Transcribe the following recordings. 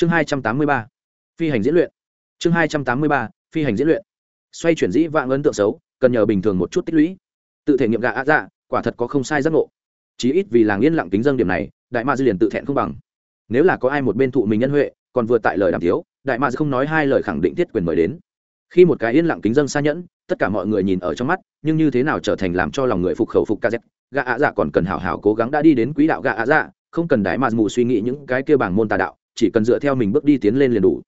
chương hai trăm tám mươi ba, phi hành diễn luyện. Chương hai trăm tám mươi ba, phi hành diễn luyện. Xoay chuyển dĩ vạn ấn tượng xấu, cần nhờ bình thường một chút tích lũy. Tự thể nghiệm gạ ạ dạ quả thật có không sai giác ngộ. Chí ít vì làng yên lặng tính dân điểm này, đại ma dư liền tự thẹn không bằng. Nếu là có ai một bên thụ mình nhân huệ, còn vừa tại lời đàm thiếu đại ma dư không nói hai lời khẳng định tiết quyền mời đến. Khi một cái yên lặng kính dân xa nhẫn, tất cả mọi người nhìn ở trong mắt, nhưng như thế nào trở thành làm cho lòng người phục khẩu phục kz gạ ạ dạ còn cần hảo hảo cố gắng đã đi đến quỹ đạo gạ ạ dạ không cần đại ma mù suy nghĩ những cái kia bảng môn tà đạo chỉ cần dựa theo mình bước đi tiến lên liền đủ.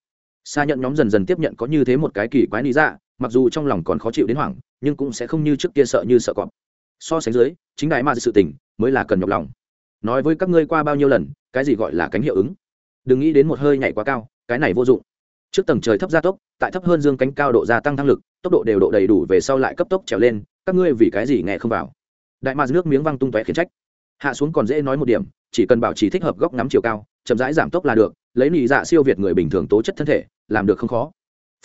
Xa nhận nhóm dần dần tiếp nhận có như thế một cái kỳ quái lý dạ mặc dù trong lòng còn khó chịu đến hoảng, nhưng cũng sẽ không như trước kia sợ như sợ cọp. So sánh dưới, chính đại ma sự tình mới là cần nhọc lòng. Nói với các ngươi qua bao nhiêu lần, cái gì gọi là cánh hiệu ứng? Đừng nghĩ đến một hơi nhảy quá cao, cái này vô dụng. Trước tầng trời thấp gia tốc, tại thấp hơn dương cánh cao độ gia tăng thăng lực, tốc độ đều độ đầy đủ về sau lại cấp tốc trèo lên, các ngươi vì cái gì nghe không vào? Đại ma nước miếng văng tung tóe khiển trách. Hạ xuống còn dễ nói một điểm, chỉ cần bảo trì thích hợp góc ngắm chiều cao chậm rãi giảm tốc là được, lấy nị dạ siêu việt người bình thường tố chất thân thể, làm được không khó.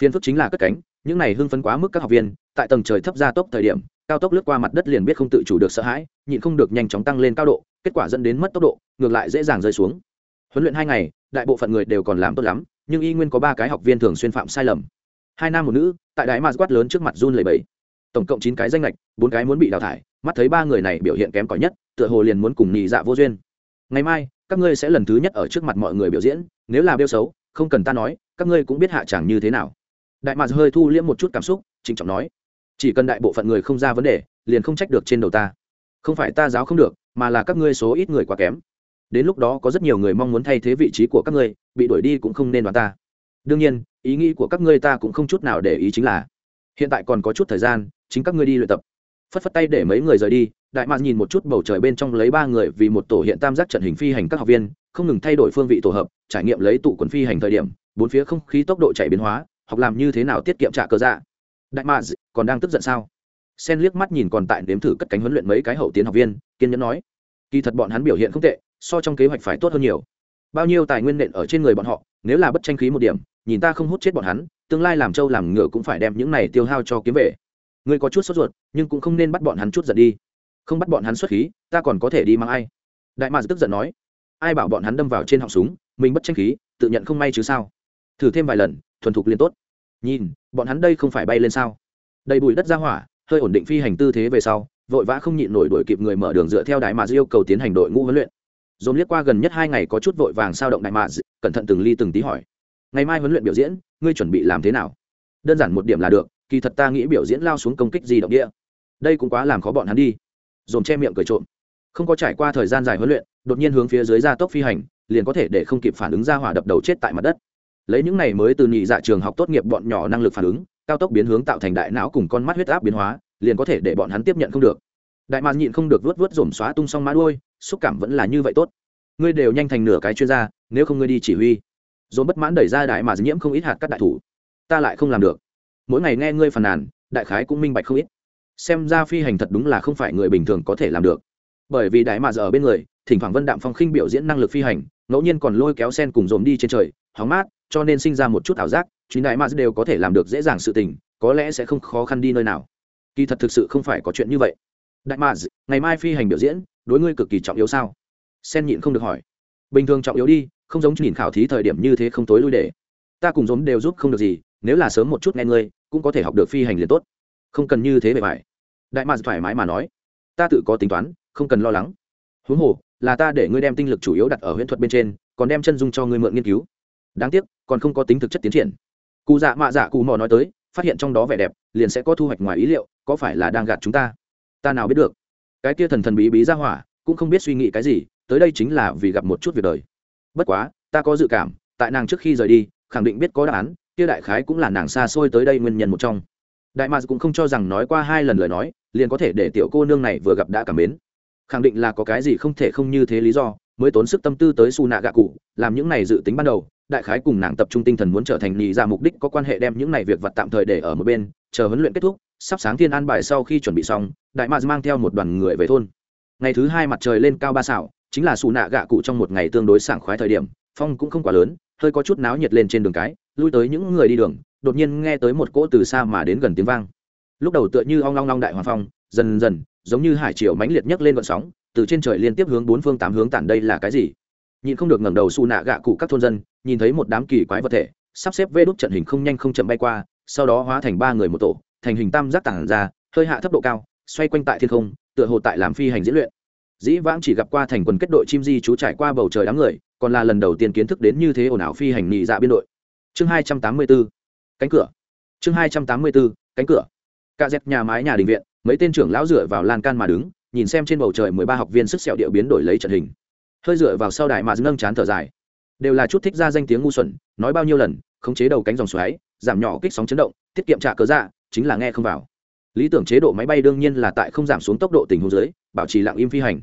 Phiên phức chính là cất cánh, những này hưng phấn quá mức các học viên, tại tầng trời thấp gia tốc thời điểm, cao tốc lướt qua mặt đất liền biết không tự chủ được sợ hãi, nhịn không được nhanh chóng tăng lên cao độ, kết quả dẫn đến mất tốc độ, ngược lại dễ dàng rơi xuống. Huấn luyện hai ngày, đại bộ phận người đều còn làm tốt lắm, nhưng y nguyên có ba cái học viên thường xuyên phạm sai lầm. Hai nam một nữ, tại đáy mars quát lớn trước mặt run lầy bẫy tổng cộng chín cái danh lệch, bốn cái muốn bị đào thải, mắt thấy ba người này biểu hiện kém cỏi nhất, tựa hồ liền muốn cùng nhị dạ vô duyên. Ngày mai các ngươi sẽ lần thứ nhất ở trước mặt mọi người biểu diễn, nếu là bêu xấu, không cần ta nói, các ngươi cũng biết hạ chẳng như thế nào. Đại mạc hơi thu liễm một chút cảm xúc, trịnh trọng nói, chỉ cần đại bộ phận người không ra vấn đề, liền không trách được trên đầu ta. Không phải ta giáo không được, mà là các ngươi số ít người quá kém. Đến lúc đó có rất nhiều người mong muốn thay thế vị trí của các ngươi, bị đuổi đi cũng không nên đoán ta. Đương nhiên, ý nghĩ của các ngươi ta cũng không chút nào để ý chính là, hiện tại còn có chút thời gian, chính các ngươi đi luyện tập phất phất tay để mấy người rời đi, đại mạc nhìn một chút bầu trời bên trong lấy ba người vì một tổ hiện tam giác trận hình phi hành các học viên, không ngừng thay đổi phương vị tổ hợp, trải nghiệm lấy tụ quần phi hành thời điểm, bốn phía không khí tốc độ chạy biến hóa, học làm như thế nào tiết kiệm trả cơ dạ. Đại mạc còn đang tức giận sao? Sen liếc mắt nhìn còn tại nếm thử cất cánh huấn luyện mấy cái hậu tiến học viên, kiên nhẫn nói. Kỳ thật bọn hắn biểu hiện không tệ, so trong kế hoạch phải tốt hơn nhiều. Bao nhiêu tài nguyên nện ở trên người bọn họ, nếu là bất tranh khí một điểm, nhìn ta không hút chết bọn hắn, tương lai làm trâu làm ngựa cũng phải đem những này tiêu hao cho kiếm về ngươi có chút sốt ruột, nhưng cũng không nên bắt bọn hắn chút giận đi. Không bắt bọn hắn xuất khí, ta còn có thể đi mang ai? Đại mạc tức giận nói. Ai bảo bọn hắn đâm vào trên họng súng, mình bất tranh khí, tự nhận không may chứ sao? Thử thêm vài lần, thuần thục liên tốt. Nhìn, bọn hắn đây không phải bay lên sao? Đầy bụi đất ra hỏa, hơi ổn định phi hành tư thế về sau, vội vã không nhịn nổi đuổi kịp người mở đường dựa theo đại mạc yêu cầu tiến hành đội ngũ huấn luyện. Dồn liếc qua gần nhất hai ngày có chút vội vàng sao động đại mạc cẩn thận từng ly từng tí hỏi. Ngày mai huấn luyện biểu diễn, ngươi chuẩn bị làm thế nào? Đơn giản một điểm là được kỳ thật ta nghĩ biểu diễn lao xuống công kích gì động địa. Đây cũng quá làm khó bọn hắn đi. Dồn che miệng cười trộm. Không có trải qua thời gian dài huấn luyện, đột nhiên hướng phía dưới gia tốc phi hành, liền có thể để không kịp phản ứng ra hỏa đập đầu chết tại mặt đất. Lấy những này mới từ nhị dạ trường học tốt nghiệp bọn nhỏ năng lực phản ứng, cao tốc biến hướng tạo thành đại não cùng con mắt huyết áp biến hóa, liền có thể để bọn hắn tiếp nhận không được. Đại mạc nhịn không được vớt vớt dồn xóa tung xong má đuôi, xúc cảm vẫn là như vậy tốt. Ngươi đều nhanh thành nửa cái chuyên gia, nếu không ngươi đi chỉ huy. Dồn bất mãn đẩy ra đại mà nhiễm không ít hạt các đại thủ. Ta lại không làm được mỗi ngày nghe ngươi phàn nàn, đại khái cũng minh bạch không ít. Xem ra phi hành thật đúng là không phải người bình thường có thể làm được. Bởi vì đại mà giờ ở bên người, thỉnh thoảng vân đạm phong khinh biểu diễn năng lực phi hành, ngẫu nhiên còn lôi kéo sen cùng dồn đi trên trời, hóng mát, cho nên sinh ra một chút ảo giác chuyến đại mà đều có thể làm được dễ dàng sự tình, có lẽ sẽ không khó khăn đi nơi nào. Kỳ thật thực sự không phải có chuyện như vậy. Đại mà ngày mai phi hành biểu diễn, đối ngươi cực kỳ trọng yếu sao? Sen nhịn không được hỏi. Bình thường trọng yếu đi, không giống nhìn khảo thí thời điểm như thế không tối lui để. Ta cùng giống đều giúp không được gì nếu là sớm một chút nghe ngươi, cũng có thể học được phi hành liền tốt. Không cần như thế bề bài đại mạc thoải mái mà nói. Ta tự có tính toán, không cần lo lắng. Huống hồ, là ta để ngươi đem tinh lực chủ yếu đặt ở huyễn thuật bên trên, còn đem chân dung cho ngươi mượn nghiên cứu. Đáng tiếc, còn không có tính thực chất tiến triển. Cụ dạ mạ dạ cụ mò nói tới, phát hiện trong đó vẻ đẹp, liền sẽ có thu hoạch ngoài ý liệu, có phải là đang gạt chúng ta? Ta nào biết được. Cái kia thần thần bí bí ra hỏa, cũng không biết suy nghĩ cái gì, tới đây chính là vì gặp một chút việc đời. Bất quá, ta có dự cảm, tại nàng trước khi rời đi, khẳng định biết có đáp án kia đại khái cũng là nàng xa xôi tới đây nguyên nhân một trong. Đại mads cũng không cho rằng nói qua hai lần lời nói, liền có thể để tiểu cô nương này vừa gặp đã cảm mến. Khẳng định là có cái gì không thể không như thế lý do, mới tốn sức tâm tư tới su nạ gạ cụ, làm những này dự tính ban đầu, đại khái cùng nàng tập trung tinh thần muốn trở thành nhì ra mục đích có quan hệ đem những này việc vật tạm thời để ở một bên, chờ huấn luyện kết thúc, sắp sáng thiên an bài sau khi chuẩn bị xong, đại mads mang theo một đoàn người về thôn. Ngày thứ hai mặt trời lên cao ba xảo, chính là su nạ gạ cụ trong một ngày tương đối sảng khoái thời điểm, phong cũng không quá lớn, hơi có chút náo nhiệt lên trên đường cái lui tới những người đi đường, đột nhiên nghe tới một cỗ từ xa mà đến gần tiếng vang. Lúc đầu tựa như ong long long đại hoàng phong, dần dần, giống như hải triều mãnh liệt nhấc lên vận sóng, từ trên trời liên tiếp hướng bốn phương tám hướng tản đây là cái gì? Nhìn không được ngẩng đầu xù nạ gạ cụ các thôn dân, nhìn thấy một đám kỳ quái vật thể, sắp xếp vê đúc trận hình không nhanh không chậm bay qua, sau đó hóa thành ba người một tổ, thành hình tam giác tản ra, hơi hạ thấp độ cao, xoay quanh tại thiên không, tựa hồ tại làm phi hành diễn luyện. Dĩ vãng chỉ gặp qua thành quần kết đội chim di chú trải qua bầu trời đám người, còn là lần đầu tiên kiến thức đến như thế ồn ào phi hành nhị dạ biên đội chương hai trăm tám mươi 284 cánh cửa. Chương hai trăm tám mươi 284 cánh cửa. Cạ dẹp nhà mái nhà đình viện, mấy tên trưởng lão dựa vào lan can mà đứng, nhìn xem trên bầu trời mười ba học viên sức sẹo điệu biến đổi lấy trận hình. Hơi dựa vào sau đại mà nâng chán thở dài. Đều là chút thích ra danh tiếng ngu xuẩn, nói bao nhiêu lần, khống chế đầu cánh dòng xoáy, giảm nhỏ kích sóng chấn động, tiết kiệm trả cớ dạ chính là nghe không vào. Lý tưởng chế độ máy bay đương nhiên là tại không giảm xuống tốc độ tình huống dưới, bảo trì lặng im phi hành.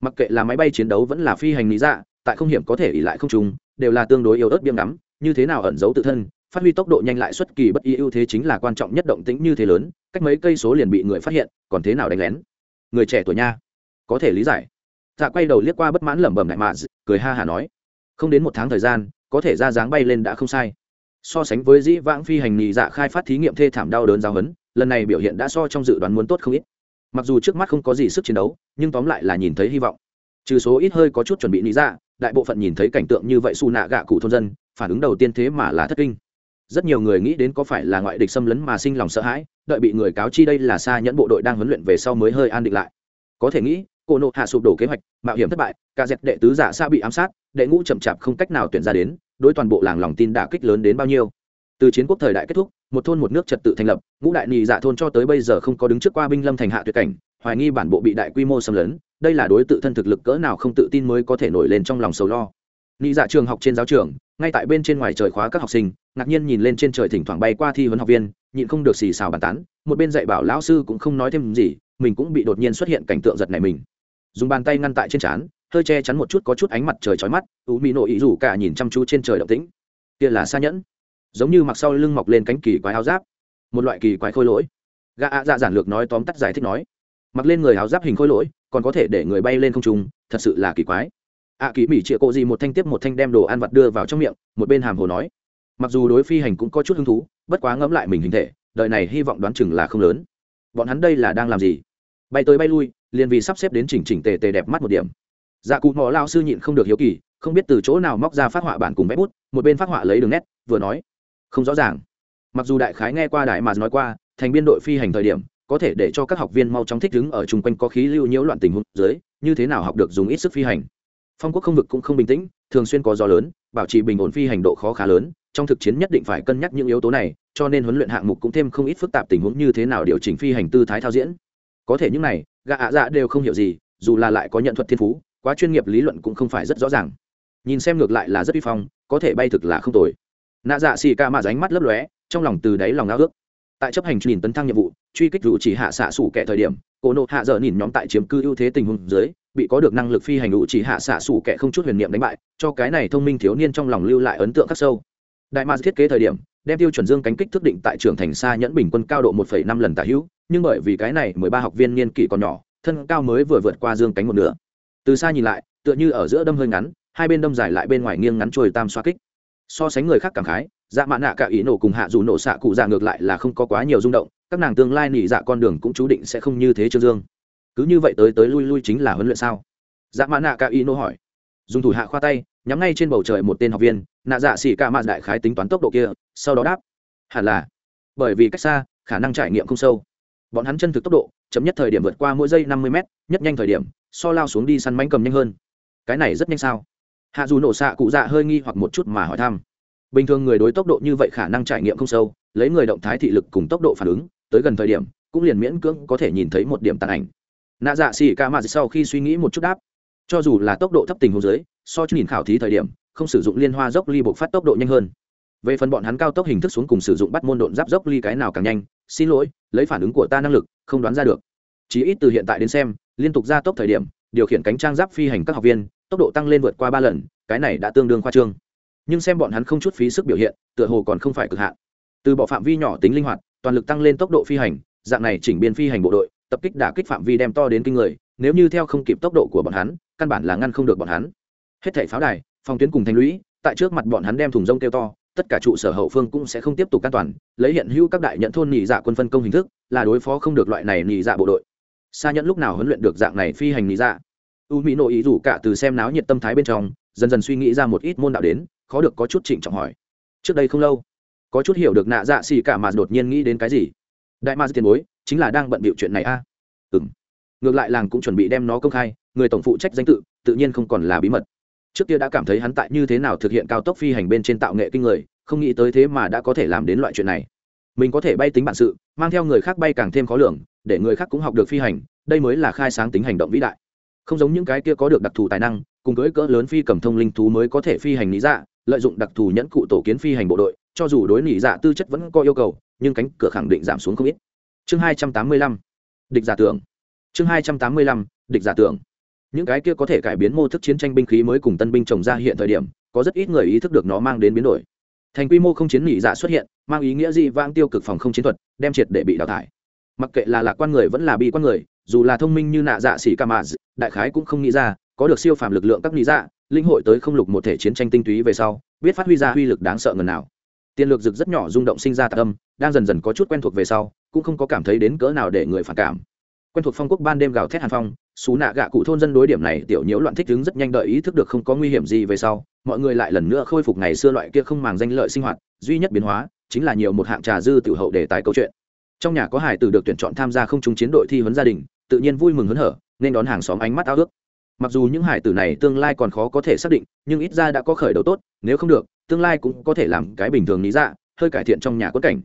Mặc kệ là máy bay chiến đấu vẫn là phi hành lý dạ tại không hiểm có thể ỉ lại không trùng đều là tương đối yếu ớt biếm ngắm như thế nào ẩn giấu tự thân, phát huy tốc độ nhanh lại xuất kỳ bất y ưu thế chính là quan trọng nhất động tĩnh như thế lớn, cách mấy cây số liền bị người phát hiện, còn thế nào đánh lén? Người trẻ tuổi nha, có thể lý giải. Dạ quay đầu liếc qua bất mãn lẩm bẩm lại mà cười ha hả nói, không đến một tháng thời gian, có thể ra dáng bay lên đã không sai. So sánh với dĩ vãng phi hành nhị dạ khai phát thí nghiệm thê thảm đau đớn giáo hấn lần này biểu hiện đã so trong dự đoán muốn tốt không ít. Mặc dù trước mắt không có gì sức chiến đấu, nhưng tóm lại là nhìn thấy hy vọng. Trừ số ít hơi có chút chuẩn bị lý dạ đại bộ phận nhìn thấy cảnh tượng như vậy xù nạ gạ cụ thôn dân phản ứng đầu tiên thế mà là thất kinh. Rất nhiều người nghĩ đến có phải là ngoại địch xâm lấn mà sinh lòng sợ hãi, đợi bị người cáo chi đây là xa nhẫn bộ đội đang huấn luyện về sau mới hơi an định lại. Có thể nghĩ, cô nộ hạ sụp đổ kế hoạch, mạo hiểm thất bại, cả dẹp đệ tứ giả xa bị ám sát, đệ ngũ chậm chạp không cách nào tuyển ra đến, đối toàn bộ làng lòng tin đả kích lớn đến bao nhiêu. Từ chiến quốc thời đại kết thúc, một thôn một nước trật tự thành lập, ngũ đại nhị dạ thôn cho tới bây giờ không có đứng trước qua binh lâm thành hạ tuyệt cảnh, hoài nghi bản bộ bị đại quy mô xâm lấn, đây là đối tự thân thực lực cỡ nào không tự tin mới có thể nổi lên trong lòng sầu lo nhị dạ trường học trên giáo trường, ngay tại bên trên ngoài trời khóa các học sinh, ngạc nhiên nhìn lên trên trời thỉnh thoảng bay qua thi huấn học viên, nhịn không được xì xào bàn tán, một bên dạy bảo lão sư cũng không nói thêm gì, mình cũng bị đột nhiên xuất hiện cảnh tượng giật này mình. Dùng bàn tay ngăn tại trên trán, hơi che chắn một chút có chút ánh mặt trời chói mắt u mỹ nộ ý rủ cả nhìn chăm chú trên trời động tĩnh. Kia là xa nhẫn. Giống như mặc sau lưng mọc lên cánh kỳ quái áo giáp. Một loại kỳ quái khôi lỗi. Gã ạ dạ giản lược nói tóm tắt giải thích nói. Mặc lên người áo giáp hình khôi lỗi, còn có thể để người bay lên không trung, thật sự là kỳ quái ạ kỳ mỹ chĩa cộ gì một thanh tiếp một thanh đem đồ ăn vặt đưa vào trong miệng, một bên hàm hồ nói. Mặc dù đối phi hành cũng có chút hứng thú, bất quá ngẫm lại mình hình thể, đời này hy vọng đoán chừng là không lớn. Bọn hắn đây là đang làm gì? Bay tới bay lui, liền vì sắp xếp đến chỉnh chỉnh tề tề đẹp mắt một điểm. Dạ cụ mò lao sư nhịn không được hiếu kỳ, không biết từ chỗ nào móc ra phát họa bản cùng vẽ bút, một bên phát họa lấy đường nét, vừa nói. Không rõ ràng. Mặc dù đại khái nghe qua đại mà nói qua, thành biên đội phi hành thời điểm, có thể để cho các học viên mau chóng thích ứng ở chung quanh có khí lưu nhiễu loạn tình huống dưới, như thế nào học được dùng ít sức phi hành? Phong quốc không vực cũng không bình tĩnh, thường xuyên có gió lớn, bảo trì bình ổn phi hành độ khó khá lớn, trong thực chiến nhất định phải cân nhắc những yếu tố này, cho nên huấn luyện hạng mục cũng thêm không ít phức tạp tình huống như thế nào điều chỉnh phi hành tư thái thao diễn. Có thể những này, gã ạ dạ đều không hiểu gì, dù là lại có nhận thuật thiên phú, quá chuyên nghiệp lý luận cũng không phải rất rõ ràng. Nhìn xem ngược lại là rất vi phong, có thể bay thực là không tồi. Nạ dạ xì ca mà ránh mắt lấp lóe, trong lòng từ đáy lòng ao ước. Tại chấp hành nhìn tấn thăng nhiệm vụ, truy kích rủ chỉ hạ xạ sủ kẻ thời điểm, cổ nộ hạ dở nhìn nhóm tại chiếm cư ưu thế tình huống dưới bị có được năng lực phi hành rủ chỉ hạ xạ sủ kẻ không chút huyền niệm đánh bại cho cái này thông minh thiếu niên trong lòng lưu lại ấn tượng khắc sâu. Đại ma thiết kế thời điểm đem tiêu chuẩn dương cánh kích thức định tại trường thành xa nhẫn bình quân cao độ 1,5 lần tả hữu nhưng bởi vì cái này 13 học viên niên kỷ còn nhỏ thân cao mới vừa vượt qua dương cánh một nửa. Từ xa nhìn lại tựa như ở giữa đâm hơi ngắn hai bên đâm dài lại bên ngoài nghiêng ngắn trôi tam xoa kích. So sánh người khác cảm khái dạ mạ nạ cả ý nổ cùng hạ dù nổ xạ cụ dạ ngược lại là không có quá nhiều rung động các nàng tương lai nỉ dạ con đường cũng chú định sẽ không như thế trương dương cứ như vậy tới tới lui lui chính là huấn luyện sao? Dạ mã nạ ca y nô hỏi. Dùng thủ hạ khoa tay, nhắm ngay trên bầu trời một tên học viên, nạ dạ xỉ ca mạ đại khái tính toán tốc độ kia, sau đó đáp. Hẳn là, bởi vì cách xa, khả năng trải nghiệm không sâu. Bọn hắn chân thực tốc độ, chấm nhất thời điểm vượt qua mỗi giây năm mươi m nhất nhanh thời điểm, so lao xuống đi săn mánh cầm nhanh hơn. Cái này rất nhanh sao? Hạ dù nổ xạ cụ dạ hơi nghi hoặc một chút mà hỏi thăm. Bình thường người đối tốc độ như vậy khả năng trải nghiệm không sâu, lấy người động thái thị lực cùng tốc độ phản ứng, tới gần thời điểm, cũng liền miễn cưỡng có thể nhìn thấy một điểm tàn ảnh nạ dạ xỉ ca mạ sau khi suy nghĩ một chút đáp, cho dù là tốc độ thấp tình hồ dưới, so với nhìn khảo thí thời điểm, không sử dụng liên hoa dốc ly bộc phát tốc độ nhanh hơn. Về phần bọn hắn cao tốc hình thức xuống cùng sử dụng bắt môn độn giáp dốc ly cái nào càng nhanh, xin lỗi, lấy phản ứng của ta năng lực, không đoán ra được. Chỉ ít từ hiện tại đến xem, liên tục ra tốc thời điểm, điều khiển cánh trang giáp phi hành các học viên, tốc độ tăng lên vượt qua ba lần, cái này đã tương đương khoa trương. Nhưng xem bọn hắn không chút phí sức biểu hiện, tựa hồ còn không phải cực hạn. Từ bỏ phạm vi nhỏ tính linh hoạt, toàn lực tăng lên tốc độ phi hành, dạng này chỉnh biên phi hành bộ đội tập kích đả kích phạm vi đem to đến kinh người, nếu như theo không kịp tốc độ của bọn hắn, căn bản là ngăn không được bọn hắn. Hết thảy pháo đài, phòng tuyến cùng thành lũy, tại trước mặt bọn hắn đem thùng rông kêu to, tất cả trụ sở hậu phương cũng sẽ không tiếp tục an toàn, lấy hiện hữu các đại nhận thôn nhị dạ quân phân công hình thức, là đối phó không được loại này nhị dạ bộ đội. Xa nhẫn lúc nào huấn luyện được dạng này phi hành nhị dạ? U mỹ nội ý rủ cả từ xem náo nhiệt tâm thái bên trong, dần dần suy nghĩ ra một ít môn đạo đến, khó được có chút trịnh trọng hỏi. Trước đây không lâu, có chút hiểu được nạ dạ xì cả mà đột nhiên nghĩ đến cái gì? Đại ma tiền bối chính là đang bận bịu chuyện này a. À? ừng ngược lại làng cũng chuẩn bị đem nó công khai, người tổng phụ trách danh tự tự nhiên không còn là bí mật. Trước kia đã cảm thấy hắn tại như thế nào thực hiện cao tốc phi hành bên trên tạo nghệ kinh người, không nghĩ tới thế mà đã có thể làm đến loại chuyện này. Mình có thể bay tính bản sự, mang theo người khác bay càng thêm khó lường, để người khác cũng học được phi hành, đây mới là khai sáng tính hành động vĩ đại. Không giống những cái kia có được đặc thù tài năng, cùng cưỡi cỡ lớn phi cầm thông linh thú mới có thể phi hành lý dạ lợi dụng đặc thù nhẫn cụ tổ kiến phi hành bộ đội, cho dù đối lý dạ tư chất vẫn có yêu cầu, nhưng cánh cửa khẳng định giảm xuống không ít chương hai trăm tám mươi lăm. Địch giả tưởng. Chương hai trăm tám mươi lăm, địch giả tưởng. Những cái kia có thể cải biến mô thức chiến tranh binh khí mới cùng tân binh trồng ra hiện thời điểm, có rất ít người ý thức được nó mang đến biến đổi. Thành quy mô không chiến nghỉ dạ xuất hiện, mang ý nghĩa gì vang tiêu cực phòng không chiến thuật, đem triệt để bị đào thải. Mặc kệ là lạc quan người vẫn là bi quan người, dù là thông minh như nạ dạ xỉ ca mà đại khái cũng không nghĩ ra, có được siêu phàm lực lượng các lý dạ linh hội tới không lục một thể chiến tranh tinh túy về sau, biết phát huy ra uy lực đáng sợ ngần nào. Tiền lược rực rất nhỏ rung động sinh ra tạ âm, đang dần dần có chút quen thuộc về sau cũng không có cảm thấy đến cỡ nào để người phản cảm. Quen thuộc phong quốc ban đêm gào thét hàn phong, xú nạ gạ cụ thôn dân đối điểm này tiểu nhiễu loạn thích đứng rất nhanh đợi ý thức được không có nguy hiểm gì về sau, mọi người lại lần nữa khôi phục ngày xưa loại kia không màng danh lợi sinh hoạt, duy nhất biến hóa chính là nhiều một hạng trà dư tiểu hậu để tài câu chuyện. Trong nhà có hải tử được tuyển chọn tham gia không trung chiến đội thi huấn gia đình, tự nhiên vui mừng hớn hở, nên đón hàng xóm ánh mắt ao ước. Mặc dù những hải tử này tương lai còn khó có thể xác định, nhưng ít ra đã có khởi đầu tốt, nếu không được, tương lai cũng có thể làm cái bình thường lý dạ hơi cải thiện trong nhà quất cảnh.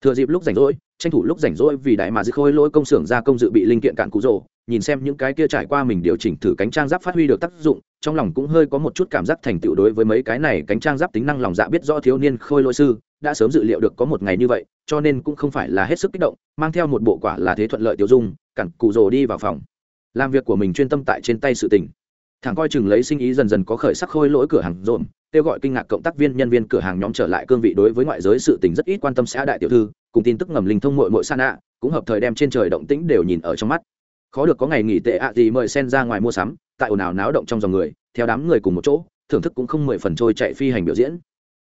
Thừa dịp lúc rảnh rỗi tranh thủ lúc rảnh rỗi vì đại mà dư khôi lỗi công xưởng gia công dự bị linh kiện cạn cụ rồ, nhìn xem những cái kia trải qua mình điều chỉnh thử cánh trang giáp phát huy được tác dụng, trong lòng cũng hơi có một chút cảm giác thành tựu đối với mấy cái này cánh trang giáp tính năng lòng dạ biết rõ thiếu niên khôi lỗi sư, đã sớm dự liệu được có một ngày như vậy, cho nên cũng không phải là hết sức kích động, mang theo một bộ quả là thế thuận lợi tiêu dung cặn cụ rồ đi vào phòng. Làm việc của mình chuyên tâm tại trên tay sự tình. Thằng coi chừng lấy sinh ý dần dần có khởi sắc khôi lỗi cửa hàng rộn kêu gọi kinh ngạc cộng tác viên nhân viên cửa hàng nhóm trở lại cương vị đối với ngoại giới sự tình rất ít quan tâm xã đại tiểu thư cùng tin tức ngầm linh thông mội mội san ạ cũng hợp thời đem trên trời động tĩnh đều nhìn ở trong mắt. Khó được có ngày nghỉ tệ ạ gì mời sen ra ngoài mua sắm, tại ồn ào náo động trong dòng người, theo đám người cùng một chỗ, thưởng thức cũng không mười phần trôi chạy phi hành biểu diễn.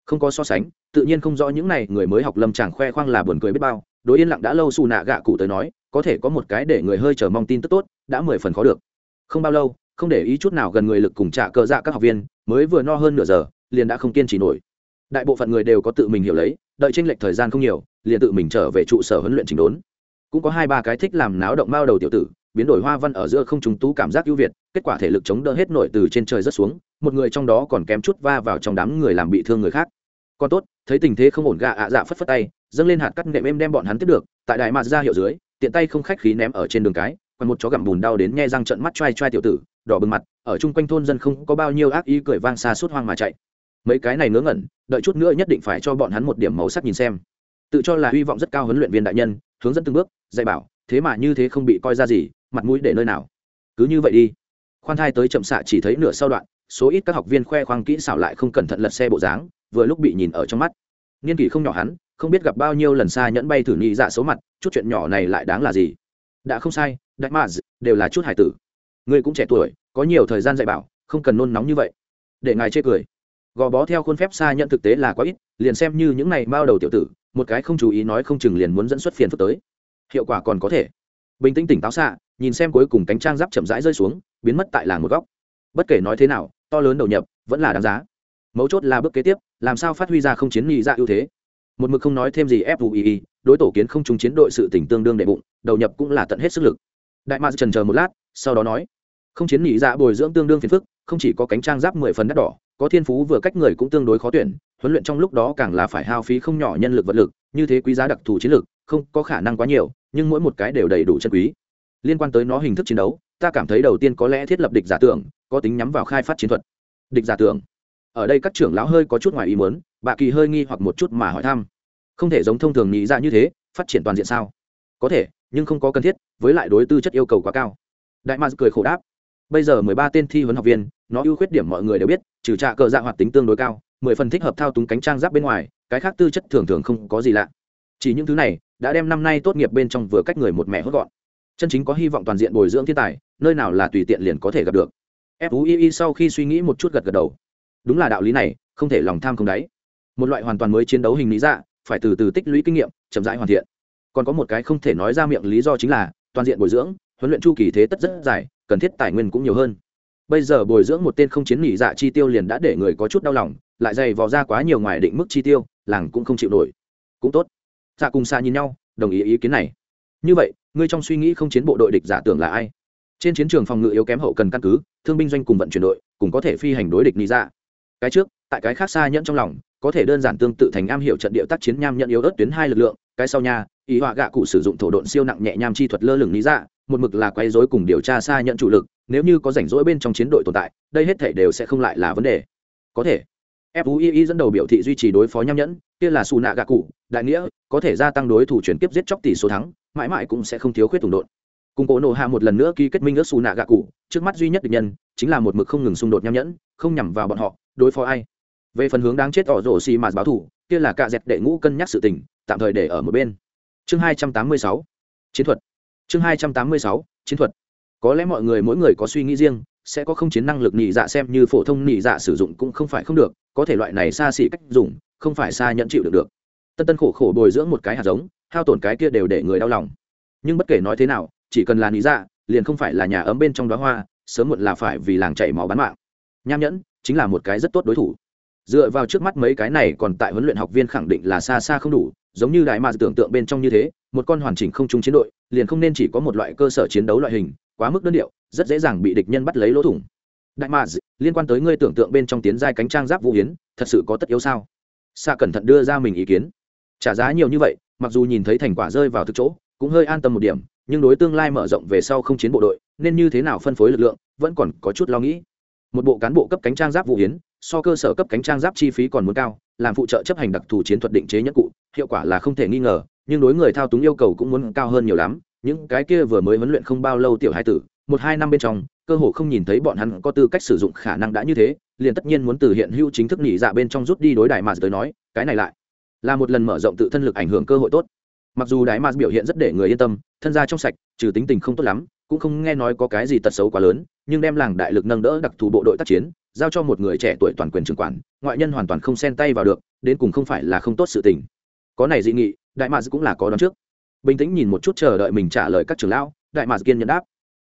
Không có so sánh, tự nhiên không rõ những này người mới học lâm chàng khoe khoang là buồn cười biết bao, đối yên lặng đã lâu xù nạ gạ cụ tới nói, có thể có một cái để người hơi chờ mong tin tức tốt, đã mười phần khó được. Không bao lâu, không để ý chút nào gần người lực cùng trả cờ dạ các học viên, mới vừa no hơn nửa giờ, liền đã không kiên trì nổi. Đại bộ phận người đều có tự mình hiểu lấy, đợi tranh lệch thời gian không nhiều liền tự mình trở về trụ sở huấn luyện chỉnh đốn. Cũng có hai ba cái thích làm náo động mao đầu tiểu tử, biến đổi hoa văn ở giữa không trùng tú cảm giác ưu việt, kết quả thể lực chống đỡ hết nổi từ trên trời rất xuống, một người trong đó còn kém chút va vào trong đám người làm bị thương người khác. Còn tốt, thấy tình thế không ổn gạ ạ dạ phất phất tay, dâng lên hạt cắt nệm êm đem bọn hắn tiếp được, tại đại mạt ra hiệu dưới, tiện tay không khách khí ném ở trên đường cái còn một chó gặm bùn đau đến nhe răng trận mắt choai choai tiểu tử, đỏ bừng mặt, ở chung quanh thôn dân không có bao nhiêu ác ý cười vang xa suốt hoang mà chạy. Mấy cái này ngớ ngẩn, đợi chút nữa nhất định phải cho bọn hắn một điểm màu sắc nhìn xem tự cho là hy vọng rất cao huấn luyện viên đại nhân, hướng dẫn từng bước, dạy bảo, thế mà như thế không bị coi ra gì, mặt mũi để nơi nào. Cứ như vậy đi. Khoan thai tới chậm xạ chỉ thấy nửa sau đoạn, số ít các học viên khoe khoang kỹ xảo lại không cẩn thận lật xe bộ dáng, vừa lúc bị nhìn ở trong mắt. Niên kỷ không nhỏ hắn, không biết gặp bao nhiêu lần xa nhẫn bay thử nhị dạ số mặt, chút chuyện nhỏ này lại đáng là gì? Đã không sai, đại mà đều là chút hải tử. Ngươi cũng trẻ tuổi, có nhiều thời gian dạy bảo, không cần nôn nóng như vậy. Để ngài chê cười. Gò bó theo khuôn phép xa nhận thực tế là quá ít, liền xem như những này bao đầu tiểu tử một cái không chú ý nói không chừng liền muốn dẫn xuất phiền phức tới. Hiệu quả còn có thể. Bình tĩnh tỉnh táo xạ, nhìn xem cuối cùng cánh trang giáp chậm rãi rơi xuống, biến mất tại làng một góc. Bất kể nói thế nào, to lớn đầu nhập, vẫn là đáng giá. Mấu chốt là bước kế tiếp, làm sao phát huy ra không chiến nghị ra dạ ưu thế. Một mực không nói thêm gì fui đối tổ kiến không trúng chiến đội sự tỉnh tương đương đệ bụng, đầu nhập cũng là tận hết sức lực. Đại mạc trần chờ một lát, sau đó nói, không chiến nhị dạ bồi dưỡng tương đương phiền phức, không chỉ có cánh trang giáp mười phần đắt đỏ có thiên phú vừa cách người cũng tương đối khó tuyển, huấn luyện trong lúc đó càng là phải hao phí không nhỏ nhân lực vật lực, như thế quý giá đặc thù chiến lược không có khả năng quá nhiều, nhưng mỗi một cái đều đầy đủ chân quý. Liên quan tới nó hình thức chiến đấu, ta cảm thấy đầu tiên có lẽ thiết lập địch giả tưởng, có tính nhắm vào khai phát chiến thuật. Địch giả tưởng. Ở đây các trưởng lão hơi có chút ngoài ý muốn, bà kỳ hơi nghi hoặc một chút mà hỏi thăm. Không thể giống thông thường nghĩ ra như thế, phát triển toàn diện sao? Có thể, nhưng không có cần thiết, với lại đối tư chất yêu cầu quá cao. Đại mạc cười khổ đáp. Bây giờ mười ba tên thi huấn học viên nó ưu khuyết điểm mọi người đều biết, trừ trạ cờ dạ hoạt tính tương đối cao, mười phần thích hợp thao túng cánh trang giáp bên ngoài, cái khác tư chất thường thường không có gì lạ. Chỉ những thứ này đã đem năm nay tốt nghiệp bên trong vừa cách người một mẹ hốt gọn. Chân chính có hy vọng toàn diện bồi dưỡng thiên tài, nơi nào là tùy tiện liền có thể gặp được. Fui sau khi suy nghĩ một chút gật gật đầu. Đúng là đạo lý này, không thể lòng tham không đáy. Một loại hoàn toàn mới chiến đấu hình lý dạ phải từ từ tích lũy kinh nghiệm, chậm rãi hoàn thiện. Còn có một cái không thể nói ra miệng lý do chính là, toàn diện bồi dưỡng, huấn luyện chu kỳ thế tất rất dài, cần thiết tài nguyên cũng nhiều hơn bây giờ bồi dưỡng một tên không chiến nghỉ dạ chi tiêu liền đã để người có chút đau lòng lại dày vò ra quá nhiều ngoài định mức chi tiêu làng cũng không chịu nổi. Cũng tốt. Dạ cùng xa nhìn nhau đồng ý ý kiến này. Như vậy ngươi trong suy nghĩ không chiến bộ đội địch giả tưởng là ai? Trên chiến trường phòng ngự yếu kém hậu cần căn cứ thương binh doanh cùng vận chuyển đội cùng có thể phi hành đối địch nghỉ dạ. Cái trước tại cái khác xa nhẫn trong lòng có thể đơn giản tương tự thành am hiểu trận địa tác chiến nham nhận yếu ớt tuyến hai lực lượng cái sau nhà, ý họa gạ cụ sử dụng thổ độn siêu nặng nhẹ nham chi thuật lơ lửng lý dạ một mực là quay dối cùng điều tra xa nhận chủ lực nếu như có rảnh rỗi bên trong chiến đội tồn tại, đây hết thể đều sẽ không lại là vấn đề. Có thể. Fui dẫn đầu biểu thị duy trì đối phó nham nhẫn, kia là xù nạ gạ cụ, đại nghĩa, có thể gia tăng đối thủ chuyển tiếp giết chóc tỷ số thắng, mãi mãi cũng sẽ không thiếu khuyết tùng đột. Cùng cổ nổ hạ một lần nữa ký kết minh ước xù nạ gạ cụ, trước mắt duy nhất địch nhân, chính là một mực không ngừng xung đột nham nhẫn, không nhằm vào bọn họ, đối phó ai? Về phần hướng đáng chết tỏ rổ xì mà báo thủ, kia là cạ dẹt đệ ngũ cân nhắc sự tình, tạm thời để ở một bên. Chương hai trăm tám mươi sáu. Chiến thuật. Chương hai trăm tám mươi sáu. Chiến thuật có lẽ mọi người mỗi người có suy nghĩ riêng, sẽ có không chiến năng lực nhị dạ xem như phổ thông nhị dạ sử dụng cũng không phải không được, có thể loại này xa xỉ cách dùng, không phải xa nhận chịu được được. Tân tân khổ khổ bồi dưỡng một cái hạt giống, hao tổn cái kia đều để người đau lòng. Nhưng bất kể nói thế nào, chỉ cần là nhị dạ liền không phải là nhà ấm bên trong đó hoa, sớm muộn là phải vì làng chảy máu bán mạng. Nham nhẫn chính là một cái rất tốt đối thủ. Dựa vào trước mắt mấy cái này còn tại huấn luyện học viên khẳng định là xa xa không đủ, giống như đại mà tưởng tượng bên trong như thế, một con hoàn chỉnh không chung chiến đội, liền không nên chỉ có một loại cơ sở chiến đấu loại hình quá mức đơn điệu, rất dễ dàng bị địch nhân bắt lấy lỗ thủng. Đại mà liên quan tới ngươi tưởng tượng bên trong tiến giai cánh trang giáp vũ hiến thật sự có tất yếu sao? Xa cẩn thận đưa ra mình ý kiến. Trả giá nhiều như vậy, mặc dù nhìn thấy thành quả rơi vào thực chỗ, cũng hơi an tâm một điểm, nhưng đối tương lai mở rộng về sau không chiến bộ đội, nên như thế nào phân phối lực lượng, vẫn còn có chút lo nghĩ. Một bộ cán bộ cấp cánh trang giáp vũ hiến so cơ sở cấp cánh trang giáp chi phí còn muốn cao, làm phụ trợ chấp hành đặc thù chiến thuật định chế nhất cụ, hiệu quả là không thể nghi ngờ, nhưng đối người thao túng yêu cầu cũng muốn cao hơn nhiều lắm những cái kia vừa mới huấn luyện không bao lâu tiểu hai tử, một hai năm bên trong, cơ hồ không nhìn thấy bọn hắn có tư cách sử dụng khả năng đã như thế, liền tất nhiên muốn từ hiện hữu chính thức nghỉ dạ bên trong rút đi đối đại mà tới nói, cái này lại là một lần mở rộng tự thân lực ảnh hưởng cơ hội tốt. Mặc dù đại mà biểu hiện rất để người yên tâm, thân gia trong sạch, trừ tính tình không tốt lắm, cũng không nghe nói có cái gì tật xấu quá lớn, nhưng đem làng đại lực nâng đỡ đặc thù bộ đội tác chiến, giao cho một người trẻ tuổi toàn quyền trưởng quản, ngoại nhân hoàn toàn không xen tay vào được, đến cùng không phải là không tốt sự tình. Có này dị nghị đại mà cũng là có đón trước bình tĩnh nhìn một chút chờ đợi mình trả lời các trưởng lão, đại mạc kiên nhận đáp.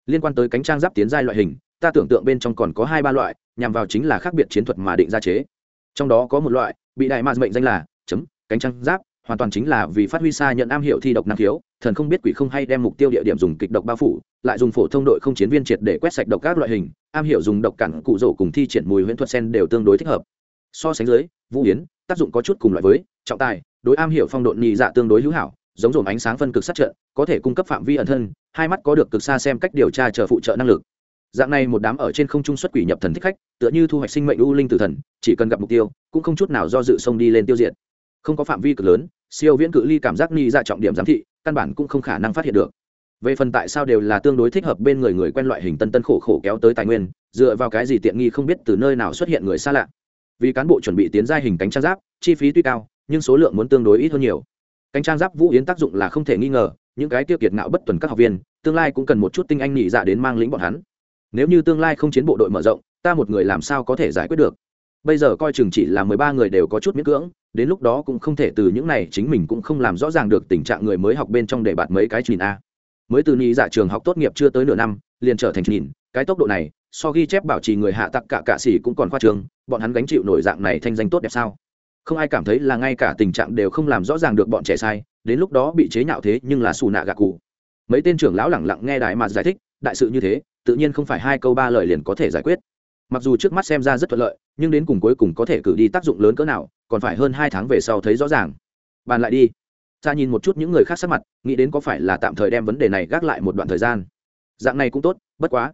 Liên quan tới cánh trang giáp tiến giai loại hình, ta tưởng tượng bên trong còn có hai ba loại, nhằm vào chính là khác biệt chiến thuật mà định ra chế. Trong đó có một loại, bị đại mạc mệnh danh là, chấm, cánh trang giáp, hoàn toàn chính là vì phát huy xa nhận am hiệu thi độc năng khiếu, thần không biết quỷ không hay đem mục tiêu địa điểm dùng kịch độc bao phủ, lại dùng phổ thông đội không chiến viên triệt để quét sạch độc các loại hình, am hiểu dùng độc cản cụ rổ cùng thi triển mùi huyễn thuật sen đều tương đối thích hợp. So sánh dưới, vũ yến, tác dụng có chút cùng loại với, trọng tài, đối am hiểu phong độn nhị dạ tương đối hữu hảo giống dồn ánh sáng phân cực sát trận, có thể cung cấp phạm vi ẩn thân, hai mắt có được cực xa xem cách điều tra chờ phụ trợ năng lực. Dạng này một đám ở trên không trung xuất quỷ nhập thần thích khách, tựa như thu hoạch sinh mệnh u linh tử thần, chỉ cần gặp mục tiêu, cũng không chút nào do dự xông đi lên tiêu diệt. Không có phạm vi cực lớn, siêu viễn cự ly cảm giác ni ra trọng điểm giám thị, căn bản cũng không khả năng phát hiện được. Về phần tại sao đều là tương đối thích hợp bên người người quen loại hình tân tân khổ khổ kéo tới tài nguyên, dựa vào cái gì tiện nghi không biết từ nơi nào xuất hiện người xa lạ. Vì cán bộ chuẩn bị tiến ra hình cánh trang giáp, chi phí tuy cao, nhưng số lượng muốn tương đối ít hơn nhiều cánh trang giáp vũ yến tác dụng là không thể nghi ngờ, những cái tiêu kiệt ngạo bất tuần các học viên, tương lai cũng cần một chút tinh anh nhị dạ đến mang lĩnh bọn hắn. Nếu như tương lai không chiến bộ đội mở rộng, ta một người làm sao có thể giải quyết được? Bây giờ coi chừng chỉ là mười ba người đều có chút miễn cưỡng, đến lúc đó cũng không thể từ những này chính mình cũng không làm rõ ràng được tình trạng người mới học bên trong để bạt mấy cái nhìn a. Mới từ nhị dạ trường học tốt nghiệp chưa tới nửa năm, liền trở thành nhìn, cái tốc độ này, so ghi chép bảo trì người hạ tặc cả cạ xỉ cũng còn khoa trường bọn hắn gánh chịu nổi dạng này thanh danh tốt đẹp sao? Không ai cảm thấy là ngay cả tình trạng đều không làm rõ ràng được bọn trẻ sai, đến lúc đó bị chế nhạo thế nhưng là xù nạ gạ cụ. Mấy tên trưởng lão lẳng lặng nghe đại mà giải thích, đại sự như thế, tự nhiên không phải hai câu ba lời liền có thể giải quyết. Mặc dù trước mắt xem ra rất thuận lợi, nhưng đến cùng cuối cùng có thể cử đi tác dụng lớn cỡ nào, còn phải hơn hai tháng về sau thấy rõ ràng. Bàn lại đi. Ta nhìn một chút những người khác sắc mặt, nghĩ đến có phải là tạm thời đem vấn đề này gác lại một đoạn thời gian. Dạng này cũng tốt, bất quá.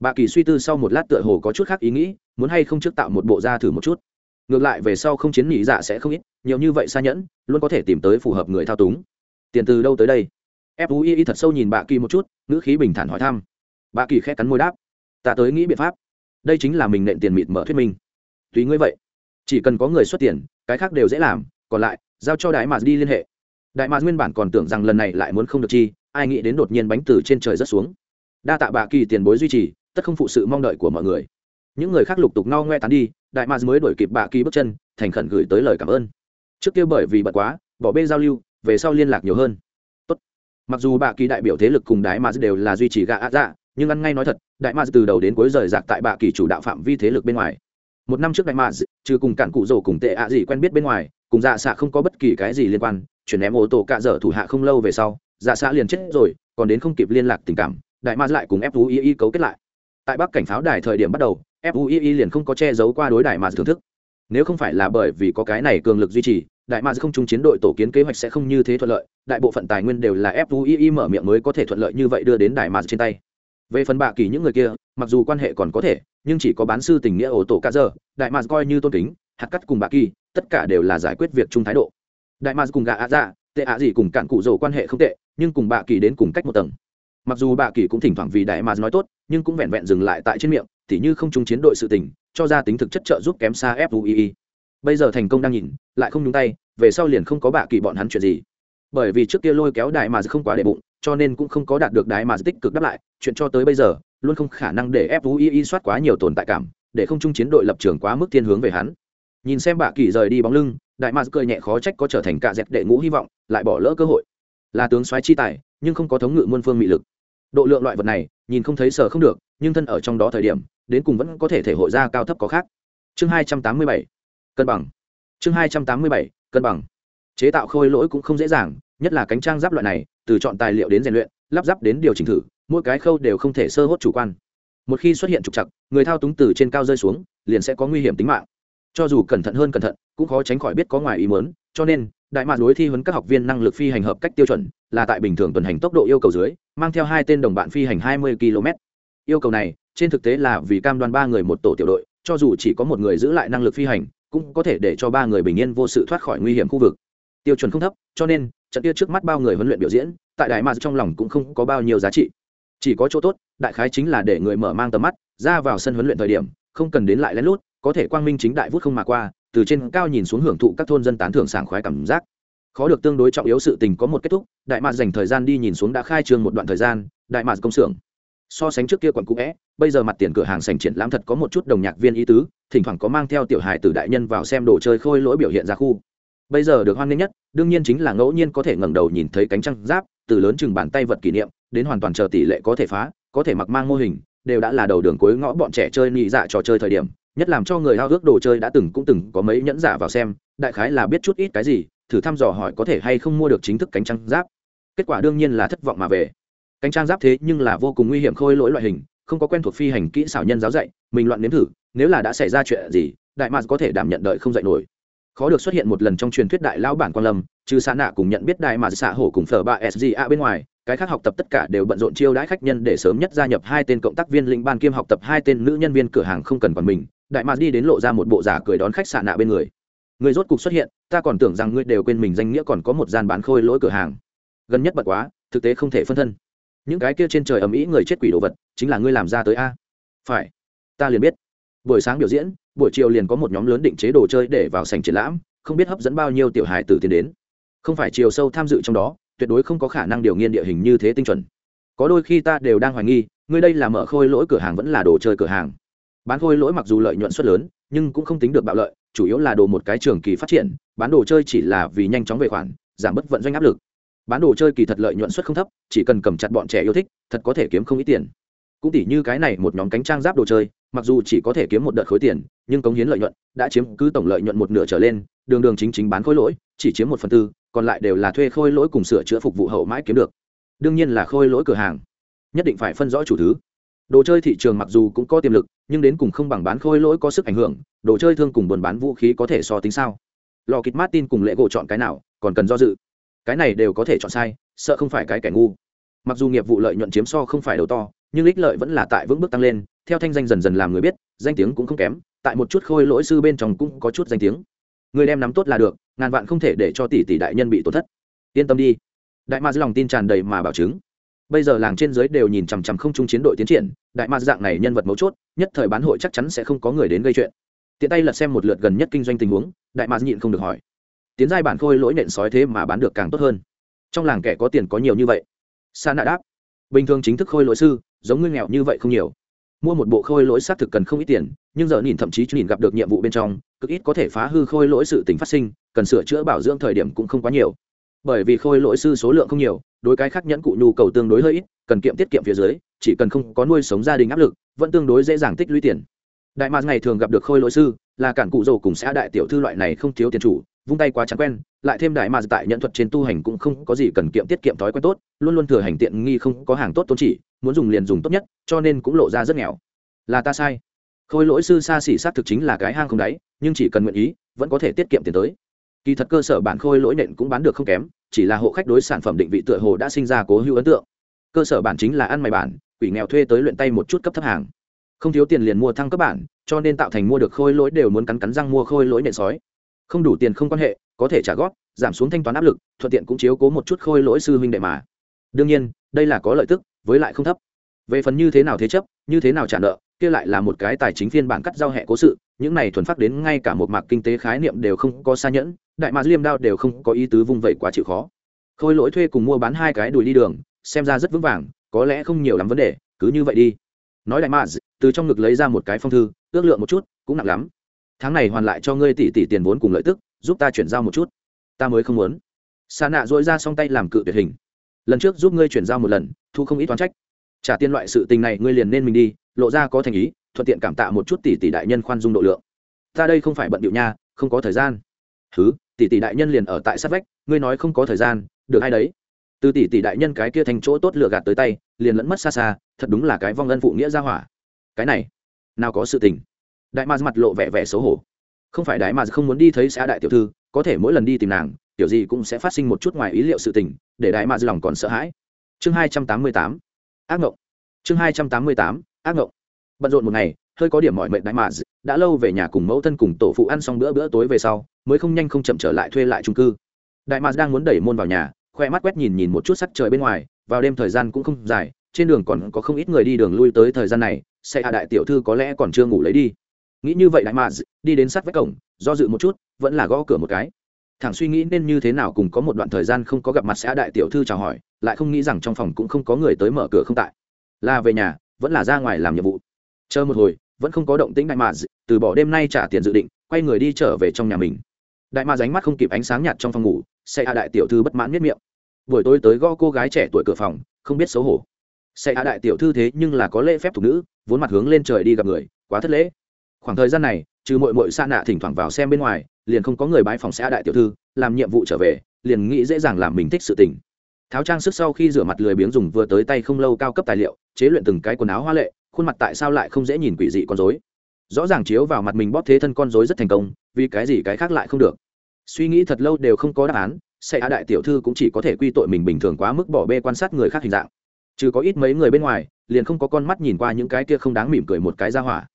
Bà kỳ suy tư sau một lát tựa hồ có chút khác ý nghĩ, muốn hay không trước tạo một bộ ra thử một chút ngược lại về sau không chiến nhị dạ sẽ không ít, nhiều như vậy xa nhẫn, luôn có thể tìm tới phù hợp người thao túng. Tiền từ đâu tới đây? Fui thật sâu nhìn bà kỳ một chút, ngữ khí bình thản hỏi thăm. Bà kỳ khẽ cắn môi đáp. Ta tới nghĩ biện pháp. Đây chính là mình nện tiền mịt mở thuyết minh. Tùy ngươi vậy. Chỉ cần có người xuất tiền, cái khác đều dễ làm, còn lại, giao cho đại mạc đi liên hệ. Đại mạc nguyên bản còn tưởng rằng lần này lại muốn không được chi, ai nghĩ đến đột nhiên bánh từ trên trời rất xuống. Đa tạ bà kỳ tiền bối duy trì, tất không phụ sự mong đợi của mọi người. Những người khác lục tục no ngoe tán đi đại mads mới đổi kịp Bạ kỳ bước chân, thành khẩn gửi tới lời cảm ơn. Trước kia bởi vì bận quá, bỏ bê giao lưu, về sau liên lạc nhiều hơn. Tốt. mặc dù Bạ kỳ đại biểu thế lực cùng đại mads đều là duy trì gạ ạ dạ nhưng ăn ngay nói thật, đại mads từ đầu đến cuối rời rạc tại bạ kỳ chủ đạo phạm vi thế lực bên ngoài. Một năm trước đại mads trừ cùng cản cụ rổ cùng tệ ạ gì quen biết bên ngoài, cùng dạ xạ không có bất kỳ cái gì liên quan, chuyển ném ô tô cạ dở thủ hạ không lâu về sau dạ xạ liền chết rồi, còn đến không kịp liên lạc tình cảm, đại mads lại cùng fui cấu kết lại. Tại bắc cảnh pháo đài thời điểm bắt đầu fui liền không có che giấu qua đối đại maz thưởng thức. Nếu không phải là bởi vì có cái này cường lực duy trì, đại mạc không trung chiến đội tổ kiến kế hoạch sẽ không như thế thuận lợi, đại bộ phận tài nguyên đều là fui mở miệng mới có thể thuận lợi như vậy đưa đến đại mạc trên tay. Về phần bạ kỳ những người kia, mặc dù quan hệ còn có thể, nhưng chỉ có bán sư tình nghĩa ổ tổ cả giờ, đại mạc coi như tôn kính, hạt cắt cùng bạ kỳ, tất cả đều là giải quyết việc chung thái độ. Đại mạc cùng gạ ạ dạ tệ ạ gì cùng cạn cụ rổ quan hệ không tệ, nhưng cùng bạ kỳ đến cùng cách một tầng. Mặc dù bạ kỳ cũng thỉnh thoảng vì đại mạc nói tốt, nhưng cũng vẹn vẹn dừng lại tại trên miệng tỉ như không chung chiến đội sự tình, cho ra tính thực chất trợ giúp kém xa fui bây giờ thành công đang nhìn, lại không nhúng tay, về sau liền không có bạ kỳ bọn hắn chuyện gì. Bởi vì trước kia lôi kéo đại mà không quá để bụng, cho nên cũng không có đạt được đại mà tích cực đáp lại, chuyện cho tới bây giờ, luôn không khả năng để fui soát quá nhiều tồn tại cảm, để không chung chiến đội lập trường quá mức thiên hướng về hắn. Nhìn xem bạ kỳ rời đi bóng lưng, đại mà cười nhẹ khó trách có trở thành cả dẹp đệ ngũ hy vọng, lại bỏ lỡ cơ hội. Là tướng soái chi tài, nhưng không có thống ngự muôn phương mị lực. Độ lượng loại vật này, nhìn không thấy sợ không được, nhưng thân ở trong đó thời điểm đến cùng vẫn có thể thể hội ra cao thấp có khác. Chương hai trăm tám mươi bảy, cân bằng. Chương hai trăm tám mươi bảy, cân bằng. Chế tạo khôi lỗi cũng không dễ dàng, nhất là cánh trang giáp loại này, từ chọn tài liệu đến rèn luyện, lắp ráp đến điều chỉnh thử, mỗi cái khâu đều không thể sơ hốt chủ quan. Một khi xuất hiện trục chặt người thao túng từ trên cao rơi xuống, liền sẽ có nguy hiểm tính mạng. Cho dù cẩn thận hơn cẩn thận, cũng khó tránh khỏi biết có ngoài ý mớn cho nên, đại mạc đối thi huấn các học viên năng lực phi hành hợp cách tiêu chuẩn, là tại bình thường tuần hành tốc độ yêu cầu dưới, mang theo hai tên đồng bạn phi hành hai mươi km yêu cầu này trên thực tế là vì cam đoan ba người một tổ tiểu đội, cho dù chỉ có một người giữ lại năng lực phi hành, cũng có thể để cho ba người bình yên vô sự thoát khỏi nguy hiểm khu vực. Tiêu chuẩn không thấp, cho nên, trận kia trước mắt bao người huấn luyện biểu diễn, tại đại mạc trong lòng cũng không có bao nhiêu giá trị. Chỉ có chỗ tốt, đại khái chính là để người mở mang tầm mắt, ra vào sân huấn luyện thời điểm, không cần đến lại lén lút, có thể quang minh chính đại vút không mà qua, từ trên cao nhìn xuống hưởng thụ các thôn dân tán thưởng sảng khoái cảm giác. Khó được tương đối trọng yếu sự tình có một kết thúc, đại mạc dành thời gian đi nhìn xuống đã khai trương một đoạn thời gian, đại mạc công xưởng so sánh trước kia quận cũ vẽ bây giờ mặt tiền cửa hàng sành triển lãm thật có một chút đồng nhạc viên ý tứ, thỉnh thoảng có mang theo tiểu hài từ đại nhân vào xem đồ chơi khôi lỗi biểu hiện ra khu. Bây giờ được hoan nghênh nhất, đương nhiên chính là ngẫu nhiên có thể ngẩng đầu nhìn thấy cánh trăng giáp, từ lớn chừng bàn tay vật kỷ niệm, đến hoàn toàn chờ tỷ lệ có thể phá, có thể mặc mang mô hình, đều đã là đầu đường cuối ngõ bọn trẻ chơi nhị dạ trò chơi thời điểm, nhất làm cho người hao ước đồ chơi đã từng cũng từng có mấy nhẫn giả vào xem, đại khái là biết chút ít cái gì, thử thăm dò hỏi có thể hay không mua được chính thức cánh trăng giáp. Kết quả đương nhiên là thất vọng mà về cánh trang giáp thế nhưng là vô cùng nguy hiểm khôi lỗi loại hình, không có quen thuộc phi hành kỹ xảo nhân giáo dạy, mình loạn nếm thử, nếu là đã xảy ra chuyện gì, đại mạc có thể đảm nhận đợi không dạy nổi. Khó được xuất hiện một lần trong truyền thuyết đại lão bản quan lâm, trừ xa nạ cùng nhận biết đại mạc xạ hổ cùng phở ba sga bên ngoài, cái khác học tập tất cả đều bận rộn chiêu đãi khách nhân để sớm nhất gia nhập hai tên cộng tác viên lĩnh ban kiêm học tập hai tên nữ nhân viên cửa hàng không cần còn mình, đại mạc đi đến lộ ra một bộ giả cười đón khách xạ nạ bên người. Người rốt cục xuất hiện, ta còn tưởng rằng ngươi đều quên mình danh nghĩa còn có một gian bán khôi lỗi cửa hàng. Gần nhất bật quá, thực tế không thể phân thân những cái kia trên trời ầm ĩ người chết quỷ đồ vật, chính là ngươi làm ra tới a. Phải. Ta liền biết. Buổi sáng biểu diễn, buổi chiều liền có một nhóm lớn định chế đồ chơi để vào sành triển lãm, không biết hấp dẫn bao nhiêu tiểu hài tử tiến đến. Không phải chiều sâu tham dự trong đó, tuyệt đối không có khả năng điều nghiên địa hình như thế tinh chuẩn. Có đôi khi ta đều đang hoài nghi, ngươi đây là mở khôi lỗi cửa hàng vẫn là đồ chơi cửa hàng. Bán khôi lỗi mặc dù lợi nhuận suất lớn, nhưng cũng không tính được bạo lợi, chủ yếu là đồ một cái trường kỳ phát triển, bán đồ chơi chỉ là vì nhanh chóng về khoản, giảm bớt vận doanh áp lực bán đồ chơi kỳ thật lợi nhuận suất không thấp, chỉ cần cầm chặt bọn trẻ yêu thích, thật có thể kiếm không ít tiền. Cũng tỉ như cái này một nhóm cánh trang giáp đồ chơi, mặc dù chỉ có thể kiếm một đợt khối tiền, nhưng cống hiến lợi nhuận đã chiếm cứ tổng lợi nhuận một nửa trở lên, đường đường chính chính bán khối lỗi, chỉ chiếm một phần tư, còn lại đều là thuê khôi lỗi cùng sửa chữa phục vụ hậu mãi kiếm được. Đương nhiên là khôi lỗi cửa hàng, nhất định phải phân rõ chủ thứ. Đồ chơi thị trường mặc dù cũng có tiềm lực, nhưng đến cùng không bằng bán khôi lỗi có sức ảnh hưởng, đồ chơi thương cùng buôn bán vũ khí có thể so tính sao? Lò kịch martin cùng lễ gỗ chọn cái nào, còn cần do dự cái này đều có thể chọn sai, sợ không phải cái kẻ ngu. Mặc dù nghiệp vụ lợi nhuận chiếm so không phải đầu to, nhưng ích lợi vẫn là tại vững bước tăng lên, theo thanh danh dần dần làm người biết, danh tiếng cũng không kém, tại một chút khôi lỗi sư bên trong cũng có chút danh tiếng. Người đem nắm tốt là được, ngàn vạn không thể để cho tỷ tỷ đại nhân bị tổn thất. Yên tâm đi. Đại ma lòng tin tràn đầy mà bảo chứng. Bây giờ làng trên giới đều nhìn chằm chằm không chung chiến đội tiến triển, đại ma dạng này nhân vật mấu chốt, nhất thời bán hội chắc chắn sẽ không có người đến gây chuyện. Tiện tay lật xem một lượt gần nhất kinh doanh tình huống, đại ma nhịn không được hỏi tiến giai bản khôi lỗi nện sói thế mà bán được càng tốt hơn. Trong làng kẻ có tiền có nhiều như vậy. Sa nạ đáp, bình thường chính thức khôi lỗi sư, giống ngươi nghèo như vậy không nhiều. Mua một bộ khôi lỗi xác thực cần không ít tiền, nhưng giờ nhìn thậm chí nhìn gặp được nhiệm vụ bên trong, cực ít có thể phá hư khôi lỗi sự tình phát sinh, cần sửa chữa bảo dưỡng thời điểm cũng không quá nhiều. Bởi vì khôi lỗi sư số lượng không nhiều, đối cái khác nhẫn cụ nhu cầu tương đối hơi ít, cần kiệm tiết kiệm phía dưới, chỉ cần không có nuôi sống gia đình áp lực, vẫn tương đối dễ dàng tích lũy tiền. Đại mạc ngày thường gặp được khôi lỗi sư, là cản cụ dầu cùng xã đại tiểu thư loại này không thiếu tiền chủ vung tay quá chán quen, lại thêm đại mà tại nhận thuật trên tu hành cũng không có gì cần kiệm tiết kiệm thói quen tốt, luôn luôn thừa hành tiện nghi không có hàng tốt tôn chỉ, muốn dùng liền dùng tốt nhất, cho nên cũng lộ ra rất nghèo. Là ta sai. Khôi lỗi sư xa xỉ xác thực chính là cái hang không đáy, nhưng chỉ cần nguyện ý, vẫn có thể tiết kiệm tiền tới. Kỳ thật cơ sở bản khôi lỗi nện cũng bán được không kém, chỉ là hộ khách đối sản phẩm định vị tựa hồ đã sinh ra cố hữu ấn tượng. Cơ sở bản chính là ăn mày bản, quỷ nghèo thuê tới luyện tay một chút cấp thấp hàng. Không thiếu tiền liền mua thăng cấp bản, cho nên tạo thành mua được khôi lỗi đều muốn cắn cắn răng mua khôi lỗi nện sói không đủ tiền không quan hệ, có thể trả góp, giảm xuống thanh toán áp lực, thuận tiện cũng chiếu cố một chút khôi lỗi sư huynh đệ mà. Đương nhiên, đây là có lợi tức, với lại không thấp. Về phần như thế nào thế chấp, như thế nào trả nợ, kia lại là một cái tài chính phiên bản cắt giao hẹ cố sự, những này thuần phát đến ngay cả một mạc kinh tế khái niệm đều không có xa nhẫn, đại mạc liêm đao đều không có ý tứ vung vẩy quá chịu khó. Khôi lỗi thuê cùng mua bán hai cái đùi đi đường, xem ra rất vững vàng, có lẽ không nhiều lắm vấn đề, cứ như vậy đi. Nói đại mạc, từ trong ngực lấy ra một cái phong thư, ước lượng một chút, cũng nặng lắm tháng này hoàn lại cho ngươi tỷ tỷ tiền vốn cùng lợi tức, giúp ta chuyển giao một chút. Ta mới không muốn. Xa nạ dội ra xong tay làm cự tuyệt hình. Lần trước giúp ngươi chuyển giao một lần, thu không ít toán trách. Trả tiền loại sự tình này ngươi liền nên mình đi, lộ ra có thành ý, thuận tiện cảm tạ một chút tỷ tỷ đại nhân khoan dung độ lượng. Ta đây không phải bận điệu nha, không có thời gian. Thứ, tỷ tỷ đại nhân liền ở tại sát vách, ngươi nói không có thời gian, được hay đấy? Từ tỷ tỷ đại nhân cái kia thành chỗ tốt lựa gạt tới tay, liền lẫn mất xa xa, thật đúng là cái vong ân phụ nghĩa ra hỏa. Cái này, nào có sự tình đại ma mặt lộ vẻ vẻ xấu hổ. Không phải đại ma không muốn đi thấy xã đại tiểu thư, có thể mỗi lần đi tìm nàng tiểu gì cũng sẽ phát sinh một chút ngoài ý liệu sự tình, để đại ma lòng còn sợ hãi. Chương hai trăm tám mươi tám, ác ngộng. Chương hai trăm tám mươi tám, ác ngộng. Bận rộn một ngày, hơi có điểm mọi mệnh đại ma đã lâu về nhà cùng mẫu thân cùng tổ phụ ăn xong bữa bữa tối về sau, mới không nhanh không chậm trở lại thuê lại trung cư. Đại ma đang muốn đẩy môn vào nhà, khoe mắt quét nhìn nhìn một chút sắc trời bên ngoài, vào đêm thời gian cũng không dài, trên đường còn có không ít người đi đường lui tới thời gian này xe hạ đại tiểu thư có lẽ còn chưa ngủ lấy đi nghĩ như vậy đại mà đi đến sát vách cổng, do dự một chút, vẫn là gõ cửa một cái. Thẳng suy nghĩ nên như thế nào cùng có một đoạn thời gian không có gặp mặt xã đại tiểu thư chào hỏi, lại không nghĩ rằng trong phòng cũng không có người tới mở cửa không tại. Là về nhà, vẫn là ra ngoài làm nhiệm vụ. Chờ một hồi, vẫn không có động tĩnh đại mà từ bỏ đêm nay trả tiền dự định, quay người đi trở về trong nhà mình. Đại mà ránh mắt không kịp ánh sáng nhạt trong phòng ngủ xe hạ đại tiểu thư bất mãn miết miệng. Buổi tối tới gõ cô gái trẻ tuổi cửa phòng, không biết xấu hổ. Xe hạ đại tiểu thư thế nhưng là có lễ phép thục nữ, vốn mặt hướng lên trời đi gặp người, quá thất lễ khoảng thời gian này, trừ mội mội xa nạ thỉnh thoảng vào xem bên ngoài, liền không có người bái phòng xã đại tiểu thư, làm nhiệm vụ trở về, liền nghĩ dễ dàng làm mình thích sự tình. Tháo trang sức sau khi rửa mặt lười biếng dùng vừa tới tay không lâu cao cấp tài liệu, chế luyện từng cái quần áo hoa lệ, khuôn mặt tại sao lại không dễ nhìn quỷ dị con dối rõ ràng chiếu vào mặt mình bóp thế thân con dối rất thành công, vì cái gì cái khác lại không được. Suy nghĩ thật lâu đều không có đáp án sẽ á đại tiểu thư cũng chỉ có thể quy tội mình bình thường quá mức bỏ bê quan sát người khác hình dạng. Trừ có ít mấy người bên ngoài, liền không có con mắt nhìn qua những cái kia không đáng mỉm cười một cái ra hỏa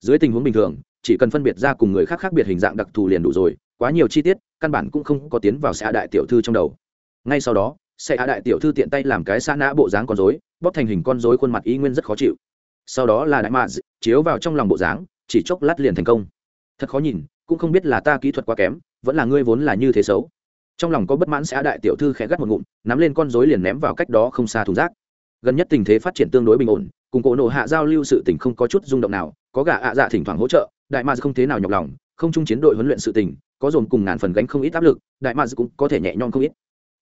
dưới tình huống bình thường, chỉ cần phân biệt ra cùng người khác khác biệt hình dạng đặc thù liền đủ rồi, quá nhiều chi tiết, căn bản cũng không có tiến vào xã đại tiểu thư trong đầu. Ngay sau đó xe đại tiểu thư tiện tay làm cái xa nã bộ dáng con dối bóp thành hình con dối khuôn mặt y nguyên rất khó chịu. Sau đó là đại mạ chiếu vào trong lòng bộ dáng, chỉ chốc lát liền thành công. Thật khó nhìn, cũng không biết là ta kỹ thuật quá kém, vẫn là ngươi vốn là như thế xấu. Trong lòng có bất mãn xã đại tiểu thư khẽ gắt một ngụm, nắm lên con dối liền ném vào cách đó không xa thùng rác. Gần nhất tình thế phát triển tương đối bình ổn, cùng cổ nộ hạ giao lưu sự tình không có chút rung động nào có gà ạ dạ thỉnh thoảng hỗ trợ, đại ma không thế nào nhọc lòng, không chung chiến đội huấn luyện sự tình, có dồn cùng ngàn phần gánh không ít áp lực, đại ma cũng có thể nhẹ nhõm không ít.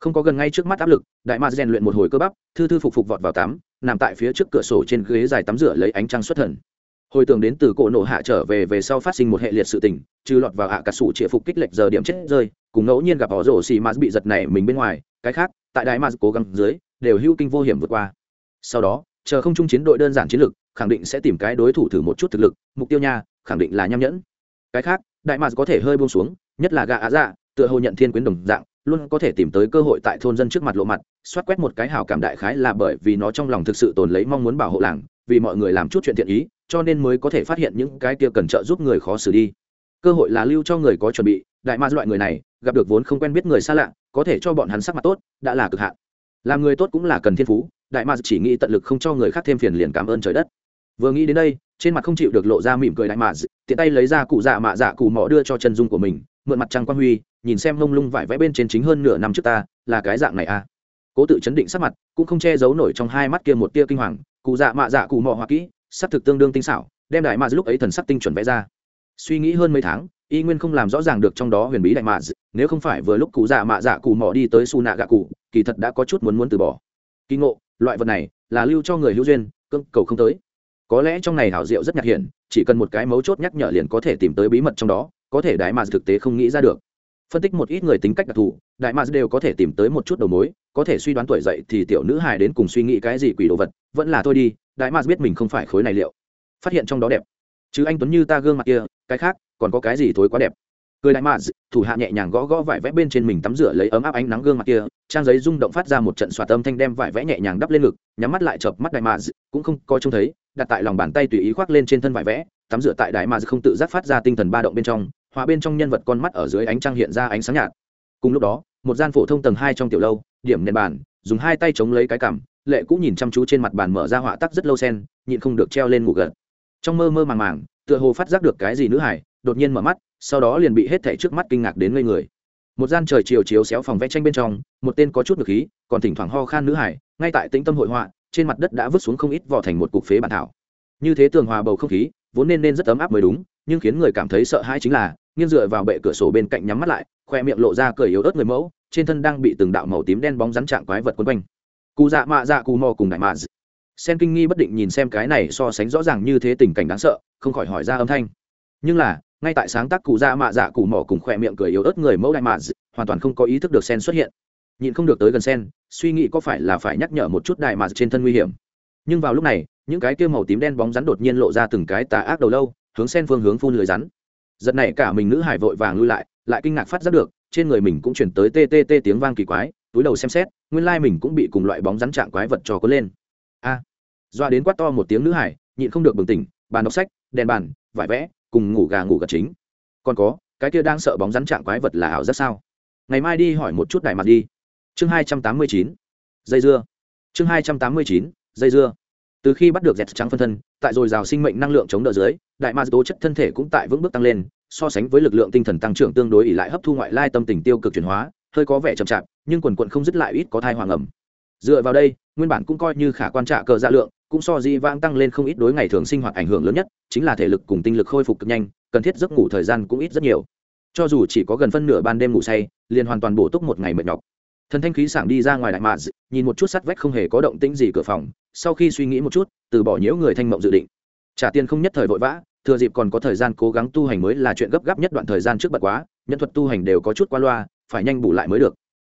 Không có gần ngay trước mắt áp lực, đại ma rèn luyện một hồi cơ bắp, thư thư phục phục vọt vào tắm, nằm tại phía trước cửa sổ trên ghế dài tắm rửa lấy ánh trăng xuất thần. Hồi tưởng đến từ cổ nổ hạ trở về về sau phát sinh một hệ liệt sự tình, trừ lọt vào hạ cả sủ chĩa phục kích lệch giờ điểm chết rơi, cùng ngẫu nhiên gặp họ rổ xì ma bị giật này mình bên ngoài, cái khác, tại đại ma cố gắng dưới, đều hưu kinh vô hiểm vượt qua. Sau đó, chờ không chung chiến đội đơn giản chiến lược khẳng định sẽ tìm cái đối thủ thử một chút thực lực, mục tiêu nha, khẳng định là nham nhẫn. Cái khác, đại mạc có thể hơi buông xuống, nhất là gà á dạ tựa hồ nhận thiên quyến đồng dạng, luôn có thể tìm tới cơ hội tại thôn dân trước mặt lộ mặt, xoát quét một cái hào cảm đại khái là bởi vì nó trong lòng thực sự tồn lấy mong muốn bảo hộ làng, vì mọi người làm chút chuyện thiện ý, cho nên mới có thể phát hiện những cái kia cần trợ giúp người khó xử đi. Cơ hội là lưu cho người có chuẩn bị, đại ma loại người này, gặp được vốn không quen biết người xa lạ, có thể cho bọn hắn sắc mặt tốt, đã là cực hạn. Làm người tốt cũng là cần thiên phú, đại ma chỉ nghĩ tận lực không cho người khác thêm phiền liền cảm ơn trời đất vừa nghĩ đến đây, trên mặt không chịu được lộ ra mỉm cười đại mạ tiện tay lấy ra cụ dạ mạ dạ cụ mỏ đưa cho chân dung của mình, mượn mặt trăng quan huy, nhìn xem mông lung vải vẽ bên trên chính hơn nửa năm trước ta, là cái dạng này à. Cố tự chấn định sắc mặt, cũng không che giấu nổi trong hai mắt kia một tia kinh hoàng, cụ dạ mạ dạ cụ mỏ hoa kỹ, sắc thực tương đương tinh xảo, đem đại mạ lúc ấy thần sắc tinh chuẩn vẽ ra. Suy nghĩ hơn mấy tháng, y nguyên không làm rõ ràng được trong đó huyền bí đại mạ nếu không phải vừa lúc cụ dạ mạ dạ cụ mỏ đi tới su nạ gạ cụ, kỳ thật đã có chút muốn muốn từ bỏ. Kỳ ngộ, loại vật này là lưu cho người hữu duyên, cưỡng cầu không tới có lẽ trong này hảo diệu rất nhạt hiển, chỉ cần một cái mấu chốt nhắc nhở liền có thể tìm tới bí mật trong đó, có thể đại mà thực tế không nghĩ ra được. Phân tích một ít người tính cách đặc thù, đại mạc đều có thể tìm tới một chút đầu mối, có thể suy đoán tuổi dậy thì tiểu nữ hài đến cùng suy nghĩ cái gì quỷ đồ vật, vẫn là thôi đi, đại mạc biết mình không phải khối này liệu. Phát hiện trong đó đẹp. Chứ anh tuấn như ta gương mặt kia, cái khác, còn có cái gì thối quá đẹp cười đại mạ thủ hạ nhẹ nhàng gõ gõ vải vẽ bên trên mình tắm rửa lấy ấm áp ánh nắng gương mặt kia, trang giấy rung động phát ra một trận xoạt âm thanh đem vải vẽ nhẹ nhàng đắp lên ngực, nhắm mắt lại chợp mắt đại mạ cũng không có trông thấy, đặt tại lòng bàn tay tùy ý khoác lên trên thân vải vẽ, tắm rửa tại đại mạ không tự giác phát ra tinh thần ba động bên trong, hòa bên trong nhân vật con mắt ở dưới ánh trăng hiện ra ánh sáng nhạt. Cùng lúc đó, một gian phổ thông tầng hai trong tiểu lâu, điểm nền bàn, dùng hai tay chống lấy cái cằm, lệ cũng nhìn chăm chú trên mặt bàn mở ra họa tắc rất lâu sen, nhịn không được treo lên ngủ gật. Trong mơ mơ màng màng, tựa hồ phát giác được cái gì nữ hải, đột nhiên mở mắt sau đó liền bị hết thảy trước mắt kinh ngạc đến ngây người. Một gian trời chiều chiếu xéo phòng vẽ tranh bên trong, một tên có chút ngực khí, còn thỉnh thoảng ho khan nữ hải, ngay tại tĩnh tâm hội họa, trên mặt đất đã vứt xuống không ít vỏ thành một cục phế bản thảo. Như thế tường hòa bầu không khí, vốn nên nên rất ấm áp mới đúng, nhưng khiến người cảm thấy sợ hãi chính là, nghiêng dựa vào bệ cửa sổ bên cạnh nhắm mắt lại, khoe miệng lộ ra cười yếu ớt người mẫu, trên thân đang bị từng đạo màu tím đen bóng rắn trạng quái vật quấn quanh. Cụ dạ mạ dạ cù mò cùng đại mạ sen kinh nghi bất định nhìn xem cái này so sánh rõ ràng như thế tình cảnh đáng sợ, không khỏi hỏi ra âm thanh nhưng là ngay tại sáng tác cụ dạ mạ dạ cụ mỏ cùng khoe miệng cười yếu ớt người mẫu đại mạ hoàn toàn không có ý thức được sen xuất hiện. Nhịn không được tới gần sen suy nghĩ có phải là phải nhắc nhở một chút đại mạ trên thân nguy hiểm. Nhưng vào lúc này những cái kia màu tím đen bóng rắn đột nhiên lộ ra từng cái tà ác đầu lâu hướng sen phương hướng phun lưới rắn. Giật này cả mình nữ hải vội vàng lui lại lại kinh ngạc phát giác được trên người mình cũng chuyển tới tê tê tê tiếng vang kỳ quái túi đầu xem xét nguyên lai mình cũng bị cùng loại bóng rắn trạng quái vật trò có lên. A! À, doa đến quát to một tiếng nữ hải nhịn không được bừng tỉnh bàn đọc sách đèn bàn vải vẽ cùng ngủ gà ngủ gật chính. Còn có, cái kia đang sợ bóng rắn trạng quái vật là ảo rất sao? Ngày mai đi hỏi một chút đại mặt đi. Chương hai trăm tám mươi chín, dây dưa. Chương hai trăm tám mươi chín, dây dưa. Từ khi bắt được dẹt trắng phân thân, tại dồi dào sinh mệnh năng lượng chống đỡ dưới, đại ma tố chất thân thể cũng tại vững bước tăng lên, so sánh với lực lượng tinh thần tăng trưởng tương đối ỉ lại hấp thu ngoại lai tâm tình tiêu cực chuyển hóa, hơi có vẻ chậm chạp, nhưng quần quận không dứt lại ít có thai hoàng ẩm. Dựa vào đây, nguyên bản cũng coi như khả quan trả cờ dạ lượng cũng so di vãng tăng lên không ít đối ngày thường sinh hoạt ảnh hưởng lớn nhất, chính là thể lực cùng tinh lực khôi phục cực nhanh, cần thiết giấc ngủ thời gian cũng ít rất nhiều. Cho dù chỉ có gần phân nửa ban đêm ngủ say, liền hoàn toàn bổ túc một ngày mệt nhọc. Thần thanh khí sảng đi ra ngoài đại mạ nhìn một chút sắt vách không hề có động tĩnh gì cửa phòng, sau khi suy nghĩ một chút, từ bỏ nhiễu người thanh mộng dự định. Trả tiền không nhất thời vội vã, thừa dịp còn có thời gian cố gắng tu hành mới là chuyện gấp gáp nhất đoạn thời gian trước bật quá, nhân thuật tu hành đều có chút qua loa, phải nhanh bù lại mới được.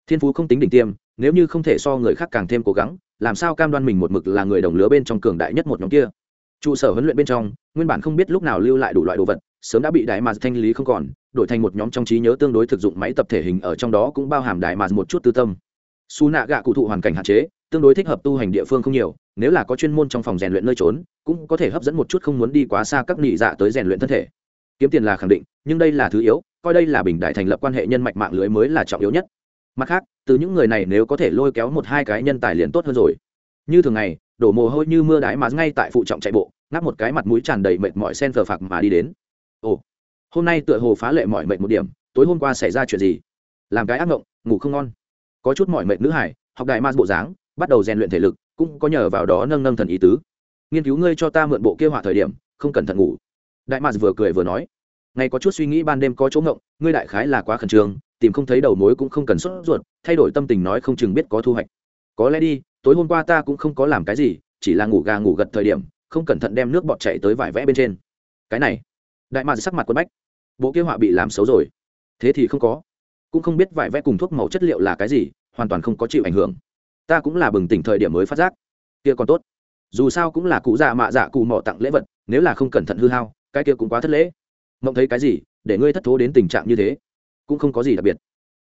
Thiên phú không tính đỉnh tiêm, nếu như không thể so người khác càng thêm cố gắng làm sao cam đoan mình một mực là người đồng lứa bên trong cường đại nhất một nhóm kia? Trụ sở huấn luyện bên trong, nguyên bản không biết lúc nào lưu lại đủ loại đồ vật, sớm đã bị đại mà thanh lý không còn, đổi thành một nhóm trong trí nhớ tương đối thực dụng máy tập thể hình ở trong đó cũng bao hàm đại mà một chút tư tâm. Su nạ gạ cụ thụ hoàn cảnh hạn chế, tương đối thích hợp tu hành địa phương không nhiều, nếu là có chuyên môn trong phòng rèn luyện nơi trốn, cũng có thể hấp dẫn một chút không muốn đi quá xa các nị dạ tới rèn luyện thân thể. Kiếm tiền là khẳng định, nhưng đây là thứ yếu, coi đây là bình đại thành lập quan hệ nhân mạch mạng lưới mới là trọng yếu nhất mặt khác, từ những người này nếu có thể lôi kéo một hai cái nhân tài liền tốt hơn rồi. Như thường ngày, đổ mồ hôi như mưa đái mà ngay tại phụ trọng chạy bộ, ngáp một cái mặt mũi tràn đầy mệt mỏi sen phờ phạc mà đi đến. Ồ, hôm nay tựa hồ phá lệ mỏi mệt một điểm, tối hôm qua xảy ra chuyện gì? Làm cái ác mộng ngủ không ngon. Có chút mỏi mệt nữ hải, học đại ma bộ dáng, bắt đầu rèn luyện thể lực, cũng có nhờ vào đó nâng nâng thần ý tứ. Nghiên cứu ngươi cho ta mượn bộ kia họa thời điểm, không cần thận ngủ. Đại ma vừa cười vừa nói. Ngay có chút suy nghĩ ban đêm có chỗ ngộng, ngươi đại khái là quá khẩn trương tìm không thấy đầu mối cũng không cần sốt ruột, thay đổi tâm tình nói không chừng biết có thu hoạch. Có lẽ đi, tối hôm qua ta cũng không có làm cái gì, chỉ là ngủ gà ngủ gật thời điểm, không cẩn thận đem nước bọt chạy tới vải vẽ bên trên. Cái này, đại mạc sắc mặt quân bách. Bộ kế họa bị làm xấu rồi. Thế thì không có. Cũng không biết vải vẽ cùng thuốc màu chất liệu là cái gì, hoàn toàn không có chịu ảnh hưởng. Ta cũng là bừng tỉnh thời điểm mới phát giác. Kia còn tốt. Dù sao cũng là cụ già mạ dạ cụ mỏ tặng lễ vật, nếu là không cẩn thận hư hao, cái kia cũng quá thất lễ. Mộng thấy cái gì, để ngươi thất thố đến tình trạng như thế cũng không có gì đặc biệt.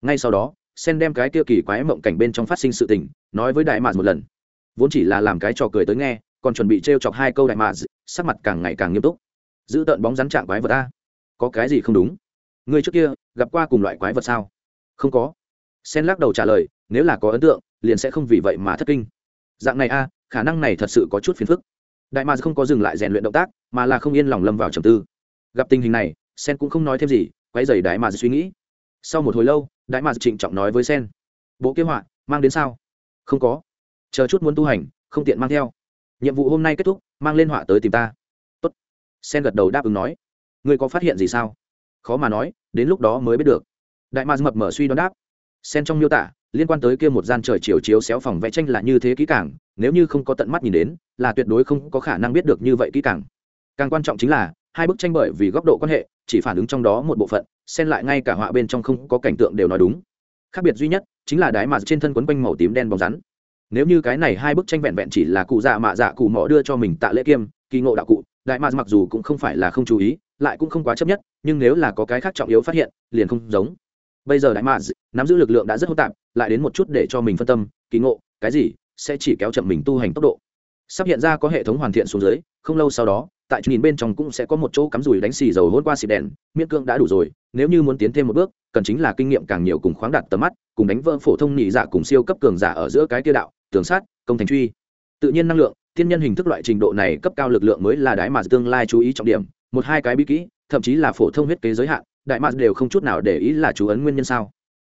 Ngay sau đó, sen đem cái kia kỳ quái mộng cảnh bên trong phát sinh sự tình, nói với đại mạc một lần. Vốn chỉ là làm cái trò cười tới nghe, còn chuẩn bị t r e o chọc hai câu đại mạc sắc mặt càng ngày càng nghiêm túc. Giữ tợn bóng rắn trạng quái vật ta có cái gì không đúng? Ngươi trước kia, gặp qua cùng loại quái vật sao? Không có. Sen lắc đầu trả lời, nếu là có ấn tượng, liền sẽ không vì vậy mà thất kinh. Dạng này a, khả năng này thật sự có chút phiền phức. Đại mạc không có dừng lại rèn luyện động tác, mà là không yên lòng lâm vào trầm tư. Gặp tình hình này, sen cũng không nói thêm gì quay dày đại mạc suy nghĩ sau một hồi lâu, đại mạc trịnh trọng nói với sen, bộ kế hoạch mang đến sao? Không có. Chờ chút muốn tu hành, không tiện mang theo. Nhiệm vụ hôm nay kết thúc, mang lên họa tới tìm ta. Tốt. sen gật đầu đáp ứng nói, ngươi có phát hiện gì sao? Khó mà nói, đến lúc đó mới biết được. Đại mạc mập mở suy đoán đáp, sen trong miêu tả, liên quan tới kia một gian trời chiều chiếu xéo phòng vẽ tranh là như thế kỹ càng, nếu như không có tận mắt nhìn đến, là tuyệt đối không có khả năng biết được như vậy kỹ càng. Càng quan trọng chính là, hai bức tranh bởi vì góc độ quan hệ chỉ phản ứng trong đó một bộ phận, xen lại ngay cả họa bên trong không có cảnh tượng đều nói đúng. Khác biệt duy nhất chính là đái mà trên thân quấn quanh màu tím đen bóng rắn. Nếu như cái này hai bức tranh vẹn vẹn chỉ là cụ dạ mạ dạ cụ mỏ đưa cho mình tạ lễ kiêm, kỳ ngộ đạo cụ đại mà mặc dù cũng không phải là không chú ý, lại cũng không quá chấp nhất, nhưng nếu là có cái khác trọng yếu phát hiện, liền không giống. Bây giờ đại mà nắm giữ lực lượng đã rất hỗn tạp, lại đến một chút để cho mình phân tâm, kỳ ngộ, cái gì sẽ chỉ kéo chậm mình tu hành tốc độ sắp hiện ra có hệ thống hoàn thiện xuống dưới, không lâu sau đó, tại nhìn bên trong cũng sẽ có một chỗ cắm rùi đánh xì dầu hôn qua xịt đèn, miễn cưỡng đã đủ rồi, nếu như muốn tiến thêm một bước, cần chính là kinh nghiệm càng nhiều cùng khoáng đặt tầm mắt, cùng đánh vỡ phổ thông nhị giả cùng siêu cấp cường giả ở giữa cái tiêu đạo, tường sát, công thành truy. Tự nhiên năng lượng, thiên nhân hình thức loại trình độ này cấp cao lực lượng mới là đái mà tương lai chú ý trọng điểm, một hai cái bí kỹ, thậm chí là phổ thông huyết kế giới hạn đại mạc đều không chút nào để ý là chú ấn nguyên nhân sao.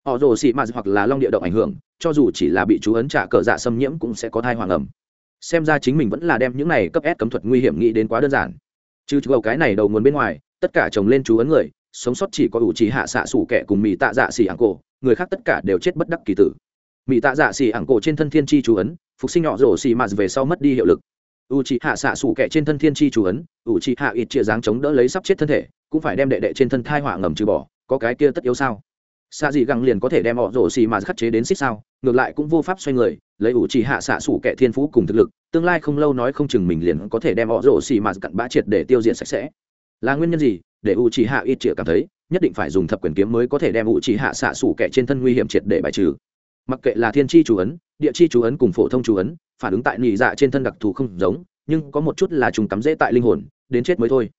Họ rồ xị mạt hoặc là long địa động ảnh hưởng, cho dù chỉ là bị chú ấn trả cờ dạ xâm nhiễm cũng sẽ có thai hoàng ẩm xem ra chính mình vẫn là đem những này cấp s cấm thuật nguy hiểm nghĩ đến quá đơn giản. Chứ chú cái này đầu nguồn bên ngoài, tất cả chồng lên chú ấn người, sống sót chỉ có ủ trì hạ xạ sủ kẻ cùng mỹ tạ dạ xỉ ảng cổ, người khác tất cả đều chết bất đắc kỳ tử. Mỹ tạ dạ xỉ ảng cổ trên thân thiên chi chú ấn, phục sinh nhỏ rổ xì mạt về sau mất đi hiệu lực. U trì hạ xạ sủ kẻ trên thân thiên chi chú ấn u trì hạ ít chia dáng chống đỡ lấy sắp chết thân thể, cũng phải đem đệ đệ trên thân thai họa ngầm trừ bỏ, có cái kia tất yếu sao? Xạ dị găng liền có thể đem họ rổ xì mà khắc chế đến xích sao, ngược lại cũng vô pháp xoay người, lấy ủ chỉ hạ xạ sủ kẻ thiên phú cùng thực lực, tương lai không lâu nói không chừng mình liền có thể đem họ rổ xì mà cặn bã triệt để tiêu diệt sạch sẽ. Là nguyên nhân gì? Để ủ chỉ hạ ít chĩa cảm thấy, nhất định phải dùng thập quyền kiếm mới có thể đem ủ chỉ hạ xạ sủ kẻ trên thân nguy hiểm triệt để bài trừ. Mặc kệ là thiên chi chú ấn, địa chi chú ấn cùng phổ thông chú ấn, phản ứng tại nị dạ trên thân đặc thù không giống, nhưng có một chút là chúng cắm dễ tại linh hồn, đến chết mới thôi.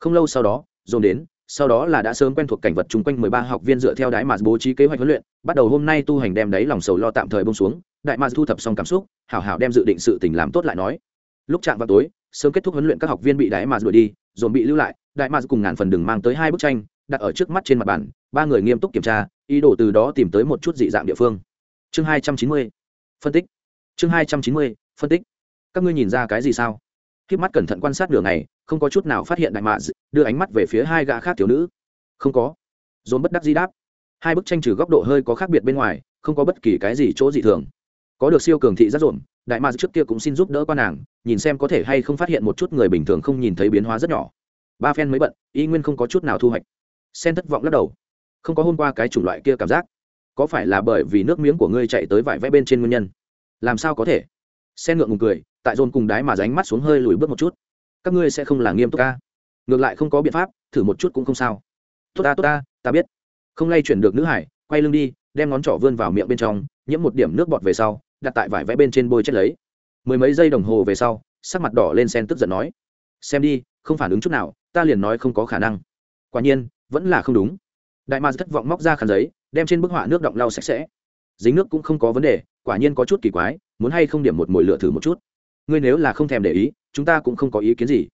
Không lâu sau đó, dồn đến sau đó là đã sớm quen thuộc cảnh vật chung quanh mười ba học viên dựa theo đái mà bố trí kế hoạch huấn luyện, bắt đầu hôm nay tu hành đem đấy lòng sầu lo tạm thời bông xuống, đại mà thu thập xong cảm xúc, hảo hảo đem dự định sự tình làm tốt lại nói. Lúc chạm vào tối, sớm kết thúc huấn luyện các học viên bị đại mà đuổi đi, dồn bị lưu lại, đại mà cùng ngàn phần đừng mang tới hai bức tranh, đặt ở trước mắt trên mặt bàn, ba người nghiêm túc kiểm tra, ý đồ từ đó tìm tới một chút dị dạng địa phương. Chương hai trăm chín mươi, phân tích. Chương hai trăm chín mươi, phân tích. Các ngươi nhìn ra cái gì sao? Khiếp mắt cẩn thận quan sát đường này không có chút nào phát hiện đại mạ đưa ánh mắt về phía hai gã khác thiếu nữ. Không có. Dồn bất đắc di đáp. Hai bức tranh trừ góc độ hơi có khác biệt bên ngoài, không có bất kỳ cái gì chỗ dị thường. Có được siêu cường thị rất rộn đại mạ trước kia cũng xin giúp đỡ qua nàng, nhìn xem có thể hay không phát hiện một chút người bình thường không nhìn thấy biến hóa rất nhỏ. Ba phen mới bận, y nguyên không có chút nào thu hoạch. Sen thất vọng lắc đầu. Không có hôm qua cái chủng loại kia cảm giác. Có phải là bởi vì nước miếng của ngươi chạy tới vải vẽ bên trên nguyên nhân? Làm sao có thể? Sen ngượng ngùng cười, tại dồn cùng đái mà ránh mắt xuống hơi lùi bước một chút các ngươi sẽ không là nghiêm túc ca. Ngược lại không có biện pháp, thử một chút cũng không sao. Tốt ta tốt ta ta biết. Không lay chuyển được nữ hải, quay lưng đi, đem ngón trỏ vươn vào miệng bên trong, nhiễm một điểm nước bọt về sau, đặt tại vải vẽ bên trên bôi chết lấy. Mười mấy giây đồng hồ về sau, sắc mặt đỏ lên sen tức giận nói, xem đi, không phản ứng chút nào, ta liền nói không có khả năng. Quả nhiên, vẫn là không đúng. Đại ma thất vọng móc ra khăn giấy, đem trên bức họa nước động lau sạch sẽ. Dính nước cũng không có vấn đề, quả nhiên có chút kỳ quái, muốn hay không điểm một mồi lửa thử một chút. Ngươi nếu là không thèm để ý chúng ta cũng không có ý kiến gì.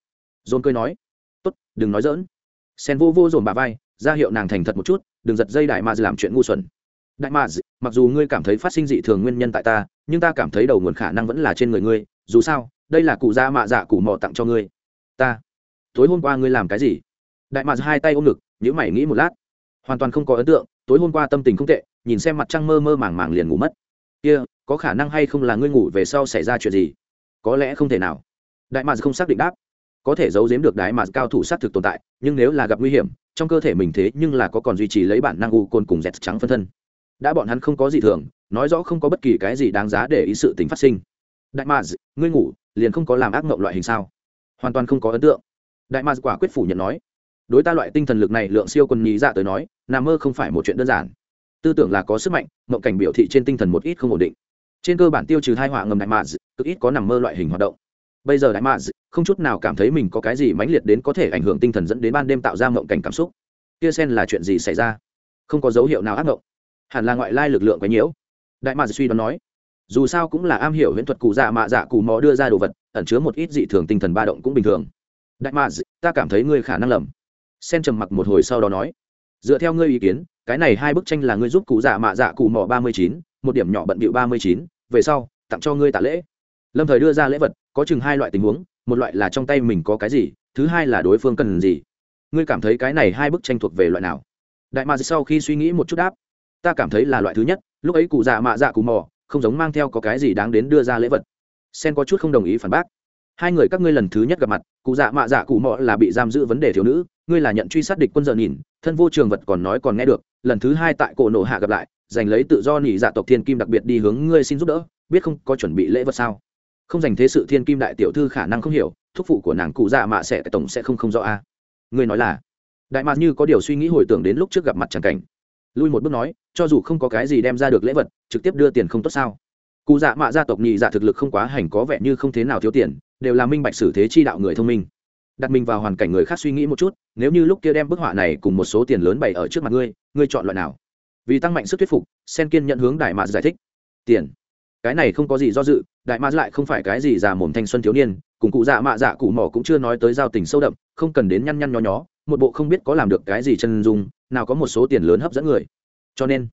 Dồn cười nói tốt đừng nói dỡn sen vô vô dồn bà vai ra hiệu nàng thành thật một chút đừng giật dây đại mà làm chuyện ngu xuẩn. Đại mà mặc dù ngươi cảm thấy phát sinh dị thường nguyên nhân tại ta nhưng ta cảm thấy đầu nguồn khả năng vẫn là trên người ngươi dù sao đây là cụ gia mạ dạ cụ mò tặng cho ngươi. Ta tối hôm qua ngươi làm cái gì? Đại mạ hai tay ôm ngực nhữ mày nghĩ một lát. Hoàn toàn không có ấn tượng tối hôm qua tâm tình không tệ nhìn xem mặt trăng mơ mơ màng màng liền ngủ mất. Kia、yeah, có khả năng hay không là ngươi ngủ về sau xảy ra chuyện gì? Có lẽ không thể nào đại mạc không xác định đáp. Có thể giấu giếm được đại mạc cao thủ sát thực tồn tại, nhưng nếu là gặp nguy hiểm, trong cơ thể mình thế nhưng là có còn duy trì lấy bản năng u côn cùng dẹt trắng phân thân. Đã bọn hắn không có gì thường, nói rõ không có bất kỳ cái gì đáng giá để ý sự tính phát sinh. Đại mạc ngươi ngủ, liền không có làm ác mộng loại hình sao? Hoàn toàn không có ấn tượng. Đại mạc quả quyết phủ nhận nói. Đối ta loại tinh thần lực này lượng siêu quân nhí dạ tới nói, nằm mơ không phải một chuyện đơn giản. Tư tưởng là có sức mạnh, mộng cảnh biểu thị trên tinh thần một ít không ổn định. Trên cơ bản tiêu trừ hai họa ngầm đại mạc cực ít có nằm mơ loại hình hoạt động bây giờ đại mạ không chút nào cảm thấy mình có cái gì mãnh liệt đến có thể ảnh hưởng tinh thần dẫn đến ban đêm tạo ra mộng cảnh cảm xúc. Kia sen là chuyện gì xảy ra? Không có dấu hiệu nào ác mộng. Hẳn là ngoại lai lực lượng quấy nhiễu. Đại mạ suy đoán nói, dù sao cũng là am hiểu huyễn thuật cụ dạ mạ dạ cụ mò đưa ra đồ vật, ẩn chứa một ít dị thường tinh thần ba động cũng bình thường. Đại mạ ta cảm thấy ngươi khả năng lầm. Sen trầm mặc một hồi sau đó nói, dựa theo ngươi ý kiến, cái này hai bức tranh là ngươi giúp cụ dạ mạ dạ cụ mò ba mươi chín, một điểm nhỏ bận bịu ba mươi chín, về sau, tặng cho ngươi tạ lễ. Lâm thời đưa ra lễ vật có chừng hai loại tình huống, một loại là trong tay mình có cái gì, thứ hai là đối phương cần gì. Ngươi cảm thấy cái này hai bức tranh thuộc về loại nào? Đại ma sau khi suy nghĩ một chút đáp, ta cảm thấy là loại thứ nhất, lúc ấy cụ dạ mạ dạ cụ mò, không giống mang theo có cái gì đáng đến đưa ra lễ vật. Sen có chút không đồng ý phản bác. Hai người các ngươi lần thứ nhất gặp mặt, cụ dạ mạ dạ cụ mọ là bị giam giữ vấn đề thiếu nữ, ngươi là nhận truy sát địch quân giờ nhìn, thân vô trường vật còn nói còn nghe được, lần thứ hai tại cổ nổ hạ gặp lại, giành lấy tự do nhị dạ tộc thiên kim đặc biệt đi hướng ngươi xin giúp đỡ, biết không có chuẩn bị lễ vật sao? Không dành thế sự thiên kim đại tiểu thư khả năng không hiểu, thúc phụ của nàng cụ dạ mạ sẽ tổng sẽ không không rõ a. Ngươi nói là, đại mạc như có điều suy nghĩ hồi tưởng đến lúc trước gặp mặt tràng cảnh. Lui một bước nói, cho dù không có cái gì đem ra được lễ vật, trực tiếp đưa tiền không tốt sao? Cụ dạ mạ gia tộc nhị dạ thực lực không quá hành có vẻ như không thế nào thiếu tiền, đều là minh bạch xử thế chi đạo người thông minh. Đặt mình vào hoàn cảnh người khác suy nghĩ một chút, nếu như lúc kia đem bức họa này cùng một số tiền lớn bày ở trước mặt ngươi ngươi chọn loại nào? Vì tăng mạnh sức thuyết phục, sen kiên nhận hướng đại mạc giải thích. Tiền. Cái này không có gì do dự đại mạc lại không phải cái gì già mồm thanh xuân thiếu niên, cùng cụ dạ mạ dạ cụ mỏ cũng chưa nói tới giao tình sâu đậm, không cần đến nhăn nhăn nho nhó, một bộ không biết có làm được cái gì chân dung, nào có một số tiền lớn hấp dẫn người. Cho nên,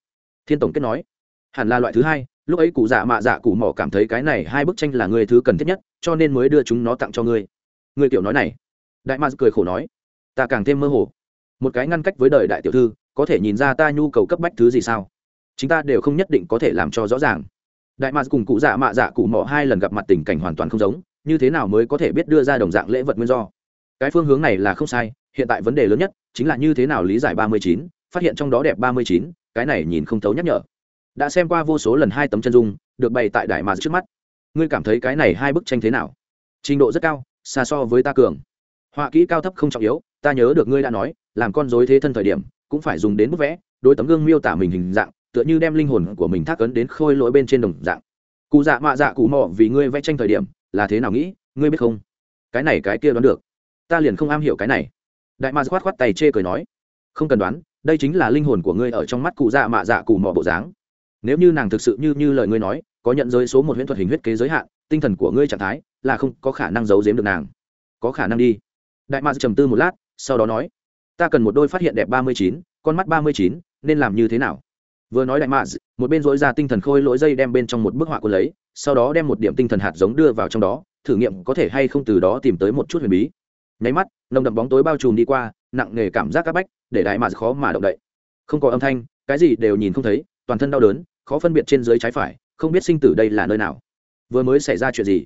thiên tổng kết nói, hẳn là loại thứ hai, lúc ấy cụ dạ mạ dạ cụ mỏ cảm thấy cái này hai bức tranh là người thứ cần thiết nhất, cho nên mới đưa chúng nó tặng cho ngươi. Người tiểu nói này, đại mạc cười khổ nói, ta càng thêm mơ hồ. Một cái ngăn cách với đời đại tiểu thư, có thể nhìn ra ta nhu cầu cấp bách thứ gì sao? Chúng ta đều không nhất định có thể làm cho rõ ràng đại mạc cùng cụ dạ mạ dạ cụ mỏ hai lần gặp mặt tình cảnh hoàn toàn không giống, như thế nào mới có thể biết đưa ra đồng dạng lễ vật nguyên do? Cái phương hướng này là không sai, hiện tại vấn đề lớn nhất chính là như thế nào lý giải ba mươi chín, phát hiện trong đó đẹp ba mươi chín, cái này nhìn không thấu nhắc nhở. Đã xem qua vô số lần hai tấm chân dung, được bày tại đại mạc trước mắt. Ngươi cảm thấy cái này hai bức tranh thế nào? Trình độ rất cao, xa so với ta cường. Họa kỹ cao thấp không trọng yếu, ta nhớ được ngươi đã nói, làm con dối thế thân thời điểm, cũng phải dùng đến bức vẽ đôi tấm gương miêu tả mình hình dạng tựa như đem linh hồn của mình thác ấn đến khôi lỗi bên trên đồng dạng. Cụ dạ mạ dạ cụ mò vì ngươi vẽ tranh thời điểm, là thế nào nghĩ, ngươi biết không? Cái này cái kia đoán được. Ta liền không am hiểu cái này. Đại ma khoát khoát tay chê cười nói. Không cần đoán, đây chính là linh hồn của ngươi ở trong mắt cụ dạ mạ dạ cụ mò bộ dáng. Nếu như nàng thực sự như như lời ngươi nói, có nhận giới số một huyễn thuật hình huyết kế giới hạn, tinh thần của ngươi trạng thái là không có khả năng giấu giếm được nàng. Có khả năng đi. Đại ma trầm tư một lát, sau đó nói, ta cần một đôi phát hiện đẹp ba mươi chín, con mắt ba mươi chín, nên làm như thế nào? Vừa nói đại mạ, một bên dối ra tinh thần khôi lỗi dây đem bên trong một bức họa quân lấy sau đó đem một điểm tinh thần hạt giống đưa vào trong đó thử nghiệm có thể hay không từ đó tìm tới một chút huyền bí. Nháy mắt nồng đậm bóng tối bao trùm đi qua nặng nề cảm giác áp bách để đại mạ khó mà động đậy. Không có âm thanh cái gì đều nhìn không thấy toàn thân đau đớn khó phân biệt trên dưới trái phải không biết sinh tử đây là nơi nào. Vừa mới xảy ra chuyện gì?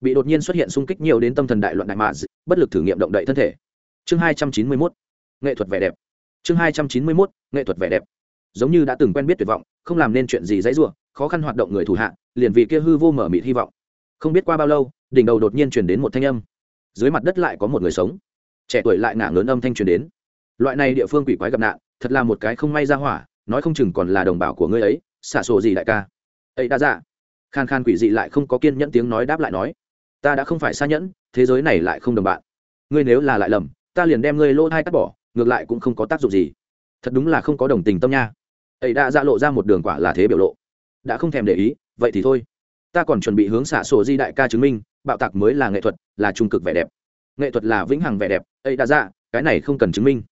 Bị đột nhiên xuất hiện xung kích nhiều đến tâm thần đại loạn đại mạ, bất lực thử nghiệm động đậy thân thể. Chương hai trăm chín mươi mốt nghệ thuật vẻ đẹp. Chương hai trăm chín mươi mốt nghệ thuật vẻ đẹp giống như đã từng quen biết tuyệt vọng, không làm nên chuyện gì dãy ruộng khó khăn hoạt động người thủ hạ, liền vì kia hư vô mở mịt hy vọng. Không biết qua bao lâu, đỉnh đầu đột nhiên chuyển đến một thanh âm. Dưới mặt đất lại có một người sống. Trẻ tuổi lại ngả lớn âm thanh truyền đến. Loại này địa phương quỷ quái gặp nạn, thật là một cái không may ra hỏa, nói không chừng còn là đồng bào của ngươi ấy, xả sổ gì đại ca. Ấy đã dạ. Khan khan quỷ dị lại không có kiên nhẫn tiếng nói đáp lại nói. Ta đã không phải xa nhẫn, thế giới này lại không đồng bạn. Ngươi nếu là lại lầm, ta liền đem ngươi lỗ thai cắt bỏ, ngược lại cũng không có tác dụng gì. Thật đúng là không có đồng tình tâm nha ấy đã ra lộ ra một đường quả là thế biểu lộ. Đã không thèm để ý, vậy thì thôi. Ta còn chuẩn bị hướng xạ sổ di đại ca chứng minh, bạo tạc mới là nghệ thuật, là trung cực vẻ đẹp. Nghệ thuật là vĩnh hằng vẻ đẹp, ấy đã ra cái này không cần chứng minh.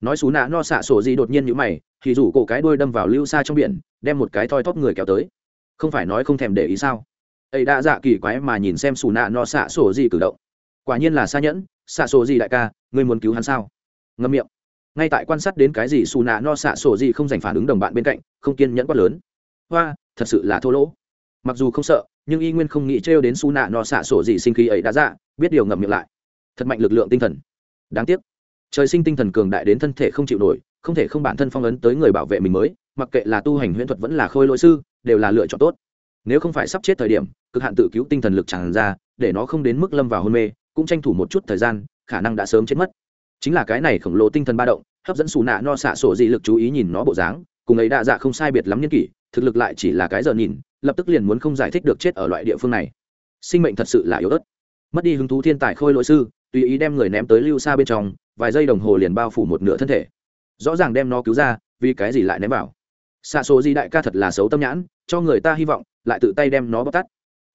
Nói xú nạ no xạ sổ di đột nhiên nhữ mày, thì rủ cổ cái đuôi đâm vào lưu xa trong biển, đem một cái thoi thóp người kéo tới. Không phải nói không thèm để ý sao? Ấy đã dạ kỳ quái mà nhìn xem xù nạ no xạ sổ di cử động. Quả nhiên là xa nhẫn, xạ sổ di đại ca, ngươi muốn cứu hắn sao? Ngâm miệng ngay tại quan sát đến cái gì xù nạ no xạ sổ gì không dành phản ứng đồng bạn bên cạnh, không kiên nhẫn quá lớn. Hoa, thật sự là thô lỗ. Mặc dù không sợ, nhưng y nguyên không nghĩ trêu đến xù nạ no xạ sổ gì sinh khí ấy đã ra biết điều ngậm miệng lại. Thật mạnh lực lượng tinh thần. Đáng tiếc. Trời sinh tinh thần cường đại đến thân thể không chịu nổi, không thể không bản thân phong ấn tới người bảo vệ mình mới, mặc kệ là tu hành huyễn thuật vẫn là khôi lỗi sư, đều là lựa chọn tốt. Nếu không phải sắp chết thời điểm, cực hạn tự cứu tinh thần lực tràn ra, để nó không đến mức lâm vào hôn mê, cũng tranh thủ một chút thời gian, khả năng đã sớm chết mất chính là cái này khổng lồ tinh thần ba động, hấp dẫn xù nạ no xạ sổ dị lực chú ý nhìn nó bộ dáng, cùng ấy đa dạ không sai biệt lắm nhân kỷ, thực lực lại chỉ là cái giờ nhìn, lập tức liền muốn không giải thích được chết ở loại địa phương này. Sinh mệnh thật sự là yếu ớt. Mất đi hứng thú thiên tài khôi lỗi sư, tùy ý đem người ném tới lưu xa bên trong, vài giây đồng hồ liền bao phủ một nửa thân thể. Rõ ràng đem nó cứu ra, vì cái gì lại ném vào? Xạ số di đại ca thật là xấu tâm nhãn, cho người ta hy vọng, lại tự tay đem nó bóc tắt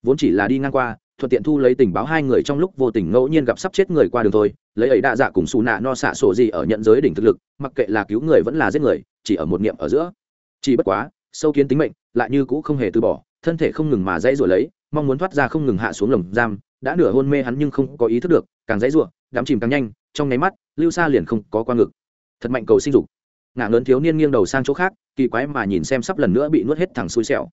vốn chỉ là đi ngang qua, thuận tiện thu lấy tình báo hai người trong lúc vô tình ngẫu nhiên gặp sắp chết người qua đường thôi lấy ấy đa dạ cùng xù nạ no xạ sổ gì ở nhận giới đỉnh thực lực, mặc kệ là cứu người vẫn là giết người, chỉ ở một niệm ở giữa. Chỉ bất quá, sâu kiến tính mệnh lại như cũ không hề từ bỏ, thân thể không ngừng mà dãy rồi lấy, mong muốn thoát ra không ngừng hạ xuống lồng giam, đã nửa hôn mê hắn nhưng không có ý thức được, càng dãy ruộng đám chìm càng nhanh, trong nháy mắt, lưu xa liền không có qua ngực. Thật mạnh cầu sinh dục. Ngã lớn thiếu niên nghiêng đầu sang chỗ khác, kỳ quái mà nhìn xem sắp lần nữa bị nuốt hết thằng xui xẻo.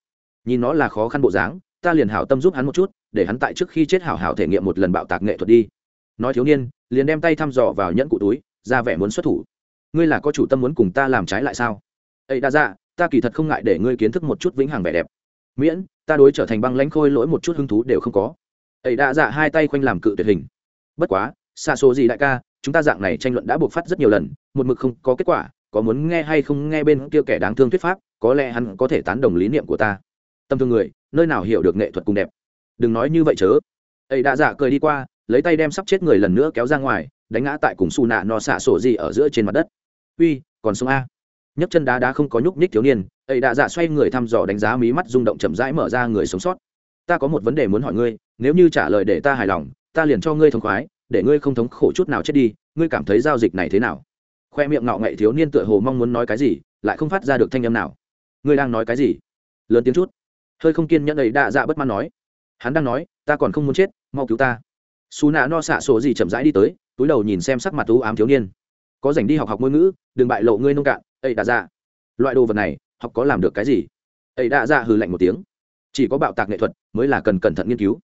Nhìn nó là khó khăn bộ dáng, ta liền hảo tâm giúp hắn một chút, để hắn tại trước khi chết hảo hảo thể nghiệm một lần bạo tạc nghệ thuật đi nói thiếu niên, liền đem tay thăm dò vào nhẫn cụ túi, ra vẻ muốn xuất thủ. Ngươi là có chủ tâm muốn cùng ta làm trái lại sao? Ấy đã ra dạ, ta kỳ thật không ngại để ngươi kiến thức một chút vĩnh hằng vẻ đẹp. Miễn, ta đối trở thành băng lãnh khôi lỗi một chút hứng thú đều không có. Ấy đã dạ hai tay khoanh làm cự tuyệt hình. Bất quá, xa số gì đại ca, chúng ta dạng này tranh luận đã buộc phát rất nhiều lần, một mực không có kết quả, có muốn nghe hay không nghe bên kia kẻ đáng thương thuyết pháp, có lẽ hắn có thể tán đồng lý niệm của ta. Tâm thương người, nơi nào hiểu được nghệ thuật cùng đẹp? Đừng nói như vậy chớ. Ấy đã dạ cười đi qua lấy tay đem sắp chết người lần nữa kéo ra ngoài, đánh ngã tại cùng xù nạ no xạ sổ gì ở giữa trên mặt đất. Uy, còn sông a. Nhấc chân đá đá không có nhúc nhích thiếu niên, ấy đã dạ xoay người thăm dò đánh giá mí mắt rung động chậm rãi mở ra người sống sót. Ta có một vấn đề muốn hỏi ngươi, nếu như trả lời để ta hài lòng, ta liền cho ngươi thống khoái, để ngươi không thống khổ chút nào chết đi, ngươi cảm thấy giao dịch này thế nào? Khoe miệng ngạo ngậy thiếu niên tựa hồ mong muốn nói cái gì, lại không phát ra được thanh âm nào. Ngươi đang nói cái gì? Lớn tiếng chút. Hơi không kiên nhẫn ấy đạ dạ bất mãn nói. Hắn đang nói, ta còn không muốn chết, mau cứu ta xù nạ no xạ sổ gì chậm rãi đi tới, túi đầu nhìn xem sắc mặt u ám thiếu niên. Có dành đi học học ngôn ngữ, đừng bại lộ ngươi nông cạn ấy đã ra loại đồ vật này, học có làm được cái gì? Ấy đã ra hừ lạnh một tiếng. Chỉ có bạo tạc nghệ thuật mới là cần cẩn thận nghiên cứu.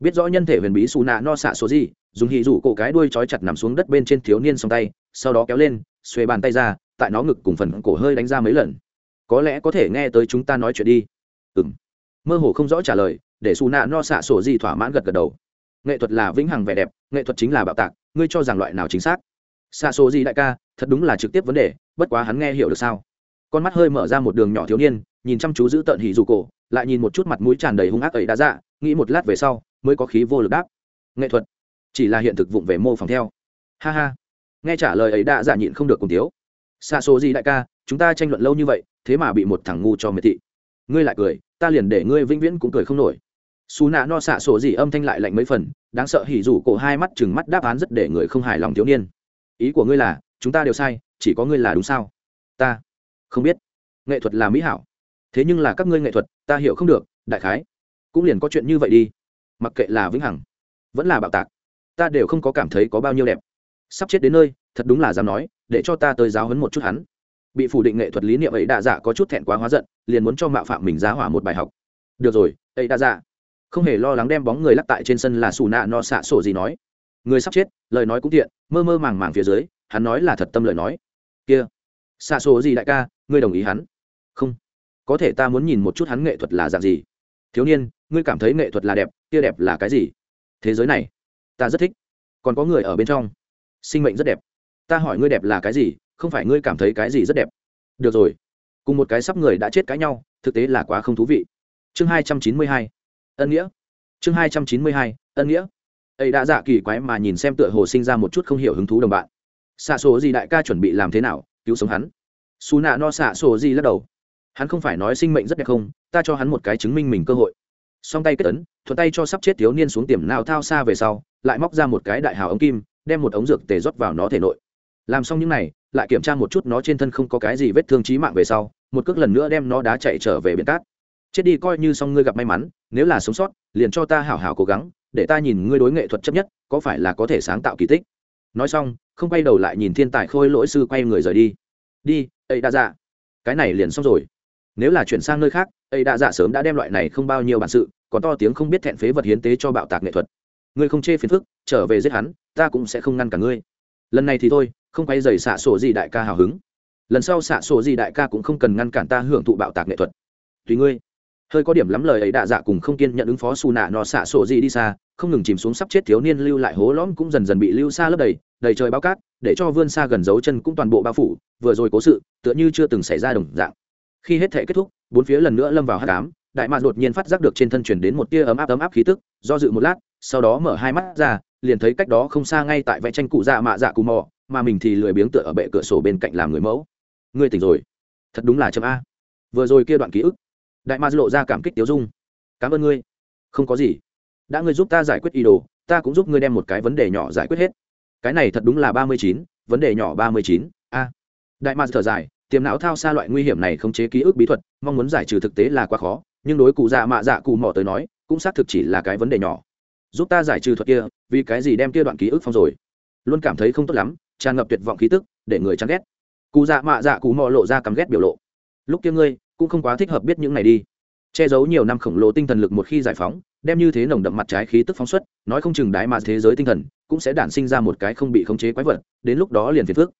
Biết rõ nhân thể huyền bí xù nạ no xạ số gì, dùng hì rủ cổ cái đuôi trói chặt nằm xuống đất bên trên thiếu niên song tay, sau đó kéo lên xuê bàn tay ra, tại nó ngực cùng phần cổ hơi đánh ra mấy lần. Có lẽ có thể nghe tới chúng ta nói chuyện đi. Ừ m mơ hồ không rõ trả lời, để xù nạ no xạ sổ gì thỏa mãn gật gật đầu nghệ thuật là vĩnh hằng vẻ đẹp, nghệ thuật chính là bạo tạc, ngươi cho rằng loại nào chính xác? Xa số gì đại ca, thật đúng là trực tiếp vấn đề, bất quá hắn nghe hiểu được sao? Con mắt hơi mở ra một đường nhỏ thiếu niên, nhìn chăm chú giữ tợn hỉ dù cổ, lại nhìn một chút mặt mũi tràn đầy hung ác ấy đã dạ nghĩ một lát về sau, mới có khí vô lực đáp. Nghệ thuật, chỉ là hiện thực vụng về mô phỏng theo. Ha ha. Nghe trả lời ấy đã dạ nhịn không được cùng tiếu xa số gì đại ca, chúng ta tranh luận lâu như vậy, thế mà bị một thằng ngu cho miệt thị. Ngươi lại cười, ta liền để ngươi vĩnh viễn cũng cười không nổi xù nạ no xạ sổ gì âm thanh lại lạnh mấy phần, đáng sợ hỉ rủ cổ hai mắt chừng mắt đáp án rất để người không hài lòng thiếu niên. Ý của ngươi là, chúng ta đều sai, chỉ có ngươi là đúng sao? Ta không biết. Nghệ thuật là mỹ hảo. Thế nhưng là các ngươi nghệ thuật, ta hiểu không được, đại khái. Cũng liền có chuyện như vậy đi. Mặc kệ là vĩnh hằng, vẫn là bạo tạc, ta đều không có cảm thấy có bao nhiêu đẹp. Sắp chết đến nơi, thật đúng là dám nói, để cho ta tới giáo hấn một chút hắn. Bị phủ định nghệ thuật lý niệm ấy đa dạ có chút thẹn quá hóa giận, liền muốn cho mạo phạm mình giá hỏa một bài học. Được rồi, ấy đa dạ không hề lo lắng đem bóng người lắc tại trên sân là xù nạ no xạ sổ gì nói. Người sắp chết, lời nói cũng tiện mơ mơ màng màng phía dưới, hắn nói là thật tâm lời nói. Kia xạ sổ gì đại ca, ngươi đồng ý hắn? Không. Có thể ta muốn nhìn một chút hắn nghệ thuật là dạng gì? Thiếu niên, ngươi cảm thấy nghệ thuật là đẹp, kia đẹp là cái gì? Thế giới này, ta rất thích. Còn có người ở bên trong. Sinh mệnh rất đẹp. Ta hỏi ngươi đẹp là cái gì, không phải ngươi cảm thấy cái gì rất đẹp. Được rồi. Cùng một cái sắp người đã chết cãi nhau, thực tế là quá không thú vị. Chương hai trăm chín mươi hai ân nghĩa. Chương hai trăm chín mươi hai, ân nghĩa. Ấy đã dạ kỳ quái mà nhìn xem tựa hồ sinh ra một chút không hiểu hứng thú đồng bạn. Xạ số gì đại ca chuẩn bị làm thế nào, cứu sống hắn. Xù nạ no xạ số gì lắc đầu. Hắn không phải nói sinh mệnh rất đẹp không, ta cho hắn một cái chứng minh mình cơ hội. Song tay kết ấn, thuận tay cho sắp chết thiếu niên xuống tiềm nào thao xa về sau, lại móc ra một cái đại hào ống kim, đem một ống dược tề rót vào nó thể nội. Làm xong những này, lại kiểm tra một chút nó trên thân không có cái gì vết thương trí mạng về sau, một cước lần nữa đem nó đá chạy trở về biển cát chết đi coi như xong ngươi gặp may mắn, nếu là sống sót, liền cho ta hảo hảo cố gắng, để ta nhìn ngươi đối nghệ thuật chấp nhất, có phải là có thể sáng tạo kỳ tích? Nói xong, không quay đầu lại nhìn thiên tài khôi lỗi sư quay người rời đi. Đi ấy đã dạ. Cái này liền xong rồi. Nếu là chuyển sang nơi khác ấy đã dạ sớm đã đem loại này không bao nhiêu bản sự, còn to tiếng không biết thẹn phế vật hiến tế cho bạo tạc nghệ thuật. Ngươi không chê phiền phức, trở về giết hắn, ta cũng sẽ không ngăn cả ngươi. Lần này thì thôi, không quay dày xạ sổ gì đại ca hào hứng. Lần sau xạ sổ gì đại ca cũng không cần ngăn cản ta hưởng thụ bạo tạc nghệ thuật. Tùy ngươi hơi có điểm lắm lời ấy đạ dạ cùng không kiên nhận ứng phó xù nạ nọ xạ sổ gì đi xa, không ngừng chìm xuống sắp chết thiếu niên lưu lại hố lõm cũng dần dần bị lưu xa lấp đầy đầy trời bao cát, để cho vươn xa gần dấu chân cũng toàn bộ bao phủ, vừa rồi cố sự, tựa như chưa từng xảy ra đồng dạng. Khi hết thể kết thúc, bốn phía lần nữa lâm vào hát cám đại mạc đột nhiên phát giác được trên thân chuyển đến một tia ấm áp ấm áp khí tức, do dự một lát, sau đó mở hai mắt ra, liền thấy cách đó không xa ngay tại vẽ tranh cụ dạ mạ dạ cù mò, mà mình thì lười biếng tựa ở bệ cửa sổ bên cạnh làm người mẫu. Ngươi tỉnh rồi. Thật đúng là chấm a. Vừa rồi kia đoạn ký ức đại Ma lộ ra cảm kích tiếu dung. Cảm ơn ngươi. Không có gì. Đã ngươi giúp ta giải quyết ý đồ, ta cũng giúp ngươi đem một cái vấn đề nhỏ giải quyết hết. Cái này thật đúng là ba mươi chín, vấn đề nhỏ ba mươi chín. A. Đại Ma thở dài, tiềm não thao xa loại nguy hiểm này không chế ký ức bí thuật, mong muốn giải trừ thực tế là quá khó, nhưng đối cụ dạ mạ dạ cụ mỏ tới nói, cũng xác thực chỉ là cái vấn đề nhỏ. Giúp ta giải trừ thuật kia, vì cái gì đem kia đoạn ký ức phong rồi? Luôn cảm thấy không tốt lắm, tràn ngập tuyệt vọng khí tức, để người chán ghét. Cụ dạ mạ dạ cụ mò lộ ra cắm ghét biểu lộ. Lúc kia ngươi cũng không quá thích hợp biết những này đi. Che giấu nhiều năm khổng lồ tinh thần lực một khi giải phóng, đem như thế nồng đậm mặt trái khí tức phóng xuất, nói không chừng đái mà thế giới tinh thần cũng sẽ đản sinh ra một cái không bị khống chế quái vật, đến lúc đó liền phiền phước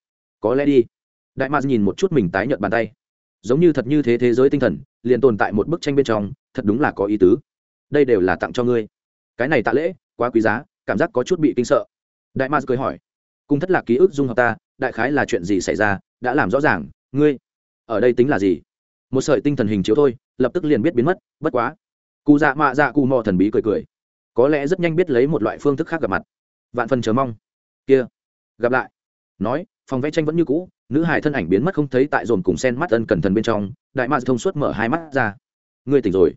có lẽ đi. Đại mạc nhìn một chút mình tái nhợt bàn tay. Giống như thật như thế thế giới tinh thần, liền tồn tại một bức tranh bên trong, thật đúng là có ý tứ. Đây đều là tặng cho ngươi. Cái này tạ lễ, quá quý giá, cảm giác có chút bị kinh sợ. Đại mạc cười hỏi. Cung thất lạc ký ức dung hợp ta, đại khái là chuyện gì xảy ra, đã làm rõ ràng, ngươi, ở đây tính là gì? Một sợi tinh thần hình chiếu thôi, lập tức liền biết biến mất, bất quá. Cụ dạ mạ dạ cụ mò thần bí cười cười. Có lẽ rất nhanh biết lấy một loại phương thức khác gặp mặt. Vạn phần chờ mong. Kia. Gặp lại. Nói, phòng vẽ tranh vẫn như cũ, nữ hải thân ảnh biến mất không thấy tại dồn cùng sen mắt ân cẩn thận bên trong, đại mạc thông suốt mở hai mắt ra. Ngươi tỉnh rồi.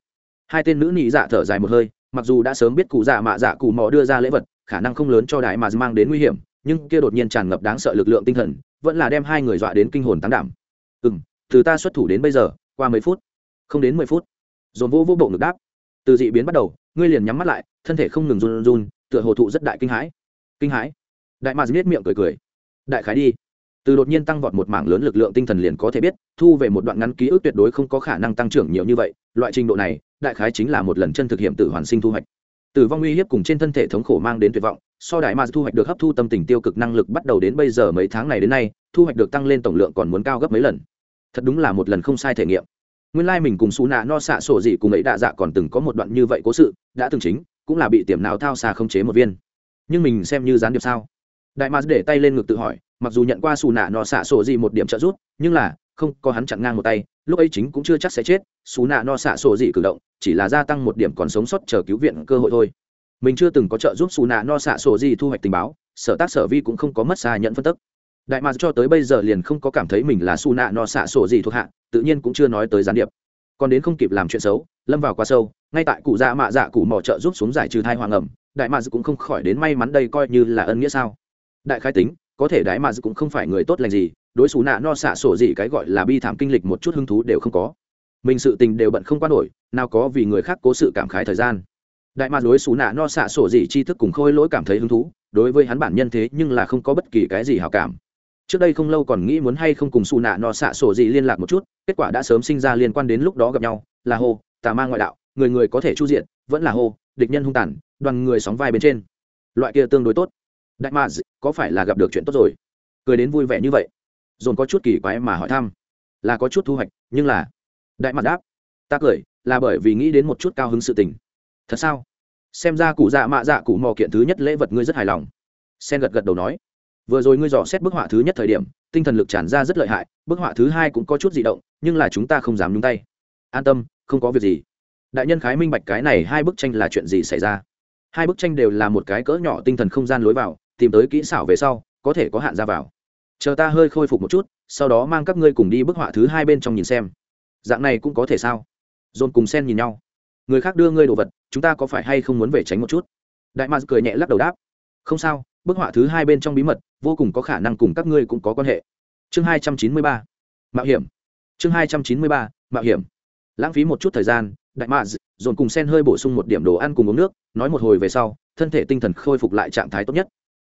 Hai tên nữ nị dạ thở dài một hơi, mặc dù đã sớm biết cụ dạ mạ dạ cụ mò đưa ra lễ vật, khả năng không lớn cho đại mạc mang đến nguy hiểm, nhưng kia đột nhiên tràn ngập đáng sợ lực lượng tinh thần, vẫn là đem hai người dọa đến kinh hồn tán đảm. Ừ m từ ta xuất thủ đến bây giờ, qua mấy phút, không đến mười phút, dồn vô vô bộ ngực đáp. Từ dị biến bắt đầu, ngươi liền nhắm mắt lại, thân thể không ngừng run run tựa hồ thụ rất đại kinh hãi. Kinh hãi? Đại mà giết miệng cười cười. Đại khái đi. Từ đột nhiên tăng vọt một mảng lớn lực lượng tinh thần liền có thể biết, thu về một đoạn ngắn ký ức tuyệt đối không có khả năng tăng trưởng nhiều như vậy. Loại trình độ này, đại khái chính là một lần chân thực hiện tử hoàn sinh thu hoạch. Tử vong uy hiếp cùng trên thân thể thống khổ mang đến tuyệt vọng, so đại ma thu hoạch được hấp thu tâm tình tiêu cực năng lực bắt đầu đến bây giờ mấy tháng này đến nay, thu hoạch được tăng lên tổng lượng còn muốn cao gấp mấy lần thật đúng là một lần không sai thể nghiệm. Nguyên lai、like、mình cùng xù nạ no xạ sổ gì cùng ấy đạ dạ còn từng có một đoạn như vậy cố sự, đã từng chính, cũng là bị tiềm não thao xa không chế một viên. Nhưng mình xem như gián điệp sao? Đại mars để tay lên ngực tự hỏi, mặc dù nhận qua xù nạ no xạ sổ gì một điểm trợ giúp, nhưng là, không, có hắn chặn ngang một tay, lúc ấy chính cũng chưa chắc sẽ chết xù nạ no xạ sổ gì cử động, chỉ là gia tăng một điểm còn sống sót chờ cứu viện cơ hội thôi. Mình chưa từng có trợ giúp xù nạ no xạ sổ gì thu hoạch tình báo, sở tác sở vi cũng không có mất xa nhận phân tức đại mạc cho tới bây giờ liền không có cảm thấy mình là su nạ no xạ sổ gì thuộc hạ, tự nhiên cũng chưa nói tới gián điệp. Còn đến không kịp làm chuyện xấu, lâm vào quá sâu, ngay tại cụ dạ mạ dạ cụ mỏ trợ giúp xuống giải trừ thai hoàng ẩm, đại mạc cũng không khỏi đến may mắn đây coi như là ân nghĩa sao. Đại khai tính, có thể đại mạc cũng không phải người tốt lành gì, đối xù nạ no xạ sổ gì cái gọi là bi thảm kinh lịch một chút hứng thú đều không có. Mình sự tình đều bận không qua nổi, nào có vì người khác cố sự cảm khái thời gian. Đại mạc đối xù nạ no xạ sổ gì tri thức cùng khôi lỗi cảm thấy hứng thú, đối với hắn bản nhân thế nhưng là không có bất kỳ cái gì hảo cảm trước đây không lâu còn nghĩ muốn hay không cùng xù nạ nọ xạ sổ gì liên lạc một chút, kết quả đã sớm sinh ra liên quan đến lúc đó gặp nhau, là hô tà ma ngoại đạo, người người có thể chu diện, vẫn là hô địch nhân hung tàn, đoàn người sóng vai bên trên. Loại kia tương đối tốt. Đại ma có phải là gặp được chuyện tốt rồi? Cười đến vui vẻ như vậy. Dồn có chút kỳ quái mà hỏi thăm. Là có chút thu hoạch, nhưng là đại mặt đáp. Ta cười, là bởi vì nghĩ đến một chút cao hứng sự tình. Thật sao? Xem ra cụ dạ mạ dạ cụ mò kiện thứ nhất lễ vật ngươi rất hài lòng. Sen gật gật đầu nói vừa rồi ngươi dò xét bức họa thứ nhất thời điểm, tinh thần lực tràn ra rất lợi hại, bức họa thứ hai cũng có chút di động, nhưng là chúng ta không dám nhúng tay. An tâm, không có việc gì. Đại nhân khái minh bạch cái này hai bức tranh là chuyện gì xảy ra? Hai bức tranh đều là một cái cỡ nhỏ tinh thần không gian lối vào, tìm tới kỹ xảo về sau, có thể có hạn ra vào. Chờ ta hơi khôi phục một chút, sau đó mang các ngươi cùng đi bức họa thứ hai bên trong nhìn xem. Dạng này cũng có thể sao? Dồn cùng sen nhìn nhau. Người khác đưa ngươi đồ vật, chúng ta có phải hay không muốn về tránh một chút? Đại mạc cười nhẹ lắc đầu đáp. Không sao bức họa thứ hai bên trong bí mật, vô cùng có khả năng cùng các ngươi cũng có quan hệ. Chương hai trăm chín mươi ba, mạo hiểm. Chương hai trăm chín mươi ba, mạo hiểm. Lãng phí một chút thời gian, đại mạc dồn cùng sen hơi bổ sung một điểm đồ ăn cùng uống nước, nói một hồi về sau, thân thể tinh thần khôi phục lại trạng thái tốt nhất.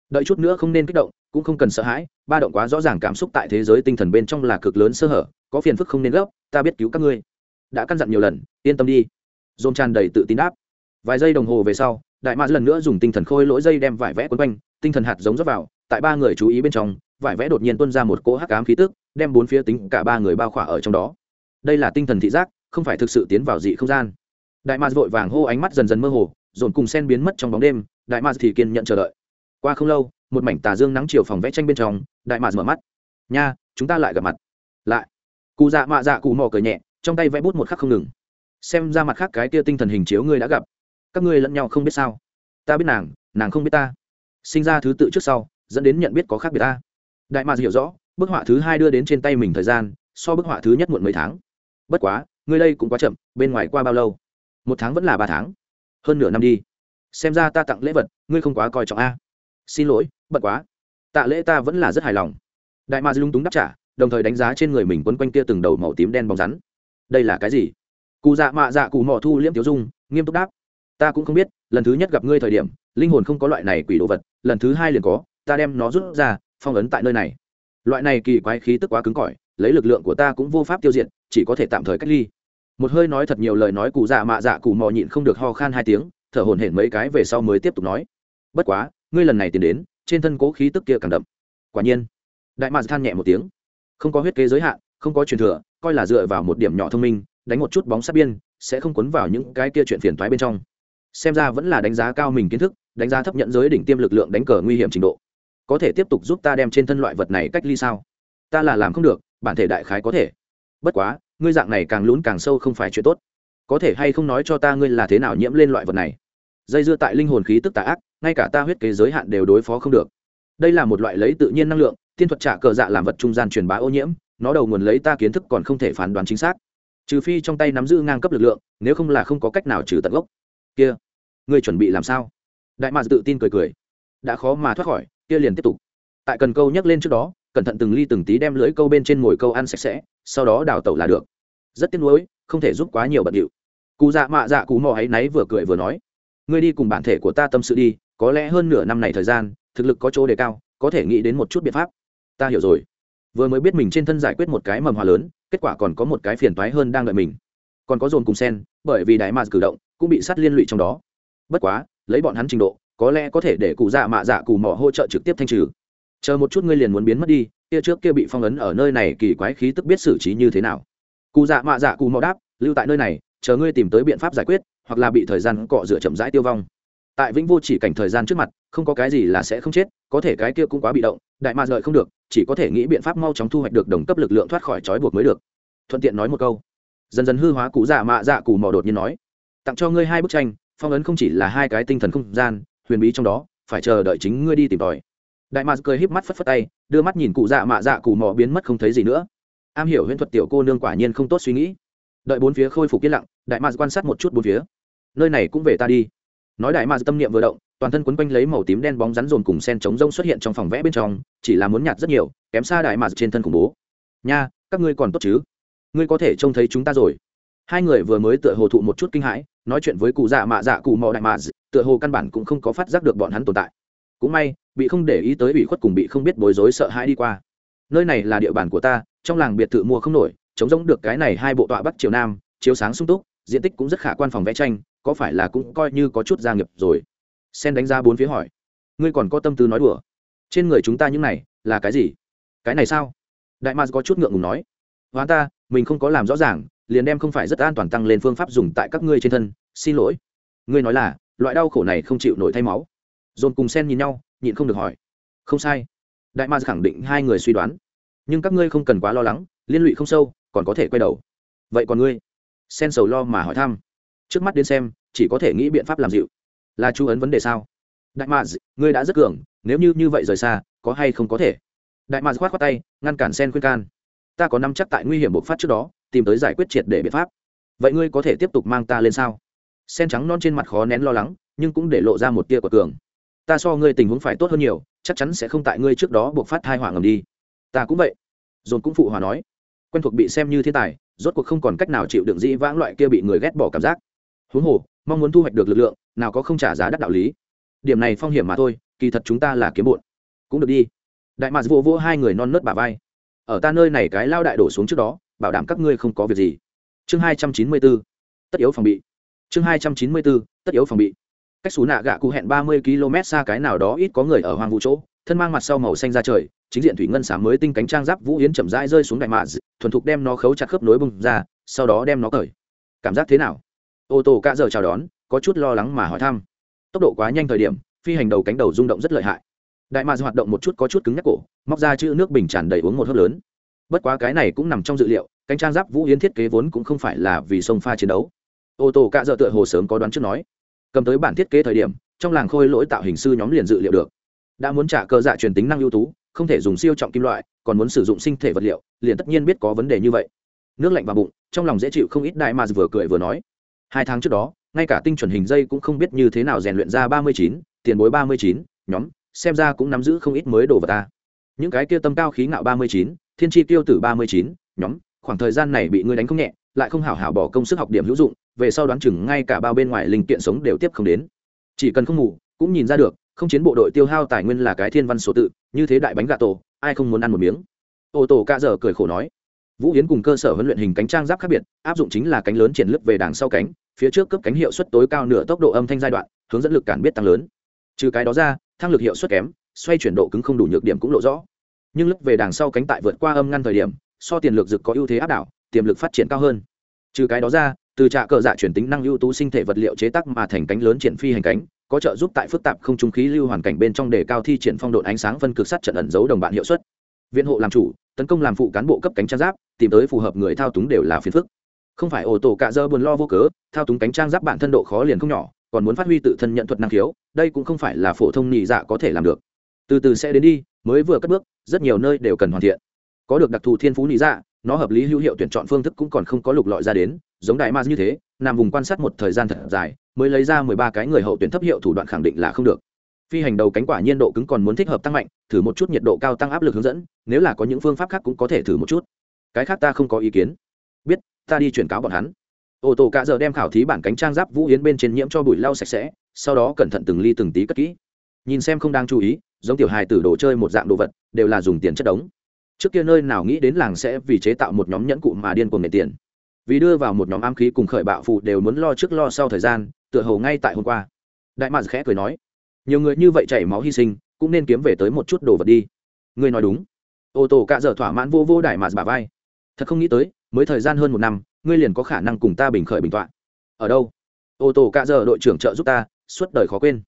Đợi chút nữa không nên kích động, cũng không cần sợ hãi, ba động quá rõ ràng cảm xúc tại thế giới tinh thần bên trong là cực lớn sơ hở, có phiền phức không nên gấp, ta biết cứu các ngươi. Đã căn dặn nhiều lần, yên tâm đi. Dồn tràn đầy tự tin đáp. Vài giây đồng hồ về sau, đại mã lần nữa dùng tinh thần khôi lỗi dây đem vải vẽ quấn quanh tinh thần hạt giống rót vào, tại ba người chú ý bên trong, vải vẽ đột nhiên tuôn ra một cỗ hắc ám khí tức, đem bốn phía tính cả ba người bao khỏa ở trong đó. Đây là tinh thần thị giác, không phải thực sự tiến vào dị không gian. Đại Ma vội vàng hô ánh mắt dần dần mơ hồ, dồn cùng sen biến mất trong bóng đêm, đại Ma thì kiên nhận chờ đợi. Qua không lâu, một mảnh tà dương nắng chiều phòng vẽ tranh bên trong, đại Ma mở mắt. Nha, chúng ta lại gặp mặt. Lại. Cụ dạ mạ dạ cụ mò cười nhẹ, trong tay vẽ bút một khắc không ngừng. Xem ra mặt khác cái tia tinh thần hình chiếu ngươi đã gặp. Các ngươi lẫn nhau không biết sao. Ta biết nàng nàng không biết ta sinh ra thứ tự trước sau, dẫn đến nhận biết có khác biệt ta đại mạc hiểu rõ, bức họa thứ hai đưa đến trên tay mình thời gian, so bức họa thứ nhất muộn mấy tháng. Bất quá, ngươi đây cũng quá chậm, bên ngoài qua bao lâu? Một tháng vẫn là ba tháng. Hơn nửa năm đi. Xem ra ta tặng lễ vật, ngươi không quá coi trọng a. Xin lỗi bật quá. Tạ lễ ta vẫn là rất hài lòng. Đại mạc lung túng đáp trả, đồng thời đánh giá trên người mình quấn quanh kia từng đầu màu tím đen bóng rắn. Đây là cái gì? Cụ dạ mạ dạ cụ mò thu liễm tiểu dung, nghiêm túc đáp ta cũng không biết, lần thứ nhất gặp ngươi thời điểm, linh hồn không có loại này quỷ đồ vật, lần thứ hai liền có, ta đem nó rút ra, phong ấn tại nơi này. Loại này kỳ quái khí tức quá cứng cỏi, lấy lực lượng của ta cũng vô pháp tiêu diệt, chỉ có thể tạm thời cách ly. Một hơi nói thật nhiều lời nói cụ dạ mạ dạ cụ mò nhịn không được ho khan hai tiếng, thở hổn hển mấy cái về sau mới tiếp tục nói. Bất quá, ngươi lần này tiến đến, trên thân cố khí tức kia càng đậm. Quả nhiên, đại mạc than nhẹ một tiếng. Không có huyết kế giới hạn, không có truyền thừa, coi là dựa vào một điểm nhỏ thông minh, đánh một chút bóng sát biên, sẽ không quấn vào những cái kia chuyện phiền toái bên trong xem ra vẫn là đánh giá cao mình kiến thức, đánh giá thấp nhận giới đỉnh tiêm lực lượng đánh cờ nguy hiểm trình độ. Có thể tiếp tục giúp ta đem trên thân loại vật này cách ly sao? Ta là làm không được, bản thể đại khái có thể. Bất quá, ngươi dạng này càng lún càng sâu không phải chuyện tốt. Có thể hay không nói cho ta ngươi là thế nào nhiễm lên loại vật này? Dây dưa tại linh hồn khí tức tà ác, ngay cả ta huyết kế giới hạn đều đối phó không được. Đây là một loại lấy tự nhiên năng lượng, tiên thuật trả cờ dạ làm vật trung gian truyền bá ô nhiễm, nó đầu nguồn lấy ta kiến thức còn không thể phán đoán chính xác. Trừ phi trong tay nắm giữ ngang cấp lực lượng, nếu không là không có cách nào trừ tận gốc kia, ngươi chuẩn bị làm sao? Đại mạc tự tin cười cười. Đã khó mà thoát khỏi, kia liền tiếp tục. Tại cần câu nhắc lên trước đó, cẩn thận từng ly từng tí đem lưỡi câu bên trên ngồi câu ăn sạch sẽ, sau đó đào tẩu là được. Rất tiếc nuối, không thể giúp quá nhiều bận điệu. Cụ dạ mạ dạ cụ mò ấy náy vừa cười vừa nói, ngươi đi cùng bản thể của ta tâm sự đi, có lẽ hơn nửa năm này thời gian, thực lực có chỗ đề cao, có thể nghĩ đến một chút biện pháp. Ta hiểu rồi. Vừa mới biết mình trên thân giải quyết một cái mầm hòa lớn, kết quả còn có một cái phiền toái hơn đang đợi mình còn có dồn cùng sen, bởi vì đại mạc cử động cũng bị sát liên lụy trong đó. Bất quá, lấy bọn hắn trình độ, có lẽ có thể để cụ dạ mạ dạ cụ mỏ hỗ trợ trực tiếp thanh trừ. Chờ một chút ngươi liền muốn biến mất đi, kia trước kia bị phong ấn ở nơi này kỳ quái khí tức biết xử trí như thế nào? Cụ dạ mạ dạ cụ mỏ đáp, lưu tại nơi này, chờ ngươi tìm tới biện pháp giải quyết, hoặc là bị thời gian cọ rửa chậm rãi tiêu vong. Tại vĩnh vô chỉ cảnh thời gian trước mặt, không có cái gì là sẽ không chết, có thể cái kia cũng quá bị động, đại mạ lợi không được, chỉ có thể nghĩ biện pháp mau chóng thu hoạch được đồng cấp lực lượng thoát khỏi trói buộc mới được. Thuận tiện nói một câu dần dần hư hóa cụ dạ mạ dạ cụ mò đột nhiên nói, tặng cho ngươi hai bức tranh, phong ấn không chỉ là hai cái tinh thần không gian, huyền bí trong đó, phải chờ đợi chính ngươi đi tìm tòi. Đại mạc cười híp mắt phất phất tay, đưa mắt nhìn cụ dạ mạ dạ cụ mò biến mất không thấy gì nữa. Am hiểu huyễn thuật tiểu cô nương quả nhiên không tốt suy nghĩ. Đợi bốn phía khôi phục yên lặng, đại mạc quan sát một chút bốn phía. Nơi này cũng về ta đi. Nói đại mạc tâm niệm vừa động, toàn thân quấn quanh lấy màu tím đen bóng rắn rồn cùng sen chống rông xuất hiện trong phòng vẽ bên trong, chỉ là muốn nhạt rất nhiều, kém xa đại mạc trên thân khủng bố. Nha, các ngươi còn tốt chứ? Ngươi có thể trông thấy chúng ta rồi. Hai người vừa mới tựa hồ thụ một chút kinh hãi, nói chuyện với cụ dạ mạ dạ cụ mò đại mạ tựa hồ căn bản cũng không có phát giác được bọn hắn tồn tại. Cũng may, bị không để ý tới bị khuất cùng bị không biết bối rối sợ hãi đi qua. Nơi này là địa bàn của ta, trong làng biệt thự mua không nổi chống giống được cái này hai bộ tọa bắc triều nam, chiếu sáng sung túc, diện tích cũng rất khả quan phòng vẽ tranh, có phải là cũng coi như có chút gia nghiệp rồi. Sen đánh ra bốn phía hỏi. Ngươi còn có tâm tư nói đùa? Trên người chúng ta những này là cái gì? Cái này sao? Đại mars có chút ngượng ngùng nói. Hóa ta mình không có làm rõ ràng liền đem không phải rất an toàn tăng lên phương pháp dùng tại các ngươi trên thân xin lỗi. Ngươi nói là loại đau khổ này không chịu nổi thay máu. Dồn cùng sen nhìn nhau nhịn không được hỏi. Không sai. Đại Ma khẳng định hai người suy đoán. Nhưng các ngươi không cần quá lo lắng liên lụy không sâu còn có thể quay đầu. Vậy còn ngươi? Sen sầu lo mà hỏi thăm. Trước mắt đến xem chỉ có thể nghĩ biện pháp làm dịu. Là chú ấn vấn đề sao? Đại Ma, ngươi đã rất cường nếu như như vậy rời xa có hay không có thể? Đại Ma khoát khoát tay ngăn cản sen khuyên can ta có năm chắc tại nguy hiểm bộc phát trước đó, tìm tới giải quyết triệt để biện pháp. Vậy ngươi có thể tiếp tục mang ta lên sao? Sen trắng non trên mặt khó nén lo lắng, nhưng cũng để lộ ra một tia của cường. Ta so ngươi tình huống phải tốt hơn nhiều, chắc chắn sẽ không tại ngươi trước đó buộc phát hai hỏa ngầm đi. Ta cũng vậy. Dồn cũng phụ hòa nói. Quen thuộc bị xem như thiên tài, rốt cuộc không còn cách nào chịu đựng dĩ vãng loại kia bị người ghét bỏ cảm giác. Huống hồ, mong muốn thu hoạch được lực lượng, nào có không trả giá đắt đạo lý. Điểm này phong hiểm mà thôi, kỳ thật chúng ta là kiếm bụn cũng được đi. Đại mạc vô vô hai người non nớt bà vai ở ta nơi này cái lao đại đổ xuống trước đó, bảo đảm các ngươi không có việc gì. Chương hai trăm chín mươi bốn, tất yếu phòng bị. Chương hai trăm chín mươi bốn, tất yếu phòng bị. Cách xú nạ gạ cụ hẹn ba mươi km xa cái nào đó ít có người ở hoang vũ chỗ, thân mang mặt sau màu xanh ra trời, chính diện thủy ngân sáng mới tinh cánh trang giáp vũ yến chậm rãi rơi xuống đại mạ thuần thục đem nó khấu chặt khớp nối bung ra, sau đó đem nó cởi. Cảm giác thế nào? Ô tô cả giờ chào đón, có chút lo lắng mà hỏi thăm. Tốc độ quá nhanh thời điểm, phi hành đầu cánh đầu rung động rất lợi hại đại mạ hoạt động một chút có chút cứng nhắc cổ, móc ra chữ nước bình tràn đầy uống một hớp lớn. Bất quá cái này cũng nằm trong dự liệu, cánh trang giáp vũ yến thiết kế vốn cũng không phải là vì sông pha chiến đấu. Ô tô cạ dợ tựa hồ sớm có đoán trước nói, cầm tới bản thiết kế thời điểm, trong làng khôi lỗi tạo hình sư nhóm liền dự liệu được. Đã muốn trả cơ dạ truyền tính năng ưu tú, không thể dùng siêu trọng kim loại, còn muốn sử dụng sinh thể vật liệu, liền tất nhiên biết có vấn đề như vậy. Nước lạnh vào bụng, trong lòng dễ chịu không ít đại mà vừa cười vừa nói. Hai tháng trước đó, ngay cả tinh chuẩn hình dây cũng không biết như thế nào rèn luyện ra ba mươi chín, tiền bối ba mươi chín, nhóm xem ra cũng nắm giữ không ít mới đồ vào ta. Những cái kia tâm cao khí ngạo ba mươi chín, thiên tri tiêu tử ba mươi chín, nhóm, khoảng thời gian này bị ngươi đánh không nhẹ, lại không hảo hảo bỏ công sức học điểm hữu dụng, về sau đoán chừng ngay cả bao bên ngoài linh kiện sống đều tiếp không đến. Chỉ cần không ngủ, cũng nhìn ra được, không chiến bộ đội tiêu hao tài nguyên là cái thiên văn số tự, như thế đại bánh gà tổ, ai không muốn ăn một miếng? Ô tổ ca dở cười khổ nói. Vũ hiến cùng cơ sở huấn luyện hình cánh trang giáp khác biệt, áp dụng chính là cánh lớn triển lướt về đằng sau cánh, phía trước cấp cánh hiệu suất tối cao nửa tốc độ âm thanh giai đoạn, hướng dẫn lực cản biết tăng lớn trừ cái đó ra, thăng lực hiệu suất kém, xoay chuyển độ cứng không đủ nhược điểm cũng lộ rõ. Nhưng lúc về đằng sau cánh tại vượt qua âm ngăn thời điểm, so tiền lực dực có ưu thế áp đảo, tiềm lực phát triển cao hơn. Trừ cái đó ra, từ trạ cờ dạ chuyển tính năng ưu tú sinh thể vật liệu chế tác mà thành cánh lớn triển phi hành cánh, có trợ giúp tại phức tạp không trung khí lưu hoàn cảnh bên trong đề cao thi triển phong độ ánh sáng phân cực sắt trận ẩn giấu đồng bạn hiệu suất. Viện hộ làm chủ, tấn công làm phụ cán bộ cấp cánh trang giáp, tìm tới phù hợp người thao túng đều là phiền phức. Không phải ô tô cạ dơ buồn lo vô cớ, thao túng cánh trang giáp bản thân độ khó liền không nhỏ còn muốn phát huy tự thân nhận thuật năng khiếu, đây cũng không phải là phổ thông nhị dạ có thể làm được. Từ từ sẽ đến đi, mới vừa cất bước, rất nhiều nơi đều cần hoàn thiện. Có được đặc thù thiên phú nhị dạ nó hợp lý hữu hiệu tuyển chọn phương thức cũng còn không có lục lọi ra đến, giống đại ma như thế, nằm vùng quan sát một thời gian thật dài, mới lấy ra mười ba cái người hậu tuyển thấp hiệu thủ đoạn khẳng định là không được. Phi hành đầu cánh quả nhiên độ cứng còn muốn thích hợp tăng mạnh, thử một chút nhiệt độ cao tăng áp lực hướng dẫn, nếu là có những phương pháp khác cũng có thể thử một chút. Cái khác ta không có ý kiến. Biết, ta đi chuyển cáo bọn hắn ô tô cả giờ đem khảo thí bản cánh trang giáp vũ yến bên trên nhiễm cho bụi lau sạch sẽ, sau đó cẩn thận từng ly từng tí cất kỹ. Nhìn xem không đang chú ý, giống tiểu hài tử đồ chơi một dạng đồ vật, đều là dùng tiền chất đống. Trước kia nơi nào nghĩ đến làng sẽ vì chế tạo một nhóm nhẫn cụ mà điên cuồng nệ tiền. Vì đưa vào một nhóm am khí cùng khởi bạo phụ đều muốn lo trước lo sau thời gian, tựa hồ ngay tại hôm qua. Đại mạn khẽ cười nói, nhiều người như vậy chảy máu hy sinh, cũng nên kiếm về tới một chút đồ vật đi. Ngươi nói đúng. Ô tô cạ dở thỏa mãn vô vô đại mạn bà vai. Thật không nghĩ tới, mới thời gian hơn một năm ngươi liền có khả năng cùng ta bình khởi bình tọa ở đâu? Ô tô cạ giờ đội trưởng trợ giúp ta, suốt đời khó quên.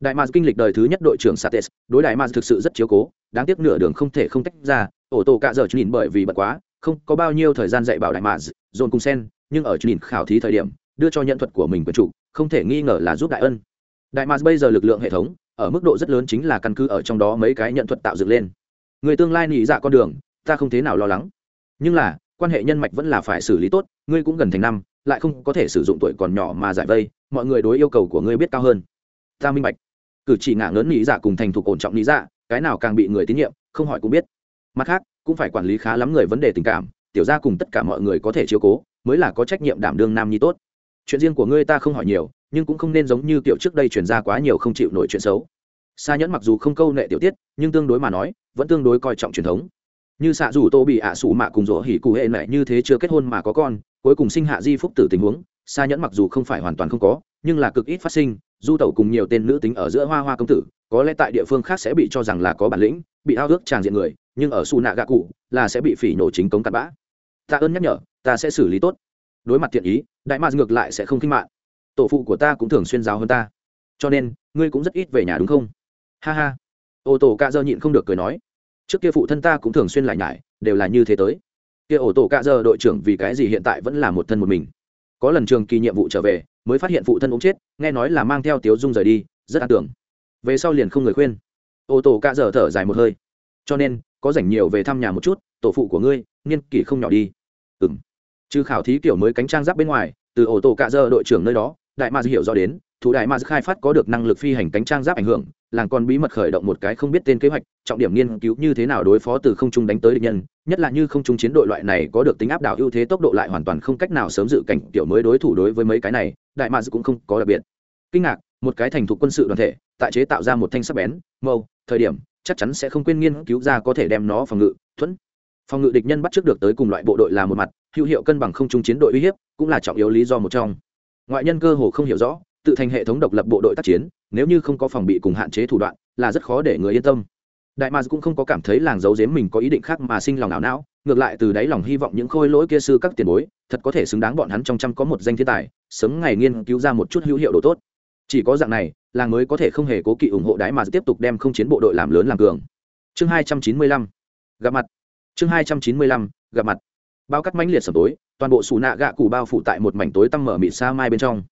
Đại mạc kinh lịch đời thứ nhất đội trưởng sates, đối đại mạc thực sự rất chiếu cố, đáng tiếc nửa đường không thể không tách ra, ô tô cạ chú nhìn bởi vì bận quá, không có bao nhiêu thời gian dạy bảo đại mạc dồn cùng sen, nhưng ở nhìn khảo thí thời điểm, đưa cho nhận thuật của mình quyền chủ, không thể nghi ngờ là giúp đại ân. Đại mạc bây giờ lực lượng hệ thống, ở mức độ rất lớn chính là căn cứ ở trong đó mấy cái nhận thuật tạo dựng lên. Người tương lai nghĩ dạ con đường, ta không thế nào lo lắng. Nhưng là, quan hệ nhân mạch vẫn là phải xử lý tốt ngươi cũng gần thành năm, lại không có thể sử dụng tuổi còn nhỏ mà giải vây, mọi người đối yêu cầu của ngươi biết cao hơn. Ta minh bạch. Cử chỉ ngả ngớn nghĩ dạ cùng thành thục ổn trọng lý dạ cái nào càng bị người tín nhiệm, không hỏi cũng biết. Mặt khác, cũng phải quản lý khá lắm người vấn đề tình cảm, tiểu ra cùng tất cả mọi người có thể chiếu cố, mới là có trách nhiệm đảm đương nam nhi tốt. Chuyện riêng của ngươi ta không hỏi nhiều, nhưng cũng không nên giống như kiểu trước đây chuyển ra quá nhiều không chịu nổi chuyện xấu. Xa nhẫn mặc dù không câu nệ tiểu tiết, nhưng tương đối mà nói, vẫn tương đối coi trọng truyền thống. Như xạ dù tô bị ạ à sủ mạ cùng rỗ hỉ cụ hệ mẹ như thế chưa kết hôn mà có con cuối cùng sinh hạ di phúc tử tình huống xa nhẫn mặc dù không phải hoàn toàn không có, nhưng là cực ít phát sinh, du tẩu cùng nhiều tên nữ tính ở giữa hoa hoa công tử, có lẽ tại địa phương khác sẽ bị cho rằng là có bản lĩnh, bị ao ước tràng diện người, nhưng ở su nạ gạ cụ là sẽ bị phỉ nổ chính cống cặn bã. Ta ơn nhắc nhở, ta sẽ xử lý tốt. Đối mặt thiện ý, đại mạc ngược lại sẽ không kinh mạng. Tổ phụ của ta cũng thường xuyên giáo hơn ta. Cho nên, ngươi cũng rất ít về nhà đúng không? Ha ha. Ô tô ca dơ nhịn không được cười nói. Trước kia phụ thân ta cũng thường xuyên lại nhải, đều là như thế tới kia ổ tổ cạ dơ đội trưởng vì cái gì hiện tại vẫn là một thân một mình? Có lần trường kỳ nhiệm vụ trở về, mới phát hiện phụ thân ống chết, nghe nói là mang theo tiếu dung rời đi, rất an tưởng. Về sau liền không người khuyên. Ô tô cạ dơ thở dài một hơi. Cho nên, có rảnh nhiều về thăm nhà một chút, tổ phụ của ngươi niên kỷ không nhỏ đi. Ừng trừ khảo thí kiểu mới cánh trang giáp bên ngoài, từ ổ tổ cạ dơ đội trưởng nơi đó, đại ma hiểu rõ đến, thủ đại ma khai phát có được năng lực phi hành cánh trang giáp ảnh hưởng làng còn bí mật khởi động một cái không biết tên kế hoạch, trọng điểm nghiên cứu như thế nào đối phó từ không trung đánh tới địch nhân, nhất là như không trung chiến đội loại này có được tính áp đảo ưu thế tốc độ lại hoàn toàn không cách nào sớm dự cảnh kiểu mới đối thủ đối với mấy cái này, đại ma cũng không có đặc biệt. Kinh ngạc, một cái thành thục quân sự đoàn thể, tại chế tạo ra một thanh sắc bén, mâu, thời điểm, chắc chắn sẽ không quên nghiên cứu ra có thể đem nó phòng ngự, thuẫn. Phòng ngự địch nhân bắt trước được tới cùng loại bộ đội là một mặt, hữu hiệu cân bằng không trung chiến đội uy hiếp, cũng là trọng yếu lý do một trong. Ngoại nhân cơ hồ không hiểu rõ, tự thành hệ thống độc lập bộ đội tác chiến nếu như không có phòng bị cùng hạn chế thủ đoạn, là rất khó để người yên tâm. Đại mars cũng không có cảm thấy làng giấu giếm mình có ý định khác mà sinh lòng não não, ngược lại từ đáy lòng hy vọng những khôi lỗi kia sư các tiền bối, thật có thể xứng đáng bọn hắn trong trăm có một danh thiên tài, sớm ngày nghiên cứu ra một chút hữu hiệu đồ tốt. Chỉ có dạng này, làng mới có thể không hề cố kỵ ủng hộ đái mà tiếp tục đem không chiến bộ đội làm lớn làm cường. Chương hai trăm chín mươi lăm. Gặp mặt. Chương hai trăm chín mươi lăm. Gặp mặt. Bao cắt mãnh liệt sầm tối, toàn bộ xù nạ gạ cụ bao phủ tại một mảnh tối tăm mở mịt xa mai bên trong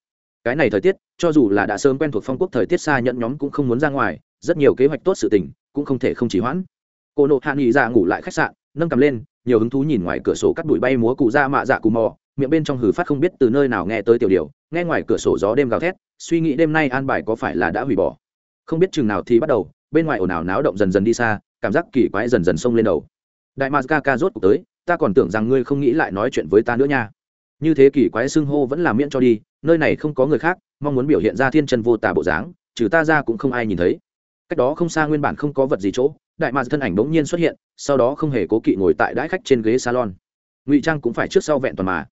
cái này thời tiết, cho dù là đã sớm quen thuộc phong quốc thời tiết xa nhận nhóm cũng không muốn ra ngoài, rất nhiều kế hoạch tốt sự tình cũng không thể không chỉ hoãn. Cô nộ hạ nghị ra dạ ngủ lại khách sạn, nâng cầm lên, nhiều hứng thú nhìn ngoài cửa sổ cắt bụi bay múa cụ ra mạ dạ cù mò, miệng bên trong hử phát không biết từ nơi nào nghe tới tiểu điều nghe ngoài cửa sổ gió đêm gào thét, suy nghĩ đêm nay an bài có phải là đã hủy bỏ. Không biết chừng nào thì bắt đầu, bên ngoài ồn ào náo động dần dần đi xa, cảm giác kỳ quái dần dần xông lên đầu. Đại ma ca ca rốt cuộc tới, ta còn tưởng rằng ngươi không nghĩ lại nói chuyện với ta nữa nha như thế kỳ quái xưng hô vẫn là miễn cho đi, nơi này không có người khác, mong muốn biểu hiện ra thiên chân vô tả bộ dáng, trừ ta ra cũng không ai nhìn thấy. Cách đó không xa nguyên bản không có vật gì chỗ, đại ma thân ảnh bỗng nhiên xuất hiện, sau đó không hề cố kỵ ngồi tại đãi khách trên ghế salon. Ngụy trang cũng phải trước sau vẹn toàn mà.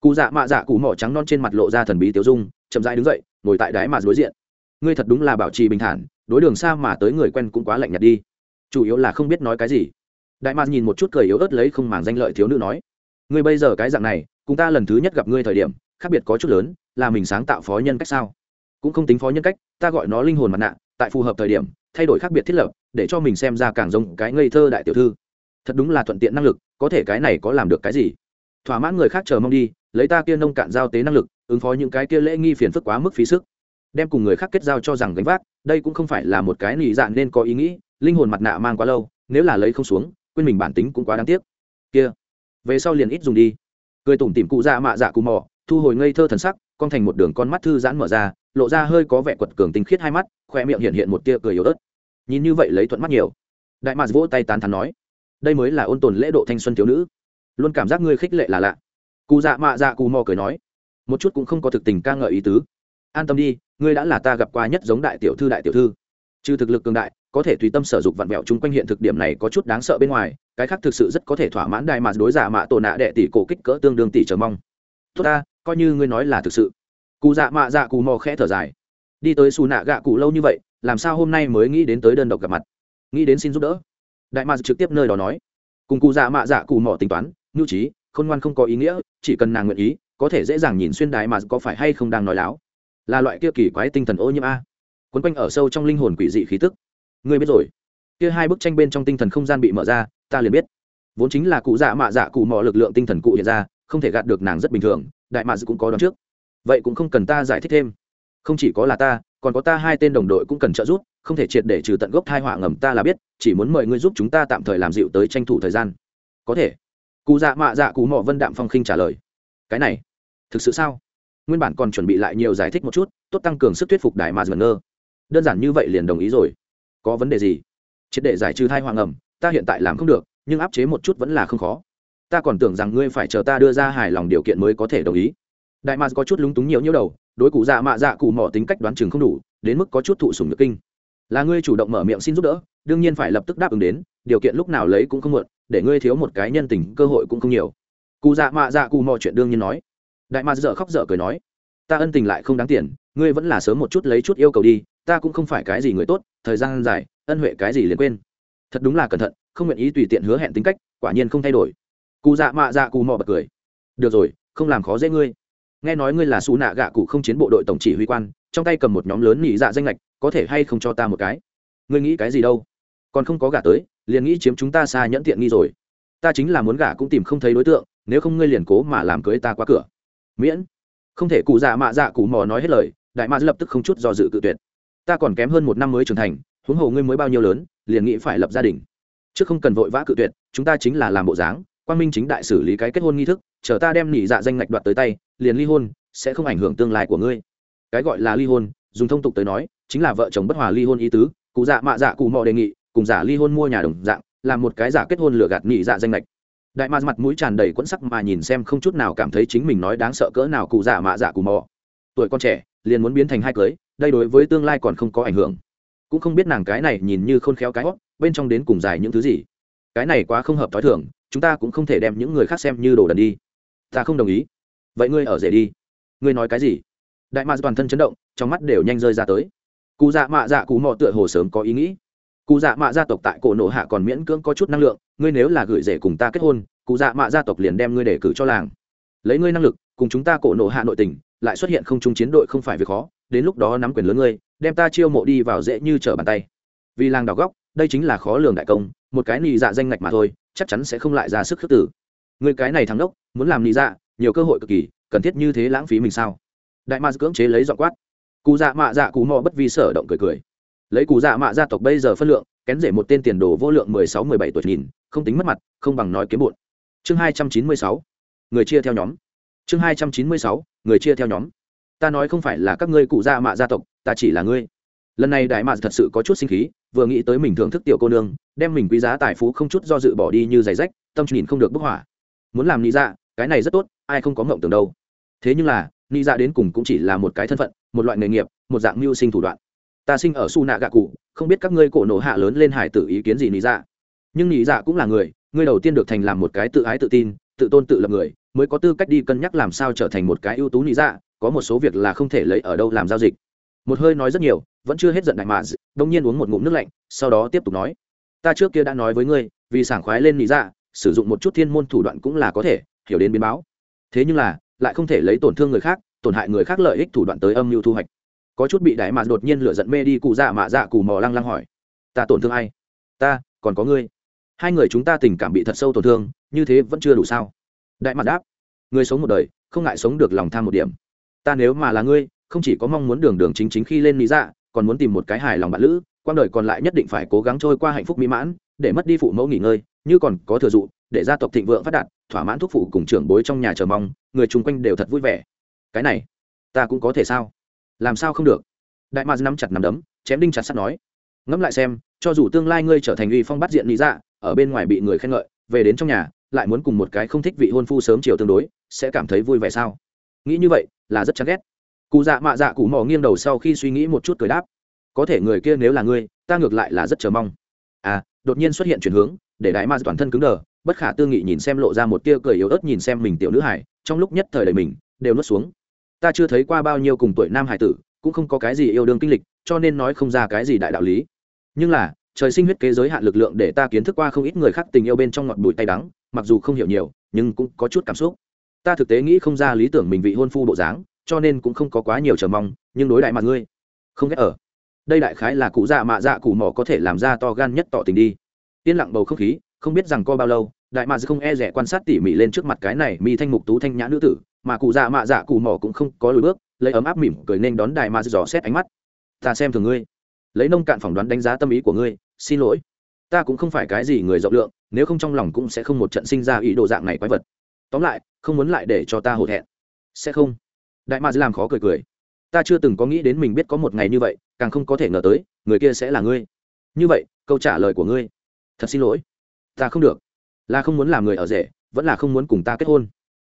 Cụ dạ mạ dạ cụ mỏ trắng non trên mặt lộ ra thần bí tiêu dung, chậm rãi đứng dậy, ngồi tại đáy mà đối diện. Ngươi thật đúng là bảo trì bình thản, đối đường xa mà tới người quen cũng quá lạnh nhạt đi. Chủ yếu là không biết nói cái gì. Đại mạc nhìn một chút cười yếu ớt lấy không màng danh lợi thiếu nữ nói. Ngươi bây giờ cái dạng này cùng ta lần thứ nhất gặp ngươi thời điểm, khác biệt có chút lớn, là mình sáng tạo phó nhân cách sao? Cũng không tính phó nhân cách, ta gọi nó linh hồn mặt nạ, tại phù hợp thời điểm, thay đổi khác biệt thiết lập, để cho mình xem ra càng giống cái ngây thơ đại tiểu thư. Thật đúng là thuận tiện năng lực, có thể cái này có làm được cái gì? Thỏa mãn người khác chờ mong đi, lấy ta kia nông cạn giao tế năng lực, ứng phó những cái kia lễ nghi phiền phức quá mức phí sức. Đem cùng người khác kết giao cho rằng gánh vác, đây cũng không phải là một cái lì dạn nên có ý nghĩ, linh hồn mặt nạ mang quá lâu, nếu là lấy không xuống, quên mình bản tính cũng quá đáng tiếc. Kia, về sau liền ít dùng đi cười tủm tìm cụ dạ mạ dạ cụ mò, thu hồi ngây thơ thần sắc con thành một đường con mắt thư giãn mở ra, lộ ra hơi có vẻ quật cường tinh khiết hai mắt, khoe miệng hiện hiện một tia cười yếu ớt. Nhìn như vậy lấy thuận mắt nhiều. Đại mạc vỗ tay tán thắn nói, đây mới là ôn tồn lễ độ thanh xuân thiếu nữ. Luôn cảm giác ngươi khích lệ là lạ. Cụ dạ mạ dạ cụ mò cười nói, một chút cũng không có thực tình ca ngợi ý tứ. An tâm đi, ngươi đã là ta gặp qua nhất giống đại tiểu thư đại tiểu thư. Trừ thực lực cường đại có thể tùy tâm sở dục vặn vẹo chung quanh hiện thực điểm này có chút đáng sợ bên ngoài, cái khác thực sự rất có thể thỏa mãn đại mà đối giả mạ tổ nạ đệ tỷ cổ kích cỡ tương đương tỷ chờ mong. Tốt ta, coi như ngươi nói là thực sự. Cụ dạ mạ dạ cù mò khẽ thở dài. Đi tới xù nạ gạ cụ lâu như vậy, làm sao hôm nay mới nghĩ đến tới đơn độc gặp mặt? Nghĩ đến xin giúp đỡ. Đại mà trực tiếp nơi đó nói. Cùng cụ dạ mạ dạ cù mò tính toán, nhu trí, khôn ngoan không có ý nghĩa, chỉ cần nàng nguyện ý, có thể dễ dàng nhìn xuyên đại mà có phải hay không đang nói láo. Là loại kia kỳ quái tinh thần ô nhiễm a. Quấn quanh ở sâu trong linh hồn quỷ dị khí tức ngươi biết rồi. Kia hai bức tranh bên trong tinh thần không gian bị mở ra, ta liền biết. Vốn chính là cụ dạ mạ dạ cụ mò lực lượng tinh thần cụ hiện ra, không thể gạt được nàng rất bình thường, đại mạ dự cũng có đón trước. Vậy cũng không cần ta giải thích thêm. Không chỉ có là ta, còn có ta hai tên đồng đội cũng cần trợ giúp, không thể triệt để trừ tận gốc thai họa ngầm ta là biết, chỉ muốn mời ngươi giúp chúng ta tạm thời làm dịu tới tranh thủ thời gian. Có thể. Cụ dạ mạ dạ cụ mò vân đạm phong khinh trả lời. Cái này, thực sự sao? Nguyên bản còn chuẩn bị lại nhiều giải thích một chút, tốt tăng cường sức thuyết phục đại mà dần ngơ. Đơn giản như vậy liền đồng ý rồi có vấn đề gì? Triệt để giải trừ thai hoàng ẩm, ta hiện tại làm không được, nhưng áp chế một chút vẫn là không khó. Ta còn tưởng rằng ngươi phải chờ ta đưa ra hài lòng điều kiện mới có thể đồng ý. Đại mạc có chút lúng túng nhiều nhiêu đầu, đối cụ dạ mạ dạ cụ mỏ tính cách đoán chừng không đủ, đến mức có chút thụ sùng nhược kinh. Là ngươi chủ động mở miệng xin giúp đỡ, đương nhiên phải lập tức đáp ứng đến, điều kiện lúc nào lấy cũng không muộn, để ngươi thiếu một cái nhân tình, cơ hội cũng không nhiều. Cụ dạ mạ dạ cụ mò chuyện đương nhiên nói. Đại mạc dở khóc dở cười nói. Ta ân tình lại không đáng tiền, ngươi vẫn là sớm một chút lấy chút yêu cầu đi ta cũng không phải cái gì người tốt, thời gian dài, ân huệ cái gì liền quên. Thật đúng là cẩn thận, không nguyện ý tùy tiện hứa hẹn tính cách, quả nhiên không thay đổi. Cụ dạ mạ dạ cụ mò bật cười. Được rồi, không làm khó dễ ngươi. Nghe nói ngươi là xù nạ gạ cụ không chiến bộ đội tổng chỉ huy quan, trong tay cầm một nhóm lớn nhị dạ danh lệch có thể hay không cho ta một cái? Ngươi nghĩ cái gì đâu? Còn không có gả tới, liền nghĩ chiếm chúng ta xa nhẫn tiện nghi rồi. Ta chính là muốn gả cũng tìm không thấy đối tượng, nếu không ngươi liền cố mà làm cưới ta qua cửa. Miễn. Không thể cụ dạ mạ dạ cụ mò nói hết lời, đại mạ lập tức không chút do dự cự tuyệt ta còn kém hơn một năm mới trưởng thành, huống hồ ngươi mới bao nhiêu lớn, liền nghĩ phải lập gia đình. Chứ không cần vội vã cự tuyệt, chúng ta chính là làm bộ dáng quan minh chính đại xử lý cái kết hôn nghi thức, chờ ta đem nỉ dạ danh ngạch đoạt tới tay, liền ly hôn, sẽ không ảnh hưởng tương lai của ngươi. Cái gọi là ly hôn, dùng thông tục tới nói, chính là vợ chồng bất hòa ly hôn ý tứ, cụ dạ mạ dạ cụ mò đề nghị, cùng giả ly hôn mua nhà đồng dạng, làm một cái giả kết hôn lừa gạt nỉ dạ danh lệch đại ma mặt mũi tràn đầy quẫn sắc mà nhìn xem không chút nào cảm thấy chính mình nói đáng sợ cỡ nào cụ dạ mạ dạ cụ mò tuổi con trẻ, liền muốn biến thành hai cưới đây đối với tương lai còn không có ảnh hưởng. Cũng không biết nàng cái này nhìn như khôn khéo cái hót bên trong đến cùng dài những thứ gì. Cái này quá không hợp t h o i thưởng chúng ta cũng không thể đem những người khác xem như đồ đần đi. Ta không đồng ý. Vậy ngươi ở rể đi. Ngươi nói cái gì? Đại mạ toàn thân chấn động, trong mắt đều nhanh rơi ra tới. Cụ dạ mạ dạ cụ mò tựa hồ sớm có ý nghĩ. Cụ dạ mạ gia tộc tại cổ nộ hạ còn miễn cưỡng có chút năng lượng, ngươi nếu là gửi rể cùng ta kết hôn, cụ dạ mạ gia tộc liền đem ngươi để cử cho làng. Lấy ngươi năng lực, cùng chúng ta cổ nộ hạ nội tình, lại xuất hiện không trung chiến đội không phải việc khó đến lúc đó nắm quyền lớn ngươi, đem ta chiêu mộ đi vào dễ như trở bàn tay. Vì làng đào góc, đây chính là khó lường đại công, một cái nị dạ danh ngạch mà thôi, chắc chắn sẽ không lại ra sức khước tử. Người cái này thắng đốc muốn làm nị dạ nhiều cơ hội cực kỳ, cần thiết như thế lãng phí mình sao? Đại ma cưỡng chế lấy dọn quát. Cụ dạ mạ dạ cụ mò bất vi sở động cười cười. Lấy cụ dạ mạ gia tộc bây giờ phân lượng, kén rể một tên tiền đồ vô lượng mười sáu, mười bảy tuổi nhìn, không tính mất mặt, không bằng nói kiếm bụn chương hai trăm chín mươi sáu, người chia theo nhóm. Chương hai trăm chín mươi sáu, người chia theo nhóm ta nói không phải là các ngươi cụ gia mạ gia tộc, ta chỉ là ngươi. Lần này đại mạ thật sự có chút sinh khí, vừa nghĩ tới mình thưởng thức tiểu cô nương, đem mình quý giá tài phú không chút do dự bỏ đi như giày rách, tâm nhìn không được bức hỏa muốn làm nghĩ dạ cái này rất tốt, ai không có ngộng tưởng đâu. Thế nhưng là nghĩ dạ đến cùng cũng chỉ là một cái thân phận, một loại nghề nghiệp, một dạng mưu sinh thủ đoạn. Ta sinh ở su nạ gạ cụ, không biết các ngươi cổ nổ hạ lớn lên hải tử ý kiến gì nghĩ dạ. Nhưng nghĩ dạ cũng là người, ngươi đầu tiên được thành làm một cái tự ái tự tin, tự tôn tự lập người, mới có tư cách đi cân nhắc làm sao trở thành một cái ưu tú nị dạ có một số việc là không thể lấy ở đâu làm giao dịch. Một hơi nói rất nhiều, vẫn chưa hết giận đại mà đông nhiên uống một ngụm nước lạnh, sau đó tiếp tục nói. Ta trước kia đã nói với ngươi, vì sảng khoái lên lý dạ sử dụng một chút thiên môn thủ đoạn cũng là có thể, hiểu đến biến báo. Thế nhưng là, lại không thể lấy tổn thương người khác, tổn hại người khác lợi ích thủ đoạn tới âm mưu thu hoạch. Có chút bị đại mà đột nhiên lửa giận mê đi cụ dạ mạ dạ cù mò lăng lăng hỏi. Ta tổn thương ai? Ta, còn có ngươi. Hai người chúng ta tình cảm bị thật sâu tổn thương, như thế vẫn chưa đủ sao? Đại mặt đáp. Người sống một đời, không ngại sống được lòng tham một điểm ta nếu mà là ngươi, không chỉ có mong muốn đường đường chính chính khi lên lý dạ còn muốn tìm một cái hài lòng bạn lữ quang đời còn lại nhất định phải cố gắng trôi qua hạnh phúc mỹ mãn, để mất đi phụ mẫu nghỉ ngơi, như còn có thừa dụ, để gia tộc thịnh vượng phát đạt, thỏa mãn thuốc phụ cùng trưởng bối trong nhà chờ mong, người chung quanh đều thật vui vẻ. Cái này, ta cũng có thể sao? Làm sao không được? Đại ma nắm chặt nắm đấm, chém đinh chặt sắt nói. Ngẫm lại xem, cho dù tương lai ngươi trở thành uy phong bắt diện lý dạ ở bên ngoài bị người khen ngợi, về đến trong nhà, lại muốn cùng một cái không thích vị hôn phu sớm chiều tương đối, sẽ cảm thấy vui vẻ sao? Nghĩ như vậy, là rất chán ghét. Cụ dạ mạ dạ cụ mò nghiêng đầu sau khi suy nghĩ một chút cười đáp. Có thể người kia nếu là ngươi, ta ngược lại là rất chờ mong. À đột nhiên xuất hiện chuyển hướng, để đại ma toàn thân cứng đờ, bất khả tư nghị nhìn xem lộ ra một tia cười yếu ớt nhìn xem mình tiểu nữ hải, trong lúc nhất thời đời mình, đều nuốt xuống. Ta chưa thấy qua bao nhiêu cùng tuổi nam hải tử, cũng không có cái gì yêu đương kinh lịch, cho nên nói không ra cái gì đại đạo lý. Nhưng là, trời sinh huyết kế giới hạn lực lượng để ta kiến thức qua không ít người khác tình yêu bên trong ngọt bụi tay đắng, mặc dù không hiểu nhiều, nhưng cũng có chút cảm xúc ta thực tế nghĩ không ra lý tưởng mình vị hôn phu bộ dáng, cho nên cũng không có quá nhiều chờ mong, nhưng đối đại mặt ngươi, không ghét ở. Đây đại khái là cụ dạ mạ dạ cụ mỏ có thể làm ra to gan nhất tỏ tình đi. Yên lặng bầu không khí, không biết rằng co bao lâu, đại mạ dạ không e rẻ quan sát tỉ mỉ lên trước mặt cái này mi thanh mục tú thanh nhã nữ tử, mà cụ dạ mạ dạ cụ mỏ cũng không có lùi bước, lấy ấm áp mỉm cười nên đón đại mạ dạ dò xét ánh mắt. Ta xem thường ngươi. Lấy nông cạn phỏng đoán đánh giá tâm ý của ngươi, xin lỗi. Ta cũng không phải cái gì người rộng lượng, nếu không trong lòng cũng sẽ không một trận sinh ra ý đồ dạng này quái vật tóm lại, không muốn lại để cho ta hổ thẹn. Sẽ không. Đại mạc làm khó cười cười. Ta chưa từng có nghĩ đến mình biết có một ngày như vậy, càng không có thể ngờ tới, người kia sẽ là ngươi. Như vậy, câu trả lời của ngươi. Thật xin lỗi. Ta không được. Là không muốn làm người ở rể, vẫn là không muốn cùng ta kết hôn.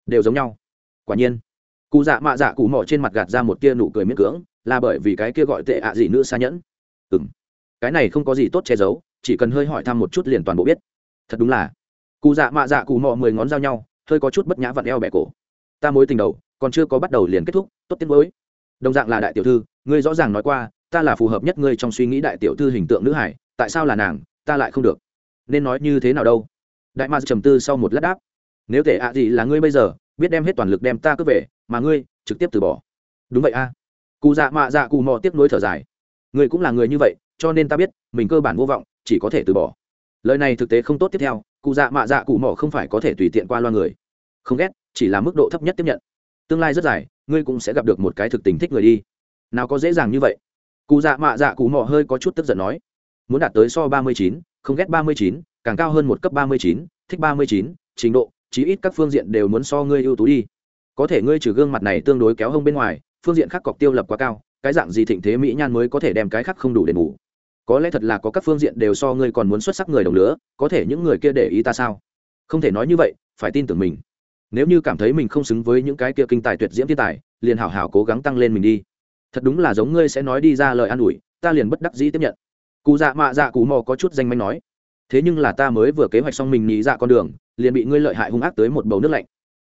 Đều giống nhau. Quả nhiên. Cụ dạ mạ dạ cụ mỏ trên mặt gạt ra một tia nụ cười miễn cưỡng, là bởi vì cái kia gọi tệ ạ gì nữa xa nhẫn. Ừ m cái này không có gì tốt che giấu, chỉ cần hơi hỏi thăm một chút liền toàn bộ biết. Thật đúng là. Cụ dạ mạ dạ cụ mỏ mười ngón giao nhau hơi có chút bất nhã vặn eo bẻ cổ. Ta mối tình đầu, còn chưa có bắt đầu liền kết thúc, tốt tiếng mới đồng dạng là đại tiểu thư, ngươi rõ ràng nói qua, ta là phù hợp nhất ngươi trong suy nghĩ đại tiểu thư hình tượng nữ hải, tại sao là nàng, ta lại không được. Nên nói như thế nào đâu? Đại ma trầm tư sau một lát đáp. Nếu thể ạ gì là ngươi bây giờ, biết đem hết toàn lực đem ta cướp về, mà ngươi, trực tiếp từ bỏ. Đúng vậy a. Cụ dạ mạ dạ cụ mò tiếp nối thở dài. Ngươi cũng là người như vậy, cho nên ta biết, mình cơ bản vô vọng, chỉ có thể từ bỏ. Lời này thực tế không tốt tiếp theo cụ dạ mạ dạ cụ mỏ không phải có thể tùy tiện qua loa người. Không ghét, chỉ là mức độ thấp nhất tiếp nhận. Tương lai rất dài, ngươi cũng sẽ gặp được một cái thực tình thích người đi. Nào có dễ dàng như vậy. Cụ dạ mạ dạ cụ mỏ hơi có chút tức giận nói. Muốn đạt tới so ba mươi chín, không ghét ba mươi chín, càng cao hơn một cấp ba mươi chín, thích ba mươi chín, trình độ, chí ít các phương diện đều muốn so ngươi ưu tú đi. Có thể ngươi trừ gương mặt này tương đối kéo hông bên ngoài, phương diện khác cọc tiêu lập quá cao, cái dạng gì thịnh thế mỹ nhan mới có thể đem cái khác không đủ để ngủ có lẽ thật là có các phương diện đều so ngươi còn muốn xuất sắc người đồng lứa, có thể những người kia để ý ta sao? Không thể nói như vậy, phải tin tưởng mình. Nếu như cảm thấy mình không xứng với những cái kia kinh tài tuyệt diễm thiên tài, liền hảo hảo cố gắng tăng lên mình đi. Thật đúng là giống ngươi sẽ nói đi ra lời an ủi, ta liền bất đắc dĩ tiếp nhận. Cụ dạ mạ dạ cụ mò có chút danh manh nói. Thế nhưng là ta mới vừa kế hoạch xong mình nghĩ dạ con đường, liền bị ngươi lợi hại hung ác tới một bầu nước lạnh.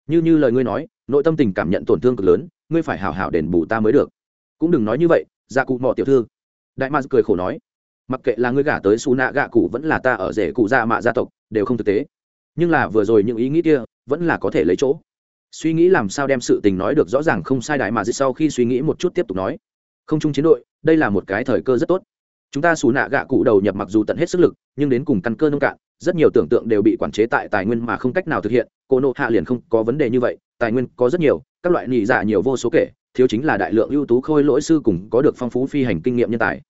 Như như lời ngươi nói, nội tâm tình cảm nhận tổn thương cực lớn, ngươi phải hảo hảo đền bù ta mới được. Cũng đừng nói như vậy dạ cụ mò tiểu thư. Đại ma cười khổ nói mặc kệ là ngươi gả tới xù nạ gạ cụ vẫn là ta ở rể cụ gia mạ gia tộc, đều không thực tế. Nhưng là vừa rồi những ý nghĩ kia vẫn là có thể lấy chỗ. Suy nghĩ làm sao đem sự tình nói được rõ ràng không sai đại mà sau khi suy nghĩ một chút tiếp tục nói. Không chung chiến đội, đây là một cái thời cơ rất tốt. Chúng ta xù nạ gạ cụ đầu nhập mặc dù tận hết sức lực, nhưng đến cùng căn cơ nông cạn, rất nhiều tưởng tượng đều bị quản chế tại tài nguyên mà không cách nào thực hiện. Cô nộ hạ liền không có vấn đề như vậy, tài nguyên có rất nhiều, các loại nhị dạ nhiều vô số kể, thiếu chính là đại lượng ưu tú khôi lỗi sư cùng có được phong phú phi hành kinh nghiệm nhân tài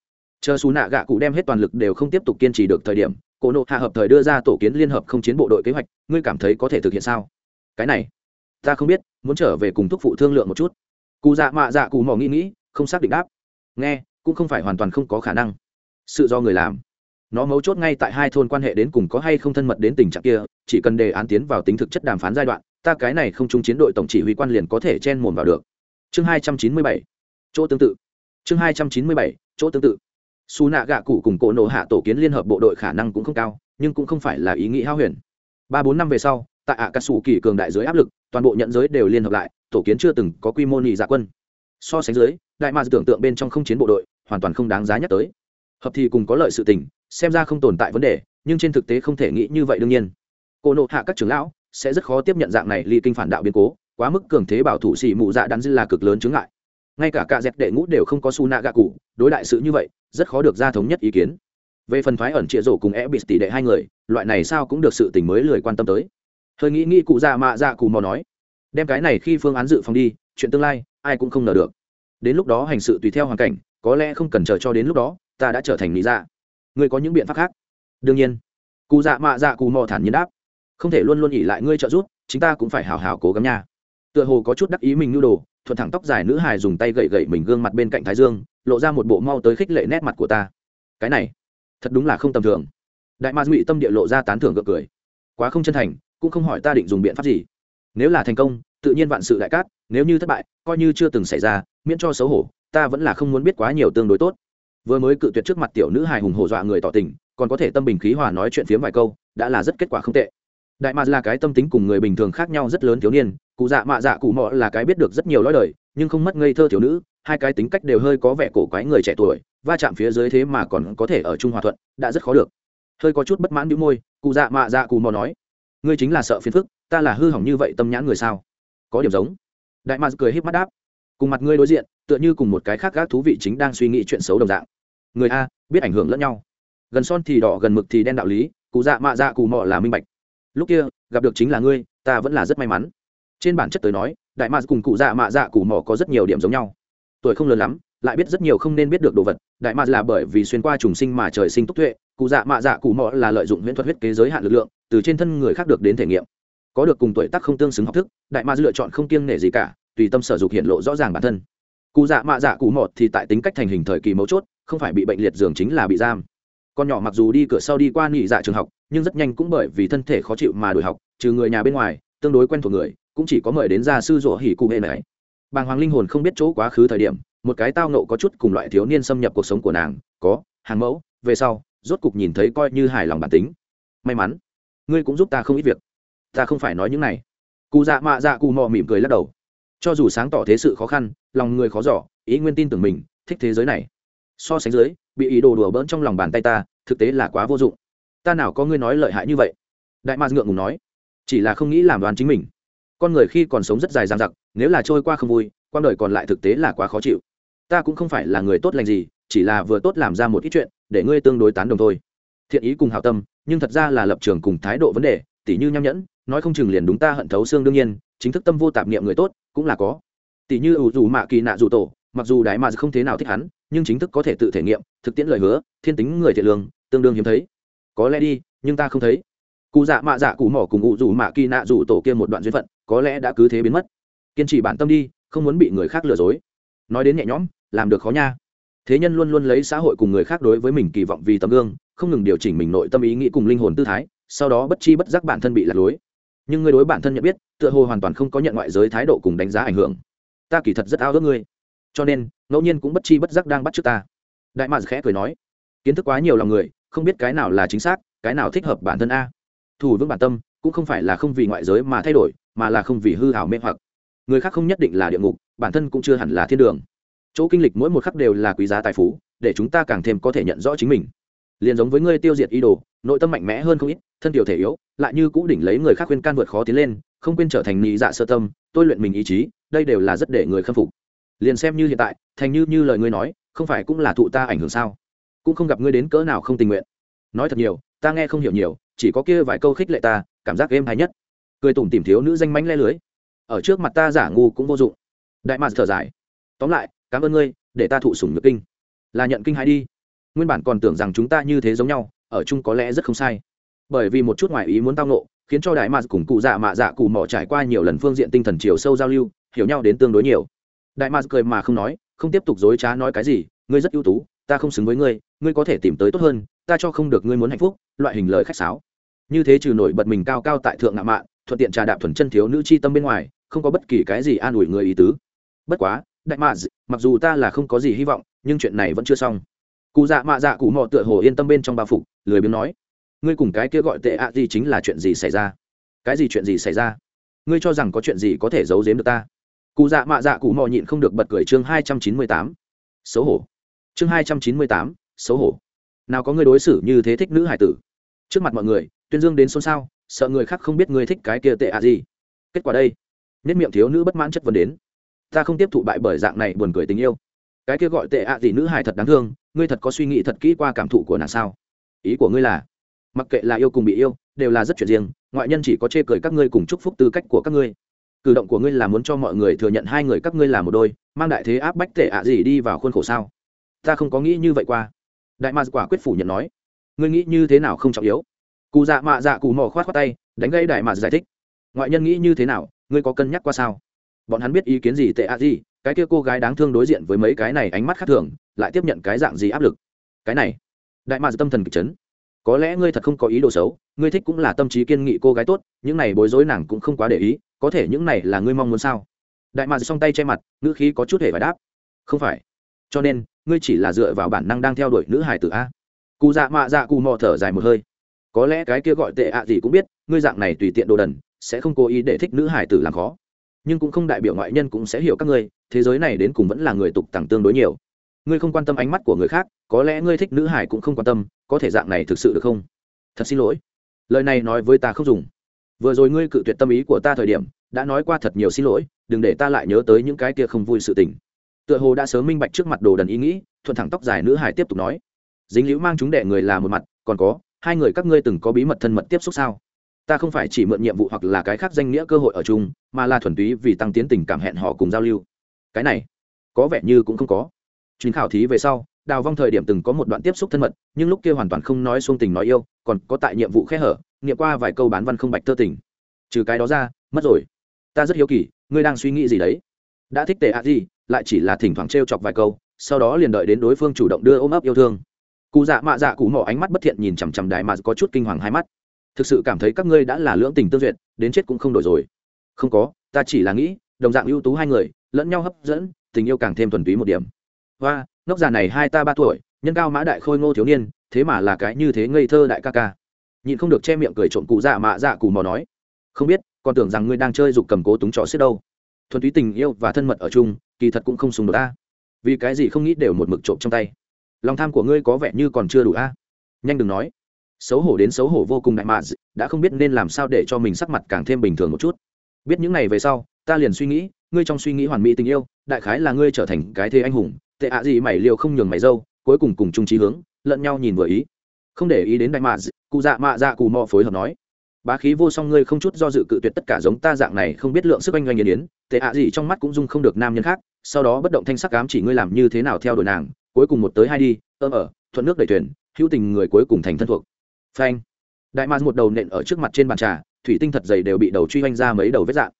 chờ xù nạ gạ cụ đem hết toàn lực đều không tiếp tục kiên trì được thời điểm, cổ nộ hạ hợp thời đưa ra tổ kiến liên hợp không chiến bộ đội kế hoạch, ngươi cảm thấy có thể thực hiện sao? Cái này, ta không biết, muốn trở về cùng thúc phụ thương lượng một chút. Cụ dạ mạ dạ cụ mò nghĩ nghĩ, không xác định đáp. Nghe, cũng không phải hoàn toàn không có khả năng. Sự do người làm. Nó mấu chốt ngay tại hai thôn quan hệ đến cùng có hay không thân mật đến tình trạng kia, chỉ cần đề án tiến vào tính thực chất đàm phán giai đoạn, ta cái này không chung chiến đội tổng chỉ huy quan liền có thể chen mồn vào được. Chương hai trăm chín mươi bảy, chỗ tương tự. Chương hai trăm chín mươi bảy, chỗ tương tự xù nạ gạ cụ cùng cổ Nộ hạ tổ kiến liên hợp bộ đội khả năng cũng không cao, nhưng cũng không phải là ý nghĩ hao huyền. Ba bốn năm về sau, tại ạ cà sủ kỳ cường đại dưới áp lực, toàn bộ nhận giới đều liên hợp lại, tổ kiến chưa từng có quy mô nhị dạ quân. So sánh dưới, đại ma tưởng tượng bên trong không chiến bộ đội, hoàn toàn không đáng giá nhắc tới. Hợp thì cùng có lợi sự tình, xem ra không tồn tại vấn đề, nhưng trên thực tế không thể nghĩ như vậy đương nhiên. Cổ nộ hạ các trưởng lão sẽ rất khó tiếp nhận dạng này ly kinh phản đạo biến cố, quá mức cường thế bảo thủ xỉ mụ dạ đắn dư là cực lớn chứng ngại. Ngay cả cả dẹp đệ ngũ đều không có su nạ gạ cụ, đối đại sự như vậy rất khó được ra thống nhất ý kiến. Về phần phái ẩn trịa rổ cùng e bị tỷ đệ hai người, loại này sao cũng được sự tình mới lười quan tâm tới. Hơi nghĩ nghĩ cụ già mạ dạ cù mò nói, đem cái này khi phương án dự phòng đi, chuyện tương lai, ai cũng không ngờ được. Đến lúc đó hành sự tùy theo hoàn cảnh, có lẽ không cần chờ cho đến lúc đó, ta đã trở thành lý dạ. Ngươi có những biện pháp khác? Đương nhiên. Cụ dạ mạ dạ cù mò thản nhiên đáp, không thể luôn luôn nghỉ lại ngươi trợ giúp chúng ta cũng phải hào hào cố gắng nha. Tựa hồ có chút đắc ý mình nhu đồ thuận thẳng tóc dài nữ hài dùng tay gậy gậy mình gương mặt bên cạnh thái dương, lộ ra một bộ mau tới khích lệ nét mặt của ta. Cái này, thật đúng là không tầm thường. Đại ma ngụy tâm địa lộ ra tán thưởng gượng cười. Quá không chân thành, cũng không hỏi ta định dùng biện pháp gì. Nếu là thành công, tự nhiên vạn sự đại cát, nếu như thất bại, coi như chưa từng xảy ra, miễn cho xấu hổ, ta vẫn là không muốn biết quá nhiều tương đối tốt. Vừa mới cự tuyệt trước mặt tiểu nữ hài hùng hổ dọa người tỏ tình, còn có thể tâm bình khí hòa nói chuyện phiếm vài câu, đã là rất kết quả không tệ đại mạc là cái tâm tính cùng người bình thường khác nhau rất lớn thiếu niên, cụ dạ mạ dạ cụ mọ là cái biết được rất nhiều lõi đời, nhưng không mất ngây thơ thiếu nữ, hai cái tính cách đều hơi có vẻ cổ quái người trẻ tuổi, va chạm phía dưới thế mà còn có thể ở chung hòa thuận, đã rất khó được. Hơi có chút bất mãn đĩu môi, cụ dạ mạ dạ cụ mọ nói, ngươi chính là sợ phiền phức, ta là hư hỏng như vậy tâm nhãn người sao? Có điểm giống. Đại mạc cười híp mắt đáp, cùng mặt ngươi đối diện, tựa như cùng một cái khác gác thú vị chính đang suy nghĩ chuyện xấu đồng dạng. Người a, biết ảnh hưởng lẫn nhau. Gần son thì đỏ, gần mực thì đen đạo lý, cụ dạ mạ dạ cụ mọ là minh bạch lúc kia, gặp được chính là ngươi, ta vẫn là rất may mắn. Trên bản chất tới nói, đại mạc cùng cụ dạ mạ dạ cụ mỏ có rất nhiều điểm giống nhau. Tuổi không lớn lắm, lại biết rất nhiều không nên biết được đồ vật. Đại mạc là bởi vì xuyên qua trùng sinh mà trời sinh túc tuệ, cụ dạ mạ dạ cụ mỏ là lợi dụng huyễn thuật huyết kế giới hạn lực lượng, từ trên thân người khác được đến thể nghiệm. Có được cùng tuổi tác không tương xứng học thức, đại mạc lựa chọn không kiêng nể gì cả, tùy tâm sở dục hiện lộ rõ ràng bản thân. Cụ dạ mạ dạ cụ mọt thì tại tính cách thành hình thời kỳ mấu chốt, không phải bị bệnh liệt giường chính là bị giam con nhỏ mặc dù đi cửa sau đi qua nghỉ dạ trường học, nhưng rất nhanh cũng bởi vì thân thể khó chịu mà đổi học, trừ người nhà bên ngoài, tương đối quen thuộc người, cũng chỉ có mời đến gia sư rỗ hỉ cụ hệ này. Bàng hoàng linh hồn không biết chỗ quá khứ thời điểm, một cái tao nộ có chút cùng loại thiếu niên xâm nhập cuộc sống của nàng, có, hàng mẫu, về sau, rốt cục nhìn thấy coi như hài lòng bản tính. May mắn, ngươi cũng giúp ta không ít việc. Ta không phải nói những này. Cụ dạ mạ dạ cụ mò mỉm cười lắc đầu. Cho dù sáng tỏ thế sự khó khăn, lòng người khó giỏ ý nguyên tin tưởng mình, thích thế giới này. So sánh dưới bị ý đồ đùa bỡn trong lòng bàn tay ta, thực tế là quá vô dụng. Ta nào có ngươi nói lợi hại như vậy? Đại mạc ngượng ngùng nói. Chỉ là không nghĩ làm đoán chính mình. Con người khi còn sống rất dài dang dặc, nếu là trôi qua không vui quan đời còn lại thực tế là quá khó chịu. Ta cũng không phải là người tốt lành gì, chỉ là vừa tốt làm ra một ít chuyện, để ngươi tương đối tán đồng thôi. Thiện ý cùng hào tâm, nhưng thật ra là lập trường cùng thái độ vấn đề, tỉ như nham nhẫn, nói không chừng liền đúng ta hận thấu xương đương nhiên, chính thức tâm vô tạp niệm người tốt, cũng là có. Tỉ như ủ dù mạ kỳ nạ dù tổ, mặc dù đại mà không thế nào thích hắn nhưng chính thức có thể tự thể nghiệm, thực tiễn lời hứa, thiên tính người thiện lương, tương đương hiếm thấy. Có lẽ đi, nhưng ta không thấy. Cụ dạ mạ dạ cụ mỏ cùng ủ dù mạ kỳ nạ dù tổ kia một đoạn duyên phận, có lẽ đã cứ thế biến mất. Kiên trì bản tâm đi, không muốn bị người khác lừa dối. Nói đến nhẹ nhõm, làm được khó nha. Thế nhân luôn luôn lấy xã hội cùng người khác đối với mình kỳ vọng vì tấm gương, không ngừng điều chỉnh mình nội tâm ý nghĩ cùng linh hồn tư thái, sau đó bất chi bất giác bản thân bị lạc lối. Nhưng người đối bản thân nhận biết, tựa hồ hoàn toàn không có nhận ngoại giới thái độ cùng đánh giá ảnh hưởng. Ta kỳ thật rất ao ước ngươi cho nên ngẫu nhiên cũng bất chi bất giác đang bắt trước ta đại mạn khẽ cười nói kiến thức quá nhiều lòng người không biết cái nào là chính xác cái nào thích hợp bản thân a thủ vững bản tâm cũng không phải là không vì ngoại giới mà thay đổi mà là không vì hư hảo mê hoặc người khác không nhất định là địa ngục bản thân cũng chưa hẳn là thiên đường chỗ kinh lịch mỗi một khắc đều là quý giá tài phú để chúng ta càng thêm có thể nhận rõ chính mình liền giống với ngươi tiêu diệt ý đồ nội tâm mạnh mẽ hơn không ít thân tiểu thể yếu lại như cũ đỉnh lấy người khác khuyên can vượt khó tiến lên không quên trở thành nhị dạ sơ tâm tôi luyện mình ý chí đây đều là rất để người khâm phục liền xem như hiện tại, thành như như lời ngươi nói, không phải cũng là thụ ta ảnh hưởng sao? Cũng không gặp ngươi đến cỡ nào không tình nguyện. Nói thật nhiều, ta nghe không hiểu nhiều, chỉ có kia vài câu khích lệ ta, cảm giác êm hay nhất. Cười tủm tìm thiếu nữ danh mánh le lưới. Ở trước mặt ta giả ngu cũng vô dụng. Đại mạt thở dài. Tóm lại, cảm ơn ngươi, để ta thụ sủng nhược kinh. Là nhận kinh hay đi. Nguyên bản còn tưởng rằng chúng ta như thế giống nhau, ở chung có lẽ rất không sai. Bởi vì một chút ngoại ý muốn tao nộ khiến cho đại mạt cùng cụ dạ mạ dạ cụ mỏ trải qua nhiều lần phương diện tinh thần chiều sâu giao lưu, hiểu nhau đến tương đối nhiều đại mạc cười mà không nói, không tiếp tục dối trá nói cái gì, ngươi rất ưu tú, ta không xứng với ngươi ngươi có thể tìm tới tốt hơn, ta cho không được ngươi muốn hạnh phúc, loại hình lời khách sáo. Như thế trừ nổi bật mình cao cao tại thượng ngạo mạn, thuận tiện trà đạp thuần chân thiếu nữ chi tâm bên ngoài, không có bất kỳ cái gì an ủi người ý tứ. Bất quá, đại mạ mặc dù ta là không có gì hy vọng, nhưng chuyện này vẫn chưa xong. Cụ dạ mạ dạ cụ mò tựa hồ yên tâm bên trong bao phục lười biếng nói. Ngươi cùng cái kia gọi tệ ạ gì chính là chuyện gì xảy ra? Cái gì chuyện gì xảy ra? Ngươi cho rằng có chuyện gì có thể giấu giếm được ta? Cụ dạ mạ dạ cụ mò nhịn không được bật cười chương hai trăm chín mươi tám. Xấu hổ. Chương hai trăm chín mươi tám, xấu hổ. Nào có người đối xử như thế thích nữ hải tử. Trước mặt mọi người, tuyên dương đến xôn xao, sợ người khác không biết ngươi thích cái kia tệ à gì. Kết quả đây, nhất miệng thiếu nữ bất mãn chất vấn đến. Ta không tiếp thụ bại bởi dạng này buồn cười tình yêu. Cái kia gọi tệ ạ à gì nữ hải thật đáng thương, ngươi thật có suy nghĩ thật kỹ qua cảm thụ của nàng sao? Ý của ngươi là, mặc kệ là yêu cùng bị yêu, đều là rất chuyện riêng, ngoại nhân chỉ có chê cười các ngươi cùng chúc phúc tư cách của các ngươi cử động của ngươi là muốn cho mọi người thừa nhận hai người các ngươi là một đôi, mang đại thế áp bách tệ ạ gì đi vào khuôn khổ sao? Ta không có nghĩ như vậy qua. Đại ma quả quyết phủ nhận nói. Ngươi nghĩ như thế nào không trọng yếu. Cụ dạ mạ dạ cụ mò khoát khoát tay, đánh gây đại ma giải thích. Ngoại nhân nghĩ như thế nào, ngươi có cân nhắc qua sao? Bọn hắn biết ý kiến gì tệ ạ gì, cái kia cô gái đáng thương đối diện với mấy cái này ánh mắt khác thường, lại tiếp nhận cái dạng gì áp lực? Cái này, đại ma tâm thần kịch chấn có lẽ ngươi thật không có ý đồ xấu, ngươi thích cũng là tâm trí kiên nghị cô gái tốt, những này bối rối nàng cũng không quá để ý, có thể những này là ngươi mong muốn sao? Đại mạc song tay che mặt, ngữ khí có chút hề phải đáp. Không phải. Cho nên, ngươi chỉ là dựa vào bản năng đang theo đuổi nữ hải tử a. Cụ dạ mạ dạ cụ mò thở dài một hơi. Có lẽ cái kia gọi tệ ạ gì cũng biết, ngươi dạng này tùy tiện đồ đần, sẽ không cố ý để thích nữ hải tử làm khó. Nhưng cũng không đại biểu ngoại nhân cũng sẽ hiểu các ngươi, thế giới này đến cùng vẫn là người tục tằng tương đối nhiều. Ngươi không quan tâm ánh mắt của người khác, có lẽ ngươi thích nữ hải cũng không quan tâm có thể dạng này thực sự được không? Thật xin lỗi. Lời này nói với ta không dùng. Vừa rồi ngươi cự tuyệt tâm ý của ta thời điểm, đã nói qua thật nhiều xin lỗi, đừng để ta lại nhớ tới những cái kia không vui sự tình. Tựa hồ đã sớm minh bạch trước mặt đồ đần ý nghĩ, thuận thẳng tóc dài nữ hải tiếp tục nói. Dính liễu mang chúng đệ người là một mặt, còn có, hai người các ngươi từng có bí mật thân mật tiếp xúc sao? Ta không phải chỉ mượn nhiệm vụ hoặc là cái khác danh nghĩa cơ hội ở chung, mà là thuần túy vì tăng tiến tình cảm hẹn họ cùng giao lưu. Cái này, có vẻ như cũng không có. Chuyến khảo thí về sau đào vong thời điểm từng có một đoạn tiếp xúc thân mật, nhưng lúc kia hoàn toàn không nói xuông tình nói yêu, còn có tại nhiệm vụ khe hở, nghiệm qua vài câu bán văn không bạch tơ tình. Trừ cái đó ra, mất rồi. Ta rất hiếu kỳ, ngươi đang suy nghĩ gì đấy? Đã thích tệ ạ gì, lại chỉ là thỉnh thoảng t r e o chọc vài câu, sau đó liền đợi đến đối phương chủ động đưa ôm ấp yêu thương. Cụ dạ mạ dạ cụ mỏ ánh mắt bất thiện nhìn chằm chằm đại mà có chút kinh hoàng hai mắt. Thực sự cảm thấy các ngươi đã là lưỡng tình tương duyệt, đến chết cũng không đổi rồi. Không có, ta chỉ là nghĩ, đồng dạng ưu tú hai người, lẫn nhau hấp dẫn, tình yêu càng thêm thuần túy một điểm. Và ngốc già này hai ta ba tuổi, nhân cao mã đại khôi ngô thiếu niên, thế mà là cái như thế ngây thơ đại ca ca. Nhịn không được che miệng cười trộm cụ dạ mạ dạ cụ mò nói, không biết, còn tưởng rằng ngươi đang chơi dục cầm cố túng trò xếp đâu. Thuần túy tình yêu và thân mật ở chung, kỳ thật cũng không sùng được a. Vì cái gì không nghĩ đều một mực trộm trong tay. Lòng tham của ngươi có vẻ như còn chưa đủ a. Nhanh đừng nói. Xấu hổ đến xấu hổ vô cùng đại mạ đã không biết nên làm sao để cho mình sắc mặt càng thêm bình thường một chút. Biết những này về sau, ta liền suy nghĩ, ngươi trong suy nghĩ hoàn mỹ tình yêu, đại khái là ngươi trở thành cái thế anh hùng tệ ạ gì mày liều không nhường mày dâu, cuối cùng cùng chung trí hướng, lẫn nhau nhìn vừa ý. Không để ý đến đại mạ cụ dạ mạ dạ cù mò phối hợp nói. Bá khí vô song ngươi không chút do dự cự tuyệt tất cả giống ta dạng này không biết lượng sức anh oanh nghiền yến tệ ạ gì trong mắt cũng dung không được nam nhân khác, sau đó bất động thanh sắc cám chỉ ngươi làm như thế nào theo đuổi nàng, cuối cùng một tới hai đi ơm ở ờ, thuận nước đầy thuyền, hữu tình người cuối cùng thành thân thuộc. Phanh. Đại mạ một đầu nện ở trước mặt trên bàn trà, thủy tinh thật dày đều bị đầu truy oanh ra mấy đầu vết dạng.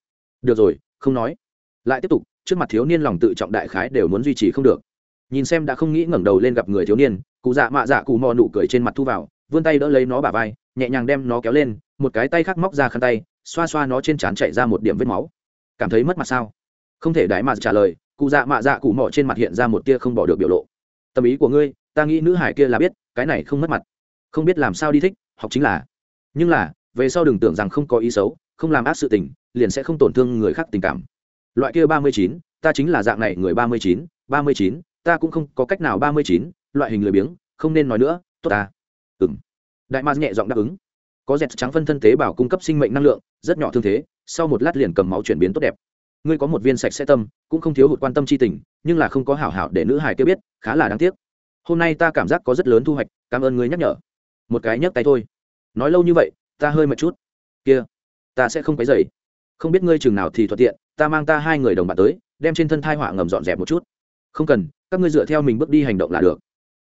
Được rồi, không nói. Lại tiếp tục, trước mặt thiếu niên lòng tự trọng đại khái đều muốn duy trì không được nhìn xem đã không nghĩ ngẩng đầu lên gặp người thiếu niên, cụ dạ mạ dạ cụ mò nụ cười trên mặt thu vào, vươn tay đỡ lấy nó bả vai, nhẹ nhàng đem nó kéo lên, một cái tay khác móc ra khăn tay, xoa xoa nó trên trán chạy ra một điểm vết máu. Cảm thấy mất mặt sao? Không thể đái mà trả lời, cụ dạ mạ dạ cụ mò trên mặt hiện ra một tia không bỏ được biểu lộ. Tâm ý của ngươi, ta nghĩ nữ hải kia là biết, cái này không mất mặt. Không biết làm sao đi thích, học chính là. Nhưng là, về sau đừng tưởng rằng không có ý xấu, không làm ác sự tình, liền sẽ không tổn thương người khác tình cảm. Loại kia ba mươi chín, ta chính là dạng này, người ba mươi chín, ba mươi chín ta cũng không có cách nào ba mươi chín, loại hình lười biếng, không nên nói nữa, tốt ta. Ừng đại ma nhẹ giọng đáp ứng. Có dẹt trắng phân thân tế bào cung cấp sinh mệnh năng lượng, rất nhỏ thương thế, sau một lát liền cầm máu chuyển biến tốt đẹp. Ngươi có một viên sạch sẽ tâm, cũng không thiếu hụt quan tâm c h i tình, nhưng là không có hảo hảo để nữ hải kia biết, khá là đáng tiếc. Hôm nay ta cảm giác có rất lớn thu hoạch, cảm ơn ngươi nhắc nhở. Một cái nhấc tay thôi. Nói lâu như vậy, ta hơi mệt chút. Kia, ta sẽ không cái dày không biết ngươi chừng nào thì thuận tiện, ta mang ta hai người đồng bạn tới, đem trên thân thai họa ngầm dọn dẹp một chút không cần, các ngươi dựa theo mình bước đi hành động là được.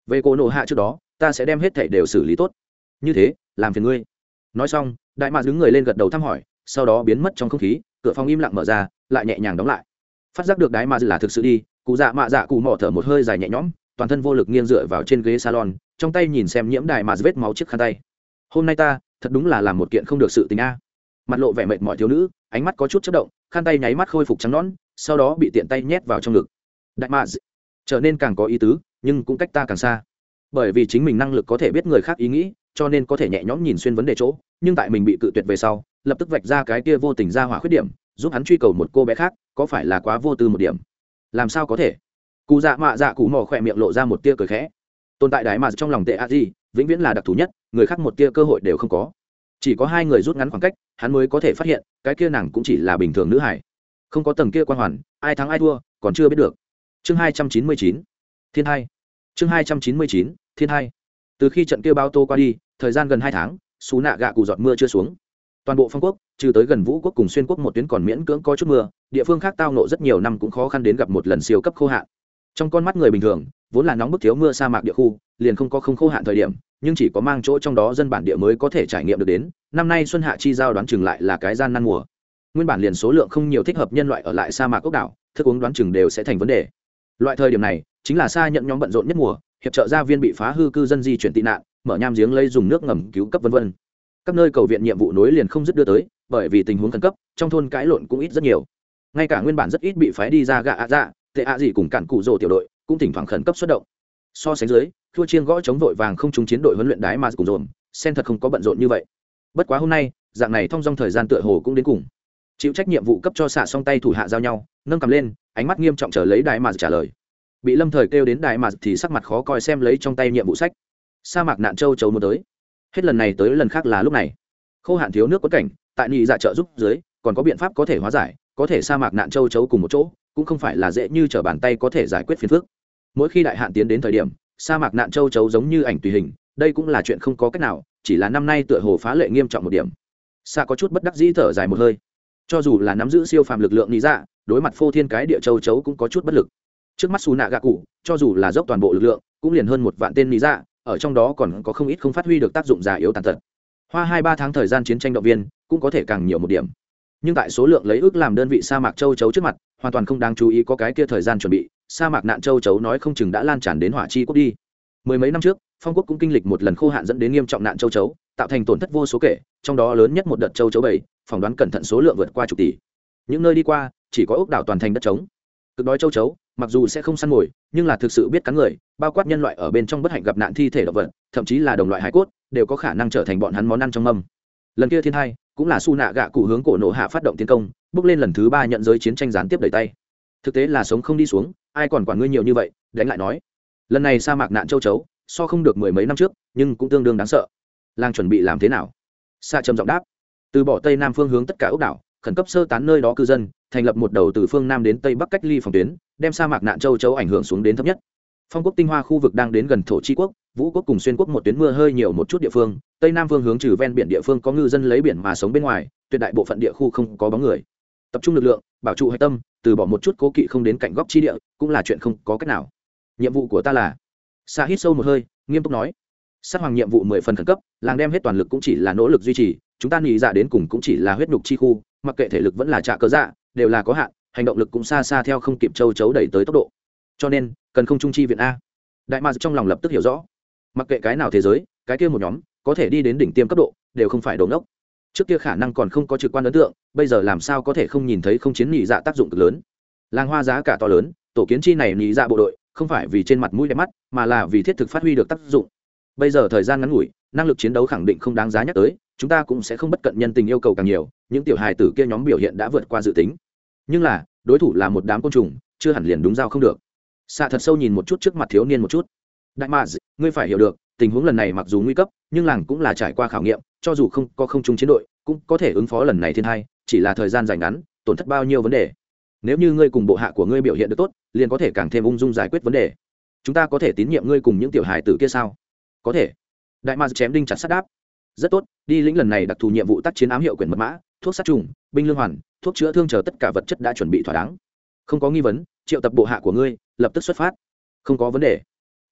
Về cổ nổ hạ trước đó, ta sẽ đem hết thảy đều xử lý tốt. Như thế, làm phiền ngươi. Nói xong, đại mạc đứng người lên gật đầu thăm hỏi, sau đó biến mất trong không khí, cửa phòng im lặng mở ra, lại nhẹ nhàng đóng lại. Phát giác được đại mạc là thực sự đi, cụ dạ mạ dạ cụ mỏ thở một hơi dài nhẹ nhõm, toàn thân vô lực nghiêng dựa vào trên ghế salon, trong tay nhìn xem nhiễm đại mạc vết máu chiếc khăn tay. Hôm nay ta, thật đúng là làm một kiện không được sự tình a. Mặt lộ vẻ mệt mỏi thiếu nữ, ánh mắt có chút chất động, khăn tay nháy mắt khôi phục trắng nón sau đó bị tiện tay nhét vào trong ngực đại mạ trở nên càng có ý tứ, nhưng cũng cách ta càng xa. Bởi vì chính mình năng lực có thể biết người khác ý nghĩ, cho nên có thể nhẹ nhõm nhìn xuyên vấn đề chỗ, nhưng tại mình bị cự tuyệt về sau, lập tức vạch ra cái kia vô tình ra hỏa khuyết điểm, giúp hắn truy cầu một cô bé khác, có phải là quá vô tư một điểm? Làm sao có thể? Cụ dạ mạ dạ cụ mò khỏe miệng lộ ra một tia cười khẽ. Tồn tại đại mà trong lòng tệ a di vĩnh viễn là đặc thù nhất, người khác một tia cơ hội đều không có. Chỉ có hai người rút ngắn khoảng cách, hắn mới có thể phát hiện, cái kia nàng cũng chỉ là bình thường nữ hải không có tầng kia quan hoàn, ai thắng ai thua, còn chưa biết được chương hai trăm chín mươi chín, thiên hai. Chương hai trăm chín mươi chín, thiên hai. Từ khi trận kêu bao tô qua đi, thời gian gần hai tháng, xú nạ gạ cụ giọt mưa chưa xuống. Toàn bộ phong quốc, trừ tới gần vũ quốc cùng xuyên quốc một tuyến còn miễn cưỡng có chút mưa, địa phương khác tao nộ rất nhiều năm cũng khó khăn đến gặp một lần siêu cấp khô hạn. Trong con mắt người bình thường, vốn là nóng bức thiếu mưa sa mạc địa khu, liền không có không khô hạn thời điểm, nhưng chỉ có mang chỗ trong đó dân bản địa mới có thể trải nghiệm được đến. Năm nay xuân hạ chi giao đoán chừng lại là cái gian nan mùa. Nguyên bản liền số lượng không nhiều thích hợp nhân loại ở lại sa mạc ốc đảo, thức uống đoán chừng đều sẽ thành vấn đề loại thời điểm này, chính là xa nhận nhóm bận rộn nhất mùa, hiệp trợ gia viên bị phá hư cư dân di chuyển tị nạn, mở nham giếng lấy dùng nước ngầm cứu cấp vân vân. Các nơi cầu viện nhiệm vụ nối liền không dứt đưa tới, bởi vì tình huống khẩn cấp, trong thôn cãi lộn cũng ít rất nhiều. Ngay cả nguyên bản rất ít bị phái đi ra gạ ạ dạ tệ ạ gì cùng cản cụ rồ tiểu đội, cũng thỉnh thoảng khẩn cấp xuất động. So sánh dưới, thua chiên gõ chống vội vàng không trúng chiến đội huấn luyện đái mà cùng dồn sen thật không có bận rộn như vậy. Bất quá hôm nay, dạng này thông dong thời gian tựa hồ cũng đến cùng. Chịu trách nhiệm vụ cấp cho xạ song tay thủ hạ giao nhau, nâng cầm lên ánh mắt nghiêm trọng chờ lấy đại mà trả lời. Bị lâm thời kêu đến đại mà thì sắc mặt khó coi xem lấy trong tay nhiệm vụ sách. Sa mạc nạn châu chấu muốn tới. Hết lần này tới lần khác là lúc này. Khô hạn thiếu nước quất cảnh, tại nhị dạ trợ giúp dưới, còn có biện pháp có thể hóa giải, có thể sa mạc nạn châu chấu cùng một chỗ, cũng không phải là dễ như t r ở bàn tay có thể giải quyết phiền phức. Mỗi khi đại hạn tiến đến thời điểm, sa mạc nạn châu chấu giống như ảnh tùy hình, đây cũng là chuyện không có cách nào, chỉ là năm nay tựa hồ phá lệ nghiêm trọng một điểm. Xa có chút bất đắc dĩ thở dài một hơi. Cho dù là nắm giữ siêu phàm lực lượng lý dạ đối mặt phô thiên cái địa châu chấu cũng có chút bất lực. Trước mắt xù nạ gạ cụ cho dù là dốc toàn bộ lực lượng, cũng liền hơn một vạn tên lý dạ ở trong đó còn có không ít không phát huy được tác dụng già yếu tàn tật. Hoa hai ba tháng thời gian chiến tranh động viên, cũng có thể càng nhiều một điểm. Nhưng tại số lượng lấy ước làm đơn vị sa mạc châu chấu trước mặt, hoàn toàn không đáng chú ý có cái kia thời gian chuẩn bị, sa mạc nạn châu chấu nói không chừng đã lan tràn đến hỏa chi quốc đi. Mười mấy năm trước, phong quốc cũng kinh lịch một lần khô hạn dẫn đến nghiêm trọng nạn châu chấu, tạo thành tổn thất vô số kể, trong đó lớn nhất một đợt châu chấu bảy, phỏng đoán cẩn thận số lượng vượt qua chục tỷ. Những nơi đi qua chỉ có ốc đảo toàn thành đất trống. Cực đói châu chấu, mặc dù sẽ không săn mồi, nhưng là thực sự biết cắn người, bao quát nhân loại ở bên trong bất hạnh gặp nạn thi thể động vật, thậm chí là đồng loại hải cốt, đều có khả năng trở thành bọn hắn món ăn trong mâm. Lần kia thiên hai cũng là su nạ gạ cụ hướng cổ nổ hạ phát động tiến công, bước lên lần thứ ba nhận giới chiến tranh gián tiếp đầy tay. Thực tế là sống không đi xuống, ai còn quản ngươi nhiều như vậy, đánh lại nói. Lần này sa mạc nạn châu chấu, so không được mười mấy năm trước, nhưng cũng tương đương đáng sợ. Làng chuẩn bị làm thế nào? Sa trầm giọng đáp. Từ bỏ tây nam phương hướng tất cả ốc đảo, khẩn cấp sơ tán nơi đó cư dân thành lập một đầu từ phương nam đến tây bắc cách ly phòng tuyến, đem sa mạc nạn châu chấu ảnh hưởng xuống đến thấp nhất. Phong quốc tinh hoa khu vực đang đến gần thổ tri quốc, vũ quốc cùng xuyên quốc một tuyến mưa hơi nhiều một chút địa phương, tây nam phương hướng trừ ven biển địa phương có ngư dân lấy biển mà sống bên ngoài, tuyệt đại bộ phận địa khu không có bóng người. Tập trung lực lượng, bảo trụ hạch tâm, từ bỏ một chút cố kỵ không đến cạnh góc chi địa, cũng là chuyện không có cách nào. Nhiệm vụ của ta là xa hít sâu một hơi, nghiêm túc nói. Sát hoàng nhiệm vụ mười phần khẩn cấp, làng đem hết toàn lực cũng chỉ là nỗ lực duy trì, chúng ta nghĩ dạ đến cùng cũng chỉ là huyết nhục chi khu, mặc kệ thể lực vẫn là trạ cớ dạ đều là có hạn, hành động lực cũng xa xa theo không kịp châu chấu đẩy tới tốc độ. Cho nên, cần không trung chi viện a. Đại ma trong lòng lập tức hiểu rõ. Mặc kệ cái nào thế giới, cái kia một nhóm, có thể đi đến đỉnh tiêm cấp độ, đều không phải đồ ngốc. Trước kia khả năng còn không có trực quan ấn tượng, bây giờ làm sao có thể không nhìn thấy không chiến nhị dạ tác dụng cực lớn. Làng hoa giá cả to lớn, tổ kiến chi này nhị dạ bộ đội, không phải vì trên mặt mũi đẹp mắt, mà là vì thiết thực phát huy được tác dụng. Bây giờ thời gian ngắn ngủi, năng lực chiến đấu khẳng định không đáng giá nhắc tới chúng ta cũng sẽ không bất cận nhân tình yêu cầu càng nhiều, những tiểu hài tử kia nhóm biểu hiện đã vượt qua dự tính. Nhưng là, đối thủ là một đám côn trùng, chưa hẳn liền đúng giao không được. Xạ thật sâu nhìn một chút trước mặt thiếu niên một chút. Đại mads ngươi phải hiểu được, tình huống lần này mặc dù nguy cấp, nhưng làng cũng là trải qua khảo nghiệm, cho dù không có không chung chiến đội, cũng có thể ứng phó lần này thiên hai chỉ là thời gian dài ngắn, tổn thất bao nhiêu vấn đề. Nếu như ngươi cùng bộ hạ của ngươi biểu hiện được tốt, liền có thể càng thêm ung dung giải quyết vấn đề. Chúng ta có thể tín nhiệm ngươi cùng những tiểu hài tử kia sao? Có thể. Đại ma chém đinh chặt sát đáp rất tốt, đi lĩnh lần này đặc thù nhiệm vụ tác chiến ám hiệu quyền mật mã, thuốc sát trùng, binh lương hoàn, thuốc chữa thương chờ tất cả vật chất đã chuẩn bị thỏa đáng. Không có nghi vấn, triệu tập bộ hạ của ngươi, lập tức xuất phát. Không có vấn đề.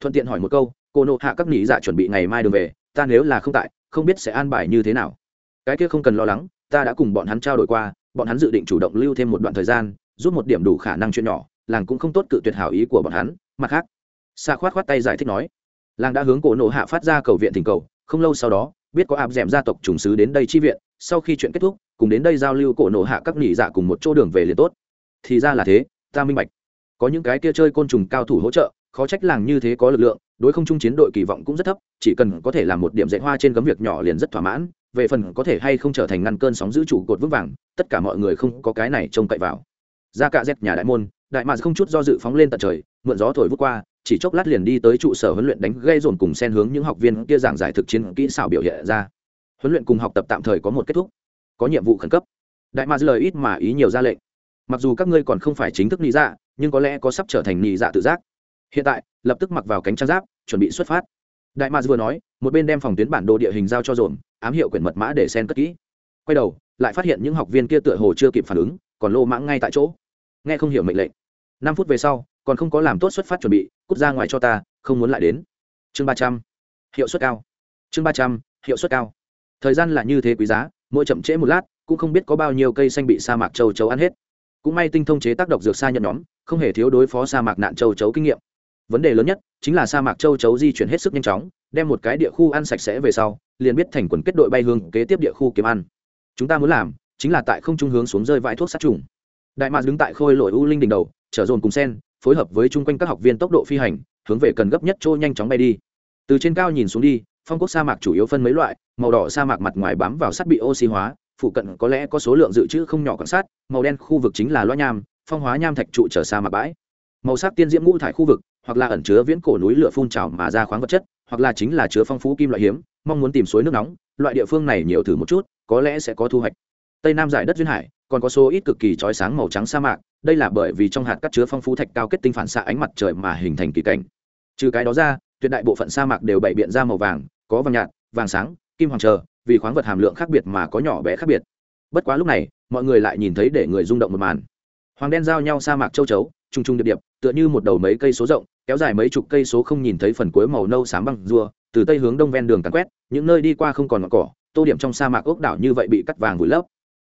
Thuận tiện hỏi một câu, cô nộ hạ các nghỉ dạ chuẩn bị ngày mai đường về, ta nếu là không tại, không biết sẽ an bài như thế nào? Cái kia không cần lo lắng, ta đã cùng bọn hắn trao đổi qua, bọn hắn dự định chủ động lưu thêm một đoạn thời gian, giúp một điểm đủ khả năng chuyện nhỏ, làng cũng không tốt cự tuyệt hảo ý của bọn hắn. Mặt khác xa khoát khoát tay giải thích nói, làng đã hướng cổ nộ hạ phát ra cầu viện thỉnh cầu, không lâu sau đó biết có áp d gia tộc trùng sứ đến đây chi viện, sau khi chuyện kết thúc, cùng đến đây giao lưu cổ nổ hạ các nỉ dạ cùng một chỗ đường về liền tốt. Thì ra là thế, ta minh bạch. Có những cái kia chơi côn trùng cao thủ hỗ trợ, khó trách làng như thế có lực lượng, đối không chung chiến đội kỳ vọng cũng rất thấp, chỉ cần có thể làm một điểm dạy hoa trên gấm việc nhỏ liền rất thỏa mãn, về phần có thể hay không trở thành ngăn cơn sóng giữ trụ cột vững vàng, tất cả mọi người không có cái này trông cậy vào. Ra cạ dép nhà đại môn, đại mạc không chút do dự phóng lên tận trời, mượn gió thổi vút qua chỉ chốc lát liền đi tới trụ sở huấn luyện đánh gây dồn cùng xen hướng những học viên kia giảng giải thực chiến kỹ xảo biểu hiện ra. Huấn luyện cùng học tập tạm thời có một kết thúc, có nhiệm vụ khẩn cấp. Đại mạc lời ít mà ý nhiều ra lệnh. Mặc dù các ngươi còn không phải chính thức lý dạ nhưng có lẽ có sắp trở thành nhị dạ tự giác. Hiện tại, lập tức mặc vào cánh trang giáp, chuẩn bị xuất phát. Đại mạc vừa nói, một bên đem phòng tuyến bản đồ địa hình giao cho dồn, ám hiệu quyển mật mã để sen cất kỹ. Quay đầu, lại phát hiện những học viên kia tựa hồ chưa kịp phản ứng, còn lô mãng ngay tại chỗ. Nghe không hiểu mệnh lệnh năm phút về sau, còn không có làm tốt xuất phát chuẩn bị, cút ra ngoài cho ta, không muốn lại đến. Chương ba trăm, hiệu suất cao. Chương ba trăm, hiệu suất cao. Thời gian là như thế quý giá, mỗi chậm trễ một lát, cũng không biết có bao nhiêu cây xanh bị sa mạc châu chấu ăn hết. Cũng may tinh thông chế tác độc dược sa nhận nhóm, không hề thiếu đối phó sa mạc nạn châu chấu kinh nghiệm. Vấn đề lớn nhất chính là sa mạc châu chấu di chuyển hết sức nhanh chóng, đem một cái địa khu ăn sạch sẽ về sau, liền biết thành quần kết đội bay hương kế tiếp địa khu kiếm ăn. Chúng ta muốn làm chính là tại không trung hướng xuống rơi vãi thuốc sát trùng đại mạc đứng tại khôi lội u linh đỉnh đầu, chở dồn cùng sen, phối hợp với chung quanh các học viên tốc độ phi hành, hướng về cần gấp nhất trôi nhanh chóng bay đi. Từ trên cao nhìn xuống đi, phong quốc sa mạc chủ yếu phân mấy loại, màu đỏ sa mạc mặt ngoài bám vào sắt bị oxy hóa, phụ cận có lẽ có số lượng dự trữ không nhỏ quan sát, màu đen khu vực chính là loa nham, phong hóa nham thạch trụ trở sa mạc bãi. Màu sắc tiên diễm ngũ thải khu vực, hoặc là ẩn chứa viễn cổ núi lửa phun trào mà ra khoáng vật chất, hoặc là chính là chứa phong phú kim loại hiếm, mong muốn tìm suối nước nóng, loại địa phương này nhiều thử một chút, có lẽ sẽ có thu hoạch tây nam giải đất duyên hải, còn có số ít cực kỳ trói sáng màu trắng sa mạc, đây là bởi vì trong hạt cắt chứa phong phú thạch cao kết tinh phản xạ ánh mặt trời mà hình thành kỳ cảnh. Trừ cái đó ra, tuyệt đại bộ phận sa mạc đều bày biện ra màu vàng, có vàng nhạt, vàng sáng, kim hoàng trờ vì khoáng vật hàm lượng khác biệt mà có nhỏ bé khác biệt. Bất quá lúc này, mọi người lại nhìn thấy để người rung động một màn. Hoàng đen giao nhau sa mạc châu chấu trung trung điệp điệp, tựa như một đầu mấy cây số rộng, kéo dài mấy chục cây số không nhìn thấy phần cuối màu nâu sáng băng rùa, từ tây hướng đông ven đường cắn quét, những nơi đi qua không còn ngọn cỏ, tô điểm trong sa mạc ốc đảo như vậy bị cắt vàng vùi lấp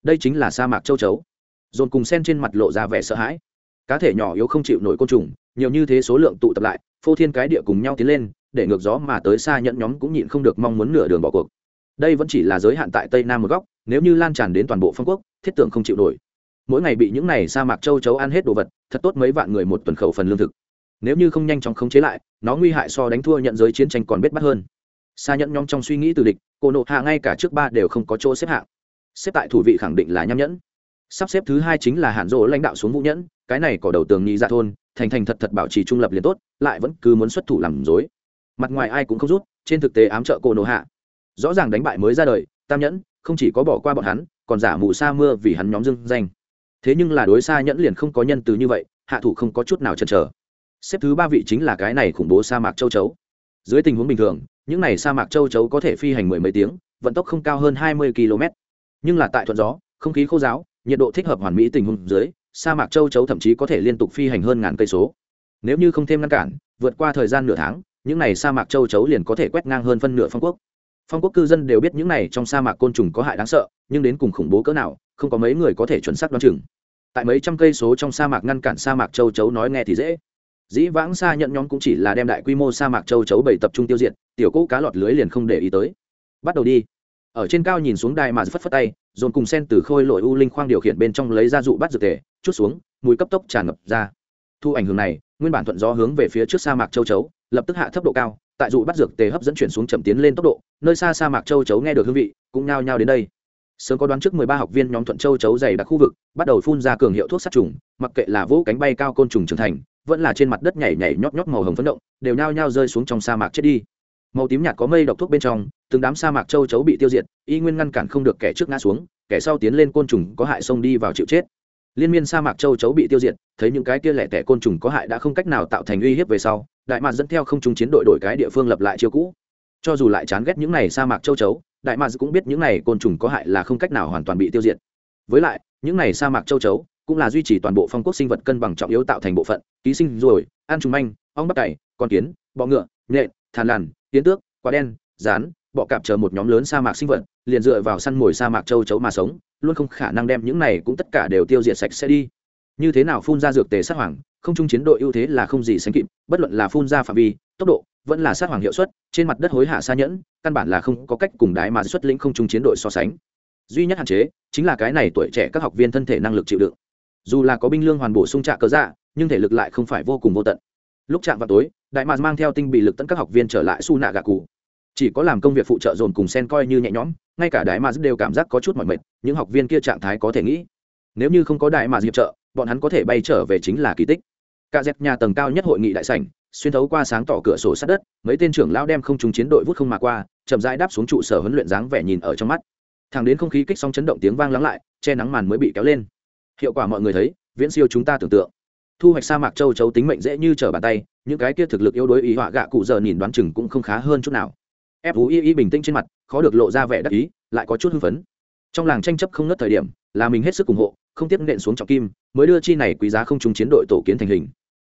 đây chính là sa mạc châu chấu. Dồn cùng sen trên mặt lộ ra vẻ sợ hãi. Cá thể nhỏ yếu không chịu nổi côn trùng, nhiều như thế số lượng tụ tập lại, phô thiên cái địa cùng nhau tiến lên, để ngược gió mà tới xa nhẫn nhóm cũng nhịn không được mong muốn nửa đường bỏ cuộc. Đây vẫn chỉ là giới hạn tại tây nam một góc, nếu như lan tràn đến toàn bộ phong quốc, thiết tưởng không chịu nổi. Mỗi ngày bị những này sa mạc châu chấu ăn hết đồ vật, thật tốt mấy vạn người một tuần khẩu phần lương thực. Nếu như không nhanh chóng khống chế lại, nó nguy hại so đánh thua nhận giới chiến tranh còn bết bắt hơn. Xa nhẫn nhóm trong suy nghĩ từ địch, cô nộ hạ ngay cả trước ba đều không có chỗ xếp hạng xếp tại thủ vị khẳng định là nham nhẫn. Sắp xếp thứ hai chính là Hàn rỗ lãnh đạo xuống vũ nhẫn, cái này có đầu tường nhị ra dạ thôn, thành thành thật thật bảo trì trung lập liền tốt, lại vẫn cứ muốn xuất thủ làm dối mặt ngoài ai cũng không rút, trên thực tế ám trợ cô nổ hạ. Rõ ràng đánh bại mới ra đời, tam nhẫn, không chỉ có bỏ qua bọn hắn, còn giả mù sa mưa vì hắn nhóm dưng danh. Thế nhưng là đối xa nhẫn liền không có nhân từ như vậy, hạ thủ không có chút nào chần chờ. Xếp thứ ba vị chính là cái này khủng bố sa mạc châu chấu. Dưới tình huống bình thường, những này sa mạc châu chấu có thể phi hành mười mấy tiếng, vận tốc không cao hơn hai mươi km nhưng là tại thuận gió, không khí khô giáo, nhiệt độ thích hợp hoàn mỹ tình huống dưới, sa mạc châu chấu thậm chí có thể liên tục phi hành hơn ngàn cây số. Nếu như không thêm ngăn cản, vượt qua thời gian nửa tháng, những này sa mạc châu chấu liền có thể quét ngang hơn phân nửa phong quốc. Phong quốc cư dân đều biết những này trong sa mạc côn trùng có hại đáng sợ, nhưng đến cùng khủng bố cỡ nào, không có mấy người có thể chuẩn xác đoán chừng. Tại mấy trăm cây số trong sa mạc ngăn cản sa mạc châu chấu nói nghe thì dễ. Dĩ vãng xa nhận nhóm cũng chỉ là đem đại quy mô sa mạc châu chấu bảy tập trung tiêu diệt, tiểu cỗ cá lọt lưới liền không để ý tới. Bắt đầu đi ở trên cao nhìn xuống đài mà phất phất tay, dồn cùng sen từ khôi lội u linh khoang điều khiển bên trong lấy ra dụ bắt dược tề, chút xuống, mùi cấp tốc tràn ngập ra. Thu ảnh hưởng này, nguyên bản thuận gió hướng về phía trước sa mạc châu chấu, lập tức hạ thấp độ cao, tại dụ bắt dược tề hấp dẫn chuyển xuống chậm tiến lên tốc độ, nơi xa sa mạc châu chấu nghe được hương vị, cũng nao nhao đến đây. Sớm có đoán trước mười ba học viên nhóm thuận châu chấu dày đặc khu vực, bắt đầu phun ra cường hiệu thuốc sát trùng, mặc kệ là vỗ cánh bay cao côn trùng trưởng thành, vẫn là trên mặt đất nhảy nhảy nhót nhót màu hồng phấn động, đều nhao nhao rơi xuống trong sa mạc chết đi màu tím nhạt có mây độc thuốc bên trong, từng đám sa mạc châu chấu bị tiêu diệt, y nguyên ngăn cản không được kẻ trước ngã xuống, kẻ sau tiến lên côn trùng có hại xông đi vào chịu chết. Liên miên sa mạc châu chấu bị tiêu diệt, thấy những cái kia lẻ tẻ côn trùng có hại đã không cách nào tạo thành uy hiếp về sau, đại mạc dẫn theo không trung chiến đội đổi cái địa phương lập lại chiêu cũ. Cho dù lại chán ghét những này sa mạc châu chấu, đại mạc cũng biết những này côn trùng có hại là không cách nào hoàn toàn bị tiêu diệt. Với lại, những này sa mạc châu chấu cũng là duy trì toàn bộ phong quốc sinh vật cân bằng trọng yếu tạo thành bộ phận, ký sinh ruồi, ăn trùng manh, ong bắp cày con kiến, bọ ngựa, nhện, thàn lằn tiến tước, quả đen rán bọ cạp chờ một nhóm lớn sa mạc sinh vật, liền dựa vào săn mồi sa mạc châu chấu mà sống, luôn không khả năng đem những này cũng tất cả đều tiêu diệt sạch sẽ đi. Như thế nào phun ra dược tề sát hoàng, không chung chiến đội ưu thế là không gì sánh kịp, bất luận là phun ra phạm vi, tốc độ, vẫn là sát hoàng hiệu suất, trên mặt đất hối hạ xa nhẫn, căn bản là không có cách cùng đái mà xuất lĩnh không chung chiến đội so sánh. Duy nhất hạn chế, chính là cái này tuổi trẻ các học viên thân thể năng lực chịu đựng. Dù là có binh lương hoàn bổ sung trạ cớ dạ nhưng thể lực lại không phải vô cùng vô tận. Lúc chạm vào tối đại mạc mang theo tinh bị lực tận các học viên trở lại su nạ Gà cụ chỉ có làm công việc phụ trợ dồn cùng sen coi như nhẹ nhõm, ngay cả đại mạc đều cảm giác có chút mỏi mệt, những học viên kia trạng thái có thể nghĩ. Nếu như không có đại mạc hiệp trợ, bọn hắn có thể bay trở về chính là kỳ tích. Cả dẹp nhà tầng cao nhất hội nghị đại sảnh, xuyên thấu qua sáng tỏ cửa sổ sát đất, mấy tên trưởng lao đem không trúng chiến đội vút không mà qua, chậm rãi đáp xuống trụ sở huấn luyện dáng vẻ nhìn ở trong mắt. Thẳng đến không khí kích sóng chấn động tiếng vang lắng lại, che nắng màn mới bị kéo lên. Hiệu quả mọi người thấy, viễn siêu chúng ta tưởng tượng thu hoạch sa mạc châu chấu tính mệnh dễ như trở bàn tay, những cái kia thực lực yếu đuối ý họa gạ cụ giờ nhìn đoán chừng cũng không khá hơn chút nào. Ép y y bình tĩnh trên mặt, khó được lộ ra vẻ đắc ý, lại có chút hưng phấn. Trong làng tranh chấp không ngất thời điểm, là mình hết sức ủng hộ, không tiếp nện xuống trọng kim, mới đưa chi này quý giá không trúng chiến đội tổ kiến thành hình.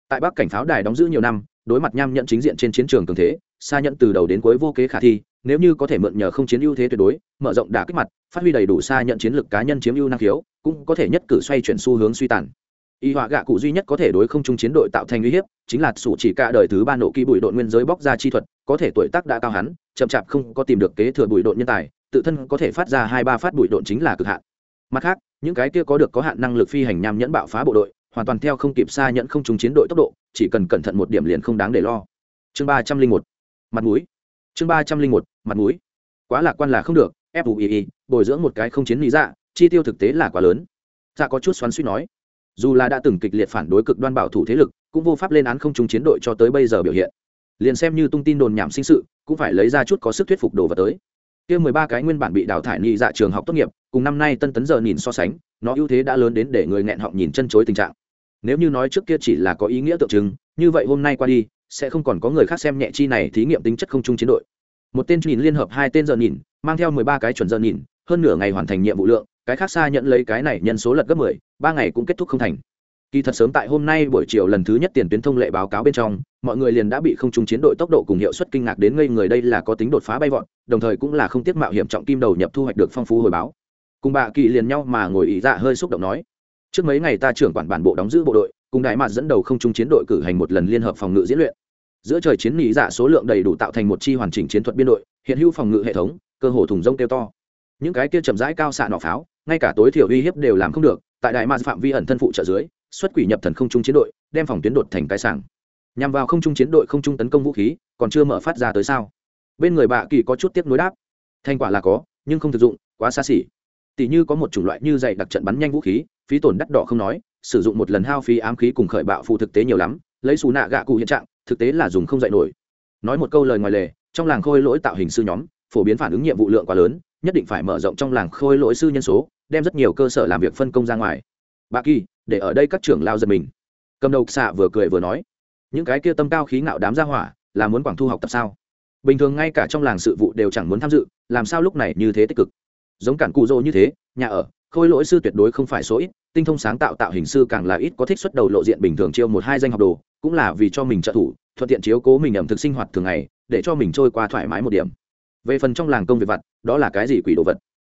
Tại bắc cảnh pháo đài đóng giữ nhiều năm, đối mặt nham nhận chính diện trên chiến trường cường thế xa nhận từ đầu đến cuối vô kế khả thi, nếu như có thể mượn nhờ không chiến ưu thế tuyệt đối, mở rộng đả kích mặt, phát huy đầy đủ xa nhận chiến lược cá nhân chiếm ưu năng khiếu, cũng có thể nhất cử xoay chuyển xu hướng suy tàn y họa gạ cụ duy nhất có thể đối không trung chiến đội tạo thành uy hiếp chính là sủ chỉ cả đời thứ ba nộ kỳ bụi đội nguyên giới bóc ra chi thuật, có thể tuổi tác đã cao hắn, chậm chạp không có tìm được kế thừa bụi đội nhân tài, tự thân có thể phát ra hai ba phát bụi đội chính là cực hạn. Mặt khác, những cái kia có được có hạn năng lực phi hành nham nhẫn bạo phá bộ đội, hoàn toàn theo không kịp xa nhẫn không trung chiến đội tốc độ, chỉ cần cẩn thận một điểm liền không đáng để lo. Chương ba trăm linh một, mặt mũi. Chương ba trăm linh một, mặt mũi. Quá lạc quan là không được fui bồi dưỡng một cái không chiến lý dạ chi tiêu thực tế là quá lớn. Dạ có chút xoắn suýt nói dù là đã từng kịch liệt phản đối cực đoan bảo thủ thế lực, cũng vô pháp lên án không trung chiến đội cho tới bây giờ biểu hiện. Liền xem như tung tin đồn nhảm sinh sự, cũng phải lấy ra chút có sức thuyết phục đồ vật tới. Kia mười ba cái nguyên bản bị đào thải nhị dạ trường học tốt nghiệp, cùng năm nay tân tấn giờ nhìn so sánh, nó ưu thế đã lớn đến để người nghẹn họng nhìn chân chối tình trạng. Nếu như nói trước kia chỉ là có ý nghĩa tượng trưng, như vậy hôm nay qua đi, sẽ không còn có người khác xem nhẹ chi này thí nghiệm tính chất không chung chiến đội. Một tên nhìn liên hợp hai tên giờ nhìn, mang theo mười ba cái chuẩn giờ nhìn, hơn nửa ngày hoàn thành nhiệm vụ lượng, cái khác xa nhận lấy cái này nhân số lật gấp mười ba ngày cũng kết thúc không thành. Kỳ thật sớm tại hôm nay buổi chiều lần thứ nhất tiền tuyến thông lệ báo cáo bên trong, mọi người liền đã bị không trung chiến đội tốc độ cùng hiệu suất kinh ngạc đến ngây người đây là có tính đột phá bay vọt, đồng thời cũng là không tiếc mạo hiểm trọng kim đầu nhập thu hoạch được phong phú hồi báo. Cùng bà kỳ liền nhau mà ngồi ý dạ hơi xúc động nói, trước mấy ngày ta trưởng quản bản bộ đóng giữ bộ đội, cùng đại mạt dẫn đầu không trung chiến đội cử hành một lần liên hợp phòng ngự diễn luyện. Giữa trời chiến lý dạ số lượng đầy đủ tạo thành một chi hoàn chỉnh chiến thuật biên đội, hiện hữu phòng ngự hệ thống, cơ hồ thùng rông kêu to. Những cái kia chậm rãi cao xạ nọ pháo ngay cả tối thiểu uy hiếp đều làm không được, tại đại ma phạm vi ẩn thân phụ trợ dưới, xuất quỷ nhập thần không trung chiến đội, đem phòng tuyến đột thành cái sảng. Nhằm vào không trung chiến đội không trung tấn công vũ khí, còn chưa mở phát ra tới sao? Bên người bạ kỳ có chút tiếp nối đáp. Thành quả là có, nhưng không thực dụng, quá xa xỉ. Tỷ như có một chủng loại như dạy đặc trận bắn nhanh vũ khí, phí tổn đắt đỏ không nói, sử dụng một lần hao phí ám khí cùng khởi bạo phụ thực tế nhiều lắm, lấy xù nạ gạ cụ hiện trạng, thực tế là dùng không dạy nổi. Nói một câu lời ngoài lề, trong làng khôi lỗi tạo hình sư nhóm, phổ biến phản ứng nhiệm vụ lượng quá lớn nhất định phải mở rộng trong làng khôi lỗi sư nhân số, đem rất nhiều cơ sở làm việc phân công ra ngoài. Bà kỳ, để ở đây các trưởng lao giật mình. Cầm đầu xạ vừa cười vừa nói, những cái kia tâm cao khí ngạo đám ra hỏa, là muốn quảng thu học tập sao? Bình thường ngay cả trong làng sự vụ đều chẳng muốn tham dự, làm sao lúc này như thế tích cực? Giống cản cụ rô như thế, nhà ở, khôi lỗi sư tuyệt đối không phải số ít, tinh thông sáng tạo tạo hình sư càng là ít có thích xuất đầu lộ diện bình thường chiêu một hai danh học đồ, cũng là vì cho mình trợ thủ, thuận tiện chiếu cố mình ẩm thực sinh hoạt thường ngày, để cho mình trôi qua thoải mái một điểm về phần trong làng công việc vặt, đó là cái gì quỷ đồ vật?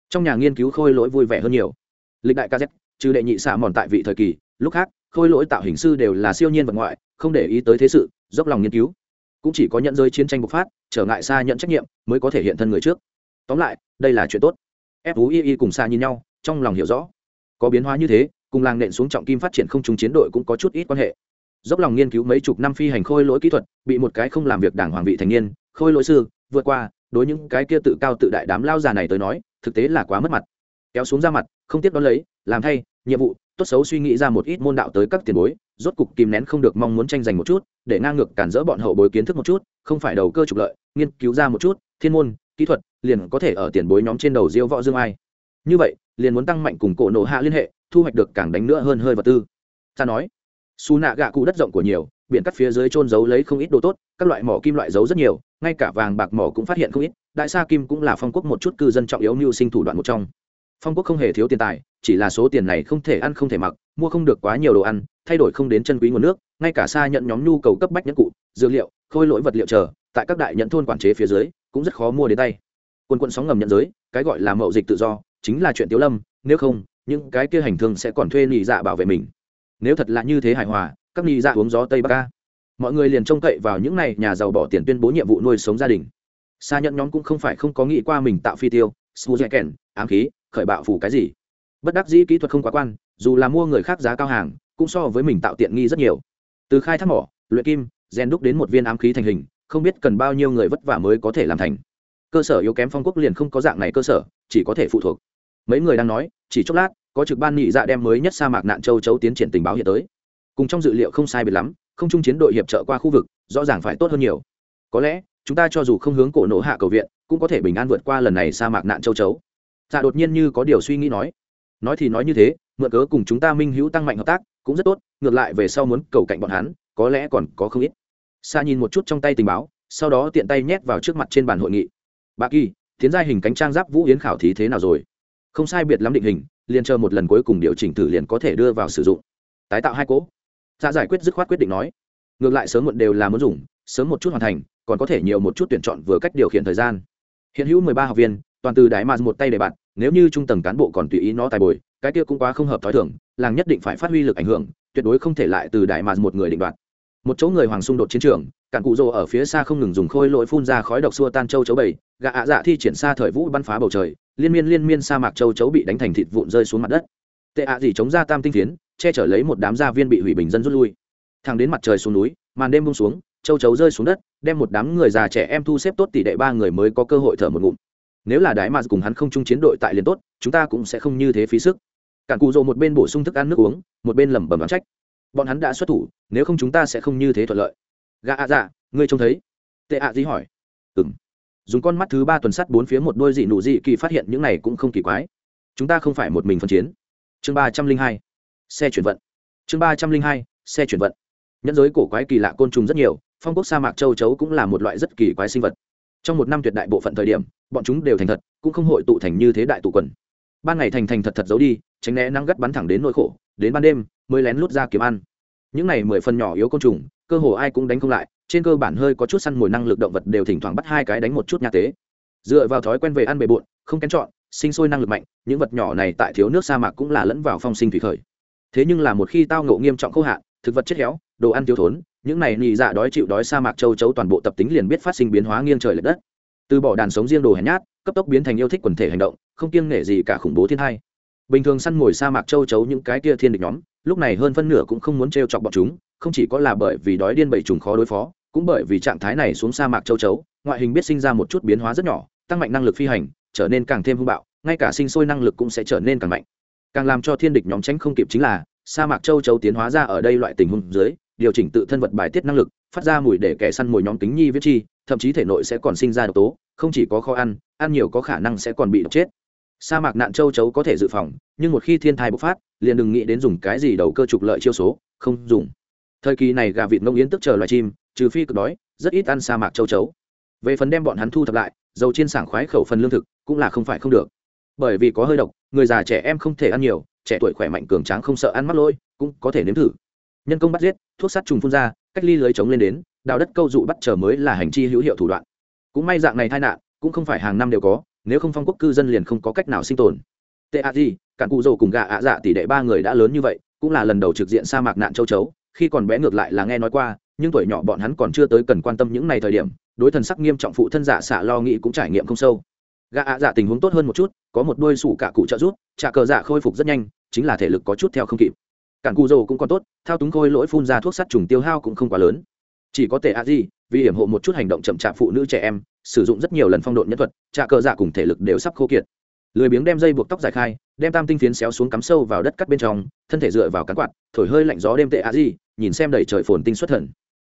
Trong nhà nghiên cứu khôi lỗi vui vẻ hơn nhiều. Lịch đại kz trừ đệ nhị xạ mòn tại vị thời kỳ, lúc khác, khôi lỗi tạo hình sư đều là siêu nhiên vật ngoại, không để ý tới thế sự, dốc lòng nghiên cứu. Cũng chỉ có nhận rơi chiến tranh bộc phát, trở ngại xa nhận trách nhiệm, mới có thể hiện thân người trước. Tóm lại, đây là chuyện tốt. Fui cùng xa nhìn nhau, trong lòng hiểu rõ. Có biến hóa như thế, cùng làng nện xuống trọng kim phát triển không trùng chiến đội cũng có chút ít quan hệ. Dốc lòng nghiên cứu mấy chục năm phi hành khôi lỗi kỹ thuật, bị một cái không làm việc đảng hoàng vị thành niên, khôi lỗi sư, vượt qua đối những cái kia tự cao tự đại đám lao già này tới nói, thực tế là quá mất mặt. Kéo xuống ra mặt, không tiếp đón lấy, làm thay, nhiệm vụ, tốt xấu suy nghĩ ra một ít môn đạo tới các tiền bối, rốt cục kìm nén không được mong muốn tranh giành một chút, để ngang ngược cản dỡ bọn hậu bối kiến thức một chút, không phải đầu cơ trục lợi, nghiên cứu ra một chút, thiên môn, kỹ thuật, liền có thể ở tiền bối nhóm trên đầu diêu võ dương ai. Như vậy, liền muốn tăng mạnh cùng cổ nổ hạ liên hệ, thu hoạch được càng đánh nữa hơn hơi vật tư. Ta nói xù nạ gạ cụ đất rộng của nhiều, biển cắt phía dưới trôn giấu lấy không ít đồ tốt, các loại mỏ kim loại giấu rất nhiều ngay cả vàng bạc mỏ cũng phát hiện không ít, đại sa kim cũng là phong quốc một chút cư dân trọng yếu mưu sinh thủ đoạn một trong. Phong quốc không hề thiếu tiền tài, chỉ là số tiền này không thể ăn không thể mặc, mua không được quá nhiều đồ ăn, thay đổi không đến chân quý nguồn nước, ngay cả xa nhận nhóm nhu cầu cấp bách nhất cụ, dược liệu, khôi lỗi vật liệu chờ, tại các đại nhận thôn quản chế phía dưới, cũng rất khó mua đến tay. Quân quận sóng ngầm nhận giới, cái gọi là mậu dịch tự do, chính là chuyện tiếu lâm, nếu không, những cái kia hành thương sẽ còn thuê nhị dạ bảo vệ mình. Nếu thật là như thế hài hòa, các nhị dạ uống gió tây bắc ca mọi người liền trông cậy vào những này nhà giàu bỏ tiền tuyên bố nhiệm vụ nuôi sống gia đình. Xa nhận nhóm cũng không phải không có nghĩ qua mình tạo phi tiêu smuzeken ám khí, khởi bạo phủ cái gì. Bất đắc dĩ kỹ thuật không quá quan, dù là mua người khác giá cao hàng, cũng so với mình tạo tiện nghi rất nhiều. Từ khai thác mỏ, luyện kim gen đúc đến một viên ám khí thành hình, không biết cần bao nhiêu người vất vả mới có thể làm thành. Cơ sở yếu kém phong quốc liền không có dạng này cơ sở, chỉ có thể phụ thuộc. Mấy người đang nói, chỉ chốc lát, có trực ban nghị dạ đem mới nhất sa mạc nạn châu chấu tiến triển tình báo hiện tới. Cùng trong dự liệu không sai biệt lắm không chung chiến đội hiệp trợ qua khu vực, rõ ràng phải tốt hơn nhiều. Có lẽ, chúng ta cho dù không hướng cổ nổ hạ cầu viện, cũng có thể bình an vượt qua lần này sa mạc nạn châu chấu. Dạ đột nhiên như có điều suy nghĩ nói. Nói thì nói như thế, mượn cớ cùng chúng ta minh hữu tăng mạnh hợp tác, cũng rất tốt, ngược lại về sau muốn cầu cạnh bọn hắn, có lẽ còn có không ít. Xa nhìn một chút trong tay tình báo, sau đó tiện tay nhét vào trước mặt trên bàn hội nghị. Bà kỳ, tiến ra hình cánh trang giáp vũ yến khảo thí thế nào rồi? Không sai biệt lắm định hình, liền chờ một lần cuối cùng điều chỉnh thử liền có thể đưa vào sử dụng. Tái tạo hai cỗ dạ giải quyết dứt khoát quyết định nói, ngược lại sớm muộn đều là muốn dùng, sớm một chút hoàn thành, còn có thể nhiều một chút tuyển chọn vừa cách điều khiển thời gian. Hiện hữu mười ba học viên, toàn từ đái mà một tay để bạn, nếu như trung tầng cán bộ còn tùy ý nó tài bồi, cái kia cũng quá không hợp t h ó i thưởng làng nhất định phải phát huy lực ảnh hưởng, tuyệt đối không thể lại từ đại mà một người định đoạt. Một chỗ người hoàng xung đột chiến trường, cản cụ rồ ở phía xa không ngừng dùng khôi lỗi phun ra khói độc xua tan châu chấu bầy gạ ạ dạ thi triển xa thời vũ bắn phá bầu trời, liên miên liên miên sa mạc châu chấu bị đánh thành thịt vụn rơi xuống mặt đất. Tệ ạ gì chống ra tam tinh phiến che chở lấy một đám gia viên bị hủy bình dân rút lui. Thẳng đến mặt trời xuống núi, màn đêm bung xuống, châu chấu rơi xuống đất, đem một đám người già trẻ em thu xếp tốt tỷ đệ ba người mới có cơ hội thở một ngụm. Nếu là đái mà cùng hắn không chung chiến đội tại liền tốt, chúng ta cũng sẽ không như thế phí sức. Cản cụ rộ một bên bổ sung thức ăn nước uống, một bên lẩm bẩm đoán trách. Bọn hắn đã xuất thủ, nếu không chúng ta sẽ không như thế thuận lợi. Gà ạ dạ ngươi trông thấy. Tệ ạ à gì hỏi. Ừng dùng con mắt thứ ba tuần sắt bốn phía một đôi dị nụ dị kỳ phát hiện những này cũng không kỳ quái. Chúng ta không phải một mình phân chiến. Chương ba trăm linh hai xe chuyển vận. Chương ba trăm linh hai, xe chuyển vận. Nhẫn giới cổ quái kỳ lạ côn trùng rất nhiều, phong quốc sa mạc châu chấu cũng là một loại rất kỳ quái sinh vật. Trong một năm tuyệt đại bộ phận thời điểm, bọn chúng đều thành thật, cũng không hội tụ thành như thế đại tụ quần. Ban ngày thành thành thật thật giấu đi, tránh né năng gắt bắn thẳng đến nỗi khổ, đến ban đêm, mới lén lút ra kiếm ăn. Những này mười phần nhỏ yếu côn trùng, cơ hồ ai cũng đánh không lại, trên cơ bản hơi có chút săn mồi năng lực động vật đều thỉnh thoảng bắt hai cái đánh một chút nhà tế. Dựa vào thói quen về ăn bề bộn, không kén chọn, sinh sôi năng lực mạnh, những vật nhỏ này tại thiếu nước sa mạc cũng là lẫn vào phong sinh thủy khởi thế nhưng là một khi tao ngộ nghiêm trọng khô hạn, thực vật chết héo, đồ ăn thiếu thốn, những này nhị dạ đói chịu đói sa mạc châu chấu toàn bộ tập tính liền biết phát sinh biến hóa nghiêng trời l ệ đất. Từ bỏ đàn sống riêng đồ hèn nhát, cấp tốc biến thành yêu thích quần thể hành động, không kiêng nể gì cả khủng bố thiên hai bình thường săn mồi sa mạc châu chấu những cái kia thiên địch nhóm, lúc này hơn phân nửa cũng không muốn t chọc bọn chúng, không chỉ có là bởi vì đói điên bầy trùng khó đối phó, cũng bởi vì trạng thái này xuống sa mạc châu chấu, ngoại hình biết sinh ra một chút biến hóa rất nhỏ, tăng mạnh năng lực phi hành, trở nên càng thêm hung bạo, ngay cả sinh sôi năng lực cũng sẽ trở nên càng mạnh càng làm cho thiên địch nhóm tránh không kịp chính là, sa mạc châu chấu tiến hóa ra ở đây loại tình huống dưới, điều chỉnh tự thân vật bài tiết năng lực, phát ra mùi để kẻ săn mồi nhóm kính nhi viết chi, thậm chí thể nội sẽ còn sinh ra độc tố, không chỉ có khó ăn ăn nhiều có khả năng sẽ còn bị độc chết. Sa mạc nạn châu chấu có thể dự phòng, nhưng một khi thiên thai bộc phát, liền đừng nghĩ đến dùng cái gì đầu cơ trục lợi chiêu số, không dùng. Thời kỳ này gà vịt ngông yến tức chờ loài chim, trừ phi cực đói, rất ít ăn sa mạc châu chấu. Về phần đem bọn hắn thu thập lại, dầu trên sảng khoái khẩu phần lương thực, cũng là không phải không được. Bởi vì có hơi độc người già trẻ em không thể ăn nhiều, trẻ tuổi khỏe mạnh cường tráng không sợ ăn mắc lôi cũng có thể nếm thử. Nhân công bắt giết, thuốc sát trùng phun ra, cách ly lưới chống lên đến đào đất câu dụ bắt chờ mới là hành chi hữu hiệu thủ đoạn. Cũng may dạng này tai nạn, cũng không phải hàng năm đều có, nếu không phong quốc cư dân liền không có cách nào sinh tồn. Tệ a di cạn cụ rồ cùng gà ạ dạ tỷ đệ ba người đã lớn như vậy, cũng là lần đầu trực diện sa mạc nạn châu chấu, khi còn bé ngược lại là nghe nói qua, nhưng tuổi nhỏ bọn hắn còn chưa tới cần quan tâm những này thời điểm, đối thần sắc nghiêm trọng phụ thân giả xạ lo nghĩ cũng trải nghiệm không sâu gã ạ dạ tình huống tốt hơn một chút, có một đôi sủ cả cụ trợ rút trả cờ dạ khôi phục rất nhanh, chính là thể lực có chút theo không kịp. Cản cù dầu cũng còn tốt, thao túng khôi lỗi phun ra thuốc sắt trùng tiêu hao cũng không quá lớn. Chỉ có tệ a di vì hiểm hộ một chút hành động chậm chạp phụ nữ trẻ em, sử dụng rất nhiều lần phong độn nhân thuật, trà cờ dạ cùng thể lực đều sắp khô kiệt. Lười biếng đem dây buộc tóc giải khai, đem tam tinh phiến xéo xuống cắm sâu vào đất cắt bên trong, thân thể dựa vào cắn quạt, thổi hơi lạnh gió đêm tệ a di nhìn xem đầy trời phồn tinh xuất thần.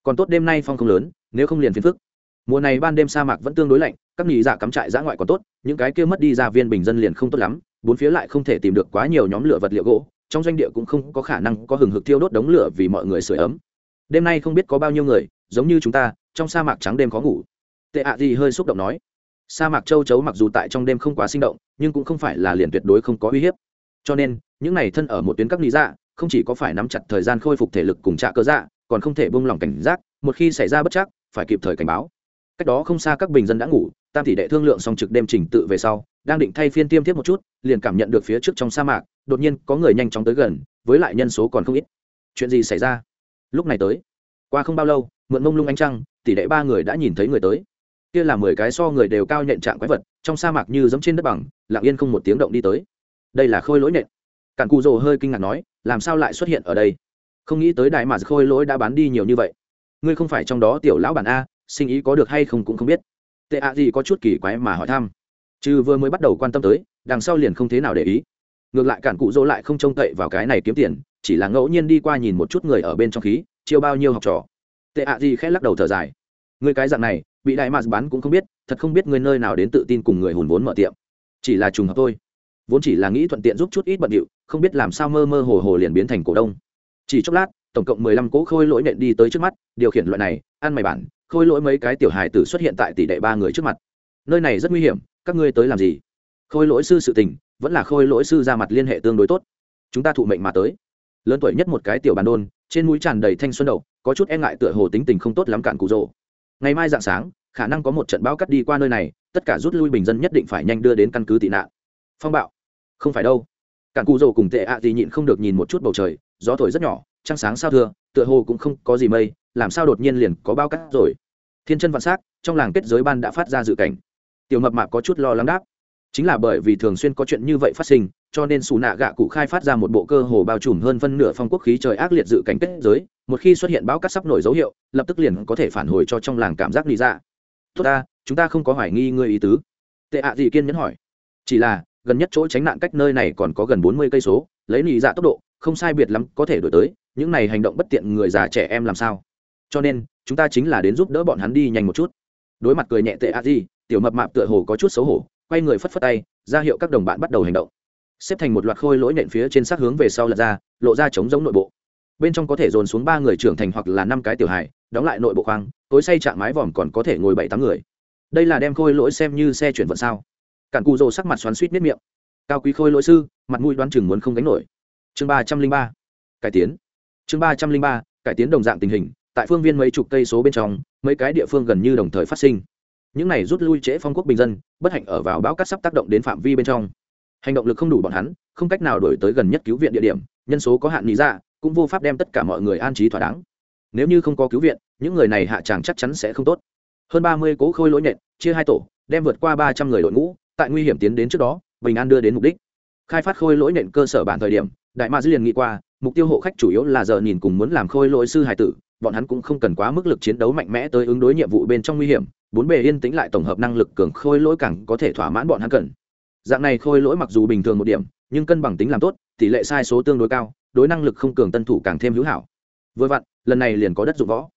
Còn tốt đêm nay phong không lớn, nếu không liền phiền phức. Mùa này ban đêm sa mạc vẫn tương đối lạnh các nghỉ dạ cắm trại dã ngoại còn tốt, những cái kia mất đi ra viên bình dân liền không tốt lắm, bốn phía lại không thể tìm được quá nhiều nhóm lửa vật liệu gỗ, trong doanh địa cũng không có khả năng có hừng hực thiêu đốt đống lửa vì mọi người sưởi ấm. Đêm nay không biết có bao nhiêu người, giống như chúng ta, trong sa mạc trắng đêm khó ngủ. Tệ ạ gì hơi xúc động nói. Sa mạc châu chấu mặc dù tại trong đêm không quá sinh động, nhưng cũng không phải là liền tuyệt đối không có uy hiếp. Cho nên, những này thân ở một tuyến các lý dạ không chỉ có phải nắm chặt thời gian khôi phục thể lực cùng trạ cơ dạ còn không thể buông lỏng cảnh giác, một khi xảy ra bất chắc, phải kịp thời cảnh báo. Cách đó không xa các bình dân đã ngủ tam tỷ đệ thương lượng xong trực đêm trình tự về sau, đang định thay phiên tiêm tiếp một chút, liền cảm nhận được phía trước trong sa mạc, đột nhiên có người nhanh chóng tới gần, với lại nhân số còn không ít. Chuyện gì xảy ra? Lúc này tới. Qua không bao lâu, mượn mông lung ánh trăng, tỷ đệ ba người đã nhìn thấy người tới. Kia là mười cái so người đều cao nhận trạng quái vật, trong sa mạc như giống trên đất bằng, lặng yên không một tiếng động đi tới. Đây là khôi lỗi nện cản cù rồ hơi kinh ngạc nói, làm sao lại xuất hiện ở đây? Không nghĩ tới đại mà khôi lỗi đã bán đi nhiều như vậy. Ngươi không phải trong đó tiểu lão bản a, sinh ý có được hay không cũng không biết tệ ạ gì có chút kỳ quái mà hỏi thăm. Chứ vừa mới bắt đầu quan tâm tới, đằng sau liền không thế nào để ý. Ngược lại cản cụ dỗ lại không trông cậy vào cái này kiếm tiền, chỉ là ngẫu nhiên đi qua nhìn một chút người ở bên trong khí, chiêu bao nhiêu học trò. Tệ ạ gì khẽ lắc đầu thở dài. Người cái dạng này, bị đại mạt bán cũng không biết, thật không biết người nơi nào đến tự tin cùng người hùn vốn mở tiệm. Chỉ là trùng hợp thôi. Vốn chỉ là nghĩ thuận tiện giúp chút ít bận điệu, không biết làm sao mơ mơ hồ hồ liền biến thành cổ đông. Chỉ chốc lát, tổng cộng mười lăm cỗ khôi lỗi nện đi tới trước mắt, điều khiển loại này, ăn mày bản khôi lỗi mấy cái tiểu hài tử xuất hiện tại tỷ đệ ba người trước mặt. Nơi này rất nguy hiểm, các ngươi tới làm gì? Khôi lỗi sư sự tình, vẫn là khôi lỗi sư ra mặt liên hệ tương đối tốt. Chúng ta thụ mệnh mà tới. Lớn tuổi nhất một cái tiểu bàn đôn, trên mũi tràn đầy thanh xuân đậu, có chút e ngại tựa hồ tính tình không tốt lắm cạn cụ rỗ ngày mai dạng sáng, khả năng có một trận bão cắt đi qua nơi này, tất cả rút lui bình dân nhất định phải nhanh đưa đến căn cứ tị nạn. Phong bạo. Không phải đâu. Cạn cụ rỗ cùng tệ ạ gì nhịn không được nhìn một chút bầu trời, gió thổi rất nhỏ, trăng sáng sao thưa, tựa hồ cũng không có gì mây làm sao đột nhiên liền có bao cát rồi? Thiên chân vạn s á c trong làng kết giới ban đã phát ra dự cảnh. Tiểu mập mạp có chút lo lắng đáp. Chính là bởi vì thường xuyên có chuyện như vậy phát sinh, cho nên xù nạ gạ cụ khai phát ra một bộ cơ hồ bao trùm hơn phân nửa phong quốc khí trời ác liệt dự cảnh kết giới, một khi xuất hiện bão cát sắp nổi dấu hiệu, lập tức liền có thể phản hồi cho trong làng cảm giác lý ra dạ. tốt ta, chúng ta không có hoài nghi ngươi ý tứ. Tệ ạ gì kiên nhẫn hỏi. Chỉ là, gần nhất chỗ tránh nạn cách nơi này còn có gần bốn mươi cây số, lấy lý dạ tốc độ, không sai biệt lắm có thể đổi tới, những này hành động bất tiện người già trẻ em làm sao? Cho nên, chúng ta chính là đến giúp đỡ bọn hắn đi nhanh một chút. Đối mặt cười nhẹ tệ a di, tiểu mập mạp tựa hồ có chút xấu hổ, quay người phất phất tay, ra hiệu các đồng bạn bắt đầu hành động. Xếp thành một loạt khôi lỗi nện phía trên sát hướng về sau lật ra, lộ ra chống giống nội bộ. Bên trong có thể dồn xuống ba người trưởng thành hoặc là năm cái tiểu hài, đóng lại nội bộ khoang, tối say trạng mái vòm còn có thể ngồi bảy tám người. Đây là đem khôi lỗi xem như xe chuyển vận sao? Cản cù rồ sắc mặt xoắn suýt miết miệng. Cao quý khôi lỗi sư, mặt mũi đoán chừng muốn không đánh nổi. Chương ba trăm linh ba. Cải tiến. Chương ba trăm linh ba, cải tiến đồng dạng tình hình tại phương viên mấy chục cây số bên trong, mấy cái địa phương gần như đồng thời phát sinh. Những này rút lui trễ phong quốc bình dân, bất hạnh ở vào bão cát sắp tác động đến phạm vi bên trong. Hành động lực không đủ bọn hắn, không cách nào đổi tới gần nhất cứu viện địa điểm, nhân số có hạn lý ra dạ, cũng vô pháp đem tất cả mọi người an trí thỏa đáng. Nếu như không có cứu viện, những người này hạ tràng chắc chắn sẽ không tốt. Hơn ba mươi cố khôi lỗi nhện, chia hai tổ, đem vượt qua ba trăm người đội ngũ, tại nguy hiểm tiến đến trước đó, bình an đưa đến mục đích. Khai phát khôi lỗi nện cơ sở bản thời điểm, đại ma dư liền nghĩ qua, mục tiêu hộ khách chủ yếu là giờ nhìn cùng muốn làm khôi lỗi sư hải tử bọn hắn cũng không cần quá mức lực chiến đấu mạnh mẽ tới ứng đối nhiệm vụ bên trong nguy hiểm, bốn bề yên tĩnh lại tổng hợp năng lực cường khôi lỗi càng có thể thỏa mãn bọn hắn cần. Dạng này khôi lỗi mặc dù bình thường một điểm, nhưng cân bằng tính làm tốt, tỷ lệ sai số tương đối cao, đối năng lực không cường tân thủ càng thêm hữu hảo. Vừa vặn, lần này liền có đất dụng võ.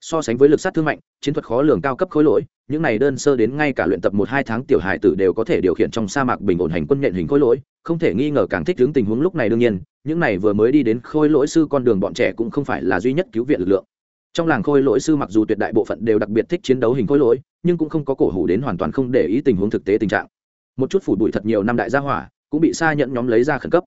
So sánh với lực sát thương mạnh, chiến thuật khó lường cao cấp khối lỗi những này đơn sơ đến ngay cả luyện tập một hai tháng tiểu hài tử đều có thể điều khiển trong sa mạc bình ổn hành quân nhện hình khối lỗi, không thể nghi ngờ càng thích hướng tình huống lúc này đương nhiên, những này vừa mới đi đến khôi lỗi sư con đường bọn trẻ cũng không phải là duy nhất cứu viện lực lượng. Trong làng khôi lỗi sư mặc dù tuyệt đại bộ phận đều đặc biệt thích chiến đấu hình khôi lỗi, nhưng cũng không có cổ hủ đến hoàn toàn không để ý tình huống thực tế tình trạng. Một chút phủ bụi thật nhiều năm đại gia hỏa, cũng bị xa nhận nhóm lấy ra khẩn cấp.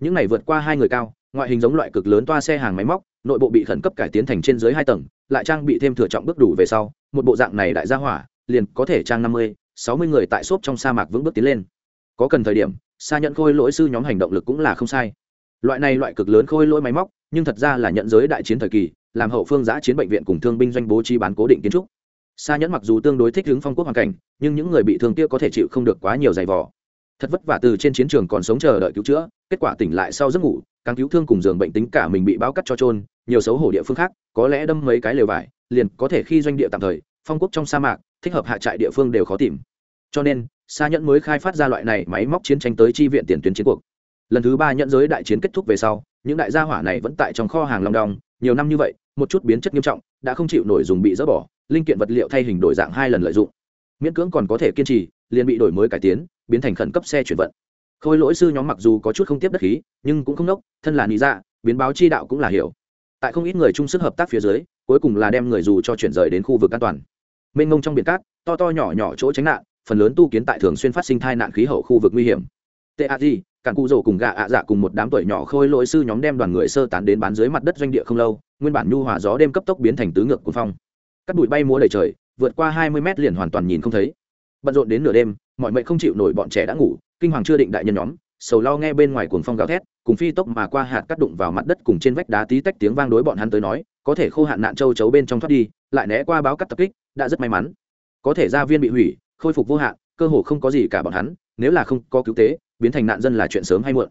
Những này vượt qua hai người cao, ngoại hình giống loại cực lớn toa xe hàng máy móc nội bộ bị khẩn cấp cải tiến thành trên dưới hai tầng, lại trang bị thêm thừa trọng bước đủ về sau, một bộ dạng này đại gia hỏa, liền có thể trang năm mươi, sáu mươi người tại xốp trong sa mạc vững bước tiến lên. Có cần thời điểm xa nhận khôi lỗi sư nhóm hành động lực cũng là không sai. Loại này loại cực lớn khôi lỗi máy móc, nhưng thật ra là nhận giới đại chiến thời kỳ, làm hậu phương giã chiến bệnh viện cùng thương binh doanh bố trí bán cố định kiến trúc. Xa nhẫn mặc dù tương đối thích ứng phong quốc hoàn cảnh, nhưng những người bị thương kia có thể chịu không được quá nhiều giày vò. Thật vất vả từ trên chiến trường còn sống chờ đợi cứu chữa, kết quả tỉnh lại sau giấc ngủ càng cứu thương cùng giường bệnh tính cả mình bị báo cắt cho trôn nhiều xấu hổ địa phương khác, có lẽ đâm mấy cái lều vải, liền có thể khi doanh địa tạm thời, phong quốc trong sa mạc, thích hợp hạ trại địa phương đều khó tìm. Cho nên xa nhẫn mới khai phát ra loại này máy móc chiến tranh tới chi viện tiền tuyến chiến cuộc. Lần thứ ba nhẫn giới đại chiến kết thúc về sau, những đại gia hỏa này vẫn tại trong kho hàng long đong, nhiều năm như vậy, một chút biến chất nghiêm trọng, đã không chịu nổi dùng bị dỡ bỏ, linh kiện vật liệu thay hình đổi dạng hai lần lợi dụng. Miễn cưỡng còn có thể kiên trì, liền bị đổi mới cải tiến, biến thành khẩn cấp xe chuyển vận khôi lỗi sư nhóm mặc dù có chút không tiếp đất khí, nhưng cũng không nốc, thân là lý dạ biến báo chi đạo cũng là hiểu. Tại không ít người chung sức hợp tác phía dưới, cuối cùng là đem người dù cho chuyển rời đến khu vực an toàn. Mênh mông trong biển cát, to to nhỏ nhỏ chỗ tránh nạn, phần lớn tu kiến tại thường xuyên phát sinh thai nạn khí hậu khu vực nguy hiểm. Tad cản cụ rổ cùng gạ ạ dạ cùng một đám tuổi nhỏ khôi lỗi sư nhóm đem đoàn người sơ tán đến bán dưới mặt đất doanh địa không lâu, nguyên bản nhu hòa gió đêm cấp tốc biến thành tứ ngược cuồng phong. Cắt bụi bay múa đầy trời, vượt qua hai mươi mét liền hoàn toàn nhìn không thấy. Bận rộn đến nửa đêm, mọi mệnh không chịu nổi bọn trẻ đã ngủ kinh hoàng chưa định đại nhân nhóm, sầu lo nghe bên ngoài cuồng phong gào thét, cùng phi tốc mà qua hạt cắt đụng vào mặt đất cùng trên vách đá tí tách tiếng vang đối bọn hắn tới nói, có thể khô hạn nạn châu chấu bên trong thoát đi, lại né qua báo cắt tập kích, đã rất may mắn. Có thể gia viên bị hủy, khôi phục vô hạn, cơ hồ không có gì cả bọn hắn, nếu là không có cứu tế, biến thành nạn dân là chuyện sớm hay muộn.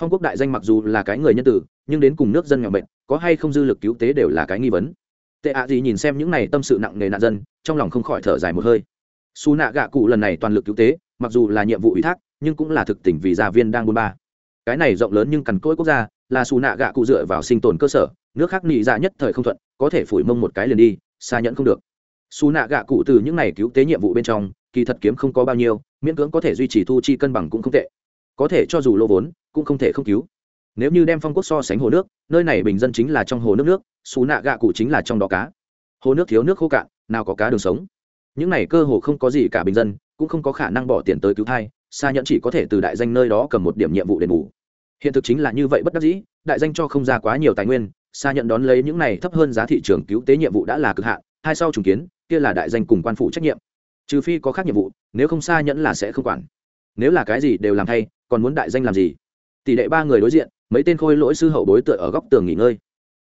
Phong quốc đại danh mặc dù là cái người nhân tử, nhưng đến cùng nước dân nghèo bệnh có hay không dư lực cứu tế đều là cái nghi vấn. Tệ ạ gì nhìn xem những này tâm sự nặng nề nạn dân, trong lòng không khỏi thở dài một hơi. Xù nạ gạ cụ lần này toàn lực cứu tế, mặc dù là nhiệm vụ ủy thác nhưng cũng là thực tình vì gia viên đang buôn ba. Cái này rộng lớn nhưng cằn cỗi quốc gia, là xù nạ gạ cụ dựa vào sinh tồn cơ sở, nước khác nị dạ nhất thời không thuận, có thể phủi mông một cái liền đi, xa nhẫn không được. Xù nạ gạ cụ từ những này cứu tế nhiệm vụ bên trong, kỳ thật kiếm không có bao nhiêu, miễn cưỡng có thể duy trì thu chi cân bằng cũng không tệ. Có thể cho dù lỗ vốn, cũng không thể không cứu. Nếu như đem phong quốc so sánh hồ nước, nơi này bình dân chính là trong hồ nước nước, xù nạ gạ cụ chính là trong đó cá. Hồ nước thiếu nước khô cạn, nào có cá đường sống. Những này cơ hồ không có gì cả bình dân, cũng không có khả năng bỏ tiền tới cứu thai xa nhẫn chỉ có thể từ đại danh nơi đó cầm một điểm nhiệm vụ đền bù. Hiện thực chính là như vậy bất đắc dĩ, đại danh cho không ra quá nhiều tài nguyên xa nhận đón lấy những này thấp hơn giá thị trường cứu tế nhiệm vụ đã là cực hạn, hai sau trùng kiến, kia là đại danh cùng quan phụ trách nhiệm. Trừ phi có khác nhiệm vụ, nếu không xa nhẫn là sẽ không quản. Nếu là cái gì đều làm thay, còn muốn đại danh làm gì? Tỷ lệ ba người đối diện, mấy tên khôi lỗi sư hậu bối tựa ở góc tường nghỉ ngơi.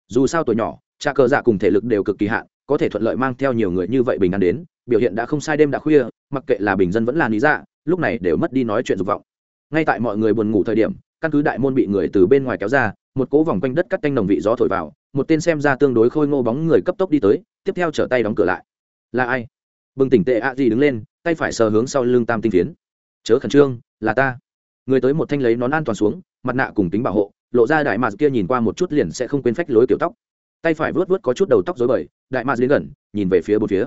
Dù sao tuổi nhỏ, cha cờ dạ cùng thể lực đều cực kỳ hạn, có thể thuận lợi mang theo nhiều người như vậy bình an đến, biểu hiện đã không sai đêm đã khuya, mặc kệ là bình dân vẫn là lý dạ lúc này đều mất đi nói chuyện dục vọng. Ngay tại mọi người buồn ngủ thời điểm, căn cứ đại môn bị người từ bên ngoài kéo ra, một cỗ vòng quanh đất cắt canh nồng vị gió thổi vào, một tên xem ra tương đối khôi ngô bóng người cấp tốc đi tới, tiếp theo trở tay đóng cửa lại. Là ai? Bừng tỉnh tệ ạ gì đứng lên, tay phải sờ hướng sau lưng tam tinh phiến. Chớ khẩn trương, là ta. Người tới một thanh lấy nón an toàn xuống, mặt nạ cùng tính bảo hộ, lộ ra đại mạc kia nhìn qua một chút liền sẽ không quên phách lối kiểu tóc. Tay phải vớt vớt có chút đầu tóc dối bời, đại mạc đến gần, nhìn về phía bốn phía.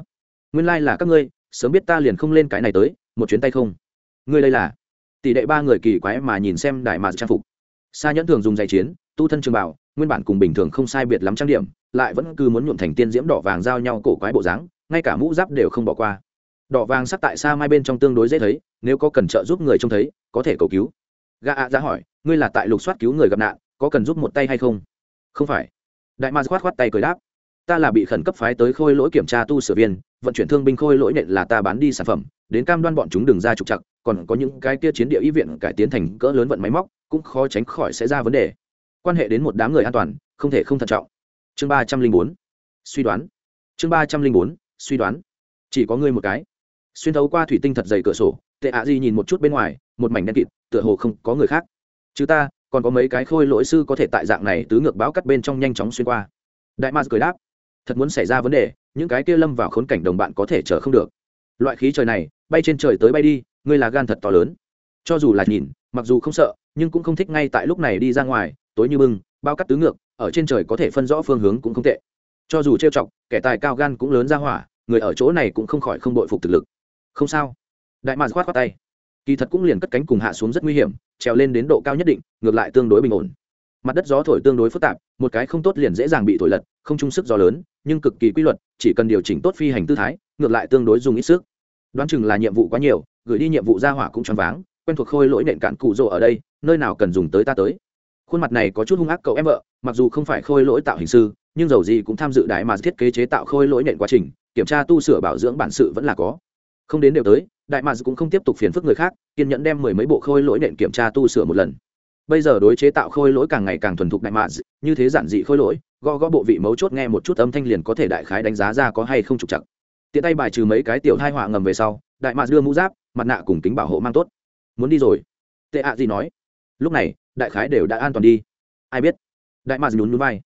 Nguyên lai là các ngươi, sớm biết ta liền không lên cái này tới, một chuyến tay không ngươi đây là? Tỷ đệ ba người kỳ quái mà nhìn xem đại mạc trang phục. Sa nhẫn thường dùng giày chiến, tu thân trường bảo nguyên bản cùng bình thường không sai biệt lắm trang điểm, lại vẫn cứ muốn nhuộm thành tiên diễm đỏ vàng giao nhau cổ quái bộ dáng, ngay cả mũ giáp đều không bỏ qua. Đỏ vàng sắc tại xa mai bên trong tương đối dễ thấy, nếu có cần trợ giúp người trông thấy, có thể cầu cứu. Gà ạ ra hỏi, ngươi là tại lục soát cứu người gặp nạn, có cần giúp một tay hay không? Không phải. Đại ma khoát khoát tay cười đáp, ta là bị khẩn cấp phái tới khôi lỗi kiểm tra tu sửa viên, vận chuyển thương binh khôi lỗi nện là ta bán đi sản phẩm, đến cam đoan bọn chúng đừng ra trục chặt còn có những cái kia chiến địa y viện cải tiến thành cỡ lớn vận máy móc, cũng khó tránh khỏi sẽ ra vấn đề. Quan hệ đến một đám người an toàn, không thể không thận trọng. Chương ba trăm linh bốn. Suy đoán. Chương ba trăm linh bốn, suy đoán. Chỉ có ngươi một cái. Xuyên thấu qua thủy tinh thật dày cửa sổ, tệ ạ di nhìn một chút bên ngoài, một mảnh đen kịt, tựa hồ không có người khác. Chứ ta, còn có mấy cái khôi lỗi sư có thể tại dạng này tứ ngược báo cắt bên trong nhanh chóng xuyên qua. Đại mars cười đáp. Thật muốn xảy ra vấn đề, những cái kia lâm vào khốn cảnh đồng bạn có thể chờ không được. Loại khí trời này, bay trên trời tới bay đi ngươi là gan thật to lớn. Cho dù là nhìn, mặc dù không sợ, nhưng cũng không thích ngay tại lúc này đi ra ngoài, tối như bưng, bao cắt tứ ngược, ở trên trời có thể phân rõ phương hướng cũng không tệ. Cho dù trêu chọc, kẻ tài cao gan cũng lớn ra hỏa, người ở chỗ này cũng không khỏi không đội phục thực lực. Không sao. Đại mạc khoát khoát tay. Kỳ thật cũng liền cất cánh cùng hạ xuống rất nguy hiểm, trèo lên đến độ cao nhất định, ngược lại tương đối bình ổn. Mặt đất gió thổi tương đối phức tạp, một cái không tốt liền dễ dàng bị thổi lật, không trung sức gió lớn, nhưng cực kỳ quy luật, chỉ cần điều chỉnh tốt phi hành tư thái, ngược lại tương đối dùng ít sức. Đoán chừng là nhiệm vụ quá nhiều gửi đi nhiệm vụ ra hỏa cũng choáng váng, quen thuộc khôi lỗi nện cạn cụ rồ ở đây, nơi nào cần dùng tới ta tới. Khuôn mặt này có chút hung ác cậu em vợ, mặc dù không phải khôi lỗi tạo hình sư, nhưng dầu gì cũng tham dự đại mà thiết kế chế tạo khôi lỗi nện quá trình, kiểm tra tu sửa bảo dưỡng bản sự vẫn là có. Không đến đều tới, đại mà cũng không tiếp tục phiền phức người khác, kiên nhẫn đem mười mấy bộ khôi lỗi nện kiểm tra tu sửa một lần. Bây giờ đối chế tạo khôi lỗi càng ngày càng thuần thục đại mạ như thế giản dị khôi lỗi, gõ gõ bộ vị mấu chốt nghe một chút âm thanh liền có thể đại khái đánh giá ra có hay không trục chặt tiện tay bài trừ mấy cái tiểu thai họa ngầm về sau, đại mạc đưa mũ giáp mặt nạ cùng kính bảo hộ mang tốt. Muốn đi rồi. Tệ ạ gì nói. Lúc này, đại khái đều đã an toàn đi. Ai biết? Đại mạ nhún núi vai.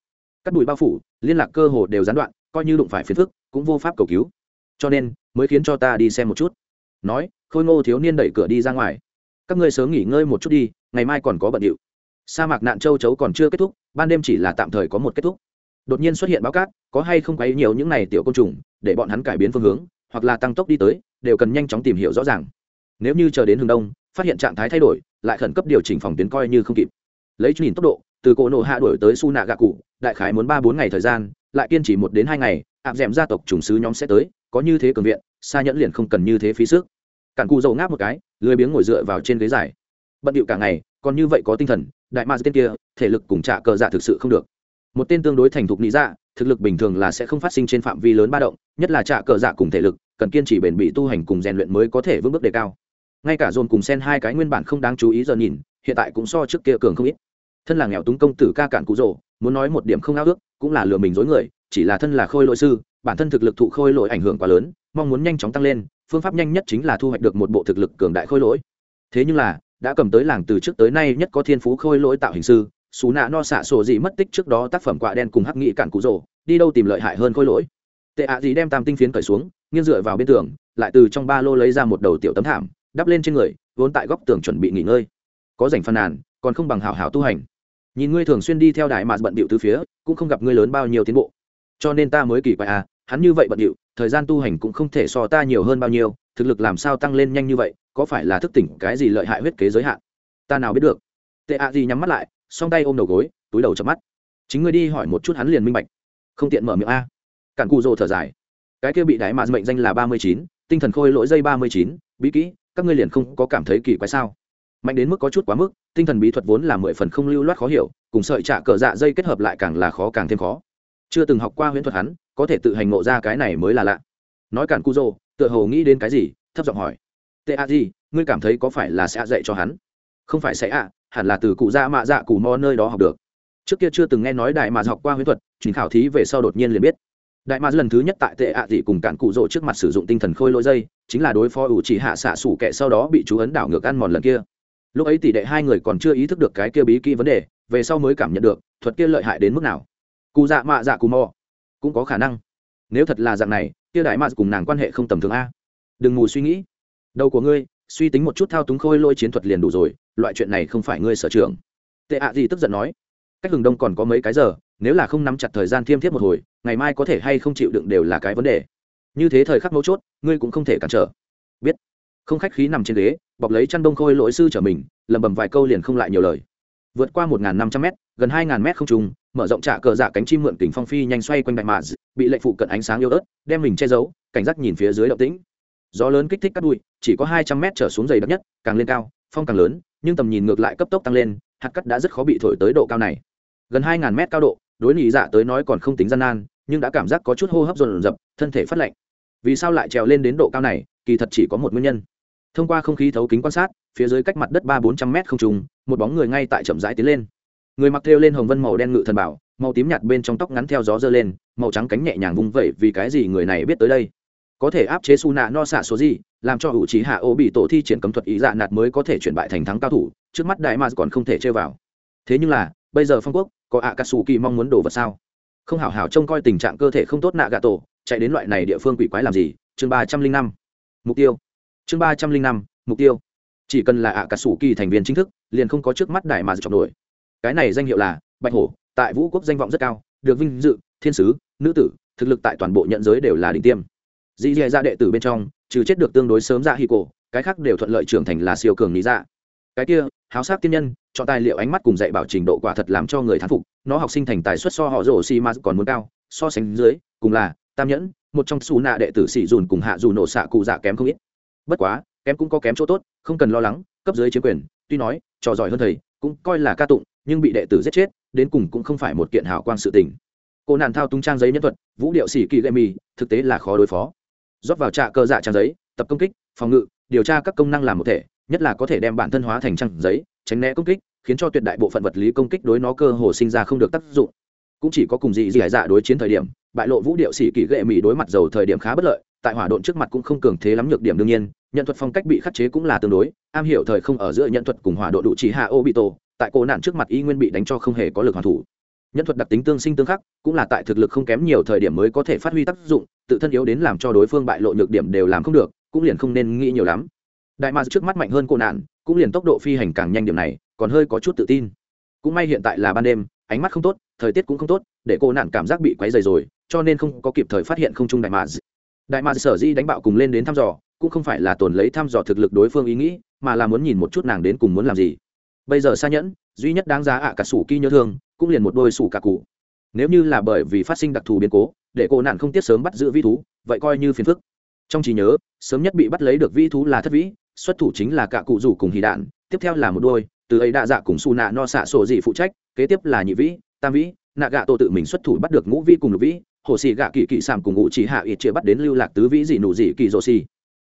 Cắt đùi bao phủ, liên lạc cơ hồ đều gián đoạn, coi như đụng phải phiền phức, cũng vô pháp cầu cứu. Cho nên, mới khiến cho ta đi xem một chút. Nói, khôi ngô thiếu niên đẩy cửa đi ra ngoài. Các ngươi sớm nghỉ ngơi một chút đi, ngày mai còn có bận điệu. Sa mạc nạn châu chấu còn chưa kết thúc, ban đêm chỉ là tạm thời có một kết thúc. Đột nhiên xuất hiện báo cát, có hay không quấy nhiều những này tiểu côn trùng, để bọn hắn cải biến phương hướng hoặc là tăng tốc đi tới, đều cần nhanh chóng tìm hiểu rõ ràng. Nếu như chờ đến hướng đông, phát hiện trạng thái thay đổi, lại khẩn cấp điều chỉnh phòng tuyến coi như không kịp. Lấy nhìn tốc độ, từ cổ nổ hạ đổi tới su nạ gạ cụ, đại khái muốn ba bốn ngày thời gian, lại kiên trì một đến hai ngày áp d ẻ m gia tộc trùng sứ nhóm sẽ tới, có như thế cường viện, xa nhẫn liền không cần như thế phí sức. Cản cụ dầu ngáp một cái, lười biếng ngồi dựa vào trên ghế dài. Bận điệu cả ngày, còn như vậy có tinh thần, đại ma tên kia, thể lực cùng trả cờ dạ thực sự không được một tên tương đối thành thục lý dạ thực lực bình thường là sẽ không phát sinh trên phạm vi lớn ba động, nhất là trạ cờ dạ cùng thể lực, cần kiên trì bền bỉ tu hành cùng rèn luyện mới có thể vững bước đề cao. Ngay cả dồn cùng sen hai cái nguyên bản không đáng chú ý giờ nhìn, hiện tại cũng so trước kia cường không ít. Thân là nghèo túng công tử ca cạn cụ rồ, muốn nói một điểm không ao ước, cũng là lừa mình dối người, chỉ là thân là khôi lỗi sư, bản thân thực lực thụ khôi lỗi ảnh hưởng quá lớn, mong muốn nhanh chóng tăng lên, phương pháp nhanh nhất chính là thu hoạch được một bộ thực lực cường đại khôi lỗi. Thế nhưng là, đã cầm tới làng từ trước tới nay nhất có thiên phú khôi lỗi tạo hình sư xú nạ no xạ sổ gì mất tích trước đó tác phẩm quạ đen cùng hắc nghị cản cụ rồ, đi đâu tìm lợi hại hơn khôi lỗi. Tệ ạ gì đem tam tinh phiến cởi xuống, nghiêng dựa vào bên tường, lại từ trong ba lô lấy ra một đầu tiểu tấm thảm, đắp lên trên người, vốn tại góc tường chuẩn bị nghỉ ngơi. Có rảnh phàn nàn, còn không bằng hảo hảo tu hành. Nhìn ngươi thường xuyên đi theo đại mà bận bịu từ phía, cũng không gặp ngươi lớn bao nhiêu tiến bộ. Cho nên ta mới kỳ quái à hắn như vậy bận điệu, thời gian tu hành cũng không thể so ta nhiều hơn bao nhiêu, thực lực làm sao tăng lên nhanh như vậy, có phải là thức tỉnh cái gì lợi hại huyết kế giới hạn? Ta nào biết được. Tệ ạ gì nhắm mắt lại song tay ôm đầu gối, túi đầu chập mắt. Chính ngươi đi hỏi một chút hắn liền minh bạch. Không tiện mở miệng a. Cản cụ rồ thở dài. Cái kia bị đại mạ mệnh danh là ba mươi chín, tinh thần khôi lỗi dây ba mươi chín, bí kỹ, các ngươi liền không có cảm thấy kỳ quái sao? Mạnh đến mức có chút quá mức, tinh thần bí thuật vốn là mười phần không lưu loát khó hiểu, cùng sợi trạ cờ dạ dây kết hợp lại càng là khó càng thêm khó. Chưa từng học qua huyễn thuật hắn, có thể tự hành ngộ ra cái này mới là lạ. Nói cản cu dô tựa hồ nghĩ đến cái gì, thấp giọng hỏi. Tệ a gì, ngươi cảm thấy có phải là sẽ dạy cho hắn? Không phải sẽ ạ hẳn là từ cụ dạ mạ dạ cụ mo nơi đó học được. Trước kia chưa từng nghe nói đại mà học qua huyễn thuật chính khảo thí về sau đột nhiên liền biết. Đại mà lần thứ nhất tại tệ ạ à dị cùng cản cụ rỗ trước mặt sử dụng tinh thần khôi lỗi dây, chính là đối phó ủ chỉ hạ xạ sủ kẻ sau đó bị chú ấn đảo ngược ăn mòn lần kia. Lúc ấy tỷ đệ hai người còn chưa ý thức được cái kia bí kỹ vấn đề, về sau mới cảm nhận được thuật kia lợi hại đến mức nào. Cụ dạ mạ dạ cù mò cũng có khả năng. Nếu thật là dạng này, kia đại mạ cùng nàng quan hệ không tầm thường a. Đừng mù suy nghĩ. Đầu của ngươi suy tính một chút thao túng khôi lôi chiến thuật liền đủ rồi, loại chuyện này không phải ngươi sở trường. Tệ ạ gì tức giận nói, cách hừng đông còn có mấy cái giờ, nếu là không nắm chặt thời gian thiêm thiếp một hồi, ngày mai có thể hay không chịu đựng đều là cái vấn đề. Như thế thời khắc mấu chốt, ngươi cũng không thể cản trở. Biết. Không khách khí nằm trên ghế, bọc lấy chăn đông khôi lỗi sư trở mình lầm bầm vài câu liền không lại nhiều lời. Vượt qua một năm trăm m gần hai m không trùng mở rộng trạ cờ dạ cánh chim mượn kính phong phi nhanh xoay quanh đại mạ bị lệnh phụ cận ánh sáng yếu ớt, đem mình che giấu, cảnh giác nhìn phía dưới động tĩnh gió lớn kích thích cắt đuôi chỉ có hai trăm mét trở xuống dày đặc nhất, càng lên cao, phong càng lớn, nhưng tầm nhìn ngược lại cấp tốc tăng lên, hạt cắt đã rất khó bị thổi tới độ cao này. Gần hai ngàn mét cao độ, đối lý dạ tới nói còn không tính gian nan, nhưng đã cảm giác có chút hô hấp dồn dập, thân thể phát lạnh. Vì sao lại trèo lên đến độ cao này, kỳ thật chỉ có một nguyên nhân. Thông qua không khí thấu kính quan sát, phía dưới cách mặt đất ba bốn trăm mét không trùng, một bóng người ngay tại chậm rãi tiến lên. Người mặc thêu lên hồng vân màu đen ngự thần bảo, màu tím nhạt bên trong tóc ngắn theo gió dơ lên, màu trắng cánh nhẹ nhàng vung vẩy vì cái gì người này biết tới đây? Có thể áp chế su nạ no xạ số gì, làm cho hữu trí hạ ô bị tổ thi triển cấm thuật ý dạ nạt mới có thể chuyển bại thành thắng cao thủ, trước mắt đại ma còn không thể chơi vào. Thế nhưng là, bây giờ phong quốc, có ạ cà sù kỳ mong muốn đổ vật sao? Không hảo hảo trông coi tình trạng cơ thể không tốt nạ gà tổ chạy đến loại này địa phương quỷ quái làm gì? Chương ba trăm linh năm, mục tiêu. Chương ba trăm linh năm, mục tiêu. Chỉ cần là ạ cà sù kỳ thành viên chính thức, liền không có trước mắt đại mà chọc nổi. Cái này danh hiệu là bạch hổ, tại vũ quốc danh vọng rất cao, được vinh dự, thiên sứ, nữ tử, thực lực tại toàn bộ nhận giới đều là đỉnh tiêm dì dì ra đệ tử bên trong, trừ chết được tương đối sớm dạ ra hi cổ, cái khác đều thuận lợi trưởng thành là siêu cường lý dạ. Cái kia, háo sắc tiên nhân, chọn tài liệu ánh mắt cùng dạy bảo trình độ quả thật làm cho người thán phục, nó học sinh thành tài xuất so họ rổ xi ma còn muốn cao, so sánh dưới, cùng là, tam nhẫn, một trong xù nạ đệ tử sĩ dùn cùng hạ dù nổ xạ cụ dạ kém không ít. Bất quá, kém cũng có kém chỗ tốt, không cần lo lắng, cấp dưới chiếm quyền, tuy nói, trò giỏi hơn thầy, cũng coi là ca tụng, nhưng bị đệ tử giết chết, đến cùng cũng không phải một kiện hào quang sự tình. Cô nạn thao tung trang giấy nhân thuật, vũ điệu xỉ kỳ gây mì, thực tế là khó đối phó rót vào trạ cơ dạ trang giấy, tập công kích, phòng ngự, điều tra các công năng làm một thể, nhất là có thể đem bản thân hóa thành trang giấy, tránh né công kích, khiến cho tuyệt đại bộ phận vật lý công kích đối nó cơ hồ sinh ra không được tác dụng. Cũng chỉ có cùng dị dị dạ đối chiến thời điểm, bại lộ vũ điệu sĩ kỳ gệ mỹ đối mặt dầu thời điểm khá bất lợi, tại hỏa độn trước mặt cũng không cường thế lắm nhược điểm đương nhiên, nhận thuật phong cách bị khắc chế cũng là tương đối, am hiểu thời không ở giữa nhận thuật cùng hỏa độ đủ chỉ hạ ô bị tổ, tại cổ nạn trước mặt y nguyên bị đánh cho không hề có lực hoàn thủ nhân thuật đặc tính tương sinh tương khắc, cũng là tại thực lực không kém nhiều thời điểm mới có thể phát huy tác dụng, tự thân yếu đến làm cho đối phương bại lộ nhược điểm đều làm không được, cũng liền không nên nghĩ nhiều lắm. Đại ma trước mắt mạnh hơn cô nạn, cũng liền tốc độ phi hành càng nhanh điểm này, còn hơi có chút tự tin. Cũng may hiện tại là ban đêm, ánh mắt không tốt, thời tiết cũng không tốt, để cô nạn cảm giác bị quấy dày rồi, cho nên không có kịp thời phát hiện không trung đại ma. Đại ma sở di đánh bạo cùng lên đến thăm dò, cũng không phải là tồn lấy thăm dò thực lực đối phương ý nghĩ, mà là muốn nhìn một chút nàng đến cùng muốn làm gì. Bây giờ xa nhẫn, duy nhất đáng giá ạ cả sủ kỳ nhớ thương cũng liền một đôi sủ cả cụ. Nếu như là bởi vì phát sinh đặc thù biến cố, để cô nạn không tiếc sớm bắt giữ vi thú, vậy coi như phiền phức. Trong trí nhớ, sớm nhất bị bắt lấy được vi thú là thất vĩ, xuất thủ chính là cả cụ rủ cùng hì đạn, tiếp theo là một đôi, từ ấy đa dạ cùng su nạ no xạ sổ dị phụ trách, kế tiếp là nhị vĩ, tam vĩ, nạ gạ tổ tự mình xuất thủ bắt được ngũ vi cùng lục vĩ, hồ xì gạ kỳ kỳ sàm cùng ngũ chỉ hạ ít chia bắt đến lưu lạc tứ vĩ dị nụ dị kỳ rồ xì.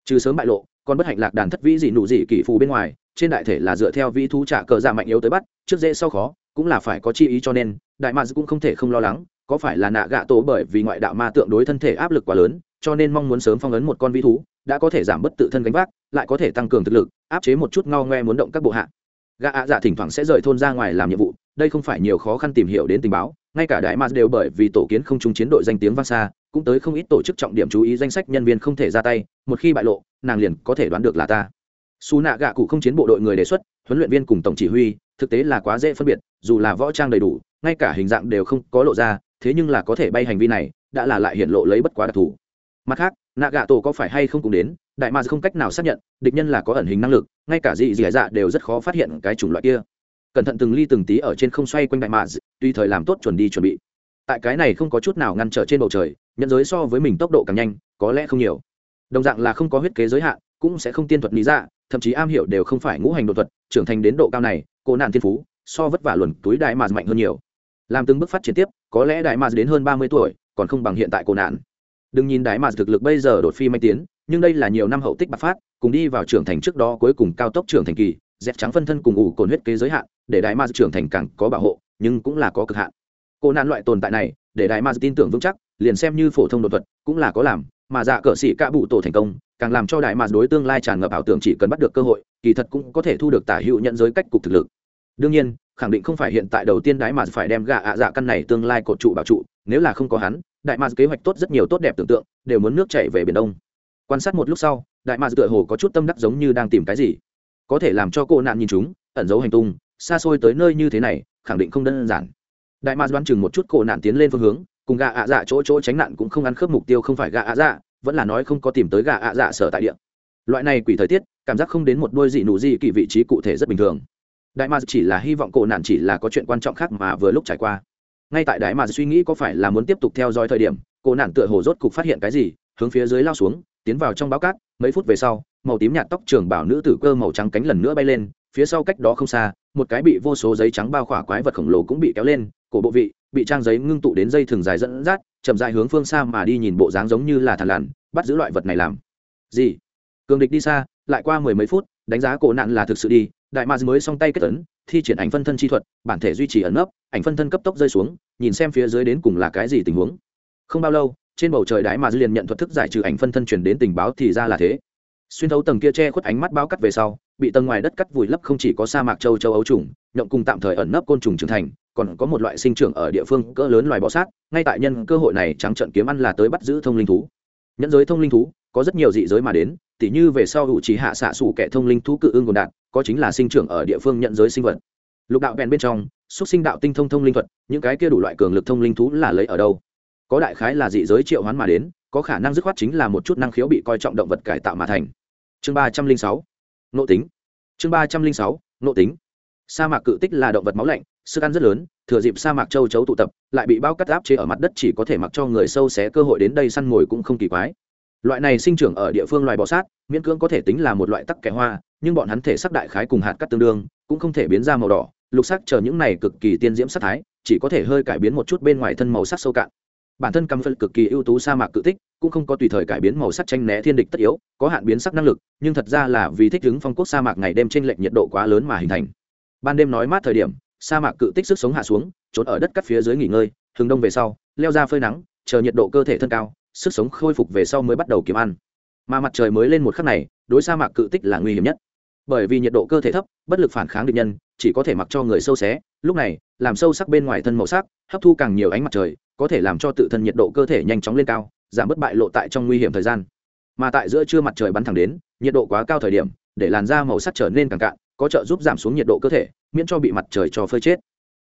Trừ sớm bại lộ, còn bất hạnh lạc đàn thất vĩ dị nụ dị kỳ phù bên ngoài, trên đại thể là dựa theo vĩ thú trả cờ dạ mạnh yếu tới bắt, trước dễ sau khó cũng là phải có chi ý cho nên, đại ma cũng không thể không lo lắng, có phải là nạ gạ tổ bởi vì ngoại đạo ma tượng đối thân thể áp lực quá lớn, cho nên mong muốn sớm phong ấn một con vi thú, đã có thể giảm bớt tự thân gánh vác, lại có thể tăng cường thực lực, áp chế một chút ngao ngoe muốn động các bộ hạ. Gạ ạ dạ thỉnh thoảng sẽ rời thôn ra ngoài làm nhiệm vụ, đây không phải nhiều khó khăn tìm hiểu đến tình báo, ngay cả đại ma đều bởi vì tổ kiến không trung chiến đội danh tiếng vang xa, cũng tới không ít tổ chức trọng điểm chú ý danh sách nhân viên không thể ra tay, một khi bại lộ, nàng liền có thể đoán được là ta. Xù nạ gạ cụ không chiến bộ đội người đề xuất, huấn luyện viên cùng tổng chỉ huy thực tế là quá dễ phân biệt, dù là võ trang đầy đủ, ngay cả hình dạng đều không có lộ ra, thế nhưng là có thể bay hành vi này, đã là lại hiện lộ lấy bất quá đặc thù. Mặt khác nạ gạ tổ có phải hay không cùng đến, đại ma không cách nào xác nhận, địch nhân là có ẩn hình năng lực, ngay cả dị dị dạ đều rất khó phát hiện cái chủng loại kia. Cẩn thận từng ly từng tí ở trên không xoay quanh đại ma tùy thời làm tốt chuẩn đi chuẩn bị. Tại cái này không có chút nào ngăn trở trên bầu trời, nhận giới so với mình tốc độ càng nhanh, có lẽ không nhiều. Đồng dạng là không có huyết kế giới hạn, cũng sẽ không tiên thuật lý dạ thậm chí am hiểu đều không phải ngũ hành đột thuật, trưởng thành đến độ cao này cô nạn thiên phú, so vất vả luồn túi đại mạt mạnh hơn nhiều. Làm từng bước phát triển tiếp, có lẽ đại mạt đến hơn ba mươi tuổi, còn không bằng hiện tại cô nạn. Đừng nhìn đại mạt thực lực bây giờ đột phi manh tiến, nhưng đây là nhiều năm hậu tích bạc phát, cùng đi vào trưởng thành trước đó cuối cùng cao tốc trưởng thành kỳ, dẹp trắng phân thân cùng ủ cồn huyết kế giới hạn, để đại ma trưởng thành càng có bảo hộ, nhưng cũng là có cực hạn. Cô nạn loại tồn tại này, để đại ma tin tưởng vững chắc, liền xem như phổ thông đột thuật, cũng là có làm, mà dạ cờ sĩ cạ bụ tổ thành công, càng làm cho đại ma đối tương lai tràn ngập ảo tưởng chỉ cần bắt được cơ hội, kỳ thật cũng có thể thu được tả hữu nhận giới cách cục thực lực đương nhiên, khẳng định không phải hiện tại đầu tiên đại mà phải đem gạ ạ dạ căn này tương lai cột trụ bảo trụ, nếu là không có hắn, đại ma kế hoạch tốt rất nhiều tốt đẹp tưởng tượng, đều muốn nước chảy về biển đông. Quan sát một lúc sau, đại ma tựa hồ có chút tâm đắc giống như đang tìm cái gì. Có thể làm cho cô nạn nhìn chúng, ẩn giấu hành tung, xa xôi tới nơi như thế này, khẳng định không đơn giản. Đại ma đoán chừng một chút cô nạn tiến lên phương hướng, cùng gà ạ dạ chỗ chỗ tránh nạn cũng không ăn khớp mục tiêu không phải gà ạ dạ vẫn là nói không có tìm tới gà ạ dạ sở tại địa. Loại này quỷ thời tiết, cảm giác không đến một đôi dị nụ dị kỳ vị trí cụ thể rất bình thường đại ma chỉ là hy vọng cổ nạn chỉ là có chuyện quan trọng khác mà vừa lúc trải qua. Ngay tại đại ma suy nghĩ có phải là muốn tiếp tục theo dõi thời điểm, cổ nạn tựa hồ rốt cục phát hiện cái gì, hướng phía dưới lao xuống, tiến vào trong báo cát. Mấy phút về sau, màu tím nhạt tóc trường bảo nữ tử cơ màu trắng cánh lần nữa bay lên, phía sau cách đó không xa, một cái bị vô số giấy trắng bao khỏa quái vật khổng lồ cũng bị kéo lên, cổ bộ vị, bị trang giấy ngưng tụ đến dây thường dài dẫn dắt, chậm dài hướng phương xa mà đi nhìn bộ dáng giống như là thằn lằn, bắt giữ loại vật này làm. Gì? Cường địch đi xa, lại qua mười mấy phút, đánh giá cổ nạn là thực sự đi đại mạc mới song tay kết tấn thi triển ảnh phân thân chi thuật, bản thể duy trì ẩn nấp, ảnh phân thân cấp tốc rơi xuống, nhìn xem phía dưới đến cùng là cái gì tình huống. Không bao lâu, trên bầu trời đại mạc liền nhận thuật thức giải trừ ảnh phân thân truyền đến tình báo thì ra là thế. Xuyên thấu tầng kia che khuất ánh mắt bao cắt về sau, bị tầng ngoài đất cắt vùi lấp không chỉ có sa mạc châu châu ấu trùng, nhộng cùng tạm thời ẩn nấp côn trùng trưởng thành, còn có một loại sinh trưởng ở địa phương cỡ lớn loài bọ sát, ngay tại nhân cơ hội này trắng trận kiếm ăn là tới bắt giữ thông linh thú. Nhẫn giới thông linh thú, có rất nhiều dị giới mà đến, tỉ như về sau hữu trí hạ xạ xủ kẻ thông linh thú cự ương gồn đạn có chính là sinh trưởng ở địa phương nhận giới sinh vật. Lục đạo bèn bên trong, xúc sinh đạo tinh thông thông linh thuật, những cái kia đủ loại cường lực thông linh thú là lấy ở đâu? Có đại khái là dị giới triệu hoán mà đến, có khả năng dứt khoát chính là một chút năng khiếu bị coi trọng động vật cải tạo mà thành. Chương ba trăm linh sáu, nộ tính. Chương ba trăm linh sáu, nộ tính. Sa mạc cự tích là động vật máu lạnh, sức ăn rất lớn, thừa dịp sa mạc châu chấu tụ tập, lại bị bao cắt áp chế ở mặt đất chỉ có thể mặc cho người sâu xé cơ hội đến đây săn mồi cũng không kỳ quái loại này sinh trưởng ở địa phương loài bọ sát, miễn cưỡng có thể tính là một loại tắc kẻ hoa, nhưng bọn hắn thể sắc đại khái cùng hạt cắt tương đương, cũng không thể biến ra màu đỏ, lục sắc chờ những này cực kỳ tiên diễm sắc thái, chỉ có thể hơi cải biến một chút bên ngoài thân màu sắc sâu cạn. Bản thân căm phân cực kỳ ưu tú sa mạc cự tích, cũng không có tùy thời cải biến màu sắc tranh né thiên địch tất yếu, có hạn biến sắc năng lực, nhưng thật ra là vì thích ứng phong quốc sa mạc ngày đêm trên lệch nhiệt độ quá lớn mà hình thành. Ban đêm nói mát thời điểm, sa mạc cự tích sức sống hạ xuống, trốn ở đất cắt phía dưới nghỉ ngơi thường đông về sau, leo ra phơi nắng, chờ nhiệt độ cơ thể thân cao sức sống khôi phục về sau mới bắt đầu kiếm ăn. Mà mặt trời mới lên một khắc này, đối sa mạc cự tích là nguy hiểm nhất. Bởi vì nhiệt độ cơ thể thấp, bất lực phản kháng địch nhân, chỉ có thể mặc cho người sâu xé. Lúc này, làm sâu sắc bên ngoài thân màu sắc, hấp thu càng nhiều ánh mặt trời, có thể làm cho tự thân nhiệt độ cơ thể nhanh chóng lên cao, giảm bớt bại lộ tại trong nguy hiểm thời gian. Mà tại giữa trưa mặt trời bắn thẳng đến, nhiệt độ quá cao thời điểm, để làn da màu sắc trở nên càng cạn, có trợ giúp giảm xuống nhiệt độ cơ thể, miễn cho bị mặt trời cho phơi chết.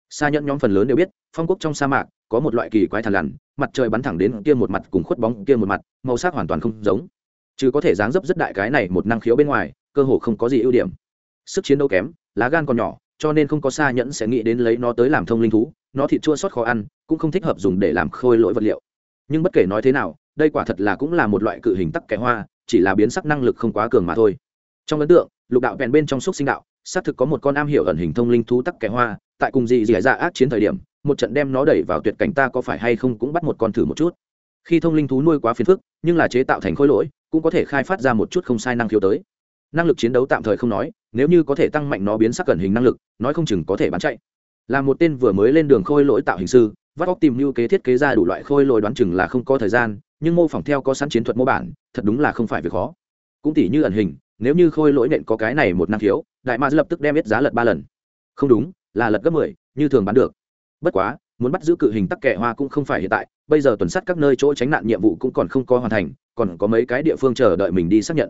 Xa nhẫn nhóm phần lớn đều biết, phong quốc trong sa mạc có một loại kỳ quái thằn lằn mặt trời bắn thẳng đến kia một mặt cùng khuất bóng kia một mặt, màu sắc hoàn toàn không giống. Chứ có thể dáng dấp rất đại cái này một năng khiếu bên ngoài, cơ hồ không có gì ưu điểm. Sức chiến đấu kém, lá gan còn nhỏ, cho nên không có xa nhẫn sẽ nghĩ đến lấy nó tới làm thông linh thú, nó thịt chua sót khó ăn, cũng không thích hợp dùng để làm khôi lỗi vật liệu. Nhưng bất kể nói thế nào, đây quả thật là cũng là một loại cự hình tắc kẻ hoa, chỉ là biến sắc năng lực không quá cường mà thôi. Trong ấn tượng, lục đạo vẹn bên trong xúc sinh đạo, xác thực có một con am hiểu ẩn hình thông linh thú tắc kẻ hoa, tại cùng dị dì dạ ác chiến thời điểm một trận đem nó đẩy vào tuyệt cảnh ta có phải hay không cũng bắt một con thử một chút. Khi thông linh thú nuôi quá phiền phức, nhưng là chế tạo thành khối lỗi, cũng có thể khai phát ra một chút không sai năng khiếu tới. Năng lực chiến đấu tạm thời không nói, nếu như có thể tăng mạnh nó biến sắc cẩn hình năng lực, nói không chừng có thể bán chạy. Là một tên vừa mới lên đường khôi lỗi tạo hình sư, vắt óc tìm mưu kế thiết kế ra đủ loại khôi lỗi đoán chừng là không có thời gian, nhưng mô phỏng theo có sẵn chiến thuật mô bản, thật đúng là không phải việc khó. Cũng tỉ như ẩn hình, nếu như khôi lỗi nện có cái này một năng khiếu, đại ma lập tức đem biết giá lật ba lần. Không đúng, là lật gấp mười, như thường bán được bất quá, muốn bắt giữ cự hình tắc kẻ hoa cũng không phải hiện tại, bây giờ tuần sát các nơi chỗ tránh nạn nhiệm vụ cũng còn không có hoàn thành, còn có mấy cái địa phương chờ đợi mình đi xác nhận.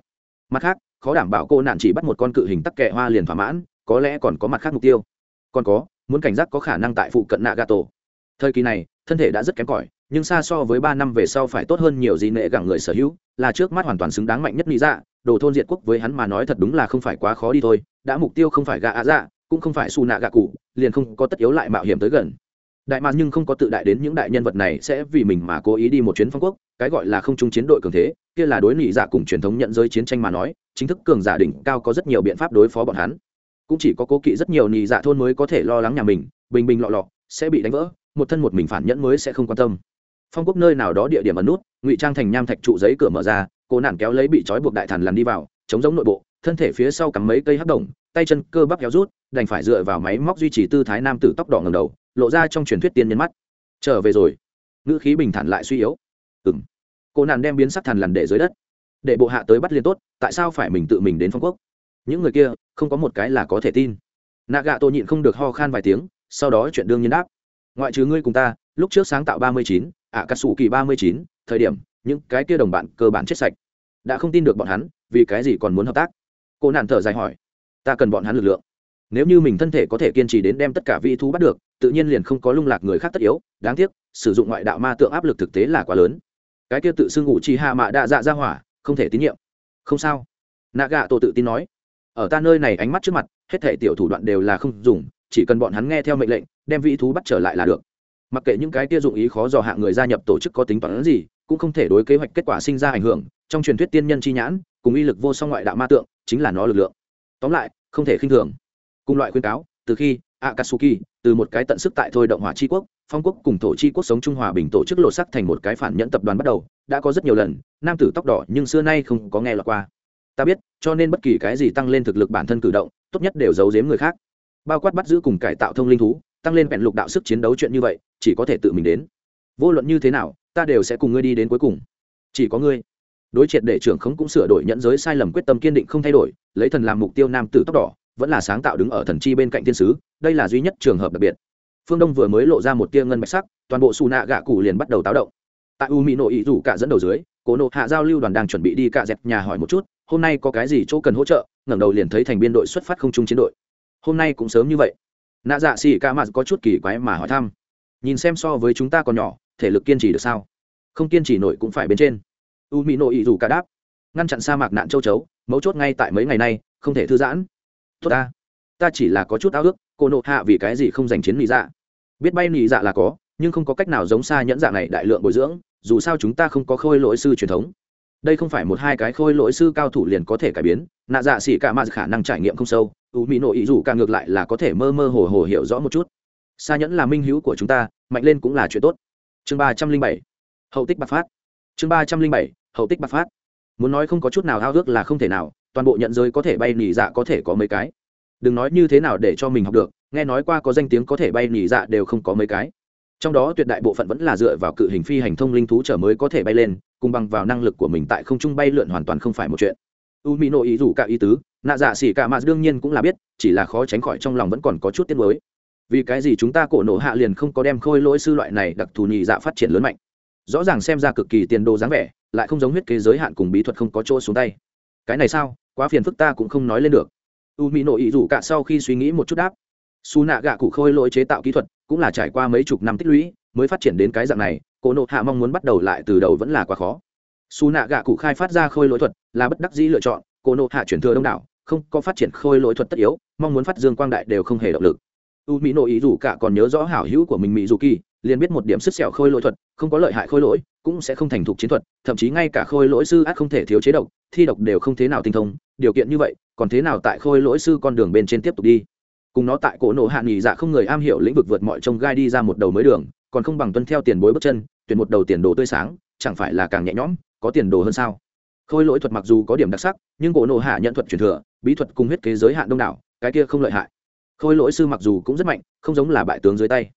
Mặt khác, khó đảm bảo cô nạn chỉ bắt một con cự hình tắc kẻ hoa liền thỏa mãn, có lẽ còn có mặt khác mục tiêu. Còn có, muốn cảnh giác có khả năng tại phụ cận nạ gà tổ thời kỳ này, thân thể đã rất kém cỏi, nhưng xa so với ba năm về sau phải tốt hơn nhiều gì nệ gặng người sở hữu, là trước mắt hoàn toàn xứng đáng mạnh nhất lý dạ. Đồ thôn diệt quốc với hắn mà nói thật đúng là không phải quá khó đi thôi, đã mục tiêu không phải gà ạ dạ cũng không phải su nạ gà cụ, liền không có tất yếu lại mạo hiểm tới gần đại mà nhưng không có tự đại đến những đại nhân vật này sẽ vì mình mà cố ý đi một chuyến phong quốc, cái gọi là không chung chiến đội cường thế, kia là đối nghị giả dạ cùng truyền thống nhận giới chiến tranh mà nói, chính thức cường giả đỉnh cao có rất nhiều biện pháp đối phó bọn hắn. Cũng chỉ có cố kỵ rất nhiều nghị giả dạ thôn mới có thể lo lắng nhà mình, bình bình lọ lọ, sẽ bị đánh vỡ, một thân một mình phản nhẫn mới sẽ không quan tâm. Phong quốc nơi nào đó địa điểm ẩn nút, ngụy trang thành nham thạch trụ giấy cửa mở ra, cô nản kéo lấy bị trói buộc đại thần lằn đi vào, chống giống nội bộ, thân thể phía sau cắm mấy cây hắc đồng tay chân cơ bắp kéo rút đành phải dựa vào máy móc duy trì tư thái nam tử tóc đỏ ngầm đầu, lộ ra trong truyền thuyết tiên nhân mắt. Trở về rồi. Ngữ khí bình thản lại suy yếu. Ừng cô nạn đem biến sắc thần lằn để dưới đất. Để bộ hạ tới bắt liên tốt, tại sao phải mình tự mình đến phong quốc? Những người kia, không có một cái là có thể tin. Nạ gạ tô nhịn không được ho khan vài tiếng, sau đó chuyện đương nhiên đáp. Ngoại trừ ngươi cùng ta, lúc trước sáng tạo ba mươi chín ạ cà sủ kỳ ba mươi chín, thời điểm, những cái kia đồng bạn cơ bản chết sạch. Đã không tin được bọn hắn, vì cái gì còn muốn hợp tác? Cô nạn thở dài hỏi. Ta cần bọn hắn lực lượng nếu như mình thân thể có thể kiên trì đến đem tất cả vị thú bắt được, tự nhiên liền không có lung lạc người khác tất yếu. Đáng tiếc, sử dụng ngoại đạo ma tượng áp lực thực tế là quá lớn. Cái kia tự xưng ngụ chi hạ mạ đạ dạ ra hỏa, không thể tín nhiệm. Không sao. Nạ gạ tổ tự tin nói. Ở ta nơi này ánh mắt trước mặt, hết thể tiểu thủ đoạn đều là không dùng, chỉ cần bọn hắn nghe theo mệnh lệnh, đem vị thú bắt trở lại là được. Mặc kệ những cái kia dụng ý khó dò hạ người gia nhập tổ chức có tính toán gì, cũng không thể đối kế hoạch kết quả sinh ra ảnh hưởng. Trong truyền thuyết tiên nhân chi nhãn, cùng uy lực vô song ngoại đạo ma tượng, chính là nó lực lượng. Tóm lại, không thể khinh thường cùng loại khuyên cáo, từ khi akatsuki, từ một cái tận sức tại thôi động hỏa chi quốc, phong quốc cùng thổ chi quốc sống trung hòa bình tổ chức lộ sắc thành một cái phản nhẫn tập đoàn bắt đầu, đã có rất nhiều lần, nam tử tóc đỏ nhưng xưa nay không có nghe lọt qua. Ta biết, cho nên bất kỳ cái gì tăng lên thực lực bản thân cử động, tốt nhất đều giấu giếm người khác. Bao quát bắt giữ cùng cải tạo thông linh thú, tăng lên vẹn lục đạo sức chiến đấu chuyện như vậy, chỉ có thể tự mình đến. Vô luận như thế nào, ta đều sẽ cùng ngươi đi đến cuối cùng. Chỉ có ngươi. Đối triệt để trưởng khống cũng sửa đổi nhận giới sai lầm quyết tâm kiên định không thay đổi, lấy thần làm mục tiêu nam tử tóc đỏ vẫn là sáng tạo đứng ở thần chi bên cạnh thiên sứ, đây là duy nhất trường hợp đặc biệt. Phương đông vừa mới lộ ra một tia ngân bạch sắc, toàn bộ xù nạ gạ cụ liền bắt đầu táo động. Tại u mỹ nội ý rủ cả dẫn đầu dưới, cố nộ hạ giao lưu đoàn đang chuẩn bị đi cạ dẹp nhà hỏi một chút, hôm nay có cái gì chỗ cần hỗ trợ, ngẩng đầu liền thấy thành biên đội xuất phát không chung chiến đội. Hôm nay cũng sớm như vậy. Nạ dạ xì ca mặt có chút kỳ quái mà hỏi thăm. Nhìn xem so với chúng ta còn nhỏ, thể lực kiên trì được sao? Không kiên trì nổi cũng phải bên trên. U mỹ nội ý rủ cả đáp. Ngăn chặn sa mạc nạn châu chấu, mấu chốt ngay tại mấy ngày nay, không thể thư giãn tốt ta. Ta chỉ là có chút ao ước, cô nộ hạ vì cái gì không giành chiến nị dạ. Biết bay nị dạ là có, nhưng không có cách nào giống xa nhẫn dạ này đại lượng bồi dưỡng, dù sao chúng ta không có khôi lỗi sư truyền thống. Đây không phải một hai cái khôi lỗi sư cao thủ liền có thể cải biến, nạ dạ xỉ cả mà khả năng trải nghiệm không sâu u mỹ nội ý dù càng ngược lại là có thể mơ mơ hồ hồ hiểu rõ một chút. Xa nhẫn là minh hữu của chúng ta, mạnh lên cũng là chuyện tốt. Chương ba trăm linh bảy, hậu tích bạc phát. Chương ba trăm linh bảy, hậu tích bạc phát. Muốn nói không có chút nào ao ước là không thể nào toàn bộ nhận giới có thể bay nỉ dạ có thể có mấy cái. Đừng nói như thế nào để cho mình học được, nghe nói qua có danh tiếng có thể bay nỉ dạ đều không có mấy cái. Trong đó tuyệt đại bộ phận vẫn là dựa vào cự hình phi hành thông linh thú trở mới có thể bay lên, cùng bằng vào năng lực của mình tại không trung bay lượn hoàn toàn không phải một chuyện. U mỹ nội ý dù cả ý tứ, nạ dạ xỉ cả mà đương nhiên cũng là biết, chỉ là khó tránh khỏi trong lòng vẫn còn có chút tiếc mới vì cái gì chúng ta cổ nổ hạ liền không có đem khôi lỗi sư loại này đặc thù nhị dạ phát triển lớn mạnh? Rõ ràng xem ra cực kỳ tiền đồ dáng vẻ, lại không giống huyết kế giới hạn cùng bí thuật không có chỗ xuống tay. Cái này sao? Quá phiền phức ta cũng không nói lên được. U mỹ nội ý dù cả sau khi suy nghĩ một chút đáp, su nạ gạ cụ khôi lỗi chế tạo kỹ thuật cũng là trải qua mấy chục năm tích lũy mới phát triển đến cái dạng này, cổ nộ hạ mong muốn bắt đầu lại từ đầu vẫn là quá khó. Su nạ gạ cụ khai phát ra khôi lỗi thuật là bất đắc dĩ lựa chọn, cổ nộ hạ chuyển thừa đông đảo, không có phát triển khôi lỗi thuật tất yếu, mong muốn phát dương quang đại đều không hề động lực. U mỹ nội ý dù cả còn nhớ rõ hảo hữu của mình mỹ dù kỳ, liền biết một điểm sức sẹo khôi lỗi thuật, không có lợi hại khôi lỗi, cũng sẽ không thành thục chiến thuật, thậm chí ngay cả khôi lỗi sư át không thể thiếu chế độc, thi độc đều không thế nào tinh thông điều kiện như vậy, còn thế nào tại khôi lỗi sư con đường bên trên tiếp tục đi? Cùng nó tại cổ nổ hạ nghỉ dạ không người am hiểu lĩnh vực vượt mọi trông gai đi ra một đầu mới đường, còn không bằng tuân theo tiền bối bước chân, tuyển một đầu tiền đồ tươi sáng, chẳng phải là càng nhẹ nhõm, có tiền đồ hơn sao? Khôi lỗi thuật mặc dù có điểm đặc sắc, nhưng cổ nổ hạ nhận thuật truyền thừa, bí thuật cùng huyết kế giới hạn đông đảo, cái kia không lợi hại. Khôi lỗi sư mặc dù cũng rất mạnh, không giống là bại tướng dưới tay.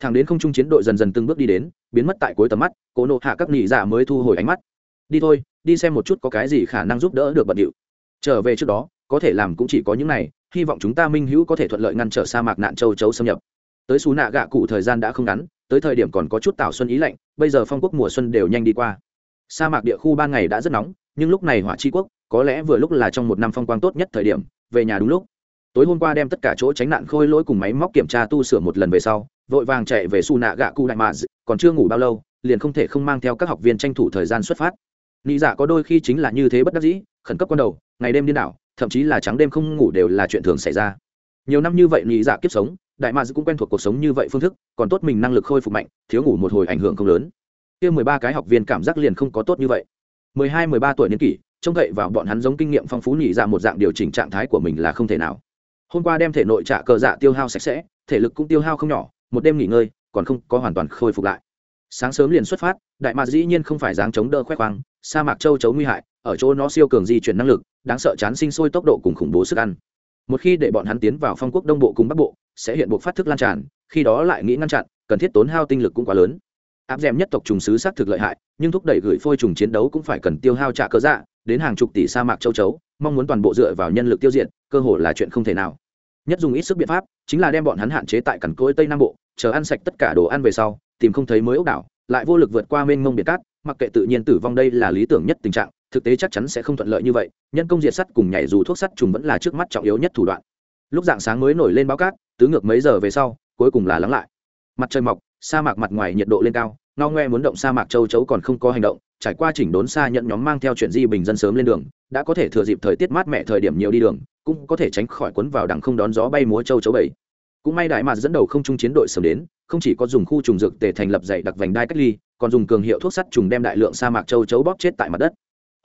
Thằng đến không trung chiến đội dần dần từng bước đi đến, biến mất tại cuối tầm mắt, cổ nộ hạ các nghỉ dạ mới thu hồi ánh mắt. Đi thôi, đi xem một chút có cái gì khả năng giúp đỡ được bận điệu trở về trước đó, có thể làm cũng chỉ có những này, hy vọng chúng ta minh hữu có thể thuận lợi ngăn trở sa mạc nạn châu chấu xâm nhập. Tới xú nạ gạ cụ thời gian đã không ngắn, tới thời điểm còn có chút tảo xuân ý lạnh, bây giờ phong quốc mùa xuân đều nhanh đi qua. Sa mạc địa khu ban ngày đã rất nóng, nhưng lúc này hỏa chi quốc, có lẽ vừa lúc là trong một năm phong quang tốt nhất thời điểm, về nhà đúng lúc. Tối hôm qua đem tất cả chỗ tránh nạn khôi lỗi cùng máy móc kiểm tra tu sửa một lần về sau, vội vàng chạy về su nạ gạ cụ đại mạ còn chưa ngủ bao lâu, liền không thể không mang theo các học viên tranh thủ thời gian xuất phát. Nghĩ dạ có đôi khi chính là như thế bất đắc dĩ, khẩn cấp con đầu ngày đêm điên đảo, thậm chí là trắng đêm không ngủ đều là chuyện thường xảy ra. Nhiều năm như vậy nghĩ dạ kiếp sống, đại mads cũng quen thuộc cuộc sống như vậy phương thức, còn tốt mình năng lực khôi phục mạnh, thiếu ngủ một hồi ảnh hưởng không lớn. Kia mười ba cái học viên cảm giác liền không có tốt như vậy. Mười hai, mười ba tuổi niên kỷ, trông cậy vào bọn hắn giống kinh nghiệm phong phú nhị dạ một dạng điều chỉnh trạng thái của mình là không thể nào. Hôm qua đem thể nội trả cờ dạ tiêu hao sạch sẽ, thể lực cũng tiêu hao không nhỏ, một đêm nghỉ ngơi, còn không có hoàn toàn khôi phục lại. Sáng sớm liền xuất phát, đại mạc dĩ nhiên không phải dáng chống đỡ khoe khoang, sa mạc châu chấu nguy hại, ở chỗ nó siêu cường di chuyển năng lực đáng sợ chán sinh sôi tốc độ cùng khủng bố sức ăn. Một khi để bọn hắn tiến vào phong quốc đông bộ cùng bắc bộ, sẽ hiện buộc phát thức lan tràn, khi đó lại nghĩ ngăn chặn, cần thiết tốn hao tinh lực cũng quá lớn. Áp d nhất tộc trùng sứ xác thực lợi hại, nhưng thúc đẩy gửi phôi trùng chiến đấu cũng phải cần tiêu hao trả cơ dạ đến hàng chục tỷ sa mạc châu chấu, mong muốn toàn bộ dựa vào nhân lực tiêu diệt, cơ hội là chuyện không thể nào. Nhất dùng ít sức biện pháp, chính là đem bọn hắn hạn chế tại cằn cối tây nam bộ, chờ ăn sạch tất cả đồ ăn về sau, tìm không thấy mới ốc đảo, lại vô lực vượt qua mênh mông biệt cát, mặc kệ tự nhiên tử vong đây là lý tưởng nhất tình trạng thực tế chắc chắn sẽ không thuận lợi như vậy, nhân công diệt sắt cùng nhảy dù thuốc sắt trùng vẫn là trước mắt trọng yếu nhất thủ đoạn. Lúc dạng sáng mới nổi lên báo cát, tứ ngược mấy giờ về sau, cuối cùng là lắng lại. Mặt trời mọc, sa mạc mặt ngoài nhiệt độ lên cao, ngao ngoe muốn động sa mạc châu chấu còn không có hành động, trải qua chỉnh đốn xa nhận nhóm mang theo chuyện di bình dân sớm lên đường, đã có thể thừa dịp thời tiết mát mẻ thời điểm nhiều đi đường, cũng có thể tránh khỏi cuốn vào đằng không đón gió bay múa châu chấu bảy cũng may đại mạc dẫn đầu không trung chiến đội sớm đến, không chỉ có dùng khu trùng dược để thành lập dạy đặc vành đai cách ly, còn dùng cường hiệu thuốc sắt trùng đem đại lượng sa mạc châu chấu bóp chết tại mặt đất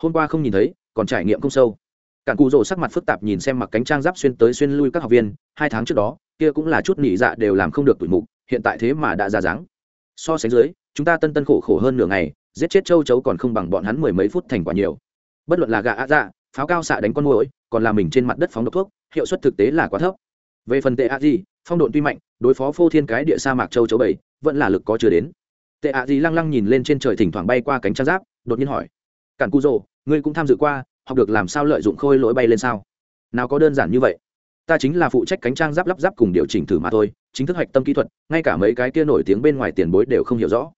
hôm qua không nhìn thấy, còn trải nghiệm không sâu. Cản cụ rồ sắc mặt phức tạp nhìn xem mặc cánh trang giáp xuyên tới xuyên lui các học viên, hai tháng trước đó, kia cũng là chút nỉ dạ đều làm không được tuổi mục, hiện tại thế mà đã ra dáng. So sánh dưới, chúng ta tân tân khổ khổ hơn nửa ngày, giết chết châu chấu còn không bằng bọn hắn mười mấy phút thành quả nhiều. Bất luận là gà ạ dạ pháo cao xạ đánh con mồi còn là mình trên mặt đất phóng độc thuốc, hiệu suất thực tế là quá thấp. Về phần tệ a di, phong độn tuy mạnh, đối phó phô thiên cái địa sa mạc châu chấu bảy, vẫn là lực có chưa đến. Tệ a di lăng lăng nhìn lên trên trời thỉnh thoảng bay qua cánh trang giáp, đột nhiên hỏi cản cu rồ ngươi cũng tham dự qua, học được làm sao lợi dụng khôi lỗi bay lên sao? Nào có đơn giản như vậy. Ta chính là phụ trách cánh trang giáp lắp ráp cùng điều chỉnh thử mà thôi, chính thức hạch tâm kỹ thuật, ngay cả mấy cái kia nổi tiếng bên ngoài tiền bối đều không hiểu rõ.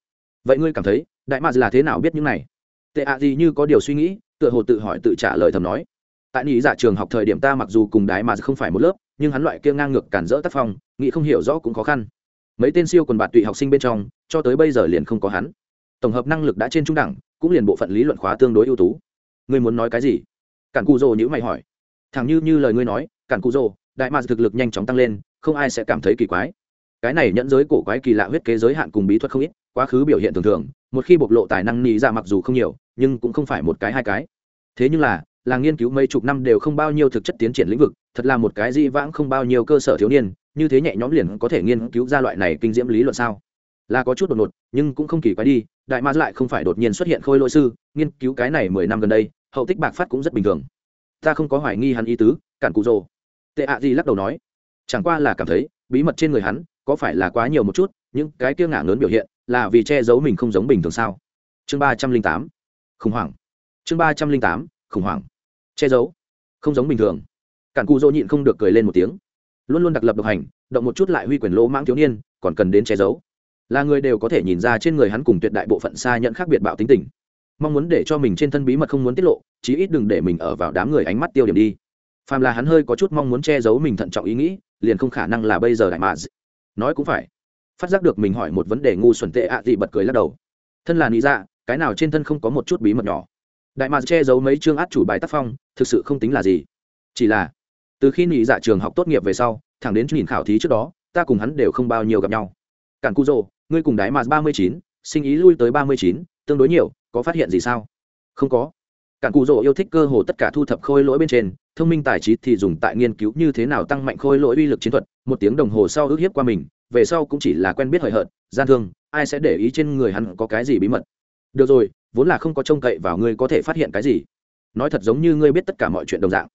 Vậy ngươi cảm thấy, đại mạc là thế nào biết những này? Tệ ạ gì như có điều suy nghĩ, tựa hồ tự hỏi tự trả lời thầm nói. Tại nghĩ giả dạ trường học thời điểm ta mặc dù cùng đái mà không phải một lớp, nhưng hắn loại kia ngang ngược cản rỡ tác phong, nghĩ không hiểu rõ cũng khó khăn. Mấy tên siêu quần bạt tụy học sinh bên trong, cho tới bây giờ liền không có hắn. Tổng hợp năng lực đã trên trung đẳng cũng liền bộ phận lý luận khóa tương đối ưu tú. Ngươi muốn nói cái gì? Cản cụ rồ nhữ mày hỏi. Thẳng như như lời ngươi nói, cản cụ rồ đại mạc thực lực nhanh chóng tăng lên, không ai sẽ cảm thấy kỳ quái. Cái này nhẫn giới cổ quái kỳ lạ huyết kế giới hạn cùng bí thuật không ít, quá khứ biểu hiện thường thường, một khi bộc lộ tài năng nị ra mặc dù không nhiều, nhưng cũng không phải một cái hai cái. Thế nhưng là là nghiên cứu mấy chục năm đều không bao nhiêu thực chất tiến triển lĩnh vực, thật là một cái di vãng không bao nhiêu cơ sở thiếu niên, như thế nhẹ nhõm liền có thể nghiên cứu ra loại này kinh diễm lý luận sao? Là có chút đột ngột, nhưng cũng không kỳ quái đi, đại ma lại không phải đột nhiên xuất hiện khôi lỗi sư, nghiên cứu cái này mười năm gần đây, hậu tích bạc phát cũng rất bình thường. Ta không có hoài nghi hắn ý tứ, cản cụ rồ. Tệ ạ gì lắc đầu nói, chẳng qua là cảm thấy, bí mật trên người hắn, có phải là quá nhiều một chút, những cái kia ngả lớn biểu hiện, là vì che giấu mình không giống bình thường sao? Chương ba trăm linh tám, khủng hoảng. Chương ba trăm linh tám, khủng hoảng. Che giấu, không giống bình thường. Cản cụ dỗ nhịn không được cười lên một tiếng. Luôn luôn đặc lập độc hành, động một chút lại huy quyền lỗ mãng thiếu niên, còn cần đến che giấu là người đều có thể nhìn ra trên người hắn cùng tuyệt đại bộ phận xa nhận khác biệt bạo tính tình. Mong muốn để cho mình trên thân bí mật không muốn tiết lộ, chí ít đừng để mình ở vào đám người ánh mắt tiêu điểm đi. Phàm là hắn hơi có chút mong muốn che giấu mình thận trọng ý nghĩ, liền không khả năng là bây giờ đại mà nói cũng phải. Phát giác được mình hỏi một vấn đề ngu xuẩn tệ ạ à gì bật cười lắc đầu. Thân là lý dạ cái nào trên thân không có một chút bí mật nhỏ? Đại mà che giấu mấy chương át chủ bài tác phong, thực sự không tính là gì. Chỉ là, từ khi nghĩ dạ trường học tốt nghiệp về sau, thẳng đến nhìn khảo thí trước đó, ta cùng hắn đều không bao nhiêu gặp nhau. Cản cu rồ ngươi cùng đái mà ba mươi chín, sinh ý lui tới ba mươi chín, tương đối nhiều, có phát hiện gì sao? Không có. Cản cụ rỗ yêu thích cơ hồ tất cả thu thập khôi lỗi bên trên, thông minh tài trí thì dùng tại nghiên cứu như thế nào tăng mạnh khôi lỗi uy lực chiến thuật, một tiếng đồng hồ sau ước hiếp qua mình, về sau cũng chỉ là quen biết hời hợt, gian thương, ai sẽ để ý trên người hắn có cái gì bí mật. Được rồi, vốn là không có trông cậy vào ngươi có thể phát hiện cái gì. Nói thật giống như ngươi biết tất cả mọi chuyện đồng dạng.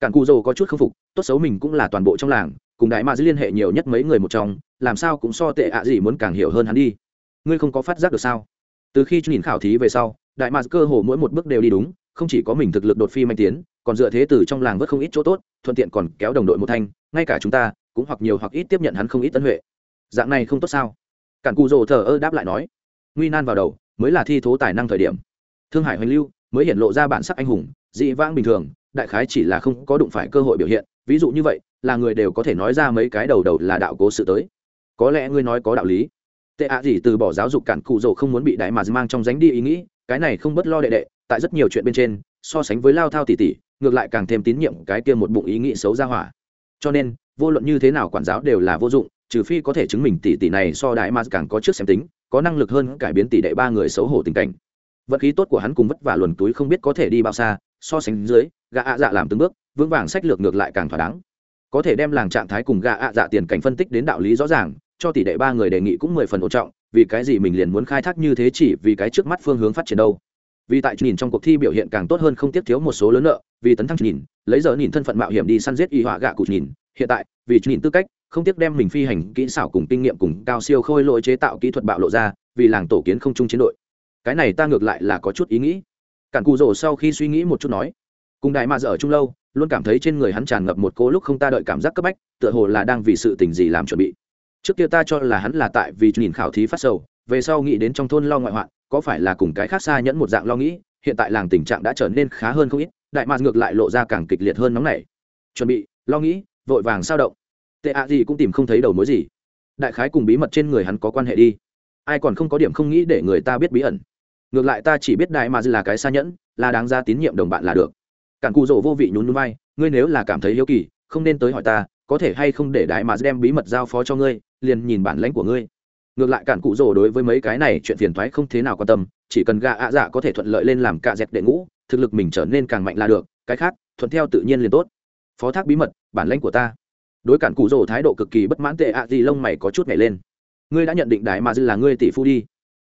Cản cụ rỗ có chút k phục, tốt xấu mình cũng là toàn bộ trong làng, cùng đại mạ liên hệ nhiều nhất mấy người một trong làm sao cũng so tệ ạ gì muốn càng hiểu hơn hắn đi. Ngươi không có phát giác được sao? Từ khi nhìn khảo thí về sau, đại mạc cơ hồ mỗi một bước đều đi đúng, không chỉ có mình thực lực đột phi manh tiến, còn dựa thế từ trong làng vớt không ít chỗ tốt, thuận tiện còn kéo đồng đội một thanh, ngay cả chúng ta cũng hoặc nhiều hoặc ít tiếp nhận hắn không ít tân huệ. Dạng này không tốt sao? Cản cù rồ thờ ơ đáp lại nói, nguy nan vào đầu, mới là thi thố tài năng thời điểm. Thương hải hoành lưu mới hiện lộ ra bản sắc anh hùng, dị vãng bình thường, đại khái chỉ là không có đụng phải cơ hội biểu hiện, ví dụ như vậy, là người đều có thể nói ra mấy cái đầu đầu là đạo cố sự tới có lẽ ngươi nói có đạo lý. Tệ ạ gì từ bỏ giáo dục cản cụ rồ không muốn bị đại mà mang trong dánh đi ý nghĩ, cái này không bất lo đệ đệ, tại rất nhiều chuyện bên trên, so sánh với lao thao tỉ tỉ ngược lại càng thêm tín nhiệm cái kia một bụng ý nghĩ xấu ra hỏa. Cho nên, vô luận như thế nào quản giáo đều là vô dụng, trừ phi có thể chứng minh tỷ tỷ này so đại mà càng có trước xem tính, có năng lực hơn cải biến tỷ đệ ba người xấu hổ tình cảnh. Vận khí tốt của hắn cùng vất vả luồn túi không biết có thể đi bao xa, so sánh dưới, gã ạ dạ làm từng bước, vững vàng sách lược ngược lại càng thỏa đáng. Có thể đem làng trạng thái cùng gã ạ dạ tiền cảnh phân tích đến đạo lý rõ ràng cho tỷ đệ ba người đề nghị cũng mười phần ổn trọng, vì cái gì mình liền muốn khai thác như thế chỉ vì cái trước mắt phương hướng phát triển đâu. Vì tại nhìn trong cuộc thi biểu hiện càng tốt hơn không tiếp thiếu một số lớn nợ, vì tấn thăng nhìn, lấy giờ nhìn thân phận mạo hiểm đi săn giết y họa gạ cụt nhìn, hiện tại, vì nhìn tư cách, không tiếc đem mình phi hành kỹ xảo cùng kinh nghiệm cùng cao siêu khôi lỗi chế tạo kỹ thuật bạo lộ ra, vì làng tổ kiến không chung chiến đội. Cái này ta ngược lại là có chút ý nghĩ. Cản cù rồ sau khi suy nghĩ một chút nói, cùng đại mà dở chung lâu, luôn cảm thấy trên người hắn tràn ngập một cô lúc không ta đợi cảm giác cấp bách, tựa hồ là đang vì sự tình gì làm chuẩn bị trước kia ta cho là hắn là tại vì nhìn khảo thí phát sầu, về sau nghĩ đến trong thôn lo ngoại hoạn, có phải là cùng cái khác xa nhẫn một dạng lo nghĩ, hiện tại làng tình trạng đã trở nên khá hơn không ít, đại mạc ngược lại lộ ra càng kịch liệt hơn nóng này chuẩn bị, lo nghĩ, vội vàng sao động. Tệ ạ gì cũng tìm không thấy đầu mối gì. Đại khái cùng bí mật trên người hắn có quan hệ đi. Ai còn không có điểm không nghĩ để người ta biết bí ẩn. Ngược lại ta chỉ biết đại mạc là cái xa nhẫn, là đáng ra tín nhiệm đồng bạn là được. Cản cụ rỗ vô vị nhún núi vai, ngươi nếu là cảm thấy hiếu kỳ, không nên tới hỏi ta, có thể hay không để đại mạc đem bí mật giao phó cho ngươi liền nhìn bản lãnh của ngươi. Ngược lại cản cụ rồ đối với mấy cái này chuyện phiền thoái không thế nào quan tâm, chỉ cần gạ ạ dạ có thể thuận lợi lên làm cạ dẹt đệ ngũ, thực lực mình trở nên càng mạnh là được, cái khác, thuận theo tự nhiên liền tốt. Phó thác bí mật, bản lãnh của ta. Đối cản cụ rồ thái độ cực kỳ bất mãn tệ ạ gì lông mày có chút nhảy lên. Ngươi đã nhận định đại mà dư là ngươi tỷ phu đi.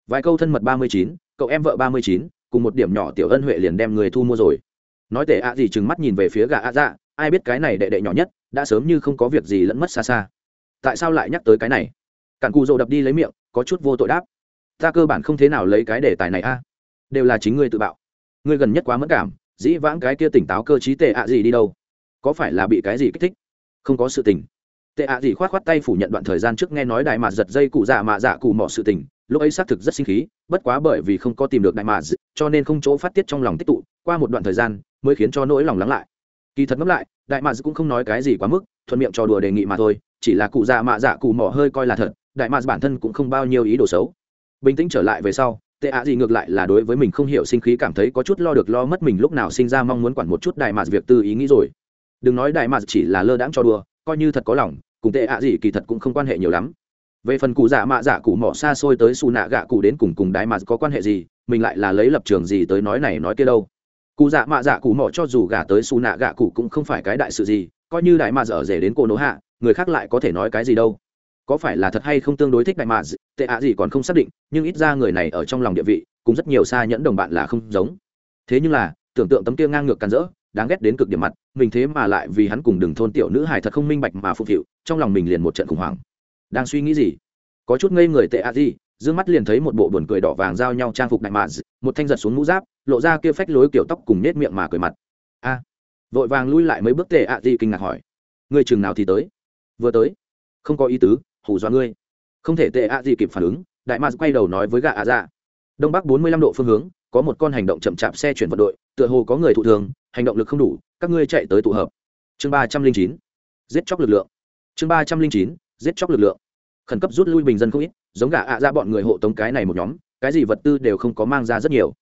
Vài câu thân mật ba mươi chín, cậu em vợ ba mươi chín, cùng một điểm nhỏ tiểu ân huệ liền đem người thu mua rồi. Nói tệ ạ gì chừng mắt nhìn về phía gà ạ dạ ai biết cái này đệ đệ nhỏ nhất, đã sớm như không có việc gì lẫn mất xa xa tại sao lại nhắc tới cái này? Cản cù rồ đập đi lấy miệng, có chút vô tội đáp. Ta cơ bản không thế nào lấy cái đề tài này a. Đều là chính ngươi tự bạo. Ngươi gần nhất quá mất cảm, dĩ vãng cái kia tỉnh táo cơ trí tệ ạ gì đi đâu? Có phải là bị cái gì kích thích? Không có sự tình. Tệ ạ gì khoát khoát tay phủ nhận đoạn thời gian trước nghe nói đại mạt giật dây cụ dạ mạ dạ cụ mỏ sự tình, lúc ấy xác thực rất sinh khí, bất quá bởi vì không có tìm được đại mạt, cho nên không chỗ phát tiết trong lòng tích tụ, qua một đoạn thời gian mới khiến cho nỗi lòng lắng lại kỳ thật ngẫm lại, đại mads cũng không nói cái gì quá mức, thuận miệng cho đùa đề nghị mà thôi, chỉ là cụ dạ mạ dạ cụ mỏ hơi coi là thật, đại mads bản thân cũng không bao nhiêu ý đồ xấu. Bình tĩnh trở lại về sau, tệ ạ gì ngược lại là đối với mình không hiểu sinh khí cảm thấy có chút lo được lo mất mình lúc nào sinh ra mong muốn quản một chút đại mads việc tư ý nghĩ rồi. Đừng nói đại mads chỉ là lơ đãng cho đùa, coi như thật có lòng, cùng tệ ạ gì kỳ thật cũng không quan hệ nhiều lắm. Về phần cụ dạ mạ dạ cụ mỏ xa xôi tới xù nạ gạ cụ đến cùng cùng đại mads có quan hệ gì, mình lại là lấy lập trường gì tới nói này nói kia đâu cụ dạ mạ dạ cụ mỏ cho dù gả tới xù nạ gạ cụ cũng không phải cái đại sự gì, coi như đại mạ dở rể đến cô nỗ hạ, người khác lại có thể nói cái gì đâu. Có phải là thật hay không tương đối thích đại mạ tệ ạ gì còn không xác định, nhưng ít ra người này ở trong lòng địa vị cũng rất nhiều xa nhẫn đồng bạn là không giống. Thế nhưng là, tưởng tượng tấm kia ngang ngược càn rỡ, đáng ghét đến cực điểm mặt, mình thế mà lại vì hắn cùng đường thôn tiểu nữ hài thật không minh bạch mà phục vụ trong lòng mình liền một trận khủng hoảng. Đang suy nghĩ gì? Có chút ngây người tệ ạ gì dương mắt liền thấy một bộ buồn cười đỏ vàng giao nhau trang phục đại mạ một thanh giật xuống mũ giáp, lộ ra kia phách lối kiểu tóc cùng nết miệng mà cười mặt. A. Vội vàng lui lại mấy bước tệ ạ à gì kinh ngạc hỏi người chừng nào thì tới? Vừa tới. Không có ý tứ, hù dọa ngươi. Không thể tệ ạ à gì kịp phản ứng, đại mars quay đầu nói với gà ạ dạ đông bắc bốn mươi lăm độ phương hướng, có một con hành động chậm chạp xe chuyển vận đội, tựa hồ có người thụ thường, hành động lực không đủ, các ngươi chạy tới tụ hợp. Chương ba trăm linh chín, giết chóc lực lượng. Chương ba trăm linh chín, giết chóc lực lượng khẩn cấp rút lui bình dân không ít, giống gà ạ ra bọn người hộ tống cái này một nhóm, cái gì vật tư đều không có mang ra rất nhiều.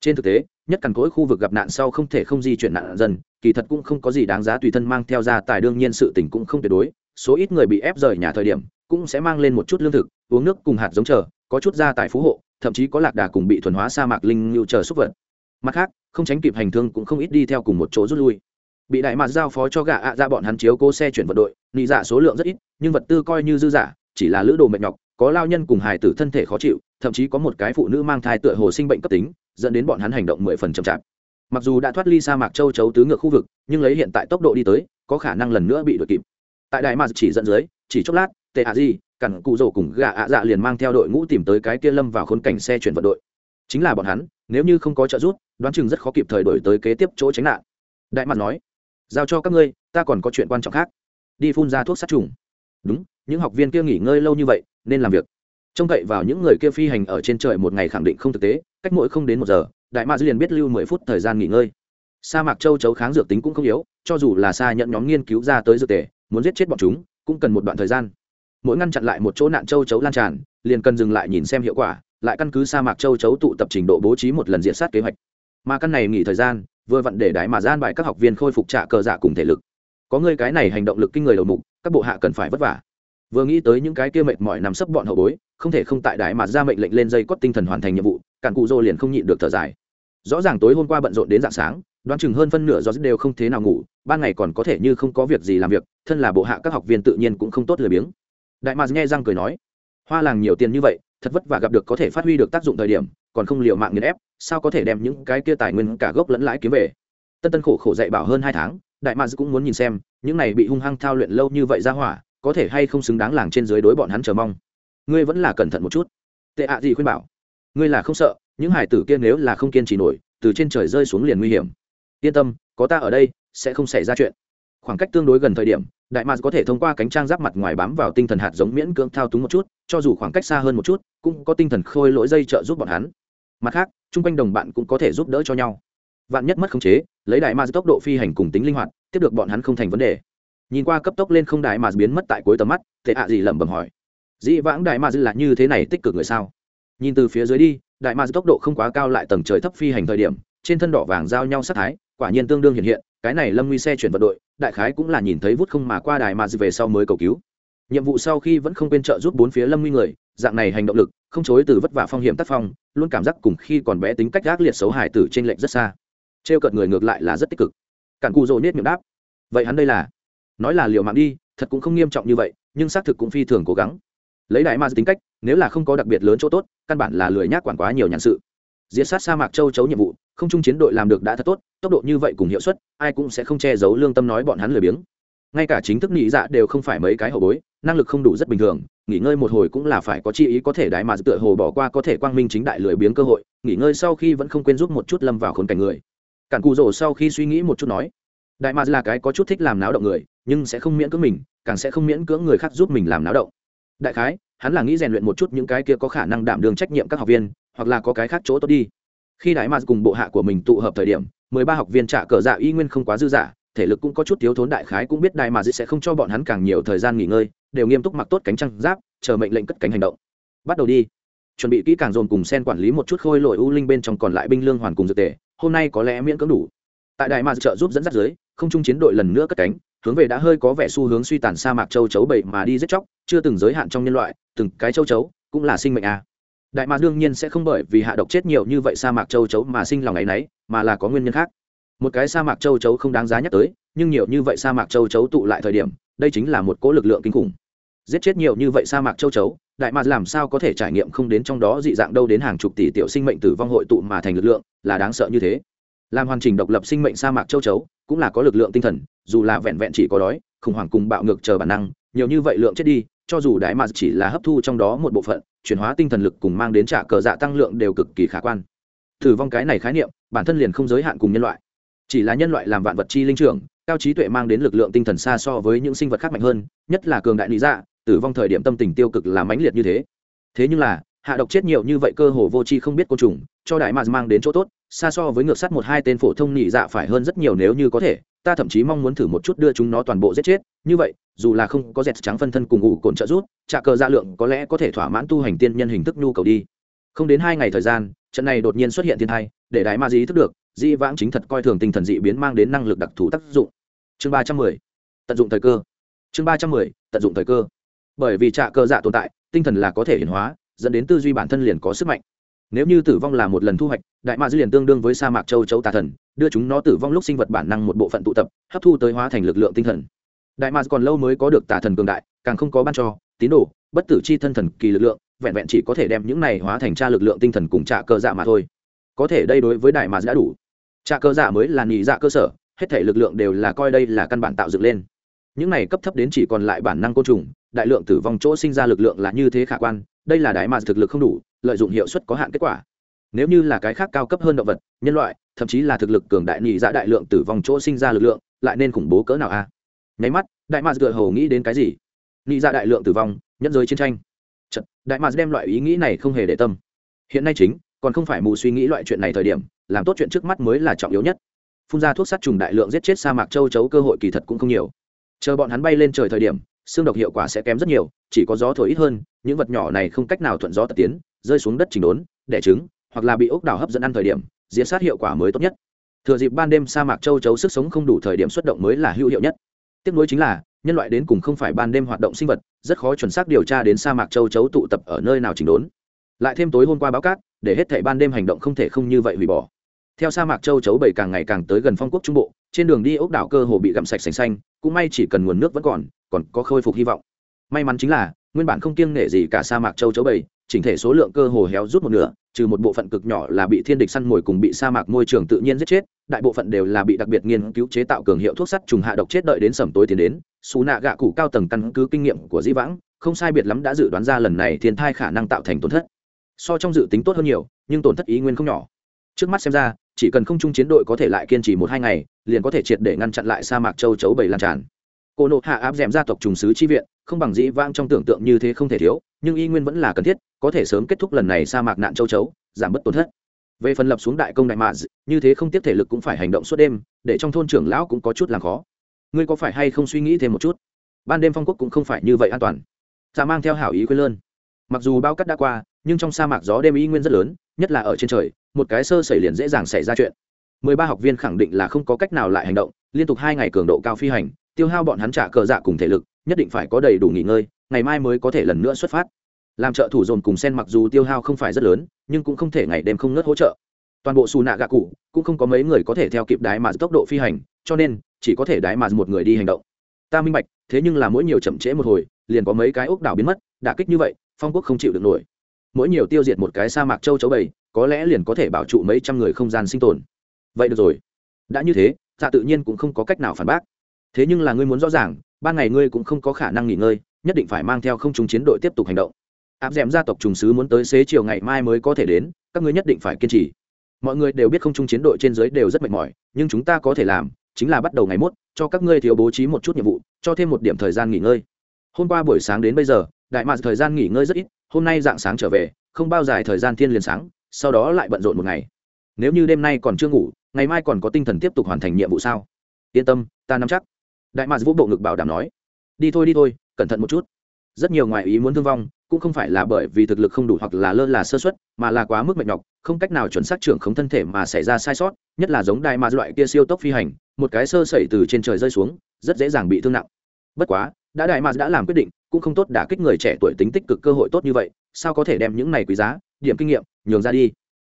Trên thực tế, nhất cằn cỗi khu vực gặp nạn sau không thể không di chuyển nạn dân, kỳ thật cũng không có gì đáng giá tùy thân mang theo ra tài đương nhiên sự tình cũng không tuyệt đối, số ít người bị ép rời nhà thời điểm, cũng sẽ mang lên một chút lương thực, uống nước cùng hạt giống chờ, có chút ra tài phú hộ, thậm chí có lạc đà cùng bị thuần hóa sa mạc linh lưu chờ xúc vật. Mặt khác, không tránh kịp hành thương cũng không ít đi theo cùng một chỗ rút lui. Bị đại mạt giao phó cho gã ạ ra bọn hắn chiếu cố xe chuyển vận đội, nị giả số lượng rất ít, nhưng vật tư coi như dư giả chỉ là lữ đồ mệt nhọc, có lao nhân cùng hài tử thân thể khó chịu, thậm chí có một cái phụ nữ mang thai tựa hồ sinh bệnh cấp tính, dẫn đến bọn hắn hành động mười phần chậm chạp. Mặc dù đã thoát ly sa mạc châu chấu tứ ngược khu vực, nhưng lấy hiện tại tốc độ đi tới, có khả năng lần nữa bị đuổi kịp. Tại đại mạc chỉ dẫn dưới, chỉ chốc lát tệ ạ gì cặn cụ rổ cùng gà ạ dạ liền mang theo đội ngũ tìm tới cái kia lâm vào khốn cảnh xe chuyển vận đội. Chính là bọn hắn, nếu như không có trợ giúp, đoán chừng rất khó kịp thời đổi tới kế tiếp chỗ tránh nạn. Đại mạc nói, giao cho các ngươi, ta còn có chuyện quan trọng khác. Đi phun ra thuốc sát trùng. Đúng những học viên kia nghỉ ngơi lâu như vậy, nên làm việc. Trông cậy vào những người kia phi hành ở trên trời một ngày khẳng định không thực tế, cách mỗi không đến một giờ, đại ma liền biết lưu mười phút thời gian nghỉ ngơi. Sa mạc châu chấu kháng dược tính cũng không yếu, cho dù là xa nhận nhóm nghiên cứu ra tới dược tề, muốn giết chết bọn chúng, cũng cần một đoạn thời gian. Mỗi ngăn chặn lại một chỗ nạn châu chấu lan tràn, liền cần dừng lại nhìn xem hiệu quả, lại căn cứ sa mạc châu chấu tụ tập trình độ bố trí một lần diện sát kế hoạch. Mà căn này nghỉ thời gian, vừa vặn để đại mà gian bài các học viên khôi phục trả cờ dạ cùng thể lực. Có người cái này hành động lực kinh người đầu mục, các bộ hạ cần phải vất vả vừa nghĩ tới những cái kia mệt mỏi nằm sấp bọn hậu bối, không thể không tại đại mà ra mệnh lệnh lên dây cót tinh thần hoàn thành nhiệm vụ, cản cụ dô liền không nhịn được thở dài. Rõ ràng tối hôm qua bận rộn đến dạng sáng, đoán chừng hơn phân nửa do đều không thế nào ngủ, ban ngày còn có thể như không có việc gì làm việc, thân là bộ hạ các học viên tự nhiên cũng không tốt lười biếng. Đại mars nghe răng cười nói, hoa làng nhiều tiền như vậy, thật vất vả gặp được có thể phát huy được tác dụng thời điểm, còn không liều mạng nghiền ép, sao có thể đem những cái kia tài nguyên cả gốc lẫn lãi kiếm về? Tân tân khổ khổ dạy bảo hơn hai tháng, đại mars cũng muốn nhìn xem, những này bị hung hăng thao luyện lâu như vậy ra hỏa có thể hay không xứng đáng làng trên dưới đối bọn hắn chờ mong. Ngươi vẫn là cẩn thận một chút. Tệ ạ gì khuyên bảo. Ngươi là không sợ, những hải tử kia nếu là không kiên trì nổi, từ trên trời rơi xuống liền nguy hiểm. Yên tâm, có ta ở đây, sẽ không xảy ra chuyện. Khoảng cách tương đối gần thời điểm, đại mạc có thể thông qua cánh trang giáp mặt ngoài bám vào tinh thần hạt giống miễn cưỡng thao túng một chút, cho dù khoảng cách xa hơn một chút, cũng có tinh thần khôi lỗi dây trợ giúp bọn hắn. Mặt khác, chung quanh đồng bạn cũng có thể giúp đỡ cho nhau. Vạn nhất mất khống chế, lấy đại mạc tốc độ phi hành cùng tính linh hoạt, tiếp được bọn hắn không thành vấn đề nhìn qua cấp tốc lên không đại mà biến mất tại cuối tầm mắt, tệ ạ gì lẩm bẩm hỏi, dĩ vãng đại mars là như thế này tích cực người sao? Nhìn từ phía dưới đi, đại mars tốc độ không quá cao lại tầng trời thấp phi hành thời điểm, trên thân đỏ vàng giao nhau sát thái, quả nhiên tương đương hiện hiện, cái này lâm nguy xe chuyển vận đội, đại khái cũng là nhìn thấy vút không mà qua đài mà về sau mới cầu cứu. Nhiệm vụ sau khi vẫn không quên trợ giúp bốn phía lâm nguy người, dạng này hành động lực, không chối từ vất vả phong hiểm tác phong, luôn cảm giác cùng khi còn bé tính cách gác liệt xấu hải tử trên lệnh rất xa. Trêu cợt người ngược lại là rất tích cực. Cản cù dội nết miệng đáp, vậy hắn đây là nói là liều mạng đi, thật cũng không nghiêm trọng như vậy, nhưng xác thực cũng phi thường cố gắng. Lấy đại ma tính cách, nếu là không có đặc biệt lớn chỗ tốt, căn bản là lười nhác quản quá nhiều nhãn sự. Diệt sát sa mạc châu chấu nhiệm vụ, không chung chiến đội làm được đã thật tốt, tốc độ như vậy cùng hiệu suất, ai cũng sẽ không che giấu lương tâm nói bọn hắn lười biếng. Ngay cả chính thức nghĩ dạ đều không phải mấy cái hậu bối, năng lực không đủ rất bình thường, nghỉ ngơi một hồi cũng là phải có chi ý có thể đại mà tựa hồ bỏ qua có thể quang minh chính đại lười biếng cơ hội, nghỉ ngơi sau khi vẫn không quên giúp một chút lâm vào khốn cảnh người. Cản cù rổ sau khi suy nghĩ một chút nói, đại mà là cái có chút thích làm náo động người nhưng sẽ không miễn cưỡng mình càng sẽ không miễn cưỡng người khác giúp mình làm náo động. Đại khái hắn là nghĩ rèn luyện một chút những cái kia có khả năng đảm đương trách nhiệm các học viên hoặc là có cái khác chỗ tốt đi. Khi đại mars cùng bộ hạ của mình tụ hợp thời điểm mười ba học viên trả cờ dạ y nguyên không quá dư dả, thể lực cũng có chút thiếu thốn đại khái cũng biết đại mars sẽ không cho bọn hắn càng nhiều thời gian nghỉ ngơi đều nghiêm túc mặc tốt cánh trăng giáp chờ mệnh lệnh cất cánh hành động. Bắt đầu đi. Chuẩn bị kỹ càng dồn cùng sen quản lý một chút khôi lội u linh bên trong còn lại binh lương hoàn cùng dược tề hôm nay có lẽ miễn cưỡng đủ. Tại đại mars trợ giúp dẫn dắt dưới không trung chiến đội lần nữa cất cánh hướng về đã hơi có vẻ xu hướng suy tàn sa mạc châu chấu bậy mà đi giết chóc, chưa từng giới hạn trong nhân loại, từng cái châu chấu cũng là sinh mệnh à đại mạc đương nhiên sẽ không bởi vì hạ độc chết nhiều như vậy sa mạc châu chấu mà sinh lòng ấ y n ấ y mà là có nguyên nhân khác. Một cái sa mạc châu chấu không đáng giá nhắc tới, nhưng nhiều như vậy sa mạc châu chấu tụ lại thời điểm, đây chính là một cỗ lực lượng kinh khủng. Giết chết nhiều như vậy sa mạc châu chấu, đại mạc làm sao có thể trải nghiệm không đến trong đó dị dạng đâu đến hàng chục tỷ tiểu sinh mệnh tử vong hội tụ mà thành lực lượng, là đáng sợ như thế làm hoàn chỉnh độc lập sinh mệnh sa mạc châu chấu, cũng là có lực lượng tinh thần, dù là vẹn vẹn chỉ có đói, khủng hoảng cùng bạo ngược chờ bản năng, nhiều như vậy lượng chết đi, cho dù đại mạc chỉ là hấp thu trong đó một bộ phận, chuyển hóa tinh thần lực cùng mang đến trả cờ dạ tăng lượng đều cực kỳ khả quan. Tử vong cái này khái niệm, bản thân liền không giới hạn cùng nhân loại. Chỉ là nhân loại làm vạn vật chi linh trưởng, cao trí tuệ mang đến lực lượng tinh thần xa so với những sinh vật khác mạnh hơn, nhất là cường đại lý dạ tử vong thời điểm tâm tình tiêu cực là mãnh liệt như thế. Thế nhưng là, hạ độc chết nhiều như vậy cơ hồ vô tri không biết côn trùng, cho đại mạc mang đến chỗ tốt xa so với ngược sắt một hai tên phổ thông nhị dạ phải hơn rất nhiều nếu như có thể, ta thậm chí mong muốn thử một chút đưa chúng nó toàn bộ giết chết. Như vậy, dù là không có dẹt trắng phân thân cùng ngủ cồn trợ rút trả cờ dạ lượng có lẽ có thể thỏa mãn tu hành tiên nhân hình thức nhu cầu đi. Không đến hai ngày thời gian, trận này đột nhiên xuất hiện thiên thai, để đại ma dí thức được, di vãng chính thật coi thường tinh thần dị biến mang đến năng lực đặc thù tác dụng. Chương ba trăm mười, tận dụng thời cơ. Chương ba trăm mười, tận dụng thời cơ. Bởi vì trạ cơ dạ tồn tại, tinh thần là có thể hiển hóa, dẫn đến tư duy bản thân liền có sức mạnh nếu như tử vong là một lần thu hoạch, đại ma dư liền tương đương với sa mạc châu chấu tà thần, đưa chúng nó tử vong lúc sinh vật bản năng một bộ phận tụ tập, hấp thu tới hóa thành lực lượng tinh thần. Đại ma còn lâu mới có được tà thần cường đại, càng không có ban cho, tín đồ, bất tử chi thân thần kỳ lực lượng, vẹn vẹn chỉ có thể đem những này hóa thành tra lực lượng tinh thần cùng trả cơ dạ mà thôi. Có thể đây đối với đại ma đã đủ. Trả cơ dạ mới là nhị dạ cơ sở, hết thể lực lượng đều là coi đây là căn bản tạo dựng lên. Những này cấp thấp đến chỉ còn lại bản năng côn trùng, đại lượng tử vong chỗ sinh ra lực lượng là như thế khả quan, đây là đại ma thực lực không đủ lợi dụng hiệu suất có hạn kết quả. Nếu như là cái khác cao cấp hơn động vật nhân loại thậm chí là thực lực cường đại nhị dạ đại lượng tử vong chỗ sinh ra lực lượng lại nên khủng bố cỡ nào a? Nháy mắt đại mạc gợi hồ nghĩ đến cái gì? Nhị dạ đại lượng tử vong nhân giới chiến tranh. Chật, đại mạc đem loại ý nghĩ này không hề để tâm. Hiện nay chính còn không phải mù suy nghĩ loại chuyện này thời điểm làm tốt chuyện trước mắt mới là trọng yếu nhất. Phun ra thuốc sát trùng đại lượng giết chết sa mạc châu chấu cơ hội kỳ thật cũng không nhiều. Chờ bọn hắn bay lên trời thời điểm xương độc hiệu quả sẽ kém rất nhiều, chỉ có gió thổi ít hơn, những vật nhỏ này không cách nào thuận gió tật tiến, rơi xuống đất chỉnh đốn, đẻ trứng, hoặc là bị ốc đảo hấp dẫn ăn thời điểm, diễn sát hiệu quả mới tốt nhất. Thừa dịp ban đêm sa mạc châu chấu sức sống không đủ thời điểm xuất động mới là hữu hiệu nhất. Tiếp nối chính là, nhân loại đến cùng không phải ban đêm hoạt động sinh vật, rất khó chuẩn xác điều tra đến sa mạc châu chấu tụ tập ở nơi nào chỉnh đốn. Lại thêm tối hôm qua báo cát, để hết thảy ban đêm hành động không thể không như vậy hủy bỏ. Theo sa mạc châu chấu bảy càng ngày càng tới gần phong quốc trung bộ, trên đường đi ốc đảo cơ hồ bị gặm sạch sành xanh, cũng may chỉ cần nguồn nước vẫn còn còn có khôi phục hy vọng. May mắn chính là nguyên bản không kiêng nể gì cả sa mạc châu chấu bầy, chỉnh thể số lượng cơ hồ héo rút một nửa trừ một bộ phận cực nhỏ là bị thiên địch săn mồi cùng bị sa mạc môi trường tự nhiên giết chết đại bộ phận đều là bị đặc biệt nghiên cứu chế tạo cường hiệu thuốc sắt trùng hạ độc chết đợi đến sầm tối tiến đến. Xù nạ gạ cụ cao tầng căn cứ kinh nghiệm của di vãng không sai biệt lắm đã dự đoán ra lần này thiên thai khả năng tạo thành tổn thất. So trong dự tính tốt hơn nhiều nhưng tổn thất ý nguyên không nhỏ. Trước mắt xem ra chỉ cần không chung chiến đội có thể lại kiên trì một hai ngày liền có thể triệt để ngăn chặn lại sa mạc châu chấu bầy lan tràn cô nộ hạ áp d gia tộc trùng sứ chi viện, không bằng dĩ vang trong tưởng tượng như thế không thể thiếu, nhưng y nguyên vẫn là cần thiết, có thể sớm kết thúc lần này sa mạc nạn châu chấu, giảm bớt tổn thất. Về phần lập xuống đại công đại mạ như thế không tiếp thể lực cũng phải hành động suốt đêm, để trong thôn trưởng lão cũng có chút làm khó. Ngươi có phải hay không suy nghĩ thêm một chút? Ban đêm phong quốc cũng không phải như vậy an toàn. Ta mang theo hảo ý quên lơn. Mặc dù bao cắt đã qua, nhưng trong sa mạc gió đêm y nguyên rất lớn, nhất là ở trên trời, một cái sơ xảy liền dễ dàng xảy ra chuyện. Mười ba học viên khẳng định là không có cách nào lại hành động, liên tục hai ngày cường độ cao phi hành tiêu hao bọn hắn trả cờ dạ cùng thể lực, nhất định phải có đầy đủ nghỉ ngơi, ngày mai mới có thể lần nữa xuất phát. Làm trợ thủ dồn cùng sen mặc dù tiêu hao không phải rất lớn, nhưng cũng không thể ngày đêm không ngớt hỗ trợ. Toàn bộ xù nạ gạ cụ cũng không có mấy người có thể theo kịp đái mà tốc độ phi hành, cho nên chỉ có thể đái mà một người đi hành động. Ta minh bạch, thế nhưng là mỗi nhiều chậm trễ một hồi, liền có mấy cái ốc đảo biến mất, đả kích như vậy, phong quốc không chịu được nổi. Mỗi nhiều tiêu diệt một cái sa mạc châu chấu bầy, có lẽ liền có thể bảo trụ mấy trăm người không gian sinh tồn. Vậy được rồi. Đã như thế dạ tự nhiên cũng không có cách nào phản bác thế nhưng là ngươi muốn rõ ràng, ban ngày ngươi cũng không có khả năng nghỉ ngơi, nhất định phải mang theo không trùng chiến đội tiếp tục hành động. Áp d ẻ m gia tộc trùng sứ muốn tới xế chiều ngày mai mới có thể đến, các ngươi nhất định phải kiên trì. Mọi người đều biết không trung chiến đội trên giới đều rất mệt mỏi, nhưng chúng ta có thể làm, chính là bắt đầu ngày mốt, cho các ngươi thiếu bố trí một chút nhiệm vụ, cho thêm một điểm thời gian nghỉ ngơi. Hôm qua buổi sáng đến bây giờ, đại mạc thời gian nghỉ ngơi rất ít, hôm nay dạng sáng trở về, không bao dài thời gian thiên liền sáng, sau đó lại bận rộn một ngày. Nếu như đêm nay còn chưa ngủ, ngày mai còn có tinh thần tiếp tục hoàn thành nhiệm vụ sao? Yên tâm, ta nắm chắc đại mạc vũ bộ ngực bảo đảm nói, đi thôi đi thôi, cẩn thận một chút. Rất nhiều ngoại ý muốn thương vong, cũng không phải là bởi vì thực lực không đủ hoặc là lơ là sơ xuất mà là quá mức mệt nhọc, không cách nào chuẩn xác trưởng không thân thể mà xảy ra sai sót, nhất là giống đại mạc loại kia siêu tốc phi hành, một cái sơ sẩy từ trên trời rơi xuống, rất dễ dàng bị thương nặng. Bất quá, đã đại mạc đã làm quyết định, cũng không tốt đả kích người trẻ tuổi tính tích cực cơ hội tốt như vậy, sao có thể đem những này quý giá, điểm kinh nghiệm, nhường ra đi?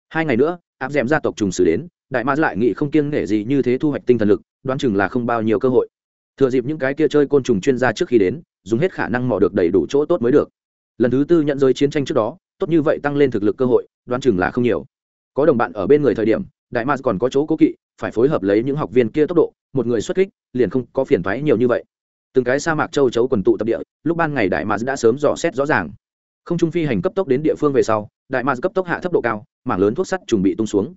Hai ngày nữa, áp d gia tộc trùng xử đến, đại mạc lại nghĩ không kiêng nể gì như thế thu hoạch tinh thần lực, đoán chừng là không bao nhiêu cơ hội thừa dịp những cái kia chơi côn trùng chuyên gia trước khi đến, dùng hết khả năng mò được đầy đủ chỗ tốt mới được. Lần thứ tư nhận giới chiến tranh trước đó, tốt như vậy tăng lên thực lực cơ hội, đoán chừng là không nhiều. Có đồng bạn ở bên người thời điểm, đại mars còn có chỗ cố kỵ, phải phối hợp lấy những học viên kia tốc độ, một người xuất kích, liền không có phiền thoái nhiều như vậy. Từng cái sa mạc châu chấu quần tụ tập địa, lúc ban ngày đại mars đã sớm dò xét rõ ràng. Không trung phi hành cấp tốc đến địa phương về sau, đại mars cấp tốc hạ thấp độ cao, mảng lớn thuốc sắt chuẩn bị tung xuống.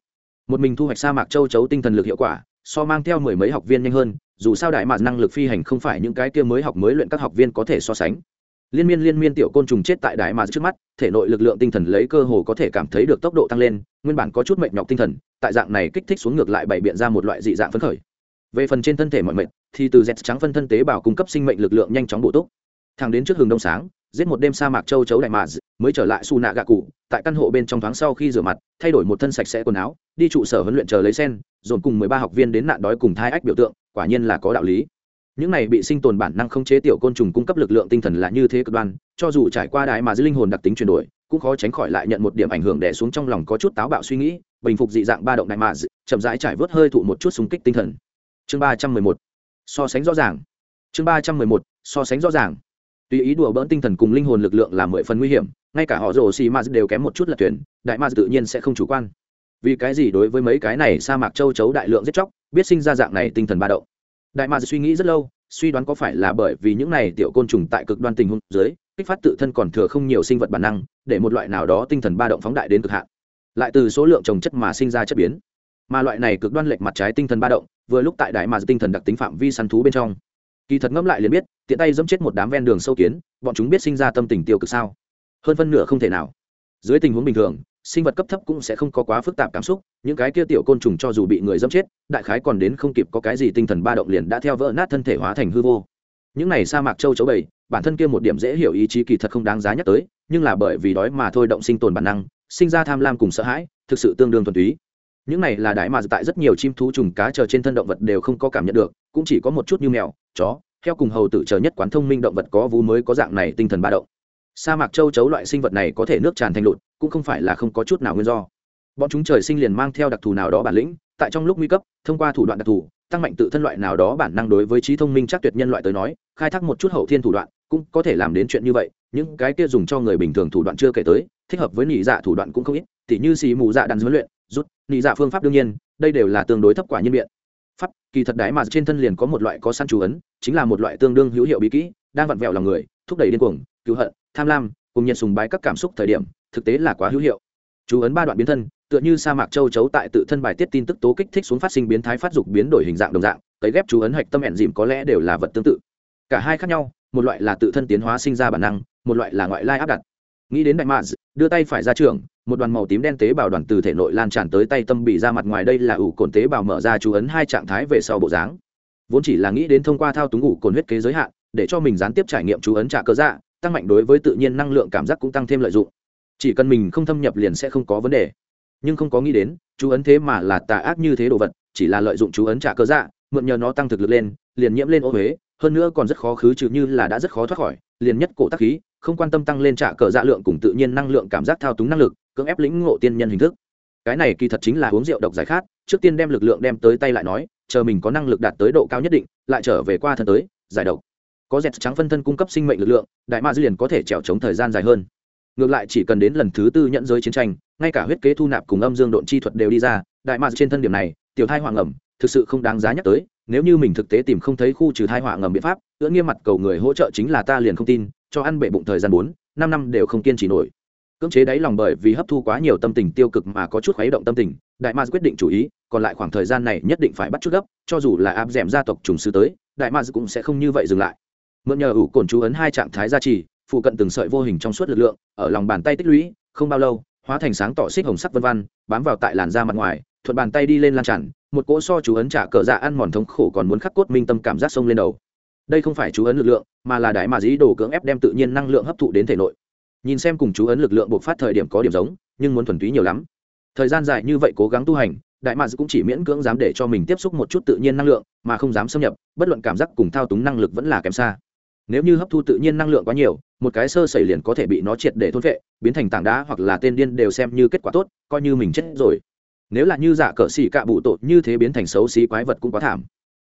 Một mình thu hoạch sa mạc châu chấu tinh thần lực hiệu quả, so mang theo mười mấy học viên nhanh hơn dù sao đại mạc năng lực phi hành không phải những cái kia mới học mới luyện các học viên có thể so sánh. Liên miên liên miên tiểu côn trùng chết tại đại mạc trước mắt, thể nội lực lượng tinh thần lấy cơ hồ có thể cảm thấy được tốc độ tăng lên, nguyên bản có chút mệt nhọc tinh thần, tại dạng này kích thích xuống ngược lại bày biện ra một loại dị dạng phấn khởi. Về phần trên thân thể mọi mệt, thì từ dẹt trắng phân thân tế bào cung cấp sinh mệnh lực lượng nhanh chóng bổ túc. Thẳng đến trước hừng đông sáng, giết một đêm sa mạc châu chấu đại mạc mới trở lại su nạ gạ cụ, tại căn hộ bên trong thoáng sau khi rửa mặt, thay đổi một thân sạch sẽ quần áo, đi trụ sở huấn luyện chờ lấy sen, dồn cùng mười ba học viên đến nạn đói cùng thai ách biểu tượng quả nhiên là có đạo lý. Những này bị sinh tồn bản năng không chế tiểu côn trùng cung cấp lực lượng tinh thần là như thế cực đoan, cho dù trải qua đại mà dưới linh hồn đặc tính chuyển đổi, cũng khó tránh khỏi lại nhận một điểm ảnh hưởng đè xuống trong lòng có chút táo bạo suy nghĩ, bình phục dị dạng ba động đại mà chậm rãi trải vớt hơi thụ một chút xung kích tinh thần. Chương ba trăm mười một. So sánh rõ ràng. Chương ba trăm mười một. So sánh rõ ràng. Tùy ý đùa bỡn tinh thần cùng linh hồn lực lượng là mười phần nguy hiểm, ngay cả họ rồ xì ma đều kém một chút là tuyển, đại ma tự nhiên sẽ không chủ quan vì cái gì đối với mấy cái này sa mạc châu chấu đại lượng giết chóc, biết sinh ra dạng này tinh thần ba động. Đại ma suy nghĩ rất lâu, suy đoán có phải là bởi vì những này tiểu côn trùng tại cực đoan tình huống dưới, kích phát tự thân còn thừa không nhiều sinh vật bản năng, để một loại nào đó tinh thần ba động phóng đại đến cực hạn. Lại từ số lượng trồng chất mà sinh ra chất biến. Mà loại này cực đoan lệch mặt trái tinh thần ba động, vừa lúc tại đại mà tinh thần đặc tính phạm vi săn thú bên trong. Kỳ thật ngẫm lại liền biết, tiện tay dẫm chết một đám ven đường sâu kiến, bọn chúng biết sinh ra tâm tình tiêu cực sao? Hơn phân nửa không thể nào. Dưới tình huống bình thường sinh vật cấp thấp cũng sẽ không có quá phức tạp cảm xúc, những cái kia tiểu côn trùng cho dù bị người dâm chết, đại khái còn đến không kịp có cái gì tinh thần ba động liền đã theo vỡ nát thân thể hóa thành hư vô. Những này sa mạc châu chấu bầy, bản thân kia một điểm dễ hiểu ý chí kỳ thật không đáng giá nhắc tới, nhưng là bởi vì đói mà thôi động sinh tồn bản năng, sinh ra tham lam cùng sợ hãi, thực sự tương đương thuần túy. Những này là đại mà tại rất nhiều chim thú trùng cá chờ trên thân động vật đều không có cảm nhận được, cũng chỉ có một chút như mèo, chó, heo cùng hầu tử chờ nhất quán thông minh động vật có vú mới có dạng này tinh thần ba động. Sa mạc châu chấu loại sinh vật này có thể nước tràn thành lụt cũng không phải là không có chút nào nguyên do. Bọn chúng trời sinh liền mang theo đặc thù nào đó bản lĩnh, tại trong lúc nguy cấp, thông qua thủ đoạn đặc thù, tăng mạnh tự thân loại nào đó bản năng đối với trí thông minh chắc tuyệt nhân loại tới nói, khai thác một chút hậu thiên thủ đoạn, cũng có thể làm đến chuyện như vậy, những cái kia dùng cho người bình thường thủ đoạn chưa kể tới, thích hợp với nị dạ thủ đoạn cũng không ít, tỉ như xì mù dạ đàn huấn luyện, rút, nị dạ phương pháp đương nhiên, đây đều là tương đối thấp quả nhân biện pháp, kỳ thật đái mà trên thân liền có một loại có săn chú ấn, chính là một loại tương đương hữu hiệu bí kỹ, đang vặn vẹo lòng người, thúc đẩy điên cuồng, cứu hận, tham lam cùng nhận sùng bái các cảm xúc thời điểm, thực tế là quá hữu hiệu. Chú ấn ba đoạn biến thân, tựa như sa mạc châu chấu tại tự thân bài tiết tin tức tố kích thích xuống phát sinh biến thái phát dục biến đổi hình dạng đồng dạng, cấy ghép chú ấn hạch tâm ẻn dìm có lẽ đều là vật tương tự. Cả hai khác nhau, một loại là tự thân tiến hóa sinh ra bản năng, một loại là ngoại lai áp đặt. Nghĩ đến đại mạc đưa tay phải ra trường, một đoàn màu tím đen tế bào đoàn từ thể nội lan tràn tới tay tâm bị ra mặt ngoài đây là ủ cồn tế bào mở ra chú ấn hai trạng thái về sau bộ dáng. Vốn chỉ là nghĩ đến thông qua thao túng ủ cồn huyết kế giới hạn, để cho mình gián tiếp trải nghiệm chú ấn trả cơ dạ tăng mạnh đối với tự nhiên năng lượng cảm giác cũng tăng thêm lợi dụng. Chỉ cần mình không thâm nhập liền sẽ không có vấn đề. Nhưng không có nghĩ đến, chú ấn thế mà là tà ác như thế đồ vật, chỉ là lợi dụng chú ấn trả cơ dạ mượn nhờ nó tăng thực lực lên, liền nhiễm lên ô huế hơn nữa còn rất khó khứ trừ như là đã rất khó thoát khỏi, liền nhất cổ tắc khí, không quan tâm tăng lên trả cờ dạ lượng cùng tự nhiên năng lượng cảm giác thao túng năng lực, cưỡng ép lĩnh ngộ tiên nhân hình thức. Cái này kỳ thật chính là uống rượu độc giải khát, trước tiên đem lực lượng đem tới tay lại nói, chờ mình có năng lực đạt tới độ cao nhất định, lại trở về qua thân tới, giải độc có dẹt trắng phân thân cung cấp sinh mệnh lực lượng, đại ma dư liền có thể trèo chống thời gian dài hơn. Ngược lại chỉ cần đến lần thứ tư nhận giới chiến tranh, ngay cả huyết kế thu nạp cùng âm dương độn chi thuật đều đi ra, đại ma trên thân điểm này, tiểu thai hoàng ẩm thực sự không đáng giá nhắc tới, nếu như mình thực tế tìm không thấy khu trừ thai họa ngầm biện pháp, ưỡn nghiêm mặt cầu người hỗ trợ chính là ta liền không tin, cho ăn bệ bụng thời gian bốn, năm năm đều không kiên trì nổi. Cưỡng chế đáy lòng bởi vì hấp thu quá nhiều tâm tình tiêu cực mà có chút khuấy động tâm tình, đại ma quyết định chủ ý, còn lại khoảng thời gian này nhất định phải bắt chút gấp, cho dù là áp d gia tộc trùng sư tới, đại ma cũng sẽ không như vậy dừng lại mượn nhờ ủ cồn chú ấn hai trạng thái gia trì, phụ cận từng sợi vô hình trong suốt lực lượng, ở lòng bàn tay tích lũy, không bao lâu, hóa thành sáng tỏ xích hồng sắc vân văn bám vào tại làn da mặt ngoài, thuận bàn tay đi lên lan tràn, một cỗ so chú ấn trả cờ dạ ăn mòn thống khổ còn muốn khắc cốt minh tâm cảm giác sông lên đầu. Đây không phải chú ấn lực lượng, mà là đại mà dĩ đồ cưỡng ép đem tự nhiên năng lượng hấp thụ đến thể nội. Nhìn xem cùng chú ấn lực lượng buộc phát thời điểm có điểm giống, nhưng muốn thuần túy nhiều lắm. Thời gian dài như vậy cố gắng tu hành đại mads cũng chỉ miễn cưỡng dám để cho mình tiếp xúc một chút tự nhiên năng lượng, mà không dám xâm nhập, bất luận cảm giác cùng thao túng năng lực vẫn là kém xa nếu như hấp thu tự nhiên năng lượng quá nhiều, một cái sơ sẩy liền có thể bị nó triệt để thôn vệ biến thành tảng đá hoặc là tên điên đều xem như kết quả tốt, coi như mình chết rồi. Nếu là như giả cờ xỉ cạ bụ tội như thế biến thành xấu xí quái vật cũng quá thảm.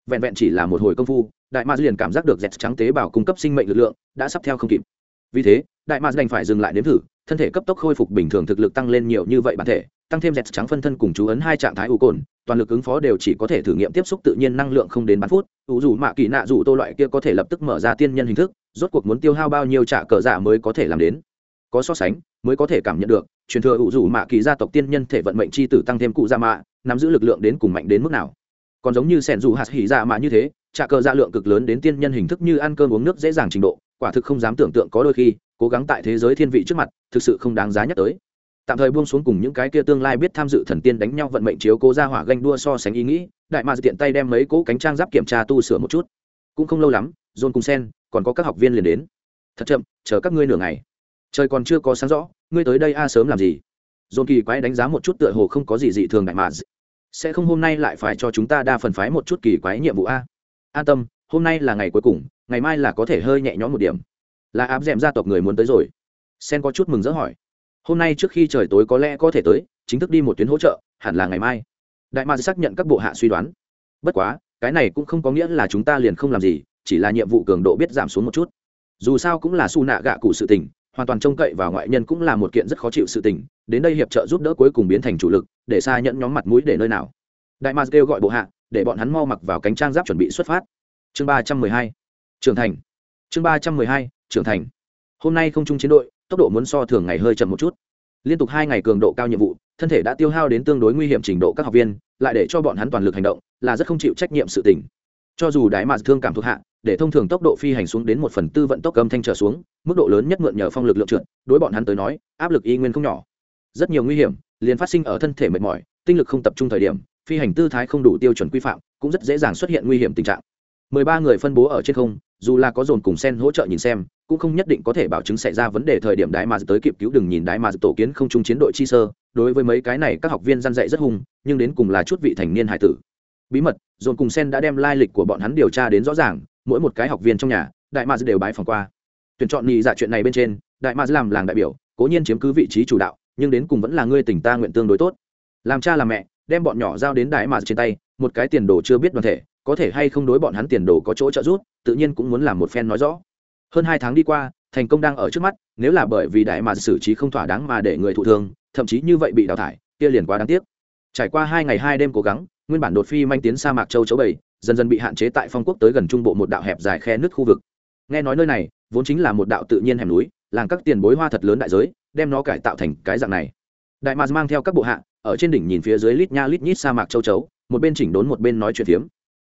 Vẹn vẹn chỉ là một hồi công phu, đại ma liền cảm giác được dẹt trắng tế bào cung cấp sinh mệnh lực lượng đã sắp theo không kịp. Vì thế, đại ma đành phải dừng lại nếm thử, thân thể cấp tốc khôi phục bình thường thực lực tăng lên nhiều như vậy bản thể tăng thêm dẹt trắng phân thân cùng chú ấn hai trạng thái ủ cồn, toàn lực ứng phó đều chỉ có thể thử nghiệm tiếp xúc tự nhiên năng lượng không đến bán phút. Ủ dù mạ kỳ nạ dù tô loại kia có thể lập tức mở ra tiên nhân hình thức, rốt cuộc muốn tiêu hao bao nhiêu trả cờ giả mới có thể làm đến. Có so sánh, mới có thể cảm nhận được, truyền thừa ủ dù mạ kỳ gia tộc tiên nhân thể vận mệnh c h i tử tăng thêm cụ gia mạ, nắm giữ lực lượng đến cùng mạnh đến mức nào. Còn giống như sẻn dù hạt hỉ dạ mạ như thế, trả cờ dạ lượng cực lớn đến tiên nhân hình thức như ăn cơm uống nước dễ dàng trình độ, quả thực không dám tưởng tượng có đôi khi, cố gắng tại thế giới thiên vị trước mặt, thực sự không đáng giá nhắc tới tạm thời buông xuống cùng những cái kia tương lai biết tham dự thần tiên đánh nhau vận mệnh chiếu cố ra hỏa ganh đua so sánh ý nghĩ, đại mà tiện tay đem mấy cỗ cánh trang giáp kiểm tra tu sửa một chút. Cũng không lâu lắm, john cùng sen, còn có các học viên liền đến. Thật chậm, chờ các ngươi nửa ngày. Trời còn chưa có sáng rõ, ngươi tới đây a sớm làm gì? John kỳ quái đánh giá một chút tựa hồ không có gì dị thường đại mà sẽ không hôm nay lại phải cho chúng ta đa phần phái một chút kỳ quái nhiệm vụ a? An tâm, hôm nay là ngày cuối cùng, ngày mai là có thể hơi nhẹ nhõm một điểm. Là áp d gia tộc người muốn tới rồi. Sen có chút mừng rỡ hỏi hôm nay trước khi trời tối có lẽ có thể tới, chính thức đi một tuyến hỗ trợ, hẳn là ngày mai. Đại ma xác nhận các bộ hạ suy đoán. Bất quá, cái này cũng không có nghĩa là chúng ta liền không làm gì, chỉ là nhiệm vụ cường độ biết giảm xuống một chút. Dù sao cũng là su nạ gạ cụ sự tình, hoàn toàn trông cậy vào ngoại nhân cũng là một kiện rất khó chịu sự tình, đến đây hiệp trợ giúp đỡ cuối cùng biến thành chủ lực, để xa nhẫn nhóm mặt mũi để nơi nào. Đại ma kêu gọi bộ hạ, để bọn hắn mau mặc vào cánh trang giáp chuẩn bị xuất phát. Chương ba trăm mười hai, trưởng thành. Chương ba trăm mười hai, trưởng thành. Hôm nay không chung chiến đội tốc độ muốn so thường ngày hơi chậm một chút. Liên tục hai ngày cường độ cao nhiệm vụ, thân thể đã tiêu hao đến tương đối nguy hiểm trình độ các học viên, lại để cho bọn hắn toàn lực hành động, là rất không chịu trách nhiệm sự tình. Cho dù đái mạn thương cảm thuộc hạ, để thông thường tốc độ phi hành xuống đến một phần tư vận tốc âm thanh trở xuống, mức độ lớn nhất mượn nhờ phong lực lượng trượt, đối bọn hắn tới nói, áp lực y nguyên không nhỏ. Rất nhiều nguy hiểm liền phát sinh ở thân thể mệt mỏi, tinh lực không tập trung thời điểm, phi hành tư thái không đủ tiêu chuẩn quy phạm, cũng rất dễ dàng xuất hiện nguy hiểm tình trạng. Mười ba người phân bố ở trên không, dù là có dồn cùng sen hỗ trợ nhìn xem cũng không nhất định có thể bảo chứng xảy ra vấn đề thời điểm đái mà tới kịp cứu đừng nhìn đái mà tổ kiến không trung chiến đội chi sơ, đối với mấy cái này các học viên gian dạy rất hung, nhưng đến cùng là chút vị thành niên hải tử. Bí mật, dồn cùng sen đã đem lai lịch của bọn hắn điều tra đến rõ ràng, mỗi một cái học viên trong nhà, đại mà đều bái phòng qua. Tuyển chọn nhị dạ chuyện này bên trên, đại mà làm làng đại biểu, cố nhiên chiếm cứ vị trí chủ đạo, nhưng đến cùng vẫn là ngươi tỉnh ta nguyện tương đối tốt. Làm cha làm mẹ, đem bọn nhỏ giao đến đại mà trên tay, một cái tiền đồ chưa biết đoàn thể, có thể hay không đối bọn hắn tiền đồ có chỗ trợ giúp, tự nhiên cũng muốn làm một phen nói rõ hơn hai tháng đi qua, thành công đang ở trước mắt, nếu là bởi vì đại mà xử trí không thỏa đáng mà để người thụ thương, thậm chí như vậy bị đào thải, kia liền quá đáng tiếc. Trải qua hai ngày hai đêm cố gắng, nguyên bản đột phi manh tiến sa mạc châu chấu bảy dần dần bị hạn chế tại phong quốc tới gần trung bộ một đạo hẹp dài khe nứt khu vực. Nghe nói nơi này, vốn chính là một đạo tự nhiên hẻm núi, làng các tiền bối hoa thật lớn đại giới, đem nó cải tạo thành cái dạng này. Đại mạc mang theo các bộ hạ, ở trên đỉnh nhìn phía dưới lít nha lít nhít sa mạc châu chấu, một bên chỉnh đốn một bên nói chuyện phiếm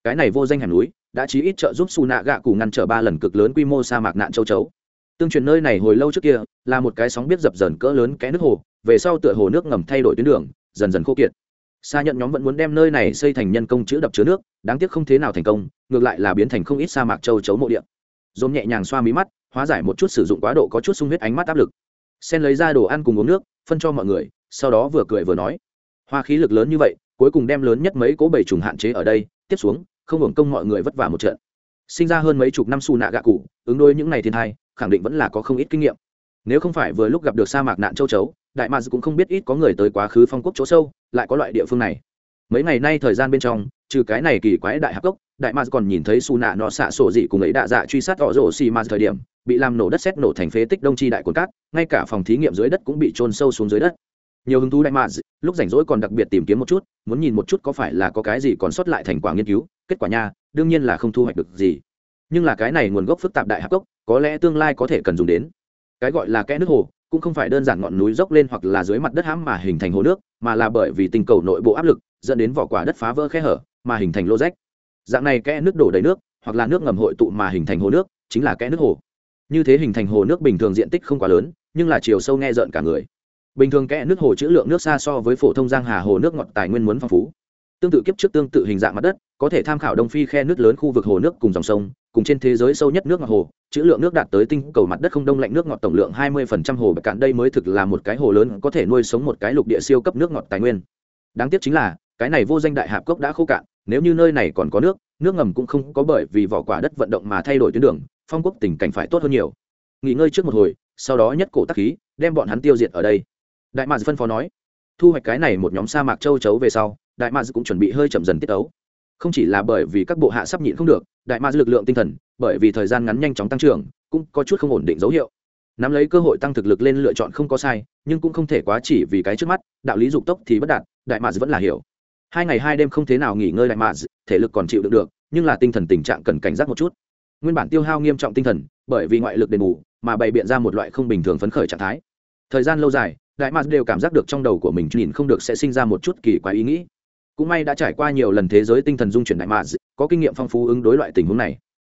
cái này vô danh hẻm núi, đã chí ít trợ giúp su nạ gạ cụ ngăn trở ba lần cực lớn quy mô sa mạc nạn châu chấu. Tương truyền nơi này hồi lâu trước kia, là một cái sóng biết dập dần cỡ lớn cái nước hồ, về sau tựa hồ nước ngầm thay đổi tuyến đường, dần dần khô kiệt. Xa nhận nhóm vẫn muốn đem nơi này xây thành nhân công chữ đập chứa nước, đáng tiếc không thế nào thành công, ngược lại là biến thành không ít sa mạc châu chấu mộ điện dồn nhẹ nhàng xoa mí mắt, hóa giải một chút sử dụng quá độ có chút sung huyết ánh mắt áp lực. Sen lấy ra đồ ăn cùng uống nước, phân cho mọi người, sau đó vừa cười vừa nói, hoa khí lực lớn như vậy, cuối cùng đem lớn nhất mấy cố bảy trùng hạn chế ở đây tiếp xuống, không hưởng công mọi người vất vả một trận. Sinh ra hơn mấy chục năm xù nạ gạ cụ, ứng đôi những ngày thiên thai, khẳng định vẫn là có không ít kinh nghiệm. Nếu không phải vừa lúc gặp được sa mạc nạn châu chấu, đại mads cũng không biết ít có người tới quá khứ phong quốc chỗ sâu, lại có loại địa phương này. Mấy ngày nay thời gian bên trong, trừ cái này kỳ quái đại hạc cốc, đại mads còn nhìn thấy xù nạ nọ xạ sổ dị cùng ấy đạ dạ truy sát họ rổ xì ma thời điểm, bị làm nổ đất xét nổ thành phế tích đông tri đại cồn cát, ngay cả phòng thí nghiệm dưới đất cũng bị trôn sâu xuống dưới đất nhiều hứng thú đại mads lúc rảnh rỗi còn đặc biệt tìm kiếm một chút, muốn nhìn một chút có phải là có cái gì còn sót lại thành quả nghiên cứu, kết quả nha, đương nhiên là không thu hoạch được gì. Nhưng là cái này nguồn gốc phức tạp đại hạc cốc, có lẽ tương lai có thể cần dùng đến. Cái gọi là kẽ nước hồ, cũng không phải đơn giản ngọn núi dốc lên hoặc là dưới mặt đất hãm mà hình thành hồ nước, mà là bởi vì tình cầu nội bộ áp lực, dẫn đến vỏ quả đất phá vỡ khe hở, mà hình thành lô rách. Dạng này kẽ nước đổ đầy nước, hoặc là nước ngầm hội tụ mà hình thành hồ nước, chính là kẽ nước hồ. Như thế hình thành hồ nước bình thường diện tích không quá lớn, nhưng là chiều sâu nghe rợn cả người bình thường kẽ nước hồ chữ lượng nước xa so với phổ thông giang hà hồ nước ngọt tài nguyên muốn phong phú. Tương tự kiếp trước tương tự hình dạng mặt đất, có thể tham khảo đông phi khe nước lớn khu vực hồ nước cùng dòng sông, cùng trên thế giới sâu nhất nước ngọt hồ, chữ lượng nước đạt tới tinh cầu mặt đất không đông lạnh nước ngọt tổng lượng 20% hồ bạch cạn đây mới thực là một cái hồ lớn có thể nuôi sống một cái lục địa siêu cấp nước ngọt tài nguyên. Đáng tiếc chính là, cái này vô danh đại hạp cốc đã khô cạn, nếu như nơi này còn có nước nước ngầm cũng không có bởi vì vỏ quả đất vận động mà thay đổi tuyến đường, phong quốc tình cảnh phải tốt hơn nhiều. Nghỉ ngơi trước một hồi, sau đó nhất cổ tắc khí, đem bọn hắn tiêu diệt ở đây đại mads phân phó nói, thu hoạch cái này một nhóm sa mạc châu chấu về sau, đại mads cũng chuẩn bị hơi chậm dần tiết ấu không chỉ là bởi vì các bộ hạ sắp nhịn không được, đại mads lực lượng tinh thần, bởi vì thời gian ngắn nhanh chóng tăng trưởng, cũng có chút không ổn định dấu hiệu. Nắm lấy cơ hội tăng thực lực lên lựa chọn không có sai, nhưng cũng không thể quá chỉ vì cái trước mắt, đạo lý dục tốc thì bất đạt, đại mads vẫn là hiểu. Hai ngày hai đêm không thế nào nghỉ ngơi đại mads thể lực còn chịu đựng được, nhưng là tinh thần tình trạng cần cảnh giác một chút. Nguyên bản tiêu hao nghiêm trọng tinh thần, bởi vì ngoại lực đền bù, mà bày biện ra một loại không bình thường phấn khởi trạng thái. Thời gian lâu dài đại mạc đều cảm giác được trong đầu của mình nhìn không được sẽ sinh ra một chút kỳ quái ý nghĩ. Cũng may đã trải qua nhiều lần thế giới tinh thần dung chuyển đại mạc có kinh nghiệm phong phú ứng đối loại tình huống này.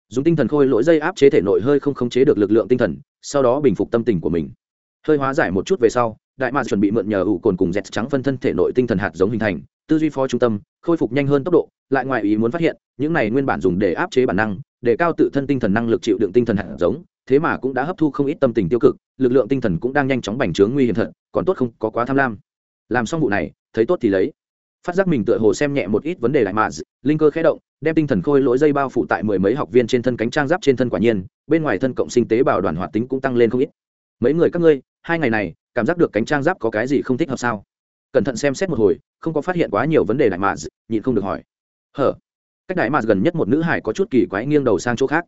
Dùng tinh thần khôi lỗi dây áp chế thể nội hơi không khống chế được lực lượng tinh thần, sau đó bình phục tâm tình của mình. Hơi hóa giải một chút về sau, đại mạc chuẩn bị mượn nhờ ủ cồn cùng dẹt trắng phân thân thể nội tinh thần hạt giống hình thành, tư duy phó trung tâm, khôi phục nhanh hơn tốc độ, lại ngoài ý muốn phát hiện, những này nguyên bản dùng để áp chế bản năng, để cao tự thân tinh thần năng lực chịu đựng tinh thần hạt giống thế mà cũng đã hấp thu không ít tâm tình tiêu cực, lực lượng tinh thần cũng đang nhanh chóng bành trướng nguy hiểm thật, còn tốt không có quá tham lam. Làm xong vụ này, thấy tốt thì lấy. Phát giác mình tựa hồ xem nhẹ một ít vấn đề lại mà linh cơ khẽ động, đem tinh thần khôi lỗi dây bao phủ tại mười mấy học viên trên thân cánh trang giáp trên thân quả nhiên, bên ngoài thân cộng sinh tế bào đoàn hoạt tính cũng tăng lên không ít. Mấy người các ngươi, hai ngày này, cảm giác được cánh trang giáp có cái gì không thích hợp sao? Cẩn thận xem xét một hồi, không có phát hiện quá nhiều vấn đề đại mà nhịn không được hỏi. Hở? Cách đại mà gần nhất một nữ hải có chút kỳ quái nghiêng đầu sang chỗ khác.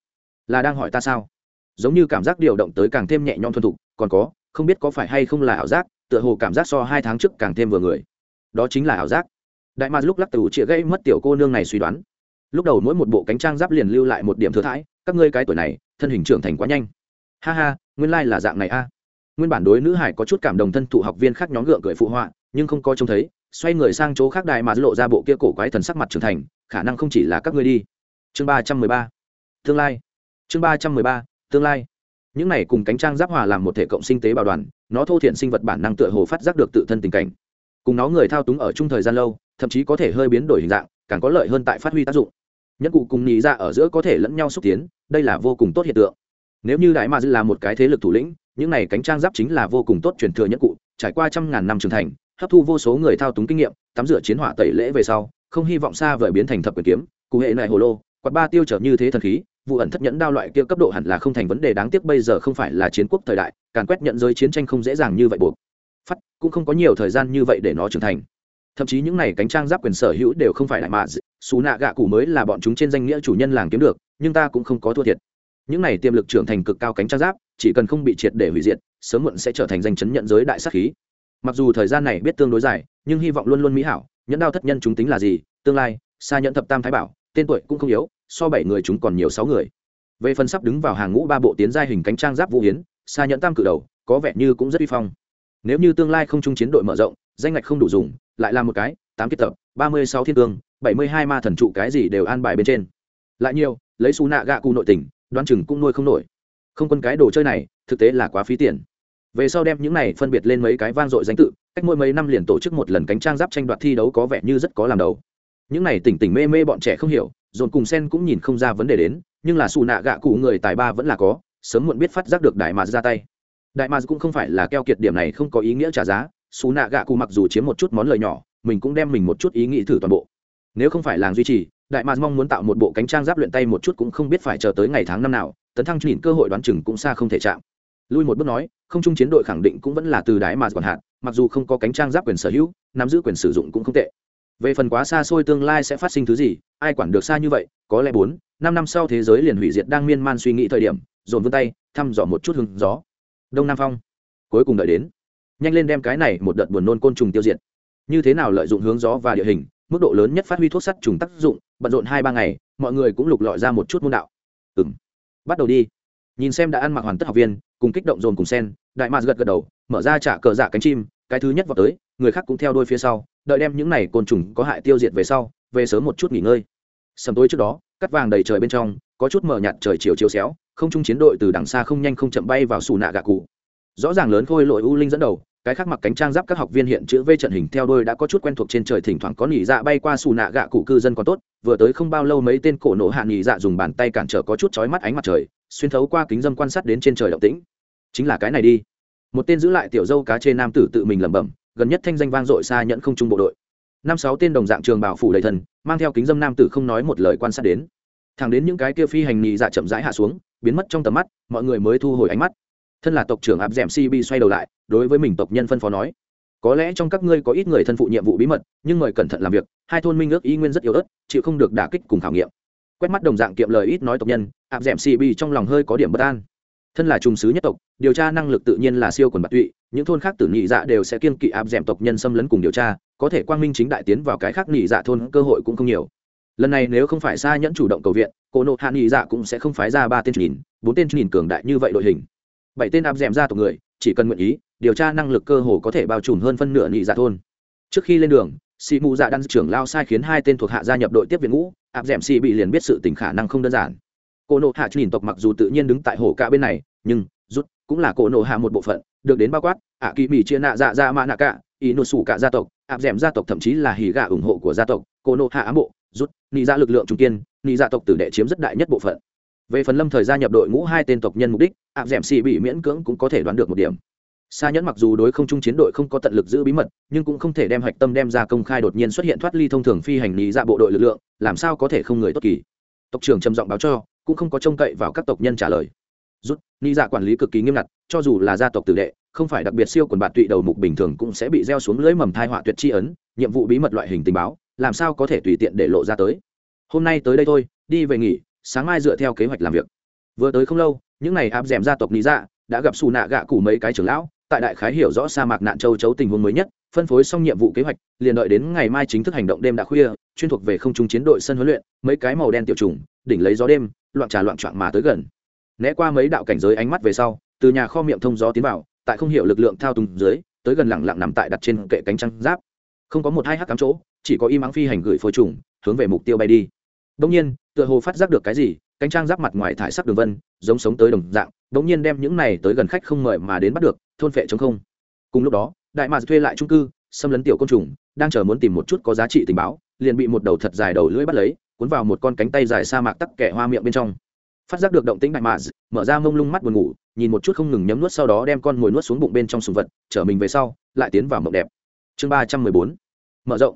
Là đang hỏi ta sao? Giống như cảm giác điều động tới càng thêm nhẹ nhõm thuần thục, còn có, không biết có phải hay không là ảo giác, tựa hồ cảm giác so hai tháng trước càng thêm vừa người. Đó chính là ảo giác. Đại mạc lúc lắc tủ chĩa gây mất tiểu cô nương này suy đoán. Lúc đầu mỗi một bộ cánh trang giáp liền lưu lại một điểm thừa thãi, các ngươi cái tuổi này, thân hình trưởng thành quá nhanh. Ha ha, nguyên lai là dạng này a. Nguyên bản đối nữ hải có chút cảm đồng thân thụ học viên khác nhóm gượng cười phụ họa, nhưng không có trông thấy, xoay người sang chỗ khác đại mà lộ ra bộ kia cổ quái thần sắc mặt trưởng thành, khả năng không chỉ là các ngươi đi. Chương ba trăm mười ba. Tương lai. Chương ba trăm mười ba tương lai. Những này cùng cánh trang giáp hòa làm một thể cộng sinh tế bào đoàn, nó thô thiện sinh vật bản năng tựa hồ phát giác được tự thân tình cảnh. Cùng nó người thao túng ở chung thời gian lâu, thậm chí có thể hơi biến đổi hình dạng, càng có lợi hơn tại phát huy tác dụng. Nhất cụ cùng nhị ra dạ ở giữa có thể lẫn nhau xúc tiến, đây là vô cùng tốt hiện tượng. Nếu như đại ma dư là một cái thế lực thủ lĩnh, những này cánh trang giáp chính là vô cùng tốt truyền thừa nhất cụ, trải qua trăm ngàn năm trưởng thành, hấp thu vô số người thao túng kinh nghiệm, tắm rửa chiến hỏa tẩy lễ về sau, không hy vọng xa vời biến thành thập quyền kiếm, cụ hệ này hồ lô quạt ba tiêu trở như thế thần khí, vụ ẩn thất nhẫn đao loại kia cấp độ hẳn là không thành vấn đề đáng tiếc bây giờ không phải là chiến quốc thời đại, càn quét nhận giới chiến tranh không dễ dàng như vậy buộc. Phát, cũng không có nhiều thời gian như vậy để nó trưởng thành. Thậm chí những này cánh trang giáp quyền sở hữu đều không phải đại mạ xù nạ gạ cụ mới là bọn chúng trên danh nghĩa chủ nhân làng kiếm được, nhưng ta cũng không có thua thiệt. Những này tiềm lực trưởng thành cực cao cánh trang giáp, chỉ cần không bị triệt để hủy diệt, sớm muộn sẽ trở thành danh chấn nhận giới đại sắc khí. Mặc dù thời gian này biết tương đối dài, nhưng hy vọng luôn luôn mỹ hảo, nhẫn đao thất nhân chúng tính là gì, tương lai, xa nhẫn thập tam thái bảo, tên tuổi cũng không yếu so bảy người chúng còn nhiều sáu người. Về phần sắp đứng vào hàng ngũ ba bộ tiến giai hình cánh trang giáp vũ hiến xa nhẫn tam cự đầu, có vẻ như cũng rất uy phong. Nếu như tương lai không chung chiến đội mở rộng, danh ngạch không đủ dùng, lại là một cái, tám kết tập, ba mươi sáu thiên tương, bảy mươi hai ma thần trụ cái gì đều an bài bên trên. Lại nhiều, lấy xù nạ gạ cụ nội tình, đoán chừng cũng nuôi không nổi. Không quân cái đồ chơi này, thực tế là quá phí tiền. Về sau đem những này phân biệt lên mấy cái vang dội danh tự, cách mỗi mấy năm liền tổ chức một lần cánh trang giáp tranh đoạt thi đấu có vẻ như rất có làm đầu. Những này tỉnh tỉnh mê mê bọn trẻ không hiểu dồn cùng sen cũng nhìn không ra vấn đề đến, nhưng là xù nạ gạ cụ người tài ba vẫn là có, sớm muộn biết phát giác được đại mà ra tay. Đại mà cũng không phải là keo kiệt điểm này không có ý nghĩa trả giá xù nạ gạ cụ mặc dù chiếm một chút món lời nhỏ, mình cũng đem mình một chút ý nghĩ thử toàn bộ. Nếu không phải làng duy trì, đại mà mong muốn tạo một bộ cánh trang giáp luyện tay một chút cũng không biết phải chờ tới ngày tháng năm nào, tấn thăng nhìn cơ hội đoán chừng cũng xa không thể chạm. Lui một bước nói, không chung chiến đội khẳng định cũng vẫn là từ đại mà còn hạn mặc dù không có cánh trang giáp quyền sở hữu, nắm giữ quyền sử dụng cũng không tệ về phần quá xa xôi tương lai sẽ phát sinh thứ gì, ai quản được xa như vậy, có lẽ bốn, năm năm sau thế giới liền hủy diệt đang miên man suy nghĩ thời điểm, dồn vươn tay, thăm dò một chút hứng gió. Đông nam phong, cuối cùng đợi đến. Nhanh lên đem cái này một đợt buồn nôn côn trùng tiêu diệt. Như thế nào lợi dụng hướng gió và địa hình, mức độ lớn nhất phát huy thuốc sắt trùng tác dụng, bận rộn hai ba ngày, mọi người cũng lục lọi ra một chút môn đạo. Ừ m bắt đầu đi. Nhìn xem đã ăn mặc hoàn tất học viên, cùng kích động dồn cùng sen đại mạc gật gật đầu, mở ra trả cờ giả cánh chim, cái thứ nhất vào tới, người khác cũng theo đôi phía sau đợi đem những này côn trùng có hại tiêu diệt về sau, về sớm một chút nghỉ ngơi. Sầm tối trước đó, cắt vàng đầy trời bên trong, có chút mờ nhạt trời chiều chiều xéo, không trung chiến đội từ đằng xa không nhanh không chậm bay vào xù nạ gạ cụ. Rõ ràng lớn khôi lội u linh dẫn đầu, cái khác mặc cánh trang giáp các học viên hiện chữ v trận hình theo đôi đã có chút quen thuộc trên trời thỉnh thoảng có nỉ dạ bay qua xù nạ gạ cụ cư dân còn tốt, vừa tới không bao lâu mấy tên cổ nổ hạ nỉ dạ dùng bàn tay cản trở có chút chói mắt ánh mặt trời, xuyên thấu qua kính dâm quan sát đến trên trời động tĩnh. Chính là cái này đi. Một tên giữ lại tiểu dâu cá chê nam tử tự mình lẩm bẩm gần nhất thanh danh vang dội xa nhận không trung bộ đội. Năm sáu tên đồng dạng trường bảo phủ đầy thần, mang theo kính dâm nam tử không nói một lời quan sát đến. Thẳng đến những cái kia phi hành nhị dạ chậm rãi hạ xuống, biến mất trong tầm mắt, mọi người mới thu hồi ánh mắt. Thân là tộc trưởng áp dẻm cb xoay đầu lại, đối với mình tộc nhân phân phó nói, có lẽ trong các ngươi có ít người thân phụ nhiệm vụ bí mật, nhưng mời cẩn thận làm việc, hai thôn minh ước ý nguyên rất yếu ớt, chịu không được đả kích cùng khảo nghiệm. Quét mắt đồng dạng kiệm lời ít nói tộc nhân, áp dẻm cb trong lòng hơi có điểm bất an thân là trùng sứ nhất tộc, điều tra năng lực tự nhiên là siêu quần bạc tụy, những thôn khác tử nhị dạ đều sẽ kiên kỵ áp d ẻ m tộc nhân xâm lấn cùng điều tra, có thể quang minh chính đại tiến vào cái khác nhị dạ thôn, cơ hội cũng không nhiều. Lần này nếu không phải xa nhẫn chủ động cầu viện, cổ nộ hạ nhị dạ cũng sẽ không phái ra ba tên nhìn, bốn tên nhìn cường đại như vậy đội hình. Bảy tên áp d ẻ m ra tộc người, chỉ cần nguyện ý, điều tra năng lực cơ hồ có thể bao trùm hơn phân nửa nhị dạ thôn. Trước khi lên đường, sĩ mù dạ đan trưởng lao sai khiến hai tên thuộc hạ gia nhập đội tiếp viện ngũ, áp d ẻ m sĩ bị liền biết sự tỉnh khả năng không đơn giản cô nộ hạ nhìn tộc mặc dù tự nhiên đứng tại hồ cả bên này, nhưng rút cũng là cô nộ hạ một bộ phận, được đến bao quát, ạ kỳ mỹ chia nạ dạ dạ mã nạ cả, ý nô sủ cả gia tộc áp d gia tộc thậm chí là hỉ gà ủng hộ của gia tộc, cô nộ hạ ám bộ, rút, nị ra lực lượng trung kiên, nị gia tộc tử đệ chiếm rất đại nhất bộ phận. Về phần lâm thời gia nhập đội ngũ hai tên tộc nhân mục đích áp d xì bị miễn cưỡng cũng có thể đoán được một điểm. Sa nhẫn mặc dù đối không trung chiến đội không có tận lực giữ bí mật, nhưng cũng không thể đem hạch tâm đem ra công khai đột nhiên xuất hiện thoát ly thông thường phi hành lý ra dạ bộ đội lực lượng, làm sao có thể không người tốt kỳ. Tộc trưởng trầm giọng báo cho cũng không có trông cậy vào các tộc nhân trả lời. Rút, ni dạ quản lý cực kỳ nghiêm ngặt, cho dù là gia tộc tử đệ, không phải đặc biệt siêu quần bạn tụy đầu mục bình thường cũng sẽ bị gieo xuống lưới mầm thai họa tuyệt tri ấn, nhiệm vụ bí mật loại hình tình báo, làm sao có thể tùy tiện để lộ ra tới. Hôm nay tới đây thôi, đi về nghỉ, sáng mai dựa theo kế hoạch làm việc. Vừa tới không lâu, những ngày áp d gia tộc lý dạ đã gặp xù nạ gạ cụ mấy cái trưởng lão, tại đại khái hiểu rõ sa mạc nạn châu chấu tình huống mới nhất, phân phối xong nhiệm vụ kế hoạch, liền đợi đến ngày mai chính thức hành động đêm đã khuya, chuyên thuộc về không trung chiến đội sân huấn luyện, mấy cái màu đen tiểu trùng, đỉnh lấy gió đêm loạn trà loạn trọn mà tới gần. Né qua mấy đạo cảnh giới ánh mắt về sau, từ nhà kho miệng thông gió tiến vào, tại không hiểu lực lượng thao túng dưới, tới gần lẳng lặng nằm tại đặt trên kệ cánh trăng giáp. Không có một hai hắc cắm chỗ, chỉ có y mắng phi hành gửi phôi trùng, hướng về mục tiêu bay đi. Đông nhiên, tựa hồ phát giác được cái gì, cánh trang giáp mặt ngoài thải sắc đường vân, giống sống tới đồng dạng đ nhiên đem những này tới gần khách không mời mà đến bắt được, thôn phệ chống không. Cùng lúc đó, đại mạc thuê lại trung cư, xâm lấn tiểu côn trùng, đang chờ muốn tìm một chút có giá trị tình báo, liền bị một đầu thật dài đầu lưỡi bắt lấy cuốn vào một con cánh tay dài sa mạc tắc kẻ hoa miệng bên trong. Phát giác được động tĩnh đại mạc mở ra mông lung mắt buồn ngủ, nhìn một chút không ngừng nhấm nuốt sau đó đem con mồi nuốt xuống bụng bên trong sùng vật, trở mình về sau, lại tiến vào mộng đẹp. Chương ba trăm mười bốn. Mở rộng.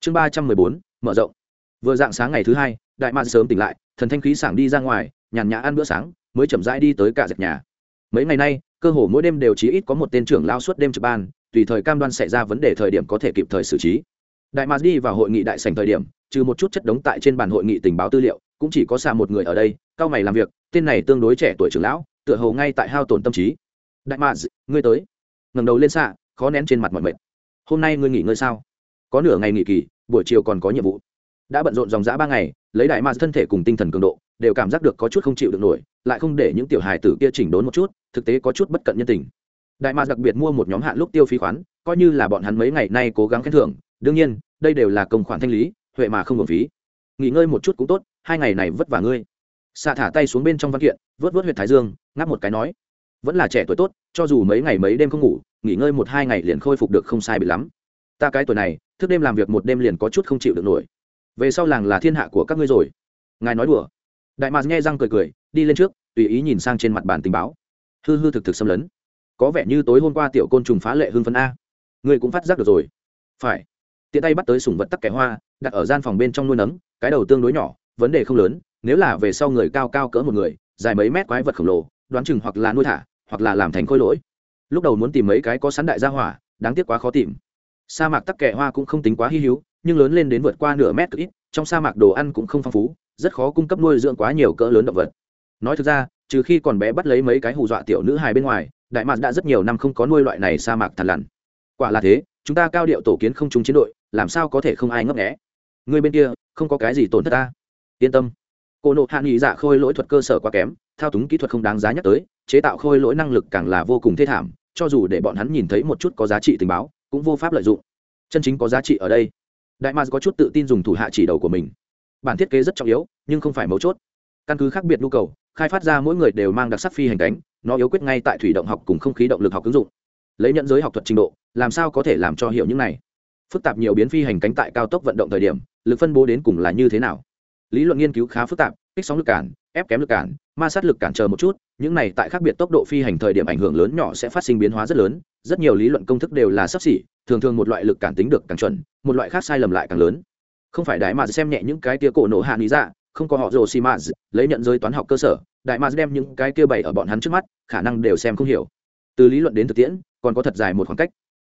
Chương ba trăm mười bốn. Mở rộng. Vừa dạng sáng ngày thứ hai, đại mạc sớm tỉnh lại, thần thanh khí sảng đi ra ngoài, nhàn nhã ăn bữa sáng, mới chậm rãi đi tới cả dẹp nhà. Mấy ngày nay, cơ hồ mỗi đêm đều chỉ ít có một tên trưởng lao suốt đêm trực ban, tùy thời cam đoan xảy ra vấn đề thời điểm có thể kịp thời xử trí. Đại mạc đi vào hội nghị đại sành thời điểm trừ một chút chất đống tại trên bàn hội nghị tình báo tư liệu, cũng chỉ có xa một người ở đây, cao mày làm việc, tên này tương đối trẻ tuổi trưởng lão, tựa hồ ngay tại hao tổn tâm trí. Đại mạc ngươi tới. Ngẩng đầu lên xạ, khó nén trên mặt mọi mệt. Hôm nay ngươi nghỉ ngơi sao? Có nửa ngày nghỉ kỳ, buổi chiều còn có nhiệm vụ. Đã bận rộn dòng dã ba ngày, lấy đại mạc thân thể cùng tinh thần cường độ, đều cảm giác được có chút không chịu được nổi, lại không để những tiểu hài tử kia chỉnh đốn một chút, thực tế có chút bất cận nhân tình. Đại mạc đặc biệt mua một nhóm hạn lúc tiêu phí khoán, coi như là bọn hắn mấy ngày nay cố gắng khen thưởng, đương nhiên, đây đều là công khoản thanh lý huệ mà không hưởng phí. Nghỉ ngơi một chút cũng tốt, hai ngày này vất vả ngươi. Xạ thả tay xuống bên trong văn kiện, vớt vớt huyện thái dương, ngáp một cái nói, vẫn là trẻ tuổi tốt, cho dù mấy ngày mấy đêm không ngủ, nghỉ ngơi một hai ngày liền khôi phục được không sai bị lắm. Ta cái tuổi này, thức đêm làm việc một đêm liền có chút không chịu được nổi. Về sau làng là thiên hạ của các ngươi rồi. Ngài nói đùa. Đại mạc nghe răng cười cười, đi lên trước, tùy ý nhìn sang trên mặt bàn tình báo. Hư hư thực thực xâm lấn. Có vẻ như tối hôm qua tiểu côn trùng phá lệ hưng phấn a. Ngươi cũng phát giác được rồi. Phải. Tiện tay bắt tới sủng vật tắc kẻ hoa đặt ở gian phòng bên trong nuôi nấng, cái đầu tương đối nhỏ, vấn đề không lớn, nếu là về sau người cao cao cỡ một người, dài mấy mét quái vật khổng lồ, đoán chừng hoặc là nuôi thả, hoặc là làm thành khôi lỗi. Lúc đầu muốn tìm mấy cái có sẵn đại gia hỏa, đáng tiếc quá khó tìm. Sa mạc tắc kẹ hoa cũng không tính quá hy hữu, nhưng lớn lên đến vượt qua nửa mét cực ít, trong sa mạc đồ ăn cũng không phong phú, rất khó cung cấp nuôi dưỡng quá nhiều cỡ lớn động vật. Nói thực ra, trừ khi còn bé bắt lấy mấy cái hù dọa tiểu nữ hài bên ngoài, đại mạc đã rất nhiều năm không có nuôi loại này sa mạc thật lằn. Quả là thế, chúng ta cao điệu tổ kiến không chung chiến đội, làm sao có thể không ai ngấp nghẽ người bên kia, không có cái gì tổn thất ta. Yên tâm. Cô nộ hạ nghị dạ khôi lỗi thuật cơ sở quá kém, thao túng kỹ thuật không đáng giá nhắc tới, chế tạo khôi lỗi năng lực càng là vô cùng thê thảm, cho dù để bọn hắn nhìn thấy một chút có giá trị tình báo, cũng vô pháp lợi dụng. Chân chính có giá trị ở đây. Đại mars có chút tự tin dùng thủ hạ chỉ đầu của mình. Bản thiết kế rất trọng yếu, nhưng không phải mấu chốt. Căn cứ khác biệt nhu cầu, khai phát ra mỗi người đều mang đặc sắc phi hành cánh, nó yếu quyết ngay tại thủy động học cùng không khí động lực học ứng dụng. Lấy nhận giới học thuật trình độ, làm sao có thể làm cho hiểu những này? Phức tạp nhiều biến phi hành cánh tại cao tốc vận động thời điểm lực phân bố đến cùng là như thế nào? Lý luận nghiên cứu khá phức tạp kích sóng lực cản ép kém lực cản ma sát lực cản chờ một chút những này tại khác biệt tốc độ phi hành thời điểm ảnh hưởng lớn nhỏ sẽ phát sinh biến hóa rất lớn rất nhiều lý luận công thức đều là sắp xỉ thường thường một loại lực cản tính được càng chuẩn một loại khác sai lầm lại càng lớn. Không phải đại mà xem nhẹ những cái tia cổ nổ hạ lý ra, không có họ rồ xì mã lấy nhận giới toán học cơ sở đại mà đem những cái kia bày ở bọn hắn trước mắt khả năng đều xem không hiểu. Từ lý luận đến thực tiễn còn có thật dài một khoảng cách.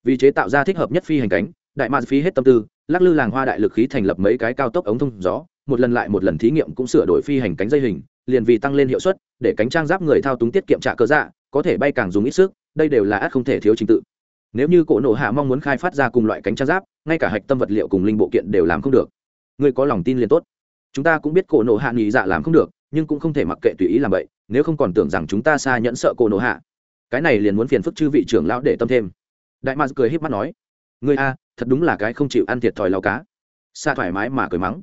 Vì chế tạo ra thích hợp nhất phi hành cánh đại Ma phí hết tâm tư, lắc lư làng hoa đại lực khí thành lập mấy cái cao tốc ống thông gió, một lần lại một lần thí nghiệm cũng sửa đổi phi hành cánh dây hình, liền vì tăng lên hiệu suất, để cánh trang giáp người thao túng tiết kiệm trả cơ dạ có thể bay càng dùng ít sức, đây đều là át không thể thiếu trình tự. Nếu như cổ nổ hạ mong muốn khai phát ra cùng loại cánh trang giáp, ngay cả hạch tâm vật liệu cùng linh bộ kiện đều làm không được. Người có lòng tin liền tốt. Chúng ta cũng biết cổ nổ hạ nghỉ dạ làm không được, nhưng cũng không thể mặc kệ tùy ý làm vậy, nếu không còn tưởng rằng chúng ta xa nhẫn sợ cổ nổ hạ. Cái này liền muốn phiền phức chư vị trưởng lão để tâm thêm. Đại ma cười híp mắt nói người a thật đúng là cái không chịu ăn thiệt thòi lao cá. Xa thoải mái mà cười mắng.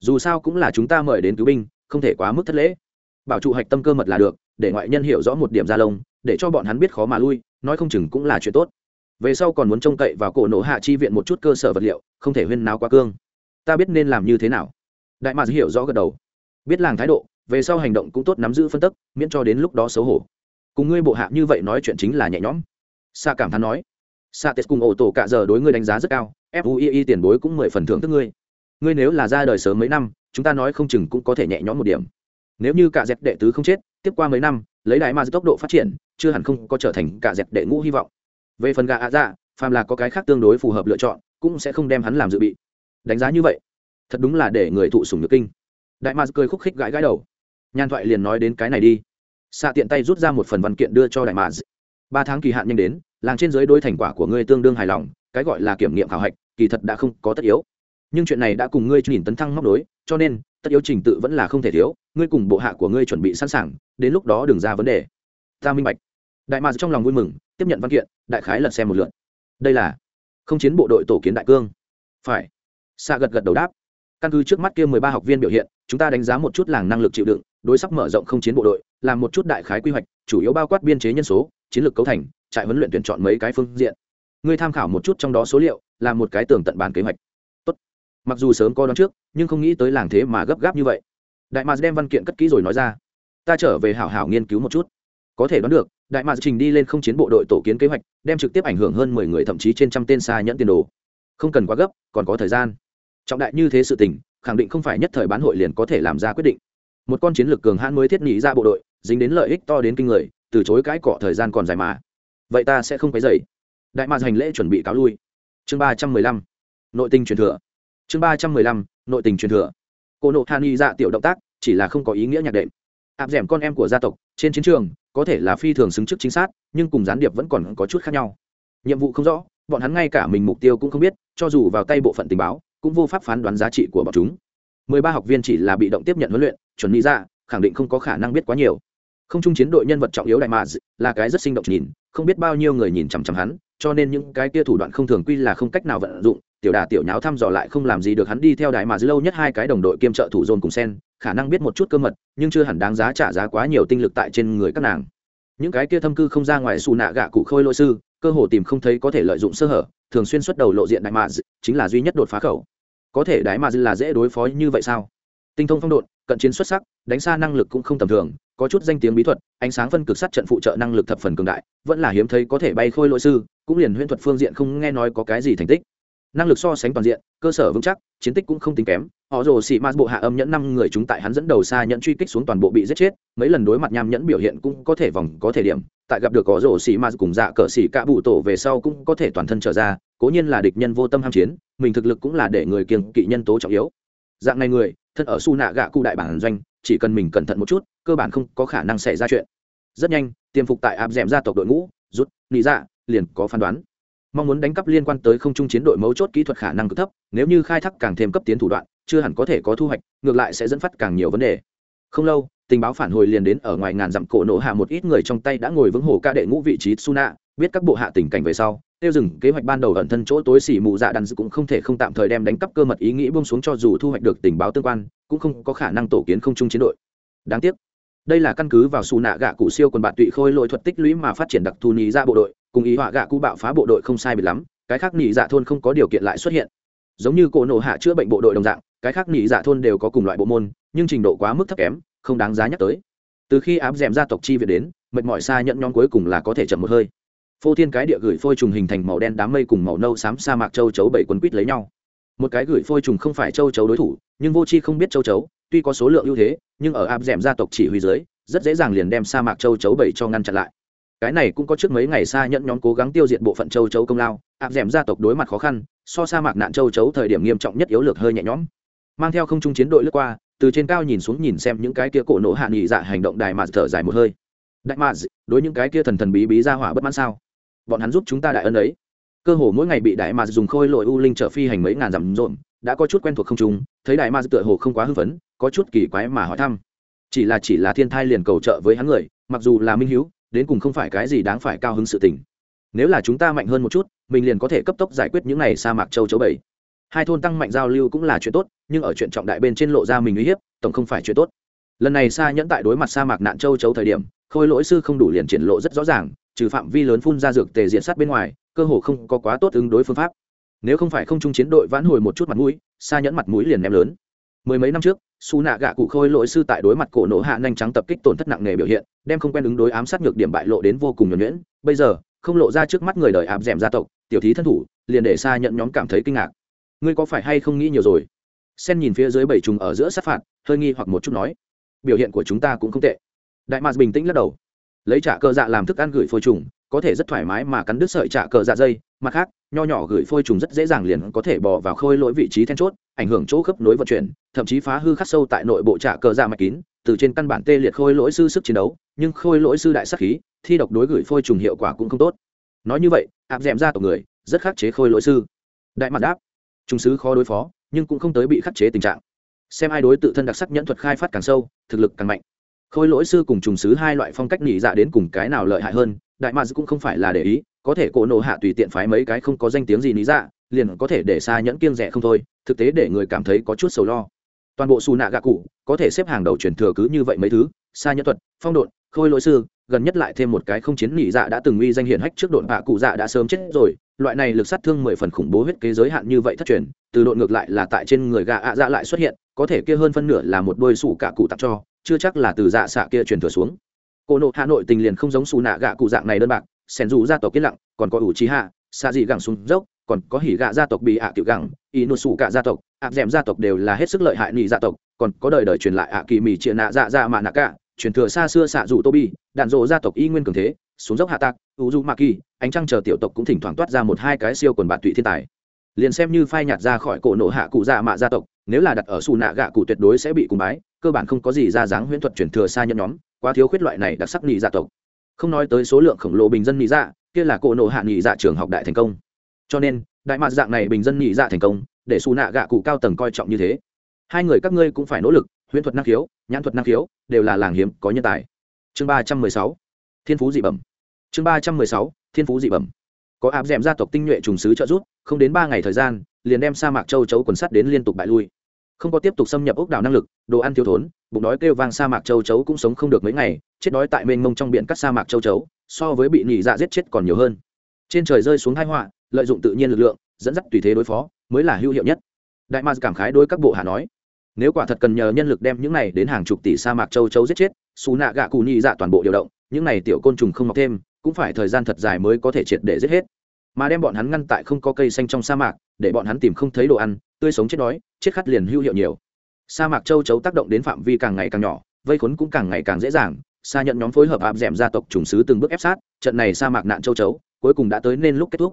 Dù sao cũng là chúng ta mời đến cứu binh, không thể quá mức thất lễ. Bảo trụ hạch tâm cơ mật là được, để ngoại nhân hiểu rõ một điểm ra lông, để cho bọn hắn biết khó mà lui, nói không chừng cũng là chuyện tốt. Về sau còn muốn trông cậy vào cổ nổ hạ chi viện một chút cơ sở vật liệu, không thể huyên náo quá cương. Ta biết nên làm như thế nào. Đại mạc hiểu rõ gật đầu. Biết làng thái độ, về sau hành động cũng tốt nắm giữ phân tức, miễn cho đến lúc đó xấu hổ. Cùng ngươi bộ hạ như vậy nói chuyện chính là nhẹ nhõm. Xa cảm thán nói sa tết cùng ổ tổ cả giờ đối ngươi đánh giá rất cao fui tiền bối cũng mười phần thưởng thức ngươi. Ngươi nếu là ra đời sớm mấy năm, chúng ta nói không chừng cũng có thể nhẹ nhõm một điểm. Nếu như cả dẹp đệ tứ không chết, tiếp qua mấy năm, lấy đại ma tốc độ phát triển, chưa hẳn không có trở thành cả dẹp đệ ngũ hy vọng. Về phần gà ạ dạ phàm là có cái khác tương đối phù hợp lựa chọn, cũng sẽ không đem hắn làm dự bị. Đánh giá như vậy, thật đúng là để người thụ sùng nhược kinh. Đại ma cười khúc khích gãi gãi đầu. Nhan thoại liền nói đến cái này đi. Xạ tiện tay rút ra một phần văn kiện đưa cho đại ma ba tháng kỳ hạn nhanh đến, làng trên giới đôi thành quả của ngươi tương đương hài lòng, cái gọi là kiểm nghiệm khảo hạch, kỳ thật đã không có tất yếu. Nhưng chuyện này đã cùng ngươi nhìn tấn thăng móc đối cho nên, tất yếu trình tự vẫn là không thể thiếu, ngươi cùng bộ hạ của ngươi chuẩn bị sẵn sàng, đến lúc đó đừng ra vấn đề. Ta minh bạch. Đại mạc trong lòng vui mừng, tiếp nhận văn kiện, đại khái lật xem một lượt. Đây là không chiến bộ đội tổ kiến đại cương. Phải. Xạ gật gật đầu đáp. Căn cứ trước mắt kia mười ba học viên biểu hiện, chúng ta đánh giá một chút làng năng lực chịu đựng, đối sắp mở rộng không chiến bộ đội, làm một chút đại khái quy hoạch, chủ yếu bao quát biên chế nhân số chiến lược cấu thành, trại huấn luyện tuyển chọn mấy cái phương diện. Ngươi tham khảo một chút trong đó số liệu làm một cái tường tận bản kế hoạch. Tốt. Mặc dù sớm có đón trước, nhưng không nghĩ tới làng thế mà gấp gáp như vậy. Đại mạc đem văn kiện cất kỹ rồi nói ra. Ta trở về hảo hảo nghiên cứu một chút. Có thể đoán được, đại mạc trình đi lên không chiến bộ đội tổ kiến kế hoạch, đem trực tiếp ảnh hưởng hơn mười người thậm chí trên trăm tên xa nhẫn tiền đồ. Không cần quá gấp, còn có thời gian. Trọng đại như thế sự tình, khẳng định không phải nhất thời bán hội liền có thể làm ra quyết định. Một con chiến lược cường hãn mới thiết nghĩ ra bộ đội, dính đến lợi ích to đến kinh người từ chối cãi cọ thời gian còn dài mà. Vậy ta sẽ không cái dậy đại mạc hành lễ chuẩn bị cáo lui. Chương ba trăm mười lăm. Nội tình truyền thừa. Chương ba trăm mười lăm. Nội tình truyền thừa. Cô nộ hàn y dạ tiểu động tác, chỉ là không có ý nghĩa nhạc đệm. Áp d ẻ m con em của gia tộc, trên chiến trường, có thể là phi thường xứng chức chính xác, nhưng cùng gián điệp vẫn còn có chút khác nhau. Nhiệm vụ không rõ, bọn hắn ngay cả mình mục tiêu cũng không biết, cho dù vào tay bộ phận tình báo, cũng vô pháp phán đoán giá trị của bọn chúng. Mười ba học viên chỉ là bị động tiếp nhận huấn luyện, chuẩn nghĩ ra, khẳng định không có khả năng biết quá nhiều không chung chiến đội nhân vật trọng yếu đại mà là cái rất sinh động nhìn, không biết bao nhiêu người nhìn chằm chằm hắn, cho nên những cái kia thủ đoạn không thường quy là không cách nào vận dụng, tiểu đà tiểu nháo thăm dò lại không làm gì được hắn đi theo đại mà lâu nhất hai cái đồng đội kiêm trợ thủ dồn cùng sen, khả năng biết một chút cơ mật, nhưng chưa hẳn đáng giá trả giá quá nhiều tinh lực tại trên người các nàng. Những cái kia thâm cư không ra ngoài xù nạ gạ cụ khôi lỗi sư, cơ hồ tìm không thấy có thể lợi dụng sơ hở, thường xuyên xuất đầu lộ diện đại mà chính là duy nhất đột phá khẩu. Có thể đại mà là dễ đối phó như vậy sao? Tinh thông phong độn, cận chiến xuất sắc, đánh xa năng lực cũng không tầm thường, có chút danh tiếng bí thuật, ánh sáng phân cực sát trận phụ trợ năng lực thập phần cường đại, vẫn là hiếm thấy có thể bay khôi lỗi sư, cũng liền huyễn thuật phương diện không nghe nói có cái gì thành tích. Năng lực so sánh toàn diện, cơ sở vững chắc, chiến tích cũng không tính kém. Họ rồ xị ma bộ hạ âm nhẫn năm người chúng tại hắn dẫn đầu xa nhẫn truy kích xuống toàn bộ bị giết chết, mấy lần đối mặt nham nhẫn biểu hiện cũng có thể vòng có thể điểm. Tại gặp được họ rồ xị ma cùng dạ cờ xị cả bụ tổ về sau cũng có thể toàn thân trở ra, cố nhiên là địch nhân vô tâm ham chiến, mình thực lực cũng là để người kiêng kỵ nhân tố trọng yếu. Dạng này người thân ở su nạ gạ cụ đại bản doanh, chỉ cần mình cẩn thận một chút, cơ bản không có khả năng xảy ra chuyện. Rất nhanh tiềm phục tại áp d gia tộc đội ngũ, rút lý dạ liền có phán đoán. Mong muốn đánh cắp liên quan tới không trung chiến đội mấu chốt kỹ thuật khả năng cực thấp, nếu như khai thác càng thêm cấp tiến thủ đoạn, chưa hẳn có thể có thu hoạch, ngược lại sẽ dẫn phát càng nhiều vấn đề. Không lâu tình báo phản hồi liền đến ở ngoài ngàn dặm cổ nổ hạ một ít người trong tay đã ngồi vững hồ ca đệ ngũ vị trí suna, biết các bộ hạ tình cảnh về sau, tiêu dừng kế hoạch ban đầu ẩn thân chỗ tối xỉ mù dạ đàn cũng không thể không tạm thời đem đánh cắp cơ mật ý nghĩ buông xuống cho dù thu hoạch được tình báo tương quan, cũng không có khả năng tổ kiến không trung chiến đội. Đáng tiếc, đây là căn cứ vào xù nạ gạ cụ siêu quần bạn tụy khôi lỗi thuật tích lũy mà phát triển đặc thù nhị ra dạ bộ đội, cùng ý họa gạ cụ bạo phá bộ đội không sai biệt lắm, cái khác nhị dạ thôn không có điều kiện lại xuất hiện. Giống như cổ nổ hạ chữa bệnh bộ đội đồng dạng, cái khác nhị dạ thôn đều có cùng loại bộ môn, nhưng trình độ quá mức thấp kém không đáng giá nhắc tới. Từ khi áp d gia tộc chi viện đến, mệt mỏi xa nhận nhóm cuối cùng là có thể chậm một hơi. Phô thiên cái địa gửi phôi trùng hình thành màu đen đám mây cùng màu nâu xám sa mạc châu chấu bảy quấn quýt lấy nhau. Một cái gửi phôi trùng không phải châu chấu đối thủ, nhưng vô c h i không biết châu chấu, tuy có số lượng ưu thế, nhưng ở áp d gia tộc chỉ huy dưới, rất dễ dàng liền đem sa mạc châu chấu bảy cho ngăn chặn lại. Cái này cũng có trước mấy ngày xa Nhẫn nhóm cố gắng tiêu diệt bộ phận châu chấu công lao, áp d gia tộc đối mặt khó khăn, so sa mạc nạn châu chấu thời điểm nghiêm trọng nhất yếu lược hơi nhẹ nhõm. Mang theo không trung chiến đội lướt qua từ trên cao nhìn xuống nhìn xem những cái kia cổ nộ hạ nghị dạ hành động đại mà thở dài một hơi. Đại mà, đối những cái kia thần thần bí bí ra hỏa bất mãn sao? Bọn hắn giúp chúng ta đại ân ấy. Cơ hồ mỗi ngày bị đại mà dùng khôi lội u linh trở phi hành mấy ngàn dặm rộn, đã có chút quen thuộc không chúng thấy đại ma tựa hồ không quá hưng phấn, có chút kỳ quái mà hỏi thăm. Chỉ là chỉ là thiên thai liền cầu trợ với hắn người, mặc dù là minh hiếu, đến cùng không phải cái gì đáng phải cao hứng sự tình. Nếu là chúng ta mạnh hơn một chút, mình liền có thể cấp tốc giải quyết những này sa mạc châu chấu bảy hai thôn tăng mạnh giao lưu cũng là chuyện tốt, nhưng ở chuyện trọng đại bên trên lộ ra mình uy hiếp, tổng không phải chuyện tốt. Lần này sa nhẫn tại đối mặt sa mạc nạn châu chấu thời điểm, khôi lỗi sư không đủ liền triển lộ rất rõ ràng, trừ phạm vi lớn phun ra dược tề diện sát bên ngoài, cơ hồ không có quá tốt ứng đối phương pháp. Nếu không phải không trung chiến đội vãn hồi một chút mặt mũi, sa nhẫn mặt mũi liền ném lớn. Mười mấy năm trước, su nạ gạ cụ khôi lỗi sư tại đối mặt cổ nổ hạ nhanh trắng tập kích tổn thất nặng nề biểu hiện, đem không quen ứng đối ám sát ngược điểm bại lộ đến vô cùng nhuẩn nhuyễn. Bây giờ, không lộ ra trước mắt người đời áp d gia tộc, tiểu thí thân thủ, liền để sa nhận nhóm cảm thấy kinh ngạc ngươi có phải hay không nghĩ nhiều rồi? Sen nhìn phía dưới bảy trùng ở giữa sát phạt, hơi nghi hoặc một chút nói. Biểu hiện của chúng ta cũng không tệ. Đại mạc bình tĩnh lắc đầu. Lấy trả cờ dạ làm thức ăn gửi phôi trùng, có thể rất thoải mái mà cắn đứt sợi trả cờ dạ dây. Mặt khác, nho nhỏ gửi phôi trùng rất dễ dàng liền có thể bỏ vào khôi lỗi vị trí then chốt, ảnh hưởng chỗ khớp nối vận chuyển, thậm chí phá hư khắc sâu tại nội bộ trả cờ dạ mạch kín, từ trên căn bản tê liệt khôi lỗi sư sức chiến đấu, nhưng khôi lỗi sư đại sắc khí, thi độc đối gửi phôi trùng hiệu quả cũng không tốt. Nói như vậy áp d ra tổ người, rất khắc chế khôi lỗi sư. Đại mặt đáp trung sứ khó đối phó, nhưng cũng không tới bị khắc chế tình trạng. Xem ai đối tự thân đặc sắc nhẫn thuật khai phát càng sâu, thực lực càng mạnh. Khôi lỗi sư cùng trùng sứ hai loại phong cách nhị dạ đến cùng cái nào lợi hại hơn, đại mads cũng không phải là để ý, có thể cổ nộ hạ tùy tiện phái mấy cái không có danh tiếng gì lý dạ liền có thể để xa nhẫn kiêng rẻ không thôi, thực tế để người cảm thấy có chút sầu lo. Toàn bộ xù nạ gạ cụ có thể xếp hàng đầu truyền thừa cứ như vậy mấy thứ, xa nhẫn thuật, phong độn, khôi lỗi sư gần nhất lại thêm một cái không chiến nghỉ dạ đã từng uy danh hiển hách trước độn hạ cụ dạ đã sớm chết rồi, loại này lực sát thương mười phần khủng bố huyết kế giới hạn như vậy thất truyền, từ độn ngược lại là tại trên người gạ ạ dạ lại xuất hiện, có thể kia hơn phân nửa là một đôi sủ cả cụ tặng cho, chưa chắc là từ dạ xạ kia truyền thừa xuống. Cô nộ hà nội tình liền không giống xù nạ gạ cụ dạng này đơn bạc sẻn dù gia tộc kết lặng, còn có ủ trí hạ xa dị gẳng xuống dốc, còn có hỉ gạ gia tộc bị ạ à cựu gẳng y nô sủ cả gia tộc ạ d gia tộc đều là hết sức lợi hại nhị gia tộc, còn có đời đời truyền lại ạ kỳ mì triện nạ dạ dạ mạ nạ cả truyền thừa xa xưa xạ dù tô bi đạn rộ gia tộc y nguyên cường thế, xuống dốc hạ tạc u du ma kỳ, ánh trăng chờ tiểu tộc cũng thỉnh thoảng toát ra một hai cái siêu quần bạn tụy thiên tài. Liền xem như phai nhạt ra khỏi cổ nộ hạ cụ dạ mạ gia tộc, nếu là đặt ở xù nạ gạ cụ tuyệt đối sẽ bị cùng bái, cơ bản không có gì ra dáng huyễn thuật truyền thừa xa nhân nhóm, quá thiếu khuyết loại này đặc sắc nhị dạ tộc. Không nói tới số lượng khổng lồ bình dân nhị dạ kia là cổ nộ hạ nhị dạ trường học đại thành công. Cho nên, đại mạc dạng này bình dân nhị dạ thành công, để xù nạ gạ cụ cao tầng coi trọng như thế. Hai người các ngươi cũng phải nỗ lực huyễn thuật năng khiếu, nhãn thuật năng khiếu, đều là làng hiếm, có nhân tài. Chương ba trăm mười sáu, thiên phú dị bẩm. Chương ba trăm mười sáu, thiên phú dị bẩm. Có áp d gia tộc tinh nhuệ trùng sứ trợ giúp, không đến ba ngày thời gian, liền đem sa mạc châu chấu quần sắt đến liên tục bại lui. Không có tiếp tục xâm nhập ốc đảo năng lực, đồ ăn thiếu thốn, bụng đói kêu vang sa mạc châu chấu cũng sống không được mấy ngày, chết đói tại mênh mông trong biển cắt sa mạc châu chấu, so với bị nhị dạ giết chết còn nhiều hơn. Trên trời rơi xuống hai họa, lợi dụng tự nhiên lực lượng, dẫn dắt tùy thế đối phó, mới là hữu hiệu nhất. Đại ma cảm khái đối các bộ hạ nói nếu quả thật cần nhờ nhân lực đem những này đến hàng chục tỷ sa mạc châu chấu giết chết, xù nạ gạ cù nhị dạ toàn bộ điều động, những này tiểu côn trùng không mọc thêm, cũng phải thời gian thật dài mới có thể triệt để giết hết. Mà đem bọn hắn ngăn tại không có cây xanh trong sa mạc, để bọn hắn tìm không thấy đồ ăn, tươi sống chết đói, chết khát liền hữu hiệu nhiều. Sa mạc châu chấu tác động đến phạm vi càng ngày càng nhỏ, vây khốn cũng càng ngày càng dễ dàng xa nhận nhóm phối hợp áp d ẻ m gia tộc trùng sứ từng bước ép sát, trận này sa mạc nạn châu chấu, cuối cùng đã tới nên lúc kết thúc.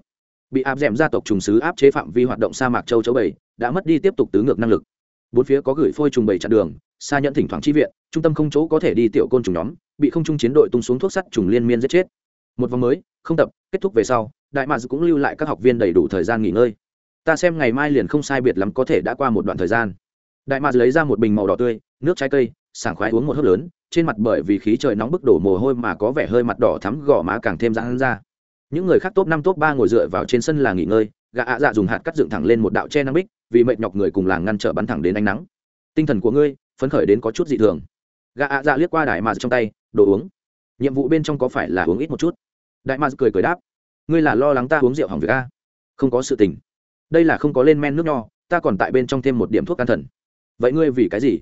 Bị áp d ẻ m gia tộc trùng sứ áp chế phạm vi hoạt động sa mạc châu chấu bảy, đã mất đi tiếp tục tứ ngược năng lực bốn phía có gửi phôi trùng bảy chặn đường, xa nhận thỉnh thoảng chi viện, trung tâm không chỗ có thể đi tiểu côn trùng nhóm, bị không trung chiến đội tung xuống thuốc sắt trùng liên miên giết chết. Một vòng mới, không tập, kết thúc về sau, đại mads cũng lưu lại các học viên đầy đủ thời gian nghỉ ngơi. Ta xem ngày mai liền không sai biệt lắm có thể đã qua một đoạn thời gian. Đại mads lấy ra một bình màu đỏ tươi, nước trái cây, sảng khoái uống một hớp lớn, trên mặt bởi vì khí trời nóng bức đổ mồ hôi mà có vẻ hơi mặt đỏ thắm, gò má càng thêm rãn ra. Những người khác top năm, top ba ngồi dựa vào trên sân là nghỉ ngơi, gã ạ dạ dùng hạt cắt dựng thẳng lên một đạo che nam bích vì mệt nhọc người cùng làng ngăn trở bắn thẳng đến ánh nắng. Tinh thần của ngươi, phấn khởi đến có chút dị thường. Gã ạ dạ liếc qua đại mads trong tay, đồ uống. Nhiệm vụ bên trong có phải là uống ít một chút? Đại mads cười cười đáp. Ngươi là lo lắng ta uống rượu hỏng việc a? Không có sự tình. Đây là không có lên men nước nho, ta còn tại bên trong thêm một điểm thuốc an thần. Vậy ngươi vì cái gì?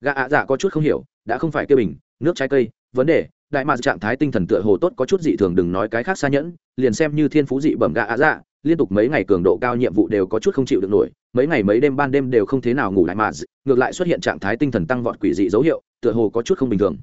Gã ạ dạ có chút không hiểu, đã không phải kêu bình, nước trái cây, vấn đề, đại mạc trạng thái tinh thần tựa hồ tốt có chút dị thường đừng nói cái khác xa nhẫn, liền xem như thiên phú dị bẩm gã ạ dạ liên tục mấy ngày cường độ cao nhiệm vụ đều có chút không chịu được nổi, mấy ngày mấy đêm ban đêm đều không thế nào ngủ lại mà ngược lại xuất hiện trạng thái tinh thần tăng vọt quỷ dị dấu hiệu, tựa hồ có chút không bình thường.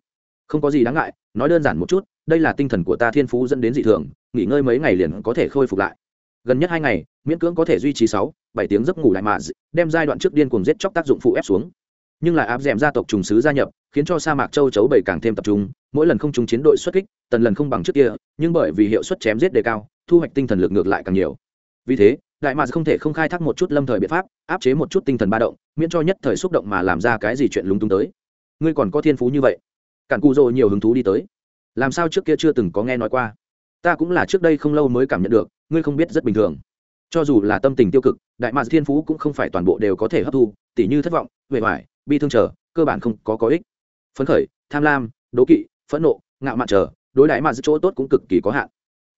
Không có gì đáng ngại, nói đơn giản một chút, đây là tinh thần của ta thiên phú dẫn đến dị thường, nghỉ ngơi mấy ngày liền có thể khôi phục lại. Gần nhất hai ngày, miễn cưỡng có thể duy trì sáu, bảy tiếng giấc ngủ lại mà đem giai đoạn trước điên cuồng giết chóc tác dụng phụ ép xuống. Nhưng lại áp d gia tộc trùng sứ gia nhập, khiến cho sa mạc châu chấu bảy càng thêm tập trung, mỗi lần không trùng chiến đội xuất kích, tần lần không bằng trước kia, nhưng bởi vì hiệu suất chém giết đề cao, thu hoạch tinh thần lực ngược lại càng nhiều vì thế, đại mạc không thể không khai thác một chút lâm thời biện pháp, áp chế một chút tinh thần ba động, miễn cho nhất thời xúc động mà làm ra cái gì chuyện lúng túng tới. Ngươi còn có thiên phú như vậy. Cản cù rồ nhiều hứng thú đi tới. Làm sao trước kia chưa từng có nghe nói qua? Ta cũng là trước đây không lâu mới cảm nhận được, ngươi không biết rất bình thường. Cho dù là tâm tình tiêu cực, đại mạc thiên phú cũng không phải toàn bộ đều có thể hấp thu, tỉ như thất vọng huệ hoài bi thương trở cơ bản không có có ích. Phấn khởi, tham lam, đố kỵ, phẫn nộ, ngạo mạn trở đối đại mạc chỗ tốt cũng cực kỳ có hạn.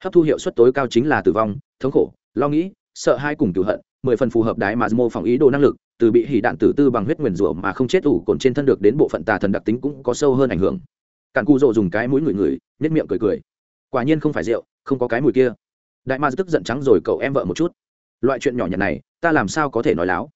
Hấp thu hiệu suất tối cao chính là tử vong, thống khổ lo nghĩ, sợ hai cùng cựu hận, mười phần phù hợp đái mà mô phỏng ý đồ năng lực, từ bị hỉ đạn tử tư bằng huyết nguyền rủa mà không chết ủ cồn trên thân được đến bộ phận tà thần đặc tính cũng có sâu hơn ảnh hưởng. Cản cu rộ dùng cái mũi ngửi ngửi nhất miệng cười cười. Quả nhiên không phải rượu, không có cái mùi kia. Đại ma tức giận trắng rồi cậu em vợ một chút. Loại chuyện nhỏ nhặt này, ta làm sao có thể nói láo?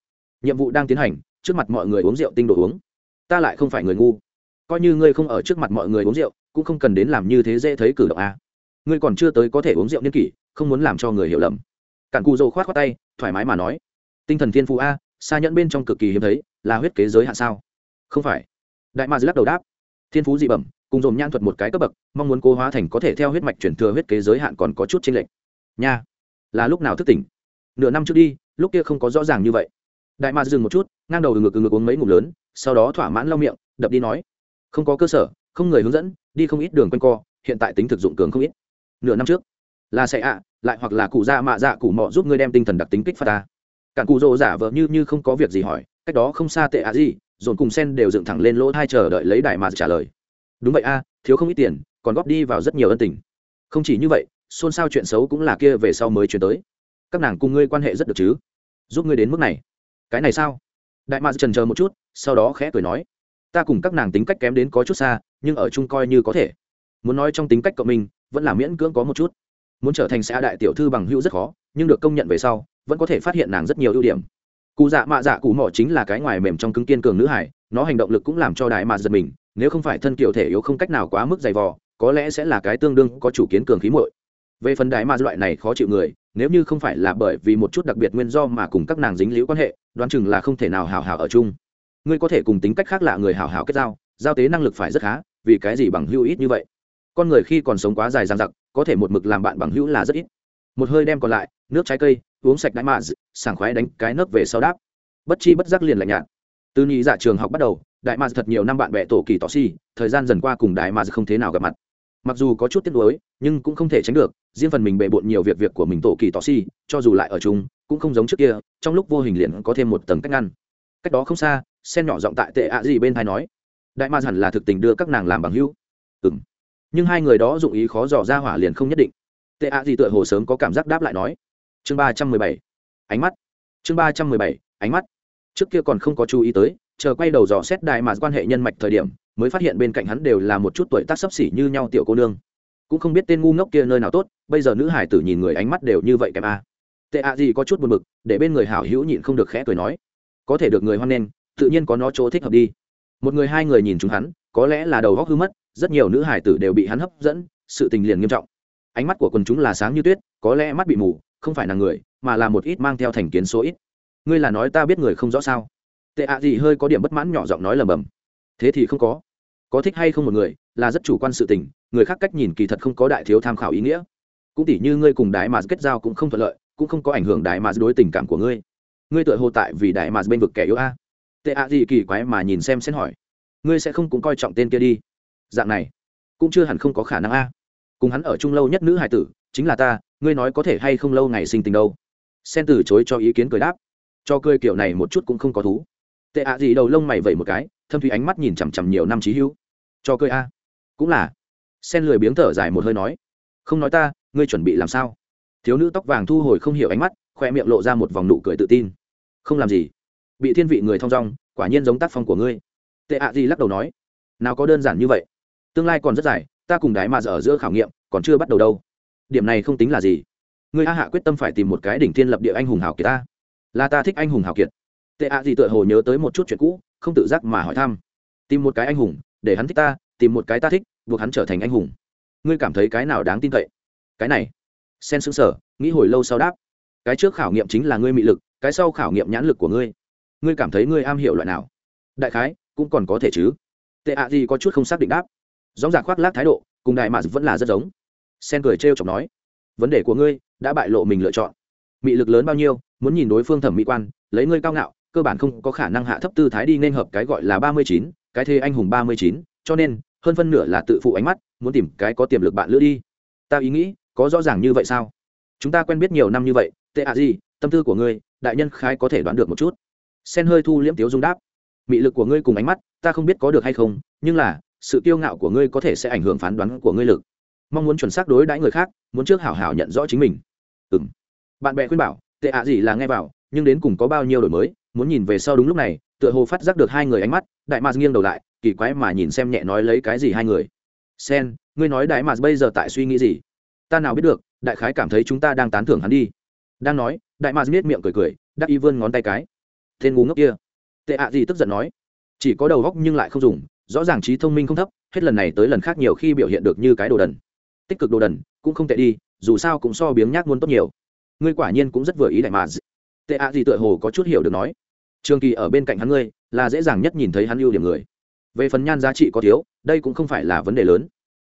Nhiệm vụ đang tiến hành, trước mặt mọi người uống rượu tinh đồ uống. Ta lại không phải người ngu. Coi như ngươi không ở trước mặt mọi người uống rượu, cũng không cần đến làm như thế dễ thấy cử động a. Ngươi còn chưa tới có thể uống rượu niên kỷ, không muốn làm cho người hiểu lầm cản cù dầu khoát khoát tay, thoải mái mà nói, tinh thần thiên phú a xa nhẫn bên trong cực kỳ hiếm thấy, là huyết kế giới hạn sao? Không phải. Đại ma lắc đầu đáp, thiên phú dị bẩm, cùng dồn nhan thuật một cái cấp bậc, mong muốn cố hóa thành có thể theo huyết mạch chuyển thừa huyết kế giới hạn còn có chút chênh lệch. Nha, là lúc nào thức tỉnh? Nửa năm trước đi, lúc kia không có rõ ràng như vậy. Đại ma dừng một chút, ngang đầu từ ngực từ ngực uống mấy ngụm lớn, sau đó thỏa mãn lau miệng, đập đi nói, không có cơ sở, không người hướng dẫn, đi không ít đường quanh co, hiện tại tính thực dụng cường không ít. Nửa năm trước là sẽ ạ, lại hoặc là cụ dạ mạ dạ cụ mọ giúp ngươi đem tinh thần đặc tính kích phát ta. Cản cụ rồ giả vờ như như không có việc gì hỏi, cách đó không xa tệ ạ gì, dồn cùng sen đều dựng thẳng lên lỗ thai chờ đợi lấy đại mà trả lời. Đúng vậy a, thiếu không ít tiền, còn góp đi vào rất nhiều ân tình. Không chỉ như vậy, xôn xao chuyện xấu cũng là kia về sau mới chuyển tới. Các nàng cùng ngươi quan hệ rất được chứ? Giúp ngươi đến mức này. Cái này sao? Đại mạc trần chờ một chút, sau đó khẽ cười nói. Ta cùng các nàng tính cách kém đến có chút xa, nhưng ở chung coi như có thể. Muốn nói trong tính cách cộng mình, vẫn là miễn cưỡng có một chút muốn trở thành xã đại tiểu thư bằng hữu rất khó, nhưng được công nhận về sau, vẫn có thể phát hiện nàng rất nhiều ưu điểm. Cụ dạ mạ dạ cụ mỏ chính là cái ngoài mềm trong cứng kiên cường nữ hải, nó hành động lực cũng làm cho đại mạ giật mình, nếu không phải thân kiểu thể yếu không cách nào quá mức dày vò, có lẽ sẽ là cái tương đương có chủ kiến cường khí muội. Về phần đại mạ loại này khó chịu người, nếu như không phải là bởi vì một chút đặc biệt nguyên do mà cùng các nàng dính liễu quan hệ, đoán chừng là không thể nào hào hào ở chung. Ngươi có thể cùng tính cách khác lạ người hào hào kết giao giao tế năng lực phải rất khá, vì cái gì bằng hữu ít như vậy? Con người khi còn sống quá dài dằng dặc, có thể một mực làm bạn bằng hữu là rất ít. Một hơi đem còn lại, nước trái cây, uống sạch đại mạ sảng khoái đánh cái nấc về sau đáp. Bất chi bất giác liền lạnh nhạt. Từ nhị dạ trường học bắt đầu đại mạ thật nhiều năm bạn bè tổ kỳ tỏ si thời gian dần qua cùng đại mạ không thế nào gặp mặt. Mặc dù có chút tiếc nuối, nhưng cũng không thể tránh được, riêng phần mình bề bộn nhiều việc việc của mình tổ kỳ tỏ si cho dù lại ở chung, cũng không giống trước kia, trong lúc vô hình liền có thêm một tầng cách ngăn. Cách đó không xa, sen nhỏ giọng tại tệ ạ gì bên thai nói đại mạc hẳn là thực tình đưa các nàng làm bằng hữu. Ừ m nhưng hai người đó dụng ý khó dò ra hỏa liền không nhất định. Tệ ạ gì tựa hồ sớm có cảm giác đáp lại nói. Chương ba trăm mười bảy, ánh mắt. Chương ba trăm mười bảy, ánh mắt. Trước kia còn không có chú ý tới, chờ quay đầu dò xét đại mà quan hệ nhân mạch thời điểm, mới phát hiện bên cạnh hắn đều là một chút tuổi tác sấp xỉ như nhau tiểu cô nương. Cũng không biết tên ngu ngốc kia nơi nào tốt, bây giờ nữ hải tử nhìn người ánh mắt đều như vậy kèm a. Tệ ạ gì có chút buồn bực, để bên người hảo hữu nhịn không được khẽ cười nói. Có thể được người hoan nghênh, tự nhiên có nó chỗ thích hợp đi. Một người hai người nhìn chúng hắn, có lẽ là đầu góc hư mất rất nhiều nữ hải tử đều bị hắn hấp dẫn, sự tình liền nghiêm trọng. Ánh mắt của quần chúng là sáng như tuyết, có lẽ mắt bị mù, không phải là người, mà là một ít mang theo thành kiến số ít. Ngươi là nói ta biết người không rõ sao? Tệ ạ gì hơi có điểm bất mãn nhỏ giọng nói lầm bầm. Thế thì không có. Có thích hay không một người, là rất chủ quan sự tình, người khác cách nhìn kỳ thật không có đại thiếu tham khảo ý nghĩa. Cũng tỉ như ngươi cùng đại mà kết giao cũng không thuận lợi, cũng không có ảnh hưởng đại mà đối tình cảm của ngươi. Ngươi tự hồ tại vì đại mà bên vực kẻ yếu a. Tệ ạ gì kỳ quái mà nhìn xem xét hỏi. Ngươi sẽ không cũng coi trọng tên kia đi dạng này, cũng chưa hẳn không có khả năng a. Cùng hắn ở chung lâu nhất nữ hải tử, chính là ta, ngươi nói có thể hay không lâu ngày sinh tình đâu? Sen từ chối cho ý kiến cười đáp. Cho cười kiểu này một chút cũng không có thú. Tệ ạ gì đầu lông mày vẩy một cái, thâm thủy ánh mắt nhìn chằm chằm nhiều năm trí hữu. Cho cười a. Cũng là. Sen lười biếng thở dài một hơi nói. Không nói ta, ngươi chuẩn bị làm sao? Thiếu nữ tóc vàng thu hồi không hiểu ánh mắt, khoe miệng lộ ra một vòng nụ cười tự tin. Không làm gì. Bị thiên vị người thong dong, quả nhiên giống tác phong của ngươi. Tệ ạ gì lắc đầu nói. Nào có đơn giản như vậy tương lai còn rất dài, ta cùng đái mà ở giữa khảo nghiệm, còn chưa bắt đầu đâu. Điểm này không tính là gì. Người a hạ quyết tâm phải tìm một cái đỉnh thiên lập địa anh hùng hảo kiệt ta. Là ta thích anh hùng hảo kiệt. Tệ ạ gì tựa hồ nhớ tới một chút chuyện cũ, không tự giác mà hỏi thăm. Tìm một cái anh hùng, để hắn thích ta, tìm một cái ta thích, buộc hắn trở thành anh hùng. Ngươi cảm thấy cái nào đáng tin cậy? Cái này. Sen xứng sở nghĩ hồi lâu sau đáp. Cái trước khảo nghiệm chính là ngươi mị lực, cái sau khảo nghiệm nhãn lực của ngươi. Ngươi cảm thấy ngươi am hiểu loại nào? Đại khái, cũng còn có thể chứ. Tệ ạ gì có chút không xác định đáp dóng dạc khoác lác thái độ, cùng đại mạc vẫn là rất giống. Sen cười trêu chọc nói, vấn đề của ngươi đã bại lộ mình lựa chọn. Mị lực lớn bao nhiêu, muốn nhìn đối phương thẩm mỹ quan, lấy ngươi cao ngạo, cơ bản không có khả năng hạ thấp tư thái đi nên hợp cái gọi là ba mươi chín, cái thê anh hùng ba mươi chín, cho nên, hơn phân nửa là tự phụ ánh mắt, muốn tìm cái có tiềm lực bạn lữ đi. Ta ý nghĩ, có rõ ràng như vậy sao? Chúng ta quen biết nhiều năm như vậy, tệ ạ gì, tâm tư của ngươi, đại nhân khái có thể đoán được một chút. Sen hơi thu liễm tiếu dung đáp, mị lực của ngươi cùng ánh mắt, ta không biết có được hay không, nhưng là sự kiêu ngạo của ngươi có thể sẽ ảnh hưởng phán đoán của ngươi lực. Mong muốn chuẩn xác đối đãi người khác, muốn trước hảo hảo nhận rõ chính mình. Ừ m bạn bè khuyên bảo, tệ ạ gì là nghe vào, nhưng đến cùng có bao nhiêu đổi mới, muốn nhìn về sau đúng lúc này, tựa hồ phát giác được hai người ánh mắt. Đại mạc nghiêng đầu lại, kỳ quái mà nhìn xem nhẹ nói lấy cái gì hai người. Sen, ngươi nói đại mạc bây giờ tại suy nghĩ gì? Ta nào biết được, đại khái cảm thấy chúng ta đang tán thưởng hắn đi. Đang nói, đại mạc miết miệng cười cười, đắc y vươn ngón tay cái. Tên ngu ngốc kia. Tệ ạ gì tức giận nói. Chỉ có đầu góc nhưng lại không dùng rõ ràng trí thông minh không thấp, hết lần này tới lần khác nhiều khi biểu hiện được như cái đồ đần. Tích cực đồ đần, cũng không tệ đi, dù sao cũng so biếng nhác muốn tốt nhiều. Ngươi quả nhiên cũng rất vừa ý đại mà. Tệ ạ gì tựa hồ có chút hiểu được nói. Trường kỳ ở bên cạnh hắn ngươi, là dễ dàng nhất nhìn thấy hắn ưu điểm người. Về phần nhan giá trị có thiếu, đây cũng không phải là vấn đề lớn.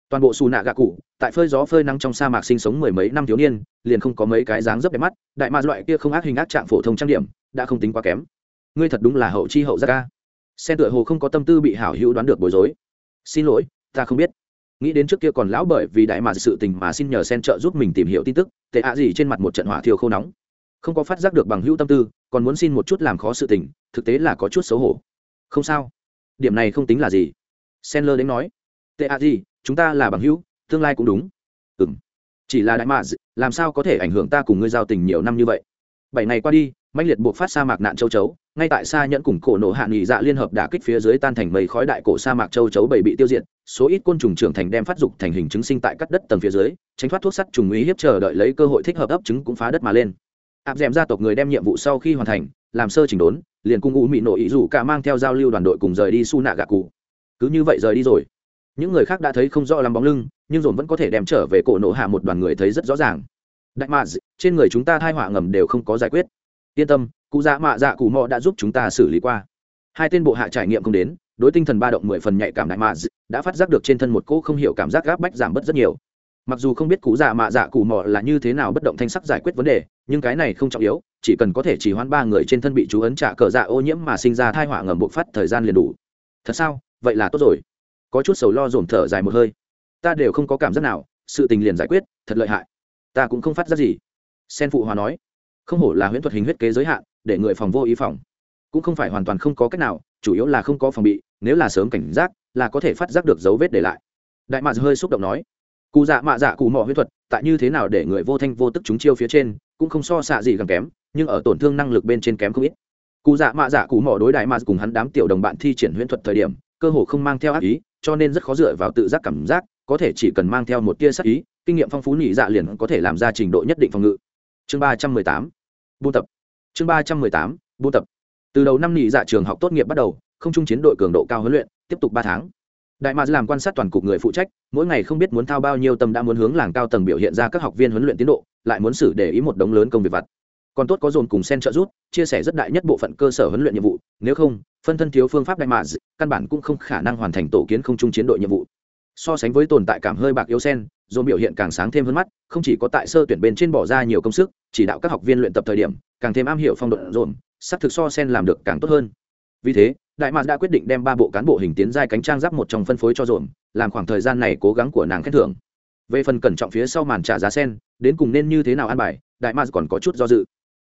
Toàn bộ xù nạ gạ cụ, tại phơi gió phơi nắng trong sa mạc sinh sống mười mấy năm thiếu niên, liền không có mấy cái dáng dấp đẹp mắt, đại ma loại kia không ác hình ác trạng phổ thông trang điểm, đã không tính quá kém. Ngươi thật đúng là hậu chi hậu gia ca sen tựa hồ không có tâm tư bị hảo hữu đoán được bối rối. Xin lỗi, ta không biết. Nghĩ đến trước kia còn lão bởi vì đại mà sự tình mà xin nhờ sen trợ giúp mình tìm hiểu tin tức, tệ ạ gì trên mặt một trận hỏa thiêu khô nóng. Không có phát giác được bằng hữu tâm tư, còn muốn xin một chút làm khó sự tình, thực tế là có chút xấu hổ. Không sao. Điểm này không tính là gì. Sandler đến nói. Tệ ạ gì, chúng ta là bằng hữu, tương lai cũng đúng. Ừ m chỉ là đại mà làm sao có thể ảnh hưởng ta cùng ngươi giao tình nhiều năm như vậy? Bảy ngày qua đi mạnh liệt buộc phát sa mạc nạn châu chấu ngay tại xa nhẫn cùng cổ nổ hạ nghỉ dạ liên hợp đả kích phía dưới tan thành mây khói đại cổ sa mạc châu chấu bảy bị tiêu diệt, số ít côn trùng trưởng thành đem phát dục thành hình chứng sinh tại các đất tầng phía dưới, tránh thoát thuốc sắt trùng uy hiếp chờ đợi lấy cơ hội thích hợp ấp trứng cũng phá đất mà lên. Áp d gia tộc người đem nhiệm vụ sau khi hoàn thành, làm sơ chỉnh đốn, liền cung u mị nội ý rủ cả mang theo giao lưu đoàn đội cùng rời đi su nạ gạ cụ. Cứ như vậy rời đi rồi. Những người khác đã thấy không rõ lắm bóng lưng, nhưng dồn vẫn có thể đem trở về cổ nổ hạ một đoàn người thấy rất rõ ràng. Đại mạ trên người chúng ta thai họa ngầm đều không có giải quyết. Yên tâm cụ dạ mạ dạ cụ mò đã giúp chúng ta xử lý qua. Hai tên bộ hạ trải nghiệm không đến, đối tinh thần ba động mười phần nhạy cảm đại mạ đã phát giác được trên thân một cô không hiểu cảm giác gáp bách giảm bớt rất nhiều. Mặc dù không biết cụ dạ mạ dạ cụ mò là như thế nào bất động thanh sắc giải quyết vấn đề, nhưng cái này không trọng yếu, chỉ cần có thể chỉ hoãn ba người trên thân bị chú ấn trả cờ dạ ô nhiễm mà sinh ra thai họa ngầm bộc phát thời gian liền đủ. Thật sao? Vậy là tốt rồi. Có chút sầu lo dồn thở dài một hơi. Ta đều không có cảm giác nào, sự tình liền giải quyết, thật lợi hại. Ta cũng không phát ra gì. Sen phụ hòa nói. Không hổ là huyễn thuật hình huyết kế giới hạn để người phòng vô ý phòng. Cũng không phải hoàn toàn không có cách nào, chủ yếu là không có phòng bị, nếu là sớm cảnh giác, là có thể phát giác được dấu vết để lại. Đại mạc hơi xúc động nói, cụ dạ mạ dạ cụ mỏ huyết thuật, tại như thế nào để người vô thanh vô tức chúng chiêu phía trên, cũng không so xạ gì gần kém, nhưng ở tổn thương năng lực bên trên kém không ít. Cụ dạ mạ dạ cụ mỏ đối đại mạc cùng hắn đám tiểu đồng bạn thi triển huyễn thuật thời điểm, cơ hồ không mang theo ác ý, cho nên rất khó dựa vào tự giác cảm giác, có thể chỉ cần mang theo một tia sắc ý, kinh nghiệm phong phú nhị dạ liền có thể làm ra trình độ nhất định phòng ngự. Chương ba trăm mười tám, buôn tập chương ba trăm mười tám buôn tập. Từ đầu năm nghỉ dạ trường học tốt nghiệp bắt đầu, không chung chiến đội cường độ cao huấn luyện, tiếp tục ba tháng. Đại mads làm quan sát toàn cục người phụ trách, mỗi ngày không biết muốn thao bao nhiêu tâm đã muốn hướng làng cao tầng biểu hiện ra các học viên huấn luyện tiến độ, lại muốn xử để ý một đống lớn công việc vặt. Còn tốt có dồn cùng sen trợ rút chia sẻ rất đại nhất bộ phận cơ sở huấn luyện nhiệm vụ, nếu không, phân thân thiếu phương pháp đại mads căn bản cũng không khả năng hoàn thành tổ kiến không chung chiến đội nhiệm vụ. So sánh với tồn tại cảm hơi bạc yếu sen dồn biểu hiện càng sáng thêm hơn mắt, không chỉ có tại sơ tuyển bên trên bỏ ra nhiều công sức, chỉ đạo các học viên luyện tập thời điểm, càng thêm am hiểu phong độ dồn, sắp thực so sen làm được càng tốt hơn. Vì thế, đại mạc đã quyết định đem ba bộ cán bộ hình tiến giai cánh trang giáp một trong phân phối cho dồn, làm khoảng thời gian này cố gắng của nàng khen thưởng. Về phần cẩn trọng phía sau màn trả giá sen, đến cùng nên như thế nào an bài, đại mạc còn có chút do dự.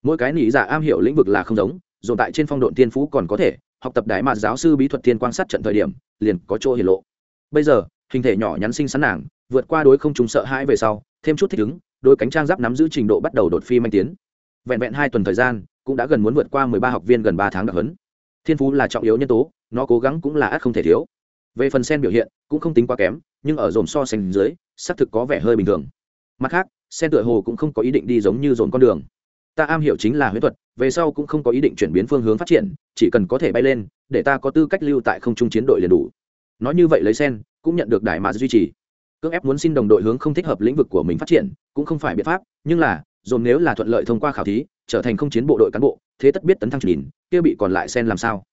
Mỗi cái nỉ giả am hiểu lĩnh vực là không giống, dồn tại trên phong độn thiên phú còn có thể, học tập đại mạc giáo sư bí thuật thiên quan sát trận thời điểm, liền có chỗ hiển lộ. Bây giờ, hình thể nhỏ nhắn xinh xắn nàng vượt qua đối không chúng sợ hãi về sau, thêm chút thích ứng đôi cánh trang giáp nắm giữ trình độ bắt đầu đột phi manh tiến. Vẹn vẹn hai tuần thời gian, cũng đã gần muốn vượt qua mười ba học viên gần ba tháng đặc hấn thiên phú là trọng yếu nhân tố, nó cố gắng cũng là ắt không thể thiếu. Về phần sen biểu hiện, cũng không tính quá kém, nhưng ở dồn so sánh dưới, xác thực có vẻ hơi bình thường. Mặt khác, sen tựa hồ cũng không có ý định đi giống như dồn con đường. Ta am hiểu chính là huyết thuật, về sau cũng không có ý định chuyển biến phương hướng phát triển, chỉ cần có thể bay lên, để ta có tư cách lưu tại không trung chiến đội liền đủ. Nói như vậy lấy sen, cũng nhận được đại mạc duy trì cưỡng ép muốn xin đồng đội hướng không thích hợp lĩnh vực của mình phát triển, cũng không phải biện pháp, nhưng là, dồn nếu là thuận lợi thông qua khảo thí, trở thành không chiến bộ đội cán bộ, thế tất biết tấn thăng nhìn, kia bị còn lại sen làm sao.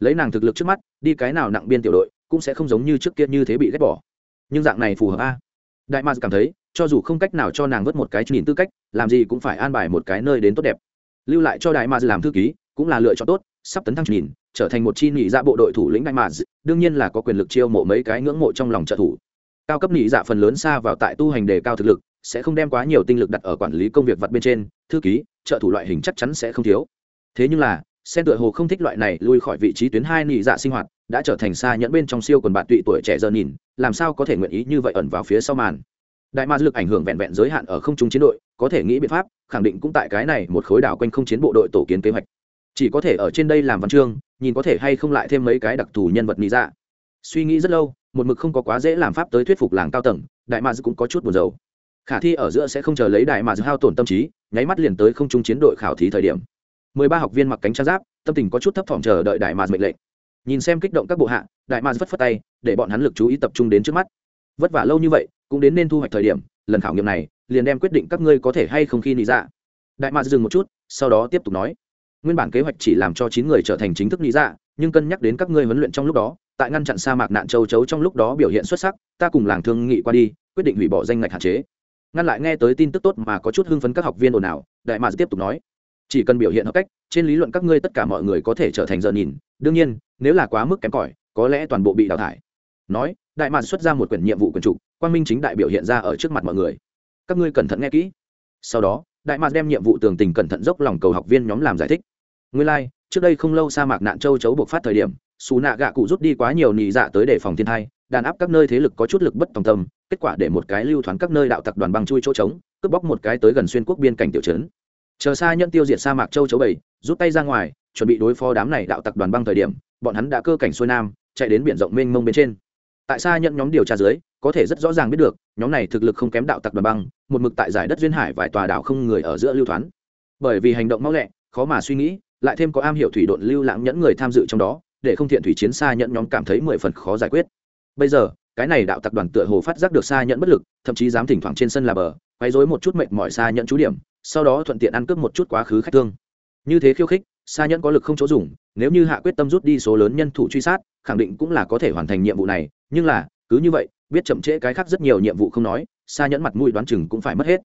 Lấy nàng thực lực trước mắt, đi cái nào nặng biên tiểu đội, cũng sẽ không giống như trước kia như thế bị ghét bỏ. Nhưng dạng này phù hợp a. Đại mars cảm thấy, cho dù không cách nào cho nàng vớt một cái nhìn tư cách, làm gì cũng phải an bài một cái nơi đến tốt đẹp. Lưu lại cho đại mars làm thư ký, cũng là lựa chọn tốt, sắp tấn thăng nhìn, trở thành một chi nghỉ ra dạ bộ đội thủ lĩnh đại mars đương nhiên là có quyền lực chiêu mộ mấy cái ngưỡng mộ trong lòng trợ thủ cao cấp nhị dạ phần lớn xa vào tại tu hành đề cao thực lực, sẽ không đem quá nhiều tinh lực đặt ở quản lý công việc vặt bên trên, thư ký, trợ thủ loại hình chắc chắn sẽ không thiếu. Thế nhưng là, sen tựa hồ không thích loại này lui khỏi vị trí tuyến hai nị dạ sinh hoạt, đã trở thành xa nhẫn bên trong siêu quần bạn tụy tuổi trẻ giờ nhìn, làm sao có thể nguyện ý như vậy ẩn vào phía sau màn. Đại ma lực ảnh hưởng vẹn vẹn giới hạn ở không trung chiến đội, có thể nghĩ biện pháp, khẳng định cũng tại cái này một khối đảo quanh không chiến bộ đội tổ kiến kế hoạch. Chỉ có thể ở trên đây làm văn chương, nhìn có thể hay không lại thêm mấy cái đặc thù nhân vật nị dạ suy nghĩ rất lâu, một mực không có quá dễ làm pháp tới thuyết phục làng cao tầng, đại mads cũng có chút buồn rầu. Khả thi ở giữa sẽ không chờ lấy đại mads hao tổn tâm trí, nháy mắt liền tới không trung chiến đội khảo thí thời điểm. Mười ba học viên mặc cánh trang giáp, tâm tình có chút thấp thỏm chờ đợi đại mads mệnh lệnh. Nhìn xem kích động các bộ hạ, đại mads vất phất tay, để bọn hắn lực chú ý tập trung đến trước mắt. Vất vả lâu như vậy, cũng đến nên thu hoạch thời điểm, lần khảo nghiệm này, liền đem quyết định các ngươi có thể hay không khi nị dạ đại mads dừng một chút, sau đó tiếp tục nói. Nguyên bản kế hoạch chỉ làm cho chín người trở thành chính thức nị dạ nhưng cân nhắc đến các ngươi huấn luyện trong lúc đó tại ngăn chặn sa mạc nạn châu chấu trong lúc đó biểu hiện xuất sắc ta cùng làng thương nghị qua đi quyết định hủy bỏ danh ngạch hạn chế. Ngăn lại nghe tới tin tức tốt mà có chút hưng phấn các học viên ồn ào đại mạc tiếp tục nói chỉ cần biểu hiện hợp cách trên lý luận các ngươi tất cả mọi người có thể trở thành giờ nhìn đương nhiên nếu là quá mức kém cỏi có lẽ toàn bộ bị đào thải. Nói đại mạc xuất ra một quyển nhiệm vụ quyển trục Quan minh chính đại biểu hiện ra ở trước mặt mọi người. Các ngươi cẩn thận nghe kỹ. Sau đó đại mạc đem nhiệm vụ tường tình cẩn thận dốc lòng cầu học viên nhóm làm giải thích. Nguyên lai、like, trước đây không lâu sa mạc nạn châu chấu buộc phát thời điểm xù nạ gạ cụ rút đi quá nhiều nị dạ tới để phòng thiên thai, đàn áp các nơi thế lực có chút lực bất tòng tâm, kết quả để một cái lưu thoáng các nơi đạo tặc đoàn băng chui chỗ trống, cướp bóc một cái tới gần xuyên quốc biên cảnh tiểu trấn. Chờ xa nhận tiêu diệt sa mạc châu chấu bảy rút tay ra ngoài, chuẩn bị đối phó đám này đạo tặc đoàn băng thời điểm, bọn hắn đã cơ cảnh xuôi nam, chạy đến biển rộng mênh mông bên trên. Tại xa nhận nhóm điều tra dưới, có thể rất rõ ràng biết được, nhóm này thực lực không kém đạo tặc đoàn băng, một mực tại giải đất duyên hải vài tòa đảo không người ở giữa lưu thoáng bởi vì hành động mau lẹ, khó mà suy nghĩ, lại thêm có am hiểu thủy độn lưu lãng nhẫn người tham dự trong đó để không thiện thủy chiến xa nhẫn nhóm cảm thấy mười phần khó giải quyết. Bây giờ, cái này đạo tặc đoàn tựa hồ phát giác được xa nhẫn bất lực, thậm chí dám thỉnh thoảng trên sân là bờ, quấy rối một chút mệt mỏi xa nhẫn chú điểm, sau đó thuận tiện ăn cướp một chút quá khứ khách thương. Như thế khiêu khích, xa nhẫn có lực không chỗ dùng, nếu như hạ quyết tâm rút đi số lớn nhân thủ truy sát, khẳng định cũng là có thể hoàn thành nhiệm vụ này, nhưng là, cứ như vậy, biết chậm trễ cái khác rất nhiều nhiệm vụ không nói, xa nhẫn mặt mũi đoán chừng cũng phải mất hết.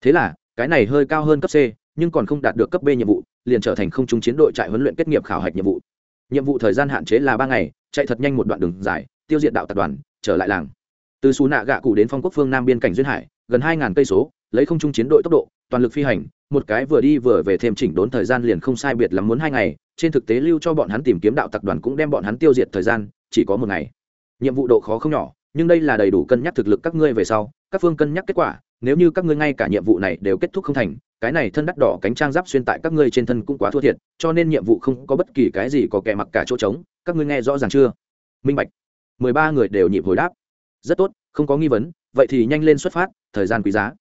Thế là, cái này hơi cao hơn cấp c, nhưng còn không đạt được cấp b nhiệm vụ, liền trở thành không trung chiến đội trại huấn luyện kết nghiệp khảo hạch nhiệm vụ nhiệm vụ thời gian hạn chế là ba ngày, chạy thật nhanh một đoạn đường dài, tiêu diệt đạo tập đoàn, trở lại làng. Từ xù nạ gạ cụ đến phong quốc phương nam biên cảnh duyên hải, gần hai ngàn cây số, lấy không trung chiến đội tốc độ, toàn lực phi hành, một cái vừa đi vừa về thêm chỉnh đốn thời gian liền không sai biệt lắm muốn hai ngày, trên thực tế lưu cho bọn hắn tìm kiếm đạo tập đoàn cũng đem bọn hắn tiêu diệt thời gian, chỉ có một ngày. Nhiệm vụ độ khó không nhỏ, nhưng đây là đầy đủ cân nhắc thực lực các ngươi về sau, các phương cân nhắc kết quả, nếu như các ngươi ngay cả nhiệm vụ này đều kết thúc không thành cái này thân đắt đỏ cánh trang giáp xuyên tại các ngươi trên thân cũng quá thua thiệt, cho nên nhiệm vụ không có bất kỳ cái gì có kẻ mặc cả chỗ trống, các ngươi nghe rõ ràng chưa? Minh bạch. Mười ba người đều nhịp hồi đáp. Rất tốt, không có nghi vấn, vậy thì nhanh lên xuất phát, thời gian quý giá.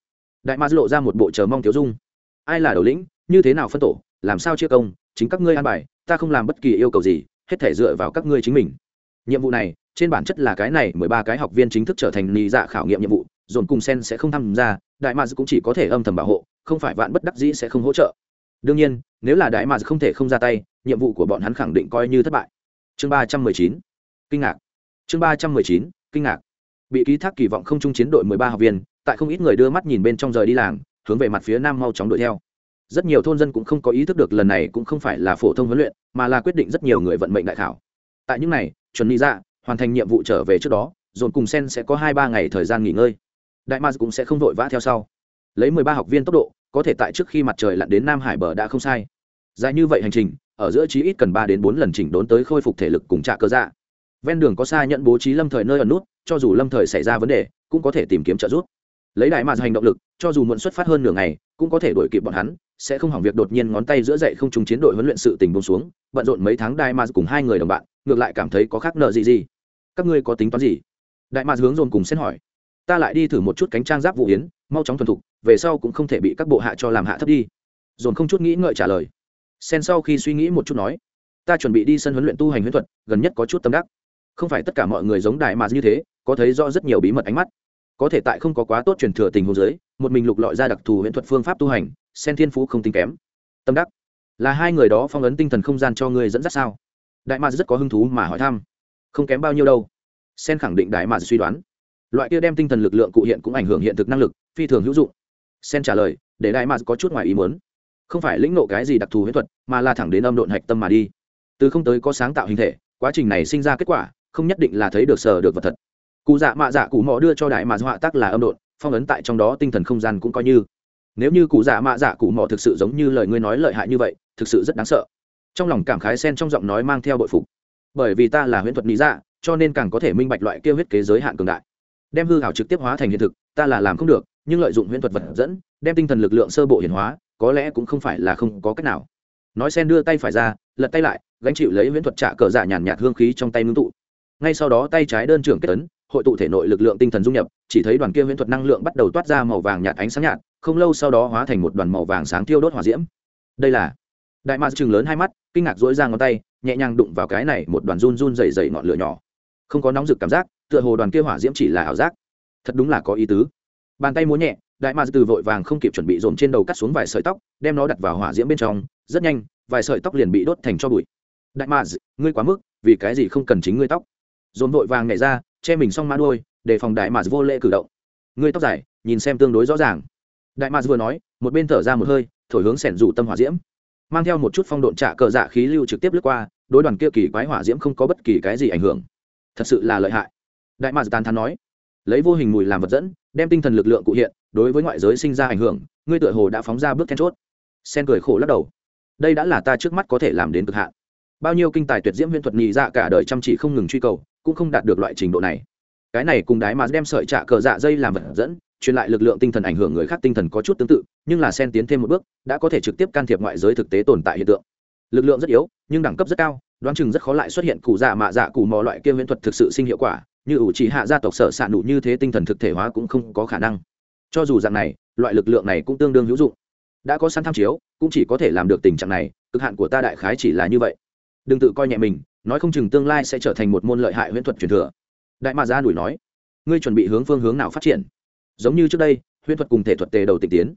Đại ma lộ ra một bộ chờ mong thiếu dung. Ai là đầu lĩnh, như thế nào phân tổ, làm sao chia công, chính các ngươi an bài, ta không làm bất kỳ yêu cầu gì, hết thể dựa vào các ngươi chính mình. Nhiệm vụ này, trên bản chất là cái này, mười ba cái học viên chính thức trở thành nì dạ khảo nghiệm nhiệm vụ, dồn cùng sen sẽ không tham gia, đại mads cũng chỉ có thể âm thầm bảo hộ không phải vạn bất đắc dĩ sẽ không hỗ trợ. Đương nhiên, nếu là đại mà không thể không ra tay, nhiệm vụ của bọn hắn khẳng định coi như thất bại. Chương ba trăm mười chín, kinh ngạc. Chương ba trăm mười chín, kinh ngạc. Bị ký thác kỳ vọng không chung chiến đội mười ba học viên, tại không ít người đưa mắt nhìn bên trong rời đi làng, hướng về mặt phía nam mau chóng đuổi theo. Rất nhiều thôn dân cũng không có ý thức được lần này cũng không phải là phổ thông huấn luyện, mà là quyết định rất nhiều người vận mệnh đại khảo. Tại những này, chuẩn đi ra, hoàn thành nhiệm vụ trở về trước đó, dồn cùng sen sẽ có hai ba ngày thời gian nghỉ ngơi. Đại mars cũng sẽ không vội vã theo sau lấy mười ba học viên tốc độ, có thể tại trước khi mặt trời lặn đến nam hải bờ đã không sai. Dài như vậy hành trình, ở giữa chí ít cần ba đến bốn lần chỉnh đốn tới khôi phục thể lực cùng trạ cơ dạ. Ven đường có xa nhận bố trí lâm thời nơi ở nút, cho dù lâm thời xảy ra vấn đề, cũng có thể tìm kiếm trợ giúp. Lấy đại mars hành động lực, cho dù muộn xuất phát hơn nửa ngày, cũng có thể đuổi kịp bọn hắn, sẽ không hỏng việc đột nhiên ngón tay giữa dậy không trùng chiến đội huấn luyện sự tình bông xuống, bận rộn mấy tháng đại mars cùng hai người đồng bạn, ngược lại cảm thấy có khác nợ gì gì. Các ngươi có tính toán gì? Đại mars hướng dồn cùng xét hỏi. Ta lại đi thử một chút cánh trang giáp vụ yến mau chóng thuần thục, về sau cũng không thể bị các bộ hạ cho làm hạ thấp đi. Dồn không chút nghĩ ngợi trả lời. Sen sau khi suy nghĩ một chút nói, ta chuẩn bị đi sân huấn luyện tu hành huyễn thuật, gần nhất có chút tâm đắc. Không phải tất cả mọi người giống đại mà như thế, có thấy rõ rất nhiều bí mật ánh mắt. Có thể tại không có quá tốt truyền thừa tình huống giới một mình lục lọi ra đặc thù huyễn thuật phương pháp tu hành, sen thiên phú không tính kém. Tâm đắc? Là hai người đó phong ấn tinh thần không gian cho người dẫn dắt sao? Đại mà rất có hứng thú mà hỏi thăm. Không kém bao nhiêu đâu. Sen khẳng định đại mà suy đoán loại kia đem tinh thần lực lượng cụ hiện cũng ảnh hưởng hiện thực năng lực, phi thường hữu dụng. Sen trả lời, để đại mà có chút ngoài ý muốn. Không phải lĩnh nộ cái gì đặc thù huyễn thuật, mà là thẳng đến âm độn hạch tâm mà đi. Từ không tới có sáng tạo hình thể, quá trình này sinh ra kết quả, không nhất định là thấy được sở được vật thật. Cụ dạ mạ dạ cụ mò đưa cho đại mạc họa tác là âm độn, phong ấn tại trong đó tinh thần không gian cũng coi như. Nếu như cụ dạ mạ dạ cụ mò thực sự giống như lời ngươi nói lợi hại như vậy, thực sự rất đáng sợ. Trong lòng cảm khái sen trong giọng nói mang theo bội phục. Bởi vì ta là huyễn thuật lý dạ cho nên càng có thể minh bạch loại kêu huyết kế giới hạn cường đại đem hư hảo trực tiếp hóa thành hiện thực, ta là làm không được, nhưng lợi dụng huyễn thuật vật dẫn, đem tinh thần lực lượng sơ bộ hiển hóa, có lẽ cũng không phải là không có cách nào. Nói sen đưa tay phải ra, lật tay lại, gánh chịu lấy huyễn thuật trả cờ dạ nhàn nhạt hương khí trong tay ngưng tụ. Ngay sau đó tay trái đơn trưởng kết tấn hội tụ thể nội lực lượng tinh thần dung nhập, chỉ thấy đoàn kia huyễn thuật năng lượng bắt đầu toát ra màu vàng nhạt ánh sáng nhạt, không lâu sau đó hóa thành một đoàn màu vàng sáng tiêu đốt hỏa diễm. Đây là đại ma chừng lớn hai mắt, kinh ngạc dỗi ra ngón tay, nhẹ nhàng đụng vào cái này một đoàn run run dày dày ngọn lửa nhỏ. Không có nóng rực cảm giác tựa hồ đoàn kia hỏa diễm chỉ là ảo giác. Thật đúng là có ý tứ. Bàn tay múa nhẹ, đại ma từ vội vàng không kịp chuẩn bị dồn trên đầu cắt xuống vài sợi tóc, đem nó đặt vào hỏa diễm bên trong, rất nhanh, vài sợi tóc liền bị đốt thành cho bụi. Đại ma ngươi quá mức, vì cái gì không cần chính ngươi tóc? Dồn vội vàng nhảy ra, che mình xong mã đôi để phòng đại ma vô lễ cử động. Ngươi tóc dài, nhìn xem tương đối rõ ràng. Đại ma vừa nói, một bên thở ra một hơi, thổi hướng sẻn rủ tâm hỏa diễm. Mang theo một chút phong độn trả cờ dạ khí lưu trực tiếp lướt qua, đối đoàn kia kỳ quái hỏa diễm không có bất kỳ cái gì ảnh hưởng. Thật sự là lợi hại đại ma tàn thắn nói, lấy vô hình mùi làm vật dẫn, đem tinh thần lực lượng cụ hiện, đối với ngoại giới sinh ra ảnh hưởng, ngươi tựa hồ đã phóng ra bước then chốt. Sen cười khổ lắc đầu, đây đã là ta trước mắt có thể làm đến cực hạn. Bao nhiêu kinh tài tuyệt diễm huyễn thuật nhị dạ cả đời chăm chỉ không ngừng truy cầu, cũng không đạt được loại trình độ này. Cái này cùng đái mà đem sợi trạ cờ dạ dây làm vật dẫn, truyền lại lực lượng tinh thần ảnh hưởng người khác tinh thần có chút tương tự, nhưng là sen tiến thêm một bước, đã có thể trực tiếp can thiệp ngoại giới thực tế tồn tại hiện tượng. Lực lượng rất yếu, nhưng đẳng cấp rất cao, đoán chừng rất khó lại xuất hiện cụ dạ mạ dạ cụ mò loại kia huyễn thuật thực sự sinh hiệu quả như ủ chỉ hạ gia tộc sở s ạ nụ như thế tinh thần thực thể hóa cũng không có khả năng. Cho dù dạng này, loại lực lượng này cũng tương đương hữu dụng. Đã có sẵn tham chiếu, cũng chỉ có thể làm được tình trạng này, cực hạn của ta đại khái chỉ là như vậy. Đừng tự coi nhẹ mình, nói không chừng tương lai sẽ trở thành một môn lợi hại huyễn thuật truyền thừa. Đại mà gia đuổi nói, ngươi chuẩn bị hướng phương hướng nào phát triển? Giống như trước đây, huyễn thuật cùng thể thuật tề đầu tịch tiến.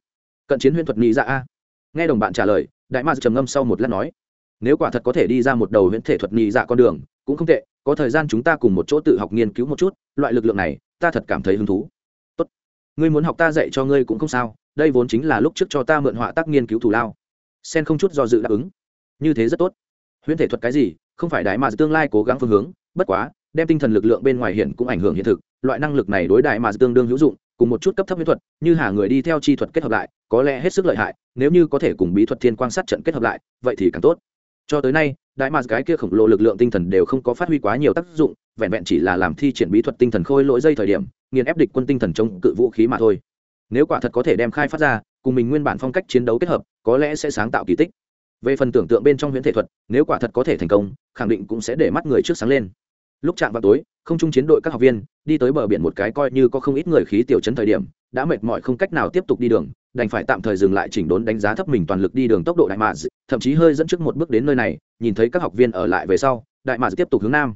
Cận chiến huyễn thuật nghĩ ra dạ a. Nghe đồng bạn trả lời, đại mà trầm ngâm sau một lát nói, nếu quả thật có thể đi ra một đầu huyễn thể thuật nghĩ ra dạ con đường cũng không tệ, có thời gian chúng ta cùng một chỗ tự học nghiên cứu một chút, loại lực lượng này, ta thật cảm thấy hứng thú. Tốt. Ngươi muốn học ta dạy cho ngươi cũng không sao, đây vốn chính là lúc trước cho ta mượn họa tác nghiên cứu thủ lao. Sen không chút do dự đáp ứng. Như thế rất tốt. Huyễn thể thuật cái gì, không phải đại mà tương lai cố gắng phương hướng, bất quá, đem tinh thần lực lượng bên ngoài hiện cũng ảnh hưởng hiện thực, loại năng lực này đối đại mà tương đương hữu dụng, cùng một chút cấp thấp mỹ thuật, như hà người đi theo chi thuật kết hợp lại, có lẽ hết sức lợi hại, nếu như có thể cùng bí thuật thiên quan sát trận kết hợp lại, vậy thì càng tốt cho tới nay, đại mạc cái kia khổng lồ lực lượng tinh thần đều không có phát huy quá nhiều tác dụng, vẹn vẹn chỉ là làm thi triển bí thuật tinh thần khôi lỗi dây thời điểm, nghiền ép địch quân tinh thần chống cự vũ khí mà thôi. Nếu quả thật có thể đem khai phát ra, cùng mình nguyên bản phong cách chiến đấu kết hợp, có lẽ sẽ sáng tạo kỳ tích. Về phần tưởng tượng bên trong huyễn thể thuật, nếu quả thật có thể thành công, khẳng định cũng sẽ để mắt người trước sáng lên lúc chạm vào tối, không chung chiến đội các học viên đi tới bờ biển một cái coi như có không ít người khí tiểu chấn thời điểm, đã mệt mỏi không cách nào tiếp tục đi đường, đành phải tạm thời dừng lại chỉnh đốn đánh giá thấp mình toàn lực đi đường tốc độ đại mạc thậm chí hơi dẫn trước một bước đến nơi này, nhìn thấy các học viên ở lại về sau, đại mạc tiếp tục hướng nam.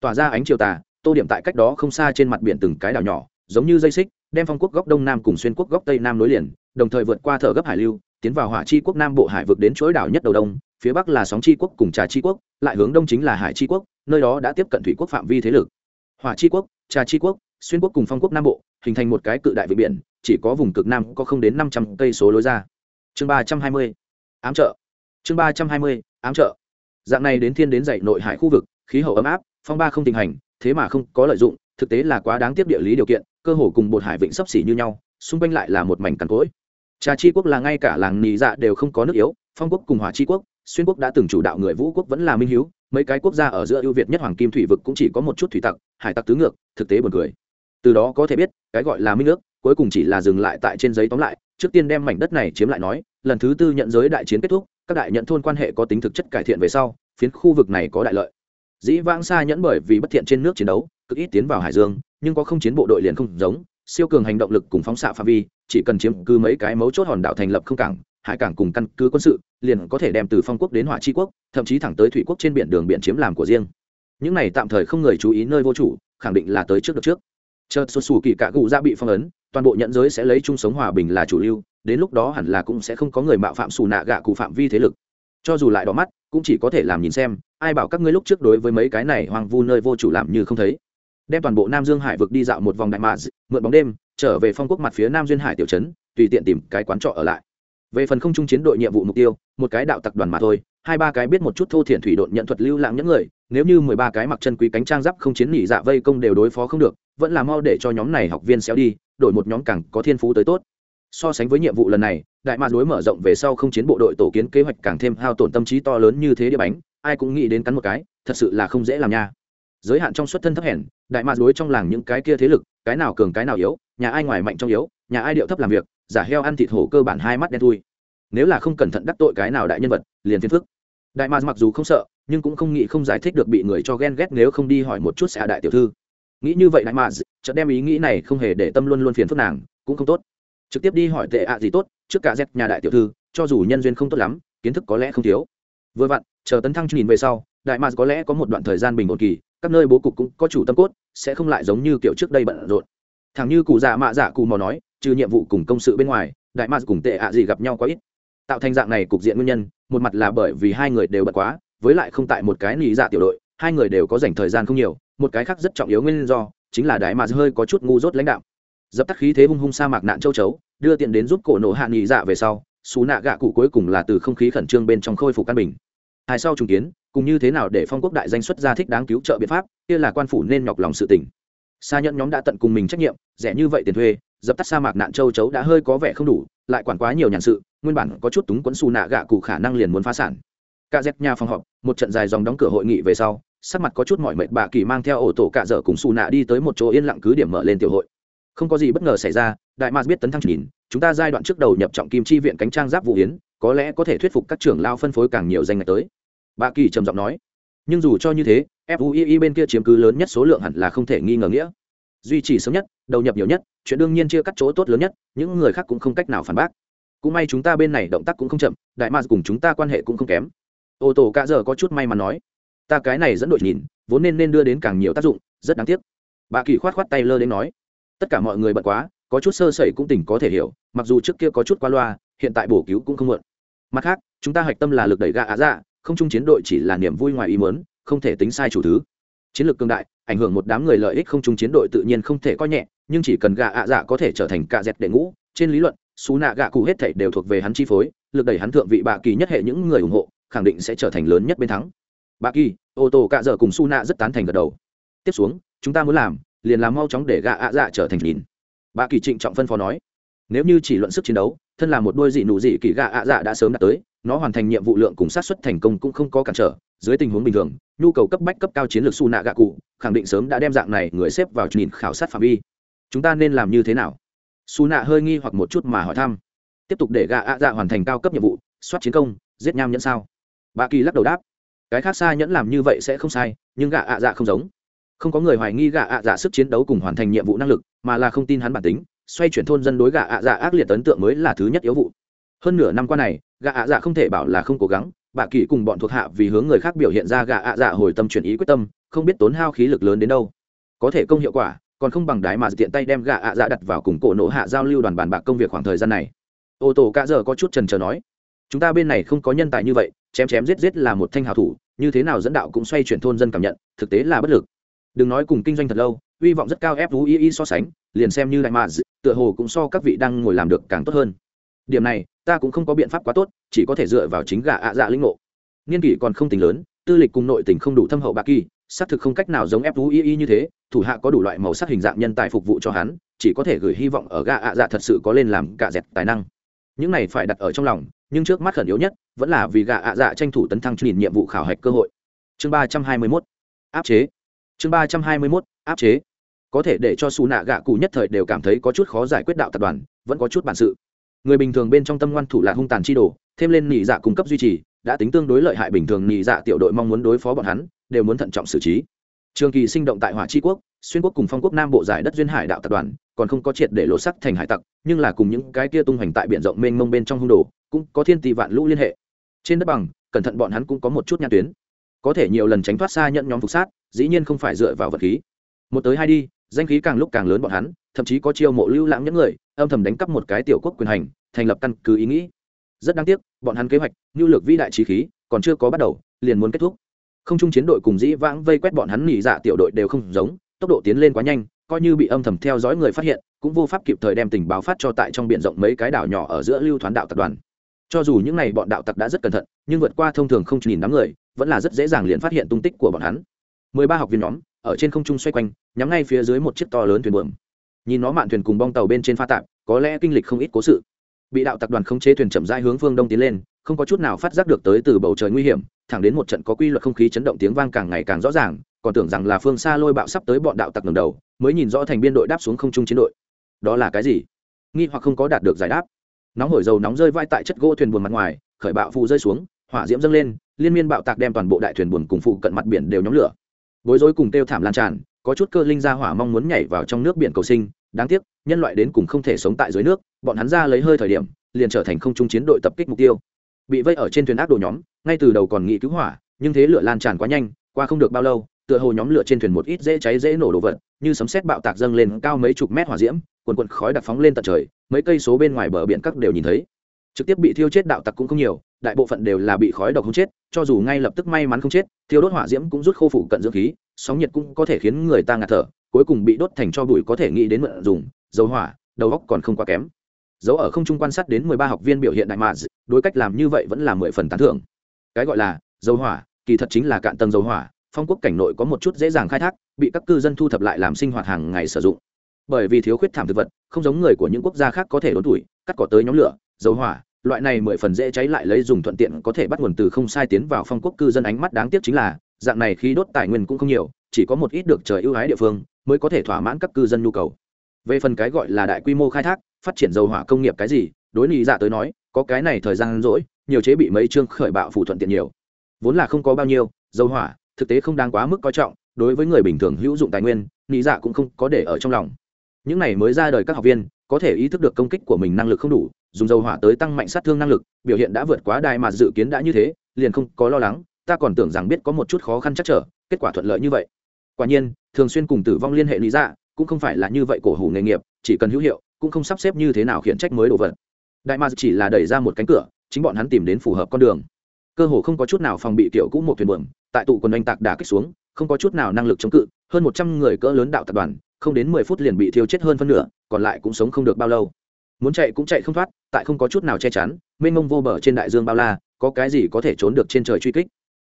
Tỏa ra ánh chiều tà, tô điểm tại cách đó không xa trên mặt biển từng cái đảo nhỏ, giống như dây xích, đem phong quốc góc đông nam cùng xuyên quốc góc tây nam nối liền, đồng thời vượt qua thở gấp hải lưu, tiến vào hỏa chi quốc nam bộ hải vực đến chuỗi đảo nhất đầu đông phía bắc là sóng chi quốc cùng trà chi quốc, lại hướng đông chính là hải chi quốc, nơi đó đã tiếp cận thủy quốc phạm vi thế lực. Hỏa chi quốc, trà chi quốc, xuyên quốc cùng phong quốc nam bộ, hình thành một cái cự đại vịnh biển, chỉ có vùng cực nam có không đến năm trăm cây số lối ra. Chương ba trăm hai mươi, ám trợ. Chương ba trăm hai mươi, ám trợ. Dạng này đến thiên đến dậy nội hải khu vực, khí hậu ấm áp, phong ba không tình hành, thế mà không có lợi dụng, thực tế là quá đáng tiếp địa lý điều kiện, cơ hồ cùng bột hải vịnh sấp xỉ như nhau, xung quanh lại là một mảnh cằn cỗi. Trà chi quốc là ngay cả làng nì dạ đều không có nước yếu, phong quốc cùng hỏa chi quốc xuyên quốc đã từng chủ đạo người vũ quốc vẫn là minh hiếu, mấy cái quốc gia ở giữa ưu việt nhất hoàng kim thủy vực cũng chỉ có một chút thủy tặc, hải tặc tứ ngược, thực tế buồn cười. Từ đó có thể biết, cái gọi là minh nước, cuối cùng chỉ là dừng lại tại trên giấy tóm lại, trước tiên đem mảnh đất này chiếm lại nói, lần thứ tư nhận giới đại chiến kết thúc, các đại nhận thôn quan hệ có tính thực chất cải thiện về sau, phiến khu vực này có đại lợi. Dĩ vãng xa nhẫn bởi vì bất thiện trên nước chiến đấu, cực ít tiến vào hải dương, nhưng có không chiến bộ đội liền không giống, siêu cường hành động lực cùng phóng xạ phạm vi, chỉ cần chiếm cứ mấy cái mấu chốt hòn đảo thành lập không cảng hải cảng cùng căn cứ quân sự, liền có thể đem từ phong quốc đến hỏa tri quốc, thậm chí thẳng tới thủy quốc trên biển đường biển chiếm làm của riêng. Những này tạm thời không người chú ý nơi vô chủ, khẳng định là tới trước được trước. Chợt xuất xù kỳ cả cụ ra bị phong ấn, toàn bộ nhận giới sẽ lấy chung sống hòa bình là chủ lưu, đến lúc đó hẳn là cũng sẽ không có người mạo phạm xù nạ gạ cụ phạm vi thế lực. Cho dù lại đỏ mắt, cũng chỉ có thể làm nhìn xem, ai bảo các ngươi lúc trước đối với mấy cái này hoang vu nơi vô chủ làm như không thấy. Đem toàn bộ nam dương hải vực đi dạo một vòng đại mạ mượn bóng đêm, trở về phong quốc mặt phía nam duyên hải tiểu trấn, tùy tiện tìm cái quán trọ ở lại về phần không trung chiến đội nhiệm vụ mục tiêu, một cái đạo tặc đoàn mà thôi, hai ba cái biết một chút thô thiển thủy độn nhận thuật lưu lãng những người, nếu như mười ba cái mặc chân quý cánh trang giáp không chiến nỉ dạ vây công đều đối phó không được, vẫn là mau để cho nhóm này học viên xéo đi, đổi một nhóm càng có thiên phú tới tốt. So sánh với nhiệm vụ lần này, đại mạc đối mở rộng về sau không chiến bộ đội tổ kiến kế hoạch càng thêm hao tổn tâm trí to lớn như thế địa bánh, ai cũng nghĩ đến cắn một cái, thật sự là không dễ làm nha. Giới hạn trong xuất thân thấp hèn, đại mạc đối trong làng những cái kia thế lực, cái nào cường cái nào yếu, nhà ai ngoài mạnh trong yếu, nhà ai điệu thấp làm việc giả heo ăn thịt hổ cơ bản hai mắt đen thui. Nếu là không cẩn thận đắc tội cái nào đại nhân vật, liền phiền phức. Đại ma mặc dù không sợ, nhưng cũng không nghĩ không giải thích được bị người cho ghen ghét nếu không đi hỏi một chút sẽ đại tiểu thư. Nghĩ như vậy đại mạc chợt đem ý nghĩ này không hề để tâm luôn luôn phiền phức nàng, cũng không tốt. Trực tiếp đi hỏi tệ ạ gì tốt, trước cả dép nhà đại tiểu thư, cho dù nhân duyên không tốt lắm, kiến thức có lẽ không thiếu. Vừa vặn, chờ tấn thăng nhìn về sau, đại ma có lẽ có một đoạn thời gian bình ổn kỳ, các nơi bố cục cũng có chủ tâm cốt, sẽ không lại giống như kiểu trước đây bận rộn. Thằng như cụ già mạ giả cụ mò nói trừ nhiệm vụ cùng công sự bên ngoài, đại mạc cùng tệ ạ gì gặp nhau quá ít. Tạo thành dạng này cục diện nguyên nhân, một mặt là bởi vì hai người đều bật quá, với lại không tại một cái lý dạ tiểu đội, hai người đều có dành thời gian không nhiều, một cái khác rất trọng yếu nguyên do, chính là đại mà hơi có chút ngu dốt lãnh đạo. Dập tắt khí thế hung hung sa mạc nạn châu chấu, đưa tiền đến giúp cổ nổ hạ nghỉ dạ về sau, xú nạ gạ cụ cuối cùng là từ không khí khẩn trương bên trong khôi phục căn bình. Hai sau trùng kiến, cùng như thế nào để phong quốc đại danh xuất ra thích đáng cứu trợ biện pháp, kia là quan phủ nên nhọc lòng sự tỉnh xa nhận nhóm đã tận cùng mình trách nhiệm, rẻ như vậy tiền thuê dập tắt sa mạc nạn châu chấu đã hơi có vẻ không đủ, lại quản quá nhiều nhàn sự, nguyên bản có chút túng quẫn xù nạ gạ cụ khả năng liền muốn phá sản. Cả dẹp nhà phòng họp, một trận dài dòng đóng cửa hội nghị về sau, sắc mặt có chút mỏi mệt bà kỳ mang theo ổ tổ cạ dở cùng xù nạ đi tới một chỗ yên lặng cứ điểm mở lên tiểu hội. Không có gì bất ngờ xảy ra, đại mars biết tấn thăng nhìn, chúng ta giai đoạn trước đầu nhập trọng kim chi viện cánh trang giáp vũ hiến có lẽ có thể thuyết phục các trưởng lao phân phối càng nhiều danh ngạch tới. Bà kỳ trầm giọng nói. Nhưng dù cho như thế fui bên kia chiếm cứ lớn nhất số lượng hẳn là không thể nghi ngờ nghĩa duy trì sớm nhất, đầu nhập nhiều nhất, chuyện đương nhiên chia cắt chỗ tốt lớn nhất, những người khác cũng không cách nào phản bác. Cũng may chúng ta bên này động tác cũng không chậm, đại mars cùng chúng ta quan hệ cũng không kém. Ô tô cả giờ có chút may mắn nói, ta cái này dẫn đội nhìn, vốn nên nên đưa đến càng nhiều tác dụng, rất đáng tiếc. Bà kỳ khoát khoát tay lơ đến nói, tất cả mọi người bận quá, có chút sơ sẩy cũng tỉnh có thể hiểu, mặc dù trước kia có chút qua loa, hiện tại bổ cứu cũng không muộn. Mặt khác, chúng ta hạch tâm là lực đẩy gà á dạ không chung chiến đội chỉ là niềm vui ngoài ý mớn không thể tính sai chủ thứ. Chiến lược cương đại ảnh hưởng một đám người lợi ích không chung chiến đội tự nhiên không thể coi nhẹ, nhưng chỉ cần gạ ạ dạ có thể trở thành cạ dẹt đệ ngũ, trên lý luận, xú nạ gạ cụ hết thể đều thuộc về hắn chi phối, lực đẩy hắn thượng vị bạ kỳ nhất hệ những người ủng hộ, khẳng định sẽ trở thành lớn nhất bên thắng. Bạ kỳ, ô tô cạ dở cùng su nạ rất tán thành gật đầu. Tiếp xuống, chúng ta muốn làm, liền làm mau chóng để gạ ạ dạ trở thành nhìn. Bạ kỳ trịnh trọng phân phó nói, nếu như chỉ luận sức chiến đấu thân là một đôi dị nụ dị kỳ gạ ạ dạ đã sớm đạt tới, nó hoàn thành nhiệm vụ lượng cùng sát xuất thành công cũng không có cản trở, dưới tình huống bình thường, nhu cầu cấp bách cấp cao chiến lược su nạ gạ cụ khẳng định sớm đã đem dạng này người xếp vào nhìn khảo sát phạm vi. Chúng ta nên làm như thế nào? Su nạ hơi nghi hoặc một chút mà hỏi thăm. Tiếp tục để gạ ạ dạ hoàn thành cao cấp nhiệm vụ, soát chiến công, giết nham nhẫn sao? Bà kỳ lắc đầu đáp. Cái khác xa nhẫn làm như vậy sẽ không sai, nhưng gạ ạ dạ không giống. Không có người hoài nghi gạ ạ dạ sức chiến đấu cùng hoàn thành nhiệm vụ năng lực, mà là không tin hắn bản tính xoay chuyển thôn dân đối gạ ạ dạ ác liệt ấn tượng mới là thứ nhất yếu vụ. Hơn nửa năm qua này, gạ ạ dạ không thể bảo là không cố gắng, bà kỳ cùng bọn thuộc hạ vì hướng người khác biểu hiện ra gạ ạ dạ hồi tâm chuyển ý quyết tâm, không biết tốn hao khí lực lớn đến đâu. Có thể công hiệu quả, còn không bằng đái mà tiện tay đem gạ ạ dạ đặt vào cùng cổ nổ hạ giao lưu đoàn bàn bạc công việc khoảng thời gian này. Ô tô cả giờ có chút trần trờ nói, chúng ta bên này không có nhân tài như vậy, chém chém giết giết là một thanh hào thủ, như thế nào dẫn đạo cũng xoay chuyển thôn dân cảm nhận, thực tế là bất lực. Đừng nói cùng kinh doanh thật lâu hy vọng rất cao fui so sánh, liền xem như đại mà tựa hồ cũng so các vị đang ngồi làm được càng tốt hơn. Điểm này, ta cũng không có biện pháp quá tốt, chỉ có thể dựa vào chính gạ ạ dạ linh ngộ. Nghiên kỷ còn không tính lớn, tư lịch cùng nội tình không đủ thâm hậu bạc kỳ, xác thực không cách nào giống fui như thế, thủ hạ có đủ loại màu sắc hình dạng nhân tài phục vụ cho hắn, chỉ có thể gửi hy vọng ở gạ ạ dạ thật sự có lên làm cả dẹt tài năng. Những này phải đặt ở trong lòng, nhưng trước mắt khẩn yếu nhất, vẫn là vì gạ ạ dạ tranh thủ tấn thăng truyền nhiệm vụ khảo hạch cơ hội. Chương ba trăm hai mươi mốt, áp chế. Chương ba trăm hai mươi mốt, áp chế có thể để cho xù nạ gạ cụ nhất thời đều cảm thấy có chút khó giải quyết đạo tập đoàn, vẫn có chút bản sự. Người bình thường bên trong tâm ngoan thủ là hung tàn chi đồ, thêm lên nỉ dạ cung cấp duy trì, đã tính tương đối lợi hại bình thường nỉ dạ tiểu đội mong muốn đối phó bọn hắn, đều muốn thận trọng xử trí. Trường kỳ sinh động tại hỏa tri quốc, xuyên quốc cùng phong quốc nam bộ giải đất duyên hải đạo tập đoàn, còn không có triệt để lộ sắc thành hải tặc, nhưng là cùng những cái kia tung hoành tại biển rộng mênh mông bên trong hung đồ, cũng có thiên tỷ vạn lũ liên hệ. Trên đất bằng, cẩn thận bọn hắn cũng có một chút nhãn tuyến. Có thể nhiều lần tránh thoát xa nhận nhóm phục sát, dĩ nhiên không phải dựa vào vật khí. Một tới hai đi danh khí càng lúc càng lớn bọn hắn, thậm chí có chiêu mộ lưu lãng những người, âm thầm đánh cắp một cái tiểu quốc quyền hành, thành lập căn cứ ý nghĩ. Rất đáng tiếc, bọn hắn kế hoạch nhu lược vĩ đại trí khí, còn chưa có bắt đầu, liền muốn kết thúc. Không chung chiến đội cùng dĩ vãng vây quét bọn hắn nỉ dạ tiểu đội đều không giống, tốc độ tiến lên quá nhanh, coi như bị âm thầm theo dõi người phát hiện, cũng vô pháp kịp thời đem tình báo phát cho tại trong b i ể n rộng mấy cái đảo nhỏ ở giữa lưu thoán đạo tập đoàn. Cho dù những n à y bọn đạo tặc đã rất cẩn thận, nhưng vượt qua thông thường không nhìn đám người, vẫn là rất dễ dàng liền phát hiện tung tích của bọn hắn. Mười ba học viên nhóm ở trên không trung xoay quanh, nhắm ngay phía dưới một chiếc to lớn thuyền buồm. Nhìn nó mạn thuyền cùng bong tàu bên trên pha tạp, có lẽ kinh lịch không ít cố sự. Bị đạo tập đoàn khống chế thuyền chậm rãi hướng phương đông tiến lên, không có chút nào phát giác được tới từ bầu trời nguy hiểm, thẳng đến một trận có quy luật không khí chấn động tiếng vang càng ngày càng rõ ràng, còn tưởng rằng là phương xa lôi bạo sắp tới bọn đạo tặc ngầm đầu, mới nhìn rõ thành biên đội đáp xuống không trung chiến đội. Đó là cái gì? Nghi hoặc không có đạt được giải đáp. Nóng hổi dầu nóng rơi vai tại chất gỗ thuyền buồn mặt ngoài, khởi bạo phù rơi xuống, hỏa diễm dâng lên, liên miên bạo tạc đem toàn bộ đại thuyền buồn cùng phụ cận mặt biển đều nhóm lửa bối rối cùng tiêu thảm lan tràn, có chút cơ linh ra hỏa mong muốn nhảy vào trong nước biển cầu sinh, đáng tiếc, nhân loại đến cùng không thể sống tại dưới nước, bọn hắn ra lấy hơi thời điểm, liền trở thành không trung chiến đội tập kích mục tiêu. Bị vây ở trên thuyền ác đồ nhóm, ngay từ đầu còn nghĩ cứu hỏa, nhưng thế lửa lan tràn quá nhanh, qua không được bao lâu, tựa hồ nhóm lửa trên thuyền một ít dễ cháy dễ nổ đồ vật, như sấm sét bạo tạc dâng lên cao mấy chục mét hỏa diễm quần quần khói đặc phóng lên tận trời, mấy cây số bên ngoài bờ biển các đều nhìn thấy trực tiếp bị thiêu chết đạo tặc cũng không nhiều, đại bộ phận đều là bị khói độc không chết, cho dù ngay lập tức may mắn không chết, thiêu đốt hỏa diễm cũng rút khô phủ cận dưỡng khí, sóng nhiệt cũng có thể khiến người ta ngạt thở, cuối cùng bị đốt thành cho bụi có thể nghĩ đến mượn dùng, dầu hỏa, đầu óc còn không quá kém. Dấu ở không trung quan sát đến mười ba học viên biểu hiện đại mạ đối cách làm như vậy vẫn là mười phần tán thưởng. Cái gọi là dầu hỏa, kỳ thật chính là cạn tầng dầu hỏa, phong quốc cảnh nội có một chút dễ dàng khai thác, bị các cư dân thu thập lại làm sinh hoạt hàng ngày sử dụng. Bởi vì thiếu khuyết thảm thực vật, không giống người của những quốc gia khác có thể đốn tuổi, cắt cỏ tới nhóm lửa dầu hỏa, loại này mười phần dễ cháy lại lấy dùng thuận tiện có thể bắt nguồn từ không sai tiến vào phong quốc cư dân ánh mắt đáng tiếc chính là, dạng này khi đốt tài nguyên cũng không nhiều, chỉ có một ít được trời ưu ái địa phương mới có thể thỏa mãn các cư dân nhu cầu. Về phần cái gọi là đại quy mô khai thác, phát triển dầu hỏa công nghiệp cái gì, đối lý dạ tới nói, có cái này thời gian rỗi, nhiều chế bị mấy chương khởi bạo phụ thuận tiện nhiều. Vốn là không có bao nhiêu, dầu hỏa, thực tế không đáng quá mức coi trọng, đối với người bình thường hữu dụng tài nguyên lý dạ cũng không có để ở trong lòng. Những này mới ra đời các học viên có thể ý thức được công kích của mình năng lực không đủ, dùng dầu hỏa tới tăng mạnh sát thương năng lực, biểu hiện đã vượt quá đài mà dự kiến đã như thế, liền không có lo lắng, ta còn tưởng rằng biết có một chút khó khăn chắc trở, kết quả thuận lợi như vậy. Quả nhiên, thường xuyên cùng tử vong liên hệ lý dạ cũng không phải là như vậy cổ hủ nghề nghiệp, chỉ cần hữu hiệu, cũng không sắp xếp như thế nào khiển trách mới đồ vật. Đại ma chỉ là đẩy ra một cánh cửa, chính bọn hắn tìm đến phù hợp con đường. Cơ hồ không có chút nào phòng bị kiểu cũ một thuyền buồm, tại tụ quần oanh tạc đá kích xuống không có chút nào năng lực chống cự, hơn một trăm người cỡ lớn đạo tập đoàn, không đến mười phút liền bị thiêu chết hơn phân nửa, còn lại cũng sống không được bao lâu. Muốn chạy cũng chạy không thoát, tại không có chút nào che chắn, mênh mông vô bờ trên đại dương bao la, có cái gì có thể trốn được trên trời truy kích?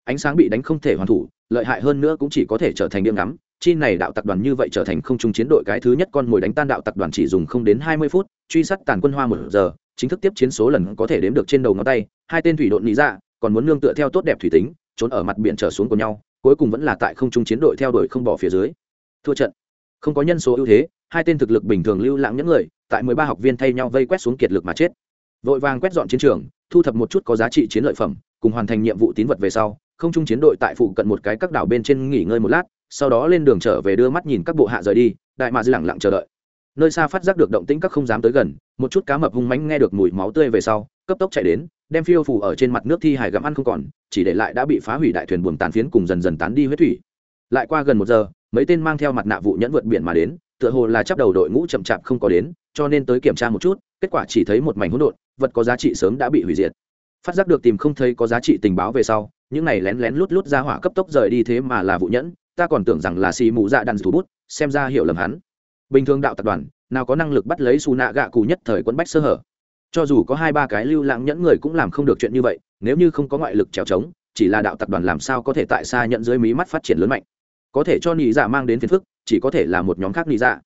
Ánh sáng bị đánh không thể hoàn thủ, lợi hại hơn nữa cũng chỉ có thể trở thành điểm ngắm, chi này đạo tập đoàn như vậy trở thành không trung chiến đội cái thứ nhất con mồi đánh tan đạo tập đoàn chỉ dùng không đến hai mươi phút, truy sát tàn quân hoa một giờ, chính thức tiếp chiến số lần có thể đếm được trên đầu ngón tay, hai tên thủy đội lý ra còn muốn nương tựa theo tốt đẹp thủy tính, trốn ở mặt biển trở xuống của nhau cuối cùng vẫn là tại không trung chiến đội theo đuổi không bỏ phía dưới. Thua trận. Không có nhân số ưu thế, hai tên thực lực bình thường lưu lãng những người, tại mười ba học viên thay nhau vây quét xuống kiệt lực mà chết. Vội vàng quét dọn chiến trường, thu thập một chút có giá trị chiến lợi phẩm, cùng hoàn thành nhiệm vụ tín vật về sau, không trung chiến đội tại phụ cận một cái các đảo bên trên nghỉ ngơi một lát, sau đó lên đường trở về đưa mắt nhìn các bộ hạ rời đi, đại mạ dư lẳng lặng chờ đợi. Nơi xa phát giác được động tĩnh các không dám tới gần, một chút cá mập hung mánh nghe được mùi máu tươi về sau cấp tốc chạy đến, đem phiêu phủ ở trên mặt nước thi hải gặm ăn không còn, chỉ để lại đã bị phá hủy đại thuyền buồm tàn phiến cùng dần dần tán đi huyết thủy. Lại qua gần một giờ, mấy tên mang theo mặt nạ vụ nhẫn vượt biển mà đến, tựa hồ là chấp đầu đội ngũ chậm chạp không có đến, cho nên tới kiểm tra một chút, kết quả chỉ thấy một mảnh hỗn độn, vật có giá trị sớm đã bị hủy diệt. Phát giác được tìm không thấy có giá trị tình báo về sau, những này lén lén lút lút ra hỏa cấp tốc rời đi thế mà là vụ nhẫn, ta còn tưởng rằng là xì mù dạ đàn thủ bút, xem ra hiểu lầm hắn. Bình thường đạo tập đoàn, nào có năng lực bắt lấy xù nạ gạ cù nhất thời quấn bách sơ hở cho dù có hai ba cái lưu lãng nhẫn người cũng làm không được chuyện như vậy, nếu như không có ngoại lực trèo trống, chỉ là đạo tập đoàn làm sao có thể tại xa nhận dưới mí mắt phát triển lớn mạnh. Có thể cho nị dạ mang đến phiền phức, chỉ có thể là một nhóm khác nị dạ.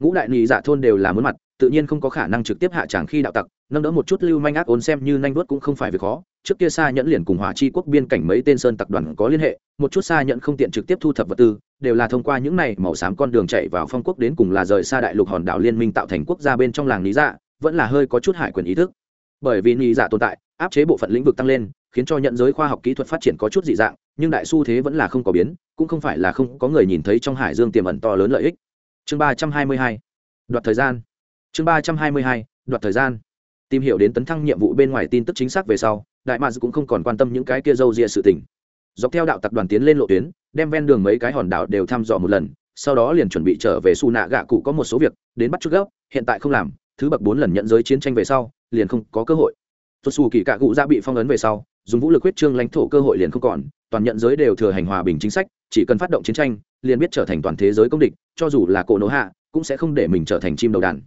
Ngũ đại nị dạ thôn đều là muốn mặt, tự nhiên không có khả năng trực tiếp hạ tràng khi đạo tặc, nâng đỡ một chút lưu manh ác ôn xem như nhanh đuốt cũng không phải việc khó. Trước kia xa nhẫn liền cùng hỏa chi quốc biên cảnh mấy tên sơn tặc đoàn có liên hệ, một chút xa nhẫn không tiện trực tiếp thu thập vật tư, đều là thông qua những này màu xám con đường chạy vào phong quốc đến cùng là rời xa đại lục hòn đảo liên minh tạo thành quốc gia bên trong làng lý dạ vẫn là hơi có chút hải quyền ý thức. Bởi vì nhị dạ tồn tại, áp chế bộ phận lĩnh vực tăng lên, khiến cho nhận giới khoa học kỹ thuật phát triển có chút dị dạng, nhưng đại xu thế vẫn là không có biến, cũng không phải là không có người nhìn thấy trong hải dương tiềm ẩn to lớn lợi ích. Chương ba trăm hai mươi hai, đoạt thời gian. Chương ba trăm hai mươi hai, đoạt thời gian. Tìm hiểu đến tấn thăng nhiệm vụ bên ngoài tin tức chính xác về sau, đại mads cũng không còn quan tâm những cái kia râu ria sự tình. Dọc theo đạo tập đoàn tiến lên lộ tuyến, đem ven đường mấy cái hòn đảo đều thăm dò một lần, sau đó liền chuẩn bị trở về su nạ gạ cụ có một số việc, đến bắt chút gốc, hiện tại không làm thứ bậc bốn lần nhận giới chiến tranh về sau, liền không có cơ hội. Tuột xù kỳ cạ cụ ra bị phong ấn về sau, dùng vũ lực huyết trương lãnh thổ cơ hội liền không còn, toàn nhận giới đều thừa hành hòa bình chính sách, chỉ cần phát động chiến tranh, liền biết trở thành toàn thế giới công địch, cho dù là cổ nỗ hạ, cũng sẽ không để mình trở thành chim đầu đàn.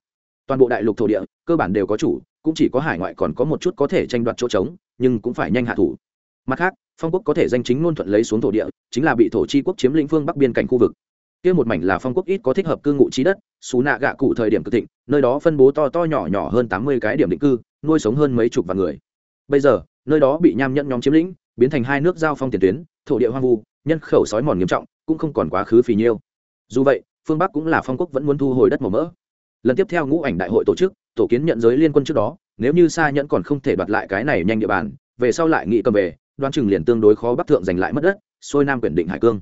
Toàn bộ đại lục thổ địa, cơ bản đều có chủ, cũng chỉ có hải ngoại còn có một chút có thể tranh đoạt chỗ trống, nhưng cũng phải nhanh hạ thủ. Mặt khác, phong quốc có thể danh chính ngôn thuận lấy xuống thổ địa, chính là bị thổ chi quốc chiếm lĩnh phương bắc biên cảnh khu vực kia một mảnh là phong quốc ít có thích hợp cư ngụ trí đất xú nạ gạ cụ thời điểm cực thịnh, nơi đó phân bố to to nhỏ nhỏ hơn tám mươi cái điểm định cư, nuôi sống hơn mấy chục vạn người. Bây giờ, nơi đó bị nham nhẫn nhóm chiếm lĩnh, biến thành hai nước giao phong tiền tuyến, thổ địa hoang vu, nhân khẩu sói mòn nghiêm trọng, cũng không còn quá khứ phì nhiêu. Dù vậy, phương bắc cũng là phong quốc vẫn muốn thu hồi đất màu mỡ. Lần tiếp theo ngũ ảnh đại hội tổ chức, tổ kiến nhận giới liên quân trước đó, nếu như xa nhẫn còn không thể đoạt lại cái này nhanh địa bàn, về sau lại nghị cầm về đoan chừng liền tương đối khó bắc thượng giành lại mất đất, xuôi nam quyển định hải cương.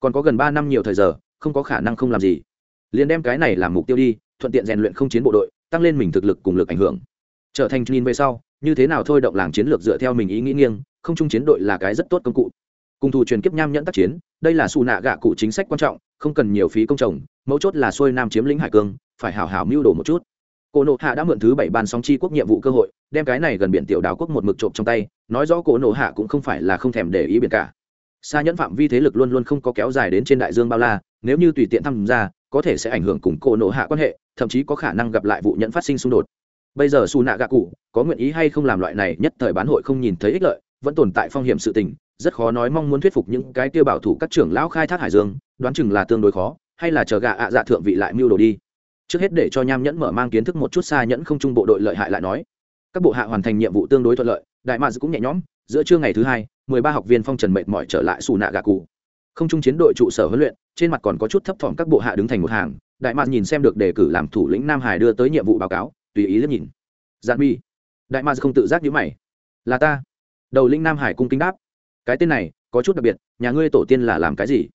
Còn có gần ba năm nhiều thời giờ không có khả năng không làm gì. Liền đem cái này làm mục tiêu đi, thuận tiện rèn luyện không chiến bộ đội, tăng lên mình thực lực cùng lực ảnh hưởng. Trở thành nhìn về sau, như thế nào thôi động làng chiến lược dựa theo mình ý nghĩ nghiêng, không chung chiến đội là cái rất tốt công cụ. Cùng thủ truyền kiếp nham nhẫn tác chiến, đây là xù nạ gạ cụ chính sách quan trọng, không cần nhiều phí công trồng, mấu chốt là xuôi nam chiếm lĩnh hải cương, phải hảo hảo mưu đồ một chút. Cổ nộ hạ đã mượn thứ bảy ban sóng chi quốc nhiệm vụ cơ hội, đem cái này gần biển tiểu đảo quốc một mực trộm trong tay, nói rõ cổ nộ hạ cũng không phải là không thèm để ý biển cả. Xa nhẫn phạm vi thế lực luôn luôn không có kéo dài đến trên đại dương bao la nếu như tùy tiện tham gia, có thể sẽ ảnh hưởng cùng cổ nộ hạ quan hệ, thậm chí có khả năng gặp lại vụ nhẫn phát sinh xung đột. Bây giờ xù nạ gạ cụ có nguyện ý hay không làm loại này nhất thời bán hội không nhìn thấy ích lợi, vẫn tồn tại phong hiểm sự tình, rất khó nói mong muốn thuyết phục những cái tiêu bảo thủ các trưởng lão khai thác hải dương, đoán chừng là tương đối khó, hay là chờ gạ ạ dạ thượng vị lại mưu đồ đi. Trước hết để cho nham nhẫn mở mang kiến thức một chút xa nhẫn không trung bộ đội lợi hại lại nói. Các bộ hạ hoàn thành nhiệm vụ tương đối thuận lợi, đại mads cũng nhẹ nhõm, giữa trưa ngày thứ hai, mười ba học viên phong trần mệt mỏi trở lại xù nạ gạ cụ. Không trung chiến đội trụ sở huấn luyện trên mặt còn có chút thấp thỏm các bộ hạ đứng thành một hàng, đại mạc nhìn xem được đề cử làm thủ lĩnh nam hải đưa tới nhiệm vụ báo cáo, tùy ý liếc nhìn. Giản mi. Đại mạc không tự giác nhíu mày. Là ta. Đầu lĩnh nam hải cung kính đáp. Cái tên này, có chút đặc biệt, nhà ngươi tổ tiên là làm cái gì?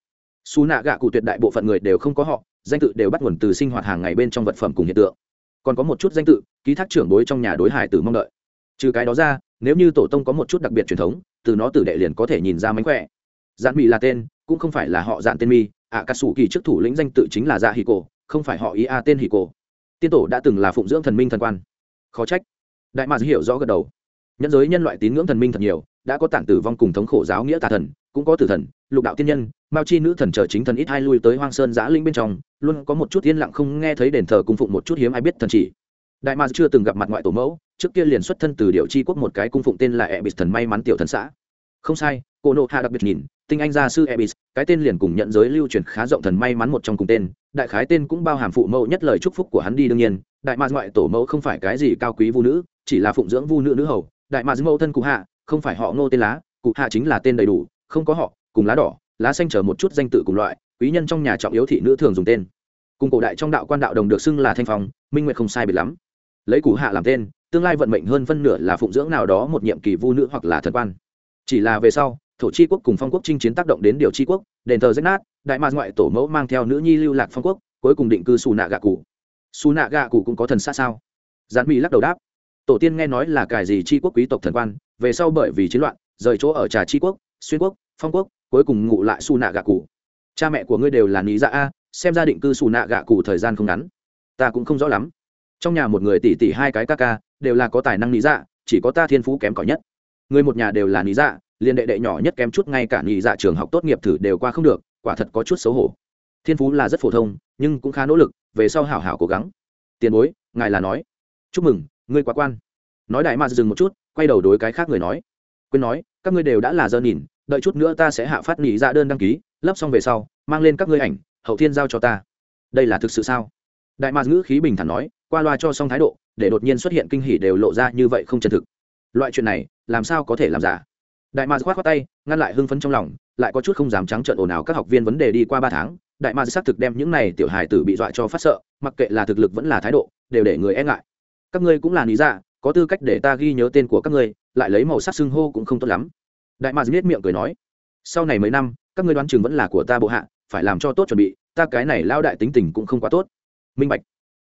Xù nạ gạ cụ tuyệt đại bộ phận người đều không có họ, danh tự đều bắt nguồn từ sinh hoạt hàng ngày bên trong vật phẩm cùng hiện tượng. Còn có một chút danh tự, ký thác trưởng bối trong nhà đối hải tử mong đợi. Trừ cái đó ra, nếu như tổ tông có một chút đặc biệt truyền thống, từ nó tử đệ liền có thể nhìn ra mánh khỏe. Dạn mỹ là tên, cũng không phải là họ dạn tên mi ạ cà sủ kỳ trước thủ lĩnh danh tự chính là dạ hì cổ không phải họ ý a tên hì cổ tiên tổ đã từng là phụng dưỡng thần minh thần quan. Khó trách. Đại mạc hiểu rõ gật đầu. Nhân giới nhân loại tín ngưỡng thần minh thật nhiều, đã có tản tử vong cùng thống khổ giáo nghĩa tà thần, cũng có tử thần, lục đạo tiên nhân, mao chi nữ thần chờ chính thần ít hai lui tới hoang sơn giã linh bên trong, luôn có một chút yên lặng không nghe thấy đền thờ cung phụng một chút hiếm ai biết thần chỉ. Đại ma chưa từng gặp mặt ngoại tổ mẫu, trước kia liền xuất thân từ điệu chi quốc một cái cung phụng tên là ebis thần may mắn tiểu thần xã. Không sai, cô nộ hạ đặc biệt nhìn tinh anh gia sư ebis, cái tên liền cùng nhận giới lưu truyền khá rộng thần may mắn một trong cùng tên, đại khái tên cũng bao hàm phụ mẫu nhất lời chúc phúc của hắn đi đương nhiên, đại ma ngoại tổ mẫu không phải cái gì cao quý vu nữ, chỉ là phụng dưỡng vu nữ nữ hầu, đại ma mẫu thân cụ hạ, không phải họ ngô tên lá, cụ hạ chính là tên đầy đủ, không có họ, cùng lá đỏ, lá xanh chờ một chút danh tự cùng loại, quý nhân trong nhà trọng yếu thị nữ thường dùng tên. Cùng cổ đại trong đạo quan đạo đồng được xưng là thanh phong, minh nguyệt không sai biệt lắm. Lấy cụ hạ làm tên, tương lai vận mệnh hơn phân nửa là phụng dưỡng nào đó một nhiệm kỳ vu nữ hoặc là thần quan. Chỉ là về sau thổ chi quốc cùng phong quốc chinh chiến tác động đến điều chi quốc, đền thờ rách nát, đại mạc ngoại tổ mẫu mang theo nữ nhi lưu lạc phong quốc, cuối cùng định cư xù nạ gạ cụ. Xù nạ gạ cụ cũng có thần xa sao? Gián mỹ lắc đầu đáp. Tổ tiên nghe nói là cài gì chi quốc quý tộc thần quan, về sau bởi vì chiến loạn, rời chỗ ở trà chi quốc, xuyên quốc, phong quốc, cuối cùng ngụ lại xù nạ gạ cụ. Cha mẹ của ngươi đều là lý dạ a, xem ra định cư xù nạ gạ cụ thời gian không ngắn. Ta cũng không rõ lắm. Trong nhà một người tỷ tỷ hai cái ca ca, đều là có tài năng lý dạ chỉ có ta thiên phú kém cỏi nhất. Người một nhà đều là lý dạ liền đệ đệ nhỏ nhất kém chút ngay cả nghỉ dạ trường học tốt nghiệp thử đều qua không được, quả thật có chút xấu hổ. Thiên phú là rất phổ thông, nhưng cũng khá nỗ lực, về sau hảo hảo cố gắng. Tiền bối, ngài là nói. Chúc mừng, ngươi quá quan. Nói đại ma dừng một chút, quay đầu đối cái khác người nói. Quên nói, các ngươi đều đã là dơ nhìn, đợi chút nữa ta sẽ hạ phát nghỉ ra dạ đơn đăng ký, lấp xong về sau, mang lên các ngươi ảnh, hậu thiên giao cho ta. Đây là thực sự sao? Đại ma ngữ khí bình thản nói, qua loa cho xong thái độ, để đột nhiên xuất hiện kinh hỉ đều lộ ra như vậy không chân thực. Loại chuyện này, làm sao có thể làm giả? Đại ma khoát khoát tay, ngăn lại hưng phấn trong lòng, lại có chút không dám trắng trợn ồn ào các học viên vấn đề đi qua ba tháng, đại ma xác thực đem những này tiểu hài tử bị dọa cho phát sợ, mặc kệ là thực lực vẫn là thái độ, đều để người e ngại. Các ngươi cũng là lý dạ có tư cách để ta ghi nhớ tên của các ngươi, lại lấy màu sắc xưng hô cũng không tốt lắm. Đại ma biết miệng cười nói, sau này mấy năm, các ngươi đoán chừng vẫn là của ta bộ hạ, phải làm cho tốt chuẩn bị, ta cái này lao đại tính tình cũng không quá tốt. Minh bạch.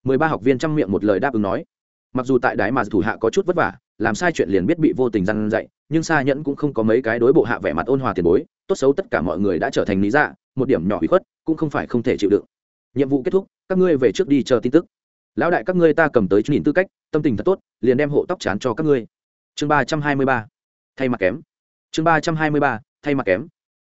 Mười ba học viên chăm miệng một lời đáp ứng nói. Mặc dù tại đái mà thủ hạ có chút vất vả, làm sai chuyện liền biết bị vô tình răn dạy nhưng xa nhẫn cũng không có mấy cái đối bộ hạ vẻ mặt ôn hòa tiền bối, tốt xấu tất cả mọi người đã trở thành lý dạ một điểm nhỏ bị khuất, cũng không phải không thể chịu đựng. Nhiệm vụ kết thúc, các ngươi về trước đi chờ tin tức. Lão đại các ngươi ta cầm tới chút nhìn tư cách, tâm tình thật tốt, liền đem hộ tóc chán cho các ngươi. Chương ba trăm hai mươi ba, thay mặt kém. Chương ba trăm hai mươi ba, thay mặt kém.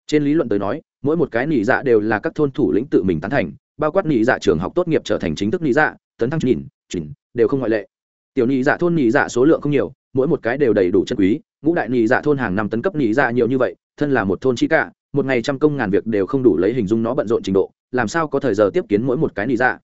Trên lý luận tới nói, mỗi một cái nỉ dạ đều là các thôn thủ lĩnh tự mình tán thành, bao quát nỉ dạ trường học tốt nghiệp trở thành chính thức nỉ dạ tấn thăng nhìn chỉnh đều không ngoại lệ. Tiểu nỉ dạ thôn nỉ dạ số lượng không nhiều, mỗi một cái đều đầy đủ chân quý ngũ đại nhị dạ thôn hàng năm tấn cấp nhị dạ nhiều như vậy, thân là một thôn chi cả, một ngày trăm công ngàn việc đều không đủ lấy hình dung nó bận rộn trình độ, làm sao có thời giờ tiếp kiến mỗi một cái nhị dạ.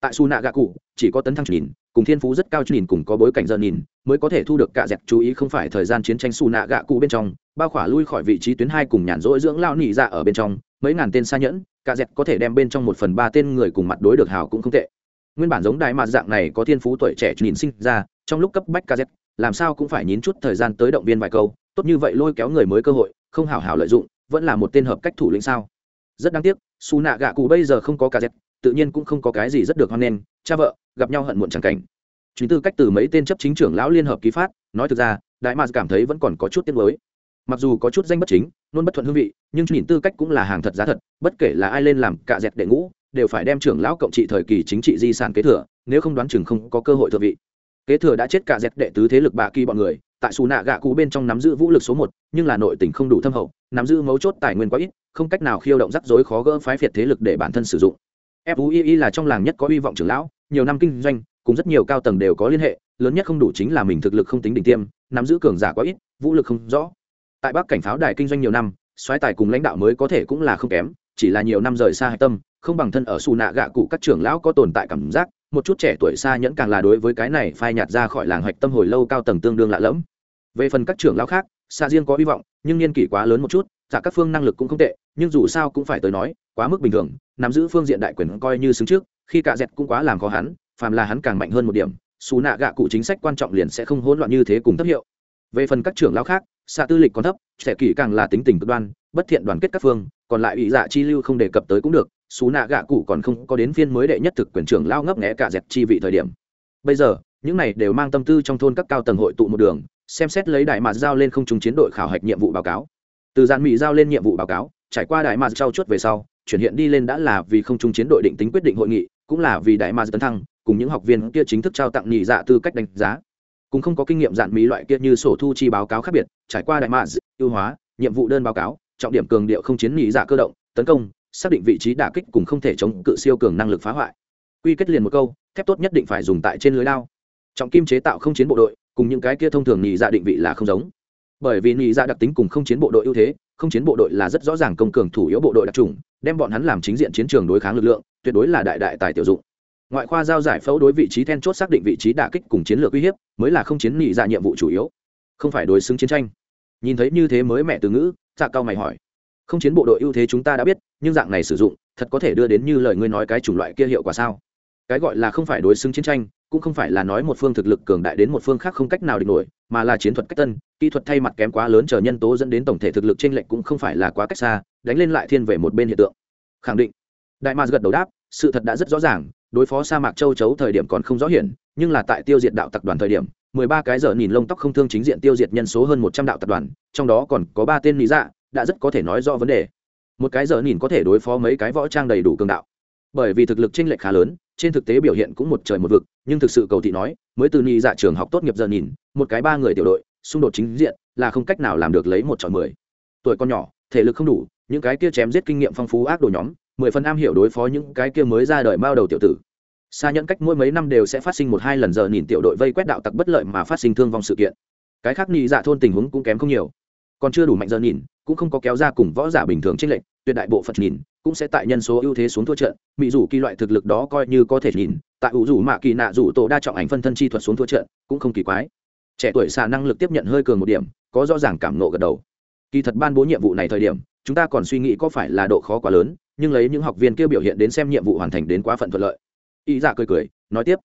Tại su nạ gạ cụ, chỉ có tấn thăng nhìn, cùng thiên phú rất cao nhìn cùng có bối cảnh giờ nhìn, mới có thể thu được cả dẹp chú ý không phải thời gian chiến tranh su nạ gạ cụ bên trong, bao khỏa lui khỏi vị trí tuyến hai cùng nhàn rỗi dưỡng lao nhị dạ ở bên trong, mấy ngàn tên xa nhẫn, cả dẹp có thể đem bên trong một phần ba tên người cùng mặt đối được hào cũng không tệ. Nguyên bản giống đại mạt dạng này có thiên phú tuổi trẻ nhìn sinh ra, trong lúc cấp bách kz làm sao cũng phải nhín chút thời gian tới động viên vài câu, tốt như vậy lôi kéo người mới cơ hội, không hảo hảo lợi dụng, vẫn là một tên hợp cách thủ lĩnh sao? Rất đáng tiếc, su nạ gạ cụ bây giờ không có kz tự nhiên cũng không có cái gì rất được hoan nghênh, cha vợ, gặp nhau hận muộn chẳng cảnh. Chính tư cách từ mấy tên chấp chính trưởng lão liên hợp ký phát, nói thực ra, đại mạc cảm thấy vẫn còn có chút tiếc mới mặc dù có chút danh bất chính luôn bất thuận hương vị, nhưng nhìn tư cách cũng là hàng thật giá thật, bất kể là ai lên làm cạ dẹt đệ ngũ, đều phải đem trưởng lão cộng trị thời kỳ chính trị di sản kế thừa, nếu không đoán chừng không có cơ hội thừa vị kế thừa đã chết cả dẹp đệ tứ thế lực bạ kỳ bọn người, tại xù nạ gạ cụ bên trong nắm giữ vũ lực số một, nhưng là nội tình không đủ thâm hậu, nắm giữ mấu chốt tài nguyên quá ít, không cách nào khiêu động rắc rối khó gỡ phái phiệt thế lực để bản thân sử dụng. Fui là trong làng nhất có hy vọng trưởng lão, nhiều năm kinh doanh, cùng rất nhiều cao tầng đều có liên hệ, lớn nhất không đủ chính là mình thực lực không tính đỉnh tiêm, nắm giữ cường giả quá ít, vũ lực không rõ. Tại bắc cảnh pháo đài kinh doanh nhiều năm xoáy tài cùng lãnh đạo mới có thể cũng là không kém, chỉ là nhiều năm rời xa hạch tâm, không bằng thân ở xù nạ gạ cụ các trưởng lão có tồn tại cảm giác một chút trẻ tuổi xa nhẫn càng là đối với cái này phai nhạt ra khỏi làng hoạch tâm hồi lâu cao tầng tương đương lạ lẫm. Về phần các trưởng lão khác, xa riêng có hy vọng, nhưng niên kỷ quá lớn một chút giả các phương năng lực cũng không tệ, nhưng dù sao cũng phải tới nói, quá mức bình thường, nắm giữ phương diện đại quyền coi như xứng trước, khi cả dẹt cũng quá làm khó hắn, phàm là hắn càng mạnh hơn một điểm, xù nạ gạ cụ chính sách quan trọng liền sẽ không hỗn loạn như thế cùng thấp hiệu. Về phần các trưởng lão khác xạ tư lịch còn thấp, trẻ kỷ càng là tính tình cực đoan, bất thiện đoàn kết các phương, còn lại ủy dạ chi lưu không đề cập tới cũng được xú nạ gạ cụ còn không có đến phiên mới đệ nhất thực quyền trưởng lao ngấp nghẽ cả dẹp chi vị thời điểm. Bây giờ, những này đều mang tâm tư trong thôn các cao tầng hội tụ một đường, xem xét lấy đại mạt giao lên không trùng chiến đội khảo hạch nhiệm vụ báo cáo. Từ gian mỹ giao lên nhiệm vụ báo cáo, trải qua đại mạt trao chuốt về sau, chuyển hiện đi lên đã là vì không trùng chiến đội định tính quyết định hội nghị, cũng là vì đại mạt tấn thăng, cùng những học viên kia chính thức trao tặng nhị dạ tư cách đánh giá. Cũng không có kinh nghiệm dạn mỹ loại kia như sổ thu chi báo cáo khác biệt, trải qua đại mạt, ưu hóa, nhiệm vụ đơn báo cáo, trọng điểm cường điệu không chiến nhị dạ cơ động, tấn công xác định vị trí đả kích cùng không thể chống cự siêu cường năng lực phá hoại. Quy kết liền một câu, thép tốt nhất định phải dùng tại trên lưới lao trọng kim chế tạo không chiến bộ đội, cùng những cái kia thông thường nhị dạ định vị là không giống. Bởi vì nhị dạ đặc tính cùng không chiến bộ đội ưu thế, không chiến bộ đội là rất rõ ràng công cường thủ yếu bộ đội đặc trùng, đem bọn hắn làm chính diện chiến trường đối kháng lực lượng, tuyệt đối là đại đại tài tiểu dụng. Ngoại khoa giao giải phẫu đối vị trí then chốt xác định vị trí đả kích cùng chiến lược uy hiếp, mới là không chiến nhị dạ nhiệm vụ chủ yếu. Không phải đối xứng chiến tranh. Nhìn thấy như thế mới mẹ từ ngữ dạ cao mày hỏi. Không chiến bộ đội ưu thế chúng ta đã biết nhưng dạng này sử dụng, thật có thể đưa đến như lời ngươi nói cái chủng loại kia hiệu quả sao? Cái gọi là không phải đối xứng chiến tranh, cũng không phải là nói một phương thực lực cường đại đến một phương khác không cách nào địch nổi, mà là chiến thuật cách tân, kỹ thuật thay mặt kém quá lớn chờ nhân tố dẫn đến tổng thể thực lực t r ê n lệch cũng không phải là quá cách xa, đánh lên lại thiên về một bên hiện tượng. Khẳng định. Đại mars gật đầu đáp, sự thật đã rất rõ ràng, đối phó sa mạc châu chấu thời điểm còn không rõ hiển, nhưng là tại tiêu diệt đạo tập đoàn thời điểm, mười ba cái giờ nhìn lông tóc không thương chính diện tiêu diệt nhân số hơn một trăm đạo tập đoàn, trong đó còn có ba tên lý dạ đã rất có thể nói rõ vấn đề một cái giờ nhìn có thể đối phó mấy cái võ trang đầy đủ cường đạo. Bởi vì thực lực chênh lệch khá lớn, trên thực tế biểu hiện cũng một trời một vực, nhưng thực sự cầu thị nói, mới từ ni dạ trường học tốt nghiệp giờ nhìn, một cái ba người tiểu đội, xung đột chính diện, là không cách nào làm được lấy một chọn mười. Tuổi con nhỏ, thể lực không đủ, những cái kia chém giết kinh nghiệm phong phú ác đồ nhóm, mười phần am hiểu đối phó những cái kia mới ra đời bao đầu tiểu tử. Xa nhận cách mỗi mấy năm đều sẽ phát sinh một hai lần giờ nhìn tiểu đội vây quét đạo tặc bất lợi mà phát sinh thương vong sự kiện. Cái khác ni dạ thôn tình huống cũng kém không nhiều còn chưa đủ mạnh giờ nhìn, cũng không có kéo ra cùng võ giả bình thường trên lệnh tuyệt đại bộ phận nhìn, cũng sẽ tại nhân số ưu thế xuống thua trận, mỹ rủ kỳ loại thực lực đó coi như có thể nhìn, tại ủ rủ mạ kỳ nạ rủ tổ đa trọng ảnh phân thân chi thuật xuống thua trận, cũng không kỳ quái. Trẻ tuổi xả năng lực tiếp nhận hơi cường một điểm, có rõ ràng cảm nộ gật đầu. Kỳ thật ban bố nhiệm vụ này thời điểm, chúng ta còn suy nghĩ có phải là độ khó quá lớn, nhưng lấy những học viên kia biểu hiện đến xem nhiệm vụ hoàn thành đến quá phận thuận lợi. Y giả cười cười, nói tiếp.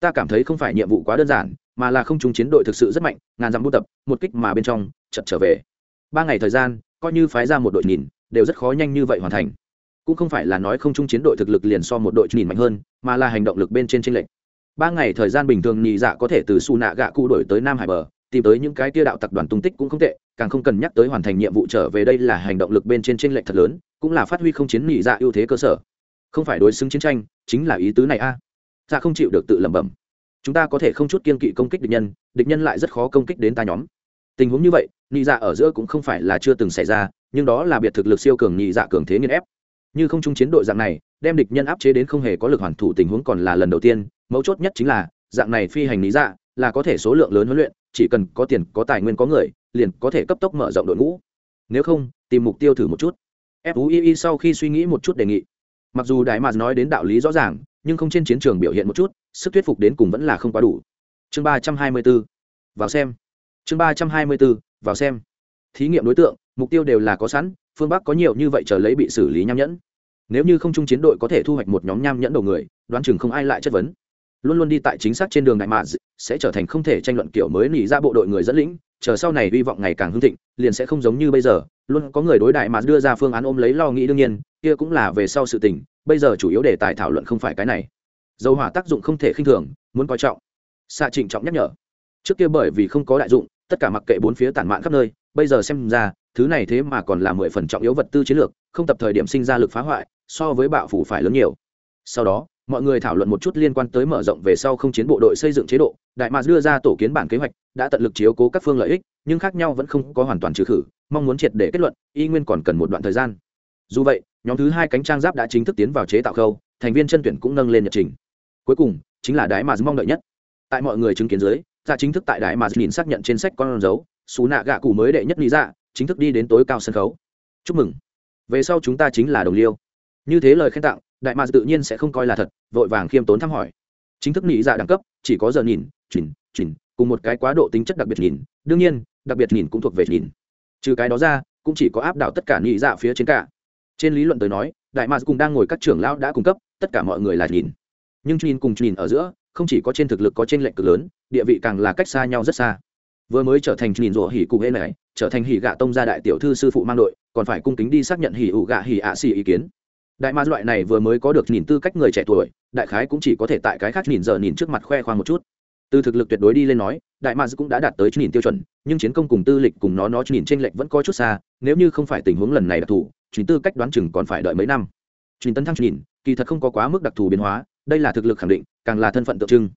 Ta cảm thấy không phải nhiệm vụ quá đơn giản, mà là không chúng chiến đội thực sự rất mạnh, ngàn dặm buôn tập, một kích mà bên trong, chật trở về ba ngày thời gian, coi như phái ra một đội nhìn, đều rất khó nhanh như vậy hoàn thành. Cũng không phải là nói không chung chiến đội thực lực liền so một đội nhìn mạnh hơn, mà là hành động lực bên trên tranh lệch. Ba ngày thời gian bình thường nhị dạ có thể từ su nạ gạ cụ đổi tới nam hải bờ, tìm tới những cái tia đạo tập đoàn tung tích cũng không tệ, càng không cần nhắc tới hoàn thành nhiệm vụ trở về đây là hành động lực bên trên tranh lệch thật lớn, cũng là phát huy không chiến nhị dạ ưu thế cơ sở. Không phải đối xứng chiến tranh, chính là ý tứ này a. À. dạ không chịu được tự lẩm bẩm. Chúng ta có thể không chút kiên kỵ công kích địch nhân địch nhân lại rất khó công kích đến ta nhóm tình huống như vậy nhị dạ ở giữa cũng không phải là chưa từng xảy ra, nhưng đó là biệt thực lực siêu cường nhị dạ cường thế nghiên ép. Như không chung chiến đội dạng này, đem địch nhân áp chế đến không hề có lực hoàn thủ tình huống còn là lần đầu tiên, mấu chốt nhất chính là, dạng này phi hành lý dạ là có thể số lượng lớn huấn luyện, chỉ cần có tiền, có tài nguyên, có người, liền có thể cấp tốc mở rộng đội ngũ. Nếu không, tìm mục tiêu thử một chút. Fui sau khi suy nghĩ một chút đề nghị. Mặc dù đại mạc nói đến đạo lý rõ ràng, nhưng không trên chiến trường biểu hiện một chút, sức thuyết phục đến cùng vẫn là không quá đủ. Chương ba trăm hai mươi b ố vào xem chương ba trăm hai mươi bốn vào xem. Thí nghiệm đối tượng, mục tiêu đều là có sẵn, phương bắc có nhiều như vậy chờ lấy bị xử lý nham nhẫn. Nếu như không chung chiến đội có thể thu hoạch một nhóm nham nhẫn đầu người, đoán chừng không ai lại chất vấn. Luôn luôn đi tại chính xác trên đường đại mạ sẽ trở thành không thể tranh luận kiểu mới nỉ ra bộ đội người dẫn lĩnh, chờ sau này hy vọng ngày càng hưng thịnh, liền sẽ không giống như bây giờ, luôn có người đối đại mà đưa ra phương án ôm lấy lo nghĩ đương nhiên, kia cũng là về sau sự tình, bây giờ chủ yếu đề tài thảo luận không phải cái này. Dầu hỏa tác dụng không thể khinh thường, muốn coi trọng. Xạ trịnh trọng nhắc nhở. Trước kia bởi vì không có đại dụng tất cả mặc kệ bốn phía tản mạn khắp nơi, bây giờ xem ra, thứ này thế mà còn là mười phần trọng yếu vật tư chiến lược, không tập thời điểm sinh ra lực phá hoại, so với bạo phủ phải lớn nhiều. Sau đó, mọi người thảo luận một chút liên quan tới mở rộng về sau không chiến bộ đội xây dựng chế độ, đại mạc đưa ra tổ kiến bản kế hoạch, đã tận lực chiếu cố các phương lợi ích, nhưng khác nhau vẫn không có hoàn toàn trừ khử, mong muốn triệt để kết luận, y nguyên còn cần một đoạn thời gian. Dù vậy, nhóm thứ hai cánh trang giáp đã chính thức tiến vào chế tạo khâu, thành viên chân tuyển cũng nâng lên nhật trình. Cuối cùng, chính là đái mà mong đợi nhất. Tại mọi người chứng kiến dưới ra chính thức tại đại mà nhìn xác nhận trên sách con dấu, xú nạ gạ cụ mới đệ nhất lý dạ chính thức đi đến tối cao sân khấu. Chúc mừng. Về sau chúng ta chính là đồng liêu. Như thế lời khen tặng, đại mà tự nhiên sẽ không coi là thật, vội vàng khiêm tốn thăm hỏi. Chính thức nghĩ dạ đẳng cấp, chỉ có giờ nhìn, chỉnh chỉnh, cùng một cái quá độ tính chất đặc biệt nhìn. Đương nhiên, đặc biệt nhìn cũng thuộc về nhìn. Trừ cái đó ra, cũng chỉ có áp đảo tất cả nghĩ dạ phía trên cả. Trên lý luận tới nói, đại mà cùng đang ngồi các trưởng lão đã cung cấp, tất cả mọi người là nhìn. Nhưng nhìn cùng nhìn ở giữa, không chỉ có trên thực lực có trên lệnh cực lớn địa vị càng là cách xa nhau rất xa. Vừa mới trở thành nhìn rủa hỉ cụ hễ này, trở thành hỉ gạ tông gia đại tiểu thư sư phụ mang đội, còn phải cung kính đi xác nhận hỉ ủ gạ hỉ ạ xì ý kiến. Đại ma loại này vừa mới có được nhìn tư cách người trẻ tuổi, đại khái cũng chỉ có thể tại cái khác nhìn giờ nhìn trước mặt khoe khoang một chút. Từ thực lực tuyệt đối đi lên nói, đại ma cũng đã đạt tới nhìn tiêu chuẩn, nhưng chiến công cùng tư lịch cùng nó nó nhìn trên lệnh vẫn có chút xa, nếu như không phải tình huống lần này đặc thù chính tư cách đoán chừng còn phải đợi mấy năm. Truyền tân thăng nhìn, kỳ thật không có quá mức đặc thù biến hóa, đây là thực lực khẳng định, càng là thân phận tượng trưng.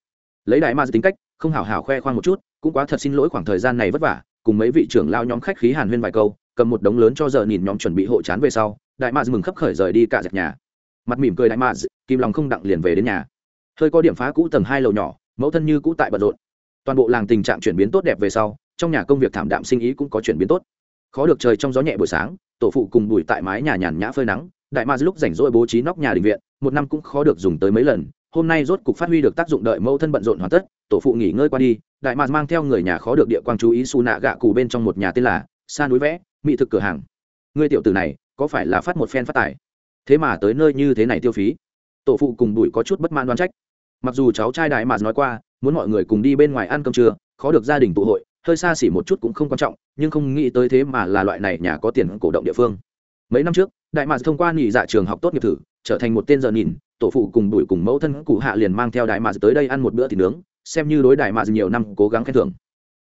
Lấy đại ma tính cách không hảo hảo khoe khoang một chút, cũng quá thật xin lỗi khoảng thời gian này vất vả, cùng mấy vị trưởng lao nhóm khách khí hàn huyên vài câu, cầm một đống lớn cho giờ nhìn nhóm chuẩn bị hộ chán về sau, đại ma mừng khấp khởi rời đi cả dẹp nhà. Mặt mỉm cười đại ma kim lòng không đặng liền về đến nhà. Hơi có điểm phá cũ tầng hai lầu nhỏ, mẫu thân như cũ tại bận rộn. Toàn bộ làng tình trạng chuyển biến tốt đẹp về sau, trong nhà công việc thảm đạm sinh ý cũng có chuyển biến tốt. Khó được trời trong gió nhẹ buổi sáng, tổ phụ cùng bùi tại mái nhà nhàn nhã phơi nắng, đại ma lúc rảnh rỗi bố trí nóc nhà đình viện, một năm cũng khó được dùng tới mấy lần hôm nay rốt cục phát huy được tác dụng đợi mẫu thân bận rộn hoàn tất, tổ phụ nghỉ ngơi qua đi, đại mạc mang theo người nhà khó được địa quang chú ý su nạ gạ cụ bên trong một nhà tên là xa núi vẽ mỹ thực cửa hàng. Ngươi tiểu tử này, có phải là phát một phen phát tài? Thế mà tới nơi như thế này tiêu phí. Tổ phụ cùng đùi có chút bất mãn đoán trách. Mặc dù cháu trai đại mạc nói qua, muốn mọi người cùng đi bên ngoài ăn cơm trưa, khó được gia đình tụ hội, hơi xa xỉ một chút cũng không quan trọng, nhưng không nghĩ tới thế mà là loại này nhà có tiền cổ động địa phương. Mấy năm trước đại mạc thông qua nghỉ dạ trường học tốt nghiệp thử, trở thành một tên giờ nhìn, tổ phụ cùng đuổi cùng mẫu thân cụ hạ liền mang theo đại mạc tới đây ăn một bữa thịt nướng, xem như đối đại mạc nhiều năm cố gắng khen thưởng.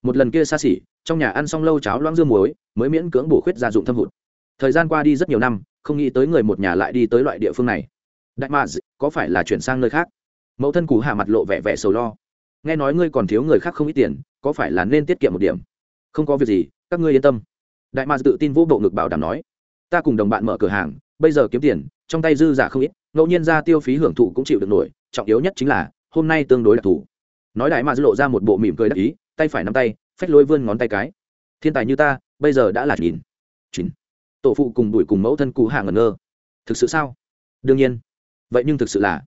Một lần kia xa xỉ, trong nhà ăn xong lâu cháo loãng dưa muối, mới miễn cưỡng bổ khuyết gia dụng thâm hụt. Thời gian qua đi rất nhiều năm, không nghĩ tới người một nhà lại đi tới loại địa phương này. Đại mạc có phải là chuyển sang nơi khác? Mẫu thân cụ hạ mặt lộ vẻ vẻ sầu lo. Nghe nói ngươi còn thiếu người khác không ít tiền, có phải là nên tiết kiệm một điểm? Không có việc gì, các ngươi yên tâm. Đại mạc tự tin vô bộ ngực bảo đảm nói ta cùng đồng bạn mở cửa hàng, bây giờ kiếm tiền, trong tay dư giả không ít, ngẫu nhiên ra tiêu phí hưởng thụ cũng chịu được nổi, trọng yếu nhất chính là, hôm nay tương đối đặc thù. Nói đại mạc lộ ra một bộ mỉm cười đắc ý, tay phải nắm tay, phách lối vươn ngón tay cái. Thiên tài như ta, bây giờ đã là nhìn. Chín tổ phụ cùng đuổi cùng mẫu thân cụ hạ ngẩn ngơ. Thực sự sao? Đương nhiên. Vậy nhưng thực sự là,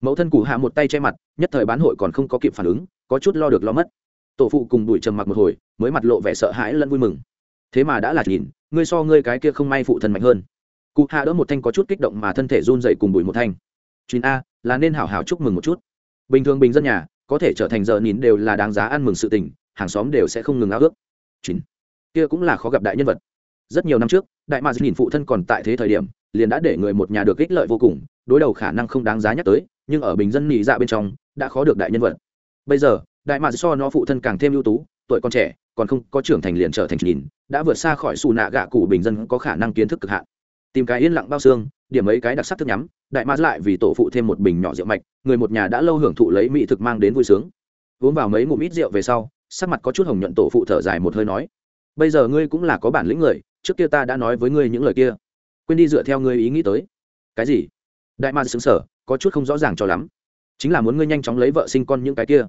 mẫu thân cụ hạ một tay che mặt, nhất thời bán hội còn không có kịp phản ứng, có chút lo được lo mất. Tổ phụ cùng đuổi trầm mặc một hồi, mới mặt lộ vẻ sợ hãi lẫn vui mừng thế mà đã là nhìn, ngươi so ngươi cái kia không may phụ thân mạnh hơn. Cụ hạ đỡ một thanh có chút kích động mà thân thể run dậy cùng bụi một thanh. Chuyến a, là nên hảo hảo chúc mừng một chút. Bình thường bình dân nhà, có thể trở thành giờ nhìn đều là đáng giá ăn mừng sự tình, hàng xóm đều sẽ không ngừng ao ước. Chín kia cũng là khó gặp đại nhân vật. Rất nhiều năm trước, đại mạc nhìn phụ thân còn tại thế thời điểm, liền đã để người một nhà được ích lợi vô cùng, đối đầu khả năng không đáng giá nhắc tới, nhưng ở bình dân nhị dạ bên trong, đã khó được đại nhân vật. Bây giờ, đại mạc so nó phụ thân càng thêm ưu tú, tuổi còn trẻ còn không có trưởng thành liền trở thành nhìn, đã vượt xa khỏi xù nạ gạ cụ bình dân có khả năng kiến thức cực hạn. Tìm cái yên lặng bao xương, điểm ấy cái đặc sắc thức nhắm, đại ma lại vì tổ phụ thêm một bình nhỏ rượu mạch, người một nhà đã lâu hưởng thụ lấy mỹ thực mang đến vui sướng. Uống vào mấy ngụm ít rượu về sau, sắc mặt có chút hồng nhuận tổ phụ thở dài một hơi nói, bây giờ ngươi cũng là có bản lĩnh người, trước kia ta đã nói với ngươi những lời kia. Quên đi dựa theo ngươi ý nghĩ tới. Cái gì? Đại ma xứng sở có chút không rõ ràng cho lắm. Chính là muốn ngươi nhanh chóng lấy vợ sinh con những cái kia.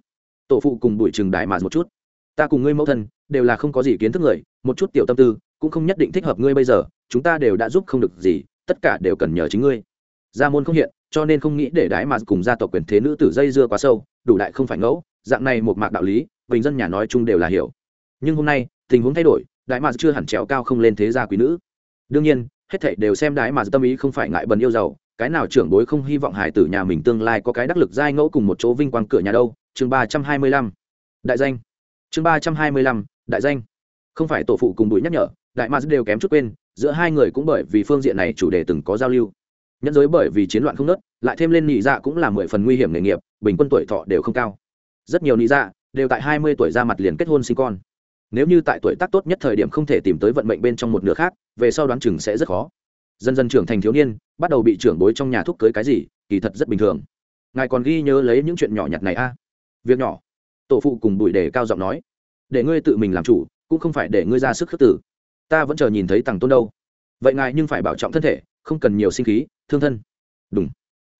Tổ phụ cùng bụi chừng đại mà một chút. Ta cùng ngươi mẫu thân đều là không có gì kiến thức người, một chút tiểu tâm tư, cũng không nhất định thích hợp ngươi bây giờ, chúng ta đều đã giúp không được gì, tất cả đều cần nhờ chính ngươi. Gia môn không hiện, cho nên không nghĩ để đái mà cùng gia tộc quyền thế nữ tử dây dưa quá sâu, đủ đại không phải ngẫu, dạng này một mạc đạo lý, bình dân nhà nói chung đều là hiểu. Nhưng hôm nay, tình huống thay đổi đại mà chưa hẳn trèo cao không lên thế gia quý nữ. Đương nhiên, hết thảy đều xem đái mà tâm ý không phải ngại bần yêu giàu, cái nào trưởng bối không hy vọng hải tử nhà mình tương lai có cái đắc lực giai ngẫu cùng một chỗ vinh quang cửa nhà đâu. Chương ba trăm hai mươi lăm. Đại danh. Chương ba trăm hai mươi lăm đại danh. Không phải tổ phụ cùng bùi nhắc nhở, đại ma đều kém chút quên, giữa hai người cũng bởi vì phương diện này chủ đề từng có giao lưu. Nhẫn giới bởi vì chiến loạn không nớt lại thêm lên nị dạ cũng là mười phần nguy hiểm nghề nghiệp, bình quân tuổi thọ đều không cao. Rất nhiều nị dạ đều tại hai mươi tuổi ra mặt liền kết hôn sinh con. Nếu như tại tuổi tác tốt nhất thời điểm không thể tìm tới vận mệnh bên trong một nửa khác, về sau đoán chừng sẽ rất khó. Dần dần trưởng thành thiếu niên, bắt đầu bị trưởng bối trong nhà thúc cưới cái gì, kỳ thật rất bình thường. Ngài còn ghi nhớ lấy những chuyện nhỏ nhặt này a? À? việc nhỏ. Tổ phụ cùng bùi đề cao giọng nói để ngươi tự mình làm chủ, cũng không phải để ngươi ra sức khước tử ta vẫn chờ nhìn thấy tàng tôn đâu. Vậy ngài nhưng phải bảo trọng thân thể, không cần nhiều sinh khí, thương thân. Đúng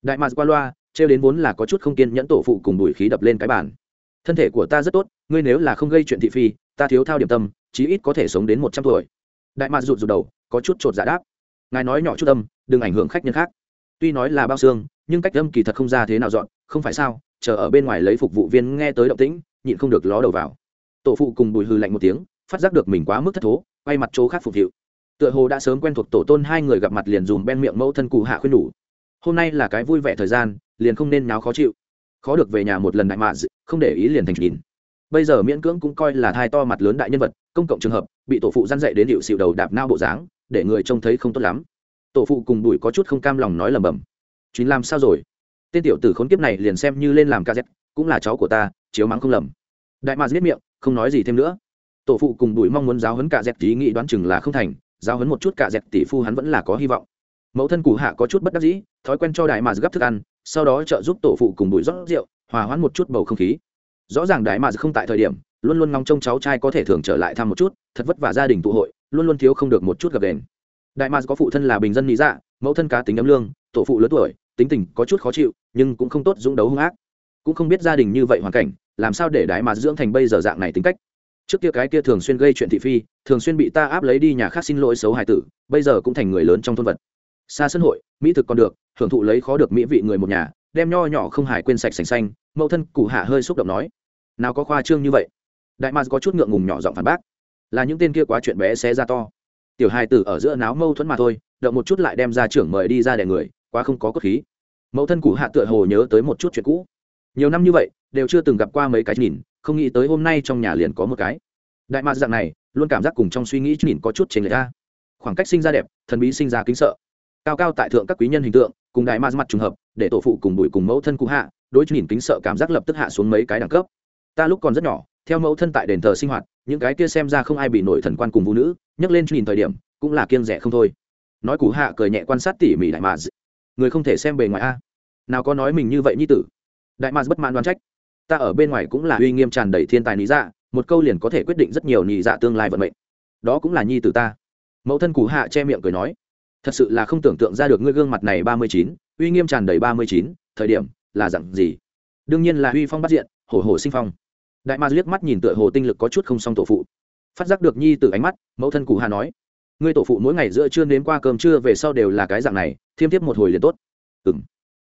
đại mạc qua loa, trêu đến vốn là có chút không kiên nhẫn tổ phụ cùng đùi khí đập lên cái bàn. Thân thể của ta rất tốt, ngươi nếu là không gây chuyện thị phi, ta thiếu thao điểm tâm, chí ít có thể sống đến một trăm tuổi. Đại mạc rụt rụt đầu, có chút chột dạ đáp. Ngài nói nhỏ chút âm, đừng ảnh hưởng khách nhân khác. Tuy nói là bao xương, nhưng cách âm kỳ thật không ra thế nào dọn, không phải sao, chờ ở bên ngoài lấy phục vụ viên nghe tới động tĩnh, nhịn không được ló đầu vào tổ phụ cùng bùi hư lạnh một tiếng, phát giác được mình quá mức thất thố, quay mặt chỗ khác phục vụ tựa hồ đã sớm quen thuộc tổ tôn hai người gặp mặt liền dùm ben miệng mẫu thân cụ hạ khuyên đủ. Hôm nay là cái vui vẻ thời gian, liền không nên náo khó chịu. Khó được về nhà một lần đại mạ không để ý liền thành nhìn. Bây giờ miễn cưỡng cũng coi là thai to mặt lớn đại nhân vật, công cộng trường hợp, bị tổ phụ gian dậy đến điệu xịu đầu đạp nao bộ dáng, để người trông thấy không tốt lắm. Tổ phụ cùng đùi có chút không cam lòng nói lầm bầm chuyến làm sao rồi? Tên tiểu tử khốn kiếp này liền xem như lên làm ca z cũng là cháu của ta, chiếu mắng không lầm. Đại mạc giết miệng không nói gì thêm nữa. Tổ phụ cùng bùi mong muốn giáo hấn cả dẹp tí nghĩ đoán chừng là không thành, giáo hấn một chút cả dẹp tỷ phu hắn vẫn là có hy vọng. Mẫu thân cụ hạ có chút bất đắc dĩ, thói quen cho đại mà gấp thức ăn, sau đó trợ giúp tổ phụ cùng bùi rót rượu, hòa hoãn một chút bầu không khí. Rõ ràng đại mà không tại thời điểm, luôn luôn ngóng trông cháu trai có thể thường trở lại thăm một chút, thật vất vả gia đình tụ hội, luôn luôn thiếu không được một chút gặp đèn đại mà có phụ thân là bình dân mỹ dạ mẫu thân cá tính ấm lương, tổ phụ lớn tuổi, tính tình có chút khó chịu, nhưng cũng không tốt dũng đấu hung ác. Cũng không biết gia đình như vậy hoàn cảnh làm sao để đại mạc dưỡng thành bây giờ dạng này tính cách? Trước kia cái kia thường xuyên gây chuyện thị phi, thường xuyên bị ta áp lấy đi nhà khác xin lỗi xấu hài tử, bây giờ cũng thành người lớn trong thôn vật. Xa sân hội, mỹ thực còn được, hưởng thụ lấy khó được mỹ vị người một nhà, đem nho nhỏ không hài quên sạch sành xanh, mẫu thân cụ hạ hơi xúc động nói. Nào có khoa trương như vậy. Đại mars có chút ngượng ngùng nhỏ giọng phản bác. Là những tên kia quá chuyện bé xé ra to. Tiểu hài tử ở giữa náo mâu thuẫn mà thôi, động một chút lại đem ra trưởng mời đi ra để người, quá không có cốt khí. Mẫu thân cụ hạ tựa hồ nhớ tới một chút chuyện cũ. Nhiều năm như vậy đều chưa từng gặp qua mấy cái nhìn, không nghĩ tới hôm nay trong nhà liền có một cái. Đại mạc dạng này, luôn cảm giác cùng trong suy nghĩ nhìn có chút trên người ta khoảng cách sinh ra đẹp, thần bí sinh ra kính sợ. Cao cao tại thượng các quý nhân hình tượng, cùng đại mạc mặt trùng hợp, để tổ phụ cùng bụi cùng mẫu thân cụ hạ, đối nhìn kính sợ cảm giác lập tức hạ xuống mấy cái đẳng cấp. Ta lúc còn rất nhỏ, theo mẫu thân tại đền thờ sinh hoạt, những cái kia xem ra không ai bị nổi thần quan cùng vũ nữ, nhắc lên nhìn thời điểm, cũng là kiêng rẻ không thôi. Nói cụ hạ cười nhẹ quan sát tỉ mỉ đại mạc người không thể xem bề ngoài a. Nào có nói mình như vậy như tử. Đại mạc bất mãn đoán trách ta ở bên ngoài cũng là uy nghiêm tràn đầy thiên tài lý dạ một câu liền có thể quyết định rất nhiều nhị dạ tương lai vận mệnh. Đó cũng là nhi từ ta. Mẫu thân cụ hạ che miệng cười nói, thật sự là không tưởng tượng ra được ngươi gương mặt này ba mươi chín, uy nghiêm tràn đầy ba mươi chín, thời điểm là dặn gì? Đương nhiên là uy phong bắt diện, hổ hổ sinh phong. Đại ma liếc mắt nhìn tựa hồ tinh lực có chút không xong tổ phụ. Phát giác được nhi từ ánh mắt, mẫu thân cụ hạ nói, ngươi tổ phụ mỗi ngày giữa trưa đến qua cơm trưa về sau đều là cái dạng này, thiêm tiếp một hồi liền tốt. Ừng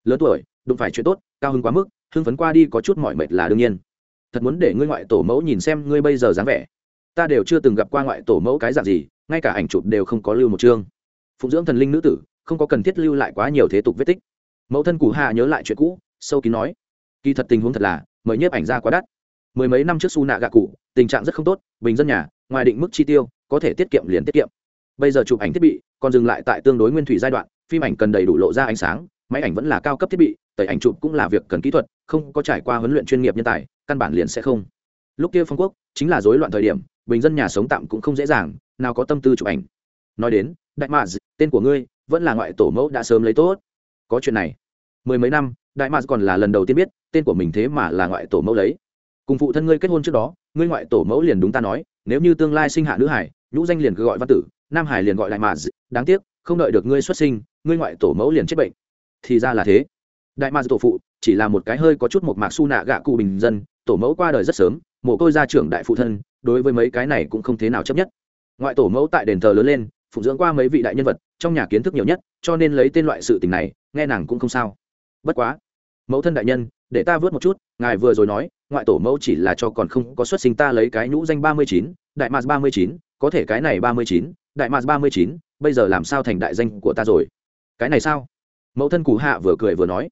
lớn tuổi, đụng phải chuyện tốt, cao hơn quá mức hưng phấn qua đi có chút mỏi mệt là đương nhiên. Thật muốn để ngươi ngoại tổ mẫu nhìn xem ngươi bây giờ dáng vẻ. Ta đều chưa từng gặp qua ngoại tổ mẫu cái dạng gì, ngay cả ảnh chụp đều không có lưu một chương. Phụng dưỡng thần linh nữ tử, không có cần thiết lưu lại quá nhiều thế tục vết tích. Mẫu thân cụ hạ nhớ lại chuyện cũ, sâu kín nói. Kỳ thật tình huống thật là, mời nhiếp ảnh ra quá đắt. Mười mấy năm trước su nạ gạ cụ, tình trạng rất không tốt, bình dân nhà, ngoài định mức chi tiêu, có thể tiết kiệm liền tiết kiệm. Bây giờ chụp ảnh thiết bị, còn dừng lại tại tương đối nguyên thủy giai đoạn, phim ảnh cần đầy đủ lộ ra ánh sáng, máy ảnh vẫn là cao cấp thiết bị, tẩy ảnh chụp cũng là việc cần kỹ thuật không có trải qua huấn luyện chuyên nghiệp nhân tài, căn bản liền sẽ không. Lúc kia phong quốc chính là rối loạn thời điểm, bình dân nhà sống tạm cũng không dễ dàng, nào có tâm tư chụp ảnh. Nói đến, đại mạc tên của ngươi, vẫn là ngoại tổ mẫu đã sớm lấy tốt. Có chuyện này. Mười mấy năm, đại mạc còn là lần đầu tiên biết, tên của mình thế mà là ngoại tổ mẫu lấy. Cùng phụ thân ngươi kết hôn trước đó, ngươi ngoại tổ mẫu liền đúng ta nói, nếu như tương lai sinh hạ nữ hải, nhũ danh liền cứ gọi văn tử, nam hải liền gọi đại mạc đáng tiếc, không đợi được ngươi xuất sinh, ngươi ngoại tổ mẫu liền chết bệnh. Thì ra là thế đại ma tổ phụ, chỉ là một cái hơi có chút một mạc su nạ gạ cụ bình dân, tổ mẫu qua đời rất sớm, mồ côi gia trưởng đại phụ thân, đối với mấy cái này cũng không thế nào chấp nhất. Ngoại tổ mẫu tại đền thờ lớn lên, phụng dưỡng qua mấy vị đại nhân vật, trong nhà kiến thức nhiều nhất, cho nên lấy tên loại sự tình này, nghe nàng cũng không sao. Bất quá, mẫu thân đại nhân, để ta vớt một chút, ngài vừa rồi nói, ngoại tổ mẫu chỉ là cho còn không có xuất sinh ta lấy cái nhũ danh ba mươi chín, đại mars ba mươi chín, có thể cái này ba mươi chín, đại mars ba mươi chín, bây giờ làm sao thành đại danh của ta rồi? Cái này sao? Mẫu thân cù hạ vừa cười vừa nói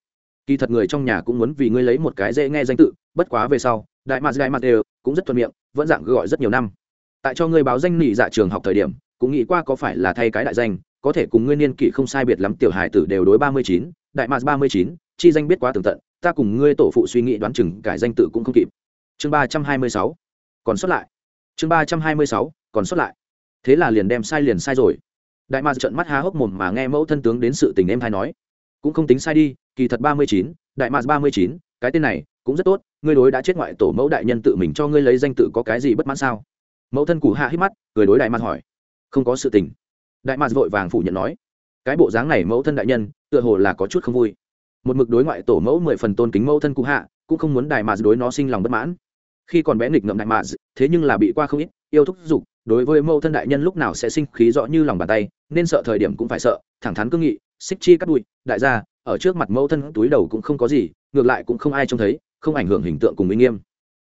kỳ thật người trong nhà cũng muốn vì ngươi lấy một cái dễ nghe danh tự, bất quá về sau, đại mạt đại mạt đều cũng rất thuận miệng, vẫn dạng gọi rất nhiều năm. Tại cho ngươi báo danh nỉ dạ trường học thời điểm, cũng nghĩ qua có phải là thay cái đại danh, có thể cùng ngươi niên kỷ không sai biệt lắm tiểu hải tử đều đối ba mươi chín, đại mạt ba mươi chín, chi danh biết quá tường tận, ta cùng ngươi tổ phụ suy nghĩ đoán chừng cải danh tự cũng không kịp. Chương ba trăm hai mươi sáu, còn xuất lại. Chương ba trăm hai mươi sáu, còn xuất lại. Thế là liền đem sai liền sai rồi. Đại mạt trợn mắt há hốc mồm mà nghe mẫu thân tướng đến sự tình em hay nói cũng không tính sai đi, kỳ thật ba mươi chín, đại mạc ba mươi chín, cái tên này cũng rất tốt, ngươi đối đã chết ngoại tổ mẫu đại nhân tự mình cho ngươi lấy danh tự có cái gì bất mãn sao? Mẫu thân cù hạ hít mắt, cười đối đại mạc hỏi. Không có sự tình. Đại mạc vội vàng phủ nhận nói. Cái bộ dáng này mẫu thân đại nhân, tựa hồ là có chút không vui. Một mực đối ngoại tổ mẫu mười phần tôn kính mẫu thân cụ hạ, cũng không muốn đại mạc đối nó sinh lòng bất mãn. Khi còn bé nghịch ngậm đại mạc thế nhưng là bị qua không ít, yêu thúc dục, đối với mẫu thân đại nhân lúc nào sẽ sinh khí rõ như lòng bàn tay, nên sợ thời điểm cũng phải sợ, thẳng thắn cương nghị xích chi cắt bụi đại gia ở trước mặt mẫu thân túi đầu cũng không có gì ngược lại cũng không ai trông thấy không ảnh hưởng hình tượng cùng uy nghiêm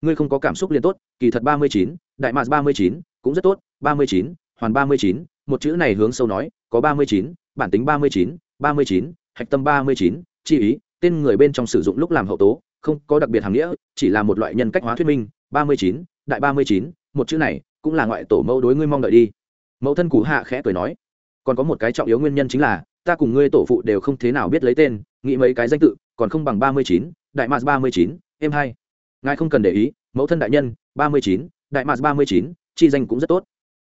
ngươi không có cảm xúc liền tốt kỳ thật ba mươi chín đại mạc ba mươi chín cũng rất tốt ba mươi chín hoàn ba mươi chín một chữ này hướng sâu nói có ba mươi chín bản tính ba mươi chín ba mươi chín hạch tâm ba mươi chín chi ý tên người bên trong sử dụng lúc làm hậu tố không có đặc biệt hàm nghĩa chỉ là một loại nhân cách hóa thuyết minh ba mươi chín đại ba mươi chín một chữ này cũng là ngoại tổ mẫu đối ngươi mong đợi đi mẫu thân cụ hạ khẽ cười nói còn có một cái trọng yếu nguyên nhân chính là ta cùng ngươi tổ phụ đều không thế nào biết lấy tên, nghĩ mấy cái danh tự, còn không bằng ba mươi chín, đại mạc ba mươi chín, em hai. Ngài không cần để ý, mẫu thân đại nhân, ba mươi chín, đại mạc ba mươi chín, chi danh cũng rất tốt.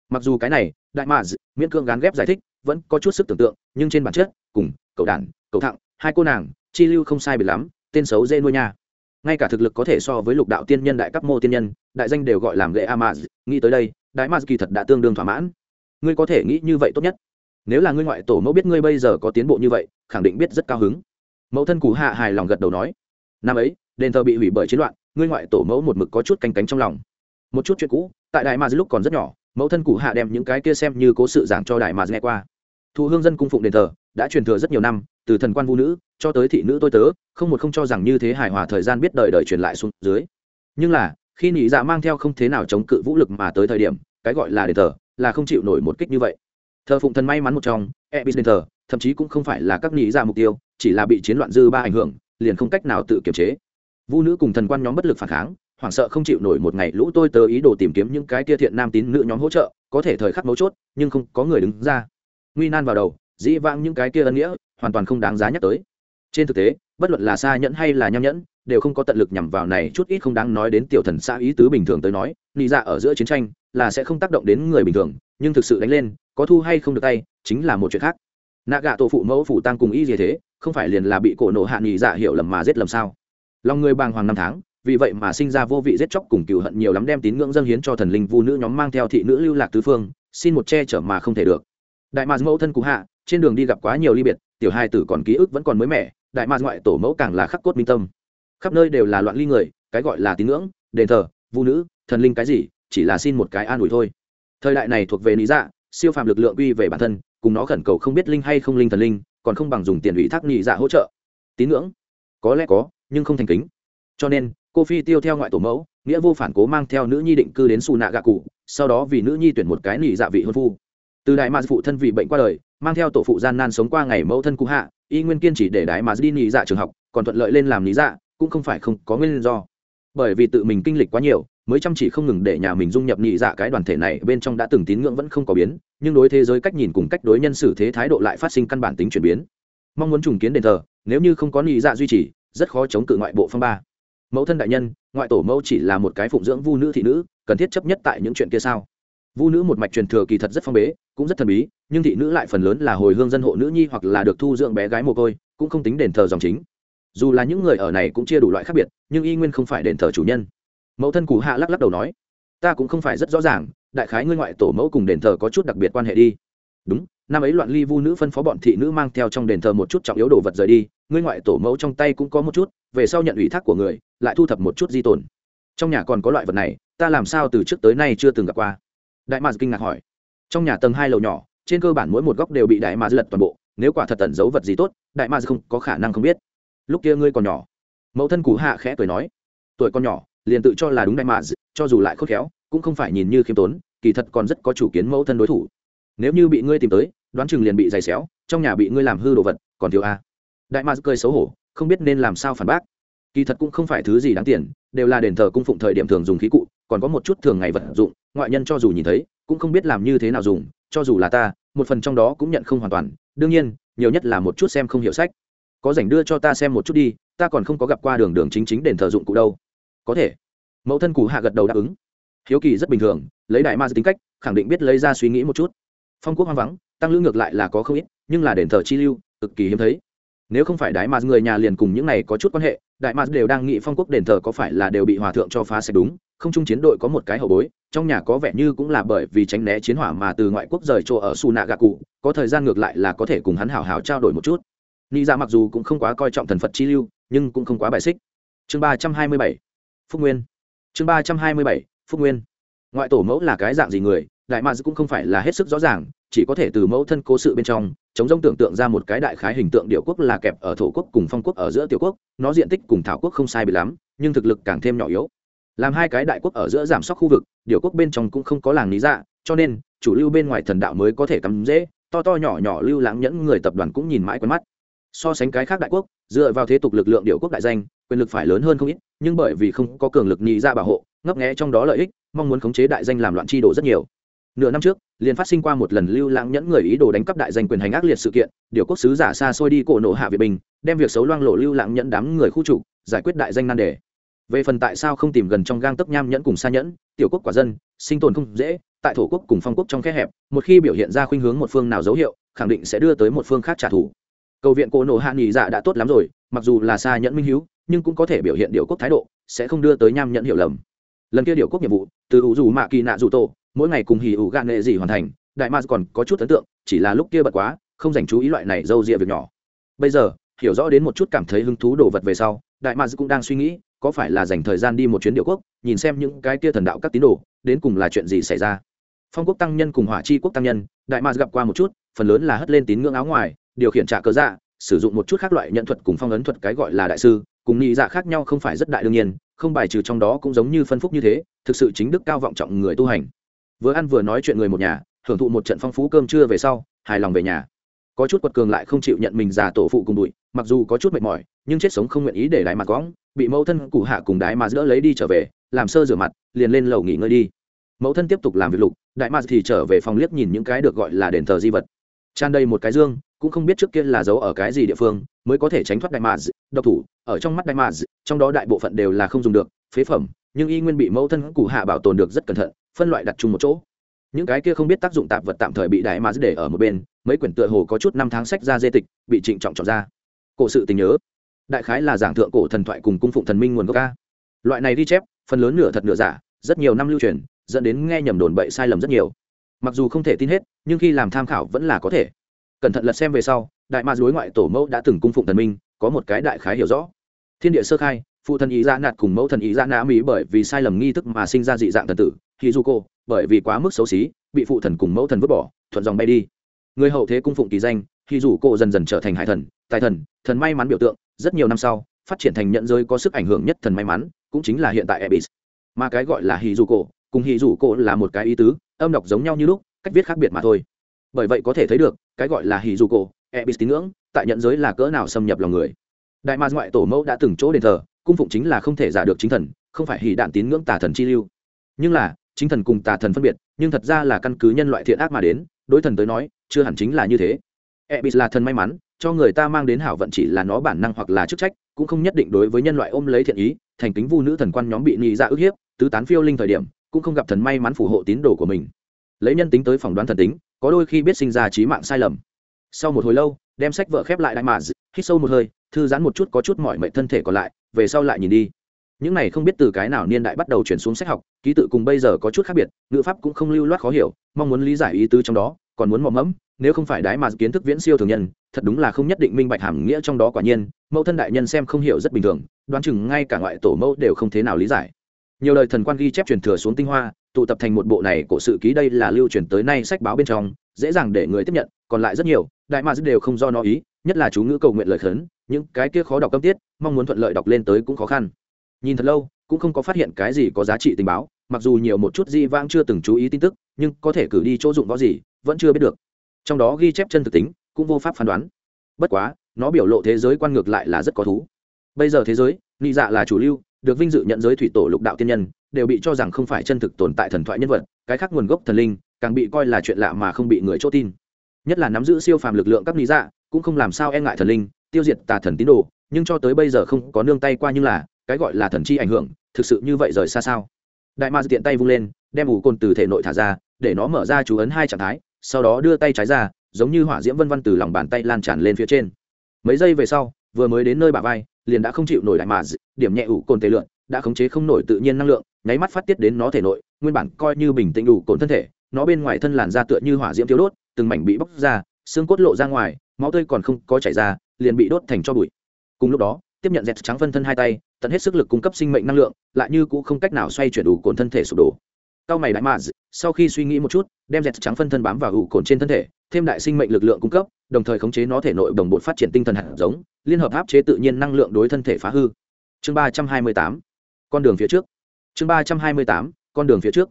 Mặc dù cái này, đại mạc miễn cưỡng gán ghép giải thích, vẫn có chút sức tưởng tượng, nhưng trên bản chất, cùng, cậu đản, cậu thặng, hai cô nàng, chi lưu không sai biệt lắm, tên xấu dê nuôi nha. Ngay cả thực lực có thể so với lục đạo tiên nhân đại cấp mô tiên nhân, đại danh đều gọi làm gậy amaz nghĩ tới đây, đại maz kỳ thật đã tương đương thỏa mãn. Ngươi có thể nghĩ như vậy tốt nhất nếu là ngươi ngoại tổ mẫu biết ngươi bây giờ có tiến bộ như vậy, khẳng định biết rất cao hứng. Mẫu thân cụ hạ hài lòng gật đầu nói. Năm ấy, đền thờ bị hủy bởi chiến loạn, ngươi ngoại tổ mẫu một mực có chút canh cánh trong lòng. Một chút chuyện cũ, tại đại maz lúc còn rất nhỏ, mẫu thân cụ hạ đem những cái kia xem như cố sự giảng cho đại maz nghe qua. Thụ hương dân cung phụng đền thờ, đã truyền thừa rất nhiều năm, từ thần quan vũ nữ cho tới thị nữ tôi tớ, không một không cho rằng như thế hài hòa thời gian biết đời đời truyền lại xuống dưới. Nhưng là, khi nị dạ mang theo không thế nào chống cự vũ lực mà tới thời điểm, cái gọi là đền thờ, là không chịu nổi một kích như vậy thờ phụng thần may mắn một trong ebis đền thờ thậm chí cũng không phải là các nghĩ ra dạ mục tiêu, chỉ là bị chiến loạn dư ba ảnh hưởng, liền không cách nào tự kiểm chế. Vũ nữ cùng thần quan nhóm bất lực phản kháng, hoảng sợ không chịu nổi một ngày lũ tôi tớ ý đồ tìm kiếm những cái tia thiện nam tín nữ nhóm hỗ trợ, có thể thời khắc mấu chốt, nhưng không có người đứng ra. Nguy nan vào đầu, dĩ vãng những cái kia ân nghĩa hoàn toàn không đáng giá nhắc tới. Trên thực tế, bất luận là xa nhẫn hay là nham nhẫn đều không có tận lực nhằm vào này chút ít không đáng nói đến tiểu thần xã ý tứ bình thường tới nói, nị dạ ở giữa chiến tranh là sẽ không tác động đến người bình thường, nhưng thực sự đánh lên, có thu hay không được tay, chính là một chuyện khác. Nạ gạ tổ phụ mẫu phủ tăng cùng y gì thế, không phải liền là bị cổ nộ hạ nị dạ hiểu lầm mà giết lầm sao? Lòng người bàng hoàng năm tháng, vì vậy mà sinh ra vô vị giết chóc cùng cựu hận nhiều lắm đem tín ngưỡng dâng hiến cho thần linh vu nữ nhóm mang theo thị nữ lưu lạc tứ phương, xin một che chở mà không thể được. Đại mạc mẫu thân cụ hạ, trên đường đi gặp quá nhiều ly biệt, tiểu hai tử còn ký ức vẫn còn mới mẻ, đại mạc ngoại tổ mẫu càng là khắc cốt minh tâm khắp nơi đều là loạn ly người, cái gọi là tín ngưỡng, đền thờ vũ nữ, thần linh cái gì, chỉ là xin một cái an ủi thôi. Thời đại này thuộc về lý dạ siêu phàm lực lượng quy về bản thân, cùng nó khẩn cầu không biết linh hay không linh thần linh, còn không bằng dùng tiền ủy thác nhị dạ hỗ trợ. Tín ngưỡng? Có lẽ có, nhưng không thành kính. Cho nên, cô phi tiêu theo ngoại tổ mẫu, nghĩa vô phản cố mang theo nữ nhi định cư đến xù nạ gạ cụ, sau đó vì nữ nhi tuyển một cái nị dạ vị hôn phu. Từ đại mạc phụ thân vì bệnh qua đời, mang theo tổ phụ gian nan sống qua ngày mẫu thân cũ hạ, y nguyên kiên chỉ để đại mạc đi nị dạ trường học, còn thuận lợi lên làm lý dạ cũng không phải không có nguyên do. Bởi vì tự mình kinh lịch quá nhiều, mới chăm chỉ không ngừng để nhà mình dung nhập nhị dạ cái đoàn thể này bên trong đã từng tín ngưỡng vẫn không có biến, nhưng đối thế giới cách nhìn cùng cách đối nhân xử thế thái độ lại phát sinh căn bản tính chuyển biến. Mong muốn trùng kiến đền thờ, nếu như không có nhị dạ duy trì, rất khó chống cự ngoại bộ phong ba. Mẫu thân đại nhân, ngoại tổ mẫu chỉ là một cái phụng dưỡng vu nữ thị nữ, cần thiết chấp nhất tại những chuyện kia sao? Vu nữ một mạch truyền thừa kỳ thật rất phong bế, cũng rất thần bí, nhưng thị nữ lại phần lớn là hồi hương dân hộ nữ nhi hoặc là được thu dưỡng bé gái mồ côi, cũng không tính đền thờ dòng chính dù là những người ở này cũng chia đủ loại khác biệt, nhưng y nguyên không phải đền thờ chủ nhân. Mẫu thân cù hạ lắc lắc đầu nói, ta cũng không phải rất rõ ràng, đại khái ngươi ngoại tổ mẫu cùng đền thờ có chút đặc biệt quan hệ đi. Đúng, năm ấy loạn ly vu nữ phân phó bọn thị nữ mang theo trong đền thờ một chút trọng yếu đồ vật rời đi, ngươi ngoại tổ mẫu trong tay cũng có một chút, về sau nhận ủy thác của người, lại thu thập một chút di tồn. Trong nhà còn có loại vật này, ta làm sao từ trước tới nay chưa từng gặp qua? Đại mạc kinh ngạc hỏi. Trong nhà tầng hai lầu nhỏ, trên cơ bản mỗi một góc đều bị đại mạc lật toàn bộ, nếu quả thật tẩn giấu vật gì tốt, đại mạc không có khả năng không biết lúc kia ngươi còn nhỏ. Mẫu thân cụ hạ khẽ cười nói tuổi con nhỏ liền tự cho là đúng đại mà, cho dù lại khôn khéo cũng không phải nhìn như khiêm tốn kỳ thật còn rất có chủ kiến mẫu thân đối thủ. Nếu như bị ngươi tìm tới đoán chừng liền bị giày xéo trong nhà bị ngươi làm hư đồ vật còn thiếu a. Đại mạc cười xấu hổ không biết nên làm sao phản bác. Kỳ thật cũng không phải thứ gì đáng tiền đều là đền thờ cung phụng thời điểm thường dùng khí cụ còn có một chút thường ngày vật dụng ngoại nhân cho dù nhìn thấy cũng không biết làm như thế nào dùng cho dù là ta một phần trong đó cũng nhận không hoàn toàn đương nhiên nhiều nhất là một chút xem không hiểu sách có rảnh đưa cho ta xem một chút đi, ta còn không có gặp qua đường đường chính chính đền thờ dụng cụ đâu. Có thể. Mẫu thân cụ hạ gật đầu đáp ứng. Hiếu kỳ rất bình thường, lấy đại ma tính cách, khẳng định biết lấy ra suy nghĩ một chút. Phong quốc hoang vắng, tăng lữ ngược lại là có không ít, nhưng là đền thờ chi lưu, cực kỳ hiếm thấy. Nếu không phải đại ma người nhà liền cùng những này có chút quan hệ, đại ma đều đang nghĩ phong quốc đền thờ có phải là đều bị hòa thượng cho phá sạch đúng, không chung chiến đội có một cái hậu bối, trong nhà có vẻ như cũng là bởi vì tránh né chiến hỏa mà từ ngoại quốc rời chỗ ở su nạ gạ cụ, có thời gian ngược lại là có thể cùng hắn hảo hảo trao đổi một chút ni ra dạ mặc dù cũng không quá coi trọng thần phật chi lưu, nhưng cũng không quá bài xích. Chương ba trăm hai mươi bảy, phúc nguyên. Chương ba trăm hai mươi bảy, phúc nguyên. Ngoại tổ mẫu là cái dạng gì người, đại mads cũng không phải là hết sức rõ ràng, chỉ có thể từ mẫu thân cố sự bên trong, chống rông tưởng tượng ra một cái đại khái hình tượng điệu quốc là kẹp ở thổ quốc cùng phong quốc ở giữa tiểu quốc, nó diện tích cùng thảo quốc không sai bị lắm, nhưng thực lực càng thêm nhỏ yếu. Làm hai cái đại quốc ở giữa giảm sóc khu vực, điệu quốc bên trong cũng không có làng lý dạ cho nên, chủ lưu bên ngoài thần đạo mới có thể cắm dễ, to to nhỏ nhỏ lưu lãng nhẫn người tập đoàn cũng nhìn mãi quen mắt so sánh cái khác đại quốc, dựa vào thế tục lực lượng điệu quốc đại danh, quyền lực phải lớn hơn không ít, nhưng bởi vì không có cường lực nhị ra bảo hộ, ngấp nghé trong đó lợi ích, mong muốn khống chế đại danh làm loạn chi đổ rất nhiều. Nửa năm trước, liền phát sinh qua một lần lưu lãng nhẫn người ý đồ đánh cắp đại danh quyền hành ác liệt sự kiện điều quốc sứ giả xa xôi đi cổ nộ hạ việt bình, đem việc xấu loang lộ lưu lãng nhẫn đám người khu trục, giải quyết đại danh nan đề. Về phần tại sao không tìm gần trong gang tấc nham nhẫn cùng xa nhẫn, tiểu quốc quả dân, sinh tồn không dễ, tại thổ quốc cùng phong quốc trong khe hẹp, một khi biểu hiện ra khuynh hướng một phương nào dấu hiệu, khẳng định sẽ đưa tới một phương khác trả thù cầu viện cổ nộ hạ nghỉ dạ đã tốt lắm rồi, mặc dù là xa nhẫn minh hiếu, nhưng cũng có thể biểu hiện điều quốc thái độ, sẽ không đưa tới nham nhẫn hiểu lầm. Lần kia điều quốc nhiệm vụ, từ ủ dù mạ kỳ nạ dù tổ, mỗi ngày cùng hì ủ gạn nghệ gì hoàn thành, đại mars còn có chút ấn tượng, chỉ là lúc kia bật quá, không dành chú ý loại này dâu rịa việc nhỏ. Bây giờ, hiểu rõ đến một chút cảm thấy hứng thú đồ vật về sau, đại mars cũng đang suy nghĩ, có phải là dành thời gian đi một chuyến điệu quốc, nhìn xem những cái kia thần đạo các tín đồ, đến cùng là chuyện gì xảy ra. Phong quốc tăng nhân cùng hỏa chi quốc tăng nhân, đại mars gặp qua một chút, phần lớn là hất lên tín ngưỡng áo ngoài điều khiển trả cờ dạ sử dụng một chút khác loại nhận thuật cùng phong ấn thuật cái gọi là đại sư, cùng nhị dạ khác nhau không phải rất đại đương nhiên, không bài trừ trong đó cũng giống như phân phúc như thế, thực sự chính đức cao vọng trọng người tu hành. Vừa ăn vừa nói chuyện người một nhà, hưởng thụ một trận phong phú cơm trưa về sau, hài lòng về nhà. Có chút quật cường lại không chịu nhận mình già tổ phụ cùng bụi, mặc dù có chút mệt mỏi, nhưng chết sống không nguyện ý để lại mặt quõng, bị mẫu thân cụ hạ cùng đái mà giữa lấy đi trở về, làm sơ rửa mặt, liền lên lầu nghỉ ngơi đi. Mẫu thân tiếp tục làm việc lục đại mạc thì trở về phòng liếc nhìn những cái được gọi là đền thờ di vật. Tràn đầy một cái dương cũng không biết trước kia là giấu ở cái gì địa phương mới có thể tránh thoát đại mạc độc thủ. Ở trong mắt đại mạc trong đó đại bộ phận đều là không dùng được, phế phẩm, nhưng y nguyên bị mẫu thân cụ hạ bảo tồn được rất cẩn thận, phân loại đặt chung một chỗ. Những cái kia không biết tác dụng tạp vật tạm thời bị đại mạc để ở một bên, mấy quyển tựa hồ có chút năm tháng sách ra dê tịch, bị trịnh trọng chọn ra. Cổ sự tình nhớ. Đại khái là giảng thượng cổ thần thoại cùng cung phụng thần minh nguồn gốc ca loại này ghi chép, phần lớn nửa thật nửa giả, rất nhiều năm lưu truyền, dẫn đến nghe nhầm đồn bậy sai lầm rất nhiều. Mặc dù không thể tin hết, nhưng khi làm tham khảo vẫn là có thể cẩn thận lật xem về sau, đại ma đối ngoại tổ mẫu đã từng cung phụng thần minh, có một cái đại khái hiểu rõ. Thiên địa sơ khai, phụ thần ý ra nạt cùng mẫu thần ý ra nã mỹ bởi vì sai lầm nghi thức mà sinh ra dị dạng thần tử khi du cô bởi vì quá mức xấu xí, bị phụ thần cùng mẫu thần vứt bỏ, thuận dòng bay đi. Người hậu thế cung phụng kỳ danh khi dù cô dần dần trở thành hải thần, tài thần thần may mắn biểu tượng, rất nhiều năm sau, phát triển thành nhận giới có sức ảnh hưởng nhất thần may mắn, cũng chính là hiện tại ebis mà cái gọi là hì dù cổ cùng hì dù cổ là một cái ý tứ, âm đọc giống nhau như lúc, cách viết khác biệt mà thôi. Bởi vậy có thể thấy được cái gọi là hỉ dù cổ ebis tín ngưỡng, tại nhận giới là cỡ nào xâm nhập lòng người. Đại ma ngoại tổ mẫu đã từng chỗ đền thờ, cung phụng chính là không thể giả được chính thần, không phải hỉ đạn tín ngưỡng tà thần chi lưu. Nhưng là, chính thần cùng tà thần phân biệt, nhưng thật ra là căn cứ nhân loại thiện ác mà đến, đối thần tới nói, chưa hẳn chính là như thế. Ebis là thần may mắn, cho người ta mang đến hảo vận chỉ là nó bản năng hoặc là chức trách, cũng không nhất định đối với nhân loại ôm lấy thiện ý, thành kính vu nữ thần quan nhóm bị nhị ra dạ ức hiếp, tứ tán phiêu linh thời điểm, cũng không gặp thần may mắn phù hộ tín đồ của mình. Lấy nhân tính tới phỏng đoán thần tính có đôi khi biết sinh ra trí mạng sai lầm. Sau một hồi lâu, đem sách vợ khép lại đại mà hít sâu một hơi, thư giãn một chút có chút mỏi mệt thân thể còn lại, về sau lại nhìn đi. Những này không biết từ cái nào niên đại bắt đầu chuyển xuống sách học, ký tự cùng bây giờ có chút khác biệt, ngữ pháp cũng không lưu loát khó hiểu, mong muốn lý giải ý tứ trong đó, còn muốn mò mẫm, nếu không phải đái mà kiến thức viễn siêu thường nhân, thật đúng là không nhất định minh bạch hàm nghĩa trong đó quả nhiên, mẫu thân đại nhân xem không hiểu rất bình thường, đoán chừng ngay cả ngoại tổ mẫu đều không thế nào lý giải. Nhiều lời thần quan ghi chép truyền thừa xuống tinh hoa tụ tập thành một bộ này của sự ký đây là lưu truyền tới nay sách báo bên trong, dễ dàng để người tiếp nhận, còn lại rất nhiều, đại mà đều không do nó ý, nhất là chú ngữ cầu nguyện lời khấn, những cái kia khó đọc cấp tiết, mong muốn thuận lợi đọc lên tới cũng khó khăn. Nhìn thật lâu, cũng không có phát hiện cái gì có giá trị tình báo, mặc dù nhiều một chút di vãng chưa từng chú ý tin tức, nhưng có thể cử đi chỗ dụng võ gì, vẫn chưa biết được. Trong đó ghi chép chân thực tính, cũng vô pháp phán đoán. Bất quá, nó biểu lộ thế giới quan ngược lại là rất có thú. Bây giờ thế giới, nị dạ là chủ lưu, được vinh dự nhận giới thủy tổ lục đạo tiên nhân đều bị cho rằng không phải chân thực tồn tại thần thoại nhân vật, cái khác nguồn gốc thần linh, càng bị coi là chuyện lạ mà không bị người chốt tin. Nhất là nắm giữ siêu phàm lực lượng các lý dạ cũng không làm sao e ngại thần linh, tiêu diệt tà thần tín đồ, nhưng cho tới bây giờ không có nương tay qua như là, cái gọi là thần chi ảnh hưởng, thực sự như vậy rời xa sao? Đại ma tiện tay vung lên, đem ủ côn từ thể nội thả ra, để nó mở ra chú ấn hai trạng thái, sau đó đưa tay trái ra, giống như hỏa diễm vân vân từ lòng bàn tay lan tràn lên phía trên. Mấy giây về sau, vừa mới đến nơi bà vai, liền đã không chịu nổi đại mà điểm nhẹ ủ cồn tề lượn, đã khống chế không nổi tự nhiên năng lượng nháy mắt phát tiết đến nó thể nội, nguyên bản coi như bình tĩnh đủ cồn thân thể, nó bên ngoài thân làn da tựa như hỏa diễm thiếu đốt, từng mảnh bị bóc ra, xương cốt lộ ra ngoài, máu tươi còn không có chảy ra, liền bị đốt thành cho bụi. Cùng lúc đó, tiếp nhận dẹt trắng phân thân hai tay, tận hết sức lực cung cấp sinh mệnh năng lượng, lại như cũng không cách nào xoay chuyển đủ cồn thân thể sụp đổ. Cao mày đại mạ sau khi suy nghĩ một chút, đem dẹt trắng phân thân bám vào ủ cồn trên thân thể, thêm đại sinh mệnh lực lượng cung cấp, đồng thời khống chế nó thể nội đồng bộ phát triển tinh thần hạt giống, liên hợp áp chế tự nhiên năng lượng đối thân thể phá hư. Chương ba trăm hai mươi tám. Con đường phía trước chương ba trăm hai mươi tám, con đường phía trước.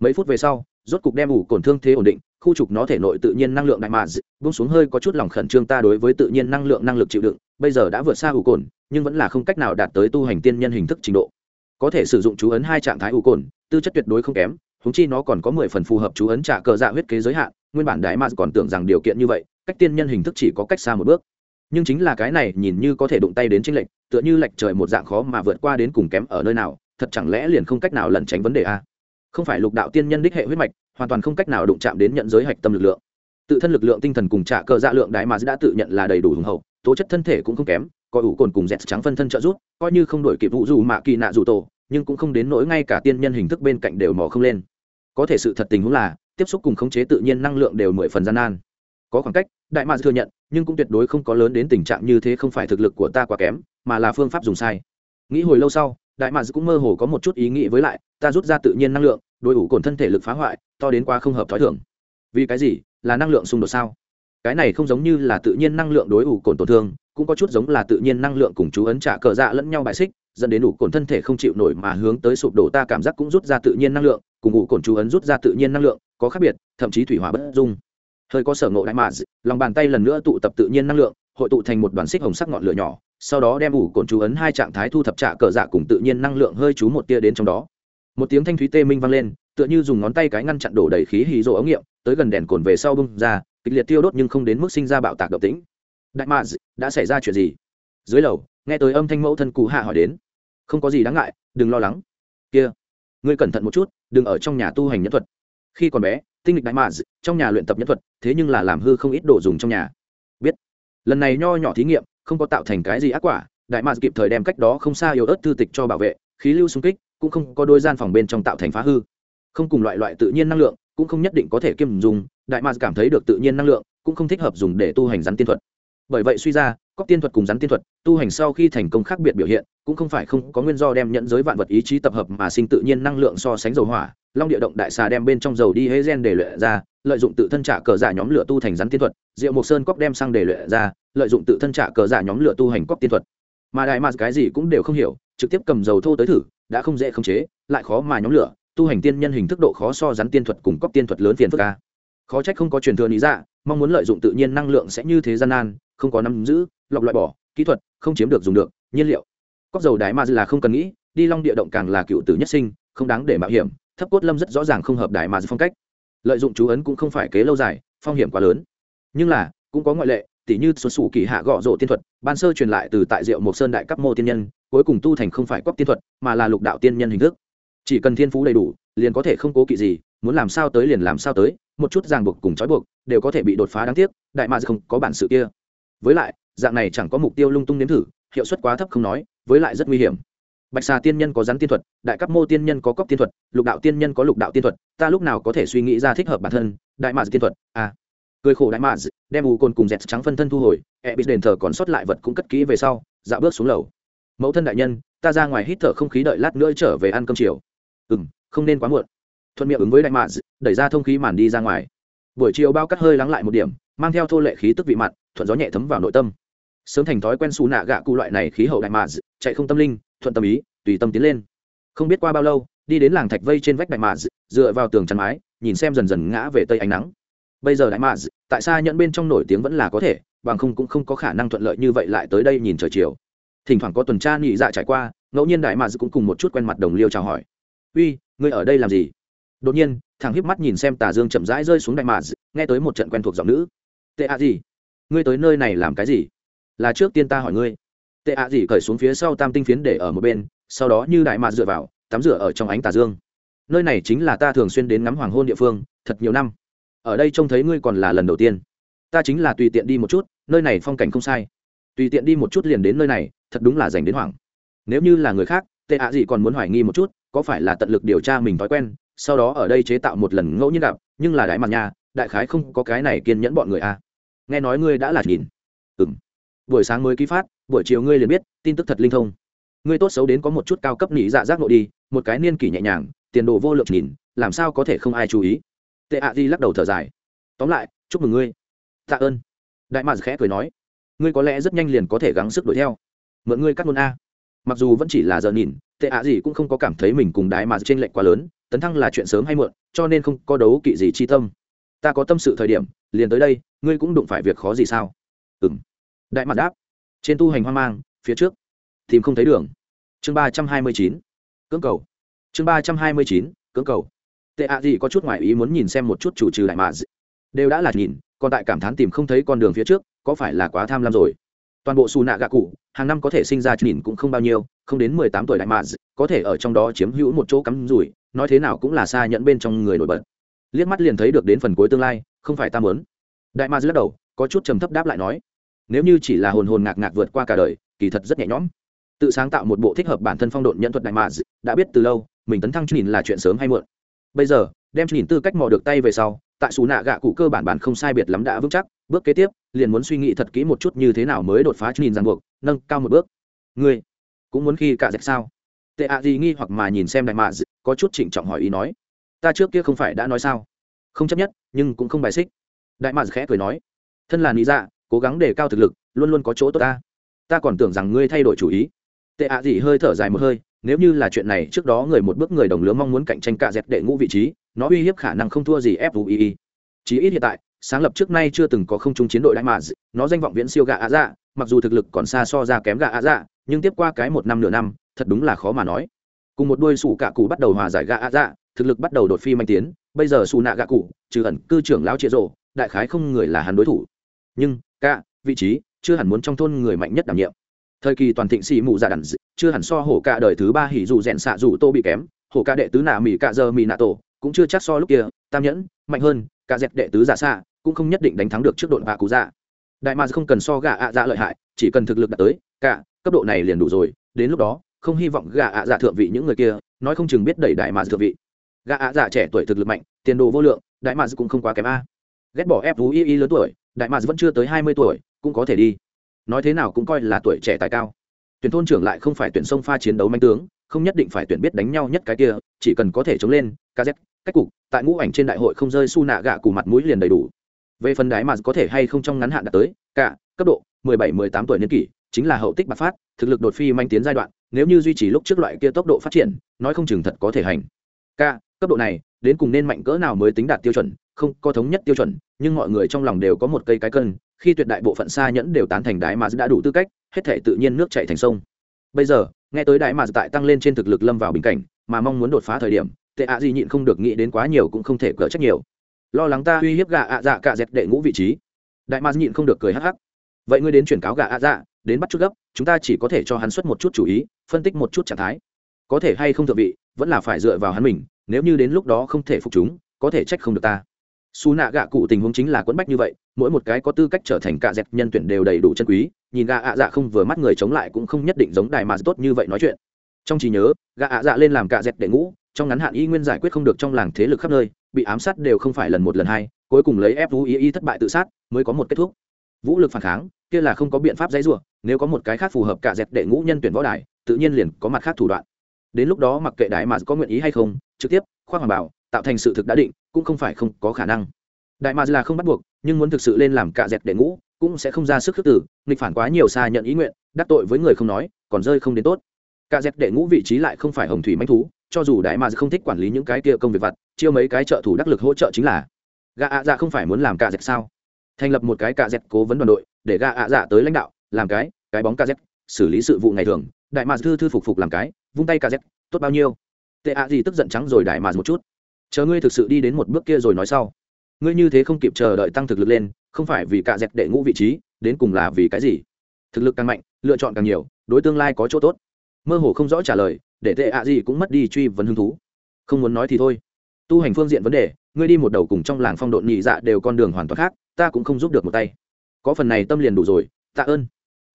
Mấy phút về sau, rốt cục đem ủ cổn thương thế ổn định, khu trục nó thể nội tự nhiên năng lượng đại mạ bung xuống hơi có chút lòng khẩn trương ta đối với tự nhiên năng lượng năng lực chịu đựng, bây giờ đã vượt xa ủ cổn, nhưng vẫn là không cách nào đạt tới tu hành tiên nhân hình thức trình độ. Có thể sử dụng chú ấn hai trạng thái ủ cổn, tư chất tuyệt đối không kém húng chi nó còn có mười phần phù hợp chú ấn trả cờ dạ huyết kế giới hạn, nguyên bản đại mạ còn tưởng rằng điều kiện như vậy, cách tiên nhân hình thức chỉ có cách xa một bước. Nhưng chính là cái này nhìn như có thể đụng tay đến chính lệch, tựa như lệch trời một dạng khó mà vượt qua đến cùng kém ở nơi nào thật chẳng lẽ liền không cách nào lẩn tránh vấn đề a? Không phải lục đạo tiên nhân đích hệ huyết mạch, hoàn toàn không cách nào đụng chạm đến nhận giới hạch tâm lực lượng. Tự thân lực lượng tinh thần cùng trả cờ dạ lượng đại mà đã tự nhận là đầy đủ hùng hậu, tố chất thân thể cũng không kém coi ủ cồn cùng dẹt trắng phân thân trợ giúp, coi như không đổi kịp vụ dù mạ kỳ nạ dù tổ, nhưng cũng không đến nỗi ngay cả tiên nhân hình thức bên cạnh đều mò không lên. Có thể sự thật tình huống là, tiếp xúc cùng khống chế tự nhiên năng lượng đều mười phần gian nan. Có khoảng cách, đại mà thừa nhận, nhưng cũng tuyệt đối không có lớn đến tình trạng như thế không phải thực lực của ta quá kém, mà là phương pháp dùng sai. Nghĩ hồi lâu sau đại mạc cũng mơ hồ có một chút ý nghĩ với lại, ta rút ra tự nhiên năng lượng, đối ủ cồn thân thể lực phá hoại, to đến quá không hợp t h ó i thường. Vì cái gì? Là năng lượng xung đột sao? Cái này không giống như là tự nhiên năng lượng đối ủ cồn tổn thương, cũng có chút giống là tự nhiên năng lượng cùng chú ấn trả cờ dạ lẫn nhau bại xích, dẫn đến ủ cồn thân thể không chịu nổi mà hướng tới sụp đổ. Ta cảm giác cũng rút ra tự nhiên năng lượng, cùng ủ cồn chú ấn rút ra tự nhiên năng lượng, có khác biệt, thậm chí thủy hỏa bất dung. Hơi có sở ngộ đại mạ lòng bàn tay lần nữa tụ tập tự nhiên năng lượng, hội tụ thành một đoàn xích hồng sắc ngọn lửa nhỏ sau đó đem ủ cồn chú ấn hai trạng thái thu thập trạ cờ dạ cùng tự nhiên năng lượng hơi chú một tia đến trong đó. Một tiếng thanh thúy tê minh vang lên, tựa như dùng ngón tay cái ngăn chặn đổ đầy khí hì rỗ ống nghiệm, tới gần đèn cồn về sau bung ra, kịch liệt tiêu đốt nhưng không đến mức sinh ra bạo tạc độc tính đại mạ đã xảy ra chuyện gì? Dưới lầu, nghe tới âm thanh mẫu thân cụ hạ hỏi đến. Không có gì đáng ngại, đừng lo lắng. Kia, ngươi cẩn thận một chút, đừng ở trong nhà tu hành nhân thuật. Khi còn bé, tinh lịch đại mạ trong nhà luyện tập nhân thuật, thế nhưng là làm hư không ít đồ dùng trong nhà. Biết. Lần này nho nhỏ thí nghiệm không có tạo thành cái gì ác quả, đại mạc kịp thời đem cách đó không xa yếu ớt thư tịch cho bảo vệ, khí lưu xung kích, cũng không có đôi gian phòng bên trong tạo thành phá hư. Không cùng loại loại tự nhiên năng lượng, cũng không nhất định có thể kiêm dùng, đại mạc cảm thấy được tự nhiên năng lượng, cũng không thích hợp dùng để tu hành rắn tiên thuật bởi vậy suy ra cóc tiên thuật cùng rắn tiên thuật, tu hành sau khi thành công khác biệt biểu hiện, cũng không phải không có nguyên do đem nhận giới vạn vật ý chí tập hợp mà sinh tự nhiên năng lượng so sánh dầu hỏa. Long địa động đại xà đem bên trong dầu đi hế gen để luyện ra, lợi dụng tự thân trả cờ giả nhóm lửa tu thành rắn tiên thuật, diệu mộc sơn cóc đem sang để luyện ra, lợi dụng tự thân trả cờ giả nhóm lửa tu hành cóc tiên thuật. Mà đại mạt cái gì cũng đều không hiểu, trực tiếp cầm dầu thô tới thử, đã không dễ khống chế, lại khó mà nhóm lửa, tu hành tiên nhân hình thức độ khó so rắn tiên thuật cùng cóc tiên thuật lớn phiền phức ca khó trách không có truyền thừa lý dạ mong muốn lợi dụng tự nhiên năng lượng sẽ như thế gian nan không có nắm giữ, lọc loại bỏ, kỹ thuật, không chiếm được dùng được, nhiên liệu. Cóc dầu đái ma là không cần nghĩ, đi long địa động càng là cựu tử nhất sinh, không đáng để mạo hiểm, thấp cốt lâm rất rõ ràng không hợp đại mà phong cách. Lợi dụng chú ấn cũng không phải kế lâu dài, phong hiểm quá lớn. Nhưng là, cũng có ngoại lệ, tỉ như xuân sủ kỳ hạ gõ rổ tiên thuật, ban sơ truyền lại từ tại diệu mộc sơn đại cấp mô tiên nhân, cuối cùng tu thành không phải cóc tiên thuật, mà là lục đạo tiên nhân hình thức. Chỉ cần thiên phú đầy đủ, liền có thể không cố kỵ gì, muốn làm sao tới liền làm sao tới, một chút ràng buộc cùng trói buộc, đều có thể bị đột phá đáng tiếc, đại mà không có bản sự kia với lại, dạng này chẳng có mục tiêu lung tung nếm thử, hiệu suất quá thấp không nói, với lại rất nguy hiểm. Bạch xà tiên nhân có rắn tiên thuật, đại cấp mô tiên nhân có cóc tiên thuật, lục đạo tiên nhân có lục đạo tiên thuật, ta lúc nào có thể suy nghĩ ra thích hợp bản thân, đại mạc tiên thuật à. Cười khổ đại mạc đem u côn cùng dẹt trắng phân thân thu hồi e bị đền thờ còn sót lại vật cũng cất kỹ về sau dạ bước xuống lầu. Mẫu thân đại nhân, ta ra ngoài hít thở không khí đợi lát nữa trở về ăn cơm chiều. Ừ m không nên quá muộn. Thuận miệng ứng với đại mạc đẩy ra thông khí màn đi ra ngoài. Buổi chiều bao cắt hơi lắng lại một điểm, mang theo thô lệ khí tức vị mặn thuận gió nhẹ thấm vào nội tâm. Sớm thành thói quen xù nạ gạ cụ loại này khí hậu đại mạc chạy không tâm linh, thuận tâm ý, tùy tâm tiến lên. Không biết qua bao lâu, đi đến làng thạch vây trên vách đại mạc dựa vào tường chắn mái, nhìn xem dần dần ngã về tây ánh nắng. Bây giờ đại mạc tại sao nhận bên trong nổi tiếng vẫn là có thể, bằng không cũng không có khả năng thuận lợi như vậy lại tới đây nhìn trời chiều. Thỉnh thoảng có tuần tra nhị dạ trải qua, ngẫu nhiên đại mạc cũng cùng một chút quen mặt đồng liêu chào hỏi. Uy, ngươi ở đây làm gì? Đột nhiên, thằng híp mắt nhìn xem tà dương chậm rãi rơi xuống đại mạc nghe tới một trận quen thuộc giọng nữ. Tệ à gì? Ngươi tới nơi này làm cái gì? Là trước tiên ta hỏi ngươi. Tệ ạ gì cởi xuống phía sau tam tinh phiến để ở một bên, sau đó như đại mạt dựa vào, tắm rửa ở trong ánh tà dương. Nơi này chính là ta thường xuyên đến ngắm hoàng hôn địa phương, thật nhiều năm. Ở đây trông thấy ngươi còn là lần đầu tiên. Ta chính là tùy tiện đi một chút, nơi này phong cảnh không sai. Tùy tiện đi một chút liền đến nơi này, thật đúng là dành đến hoảng. Nếu như là người khác, tệ ạ gì còn muốn hoài nghi một chút, có phải là tận lực điều tra mình thói quen, sau đó ở đây chế tạo một lần ngẫu nhiên gặp, nhưng là đại mặt nhà, đại khái không có cái này kiên nhẫn bọn người a à nghe nói ngươi đã là nhìn. Ừng buổi sáng mới ký phát, buổi chiều ngươi liền biết, tin tức thật linh thông. Ngươi tốt xấu đến có một chút cao cấp nỉ dạ giác nội đi, một cái niên kỷ nhẹ nhàng, tiền đồ vô lượng nhìn, làm sao có thể không ai chú ý? Tệ ạ gì lắc đầu thở dài. Tóm lại, chúc mừng ngươi. Tạ ơn. Đại mạc khẽ cười nói. Ngươi có lẽ rất nhanh liền có thể gắng sức đuổi theo. Mượn ngươi cắt luôn a. Mặc dù vẫn chỉ là giờ nhìn, tệ ạ gì cũng không có cảm thấy mình cùng đái mà trên lệnh quá lớn, tấn thăng là chuyện sớm hay muộn, cho nên không có đấu kỵ gì chi tâm. Ta có tâm sự thời điểm, liền tới đây ngươi cũng đụng phải việc khó gì sao? Ừng đại mặt đáp. Trên tu hành hoang mang, phía trước, tìm không thấy đường. Chương ba trăm hai mươi chín, cưỡng cầu. Chương ba trăm hai mươi chín, cưỡng cầu. Tệ ạ gì có chút ngoại ý muốn nhìn xem một chút chủ trừ đại mạ đều đã là nhìn, còn tại cảm thán tìm không thấy con đường phía trước, có phải là quá tham lam rồi? Toàn bộ xù nạ gạ cụ, hàng năm có thể sinh ra nhìn cũng không bao nhiêu, không đến mười tám tuổi đại mạ có thể ở trong đó chiếm hữu một chỗ cắm rủi, nói thế nào cũng là xa nhận bên trong người nổi bật. Liếc mắt liền thấy được đến phần cuối tương lai, không phải ta muốn đại mạ lắc đầu, có chút trầm thấp đáp lại nói, nếu như chỉ là hồn hồn ngạc ngạc vượt qua cả đời, kỳ thật rất nhẹ nhõm. Tự sáng tạo một bộ thích hợp bản thân phong độn nhận thuật đại mạ đã biết từ lâu, mình tấn thăng nhìn là chuyện sớm hay muộn. Bây giờ, đem nhìn tư cách mò được tay về sau, tại xù nạ gạ cụ cơ bản bản không sai biệt lắm đã vững chắc, bước kế tiếp, liền muốn suy nghĩ thật kỹ một chút như thế nào mới đột phá nhìn ràng buộc, nâng cao một bước. Ngươi, cũng muốn khi cả dạch sao? Tệ ạ gì nghi hoặc mà nhìn xem đại mạ có chút trịnh trọng hỏi ý nói, ta trước kia không phải đã nói sao? Không chấp nhất, nhưng cũng không bài xích đại mạc khẽ cười nói, thân là lý dạ cố gắng đề cao thực lực, luôn luôn có chỗ tốt ta. Ta còn tưởng rằng ngươi thay đổi chủ ý. Tệ ạ gì hơi thở dài một hơi, nếu như là chuyện này, trước đó người một bước người đồng lứa mong muốn cạnh tranh cạ dẹp đệ ngũ vị trí, nó uy hiếp khả năng không thua gì fui chí ít hiện tại, sáng lập trước nay chưa từng có không chung chiến đội đại mạc nó danh vọng viễn siêu gạ ạ dạ mặc dù thực lực còn xa so ra kém gạ ạ dạ nhưng tiếp qua cái một năm nửa năm, thật đúng là khó mà nói. Cùng một đôi sủ cạ cụ bắt đầu hòa giải gạ ạ dạ thực lực bắt đầu đột phi manh tiến, bây giờ xù nạ gạ cụ, trừ ẩn cư trưởng lão chia rộ đại khái không người là hắn đối thủ. Nhưng ca vị trí chưa hẳn muốn trong thôn người mạnh nhất đảm nhiệm. Thời kỳ toàn thịnh sĩ mù dạ đàn chưa hẳn so hổ ca đời thứ ba hỉ dù rèn xạ dù tô bị kém, hổ ca đệ tứ nạ mỹ cạ giờ mỹ nạ tổ cũng chưa chắc so lúc kia, tam nhẫn, mạnh hơn, cả dẹp đệ tứ giả xạ cũng không nhất định đánh thắng được trước đội vạ cú dạ. Đại mà không cần so gà ạ dạ lợi hại, chỉ cần thực lực đạt tới, cả cấp độ này liền đủ rồi, đến lúc đó, không hy vọng gà ạ dạ thượng vị những người kia, nói không chừng biết đẩy đại mà thượng vị. Gà ạ dạ trẻ tuổi thực lực mạnh, tiền đồ vô lượng, đại mà cũng không quá kém a ghét bỏ ép vũ y y lớn tuổi, đại mà vẫn chưa tới hai mươi tuổi, cũng có thể đi. Nói thế nào cũng coi là tuổi trẻ tài cao. Tuyển thôn trưởng lại không phải tuyển sông pha chiến đấu manh tướng, không nhất định phải tuyển biết đánh nhau nhất cái kia, chỉ cần có thể chống lên kz cách cục, tại ngũ ảnh trên đại hội không rơi su nạ gạ cù mặt mũi liền đầy đủ. Về phần đái mà có thể hay không trong ngắn hạn đạt tới, cả, cấp độ 17-18 tuổi niên kỷ, chính là hậu tích bạc phát, thực lực đột phi manh tiến giai đoạn, nếu như duy trì lúc trước loại kia tốc độ phát triển, nói không chừng thật có thể hành. Cả cấp độ này, đến cùng nên mạnh cỡ nào mới tính đạt tiêu chuẩn không có thống nhất tiêu chuẩn, nhưng mọi người trong lòng đều có một cây cái cân, khi tuyệt đại bộ phận xa nhẫn đều tán thành đái mà đã đủ tư cách, hết thể tự nhiên nước chảy thành sông. Bây giờ, nghe tới đại mà tại tăng lên trên thực lực lâm vào bình cảnh, mà mong muốn đột phá thời điểm, tệ ạ gì nhịn không được nghĩ đến quá nhiều cũng không thể cỡ trách nhiều. Lo lắng ta uy hiếp gà ạ dạ cả dẹt đệ ngũ vị trí. Đại ma nhịn không được cười hắc hắc. Vậy ngươi đến chuyển cáo gà ạ dạ đến bắt chút gấp, chúng ta chỉ có thể cho hắn xuất một chút chú ý, phân tích một chút trạng thái. Có thể hay không thượng vị, vẫn là phải dựa vào hắn mình, nếu như đến lúc đó không thể phục chúng, có thể trách không được ta xù nạ gạ cụ tình huống chính là quẫn bách như vậy, mỗi một cái có tư cách trở thành cạ dẹt nhân tuyển đều đầy đủ chân quý, nhìn gạ ạ dạ không vừa mắt người chống lại cũng không nhất định giống đài mà tốt như vậy nói chuyện. Trong trí nhớ, gạ ạ dạ lên làm cạ dẹt đệ ngũ, trong ngắn hạn y nguyên giải quyết không được trong làng thế lực khắp nơi, bị ám sát đều không phải lần một lần hai, cuối cùng lấy ép vũ ý y thất bại tự sát, mới có một kết thúc. Vũ lực phản kháng, kia là không có biện pháp dãy rủa, nếu có một cái khác phù hợp cả dẹp đệ ngũ nhân tuyển võ đài, tự nhiên liền có mặt khác thủ đoạn. Đến lúc đó mặc kệ đại mà có nguyện ý hay không, trực tiếp khoa hoàng bảo tạo thành sự thực đã định, cũng không phải không có khả năng. Đại mads là không bắt buộc, nhưng muốn thực sự lên làm cạ dẹt đệ ngũ, cũng sẽ không ra sức khước tử, nghịch phản quá nhiều xa nhận ý nguyện, đắc tội với người không nói, còn rơi không đến tốt. Cạ dẹt đệ ngũ vị trí lại không phải hồng thủy manh thú, cho dù đại mads không thích quản lý những cái kia công việc vặt, chiêu mấy cái trợ thủ đắc lực hỗ trợ chính là gà ạ dạ không phải muốn làm cạ dẹt sao? Thành lập một cái cạ dẹt cố vấn đoàn đội, để gà ạ dạ tới lãnh đạo, làm cái cái bóng cạ dẹt, xử lý sự vụ ngày thường. Đại mads thư thư phục phục làm cái, vung tay cạ dẹt, tốt bao nhiêu? Tệ ạ gì tức giận trắng rồi đại mads một chút chờ ngươi thực sự đi đến một bước kia rồi nói sau. Ngươi như thế không kịp chờ đợi tăng thực lực lên, không phải vì cạ dẹp đệ ngũ vị trí, đến cùng là vì cái gì? Thực lực càng mạnh, lựa chọn càng nhiều, đối tương lai có chỗ tốt. Mơ hồ không rõ trả lời, để tệ ạ gì cũng mất đi truy vấn hứng thú. Không muốn nói thì thôi. Tu hành phương diện vấn đề, ngươi đi một đầu cùng trong làng phong độn nhị dạ đều con đường hoàn toàn khác, ta cũng không giúp được một tay. Có phần này tâm liền đủ rồi, tạ ơn.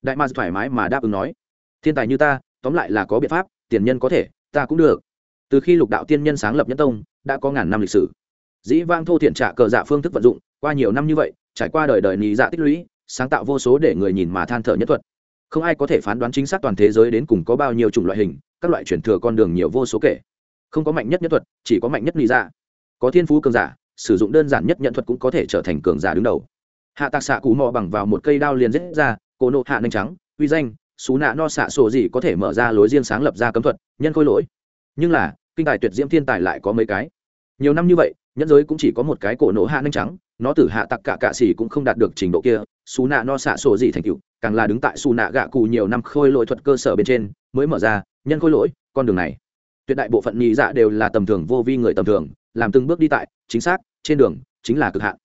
Đại ma thoải mái mà đáp ứng nói. Thiên tài như ta, tóm lại là có biện pháp, tiền nhân có thể, ta cũng được. Từ khi lục đạo tiên nhân sáng lập nhân tông đã có ngàn năm lịch sử. Dĩ vang thô thiện trả cờ dạ phương thức vận dụng, qua nhiều năm như vậy, trải qua đời đời nhị dạ tích lũy, sáng tạo vô số để người nhìn mà than thở nhất thuật. Không ai có thể phán đoán chính xác toàn thế giới đến cùng có bao nhiêu chủng loại hình, các loại chuyển thừa con đường nhiều vô số kể. Không có mạnh nhất nhất thuật, chỉ có mạnh nhất lý dạ. Có thiên phú cường giả, sử dụng đơn giản nhất nhận thuật cũng có thể trở thành cường giả đứng đầu. Hạ tạc xạ cụ mò bằng vào một cây đao liền rết ra, cổ nộ hạ nanh trắng, uy danh, xú nạ no xạ sổ gì có thể mở ra lối riêng sáng lập ra cấm thuật, nhân khôi lỗi. Nhưng là, kinh tài tuyệt diễm thiên tài lại có mấy cái nhiều năm như vậy nhân giới cũng chỉ có một cái cổ nổ hạ nhanh trắng, nó tử hạ tặc cả cạ xỉ cũng không đạt được trình độ kia, xù nạ no xạ sổ gì thành cựu càng là đứng tại xù nạ gạ cụ nhiều năm khôi lỗi thuật cơ sở bên trên, mới mở ra, nhân khôi lỗi, con đường này. Tuyệt đại bộ phận nhị dạ đều là tầm thường, vô vi người tầm thường, làm từng bước đi tại, chính xác, trên đường, chính là cực hạn.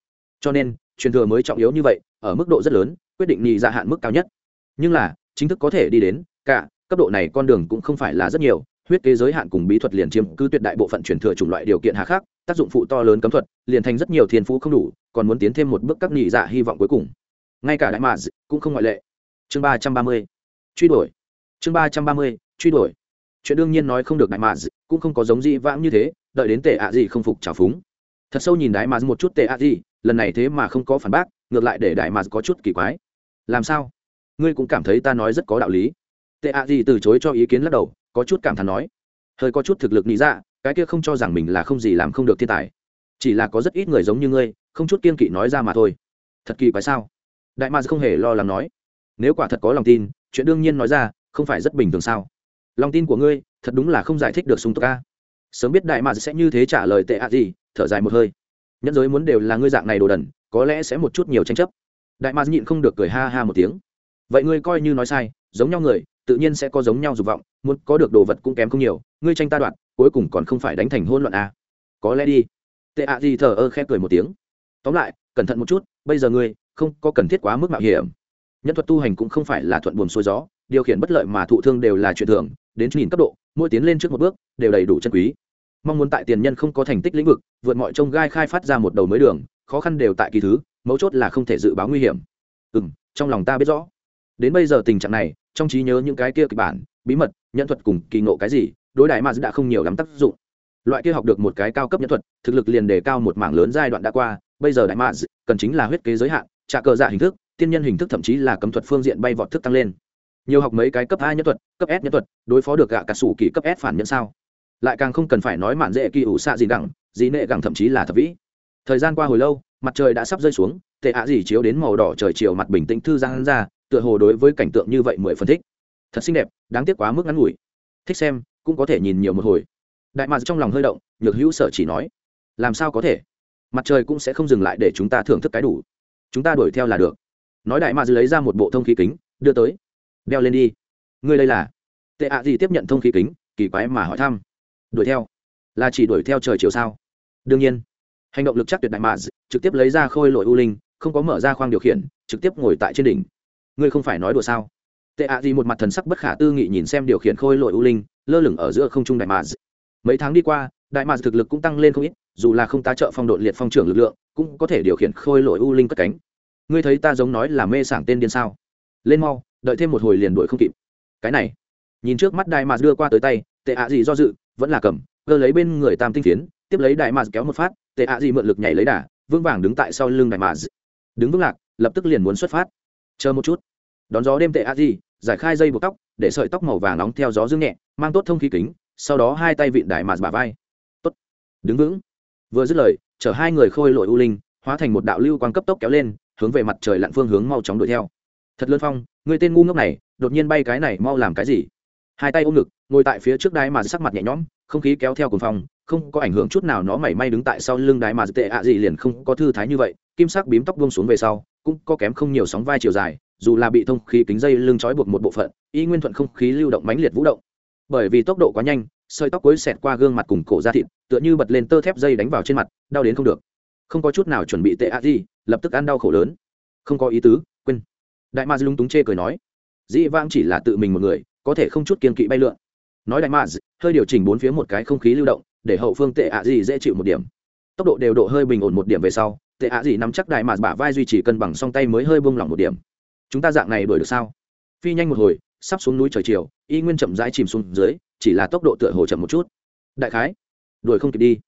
Cho nên, truyền thừa mới trọng yếu như vậy, ở mức độ rất lớn, quyết định nhị dạ hạn mức cao nhất. Nhưng là, chính thức có thể đi đến, cả cấp độ này con đường cũng không phải là rất nhiều huyết kế giới hạn cùng bí thuật liền chiếm cứ tuyệt đại bộ phận truyền thừa chủng loại điều kiện hạ khác tác dụng phụ to lớn cấm thuật, liền thành rất nhiều thiên phú không đủ, còn muốn tiến thêm một bước các nhị dạ hy vọng cuối cùng. Ngay cả đại mạc cũng không ngoại lệ. Chương ba trăm ba mươi, truy đuổi. Chương ba trăm ba mươi, truy đuổi. Chuyện đương nhiên nói không được đại mạc cũng không có giống dị vãng như thế, đợi đến tệ ạ gì không phục trào phúng. Thật sâu nhìn đại mạc một chút tệ ạ gì, lần này thế mà không có phản bác, ngược lại để đại mạc có chút kỳ quái. Làm sao? Ngươi cũng cảm thấy ta nói rất có đạo lý. Tệ ạ gì từ chối cho ý kiến lắc đầu có chút cảm thán nói, hơi có chút thực lực nghĩ ra, cái kia không cho rằng mình là không gì làm không được thiên tài, chỉ là có rất ít người giống như ngươi, không chút kiên kỵ nói ra mà thôi. Thật kỳ quái sao? Đại mạc không hề lo lắng nói. Nếu quả thật có lòng tin, chuyện đương nhiên nói ra, không phải rất bình thường sao? Lòng tin của ngươi, thật đúng là không giải thích được sung tộc ca sớm biết đại mạc sẽ như thế trả lời tệ ạ gì, thở dài một hơi. Nhân giới muốn đều là ngươi dạng này đồ đần, có lẽ sẽ một chút nhiều tranh chấp. Đại mạc nhịn không được cười ha ha một tiếng. Vậy ngươi coi như nói sai, giống nhau người tự nhiên sẽ có giống nhau dục vọng, muốn có được đồ vật cũng kém không nhiều, ngươi tranh ta đoạn, cuối cùng còn không phải đánh thành hôn loạn à. có lẽ đi. Tệ ạ gì thờ ơ khẽ cười một tiếng. Tóm lại, cẩn thận một chút, bây giờ ngươi không có cần thiết quá mức mạo hiểm. Nhân thuật tu hành cũng không phải là thuận buồm xuôi gió, điều khiển bất lợi mà thụ thương đều là chuyện thường, đến nhìn cấp độ, mỗi tiến lên trước một bước, đều đầy đủ chân quý. Mong muốn tại tiền nhân không có thành tích lĩnh vực, vượt mọi trông gai khai phát ra một đầu mới đường, khó khăn đều tại kỳ thứ, mấu chốt là không thể dự báo nguy hiểm. Ừ m trong lòng ta biết rõ. Đến bây giờ tình trạng này trong trí nhớ những cái kia kịch bản, bí mật, nhân thuật cùng kỳ ngộ cái gì, đối đại mà đã không nhiều lắm tác dụng. Loại kia học được một cái cao cấp nhân thuật, thực lực liền đề cao một mảng lớn giai đoạn đã qua, bây giờ đại mà cần chính là huyết kế giới hạn, trả cờ dạ hình thức, tiên nhân hình thức thậm chí là cấm thuật phương diện bay vọt thức tăng lên. Nhiều học mấy cái cấp a nhân thuật, cấp s nhân thuật, đối phó được gạ cả sủ kỳ cấp s phản nhân sao. Lại càng không cần phải nói mạn dễ kỳ ủ xạ gì gẳng, gì nệ gẳng thậm chí là thập vĩ. Thời gian qua hồi lâu, mặt trời đã sắp rơi xuống, tệ ạ gì chiếu đến màu đỏ trời chiều mặt bình tĩnh thư giang ra tựa hồ đối với cảnh tượng như vậy mười phân thích. Thật xinh đẹp, đáng tiếc quá mức ngắn ngủi. Thích xem, cũng có thể nhìn nhiều một hồi. Đại mạc trong lòng hơi động, nhược hữu sợ chỉ nói, làm sao có thể? Mặt trời cũng sẽ không dừng lại để chúng ta thưởng thức cái đủ. Chúng ta đuổi theo là được. Nói đại mạc lấy ra một bộ thông khí kính, đưa tới. Đeo lên đi. Ngươi đây là? Tệ ạ gì tiếp nhận thông khí kính, kỳ quái mà hỏi thăm. Đuổi theo? Là chỉ đuổi theo trời chiều sao? Đương nhiên. Hành động lực chắc tuyệt đại mạc, trực tiếp lấy ra khôi lội u linh, không có mở ra khoang điều khiển, trực tiếp ngồi tại trên đỉnh ngươi không phải nói đùa sao? Tệ ạ gì một mặt thần sắc bất khả tư nghị nhìn xem điều khiển khôi lội u linh, lơ lửng ở giữa không trung đại mạc mấy tháng đi qua, đại mạc thực lực cũng tăng lên không ít, dù là không tá trợ phong độ liệt phong trưởng lực lượng, cũng có thể điều khiển khôi lội u linh cất cánh. Ngươi thấy ta giống nói là mê sảng tên điên sao? Lên mau, đợi thêm một hồi liền đuổi không kịp. Cái này, nhìn trước mắt đại mạc đưa qua tới tay, tệ ạ gì do dự, vẫn là cầm, cơ lấy bên người tam tinh phiến, tiếp lấy đại mạc kéo một phát, tệ ạ gì mượn lực nhảy lấy đà, vững vàng đứng tại sau lưng đại mạc đứng vững lạc, lập tức liền muốn xuất phát. Chờ một chút đón gió đêm tệ a di, giải khai dây buộc tóc, để sợi tóc màu vàng nóng theo gió dương nhẹ, mang tốt thông khí kính, sau đó hai tay vịn đại mạt bà vai. Tốt. Đứng vững. Vừa dứt lời, chở hai người khôi lội u linh, hóa thành một đạo lưu quang cấp tốc kéo lên, hướng về mặt trời lặn phương hướng mau chóng đuổi theo. Thật lớn phong, người tên ngu ngốc này, đột nhiên bay cái này mau làm cái gì? Hai tay ôm ngực, ngồi tại phía trước đáy mà sắc mặt nhẹ nhõm, không khí kéo theo cùng phong, không có ảnh hưởng chút nào nó mảy may đứng tại sau lưng đáy mà tệ ạ gì liền không có thư thái như vậy, kim sắc bím tóc buông xuống về sau, cũng có kém không nhiều sóng vai chiều dài dù là bị thông khí kính dây lưng trói buộc một bộ phận, y nguyên thuận không khí lưu động mãnh liệt vũ động. Bởi vì tốc độ quá nhanh, sợi tóc cuối xẹt qua gương mặt cùng cổ da thịt, tựa như bật lên tơ thép dây đánh vào trên mặt, đau đến không được. Không có chút nào chuẩn bị tệ ạ gì, lập tức ăn đau khổ lớn. Không có ý tứ, quên. Đại ma lúng túng chê cười nói. Dĩ vãng chỉ là tự mình một người, có thể không chút kiên kỵ bay lượn. Nói đại ma, hơi điều chỉnh bốn phía một cái không khí lưu động, để hậu phương tệ ạ gì dễ chịu một điểm. Tốc độ đều độ hơi bình ổn một điểm về sau, tệ ạ gì nắm chắc đại ma bả vai duy trì cân bằng song tay mới hơi buông lỏng một điểm chúng ta dạng này đuổi được sao? Phi nhanh một hồi, sắp xuống núi trời chiều, y nguyên chậm rãi chìm xuống dưới, chỉ là tốc độ tựa hồ chậm một chút. Đại khái, đuổi không kịp đi.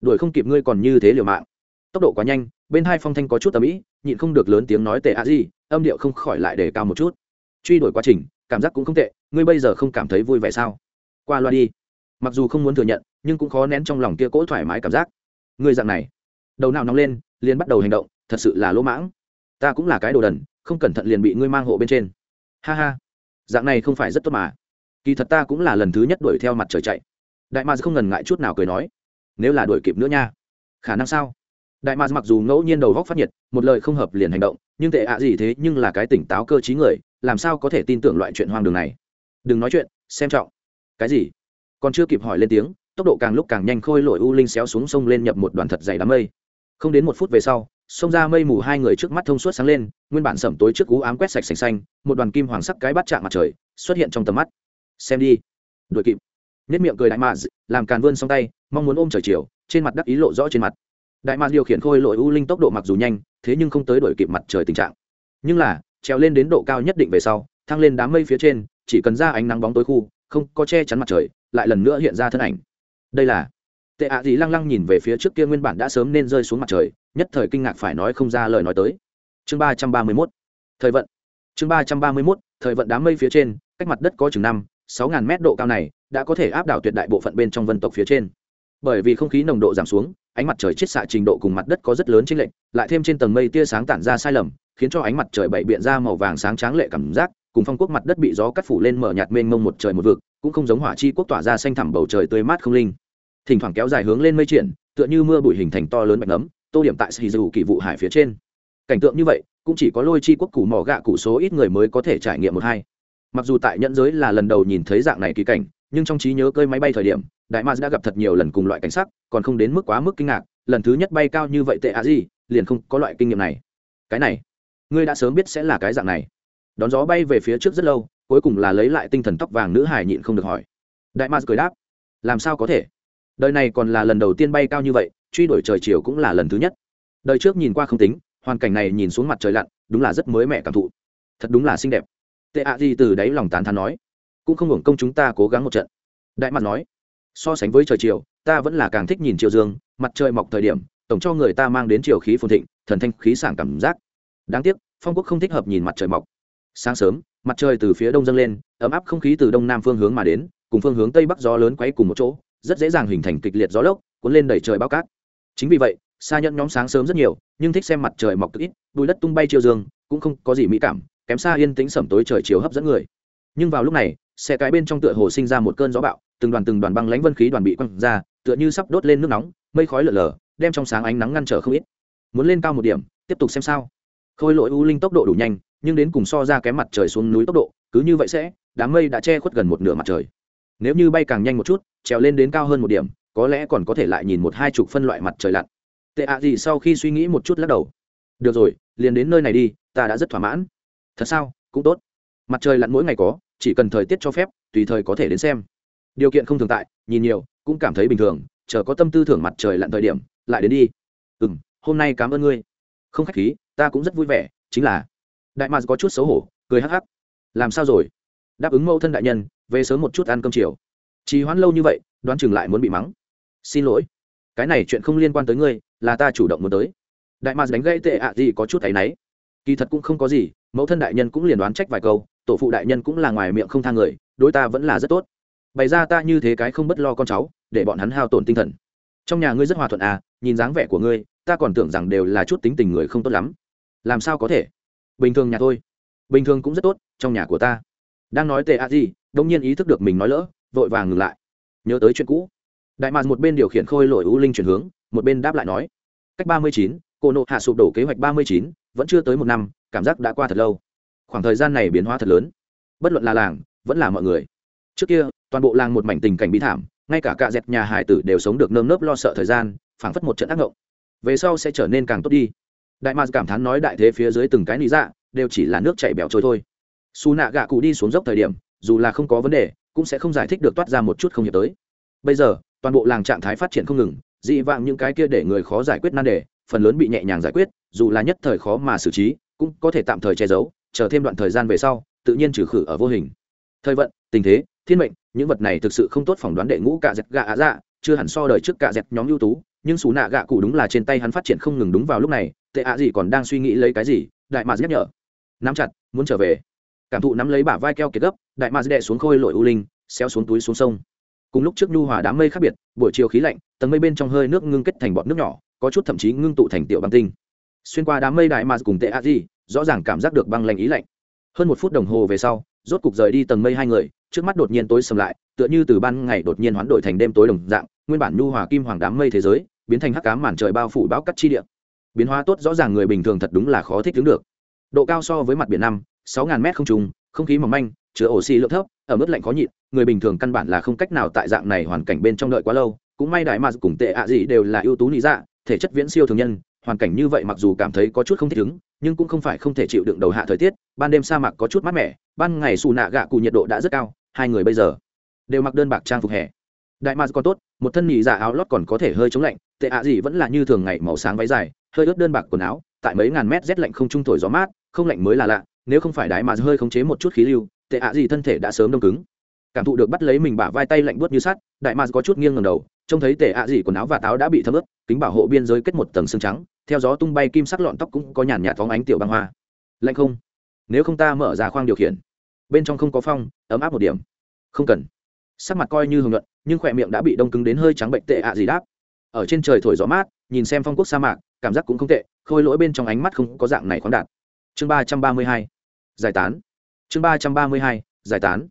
Đuổi không kịp ngươi còn như thế liều mạng. Tốc độ quá nhanh, bên hai phong thanh có chút tầm ĩ, nhịn không được lớn tiếng nói tệ ạ gì âm điệu không khỏi lại để cao một chút. Truy đuổi quá trình, cảm giác cũng không tệ, ngươi bây giờ không cảm thấy vui vẻ sao? Qua loa đi. Mặc dù không muốn thừa nhận, nhưng cũng khó nén trong lòng kia cỗ thoải mái cảm giác. Người dạng này, đầu nào nóng lên, liền bắt đầu hành động, thật sự là lỗ mãng. Ta cũng là cái đồ đần không cẩn thận liền bị ngươi mang hộ bên trên. Ha ha. Dạng này không phải rất tốt mà. Kỳ thật ta cũng là lần thứ nhất đuổi theo mặt trời chạy. Đại ma không ngần ngại chút nào cười nói, nếu là đuổi kịp nữa nha. Khả năng sao? Đại ma mặc dù ngẫu nhiên đầu góc phát nhiệt, một lời không hợp liền hành động, nhưng tệ ạ gì thế nhưng là cái tỉnh táo cơ t người, làm sao có thể tin tưởng loại chuyện hoang đường này? Đừng nói chuyện, xem trọng. Cái gì? Còn chưa kịp hỏi lên tiếng, tốc độ càng lúc càng nhanh khôi lội u linh xéo xuống sông lên nhập một đoàn thật dày đám mây. Không đến một phút về sau xông ra mây mù hai người trước mắt thông suốt sáng lên, nguyên bản sẩm tối trước cú ám quét sạch sành xanh, một đoàn kim hoàng sắc cái bắt chạm mặt trời xuất hiện trong tầm mắt. Xem đi. Đuổi kịp. Nhất miệng cười đại mạ làm càn vươn xong tay, mong muốn ôm trời chiều, trên mặt đắc ý lộ rõ trên mặt. Đại mạ điều khiển khôi lội u linh tốc độ mặc dù nhanh, thế nhưng không tới đuổi kịp mặt trời tình trạng. Nhưng là, trèo lên đến độ cao nhất định về sau, thăng lên đám mây phía trên, chỉ cần ra ánh nắng bóng tối khu, không có che chắn mặt trời, lại lần nữa hiện ra thân ảnh. Đây là. Tệ ạ gì lăng lăng nhìn về phía trước kia nguyên bản đã sớm nên rơi xuống mặt trời nhất thời kinh ngạc phải nói không ra lời nói tới. Chương ba trăm ba mươi mốt, thời vận. Chương ba trăm ba mươi mốt, thời vận đám mây phía trên, cách mặt đất có chừng năm, sáu ngàn mét độ cao này đã có thể áp đảo tuyệt đại bộ phận bên trong vân tộc phía trên. Bởi vì không khí nồng độ giảm xuống, ánh mặt trời chiết xạ trình độ cùng mặt đất có rất lớn chênh lệch, lại thêm trên tầng mây tia sáng tản ra sai lầm, khiến cho ánh mặt trời bảy biện ra màu vàng sáng tráng lệ cảm giác, cùng phong quốc mặt đất bị gió cắt phủ lên mở nhạt mênh mông một trời một vực, cũng không giống hỏa chi quốc tỏa ra xanh thẳm bầu trời tươi mát không linh. Thỉnh thoảng kéo dài hướng lên mây triển, tựa như mưa bụi hình thành to lớn bạch nấm tô điểm tại xì dù kỳ vụ hải phía trên. Cảnh tượng như vậy, cũng chỉ có lôi chi quốc củ mỏ gạ củ số ít người mới có thể trải nghiệm một hai. Mặc dù tại nhẫn giới là lần đầu nhìn thấy dạng này kỳ cảnh, nhưng trong trí nhớ cơi máy bay thời điểm, đại maz đã gặp thật nhiều lần cùng loại cảnh sắc, còn không đến mức quá mức kinh ngạc, lần thứ nhất bay cao như vậy tệ à gì, liền không có loại kinh nghiệm này. Cái này, ngươi đã sớm biết sẽ là cái dạng này. Đón gió bay về phía trước rất lâu, cuối cùng là lấy lại tinh thần tóc vàng nữ hải nhịn không được hỏi. Đại maz cười đáp, làm sao có thể? Đời này còn là lần đầu tiên bay cao như vậy truy đuổi trời chiều cũng là lần thứ nhất. Đời trước nhìn qua không tính, hoàn cảnh này nhìn xuống mặt trời lặn, đúng là rất mới mẻ cảm thụ. Thật đúng là xinh đẹp. Tệ ạ gì từ đáy lòng tán thán nói, cũng không hưởng công chúng ta cố gắng một trận. Đại mặt nói, so sánh với trời chiều, ta vẫn là càng thích nhìn chiều dương, mặt trời mọc thời điểm, tổng cho người ta mang đến chiều khí phồn thịnh, thần thanh khí sảng cảm giác. Đáng tiếc, phong quốc không thích hợp nhìn mặt trời mọc. Sáng sớm, mặt trời từ phía đông dâng lên, ấm áp không khí từ đông nam phương hướng mà đến, cùng phương hướng tây bắc gió lớn quấy cùng một chỗ, rất dễ dàng hình thành kịch liệt gió lốc, cuốn lên đẩy trời bao cát chính vì vậy xa nhận nhóm sáng sớm rất nhiều, nhưng thích xem mặt trời mọc cực ít, bùi đất tung bay chiều dương, cũng không có gì mỹ cảm, kém xa yên tĩnh sẩm tối trời chiều hấp dẫn người. Nhưng vào lúc này, xe cái bên trong tựa hồ sinh ra một cơn gió bạo, từng đoàn từng đoàn băng lãnh vân khí đoàn bị quăng ra, tựa như sắp đốt lên nước nóng, mây khói lở lở, đem trong sáng ánh nắng ngăn trở không ít. Muốn lên cao một điểm, tiếp tục xem sao. Khôi lỗi u linh tốc độ đủ nhanh, nhưng đến cùng so ra kém mặt trời xuống núi tốc độ, cứ như vậy sẽ, đám mây đã che khuất gần một nửa mặt trời. Nếu như bay càng nhanh một chút, trèo lên đến cao hơn một điểm có lẽ còn có thể lại nhìn một hai chục phân loại mặt trời lặn. Tệ ạ gì sau khi suy nghĩ một chút lắc đầu. Được rồi, liền đến nơi này đi, ta đã rất thỏa mãn. Thật sao, cũng tốt. Mặt trời lặn mỗi ngày có, chỉ cần thời tiết cho phép, tùy thời có thể đến xem. Điều kiện không thường tại, nhìn nhiều, cũng cảm thấy bình thường, chờ có tâm tư thưởng mặt trời lặn thời điểm, lại đến đi. Ừ m hôm nay cảm ơn ngươi. Không khách khí, ta cũng rất vui vẻ, chính là. Đại mạc có chút xấu hổ, cười hắc hắc. Làm sao rồi? Đáp ứng mẫu thân đại nhân, về sớm một chút ăn cơm chiều. Trì hoãn lâu như vậy, đoán chừng lại muốn bị mắng xin lỗi. Cái này chuyện không liên quan tới ngươi, là ta chủ động muốn tới. Đại mạc đánh gãy tệ ạ gì có chút áy náy. Kỳ thật cũng không có gì, mẫu thân đại nhân cũng liền đoán trách vài câu, tổ phụ đại nhân cũng là ngoài miệng không thang người, đối ta vẫn là rất tốt. Bày ra ta như thế cái không bất lo con cháu, để bọn hắn hao tổn tinh thần. Trong nhà ngươi rất hòa thuận à nhìn dáng vẻ của ngươi, ta còn tưởng rằng đều là chút tính tình người không tốt lắm. Làm sao có thể? Bình thường nhà thôi bình thường cũng rất tốt, trong nhà của ta. Đang nói tệ a gì, đông nhiên ý thức được mình nói lỡ, vội vàng ngừng lại. Nhớ tới chuyện cũ đại mạc một bên điều khiển khôi lội u linh chuyển hướng, một bên đáp lại nói, cách ba mươi chín, cô nộ hạ sụp đổ kế hoạch ba mươi chín, vẫn chưa tới một năm, cảm giác đã qua thật lâu. Khoảng thời gian này biến hóa thật lớn. Bất luận là làng, vẫn là mọi người. Trước kia, toàn bộ làng một mảnh tình cảnh bí thảm, ngay cả cạ dẹt nhà hải tử đều sống được nơm nớp lo sợ thời gian, phảng phất một trận ác ngộng. Về sau sẽ trở nên càng tốt đi. Đại mạc cảm thán nói đại thế phía dưới từng cái lý dạ đều chỉ là nước chảy bẻo trôi thôi. Xù nạ gạ cụ đi xuống dốc thời điểm, dù là không có vấn đề, cũng sẽ không giải thích được toát ra một chút không hiệp tới. Bây giờ toàn bộ làng trạng thái phát triển không ngừng, dị vạng những cái kia để người khó giải quyết nan đề, phần lớn bị nhẹ nhàng giải quyết, dù là nhất thời khó mà xử trí, cũng có thể tạm thời che giấu, chờ thêm đoạn thời gian về sau, tự nhiên trừ khử ở vô hình. Thời vận, tình thế, thiên mệnh, những vật này thực sự không tốt phỏng đoán đệ ngũ cạ dẹt gạ á dạ chưa hẳn so đời trước cạ dẹt nhóm ưu tú, nhưng xù nạ gạ cụ đúng là trên tay hắn phát triển không ngừng đúng vào lúc này, tệ ạ gì còn đang suy nghĩ lấy cái gì, đại mạc nhắc nhở. Nắm chặt, muốn trở về. Cảm thụ nắm lấy bả vai keo kiệt gấp, đại mạc đệ xuống khôi lội u linh, xéo xuống túi xuống sông cùng lúc trước nhu hòa đám mây khác biệt, buổi chiều khí lạnh, tầng mây bên trong hơi nước ngưng kết thành bọt nước nhỏ, có chút thậm chí ngưng tụ thành tiểu băng tinh. Xuyên qua đám mây đại mà cùng tệ a di rõ ràng cảm giác được băng lạnh ý lạnh. Hơn một phút đồng hồ về sau, rốt cục rời đi tầng mây hai người, trước mắt đột nhiên tối sầm lại, tựa như từ ban ngày đột nhiên hoán đổi thành đêm tối đồng dạng, nguyên bản nhu hòa kim hoàng đám mây thế giới, biến thành hắc cám màn trời bao phủ bão cắt chi địa. Biến hóa tốt rõ ràng người bình thường thật đúng là khó thích ứng được. Độ cao so với mặt biển năm, sáu ngàn mét không trùng, không khí mỏng manh chứa oxy lượng thấp ở mức lạnh khó nhịn, người bình thường căn bản là không cách nào tại dạng này hoàn cảnh bên trong đợi quá lâu. Cũng may đại mà cùng tệ ạ gì đều là ưu tú lý dạ thể chất viễn siêu thường nhân, hoàn cảnh như vậy mặc dù cảm thấy có chút không thích ứng, nhưng cũng không phải không thể chịu đựng đầu hạ thời tiết, ban đêm sa mạc có chút mát mẻ, ban ngày xù nạ gạ cụ nhiệt độ đã rất cao, hai người bây giờ đều mặc đơn bạc trang phục hè. Đại mars còn tốt, một thân nhị dạ áo lót còn có thể hơi chống lạnh, tệ ạ gì vẫn là như thường ngày màu sáng váy dài, hơi ướt đơn bạc quần áo, tại mấy ngàn mét rét lạnh không trung thổi gió mát, không lạnh mới là lạ, nếu không phải đại mars hơi khống chế một chút khí lưu tệ ạ gì thân thể đã sớm đông cứng. Cảm thụ được bắt lấy mình bả vai tay lạnh buốt như sắt, đại mars có chút nghiêng ngầm đầu, trông thấy tệ ạ gì quần áo và táo đã bị thấm ướt, kính bảo hộ biên giới kết một tầng xương trắng, theo gió tung bay kim sắc lọn tóc cũng có nhàn nhạt phóng ánh tiểu băng hoa. Lạnh không? Nếu không ta mở ra khoang điều khiển. Bên trong không có phong, ấm áp một điểm. Không cần. Sắc mặt coi như hưởng luận nhưng khỏe miệng đã bị đông cứng đến hơi trắng bệnh tệ ạ gì đáp. Ở trên trời thổi gió mát, nhìn xem phong quốc sa mạc, cảm giác cũng không tệ, khôi lỗi bên trong ánh mắt không có dạng này khoáng đạt. Chương ba trăm ba mươi hai. Giải tán chương ba trăm ba mươi hai, giải tán.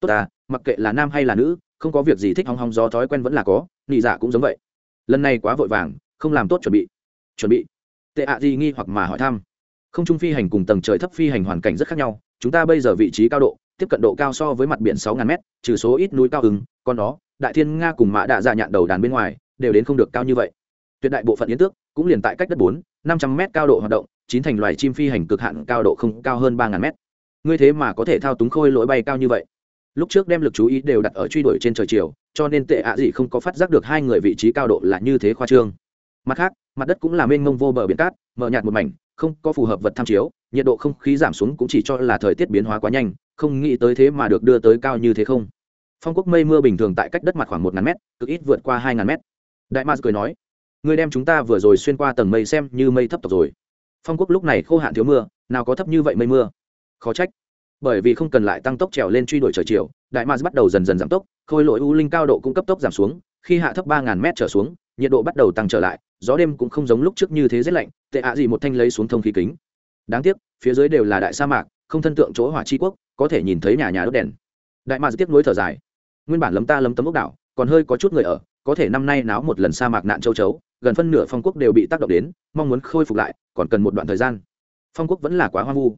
Tốt à mặc kệ là nam hay là nữ, không có việc gì thích hong hong gió thói quen vẫn là có, nị dạ cũng giống vậy. Lần này quá vội vàng, không làm tốt chuẩn bị. Chuẩn bị. Tệ ạ gì nghi hoặc mà hỏi thăm. Không trung phi hành cùng tầng trời thấp phi hành hoàn cảnh rất khác nhau, chúng ta bây giờ vị trí cao độ, tiếp cận độ cao so với mặt biển sáu ngàn mét, trừ số ít núi cao ứng còn đó, đại thiên nga cùng mã đạ dạ nhạn đầu đàn bên ngoài, đều đến không được cao như vậy. Tuyệt đại bộ phận yến tước, cũng liền tại cách đất bốn, năm trăm mét cao độ hoạt động, chín thành loài chim phi hành cực hạn cao độ không cao hơn ba ngàn mét ngươi thế mà có thể thao túng khôi lỗi bay cao như vậy. Lúc trước đem lực chú ý đều đặt ở truy đuổi trên trời chiều, cho nên tệ ạ gì không có phát giác được hai người vị trí cao độ là như thế khoa trương. Mặt khác, mặt đất cũng là mênh mông vô bờ biển cát mờ nhạt một mảnh, không có phù hợp vật tham chiếu, nhiệt độ không khí giảm xuống cũng chỉ cho là thời tiết biến hóa quá nhanh, không nghĩ tới thế mà được đưa tới cao như thế không. Phong quốc mây mưa bình thường tại cách đất mặt khoảng một ngàn mét, cực ít vượt qua hai ngàn mét. Đại mars cười nói, ngươi đem chúng ta vừa rồi xuyên qua tầng mây xem như mây thấp tộc rồi. Phong quốc lúc này khô hạn thiếu mưa, nào có thấp như vậy mây mưa khó trách. Bởi vì không cần lại tăng tốc trèo lên truy đuổi trời chiều, đại mars bắt đầu dần dần giảm tốc, khôi lỗi u linh cao độ cũng cấp tốc giảm xuống, khi hạ thấp ba ngàn mét trở xuống, nhiệt độ bắt đầu tăng trở lại, gió đêm cũng không giống lúc trước như thế rét lạnh, tệ ạ gì một thanh lấy xuống thông khí kính. Đáng tiếc, phía dưới đều là đại sa mạc, không thân tượng chỗ hỏa chi quốc, có thể nhìn thấy nhà nhà đốt đèn. Đại mạc tiếp nối thở dài. Nguyên bản lấm ta lấm tấm ốc đảo, còn hơi có chút người ở, có thể năm nay náo một lần sa mạc nạn châu chấu, gần phân nửa phong quốc đều bị tác động đến, mong muốn khôi phục lại, còn cần một đoạn thời gian. Phong quốc vẫn là quá hoang vu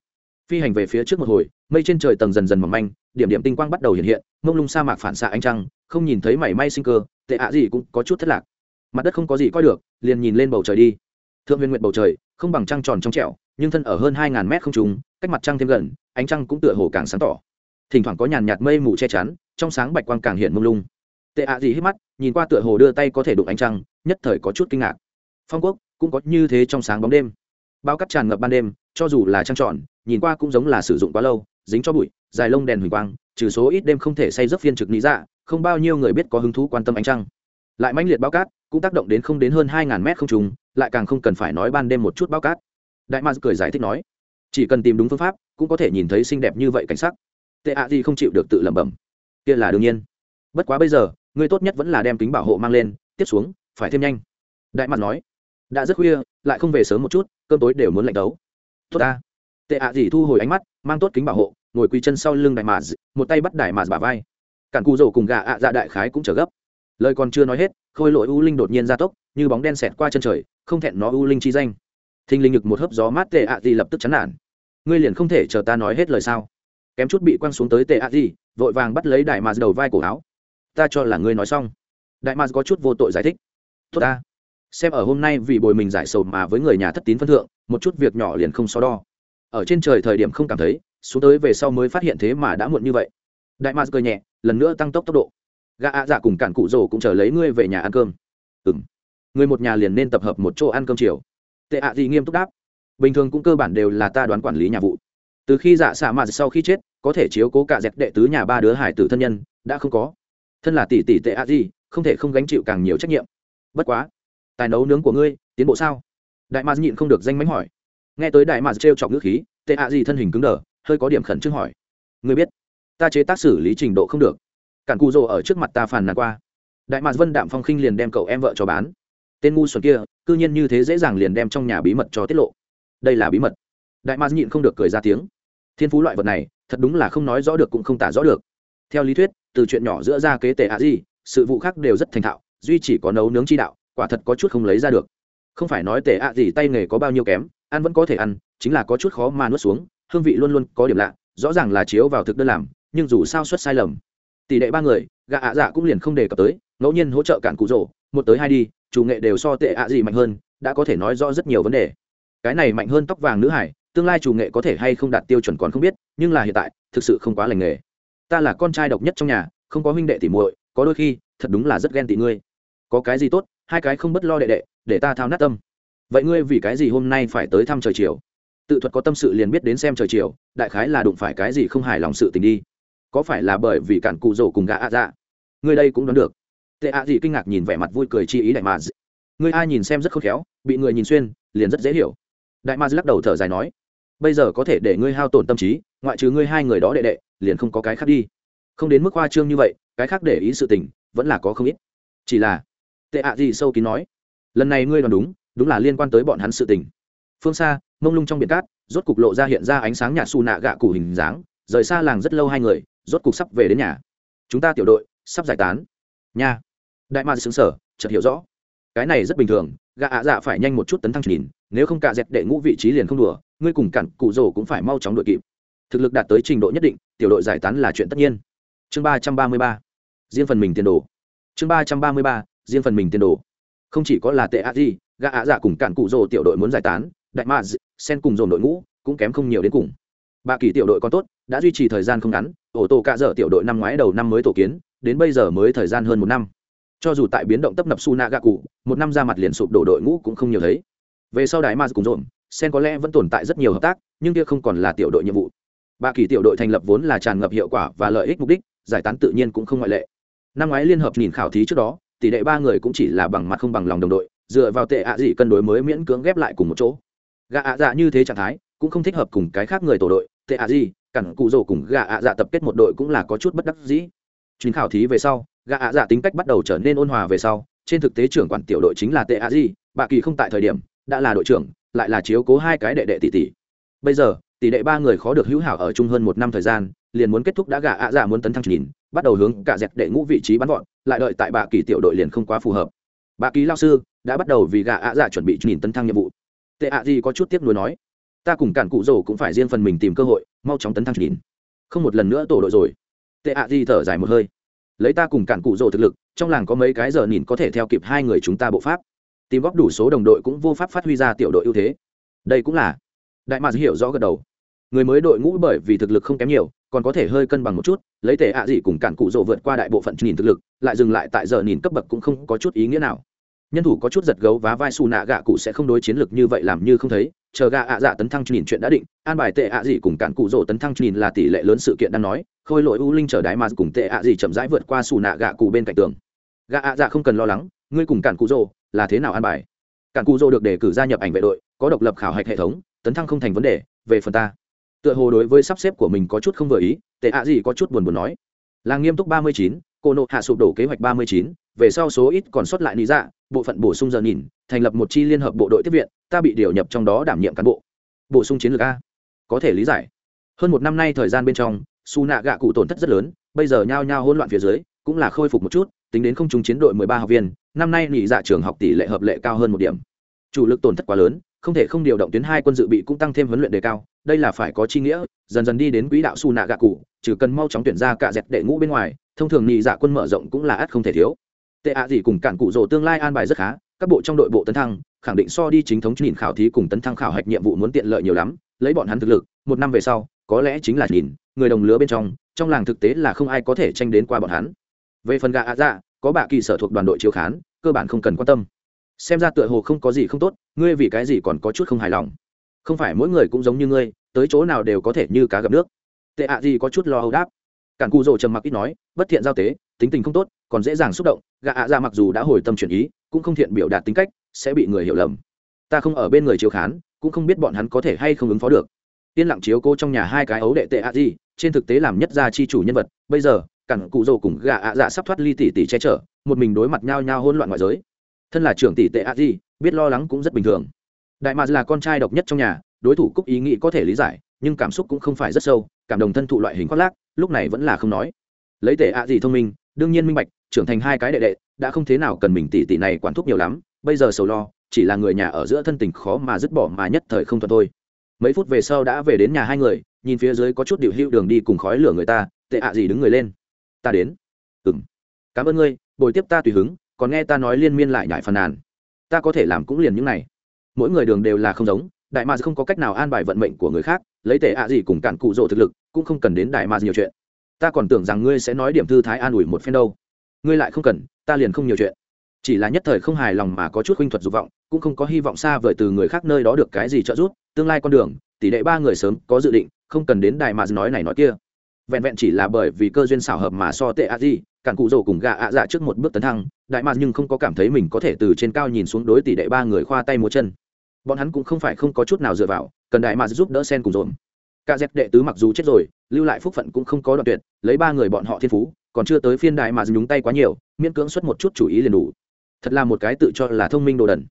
phi hành về phía trước một hồi, mây trên trời tầng dần dần mỏng manh, điểm điểm tinh quang bắt đầu hiện hiện, mông lung sa mạc phản xạ ánh trăng, không nhìn thấy mảy may sinh cơ, tệ ạ gì cũng có chút thất lạc. Mặt đất không có gì coi được, liền nhìn lên bầu trời đi. Thượng huyền nguyện bầu trời, không bằng trăng tròn trong trẻo, nhưng thân ở hơn hai ngàn mét không trùng cách mặt trăng thêm gần, ánh trăng cũng tựa hồ càng sáng tỏ. Thỉnh thoảng có nhàn nhạt mây mù che chắn, trong sáng bạch quang càng hiện mông lung. Tệ ạ gì hít mắt, nhìn qua tựa hồ đưa tay có thể đụng ánh trăng, nhất thời có chút kinh ngạc. Phong quốc cũng có như thế trong sáng bóng đêm. Bao cắt tràn ngập ban đêm, cho dù là trăng tròn nhìn qua cũng giống là sử dụng quá lâu, dính cho bụi, dài lông đèn huỳnh quang, trừ số ít đêm không thể say giấc phiên trực lý dạ không bao nhiêu người biết có hứng thú quan tâm ánh trăng. Lại mãnh liệt bao cát, cũng tác động đến không đến hơn hai ngàn mét không trùng lại càng không cần phải nói ban đêm một chút bao cát. Đại ma cười giải thích nói, chỉ cần tìm đúng phương pháp, cũng có thể nhìn thấy xinh đẹp như vậy cảnh sắc. Tệ ạ gì không chịu được tự lẩm bẩm. Kia là đương nhiên. Bất quá bây giờ, người tốt nhất vẫn là đem kính bảo hộ mang lên, tiếp xuống, phải thêm nhanh. Đại mặt nói, đã rất khuya, lại không về sớm một chút, cơm tối đều muốn lạnh đấu tốt ta tệ ạ gì thu hồi ánh mắt, mang tốt kính bảo hộ, ngồi quỳ chân sau lưng đại mạt một tay bắt đại mạt bà vai. Cản cù rổ cùng gà ạ dạ đại khái cũng trở gấp. Lời còn chưa nói hết, khôi lỗi u linh đột nhiên ra tốc, như bóng đen xẹt qua chân trời, không thẹn nó u linh chi danh. Thinh linh ngực một hớp gió mát tệ ạ gì lập tức chán nản. Ngươi liền không thể chờ ta nói hết lời sao? Kém chút bị quăng xuống tới tệ ạ gì, vội vàng bắt lấy đại mạt đầu vai cổ áo. Ta cho là ngươi nói xong. Đại mạt có chút vô tội giải thích. Tốt ta. Xem ở hôm nay vì bồi mình giải sầu mà với người nhà thất tín phân thượng, một chút việc nhỏ liền không so đo ở trên trời thời điểm không cảm thấy, xuống tới về sau mới phát hiện thế mà đã muộn như vậy. Đại mars cười nhẹ, lần nữa tăng tốc tốc độ. Gã ạ dạ cùng cản cụ rồ cũng chờ lấy ngươi về nhà ăn cơm. Ừ m người một nhà liền nên tập hợp một chỗ ăn cơm chiều. Tệ ạ gì nghiêm túc đáp. Bình thường cũng cơ bản đều là ta đoán quản lý nhà vụ. Từ khi dạ xạ mà sau khi chết, có thể chiếu cố cả dẹp đệ tứ nhà ba đứa hải tử thân nhân, đã không có. Thân là tỷ tỷ tệ ạ gì, không thể không gánh chịu càng nhiều trách nhiệm. Bất quá, tài nấu nướng của ngươi, tiến bộ sao? Đại Ma nhịn không được danh mánh hỏi nghe tới đại mạc trêu chọc ngữ khí, tệ ạ gì thân hình cứng đờ, hơi có điểm khẩn trương hỏi. Người biết, ta chế tác xử lý trình độ không được. Cản cù rồ ở trước mặt ta phàn nàn qua. Đại mạc vân đạm phong khinh liền đem cậu em vợ cho bán. Tên ngu xuẩn kia, cư nhiên như thế dễ dàng liền đem trong nhà bí mật cho tiết lộ. Đây là bí mật. Đại mạc nhịn không được cười ra tiếng. Thiên phú loại vật này, thật đúng là không nói rõ được cũng không tả rõ được. Theo lý thuyết, từ chuyện nhỏ giữa ra kế tệ ạ gì sự vụ khác đều rất thành thạo, duy chỉ có nấu nướng chi đạo, quả thật có chút không lấy ra được không phải nói tệ ạ gì tay nghề có bao nhiêu kém, ăn vẫn có thể ăn, chính là có chút khó mà nuốt xuống, hương vị luôn luôn có điểm lạ, rõ ràng là chiếu vào thực đơn làm, nhưng dù sao xuất sai lầm. Tỷ lệ ba người, gạ ạ dạ cũng liền không đề cập tới, ngẫu nhiên hỗ trợ cản cụ rỗ một tới hai đi, chủ nghệ đều so tệ ạ gì mạnh hơn, đã có thể nói rõ rất nhiều vấn đề. Cái này mạnh hơn tóc vàng nữ hải, tương lai chủ nghệ có thể hay không đạt tiêu chuẩn còn không biết, nhưng là hiện tại, thực sự không quá lành nghề. Ta là con trai độc nhất trong nhà, không có huynh đệ tỉ muội, có đôi khi, thật đúng là rất ghen tị ngươi. Có cái gì tốt, hai cái không bất lo đệ đệ để ta thao nát tâm. Vậy ngươi vì cái gì hôm nay phải tới thăm trời chiều? Tự thuật có tâm sự liền biết đến xem trời chiều, đại khái là đụng phải cái gì không hài lòng sự tình đi. Có phải là bởi vì cản cụ rổ cùng gã ạ dạ? Ngươi đây cũng đoán được. Tệ ạ gì kinh ngạc nhìn vẻ mặt vui cười chi ý đại mà ngươi ai nhìn xem rất khôn khéo, bị người nhìn xuyên, liền rất dễ hiểu. Đại ma lắc đầu thở dài nói, bây giờ có thể để ngươi hao tổn tâm trí, ngoại trừ ngươi hai người đó đệ đệ, liền không có cái khác đi. Không đến mức hoa trương như vậy, cái khác để ý sự tình, vẫn là có không ít. Chỉ là, tệ ạ gì sâu kín nói lần này ngươi đoán đúng đúng là liên quan tới bọn hắn sự tình. Phương xa, mông lung trong biển cát, rốt cục lộ ra hiện ra ánh sáng nhạt xù nạ gạ cụ hình dáng, rời xa làng rất lâu hai người, rốt cục sắp về đến nhà. Chúng ta tiểu đội, sắp giải tán. Nha. Đại ma xứng sở chợt hiểu rõ. Cái này rất bình thường gạ ạ dạ phải nhanh một chút tấn thăng nhìn, nếu không cả dẹp đệ ngũ vị trí liền không đùa, ngươi cùng cản cụ rồ cũng phải mau chóng đội kịp. Thực lực đạt tới trình độ nhất định, tiểu đội giải tán là chuyện tất nhiên. Chương ba trăm ba mươi ba. Riêng phần mình tiền đồ. Chương ba trăm ba mươi ba, riêng phần mình tiền đồ không chỉ có là tệ a di gã ạ dạ cùng cản cụ rồ tiểu đội muốn giải tán, đại ma sen cùng dồn đội ngũ, cũng kém không nhiều đến cùng. Bà kỳ tiểu đội còn tốt, đã duy trì thời gian không ngắn, ổ tổ cạ dở tiểu đội năm ngoái đầu năm mới tổ kiến, đến bây giờ mới thời gian hơn một năm. Cho dù tại biến động tấp nập su na gạ cụ một năm ra mặt liền sụp đổ đội ngũ cũng không nhiều thấy. Về sau đại ma cùng dồn, sen có lẽ vẫn tồn tại rất nhiều hợp tác, nhưng kia không còn là tiểu đội nhiệm vụ. Bà kỳ tiểu đội thành lập vốn là tràn ngập hiệu quả và lợi ích mục đích, giải tán tự nhiên cũng không ngoại lệ. Năm ngoái liên hợp nhìn khảo thí trước đó tỷ đệ ba người cũng chỉ là bằng mặt không bằng lòng đồng đội, dựa vào tệ ạ à gì cân đối mới miễn cưỡng ghép lại cùng một chỗ. Gạ ạ dạ như thế trạng thái, cũng không thích hợp cùng cái khác người tổ đội, tệ ạ gì cẳng cụ rổ cùng gạ ạ dạ tập kết một đội cũng là có chút bất đắc dĩ. Chuyến khảo thí về sau, gạ ạ dạ tính cách bắt đầu trở nên ôn hòa về sau, trên thực tế trưởng quản tiểu đội chính là tệ ạ gì, bà kỳ không tại thời điểm, đã là đội trưởng, lại là chiếu cố hai cái đệ đệ tỷ tỷ. Bây giờ, tỷ đệ ba người khó được hữu hảo ở chung hơn một năm thời gian, liền muốn kết thúc đã gạ ạ dạ muốn tấn thăng nhìn bắt đầu hướng cả dẹt đệ ngũ vị trí bắn gọn lại đợi tại bà kỳ tiểu đội liền không quá phù hợp. Bà kỳ lao sư đã bắt đầu vì gạ ạ dạ chuẩn bị nhìn tấn thăng nhiệm vụ. Tệ ạ gì có chút tiếc nuối nói, ta cùng cản cụ rồ cũng phải riêng phần mình tìm cơ hội, mau chóng tấn thăng nhìn. Không một lần nữa tổ đội rồi. Tệ ạ gì thở dài một hơi. Lấy ta cùng cản cụ rồ thực lực, trong làng có mấy cái giờ nhìn có thể theo kịp hai người chúng ta bộ pháp. Tìm góp đủ số đồng đội cũng vô pháp phát huy ra tiểu đội ưu thế. Đây cũng là. Đại mạc hiểu rõ gật đầu người mới đội ngũ bởi vì thực lực không kém nhiều, còn có thể hơi cân bằng một chút, lấy tệ ạ gì cùng cản cụ rộ vượt qua đại bộ phận nhìn thực lực, lại dừng lại tại giờ nhìn cấp bậc cũng không có chút ý nghĩa nào. Nhân thủ có chút giật gấu và vai xù nạ gạ cụ sẽ không đối chiến lược như vậy làm như không thấy, chờ gạ ạ dạ tấn thăng nhìn chuyện đã định, an bài tệ ạ gì cùng cản cụ rộ tấn thăng nhìn là tỷ lệ lớn sự kiện đang nói, khôi lỗi u linh chờ đái mà cùng tệ ạ gì chậm rãi vượt qua xù nạ gạ cụ bên cạnh tường. Gạ ạ dạ không cần lo lắng, ngươi cùng cản cụ rộ là thế nào an bài? Cản cụ rộ được đề cử gia nhập ảnh vệ đội, có độc lập khảo hạch hệ thống, tấn thăng không thành vấn đề, về phần ta tựa hồ đối với sắp xếp của mình có chút không vừa ý, tệ ạ gì có chút buồn buồn nói. Là nghiêm túc ba mươi chín, cô nộ hạ sụp đổ kế hoạch ba mươi chín, về sau số ít còn sót lại lý dạ bộ phận bổ sung giờ nhìn, thành lập một chi liên hợp bộ đội tiếp viện, ta bị điều nhập trong đó đảm nhiệm cán bộ. Bổ sung chiến lược a. Có thể lý giải. Hơn một năm nay thời gian bên trong, su nạ gạ cụ tổn thất rất lớn, bây giờ nhao nhao hỗn loạn phía dưới, cũng là khôi phục một chút, tính đến không trung chiến đội mười ba học viên, năm nay nghỉ dạ trường học tỷ lệ hợp lệ cao hơn một điểm. Chủ lực tổn thất quá lớn, không thể không điều động tuyến hai quân dự bị cũng tăng thêm huấn luyện đề cao đây là phải có chi nghĩa, dần dần đi đến quỹ đạo su nạ gạ cụ, trừ cần mau chóng tuyển ra cả dẹp đệ ngũ bên ngoài, thông thường nhị dạ quân mở rộng cũng là ắt không thể thiếu. Tệ ạ gì cùng cản cụ rồ tương lai an bài rất khá, các bộ trong đội bộ tấn thăng, khẳng định so đi chính thống nhìn khảo thí cùng tấn thăng khảo hạch nhiệm vụ muốn tiện lợi nhiều lắm, lấy bọn hắn thực lực, một năm về sau, có lẽ chính là nhìn, người đồng lứa bên trong trong làng thực tế là không ai có thể tranh đến qua bọn hắn. Về phần gạ ạ dạ có bạ kỳ sở thuộc đoàn đội chiếu khán, cơ bản không cần quan tâm. Xem ra tựa hồ không có gì không tốt, ngươi vì cái gì còn có chút không hài lòng? Không phải mỗi người cũng giống như ngươi tới chỗ nào đều có thể như cá gặp nước. Tệ ạ gì có chút lo âu đáp. Cản cù rồ trầm mặc ít nói bất thiện giao tế tính tình không tốt còn dễ dàng xúc động gạ ạ ra mặc dù đã hồi tâm chuyển ý cũng không thiện biểu đạt tính cách sẽ bị người hiểu lầm. Ta không ở bên người chiếu khán cũng không biết bọn hắn có thể hay không ứng phó được. Yên lặng chiếu cô trong nhà hai cái ấu đệ tệ ạ gì, trên thực tế làm nhất gia chi chủ nhân vật bây giờ cản cụ rồ cùng gạ ạ dạ sắp thoát ly tỷ tỷ che chở một mình đối mặt nhau nhau hỗn loạn ngoại giới. Thân là trưởng tỷ tệ ạ gì biết lo lắng cũng rất bình thường. Đại mà là con trai độc nhất trong nhà đối thủ cúc ý nghĩ có thể lý giải, nhưng cảm xúc cũng không phải rất sâu, cảm đồng thân thụ loại hình khoác lác, lúc này vẫn là không nói. Lấy tệ ạ gì thông minh, đương nhiên minh bạch, trưởng thành hai cái đệ đệ, đã không thế nào cần mình tỷ tỷ này quản thúc nhiều lắm, bây giờ sầu lo, chỉ là người nhà ở giữa thân tình khó mà dứt bỏ mà nhất thời không thuận thôi. Mấy phút về sau đã về đến nhà hai người, nhìn phía dưới có chút điệu hữu đường đi cùng khói lửa người ta, tệ ạ gì đứng người lên. Ta đến. Ừ m cảm ơn ngươi, bồi tiếp ta tùy hứng, còn nghe ta nói liên miên lại nhải phàn nàn. Ta có thể làm cũng liền những này. Mỗi người đường đều là không giống đại ma không có cách nào an bài vận mệnh của người khác, lấy tệ ạ gì cùng cản cụ rỗ thực lực, cũng không cần đến đại ma nhiều chuyện. Ta còn tưởng rằng ngươi sẽ nói điểm thư thái an ủi một phen đâu. Ngươi lại không cần, ta liền không nhiều chuyện. Chỉ là nhất thời không hài lòng mà có chút khuynh thuật dục vọng, cũng không có hy vọng xa vời từ người khác nơi đó được cái gì trợ giúp, tương lai con đường, tỷ lệ ba người sớm có dự định, không cần đến đại mà nói này nói kia. Vẹn vẹn chỉ là bởi vì cơ duyên xảo hợp mà so tệ a di cản cụ rổ cùng gạ ạ dạ trước một bước tấn thăng, đại mà nhưng không có cảm thấy mình có thể từ trên cao nhìn xuống đối tỷ lệ ba người khoa tay múa chân bọn hắn cũng không phải không có chút nào dựa vào cần đại mà giúp đỡ sen cùng dồn. Cả dẹp đệ tứ mặc dù chết rồi lưu lại phúc phận cũng không có đoạn tuyệt lấy ba người bọn họ thiên phú còn chưa tới phiên đại mà nhúng tay quá nhiều miễn cưỡng xuất một chút chủ ý liền đủ. Thật là một cái tự cho là thông minh đồ đần.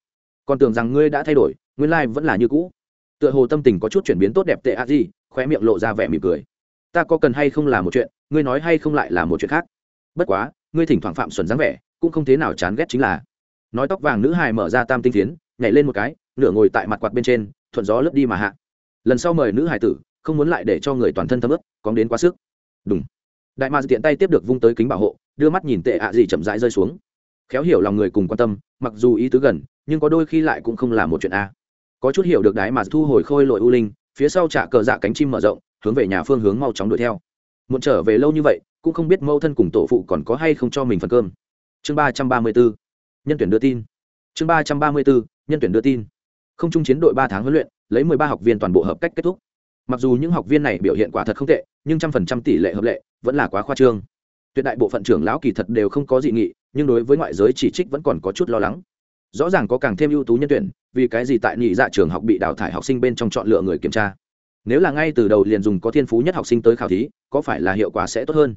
Còn tưởng rằng ngươi đã thay đổi nguyên lai vẫn là như cũ. Tựa hồ tâm tình có chút chuyển biến tốt đẹp tệ a gì, khóe miệng lộ ra vẻ mỉm cười. Ta có cần hay không là một chuyện ngươi nói hay không lại là một chuyện khác. Bất quá ngươi thỉnh thoảng phạm xuẩn dáng vẻ cũng không thế nào chán ghét chính là. Nói tóc vàng nữ hài mở ra tam tinh tiến nhảy lên một cái nửa ngồi tại mặt quạt bên trên, thuận gió lướt đi mà hạ. Lần sau mời nữ hải tử, không muốn lại để cho người toàn thân thấm ướp cóng đến quá sức. Đúng đại ma tiện tay tiếp được vung tới kính bảo hộ, đưa mắt nhìn tệ ạ gì chậm rãi rơi xuống. Khéo hiểu lòng người cùng quan tâm, mặc dù ý tứ gần, nhưng có đôi khi lại cũng không là một chuyện a. Có chút hiểu được đái mà thu hồi khôi lội u linh, phía sau trả cờ dạ cánh chim mở rộng, hướng về nhà phương hướng mau chóng đuổi theo. Muộn trở về lâu như vậy, cũng không biết mâu thân cùng tổ phụ còn có hay không cho mình phần cơm. Chương ba trăm ba mươi bốn nhân tuyển đưa tin. Chương ba trăm ba mươi bốn nhân tuyển đưa tin không chung chiến đội ba tháng huấn luyện, lấy mười ba học viên toàn bộ hợp cách kết thúc. Mặc dù những học viên này biểu hiện quả thật không tệ, nhưng trăm phần trăm tỷ lệ hợp lệ vẫn là quá khoa trương. Tuyệt đại bộ phận trưởng lão kỳ thật đều không có dị nghị, nhưng đối với ngoại giới chỉ trích vẫn còn có chút lo lắng. Rõ ràng có càng thêm ưu tú nhân tuyển, vì cái gì tại nhị dạ trường học bị đào thải học sinh bên trong chọn lựa người kiểm tra? Nếu là ngay từ đầu liền dùng có thiên phú nhất học sinh tới khảo thí, có phải là hiệu quả sẽ tốt hơn?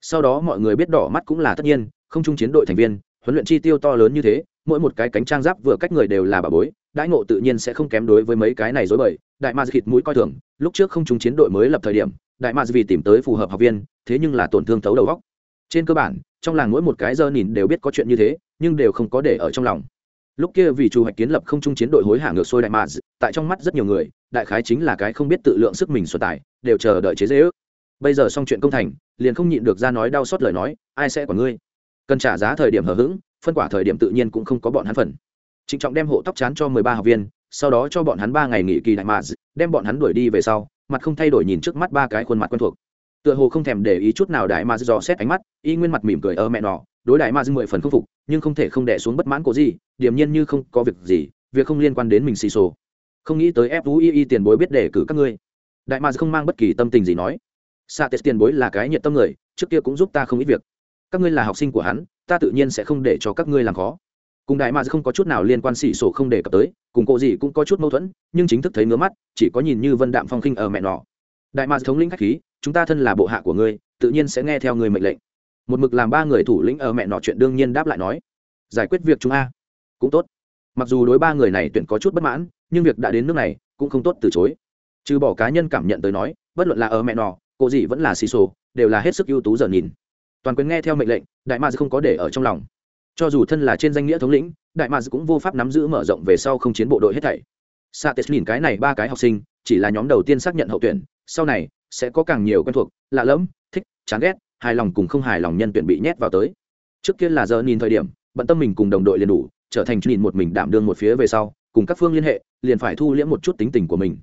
Sau đó mọi người biết đỏ mắt cũng là tất nhiên, không chung chiến đội thành viên huấn luyện chi tiêu to lớn như thế, mỗi một cái cánh trang giáp vừa cách người đều là bà bối, đãi ngộ tự nhiên sẽ không kém đối với mấy cái này dối bời. Đại ma khịt mũi coi thường, lúc trước không chúng chiến đội mới lập thời điểm, đại ma vì tìm tới phù hợp học viên, thế nhưng là tổn thương thấu đầu góc. Trên cơ bản, trong làng mỗi một cái giờ nhìn đều biết có chuyện như thế, nhưng đều không có để ở trong lòng. Lúc kia vì chủ hoạch kiến lập không trung chiến đội hối hả ngược sôi đại maz tại trong mắt rất nhiều người, đại khái chính là cái không biết tự lượng sức mình xuân tài, đều chờ đợi chế dễ ước. Bây giờ xong chuyện công thành, liền không nhịn được ra nói đau xót lời nói, ai sẽ còn ngươi? Cần trả giá thời điểm hở hững phân quả thời điểm tự nhiên cũng không có bọn hắn phần. Trịnh trọng đem hộ tóc chán cho mười ba học viên sau đó cho bọn hắn ba ngày nghỉ kỳ đại mạ, đem bọn hắn đuổi đi về sau mặt không thay đổi nhìn trước mắt ba cái khuôn mặt quen thuộc. Tựa hồ không thèm để ý chút nào đại ma dò xét ánh mắt y nguyên mặt mỉm cười ơ mẹ nọ đối đại ma dư mười phần không phục nhưng không thể không đẻ xuống bất mãn của gì điềm nhiên như không có việc gì việc không liên quan đến mình xì xồ. Không nghĩ tới fui tiền bối biết để cử các ngươi. Đại ma không mang bất kỳ tâm tình gì nói. Sa tết tiền bối là cái nhiệt tâm người trước kia cũng giúp ta không ít việc các ngươi là học sinh của hắn, ta tự nhiên sẽ không để cho các ngươi làm khó. Cùng đại ma không có chút nào liên quan xỉ sổ không đề cập tới, cùng cô gì cũng có chút mâu thuẫn, nhưng chính thức thấy ngứa mắt, chỉ có nhìn như vân đạm phong khinh ở mẹ nọ. Đại ma thống lĩnh khách khí, chúng ta thân là bộ hạ của ngươi, tự nhiên sẽ nghe theo người mệnh lệnh. Một mực làm ba người thủ lĩnh ở mẹ nọ chuyện đương nhiên đáp lại nói, giải quyết việc chúng a, cũng tốt. Mặc dù đối ba người này tuyển có chút bất mãn, nhưng việc đã đến nước này, cũng không tốt từ chối. Trừ bỏ cá nhân cảm nhận tới nói, bất luận là ở mẹ nọ, cô gì vẫn là xì sổ, đều là hết sức ưu tú giờ nhìn toàn quyền nghe theo mệnh lệnh, đại ma không có để ở trong lòng. Cho dù thân là trên danh nghĩa thống lĩnh, đại ma cũng vô pháp nắm giữ mở rộng về sau không chiến bộ đội hết thảy. Sa tes nhìn cái này ba cái học sinh, chỉ là nhóm đầu tiên xác nhận hậu tuyển, sau này sẽ có càng nhiều quen thuộc, lạ lẫm, thích, chán ghét, hài lòng cùng không hài lòng nhân tuyển bị nhét vào tới. Trước kia là giờ nhìn thời điểm, bận tâm mình cùng đồng đội liền đủ, trở thành nhìn một mình đảm đương một phía về sau, cùng các phương liên hệ, liền phải thu liễm một chút tính tình của mình.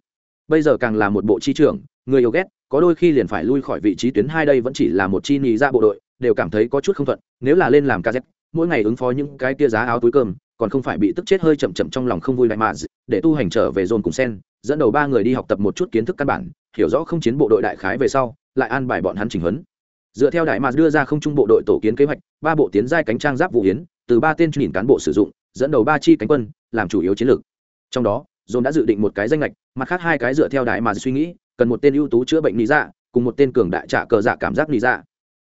Bây giờ càng là một bộ chi trưởng, người yêu ghét, có đôi khi liền phải lui khỏi vị trí tuyến hai đây vẫn chỉ là một chi nhì ra bộ đội đều cảm thấy có chút không thuận, nếu là lên làm kz mỗi ngày ứng phó những cái kia giá áo túi cơm, còn không phải bị tức chết hơi chậm chậm trong lòng không vui lại mà để tu hành trở về dồn cùng sen, dẫn đầu ba người đi học tập một chút kiến thức căn bản, hiểu rõ không chiến bộ đội đại khái về sau, lại an bài bọn hắn chỉnh huấn. Dựa theo đại mạc đưa ra không trung bộ đội tổ kiến kế hoạch, ba bộ tiến giai cánh trang giáp vũ hiến từ ba tên nhìn cán bộ sử dụng, dẫn đầu ba chi cánh quân, làm chủ yếu chiến lược. Trong đó, dồn đã dự định một cái danh lệch mặt khác hai cái dựa theo đại mạc suy nghĩ, cần một tên ưu tú chữa bệnh lý dạ cùng một tên cường đại trả cờ giả cảm giác lý dạ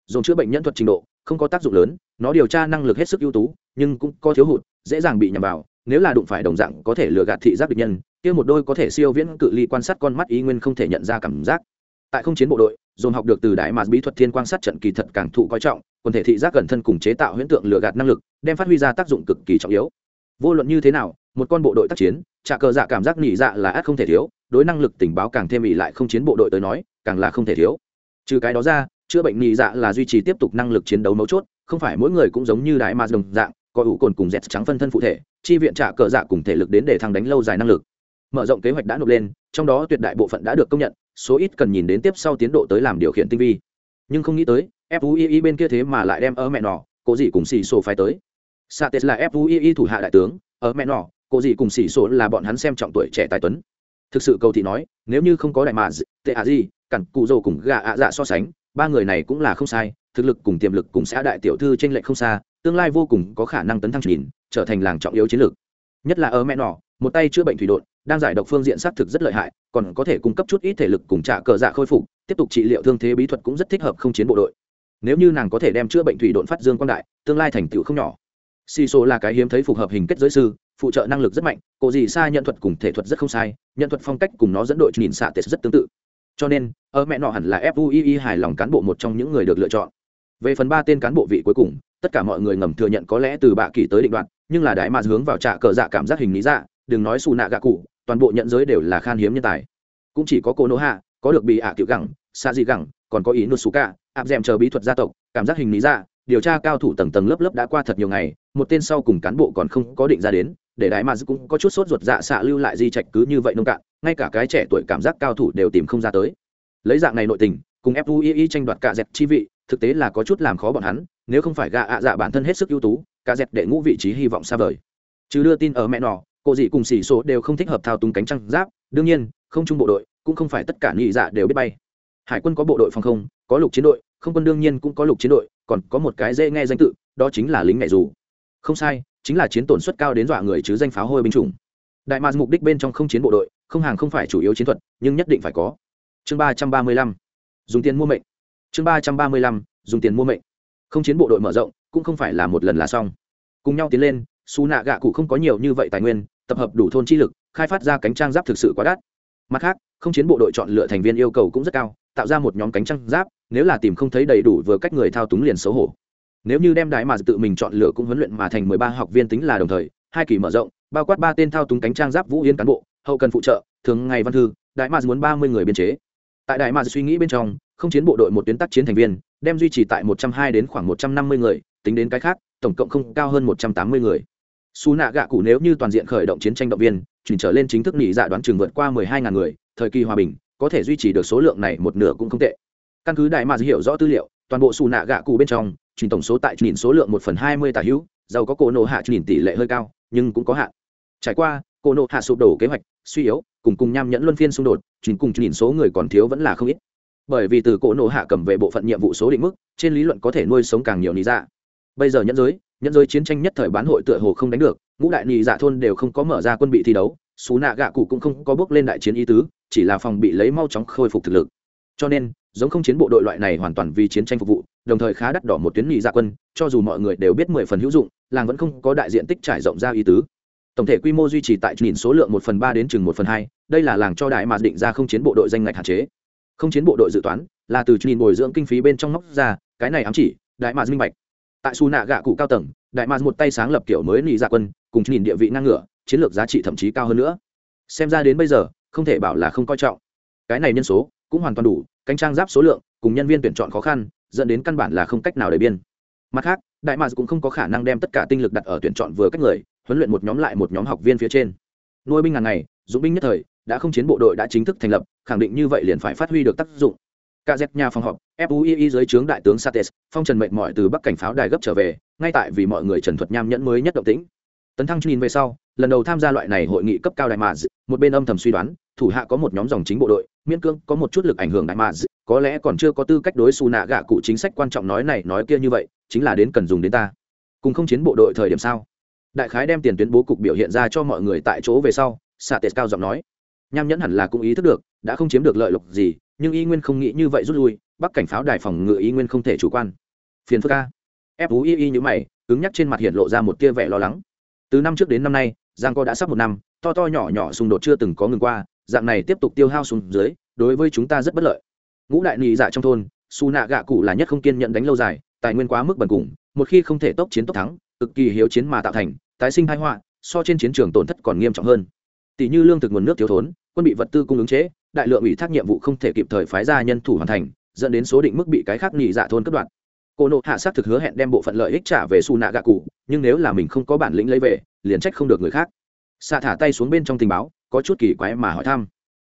dồn chữa bệnh nhân thuật trình độ, không có tác dụng lớn, nó điều tra năng lực hết sức ưu tú, nhưng cũng có thiếu hụt, dễ dàng bị nhầm vào. Nếu là đụng phải đồng dạng, có thể lừa gạt thị giác địch nhân, kia một đôi có thể siêu viễn cự ly quan sát con mắt ý nguyên không thể nhận ra cảm giác. Tại không chiến bộ đội, dồn học được từ đại mạt bí thuật thiên quan sát trận kỳ thật càng thụ coi trọng, quần thể thị giác gần thân cùng chế tạo huyễn tượng lừa gạt năng lực, đem phát huy ra tác dụng cực kỳ trọng yếu. Vô luận như thế nào, một con bộ đội tác chiến, trả cờ dạ cảm giác nhị dạ là ắt không thể thiếu, đối năng lực tình báo càng thêm ỉ lại không chiến bộ đội tới nói, càng là không thể thiếu. Trừ cái đó ra chữa bệnh nhị dạ là duy trì tiếp tục năng lực chiến đấu mấu chốt, không phải mỗi người cũng giống như đại ma đồng dạng, có ủ cồn cùng dẹt trắng phân thân phụ thể, chi viện trả cờ dạ cùng thể lực đến để thăng đánh lâu dài năng lực. Mở rộng kế hoạch đã nộp lên, trong đó tuyệt đại bộ phận đã được công nhận, số ít cần nhìn đến tiếp sau tiến độ tới làm điều khiển tinh vi. Nhưng không nghĩ tới fui bên kia thế mà lại đem ở mẹ nọ cố gì cùng xì sổ phải tới. Sa tết là fui thủ hạ đại tướng ở mẹ nọ cố gì cùng xì sổ là bọn hắn xem trọng tuổi trẻ tài tuấn. Thực sự cầu thị nói, nếu như không có đại mà tệ à gì cẳng cụ dầu cùng gà ạ dạ so sánh ba người này cũng là không sai, thực lực cùng tiềm lực cùng xã đại tiểu thư trên lệnh không xa, tương lai vô cùng có khả năng tấn thăng nhìn, trở thành làng trọng yếu chiến lược. Nhất là ở mẹ nọ, một tay chữa bệnh thủy đột đang giải độc phương diện xác thực rất lợi hại, còn có thể cung cấp chút ít thể lực cùng trả cờ dạ khôi phục, tiếp tục trị liệu thương thế bí thuật cũng rất thích hợp không chiến bộ đội. Nếu như nàng có thể đem chữa bệnh thủy đột phát dương quang đại, tương lai thành tựu không nhỏ. Si số là cái hiếm thấy phù hợp hình kết giới sư, phụ trợ năng lực rất mạnh cổ gì xa nhận thuật cùng thể thuật rất không sai, nhận thuật phong cách cùng nó dẫn đội nhìn xạ tệ rất tương tự cho nên, ở mẹ nọ hẳn là fui hài lòng cán bộ một trong những người được lựa chọn. Về phần ba tên cán bộ vị cuối cùng, tất cả mọi người ngầm thừa nhận có lẽ từ bạ kỳ tới định đoạn nhưng là đại mạt hướng vào trạ cờ dạ cảm giác hình lý dạ đừng nói xù nạ gạ cụ, toàn bộ nhận giới đều là khan hiếm nhân tài. Cũng chỉ có cô nô hạ có được bị ạ à cựu gẳng xa dị gẳng, còn có ý nô xù cả áp d chờ bí thuật gia tộc, cảm giác hình lý dạ điều tra cao thủ tầng tầng lớp lớp đã qua thật nhiều ngày, một tên sau cùng cán bộ còn không có định ra đến, để đại mạt cũng có chút sốt ruột dạ xạ lưu lại di trạch cứ như vậy nông cạn ngay cả cái trẻ tuổi cảm giác cao thủ đều tìm không ra tới. Lấy dạng này nội tình, cùng fui tranh đoạt cả dẹp chi vị, thực tế là có chút làm khó bọn hắn, nếu không phải gạ ạ dạ bản thân hết sức ưu tú, cả dẹp đệ ngũ vị trí hy vọng xa vời. Chứ đưa tin ở mẹ nọ, cô dị cùng xỉ số đều không thích hợp thao túng cánh trăng giáp, đương nhiên, không chung bộ đội, cũng không phải tất cả nhị dạ đều biết bay. Hải quân có bộ đội phòng không, có lục chiến đội, không quân đương nhiên cũng có lục chiến đội, còn có một cái dễ nghe danh tự, đó chính là lính mẹ dù. Không sai, chính là chiến tổn suất cao đến dọa người chứ danh pháo hôi binh chủng. Đại mạc mục đích bên trong không chiến bộ đội không hàng không phải chủ yếu chiến thuật, nhưng nhất định phải có. Chương ba trăm ba mươi lăm, dùng tiền mua mệnh. Chương ba trăm ba mươi lăm, dùng tiền mua mệnh. Không chiến bộ đội mở rộng, cũng không phải là một lần là xong. Cùng nhau tiến lên xù nạ gạ cụ không có nhiều như vậy tài nguyên, tập hợp đủ thôn chi lực, khai phát ra cánh trang giáp thực sự quá đắt. Mặt khác, không chiến bộ đội chọn lựa thành viên yêu cầu cũng rất cao, tạo ra một nhóm cánh trang giáp, nếu là tìm không thấy đầy đủ vừa cách người thao túng liền xấu hổ. Nếu như đem đại mà tự mình chọn lựa cũng huấn luyện mà thành mười ba học viên tính là đồng thời, hai kỳ mở rộng, bao quát ba tên thao túng cánh trang giáp vũ yên cán bộ hậu cần phụ trợ, thường ngày văn thư, đại mà muốn ba mươi người biên chế. Tại đại mà suy nghĩ bên trong, không chiến bộ đội một tuyến tác chiến thành viên, đem duy trì tại một trăm hai đến khoảng một trăm năm mươi người, tính đến cái khác, tổng cộng không cao hơn một trăm tám mươi người. Xù nạ gạ cụ nếu như toàn diện khởi động chiến tranh động viên, chuyển trở lên chính thức nghỉ dạ đoán chừng vượt qua mười hai ngàn người, thời kỳ hòa bình, có thể duy trì được số lượng này một nửa cũng không tệ. Căn cứ đại mà hiểu rõ tư liệu, toàn bộ xù nạ gạ cụ bên trong, chuyển tổng số tại nhìn số lượng một phần hai mươi tả hữu, giàu có cổ nộ hạ nhìn tỷ lệ hơi cao, nhưng cũng có hạn. Trải qua cổ nộ hạ sụp đổ kế hoạch, suy yếu, cùng cùng nham nhẫn luân phiên xung đột chính cùng nhìn số người còn thiếu vẫn là không ít. Bởi vì từ cổ nộ hạ cầm về bộ phận nhiệm vụ số định mức, trên lý luận có thể nuôi sống càng nhiều lý dạ. Bây giờ nhẫn giới nhẫn giới chiến tranh nhất thời bán hội tựa hồ không đánh được, ngũ đại nhị dạ thôn đều không có mở ra quân bị thi đấu, xú nạ gạ cụ cũng không có bước lên đại chiến ý tứ, chỉ là phòng bị lấy mau chóng khôi phục thực lực. Cho nên, giống không chiến bộ đội loại này hoàn toàn vì chiến tranh phục vụ, đồng thời khá đắt đỏ một tuyến nhị dạ quân, cho dù mọi người đều biết mười phần hữu dụng, làng vẫn không có đại diện tích trải rộng ra ý tứ tổng thể quy mô duy trì tại nhìn số lượng một phần ba đến chừng một phần hai, đây là làng cho đại mà định ra không chiến bộ đội danh ngạch hạn chế. Không chiến bộ đội dự toán là từ nhìn bồi dưỡng kinh phí bên trong móc ra, cái này ám chỉ, đại mà minh bạch. Tại su nạ gạ cụ cao tầng, đại mà một tay sáng lập kiểu mới nị dạ quân, cùng nhìn địa vị ngang ngửa, chiến lược giá trị thậm chí cao hơn nữa. Xem ra đến bây giờ, không thể bảo là không coi trọng. Cái này nhân số cũng hoàn toàn đủ, cánh trang giáp số lượng cùng nhân viên tuyển chọn khó khăn, dẫn đến căn bản là không cách nào để biên. Mặt khác, đại mà cũng không có khả năng đem tất cả tinh lực đặt ở tuyển chọn vừa cách người huấn luyện một nhóm lại một nhóm học viên phía trên nuôi binh ngàn ngày dũng binh nhất thời đã không chiến bộ đội đã chính thức thành lập khẳng định như vậy liền phải phát huy được tác dụng KZ nhà phòng họp, FUII dưới trướng đại tướng Sates, phong trần mệnh mỏi từ Bắc cảnh pháo đài gấp trở về, ngay tại vì mọi người trần thuật nham nhẫn mới nhất động tĩnh. Tấn Thăng nhìn về sau, lần đầu tham gia loại này hội nghị cấp cao đại mà, một bên âm thầm suy đoán, thủ hạ có một nhóm dòng chính bộ đội, miễn cương có một chút lực ảnh hưởng đại mà, có lẽ còn chưa có tư cách đối su nạ gạ cụ chính sách quan trọng nói này nói kia như vậy, chính là đến cần dùng đến ta. Cùng không chiến bộ đội thời điểm sao? Đại khái đem tiền tuyến bố cục biểu hiện ra cho mọi người tại chỗ về sau, Sates cao giọng nói. Nham nhẫn hẳn là cũng ý thức được, đã không chiếm được lợi lộc gì, nhưng y nguyên không nghĩ như vậy rút lui bắc cảnh pháo đài phòng ngự Y nguyên không thể chủ quan. Phiền phức ca y như mày cứng nhắc trên mặt hiện lộ ra một tia vẻ lo lắng. Từ năm trước đến năm nay giang co đã sắp một năm to to nhỏ nhỏ xung đột chưa từng có ngừng qua dạng này tiếp tục tiêu hao xuống dưới đối với chúng ta rất bất lợi. Ngũ đại nị dạ trong thôn su nạ gạ cụ là nhất không kiên nhận đánh lâu dài tài nguyên quá mức bần cùng một khi không thể tốc chiến tốc thắng cực kỳ hiếu chiến mà tạo thành, tái sinh thái họa, so trên chiến trường tổn thất còn nghiêm trọng hơn. Tỷ như lương thực nguồn nước thiếu thốn, quân bị vật tư cung ứng chế đại lượng ủy thác nhiệm vụ không thể kịp thời phái ra nhân thủ hoàn thành, dẫn đến số định mức bị cái khác nghỉ dạ thôn cất đoạn cô nộ hạ sát thực hứa hẹn đem bộ phận lợi ích trả về su nạ gạ cụ, nhưng nếu là mình không có bản lĩnh lấy về, liền trách không được người khác. Xạ thả tay xuống bên trong tình báo, có chút kỳ quái mà hỏi thăm.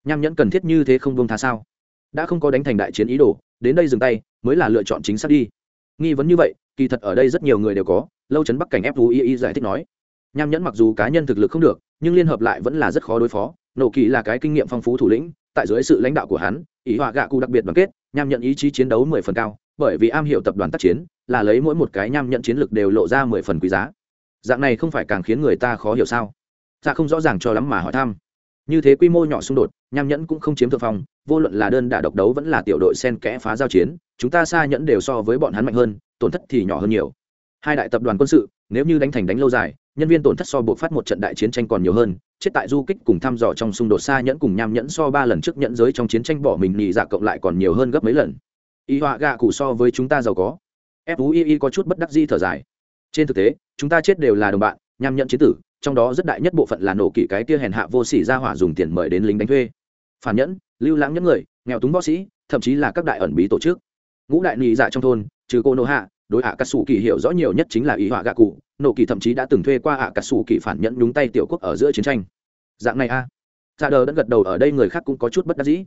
Nham nhẫn cần thiết như thế không buông tha sao? Đã không có đánh thành đại chiến ý đồ, đến đây dừng tay, mới là lựa chọn chính xác đi. Nghi vấn như vậy, kỳ thật ở đây rất nhiều người đều có lâu chấn bắc cảnh fui giải thích nói, nham nhẫn mặc dù cá nhân thực lực không được, nhưng liên hợp lại vẫn là rất khó đối phó. Nổ kỳ là cái kinh nghiệm phong phú thủ lĩnh, tại dưới sự lãnh đạo của hắn, ý họa gạ cụ đặc biệt đoàn kết, nham nhận ý chí chiến đấu mười phần cao, bởi vì am hiểu tập đoàn tác chiến, là lấy mỗi một cái nham nhận chiến lược đều lộ ra mười phần quý giá. Dạng này không phải càng khiến người ta khó hiểu sao? Ta không rõ ràng cho lắm mà hỏi thăm. Như thế quy mô nhỏ xung đột, nham nhẫn cũng không chiếm thượng phong, vô luận là đơn đả độc đấu vẫn là tiểu đội sen kẽ phá giao chiến, chúng ta xa nhẫn đều so với bọn hắn mạnh hơn, tổn thất thì nhỏ hơn nhiều hai đại tập đoàn quân sự, nếu như đánh thành đánh lâu dài, nhân viên tổn thất so buộc phát một trận đại chiến tranh còn nhiều hơn, chết tại du kích cùng thăm dò trong xung đột xa nhẫn cùng nham nhẫn so ba lần trước nhẫn giới trong chiến tranh bỏ mình nhị dạ cộng lại còn nhiều hơn gấp mấy lần. Y họa gạ cụ so với chúng ta giàu có. Fui có chút bất đắc di thở dài. Trên thực tế, chúng ta chết đều là đồng bạn, nham nhẫn chiến tử, trong đó rất đại nhất bộ phận là nổ kỷ cái kia hèn hạ vô sỉ ra hỏa dùng tiền mời đến lính đánh thuê. Phản nhẫn, lưu lãng những người, nghèo túng võ sĩ, thậm chí là các đại ẩn bí tổ chức. Ngũ đại nhị dạ trong thôn, trừ cô nô hạ đối hạ cà sủ kỳ hiểu rõ nhiều nhất chính là ý họa gạ cụ. Nổ kỳ thậm chí đã từng thuê qua hạ cà sủ kỳ phản nhẫn nhúng tay tiểu quốc ở giữa chiến tranh. Dạng này a. À. dạ đờ đã gật đầu ở đây người khác cũng có chút bất đắc dĩ.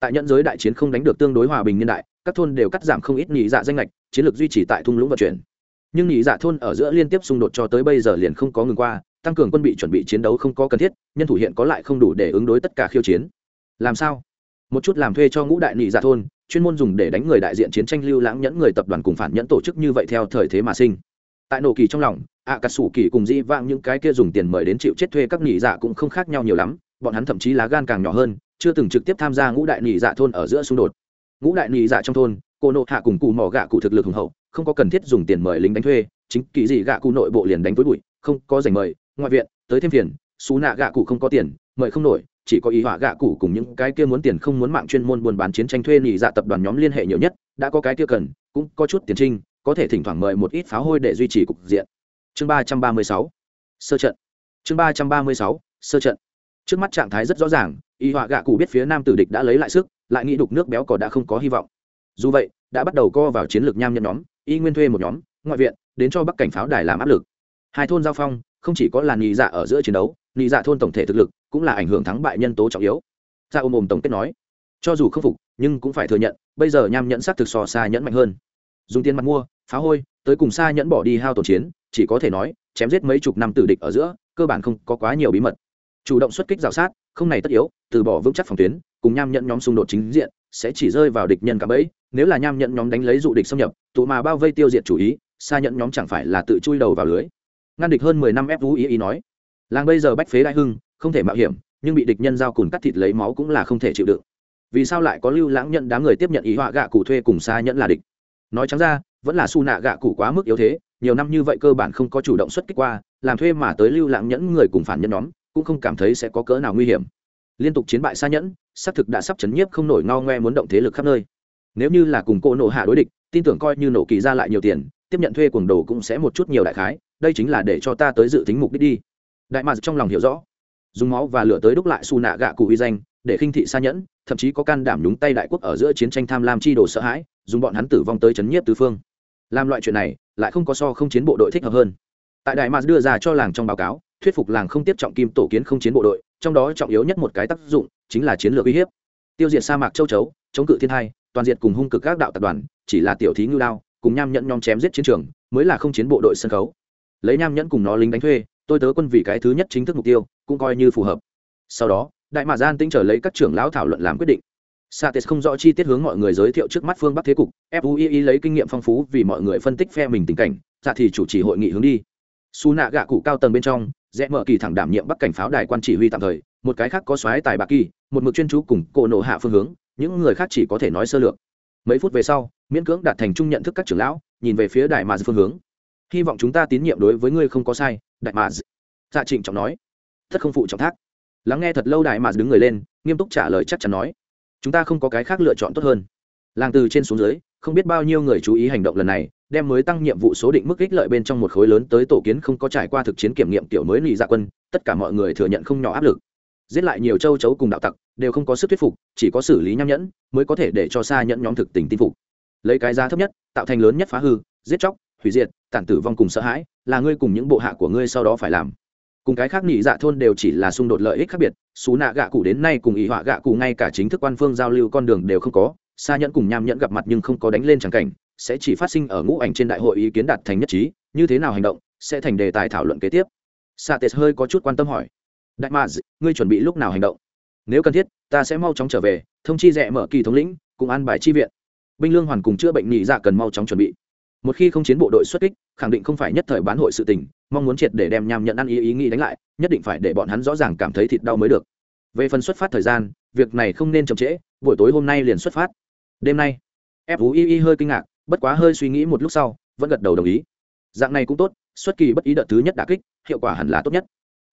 Tại nhận giới đại chiến không đánh được tương đối hòa bình niên đại, các thôn đều cắt giảm không ít nhị dạ danh lệch chiến lược duy trì tại thung lũng vận chuyển. Nhưng nhị dạ thôn ở giữa liên tiếp xung đột cho tới bây giờ liền không có ngừng qua, tăng cường quân bị chuẩn bị chiến đấu không có cần thiết, nhân thủ hiện có lại không đủ để ứng đối tất cả khiêu chiến. Làm sao? Một chút làm thuê cho ngũ đại nhị dạ thôn chuyên môn dùng để đánh người đại diện chiến tranh lưu lãng nhẫn người tập đoàn cùng phản nhẫn tổ chức như vậy theo thời thế mà sinh. Tại nổ kỳ trong lòng ạ cà sủ kỳ cùng di vang những cái kia dùng tiền mời đến chịu chết thuê các nhị dạ cũng không khác nhau nhiều lắm bọn hắn thậm chí lá gan càng nhỏ hơn chưa từng trực tiếp tham gia ngũ đại nhị dạ thôn ở giữa xung đột. Ngũ đại nhị dạ trong thôn cô nộ hạ cùng cụ mỏ gạ cụ thực lực hùng hậu không có cần thiết dùng tiền mời lính đánh thuê chính kỳ gì gạ cụ nội bộ liền đánh với bụi không có giành mời ngoại viện tới thêm tiền, xú nạ gạ cụ không có tiền mời không nổi chỉ có ý họa gạ cụ cùng những cái kia muốn tiền không muốn mạng chuyên môn buôn bán chiến tranh thuê nhị dạ tập đoàn nhóm liên hệ nhiều nhất, đã có cái kia cần, cũng có chút tiền trinh, có thể thỉnh thoảng mời một ít pháo hôi để duy trì cục diện. Chương ba trăm ba mươi sáu, sơ trận. Chương ba trăm ba mươi sáu, sơ trận. Trước mắt trạng thái rất rõ ràng y họa gạ cụ biết phía nam tử địch đã lấy lại sức, lại nghĩ đục nước béo cò đã không có hy vọng. Dù vậy, đã bắt đầu co vào chiến lược nham nhân nhóm, y nguyên thuê một nhóm, ngoại viện, đến cho bắc cảnh pháo đài làm áp lực. Hai thôn giao phong, không chỉ có là nhị dạ ở giữa chiến đấu nhị dạ thôn tổng thể thực lực cũng là ảnh hưởng thắng bại nhân tố trọng yếu. Ra ôm ôm tổng kết nói, cho dù không phục, nhưng cũng phải thừa nhận, bây giờ nham nhẫn sắc thực so xa nhẫn mạnh hơn. Dùng tiền mặt mua, phá hôi, tới cùng xa nhẫn bỏ đi hao tổn chiến, chỉ có thể nói, chém giết mấy chục năm tử địch ở giữa, cơ bản không có quá nhiều bí mật. Chủ động xuất kích rào sát, không này tất yếu, từ bỏ vững chắc phòng tuyến, cùng nham nhẫn nhóm xung đột chính diện, sẽ chỉ rơi vào địch nhân cả bẫy, nếu là nham nhẫn nhóm đánh lấy dụ địch xâm nhập, tụ mà bao vây tiêu diệt chủ ý, xa nhẫn nhóm chẳng phải là tự chui đầu vào lưới. Ngăn địch hơn mười năm ép vũ ý ý nói, làng bây giờ bách phế đại hưng không thể mạo hiểm, nhưng bị địch nhân giao cùn cắt thịt lấy máu cũng là không thể chịu đựng. Vì sao lại có lưu lãng nhận đám người tiếp nhận ý họa gạ cụ thuê cùng xa nhẫn là địch? Nói trắng ra, vẫn là su nạ gạ cụ quá mức yếu thế, nhiều năm như vậy cơ bản không có chủ động xuất kích qua, làm thuê mà tới lưu lãng nhẫn người cùng phản nhân nhóm, cũng không cảm thấy sẽ có cỡ nào nguy hiểm. Liên tục chiến bại xa nhẫn, xác thực đã sắp chấn nhiếp không nổi ngao ngoe muốn động thế lực khắp nơi. Nếu như là cùng cô nộ hạ đối địch, tin tưởng coi như nổ kỳ ra lại nhiều tiền, tiếp nhận thuê cuồng đồ cũng sẽ một chút nhiều đại khái, đây chính là để cho ta tới dự tính mục đích đi. Đại mạc trong lòng hiểu rõ dùng máu và lửa tới đúc lại su nạ gạ cụ uy danh, để khinh thị xa nhẫn, thậm chí có can đảm nhúng tay đại quốc ở giữa chiến tranh tham lam chi đồ sợ hãi, dùng bọn hắn tử vong tới chấn nhiếp tứ phương. Làm loại chuyện này, lại không có so không chiến bộ đội thích hợp hơn. Tại đại mạc đưa ra cho làng trong báo cáo, thuyết phục làng không tiếp trọng kim tổ kiến không chiến bộ đội, trong đó trọng yếu nhất một cái tác dụng chính là chiến lược uy hiếp. Tiêu diệt sa mạc châu chấu, chống cự thiên hai toàn diện cùng hung cực các đạo tập đoàn, chỉ là tiểu thí ngư đao, cùng nham nhẫn nhom chém giết chiến trường, mới là không chiến bộ đội sân khấu. Lấy nham nhẫn cùng nó lính đánh thuê, tôi tớ quân vì cái thứ nhất chính thức mục tiêu cũng coi như phù hợp sau đó đại mạc gian tính trở lấy các trưởng lão thảo luận làm quyết định Sates không rõ chi tiết hướng mọi người giới thiệu trước mắt phương Bắc thế cục, FUI lấy kinh nghiệm phong phú vì mọi người phân tích phe mình tình cảnh, dạ thì chủ trì hội nghị hướng đi. Su nạ gạ cụ cao tầng bên trong, rẽ mở kỳ thẳng đảm nhiệm Bắc cảnh pháo đài quan chỉ huy tạm thời, một cái khác có xoáy tài bạc kỳ, một mực chuyên chú cùng cổ nộ hạ phương hướng, những người khác chỉ có thể nói sơ lược. mấy phút về sau miễn cưỡng đạt thành chung nhận thức các trưởng lão nhìn về phía đại mà phương hướng hy vọng chúng ta tín nhiệm đối với ngươi không có sai đại mà dạ trịnh trọng nói thật không phụ trọng thác. Lắng nghe thật lâu đại mà đứng người lên, nghiêm túc trả lời chắc chắn nói, chúng ta không có cái khác lựa chọn tốt hơn. Làng từ trên xuống dưới, không biết bao nhiêu người chú ý hành động lần này, đem mới tăng nhiệm vụ số định mức ích lợi bên trong một khối lớn tới tổ kiến không có trải qua thực chiến kiểm nghiệm tiểu mới lì dạ quân, tất cả mọi người thừa nhận không nhỏ áp lực. Giết lại nhiều châu chấu cùng đạo tặc, đều không có sức thuyết phục, chỉ có xử lý nham nhẫn, mới có thể để cho xa nhẫn nhóm thực tình tin phục. Lấy cái giá thấp nhất, tạo thành lớn nhất phá hư, giết chóc, hủy diệt, tản tử vong cùng sợ hãi, là ngươi cùng những bộ hạ của ngươi sau đó phải làm cùng cái khác nhị dạ thôn đều chỉ là xung đột lợi ích khác biệt, xú nạ gạ cụ đến nay cùng ý họa gạ cụ ngay cả chính thức quan phương giao lưu con đường đều không có xa nhẫn cùng nham nhẫn gặp mặt nhưng không có đánh lên tràng cảnh, sẽ chỉ phát sinh ở ngũ ảnh trên đại hội ý kiến đạt thành nhất trí, như thế nào hành động, sẽ thành đề tài thảo luận kế tiếp. Sa tes hơi có chút quan tâm hỏi. Đại maz ngươi chuẩn bị lúc nào hành động? Nếu cần thiết, ta sẽ mau chóng trở về, thông chi rẽ mở kỳ thống lĩnh cùng an bài chi viện. Binh lương hoàn cùng chữa bệnh nhị dạ cần mau chóng chuẩn bị một khi không chiến bộ đội xuất kích, khẳng định không phải nhất thời bán hội sự tình, mong muốn triệt để đem nham nhận ăn ý ý nghĩ đánh lại, nhất định phải để bọn hắn rõ ràng cảm thấy thịt đau mới được. Về phần xuất phát thời gian, việc này không nên chậm trễ, buổi tối hôm nay liền xuất phát. Đêm nay fui hơi kinh ngạc, bất quá hơi suy nghĩ một lúc sau, vẫn gật đầu đồng ý. Dạng này cũng tốt, xuất kỳ bất ý đợt thứ nhất đà kích, hiệu quả hẳn là tốt nhất.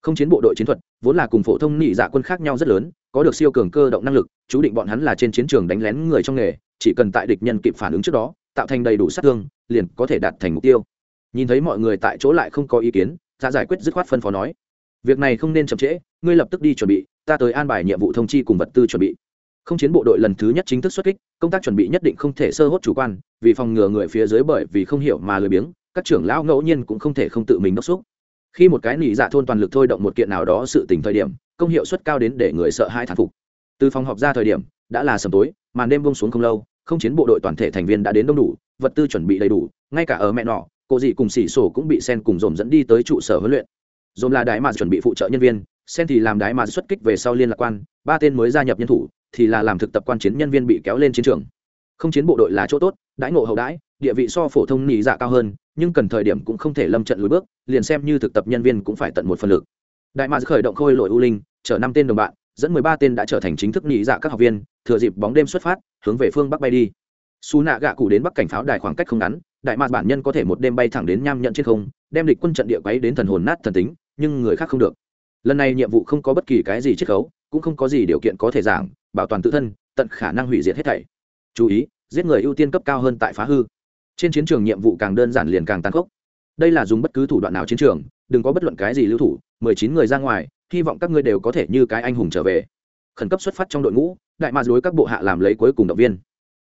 Không chiến bộ đội chiến thuật, vốn là cùng phổ thông nhị dạ quân khác nhau rất lớn, có được siêu cường cơ động năng lực, chú định bọn hắn là trên chiến trường đánh lén người trong nghề, chỉ cần tại địch nhân kịp phản ứng trước đó tạo thành đầy đủ sát thương, liền có thể đạt thành mục tiêu. Nhìn thấy mọi người tại chỗ lại không có ý kiến dạ giải quyết dứt khoát phân phó nói, việc này không nên chậm trễ, ngươi lập tức đi chuẩn bị, ta tới an bài nhiệm vụ thông chi cùng vật tư chuẩn bị. Không chiến bộ đội lần thứ nhất chính thức xuất kích, công tác chuẩn bị nhất định không thể sơ hốt chủ quan, vì phòng ngừa người phía dưới bởi vì không hiểu mà lười biếng, các trưởng lão ngẫu nhiên cũng không thể không tự mình đốc xúc. Khi một cái nỉ dạ thôn toàn lực thôi động một kiện nào đó sự tình thời điểm, công hiệu suất cao đến để người sợ hai thán phục. Từ phòng họp ra thời điểm, đã là sầm tối, màn đêm bông xuống không lâu không chiến bộ đội toàn thể thành viên đã đến đông đủ, vật tư chuẩn bị đầy đủ, ngay cả ở mẹ nọ, cô dì cùng xỉ sổ cũng bị sen cùng dồn dẫn đi tới trụ sở huấn luyện. Dồn là đại mà chuẩn bị phụ trợ nhân viên, sen thì làm đại mà xuất kích về sau liên lạc quan, ba tên mới gia nhập nhân thủ, thì là làm thực tập quan chiến nhân viên bị kéo lên chiến trường. Không chiến bộ đội là chỗ tốt, đãi ngộ hậu đãi, địa vị so phổ thông nhị dạ cao hơn, nhưng cần thời điểm cũng không thể lâm trận lùi bước, liền xem như thực tập nhân viên cũng phải tận một phần lực. Đại mà khởi động khôi lội u linh, chở năm tên đồng bạn dẫn mười ba tên đã trở thành chính thức nhị dạ các học viên, thừa dịp bóng đêm xuất phát, hướng về phương bắc bay đi. Su nạ gạ cụ đến bắc cảnh pháo đài khoảng cách không ngắn, đại mạc bản nhân có thể một đêm bay thẳng đến nham nhận trên không, đem địch quân trận địa quấy đến thần hồn nát thần tính, nhưng người khác không được. Lần này nhiệm vụ không có bất kỳ cái gì chiết khấu, cũng không có gì điều kiện có thể giảng, bảo toàn tự thân, tận khả năng hủy diệt hết thảy. Chú ý, giết người ưu tiên cấp cao hơn tại phá hư. Trên chiến trường nhiệm vụ càng đơn giản liền càng tăng khốc. Đây là dùng bất cứ thủ đoạn nào chiến trường, đừng có bất luận cái gì lưu thủ, mười chín người ra ngoài hy vọng các ngươi đều có thể như cái anh hùng trở về. Khẩn cấp xuất phát trong đội ngũ, đại mạc đối các bộ hạ làm lấy cuối cùng động viên.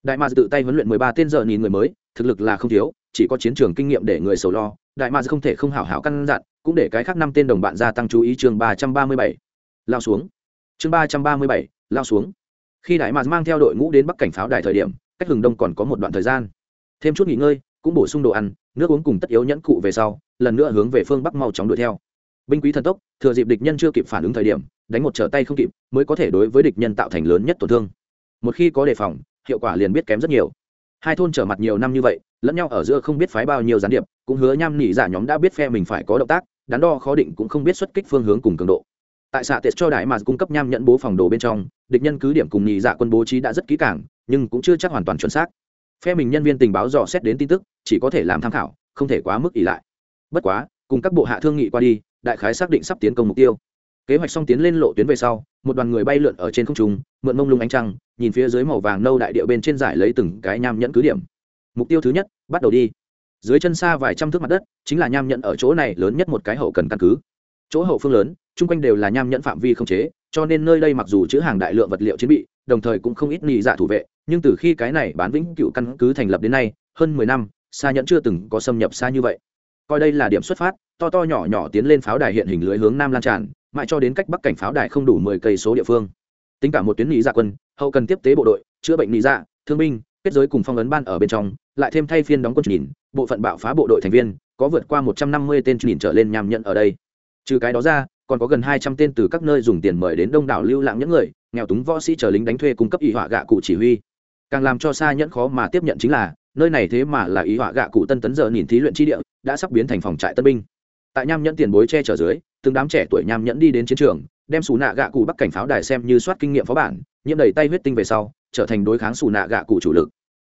Đại mạc tự tay huấn luyện mười ba tên giờ nhìn người mới, thực lực là không thiếu, chỉ có chiến trường kinh nghiệm để người sầu lo. Đại mạc không thể không hảo hảo căn dặn, cũng để cái khác năm tên đồng bạn gia tăng chú ý chương ba trăm ba mươi bảy. Lao xuống. Chương ba trăm ba mươi bảy, lao xuống. Khi đại mạc mang theo đội ngũ đến bắc cảnh pháo đài thời điểm, cách hừng đông còn có một đoạn thời gian. Thêm chút nghỉ ngơi, cũng bổ sung đồ ăn, nước uống cùng tất yếu nhẫn cụ về sau, lần nữa hướng về phương bắc mau chóng đuổi theo binh quý thần tốc, thừa dịp địch nhân chưa kịp phản ứng thời điểm, đánh một trở tay không kịp, mới có thể đối với địch nhân tạo thành lớn nhất tổn thương. Một khi có đề phòng, hiệu quả liền biết kém rất nhiều. Hai thôn trở mặt nhiều năm như vậy, lẫn nhau ở giữa không biết phái bao nhiêu gián điệp, cũng hứa nham nỉ giả nhóm đã biết phe mình phải có động tác, đắn đo khó định cũng không biết xuất kích phương hướng cùng cường độ. Tại xạ tết cho đại mà cung cấp nham nhận bố phòng đồ bên trong, địch nhân cứ điểm cùng nhị dạ quân bố trí đã rất kỹ càng, nhưng cũng chưa chắc hoàn toàn chuẩn xác. Phe mình nhân viên tình báo dò xét đến tin tức, chỉ có thể làm tham khảo, không thể quá mức ỷ lại. Bất quá, cùng các bộ hạ thương nghị qua đi đại khái xác định sắp tiến công mục tiêu. Kế hoạch xong tiến lên lộ tuyến về sau, một đoàn người bay lượn ở trên không trung, mượn mông lung ánh trăng, nhìn phía dưới màu vàng nâu đại địa bên trên giải lấy từng cái nham nhẫn cứ điểm. Mục tiêu thứ nhất, bắt đầu đi. Dưới chân xa vài trăm thước mặt đất, chính là nham nhẫn ở chỗ này lớn nhất một cái hậu cần căn cứ. Chỗ hậu phương lớn, chung quanh đều là nham nhẫn phạm vi không chế, cho nên nơi đây mặc dù chứa hàng đại lượng vật liệu chiến bị, đồng thời cũng không ít nhị dạ thủ vệ, nhưng từ khi cái này bán vĩnh cựu căn cứ thành lập đến nay, hơn mười năm xa nhẫn chưa từng có xâm nhập xa như vậy. Coi đây là điểm xuất phát to to nhỏ nhỏ tiến lên pháo đài hiện hình lưới hướng nam lan tràn, mãi cho đến cách bắc cảnh pháo đài không đủ mười cây số địa phương. Tính cả một tuyến lý dạ quân, hậu cần tiếp tế bộ đội, chữa bệnh lý dạ thương binh, kết giới cùng phong ấn ban ở bên trong, lại thêm thay phiên đóng quân nhìn, bộ phận bạo phá bộ đội thành viên, có vượt qua một trăm năm mươi tên nhìn trở lên nhằm nhận ở đây. Trừ cái đó ra, còn có gần hai trăm tên từ các nơi dùng tiền mời đến đông đảo lưu lãng những người, nghèo túng võ sĩ chờ lính đánh thuê cung cấp y họa gạ cụ chỉ huy. Càng làm cho xa nhẫn khó mà tiếp nhận chính là, nơi này thế mà là ý họa gạ cụ tân tấn giờ nhìn thí luyện chi địa, đã sắp biến thành phòng trại tân binh tại nham nhẫn tiền bối che chở dưới, từng đám trẻ tuổi nham nhẫn đi đến chiến trường, đem xù nạ gạ cụ bắc cảnh pháo đài xem như soát kinh nghiệm phó bản, nhiễm đầy tay huyết tinh về sau, trở thành đối kháng xù nạ gạ cụ chủ lực.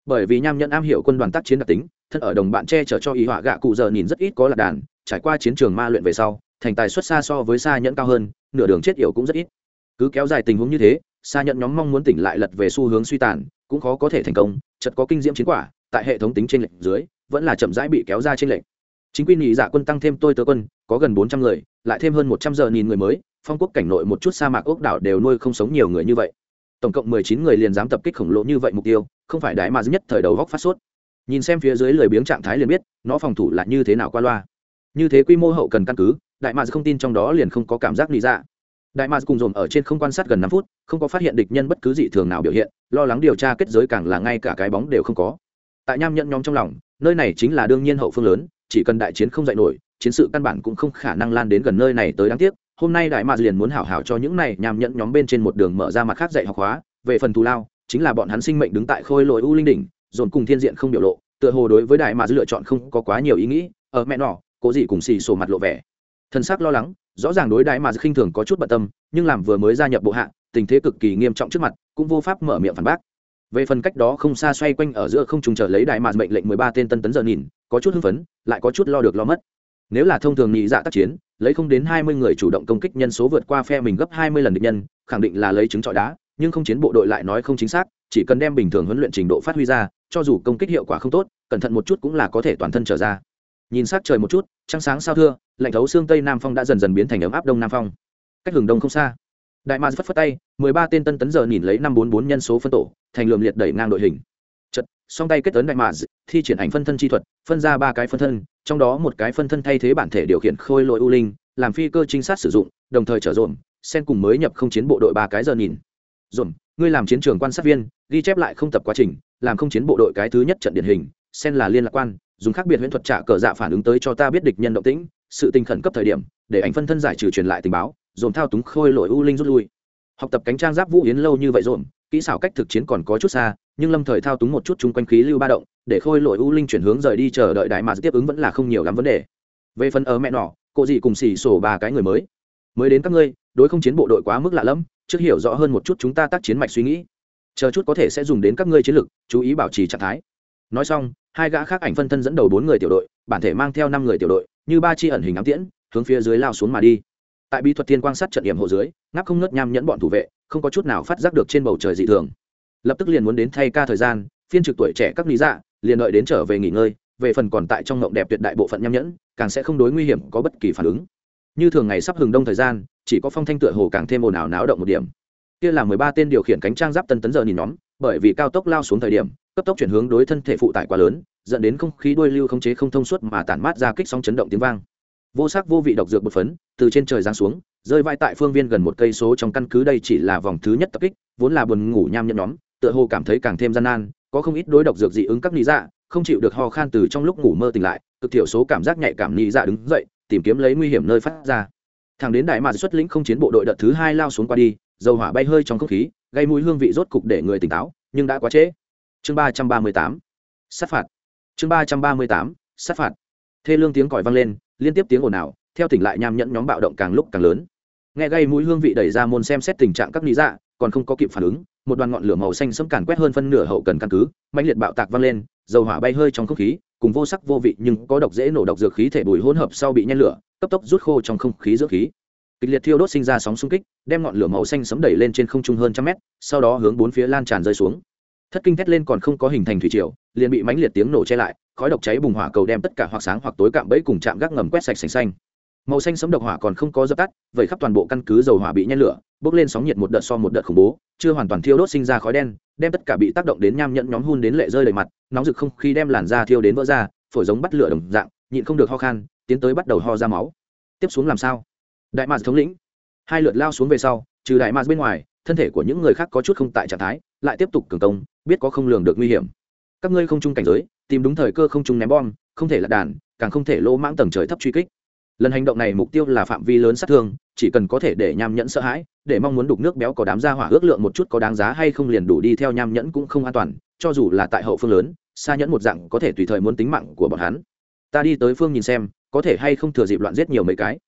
Bởi vì nham nhẫn am hiểu quân đoàn tác chiến đặc tính, thân ở đồng bạn che chở cho ý họa gạ cụ giờ nhìn rất ít có lạc đàn, trải qua chiến trường ma luyện về sau, thành tài xuất xa so với xa nhẫn cao hơn, nửa đường chết yểu cũng rất ít. Cứ kéo dài tình huống như thế, xa nhẫn nhóm mong muốn tỉnh lại lật về xu hướng suy tàn, cũng khó có thể thành công chật có kinh diễm chiến quả, tại hệ thống tính trên lệnh dưới, vẫn là chậm rãi bị kéo ra trên lệnh chính quy nhị dạ quân tăng thêm tôi tớ quân, có gần bốn trăm người, lại thêm hơn một trăm giờ nghìn người mới, phong quốc cảnh nội một chút sa mạc ốc đảo đều nuôi không sống nhiều người như vậy. Tổng cộng mười chín người liền dám tập kích khổng lồ như vậy mục tiêu, không phải đại mà nhất thời đầu góc phát sốt. Nhìn xem phía dưới lười biếng trạng thái liền biết, nó phòng thủ là như thế nào qua loa. Như thế quy mô hậu cần căn cứ, đại mà không tin trong đó liền không có cảm giác lý dạ. Đại mà cùng dồn ở trên không quan sát gần năm phút, không có phát hiện địch nhân bất cứ dị thường nào biểu hiện, lo lắng điều tra kết giới càng là ngay cả cái bóng đều không có. Tại nham nhận nhóm trong lòng, nơi này chính là đương nhiên hậu phương lớn chỉ cần đại chiến không dạy nổi, chiến sự căn bản cũng không khả năng lan đến gần nơi này tới đáng tiếc. Hôm nay đại mạc liền muốn hảo hảo cho những này nhằm nhẫn nhóm bên trên một đường mở ra mặt khác dạy học hóa. Về phần thù lao, chính là bọn hắn sinh mệnh đứng tại khôi lội u linh đỉnh, dồn cùng thiên diện không biểu lộ, tựa hồ đối với đại mạc lựa chọn không có quá nhiều ý nghĩ. Ở mẹ nọ, cố gì cùng xì sổ mặt lộ vẻ. Thân xác lo lắng, rõ ràng đối đại mạc khinh thường có chút bận tâm, nhưng làm vừa mới gia nhập bộ hạ, tình thế cực kỳ nghiêm trọng trước mặt, cũng vô pháp mở miệng phản bác. Về phần cách đó không xa xoay quanh ở giữa không trùng chờ lấy đại mạc mệnh lệnh mười ba tên tân tấn giờ nhìn có chút hưng phấn, lại có chút lo được lo mất. Nếu là thông thường nhị dạ tác chiến, lấy không đến hai mươi người chủ động công kích nhân số vượt qua phe mình gấp hai mươi lần địch nhân, khẳng định là lấy chứng trọi đá, nhưng không chiến bộ đội lại nói không chính xác, chỉ cần đem bình thường huấn luyện trình độ phát huy ra, cho dù công kích hiệu quả không tốt, cẩn thận một chút cũng là có thể toàn thân trở ra. Nhìn sát trời một chút, trăng sáng sao thưa, lạnh thấu xương tây nam phong đã dần dần biến thành ấm áp đông nam phong. Cách hừng đông không xa. Đại mars phất phất tay, mười ba tên tân tấn giờ nhìn lấy năm bốn bốn nhân số phân tổ, thành lượm liệt đẩy ngang đội hình song tay kết tấn đại mà thi triển ảnh phân thân chi thuật, phân ra ba cái phân thân, trong đó một cái phân thân thay thế bản thể điều khiển khôi lội u linh, làm phi cơ trinh sát sử dụng, đồng thời trở rộn sen cùng mới nhập không chiến bộ đội ba cái giờ nhìn. Rộn ngươi làm chiến trường quan sát viên, ghi chép lại không tập quá trình, làm không chiến bộ đội cái thứ nhất trận điển hình sen là liên lạc quan, dùng khác biệt huyễn thuật trả cờ dạ phản ứng tới cho ta biết địch nhân động tĩnh, sự tình khẩn cấp thời điểm, để ảnh phân thân giải trừ truyền lại tình báo, dồn thao túng khôi lội u linh rút lui. Học tập cánh trang giáp vũ yến lâu như vậy dồn, kỹ xảo cách thực chiến còn có chút xa nhưng lâm thời thao túng một chút chung quanh khí lưu ba động, để khôi lội u linh chuyển hướng rời đi chờ đợi đại mà tiếp ứng vẫn là không nhiều lắm vấn đề. Về phần ở mẹ nọ, cô gì cùng xì sổ ba cái người mới. Mới đến các ngươi, đối không chiến bộ đội quá mức lạ lẫm, trước hiểu rõ hơn một chút chúng ta tác chiến mạch suy nghĩ. Chờ chút có thể sẽ dùng đến các ngươi chiến lực, chú ý bảo trì trạng thái. Nói xong, hai gã khác ảnh phân thân dẫn đầu bốn người tiểu đội, bản thể mang theo năm người tiểu đội, như ba chi ẩn hình ám tiễn, hướng phía dưới lao xuống mà đi. Tại bí thuật thiên quang sát trận điểm hộ dưới, ngáp không ngớt nham nhẫn bọn thủ vệ, không có chút nào phát giác được trên bầu trời dị thường lập tức liền muốn đến thay ca thời gian, phiên trực tuổi trẻ các lý dạ liền đợi đến trở về nghỉ ngơi, về phần còn tại trong ngộng đẹp tuyệt đại bộ phận nham nhẫn, càng sẽ không đối nguy hiểm có bất kỳ phản ứng. Như thường ngày sắp hừng đông thời gian, chỉ có phong thanh tựa hồ càng thêm ồn ào náo động một điểm. Kia là mười ba tên điều khiển cánh trang giáp tân tấn giờ nhìn nhóm, bởi vì cao tốc lao xuống thời điểm, cấp tốc chuyển hướng đối thân thể phụ tải quá lớn, dẫn đến không khí đuôi lưu không chế không thông suốt mà tản mát ra kích sóng chấn động tiếng vang. Vô sắc vô vị độc dược bột phấn, từ trên trời giáng xuống, rơi vai tại phương viên gần một cây số trong căn cứ đây chỉ là vòng thứ nhất tập kích, vốn là buồn ngủ nham nhẫn nhóm tựa hồ cảm thấy càng thêm gian nan, có không ít đối độc dược dị ứng các lý dạ không chịu được ho khan từ trong lúc ngủ mơ tỉnh lại, cực thiểu số cảm giác nhạy cảm lý dạ đứng dậy, tìm kiếm lấy nguy hiểm nơi phát ra. Thằng đến đại mạc xuất lĩnh không chiến bộ đội đợt thứ hai lao xuống qua đi, dầu hỏa bay hơi trong không khí, gây mùi hương vị rốt cục để người tỉnh táo, nhưng đã quá trễ. Chương ba trăm ba mươi tám, sát phạt. Chương ba trăm ba mươi tám, sát phạt. Thê lương tiếng còi vang lên, liên tiếp tiếng ồn ào, theo tỉnh lại nham nhẫn nhóm bạo động càng lúc càng lớn. Nghe gây mũi hương vị đẩy ra môn xem xét tình trạng các lý dạ còn không có kịp phản ứng, một đoàn ngọn lửa màu xanh sẫm càn quét hơn phân nửa hậu cần căn cứ mạnh liệt bạo tạc văng lên, dầu hỏa bay hơi trong không khí, cùng vô sắc vô vị nhưng có độc dễ nổ độc dược khí thể bùi hỗn hợp sau bị nhen lửa, cấp tốc rút khô trong không khí dưỡng khí. Kịch liệt thiêu đốt sinh ra sóng xung kích, đem ngọn lửa màu xanh sấm đẩy lên trên không trung hơn trăm mét, sau đó hướng bốn phía lan tràn rơi xuống. Thất kinh thét lên còn không có hình thành thủy triều, liền bị mãnh liệt tiếng nổ che lại, khói độc cháy bùng hỏa cầu đem tất cả hoặc sáng hoặc tối cạm bẫy cùng chạm gác ngầm quét sạch sành xanh màu xanh sấm độc hỏa còn không có dập tắt vậy khắp toàn bộ căn cứ dầu hỏa bị nhen lửa, bốc lên sóng nhiệt một đợt so một đợt khủng bố, chưa hoàn toàn thiêu đốt sinh ra khói đen, đem tất cả bị tác động đến nham nhẫn nhóm hun đến lệ rơi đầy mặt, nóng rực không khí đem làn da thiêu đến vỡ ra, phổi giống bắt lửa đồng dạng, nhịn không được ho khan, tiến tới bắt đầu ho ra máu. Tiếp xuống làm sao? Đại mạc thống lĩnh. Hai lượt lao xuống về sau, trừ đại mạc bên ngoài, thân thể của những người khác có chút không tại trạng thái, lại tiếp tục cường công, biết có không lường được nguy hiểm. Các ngươi không chung cảnh giới, tìm đúng thời cơ không chung ném bom, không thể là đàn, càng không thể lỗ mãng tầng trời thấp truy kích lần hành động này mục tiêu là phạm vi lớn sát thương, chỉ cần có thể để nham nhẫn sợ hãi, để mong muốn đục nước béo có đám ra hỏa ước lượng một chút có đáng giá hay không liền đủ đi theo nham nhẫn cũng không an toàn, cho dù là tại hậu phương lớn, xa nhẫn một dạng có thể tùy thời muốn tính mạng của bọn hắn. Ta đi tới phương nhìn xem, có thể hay không thừa dịp loạn giết nhiều mấy cái.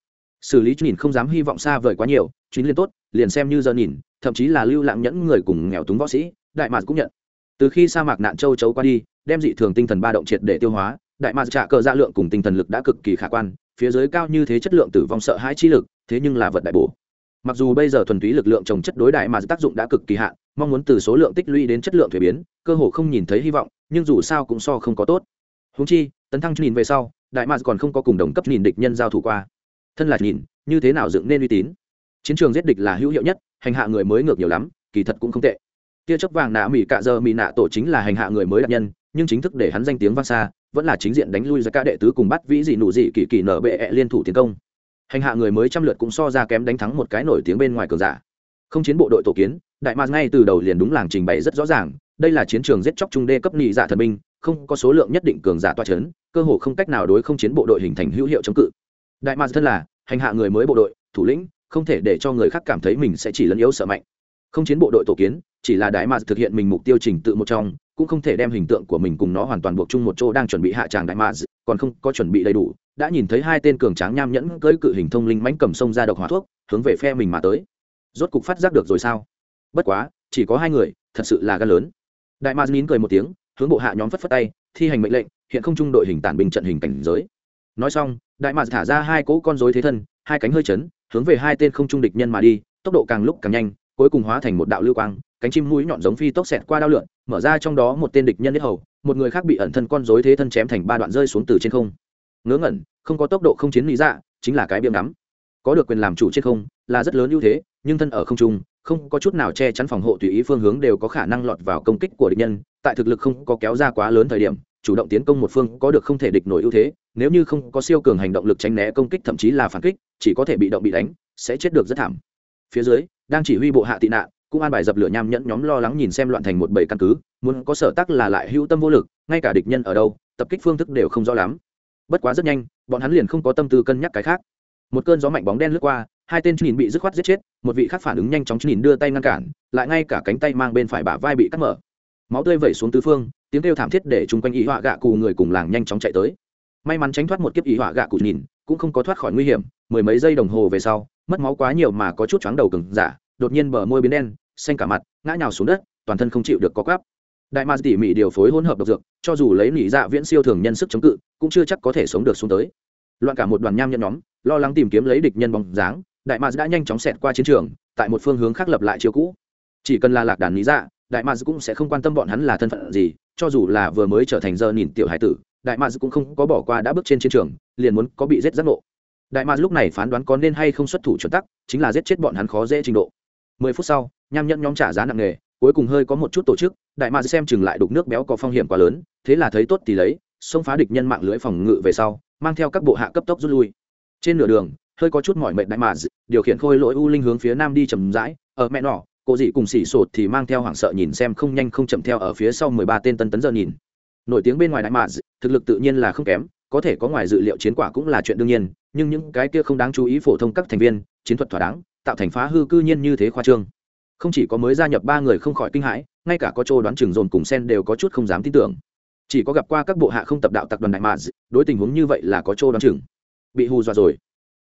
Xử lý nhìn không dám hy vọng xa vời quá nhiều chuyến liên tốt, liền xem như giờ nhìn, thậm chí là lưu lạng nhẫn người cùng nghèo túng võ sĩ, đại mạc cũng nhận. Từ khi sa mạc nạn châu chấu qua đi, đem dị thường tinh thần ba động triệt để tiêu hóa, đại mạc trả cờ dạ lượng cùng tinh thần lực đã cực kỳ khả quan phía dưới cao như thế chất lượng tử vong sợ hãi chi lực, thế nhưng là vật đại bổ. Mặc dù bây giờ thuần túy lực lượng trồng chất đối đại mà tác dụng đã cực kỳ hạn, mong muốn từ số lượng tích lũy đến chất lượng thuế biến, cơ hồ không nhìn thấy hy vọng, nhưng dù sao cũng so không có tốt. Húng chi, tấn thăng nhìn về sau, đại mà còn không có cùng đồng cấp nhìn địch nhân giao thủ qua. Thân là nhìn, như thế nào dựng nên uy tín? Chiến trường giết địch là hữu hiệu nhất, hành hạ người mới ngược nhiều lắm, kỳ thật cũng không tệ. Tia chấp vàng nạ mỹ cạ giờ mỹ nạ tổ chính là hành hạ người mới đặc nhân nhưng chính thức để hắn danh tiếng vang xa vẫn là chính diện đánh lui ra ca đệ tứ cùng bắt vĩ dị nụ dị kỳ kỳ nở bệ -E liên thủ tiến công. Hành hạ người mới trăm lượt cũng so ra kém đánh thắng một cái nổi tiếng bên ngoài cường giả. Không chiến bộ đội tổ kiến đại mạc ngay từ đầu liền đúng làng trình bày rất rõ ràng đây là chiến trường giết chóc trung đê cấp nhị giả thần minh, không có số lượng nhất định cường giả toa chấn cơ hồ không cách nào đối không chiến bộ đội hình thành hữu hiệu chống cự. Đại mạc thân là hành hạ người mới bộ đội thủ lĩnh không thể để cho người khác cảm thấy mình sẽ chỉ lấn yếu sợ mạnh. Không chiến bộ đội tổ kiến chỉ là đại mạc thực hiện mình mục tiêu trình tự một trong cũng không thể đem hình tượng của mình cùng nó hoàn toàn buộc chung một chỗ đang chuẩn bị hạ tràng đại mạc còn không có chuẩn bị đầy đủ, đã nhìn thấy hai tên cường tráng nham nhẫn cưỡi cự hình thông linh mãnh cầm sông ra độc hóa thuốc, hướng về phe mình mà tới. Rốt cục phát giác được rồi sao? Bất quá, chỉ có hai người, thật sự là gan lớn. Đại mạc nín cười một tiếng, hướng bộ hạ nhóm phất phất tay, thi hành mệnh lệnh, hiện không trung đội hình tản binh trận hình cảnh giới. Nói xong, đại mạc thả ra hai cỗ con rối thế thân, hai cánh hơi chấn, hướng về hai tên không trung địch nhân mà đi, tốc độ càng lúc càng nhanh, cuối cùng hóa thành một đạo lưu quang cánh chim mũi nhọn giống phi tốc xẹt qua đao lượn, mở ra trong đó một tên địch nhân nhất hầu, một người khác bị ẩn thân con rối thế thân chém thành ba đoạn rơi xuống từ trên không. Ngớ ngẩn, không có tốc độ không chiến lý dạ chính là cái biếng ngắm. Có được quyền làm chủ trên không, là rất lớn ưu thế, nhưng thân ở không trung, không có chút nào che chắn phòng hộ tùy ý phương hướng đều có khả năng lọt vào công kích của địch nhân, tại thực lực không có kéo ra quá lớn thời điểm, chủ động tiến công một phương có được không thể địch nổi ưu thế, nếu như không có siêu cường hành động lực tránh né công kích thậm chí là phản kích, chỉ có thể bị động bị đánh, sẽ chết được rất thảm. Phía dưới, đang chỉ huy bộ hạ tị nạn cũng an bài dập lửa nham nhẫn nhóm lo lắng nhìn xem loạn thành một bầy căn cứ, muốn có sở tắc là lại hữu tâm vô lực, ngay cả địch nhân ở đâu, tập kích phương thức đều không rõ lắm. Bất quá rất nhanh, bọn hắn liền không có tâm tư cân nhắc cái khác. Một cơn gió mạnh bóng đen lướt qua, hai tên nhìn bị dứt khoát giết chết, một vị khác phản ứng nhanh chóng nhìn đưa tay ngăn cản, lại ngay cả cánh tay mang bên phải bả vai bị cắt mở. Máu tươi vẩy xuống tứ phương, tiếng kêu thảm thiết để chung quanh ý họa gạ cù người cùng làng nhanh chóng chạy tới. May mắn tránh thoát một kiếp ý họa gạ cụ nhìn cũng không có thoát khỏi nguy hiểm, mười mấy giây đồng hồ về sau, mất máu quá nhiều mà có chút chóng đầu cứng, giả đột nhiên bờ môi biến đen, xanh cả mặt, ngã nhào xuống đất, toàn thân không chịu được có quắp. đại ma tỉ mỉ điều phối hỗn hợp độc dược, cho dù lấy nỉ dạ viễn siêu thường nhân sức chống cự, cũng chưa chắc có thể sống được xuống tới. Loạn cả một đoàn nham nhân nhóm, lo lắng tìm kiếm lấy địch nhân bóng dáng, đại ma đã nhanh chóng xẹt qua chiến trường, tại một phương hướng khác lập lại chiều cũ. Chỉ cần là lạc đàn nỉ dạ đại ma cũng sẽ không quan tâm bọn hắn là thân phận gì, cho dù là vừa mới trở thành giờ nhìn tiểu hải tử, đại ma cũng không có bỏ qua đã bước trên chiến trường, liền muốn có bị giết giác ngộ. Đại ma lúc này phán đoán có nên hay không xuất thủ chuẩn tắc, chính là giết chết bọn hắn khó dễ trình độ mười phút sau, nham nhẫn nhóm trả giá nặng nề, cuối cùng hơi có một chút tổ chức, đại ma xem chừng lại đục nước béo có phong hiểm quá lớn, thế là thấy tốt thì lấy, xông phá địch nhân mạng lưới phòng ngự về sau, mang theo các bộ hạ cấp tốc rút lui. Trên nửa đường, hơi có chút mỏi mệt đại mà điều khiển khôi lỗi u linh hướng phía nam đi chầm rãi, ở mẹ nọ, cô dị cùng xỉ sột thì mang theo hoảng sợ nhìn xem không nhanh không chậm theo ở phía sau mười ba tên tân tấn giờ nhìn. Nổi tiếng bên ngoài đại mà thực lực tự nhiên là không kém, có thể có ngoài dự liệu chiến quả cũng là chuyện đương nhiên, nhưng những cái kia không đáng chú ý phổ thông các thành viên, chiến thuật thỏa đáng tạo thành phá hư cư nhiên như thế khoa trương. Không chỉ có mới gia nhập ba người không khỏi kinh hãi, ngay cả có chỗ đoán chừng dồn cùng sen đều có chút không dám tin tưởng. Chỉ có gặp qua các bộ hạ không tập đạo tập đoàn đại mạ đối tình huống như vậy là có chỗ đoán chừng. Bị hù dọa rồi.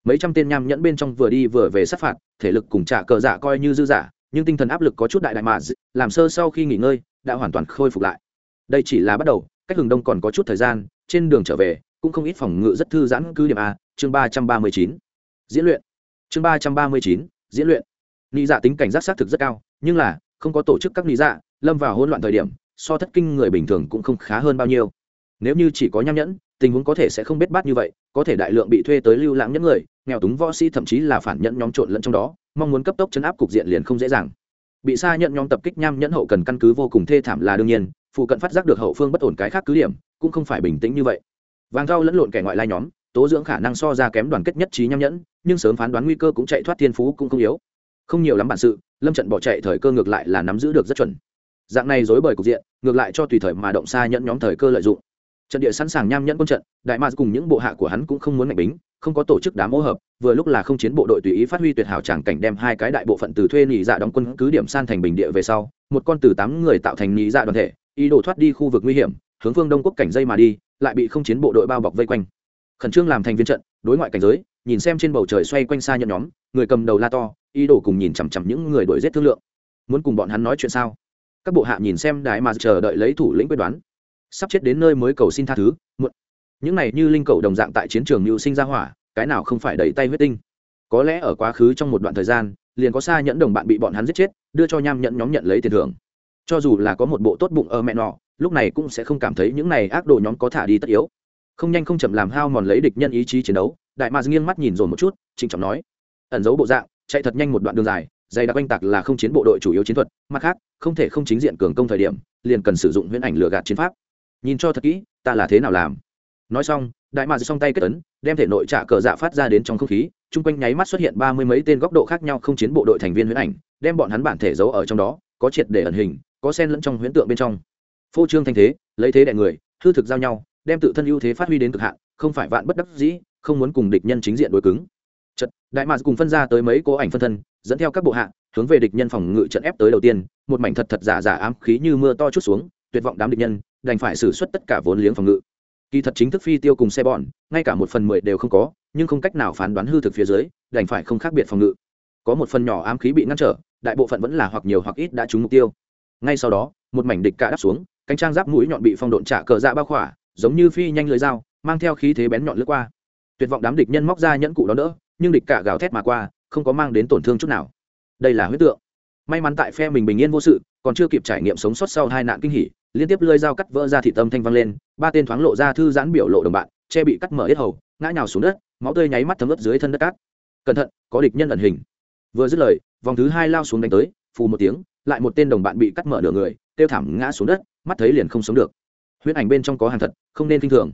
Mấy trăm tên nham nhẫn bên trong vừa đi vừa về sát phạt, thể lực cùng trả cờ giả coi như dư giả, nhưng tinh thần áp lực có chút đại đại mạ làm sơ sau khi nghỉ ngơi, đã hoàn toàn khôi phục lại. Đây chỉ là bắt đầu, cách hừng đông còn có chút thời gian, trên đường trở về, cũng không ít phòng ngự rất thư giãn cứ điểm a, chương ba trăm ba mươi chín. Diễn luyện chương ba trăm ba mươi chín, diễn luyện. Nghĩ dạ tính cảnh giác xác thực rất cao, nhưng là, không có tổ chức các nghĩ dạ lâm vào hỗn loạn thời điểm, so thất kinh người bình thường cũng không khá hơn bao nhiêu. Nếu như chỉ có nham nhẫn, tình huống có thể sẽ không biết bát như vậy, có thể đại lượng bị thuê tới lưu lãng những người, nghèo túng võ sĩ thậm chí là phản nhẫn nhóm trộn lẫn trong đó, mong muốn cấp tốc chấn áp cục diện liền không dễ dàng. Bị xa nhận nhóm tập kích nham nhẫn hậu cần căn cứ vô cùng thê thảm là đương nhiên, phụ cận phát giác được hậu phương bất ổn cái khác cứ điểm, cũng không phải bình tĩnh như vậy. Vàng rau lẫn lộn kẻ ngoại lai nhóm tố dưỡng khả năng so ra kém đoàn kết nhất trí nham nhẫn, nhưng sớm phán đoán nguy cơ cũng chạy thoát thiên phú cũng không yếu. Không nhiều lắm bản sự, lâm trận bỏ chạy thời cơ ngược lại là nắm giữ được rất chuẩn. Dạng này dối bời cục diện, ngược lại cho tùy thời mà động xa nhẫn nhóm thời cơ lợi dụng. Trận địa sẵn sàng nham nhẫn quân trận, đại mạc cùng những bộ hạ của hắn cũng không muốn mạnh bính, không có tổ chức đám hỗ hợp, vừa lúc là không chiến bộ đội tùy ý phát huy tuyệt hảo tràng cảnh đem hai cái đại bộ phận từ thuê nị dạ đóng quân cứ điểm san thành bình địa về sau, một con từ tám người tạo thành nị dạ đoàn thể, ý đồ thoát đi khu vực nguy hiểm, hướng phương đông quốc cảnh dây mà đi, lại bị không chiến bộ đội bao bọc vây quanh khẩn trương làm thành viên trận, đối ngoại cảnh giới, nhìn xem trên bầu trời xoay quanh xa nhẫn nhóm, người cầm đầu la to, ý đồ cùng nhìn chằm chằm những người đuổi giết thương lượng. Muốn cùng bọn hắn nói chuyện sao? Các bộ hạ nhìn xem đại mà chờ đợi lấy thủ lĩnh quyết đoán. Sắp chết đến nơi mới cầu xin tha thứ, muộn. Những này như linh cầu đồng dạng tại chiến trường mưu sinh ra hỏa, cái nào không phải đẩy tay huyết tinh? Có lẽ ở quá khứ trong một đoạn thời gian, liền có xa nhẫn đồng bạn bị bọn hắn giết chết, đưa cho nham nhẫn nhóm nhận lấy tiền thưởng. Cho dù là có một bộ tốt bụng ở mẹ nọ, lúc này cũng sẽ không cảm thấy những này ác đồ nhóm có thả đi tất yếu không nhanh không chậm làm hao mòn lấy địch nhân ý chí chiến đấu, đại mạc nghiêng mắt nhìn rồi một chút, trịnh trọng nói, ẩn giấu bộ dạng, chạy thật nhanh một đoạn đường dài, dày đặc oanh tạc là không chiến bộ đội chủ yếu chiến thuật, mặt khác, không thể không chính diện cường công thời điểm, liền cần sử dụng huyễn ảnh lừa gạt chiến pháp. Nhìn cho thật kỹ, ta là thế nào làm? Nói xong, đại mạc song tay kết ấn, đem thể nội trạ cờ dạ phát ra đến trong không khí, chung quanh nháy mắt xuất hiện ba mươi mấy tên góc độ khác nhau không chiến bộ đội thành viên huyễn ảnh, đem bọn hắn bản thể giấu ở trong đó, có triệt để ẩn hình, có sen lẫn trong huyễn tượng bên trong. Phô trương thanh thế, lấy thế đại người, hư thực giao nhau đem tự thân ưu thế phát huy đến cực hạn, không phải vạn bất đắc dĩ, không muốn cùng địch nhân chính diện đối cứng. Trận đại mạc cùng phân ra tới mấy cố ảnh phân thân, dẫn theo các bộ hạ, hướng về địch nhân phòng ngự trận ép tới đầu tiên, một mảnh thật thật giả giả ám khí như mưa to chút xuống, tuyệt vọng đám địch nhân, đành phải xử suất tất cả vốn liếng phòng ngự. Kỳ thật chính thức phi tiêu cùng xe bọn, ngay cả một phần mười đều không có, nhưng không cách nào phán đoán hư thực phía dưới, đành phải không khác biệt phòng ngự. Có một phần nhỏ ám khí bị ngăn trở, đại bộ phận vẫn là hoặc nhiều hoặc ít đã trúng mục tiêu. Ngay sau đó, một mảnh địch cả đáp xuống, cánh trang giáp mũi nhọn bị phong độn trả cờ dạ bao khỏa giống như phi nhanh lưới dao, mang theo khí thế bén nhọn lướt qua. Tuyệt vọng đám địch nhân móc ra nhẫn cụ đó đỡ, nhưng địch cả gào thét mà qua, không có mang đến tổn thương chút nào. Đây là huyết tượng. May mắn tại phe mình bình yên vô sự, còn chưa kịp trải nghiệm sống sót sau hai nạn kinh hỉ, liên tiếp lưỡi dao cắt vỡ ra thị tâm thanh văng lên, ba tên thoáng lộ ra thư giãn biểu lộ đồng bạn, che bị cắt mở yết hầu, ngã nhào xuống đất, máu tươi nháy mắt thấm ướt dưới thân đất cát. Cẩn thận, có địch nhân ẩn hình. Vừa dứt lời, vòng thứ hai lao xuống đánh tới, phù một tiếng, lại một tên đồng bạn bị cắt mở nửa người tiêu thảm ngã xuống đất, mắt thấy liền không sống được huyết ảnh bên trong có hàng thật, không nên kinh thường.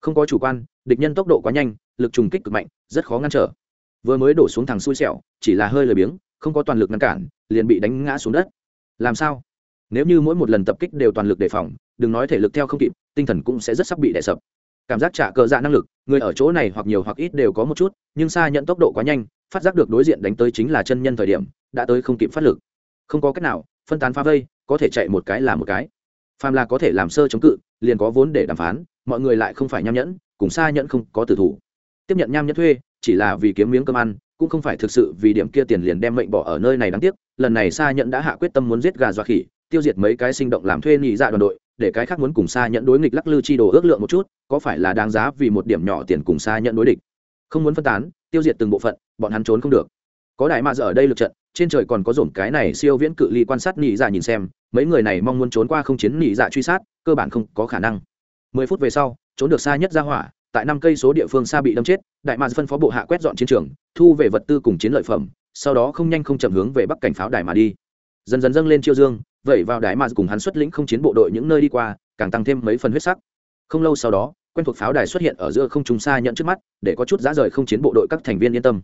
Không có chủ quan, địch nhân tốc độ quá nhanh, lực trùng kích cực mạnh, rất khó ngăn trở. Vừa mới đổ xuống thằng xui xẻo, chỉ là hơi lười biếng, không có toàn lực ngăn cản, liền bị đánh ngã xuống đất. Làm sao? Nếu như mỗi một lần tập kích đều toàn lực đề phòng, đừng nói thể lực theo không kịp, tinh thần cũng sẽ rất sắp bị đè sập. Cảm giác trả cờ dạ năng lực, người ở chỗ này hoặc nhiều hoặc ít đều có một chút, nhưng xa nhận tốc độ quá nhanh, phát giác được đối diện đánh tới chính là chân nhân thời điểm, đã tới không kịp phát lực. Không có cách nào, phân tán phá vây, có thể chạy một cái là một cái phàm là có thể làm sơ chống cự, liền có vốn để đàm phán, mọi người lại không phải nham nhẫn, cùng xa nhẫn không có tử thủ. Tiếp nhận nham nhẫn thuê, chỉ là vì kiếm miếng cơm ăn, cũng không phải thực sự vì điểm kia tiền liền đem mệnh bỏ ở nơi này đáng tiếc, lần này xa nhẫn đã hạ quyết tâm muốn giết gà dọa khỉ, tiêu diệt mấy cái sinh động làm thuê nhị dạ đoàn đội, để cái khác muốn cùng xa nhẫn đối nghịch lắc lư chi đồ ước lượng một chút, có phải là đáng giá vì một điểm nhỏ tiền cùng xa nhẫn đối địch. Không muốn phân tán, tiêu diệt từng bộ phận, bọn hắn trốn không được. Có đại mạ giờ ở đây lực trận trên trời còn có dồn cái này siêu viễn cự ly quan sát nị dạ nhìn xem, mấy người này mong muốn trốn qua không chiến nị dạ truy sát, cơ bản không có khả năng. Mười phút về sau, trốn được xa nhất ra hỏa, tại năm cây số địa phương xa bị đâm chết, đại mạc phân phó bộ hạ quét dọn chiến trường, thu về vật tư cùng chiến lợi phẩm, sau đó không nhanh không chậm hướng về bắc cảnh pháo đài mà đi. Dần dần dâng lên chiêu dương, vậy vào đại mạc cùng hắn xuất lĩnh không chiến bộ đội những nơi đi qua, càng tăng thêm mấy phần huyết sắc. Không lâu sau đó, quen thuộc pháo đài xuất hiện ở giữa không trung xa nhận trước mắt, để có chút giá rời không chiến bộ đội các thành viên yên tâm.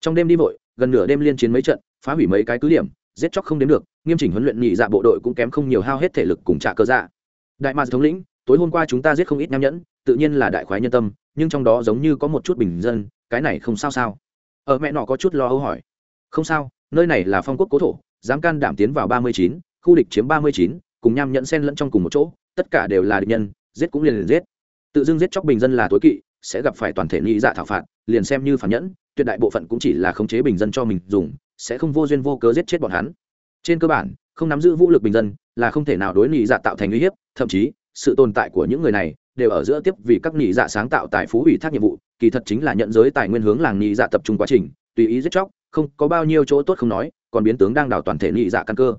Trong đêm đi vội, gần nửa đêm liên chiến mấy trận phá hủy mấy cái cứ điểm, giết chóc không đến được, nghiêm chỉnh huấn luyện nhị dạ bộ đội cũng kém không nhiều hao hết thể lực cùng trả cơ dạ. Đại mạc thống lĩnh, tối hôm qua chúng ta giết không ít nham nhẫn, tự nhiên là đại khoái nhân tâm, nhưng trong đó giống như có một chút bình dân, cái này không sao sao? Ở mẹ nọ có chút lo âu hỏi. Không sao, nơi này là phong quốc cố thổ, dám can đảm tiến vào ba mươi chín, khu địch chiếm ba mươi chín, cùng nham nhẫn xen lẫn trong cùng một chỗ, tất cả đều là địch nhân, giết cũng liền liền giết. Tự dưng giết chóc bình dân là tối kỵ, sẽ gặp phải toàn thể nghĩ dạ thảo phạt, liền xem như phản nhẫn, tuyệt đại bộ phận cũng chỉ là khống chế bình dân cho mình dùng sẽ không vô duyên vô cớ giết chết bọn hắn. Trên cơ bản, không nắm giữ vũ lực bình dân là không thể nào đối nghĩ dạ tạo thành uy hiếp, thậm chí, sự tồn tại của những người này đều ở giữa tiếp vì các nhị dạ sáng tạo tài phú ủy thác nhiệm vụ, kỳ thật chính là nhận giới tài nguyên hướng làng nhị dạ tập trung quá trình, tùy ý giết chóc, không có bao nhiêu chỗ tốt không nói, còn biến tướng đang đảo toàn thể nhị dạ căn cơ.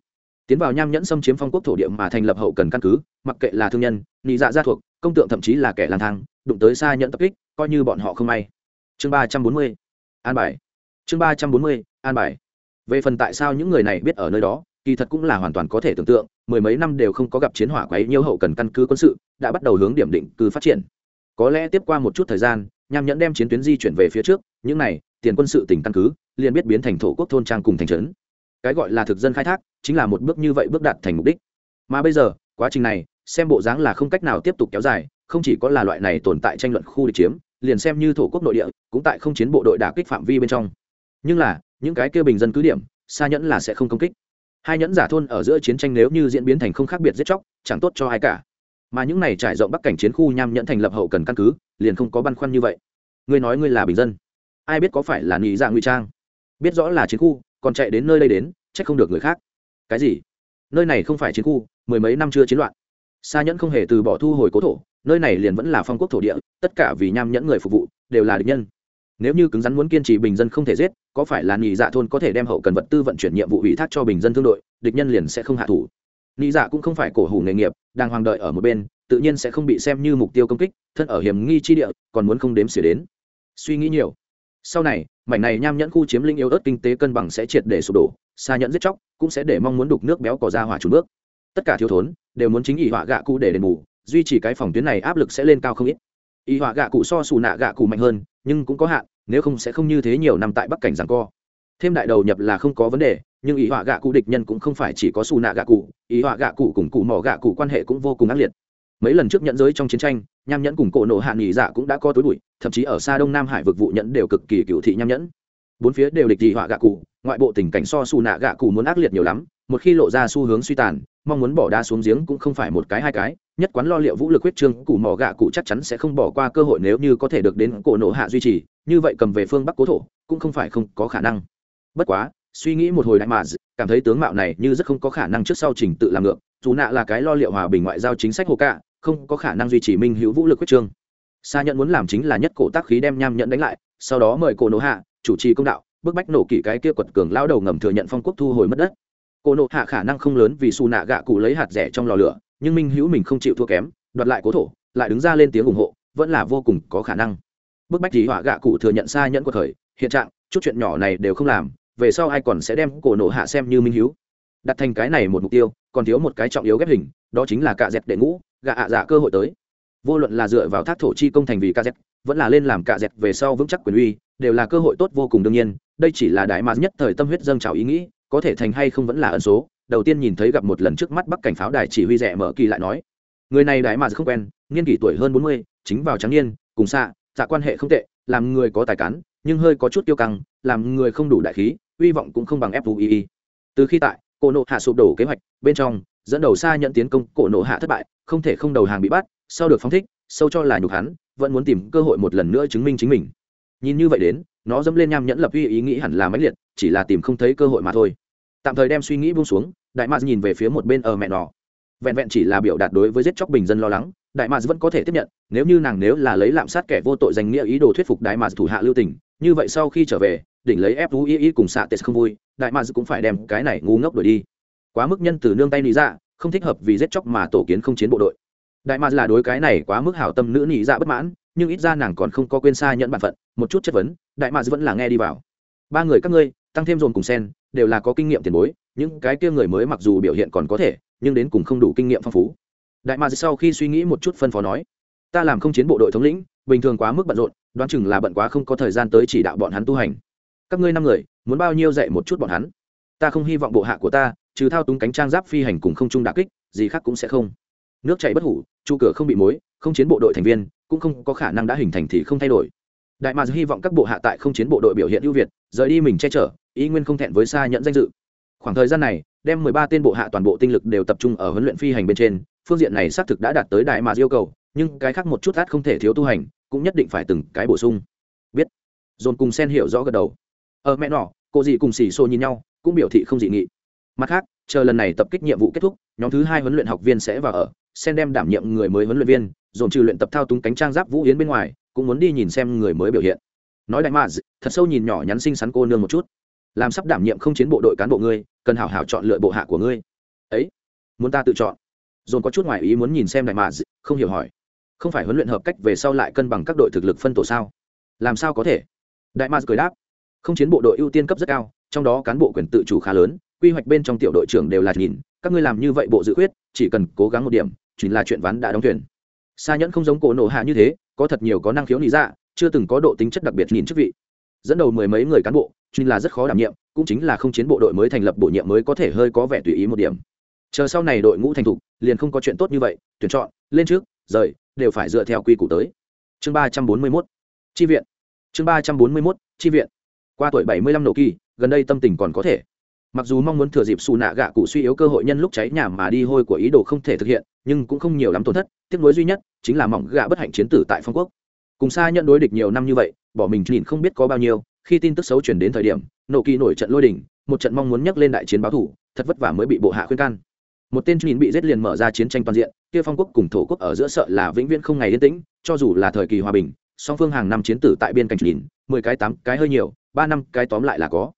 Tiến vào nham nhẫn xâm chiếm phong quốc thổ địa mà thành lập hậu cần căn cứ, mặc kệ là thương nhân nhị dạ gia thuộc, công tượng thậm chí là kẻ lang thang, đụng tới xa nhận tập kích, coi như bọn họ không may. Chương ba trăm bốn mươi, an bài. Chương ba trăm bốn mươi, an bài về phần tại sao những người này biết ở nơi đó, kỳ thật cũng là hoàn toàn có thể tưởng tượng, mười mấy năm đều không có gặp chiến hỏa quấy nhiêu hậu cần căn cứ quân sự, đã bắt đầu hướng điểm định cư phát triển. Có lẽ tiếp qua một chút thời gian, nham nhẫn đem chiến tuyến di chuyển về phía trước, những này, tiền quân sự tỉnh căn cứ, liền biết biến thành thổ quốc thôn trang cùng thành trấn. Cái gọi là thực dân khai thác, chính là một bước như vậy bước đạt thành mục đích. Mà bây giờ, quá trình này, xem bộ dáng là không cách nào tiếp tục kéo dài, không chỉ có là loại này tồn tại tranh luận khu địch chiếm, liền xem như thổ quốc nội địa, cũng tại không chiến bộ đội đả kích phạm vi bên trong nhưng là, những cái kia bình dân cứ điểm, xa nhẫn là sẽ không công kích. Hai nhẫn giả thôn ở giữa chiến tranh nếu như diễn biến thành không khác biệt giết chóc, chẳng tốt cho ai cả. Mà những này trải rộng bắc cảnh chiến khu nham nhẫn thành lập hậu cần căn cứ, liền không có băn khoăn như vậy. Ngươi nói ngươi là bình dân. Ai biết có phải là nghĩ dạ ngụy trang? Biết rõ là chiến khu, còn chạy đến nơi đây đến, trách không được người khác. Cái gì? Nơi này không phải chiến khu, mười mấy năm chưa chiến loạn. Xa nhẫn không hề từ bỏ thu hồi cố thổ, nơi này liền vẫn là phong quốc thổ địa, tất cả vì nham nhẫn người phục vụ, đều là địch nhân nếu như cứng rắn muốn kiên trì bình dân không thể giết, có phải là nhị dạ thôn có thể đem hậu cần vật tư vận chuyển nhiệm vụ ủy thác cho bình dân thương đội, địch nhân liền sẽ không hạ thủ. Nhị dạ cũng không phải cổ hủ nghề nghiệp, đang hoàng đợi ở một bên, tự nhiên sẽ không bị xem như mục tiêu công kích, thân ở hiểm nghi chi địa, còn muốn không đếm xỉa đến. Suy nghĩ nhiều. Sau này, mảnh này nham nhẫn khu chiếm linh yếu ớt kinh tế cân bằng sẽ triệt để sụp đổ, xa nhẫn giết chóc cũng sẽ để mong muốn đục nước béo cỏ ra hỏa trùn bước. Tất cả thiếu thốn đều muốn chính ỷ họa gạ cụ để đền bù, duy trì cái phòng tuyến này áp lực sẽ lên cao không ít. Ỷ họa gạ cụ so xù nạ gạ cụ mạnh hơn, nhưng cũng có hạn nếu không sẽ không như thế nhiều năm tại bắc cảnh rằng co. Thêm đại đầu nhập là không có vấn đề, nhưng ý họa gạ cụ địch nhân cũng không phải chỉ có xù nạ gạ cụ, ý họa gạ cụ cùng cụ mỏ gạ cụ quan hệ cũng vô cùng ác liệt. Mấy lần trước nhận giới trong chiến tranh, nham nhẫn cùng cổ nộ hạ nghỉ dạ cũng đã có tối bụi, thậm chí ở xa đông nam hải vực vụ nhẫn đều cực kỳ cựu thị nham nhẫn. Bốn phía đều địch dị họa gạ cụ, ngoại bộ tình cảnh so xù nạ gạ cụ muốn ác liệt nhiều lắm một khi lộ ra xu hướng suy tàn, mong muốn bỏ đá xuống giếng cũng không phải một cái hai cái, nhất quán lo liệu vũ lực huyết trương cụ mỏ gạ cụ chắc chắn sẽ không bỏ qua cơ hội nếu như có thể được đến cổ nổ hạ duy trì, như vậy cầm về phương bắc cố thổ, cũng không phải không có khả năng. Bất quá, suy nghĩ một hồi đại mà cảm thấy tướng mạo này như rất không có khả năng trước sau trình tự làm ngược, dù nạ là cái lo liệu hòa bình ngoại giao chính sách hồ cạ, không có khả năng duy trì minh hữu vũ lực huyết trương. Sa nhận muốn làm chính là nhất cổ tác khí đem nham nhận đánh lại, sau đó mời cổ nổ hạ, chủ trì công đạo, bức bách nổ kỷ cái kia quật cường lao đầu ngầm thừa nhận phong quốc thu hồi mất đất cổ nộ hạ khả năng không lớn vì xù nạ gạ cụ lấy hạt rẻ trong lò lửa, nhưng minh hữu mình không chịu thua kém, đoạt lại cố thổ, lại đứng ra lên tiếng ủng hộ, vẫn là vô cùng có khả năng. Bức bách thì họa gạ cụ thừa nhận sai nhẫn của thời, hiện trạng, chút chuyện nhỏ này đều không làm, về sau ai còn sẽ đem cổ nộ hạ xem như minh hữu. Đặt thành cái này một mục tiêu, còn thiếu một cái trọng yếu ghép hình, đó chính là cạ dẹp đệ ngũ, gạ ạ dạ cơ hội tới. Vô luận là dựa vào thác thổ chi công thành vì cạ dẹp vẫn là lên làm cạ dẹp về sau vững chắc quyền uy, đều là cơ hội tốt vô cùng đương nhiên, đây chỉ là đại mạc nhất thời tâm huyết dâng trào ý nghĩ có thể thành hay không vẫn là ẩn số. Đầu tiên nhìn thấy gặp một lần trước mắt bắc cảnh pháo đài chỉ huy rẻ mở kỳ lại nói, người này đại mà không quen, niên kỷ tuổi hơn bốn mươi, chính vào trắng niên, cùng xạ dạ quan hệ không tệ, làm người có tài cán, nhưng hơi có chút tiêu căng, làm người không đủ đại khí hy vọng cũng không bằng fui từ khi tại, cổ nộ hạ sụp đổ kế hoạch, bên trong, dẫn đầu xa nhận tiến công cổ nộ hạ thất bại, không thể không đầu hàng bị bắt, sau được phóng thích, sâu cho là nhục hắn, vẫn muốn tìm cơ hội một lần nữa chứng minh chính mình. Nhìn như vậy đến, nó dẫm lên nham nhẫn lập uy ý nghĩ hẳn là mãnh liệt, chỉ là tìm không thấy cơ hội mà thôi tạm thời đem suy nghĩ buông xuống, đại mạc nhìn về phía một bên ở mẹ nọ vẹn vẹn chỉ là biểu đạt đối với giết chóc bình dân lo lắng, đại mạc vẫn có thể tiếp nhận, nếu như nàng nếu là lấy lạm sát kẻ vô tội danh nghĩa ý đồ thuyết phục đại mạc thủ hạ lưu tình, như vậy sau khi trở về, đỉnh lấy ép fui cùng xạ tes không vui, đại mạc cũng phải đem cái này ngu ngốc đổi đi. Quá mức nhân từ nương tay lý ra dạ, không thích hợp vì giết chóc mà tổ kiến không chiến bộ đội. Đại mạc là đối cái này quá mức hảo tâm nữ nị dạ bất mãn, nhưng ít ra nàng còn không có quên xa nhận bản phận, một chút chất vấn, đại mạc vẫn là nghe đi vào. Ba người các ngươi, tăng thêm dồn cùng sen đều là có kinh nghiệm tiền bối, những cái kia người mới mặc dù biểu hiện còn có thể, nhưng đến cùng không đủ kinh nghiệm phong phú. Đại mạc sau khi suy nghĩ một chút phân phó nói, ta làm không chiến bộ đội thống lĩnh, bình thường quá mức bận rộn, đoán chừng là bận quá không có thời gian tới chỉ đạo bọn hắn tu hành. Các ngươi năm người, muốn bao nhiêu dạy một chút bọn hắn? Ta không hy vọng bộ hạ của ta, trừ thao túng cánh trang giáp phi hành cùng không trung đà kích, gì khác cũng sẽ không. Nước chảy bất hủ, chu cửa không bị mối, không chiến bộ đội thành viên, cũng không có khả năng đã hình thành thì không thay đổi. Đại mạc hy vọng các bộ hạ tại không chiến bộ đội biểu hiện ưu việt, rời đi mình che chở ý nguyên không thẹn với xa nhận danh dự. Khoảng thời gian này đem mười ba tên bộ hạ toàn bộ tinh lực đều tập trung ở huấn luyện phi hành bên trên phương diện này xác thực đã đạt tới đại mà yêu cầu nhưng cái khác một chút át không thể thiếu tu hành cũng nhất định phải từng cái bổ sung. Biết. Dồn cùng sen hiểu rõ gật đầu. Ở mẹ nọ cô dì cùng xì xô nhìn nhau cũng biểu thị không dị nghị. Mặt khác chờ lần này tập kích nhiệm vụ kết thúc nhóm thứ hai huấn luyện học viên sẽ vào ở sen đem đảm nhiệm người mới huấn luyện viên dồn trừ luyện tập thao túng cánh trang giáp vũ yến bên ngoài cũng muốn đi nhìn xem người mới biểu hiện. Nói đại mà, thật sâu nhìn nhỏ nhắn xinh xắn cô nương một chút làm sắp đảm nhiệm không chiến bộ đội cán bộ ngươi, cần hảo hảo chọn lựa bộ hạ của ngươi. Ấy, muốn ta tự chọn? Dồn có chút ngoài ý muốn nhìn xem đại mà không hiểu hỏi. Không phải huấn luyện hợp cách về sau lại cân bằng các đội thực lực phân tổ sao? Làm sao có thể? Đại mà cười đáp. Không chiến bộ đội ưu tiên cấp rất cao, trong đó cán bộ quyền tự chủ khá lớn, quy hoạch bên trong tiểu đội trưởng đều là nhìn, các ngươi làm như vậy bộ dự quyết chỉ cần cố gắng một điểm, chính là chuyện ván đã đóng thuyền. Xa nhẫn không giống cổ nổ hạ như thế, có thật nhiều có năng khiếu lý dạ chưa từng có độ tính chất đặc biệt nhìn chức vị dẫn đầu mười mấy người cán bộ, chuyên là rất khó đảm nhiệm, cũng chính là không chiến bộ đội mới thành lập bổ nhiệm mới có thể hơi có vẻ tùy ý một điểm. Chờ sau này đội ngũ thành thục, liền không có chuyện tốt như vậy, tuyển chọn, lên trước, rời, đều phải dựa theo quy củ tới. Chương ba trăm bốn mươi mốt tri viện. Chương ba trăm bốn mươi mốt tri viện. Qua tuổi bảy mươi lăm nổ kỳ, gần đây tâm tình còn có thể. Mặc dù mong muốn thừa dịp xù nạ gạ cụ suy yếu cơ hội nhân lúc cháy nhà mà đi hôi của ý đồ không thể thực hiện, nhưng cũng không nhiều lắm tổn thất, tiếc nuối duy nhất chính là mỏng gạ bất hạnh chiến tử tại phong quốc. Cùng xa nhận đối địch nhiều năm như vậy bỏ mình nhìn không biết có bao nhiêu, khi tin tức xấu chuyển đến thời điểm, nổ kỳ nổi trận lôi đỉnh một trận mong muốn nhắc lên đại chiến báo thủ, thật vất vả mới bị bộ hạ khuyên can. Một tên nhìn bị giết liền mở ra chiến tranh toàn diện, kia phong quốc cùng thổ quốc ở giữa sợ là vĩnh viễn không ngày yên tĩnh, cho dù là thời kỳ hòa bình, song phương hàng năm chiến tử tại biên cảnh nhìn, mười cái tám cái hơi nhiều, ba năm cái tóm lại là có.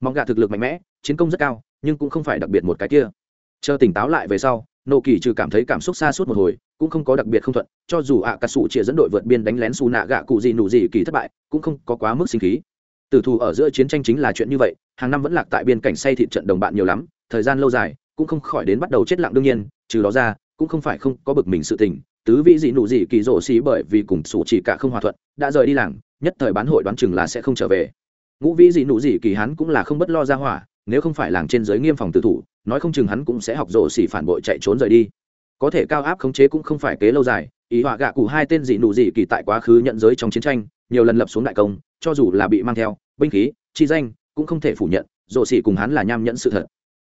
Mong gà thực lực mạnh mẽ, chiến công rất cao, nhưng cũng không phải đặc biệt một cái kia. Chờ tỉnh táo lại về sau nô kỳ trừ cảm thấy cảm xúc xa suốt một hồi, cũng không có đặc biệt không thuận, cho dù ạ à cà sụ chia dẫn đội vượt biên đánh lén xù nạ gạ cụ gì nụ gì kỳ thất bại, cũng không có quá mức sinh khí. Tử thù ở giữa chiến tranh chính là chuyện như vậy, hàng năm vẫn lạc tại biên cảnh say thịt trận đồng bạn nhiều lắm, thời gian lâu dài, cũng không khỏi đến bắt đầu chết lặng đương nhiên, trừ đó ra, cũng không phải không có bực mình sự tình, tứ vị dị nụ dị kỳ rổ xí bởi vì cùng sủ chỉ cả không hòa thuận, đã rời đi làng, nhất thời bán hội đoán chừng là sẽ không trở về. Ngũ vĩ dị nụ dị kỳ hắn cũng là không bất lo ra hỏa nếu không phải làng trên giới nghiêm phòng tử thủ, nói không chừng hắn cũng sẽ học rổ xỉ phản bội chạy trốn rời đi. Có thể cao áp khống chế cũng không phải kế lâu dài, ý họa gạ cụ hai tên dị nụ dị kỳ tại quá khứ nhận giới trong chiến tranh, nhiều lần lập xuống đại công, cho dù là bị mang theo, binh khí, chi danh, cũng không thể phủ nhận rổ xỉ cùng hắn là nham nhẫn sự thật.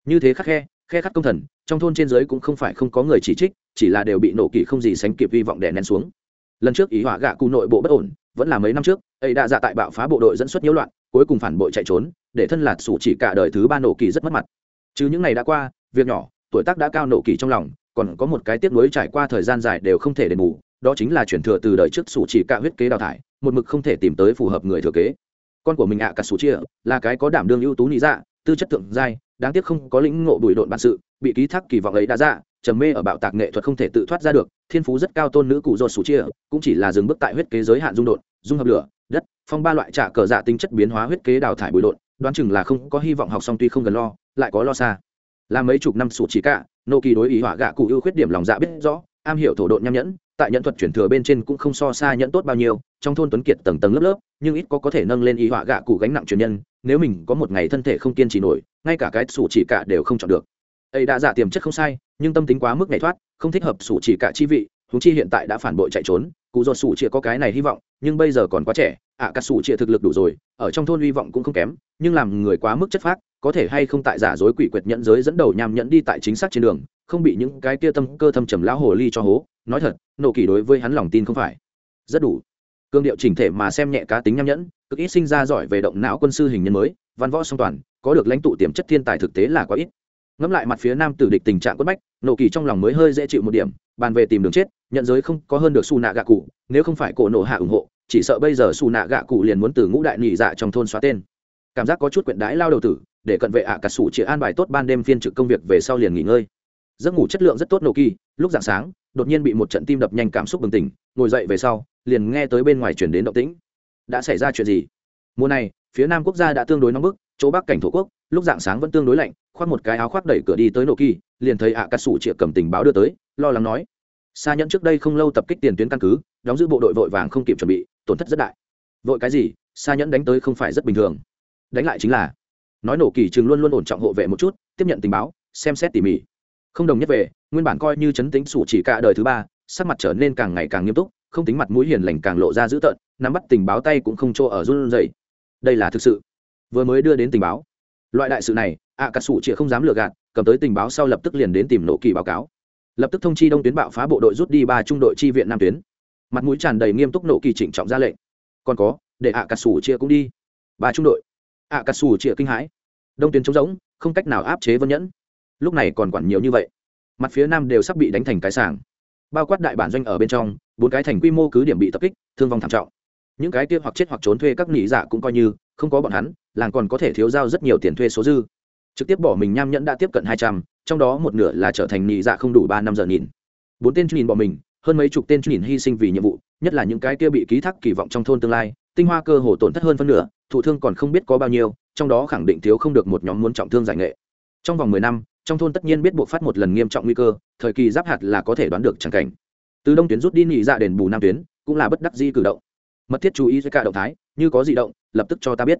Như thế khắc khe khe khắc công thần, trong thôn trên giới cũng không phải không có người chỉ trích, chỉ là đều bị nổ kỳ không gì sánh kịp hy vọng đè nén xuống. Lần trước ý họa gạ cụ nội bộ bất ổn, vẫn là mấy năm trước, ấy đã dạ tại bạo phá bộ đội dẫn xuất nhiễu loạn, cuối cùng phản bội chạy trốn để thân lạt sủ chỉ cả đời thứ ba nổ kỳ rất mất mặt. Chứ những ngày đã qua, việc nhỏ, tuổi tác đã cao nổ kỳ trong lòng, còn có một cái tiếp nối trải qua thời gian dài đều không thể đền bù, đó chính là chuyển thừa từ đời trước sủ chỉ cả huyết kế đào thải, một mực không thể tìm tới phù hợp người thừa kế. Con của mình ạ, cả sủ chia, là cái có đảm đương ưu tú lý dạ tư chất thượng giai, đáng tiếc không có lĩnh ngộ bùi độn bản sự, bị ký thác kỳ vọng ấy đã ra, trầm mê ở bạo tạc nghệ thuật không thể tự thoát ra được, thiên phú rất cao tôn nữ cụ do sủ chia, cũng chỉ là dừng bước tại huyết kế giới hạn dung độn, dung hợp lửa, đất, phong ba loại trả cờ dạ tính chất biến hóa huyết kế đào thải bùi độn đoán chừng là không có hy vọng học xong tuy không gần lo, lại có lo xa. Là mấy chục năm sủ chỉ cả, nô kỳ đối ý họa gạ cụ ưu khuyết điểm lòng dạ biết rõ, am hiểu thổ độn nham nhẫn, tại nhận thuật chuyển thừa bên trên cũng không so xa nhẫn tốt bao nhiêu, trong thôn tuấn kiệt tầng tầng lớp lớp, nhưng ít có có thể nâng lên ý họa gạ cụ gánh nặng truyền nhân, nếu mình có một ngày thân thể không kiên trì nổi, ngay cả cái sủ chỉ cả đều không chọn được. Ấy đã giả tiềm chất không sai, nhưng tâm tính quá mức này thoát, không thích hợp sủ chỉ cả chi vị húng chi hiện tại đã phản bội chạy trốn, cụ do sủ chỉ có cái này hy vọng, nhưng bây giờ còn quá trẻ ạ à, sủ chia thực lực đủ rồi ở trong thôn hy vọng cũng không kém nhưng làm người quá mức chất phác có thể hay không tại giả dối quỷ quyệt nhẫn giới dẫn đầu nham nhẫn đi tại chính xác trên đường không bị những cái kia tâm cơ thâm trầm lão hồ ly cho hố. Nói thật nộ kỳ đối với hắn lòng tin không phải rất đủ. Cương điệu chỉnh thể mà xem nhẹ cá tính nham nhẫn cực ít sinh ra giỏi về động não quân sư hình nhân mới văn võ song toàn có được lãnh tụ tiềm chất thiên tài thực tế là quá ít. Ngẫm lại mặt phía nam tử địch tình trạng quất bách nộ kỳ trong lòng mới hơi dễ chịu một điểm bàn về tìm đường chết nhận giới không có hơn được su nạ gạ cụ nếu không phải cổ nộ hạ ủng hộ chỉ sợ bây giờ su nạ gạ cụ liền muốn từ ngũ đại nhị dạ trong thôn xóa tên. Cảm giác có chút quyện đái lao đầu tử, để cận vệ ạ cà sủ chỉ an bài tốt ban đêm phiên trực công việc về sau liền nghỉ ngơi. Giấc ngủ chất lượng rất tốt nổ kỳ, lúc dạng sáng, đột nhiên bị một trận tim đập nhanh cảm xúc bừng tỉnh, ngồi dậy về sau, liền nghe tới bên ngoài chuyển đến động tĩnh. Đã xảy ra chuyện gì? Mùa này, phía nam quốc gia đã tương đối nóng bức, chỗ bắc cảnh thổ quốc, lúc dạng sáng vẫn tương đối lạnh, khoác một cái áo khoác đẩy cửa đi tới nổ kỳ, liền thấy ạ à cà sủ chĩa cầm tình báo đưa tới, lo lắng nói. Xa nhẫn trước đây không lâu tập kích tiền tuyến căn cứ, đóng giữ bộ đội vội vàng không kịp chuẩn bị tổn thất rất đại. Vội cái gì? Xa nhẫn đánh tới không phải rất bình thường. Đánh lại chính là, nói nổ kỳ trường luôn luôn ổn trọng hộ vệ một chút, tiếp nhận tình báo, xem xét tỉ mỉ. Không đồng nhất về, nguyên bản coi như chấn tính sủ chỉ cả đời thứ ba, sắc mặt trở nên càng ngày càng nghiêm túc, không tính mặt mũi hiền lành càng lộ ra dữ tợn, nắm bắt tình báo tay cũng không chỗ ở run rẩy. Đây là thực sự. Vừa mới đưa đến tình báo. Loại đại sự này, ạ cả sủ chỉ không dám lừa gạt, cầm tới tình báo sau lập tức liền đến tìm nổ kỳ báo cáo. Lập tức thông chi đông tuyến bạo phá bộ đội rút đi ba trung đội chi viện nam tuyến mặt mũi tràn đầy nghiêm túc nộ kỳ chỉnh trọng ra lệnh. Còn có, để ạ cà sủ chia cũng đi. Ba trung đội. Ạ cà sủ chia kinh hãi. Đông tuyến trống rỗng, không cách nào áp chế vân nhẫn. Lúc này còn quản nhiều như vậy. Mặt phía nam đều sắp bị đánh thành cái sàng bao quát đại bản doanh ở bên trong, bốn cái thành quy mô cứ điểm bị tập kích, thương vong thảm trọng. Những cái kia hoặc chết hoặc trốn thuê các nỉ giả dạ cũng coi như, không có bọn hắn, làng còn có thể thiếu giao rất nhiều tiền thuê số dư. Trực tiếp bỏ mình nham nhẫn đã tiếp cận hai trăm, trong đó một nửa là trở thành nỉ dạ không đủ ba năm giờ nhìn. Bốn tên nhìn bỏ mình hơn mấy chục tên nhìn hy sinh vì nhiệm vụ, nhất là những cái kia bị ký thác kỳ vọng trong thôn tương lai, tinh hoa cơ hồ tổn thất hơn phân nửa, thụ thương còn không biết có bao nhiêu, trong đó khẳng định thiếu không được một nhóm muốn trọng thương giải nghệ. Trong vòng mười năm, trong thôn tất nhiên biết buộc phát một lần nghiêm trọng nguy cơ, thời kỳ giáp hạt là có thể đoán được chẳng cảnh. Từ đông tuyến rút đi nghỉ dạ đền bù nam tuyến, cũng là bất đắc di cử động. Mật thiết chú ý với cả động thái, như có di động, lập tức cho ta biết.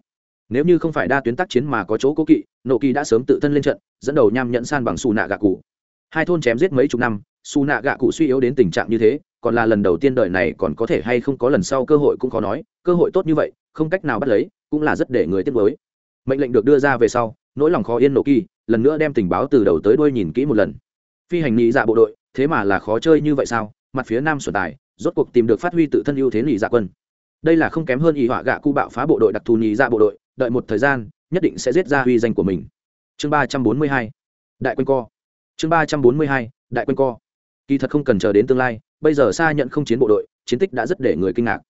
Nếu như không phải đa tuyến tác chiến mà có chỗ cố kỵ, nộ kỳ đã sớm tự thân lên trận, dẫn đầu nham nhận san bằng xù nạ gạ cụ. Hai thôn chém giết mấy chục năm xù nạ gạ cụ suy yếu đến tình trạng như thế, còn là lần đầu tiên đời này còn có thể hay không có lần sau cơ hội cũng khó nói, cơ hội tốt như vậy, không cách nào bắt lấy, cũng là rất để người tiếc với mệnh lệnh được đưa ra về sau, nỗi lòng khó yên nổ kỳ, lần nữa đem tình báo từ đầu tới đuôi nhìn kỹ một lần. Phi hành nghị dạ bộ đội, thế mà là khó chơi như vậy sao? Mặt phía nam xuân tài, rốt cuộc tìm được phát huy tự thân ưu thế nghị dạ quân. Đây là không kém hơn ý họa gạ cụ bạo phá bộ đội đặc thù nghị dạ bộ đội, đợi một thời gian, nhất định sẽ giết ra huy danh của mình. Chương ba trăm bốn mươi hai, đại quân co. Chương ba trăm bốn mươi hai, đại quân co kỳ thật không cần chờ đến tương lai, bây giờ xa nhận không chiến bộ đội, chiến tích đã rất để người kinh ngạc.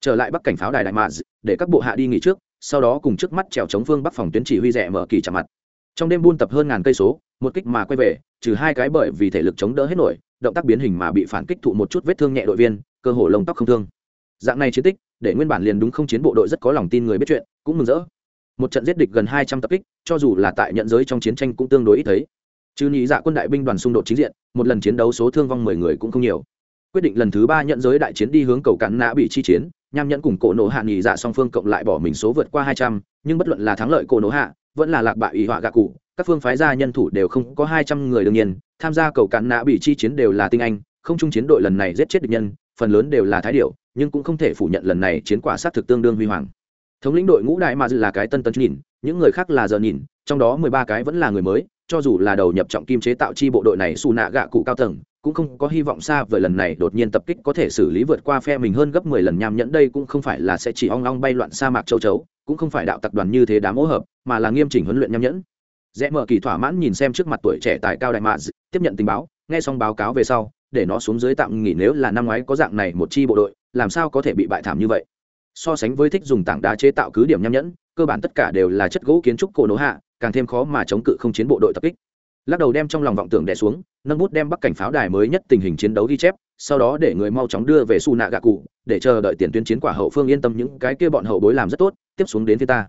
Trở lại bắc cảnh pháo đài đại mạ để các bộ hạ đi nghỉ trước, sau đó cùng trước mắt trèo chống phương bắc phòng tuyến chỉ huy rẻ mở kỳ chạm mặt. Trong đêm buôn tập hơn ngàn cây số, một kích mà quay về, trừ hai cái bởi vì thể lực chống đỡ hết nổi, động tác biến hình mà bị phản kích thụ một chút vết thương nhẹ đội viên, cơ hồ lông tóc không thương. Dạng này chiến tích, để nguyên bản liền đúng không chiến bộ đội rất có lòng tin người biết chuyện, cũng mừng rỡ. Một trận giết địch gần hai trăm tập kích, cho dù là tại nhận giới trong chiến tranh cũng tương đối ít thấy. Chứ nhị dạ quân đại binh đoàn xung đột chính diện một lần chiến đấu số thương vong mười người cũng không nhiều. Quyết định lần thứ ba nhận giới đại chiến đi hướng cầu cắn nã bị chi chiến, nham nhẫn cùng cổ nổ hạ nghỉ dạ song phương cộng lại bỏ mình số vượt qua hai trăm, nhưng bất luận là thắng lợi cổ nổ hạ, vẫn là lạc bại ủy họa gạ cụ, các phương phái gia nhân thủ đều không có hai trăm người đương nhiên, tham gia cầu cắn nã bị chi chiến đều là tinh anh, không chung chiến đội lần này giết chết địch nhân, phần lớn đều là thái điệu nhưng cũng không thể phủ nhận lần này chiến quả sát thực tương đương huy hoàng. Thống lĩnh đội ngũ đại mà là cái tân tân nhìn, những người khác là giờ nhìn, trong đó mười ba cái vẫn là người mới cho dù là đầu nhập trọng kim chế tạo chi bộ đội này xù nạ gạ cụ cao tầng, cũng không có hy vọng xa vời lần này đột nhiên tập kích có thể xử lý vượt qua phe mình hơn gấp mười lần nham nhẫn đây cũng không phải là sẽ chỉ ong ong bay loạn sa mạc châu chấu, cũng không phải đạo tập đoàn như thế đám hỗ hợp, mà là nghiêm chỉnh huấn luyện nham nhẫn. Rẽ mở kỳ thỏa mãn nhìn xem trước mặt tuổi trẻ tài cao đại mạ tiếp nhận tình báo, nghe xong báo cáo về sau, để nó xuống dưới tạm nghỉ nếu là năm ngoái có dạng này một chi bộ đội, làm sao có thể bị bại thảm như vậy. So sánh với thích dùng tảng đá chế tạo cứ điểm nham nhẫn, cơ bản tất cả đều là chất gỗ kiến trúc cổ nổ hạ càng thêm khó mà chống cự không chiến bộ đội tập kích. Lắc đầu đem trong lòng vọng tưởng đè xuống, nâng bút đem bắc cảnh pháo đài mới nhất tình hình chiến đấu ghi chép, sau đó để người mau chóng đưa về su nạ gạ cụ, để chờ đợi tiền tuyến chiến quả hậu phương yên tâm những cái kia bọn hậu bối làm rất tốt, tiếp xuống đến phía ta.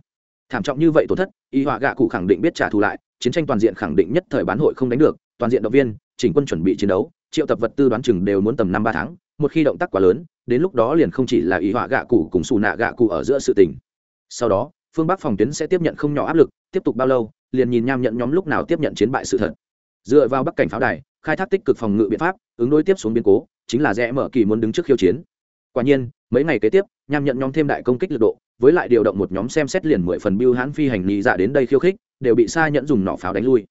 Thảm trọng như vậy tổn thất, y họa gạ cụ khẳng định biết trả thù lại, chiến tranh toàn diện khẳng định nhất thời bán hội không đánh được, toàn diện động viên, chỉnh quân chuẩn bị chiến đấu, triệu tập vật tư đoán chừng đều muốn tầm năm ba tháng, một khi động tác quá lớn, đến lúc đó liền không chỉ là y họa gạ cụ cùng xù nạ gạ cụ ở giữa sự tình. Sau đó, phương bắc phòng tuyến sẽ tiếp nhận không nhỏ áp lực tiếp tục bao lâu, liền nhìn nham nhận nhóm lúc nào tiếp nhận chiến bại sự thật. Dựa vào bắc cảnh pháo đài, khai thác tích cực phòng ngự biện pháp, ứng đối tiếp xuống biến cố, chính là rẽ mở kỳ muốn đứng trước khiêu chiến. Quả nhiên, mấy ngày kế tiếp, nham nhận nhóm thêm đại công kích lực độ, với lại điều động một nhóm xem xét liền mười phần biêu hãn phi hành nghị dạ đến đây khiêu khích, đều bị xa nhận dùng nỏ pháo đánh lui.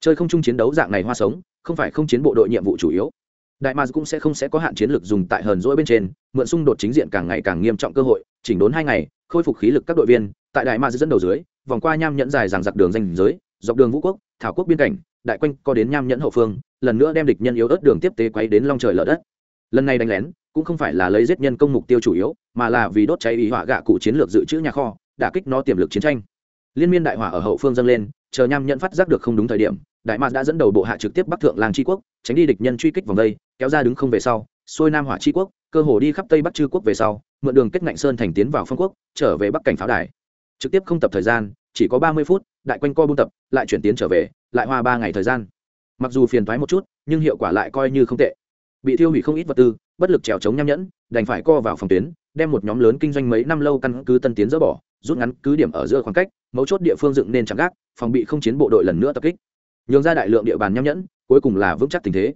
Chơi không chung chiến đấu dạng này hoa sống, không phải không chiến bộ đội nhiệm vụ chủ yếu. Đại mars cũng sẽ không sẽ có hạn chiến lược dùng tại hờn rỗi bên trên, mượn xung đột chính diện càng ngày càng nghiêm trọng cơ hội, chỉnh đốn hai ngày, khôi phục khí lực các đội viên, tại đại mars dẫn đầu dưới vòng qua nham nhẫn dài dằng giặc đường danh giới, dọc đường vũ quốc, thảo quốc biên cảnh, đại quanh co đến nham nhẫn hậu phương, lần nữa đem địch nhân yếu ớt đường tiếp tế quay đến long trời lở đất. Lần này đánh lén, cũng không phải là lấy giết nhân công mục tiêu chủ yếu, mà là vì đốt cháy ý hỏa gạ cụ chiến lược dự trữ nhà kho, đả kích nó tiềm lực chiến tranh. Liên miên đại hỏa ở hậu phương dâng lên, chờ nham nhẫn phát giác được không đúng thời điểm, đại mạc đã dẫn đầu bộ hạ trực tiếp bắc thượng làng tri quốc, tránh đi địch nhân truy kích vòng đây, kéo ra đứng không về sau, xuôi nam hỏa tri quốc, cơ hồ đi khắp tây bắc chư quốc về sau, mượn đường kết ngạnh sơn thành tiến vào phong quốc, trở về bắc cảnh pháo đài trực tiếp không tập thời gian, chỉ có ba mươi phút, đại quanh co buôn tập, lại chuyển tiến trở về, lại hoa ba ngày thời gian. Mặc dù phiền thoái một chút, nhưng hiệu quả lại coi như không tệ. Bị thiêu hủy không ít vật tư, bất lực trèo chống nham nhẫn, đành phải co vào phòng tuyến, đem một nhóm lớn kinh doanh mấy năm lâu căn cứ tân tiến dỡ bỏ, rút ngắn cứ điểm ở giữa khoảng cách, mấu chốt địa phương dựng nên chẳng gác, phòng bị không chiến bộ đội lần nữa tập kích. Nhường ra đại lượng địa bàn nham nhẫn, cuối cùng là vững chắc tình thế.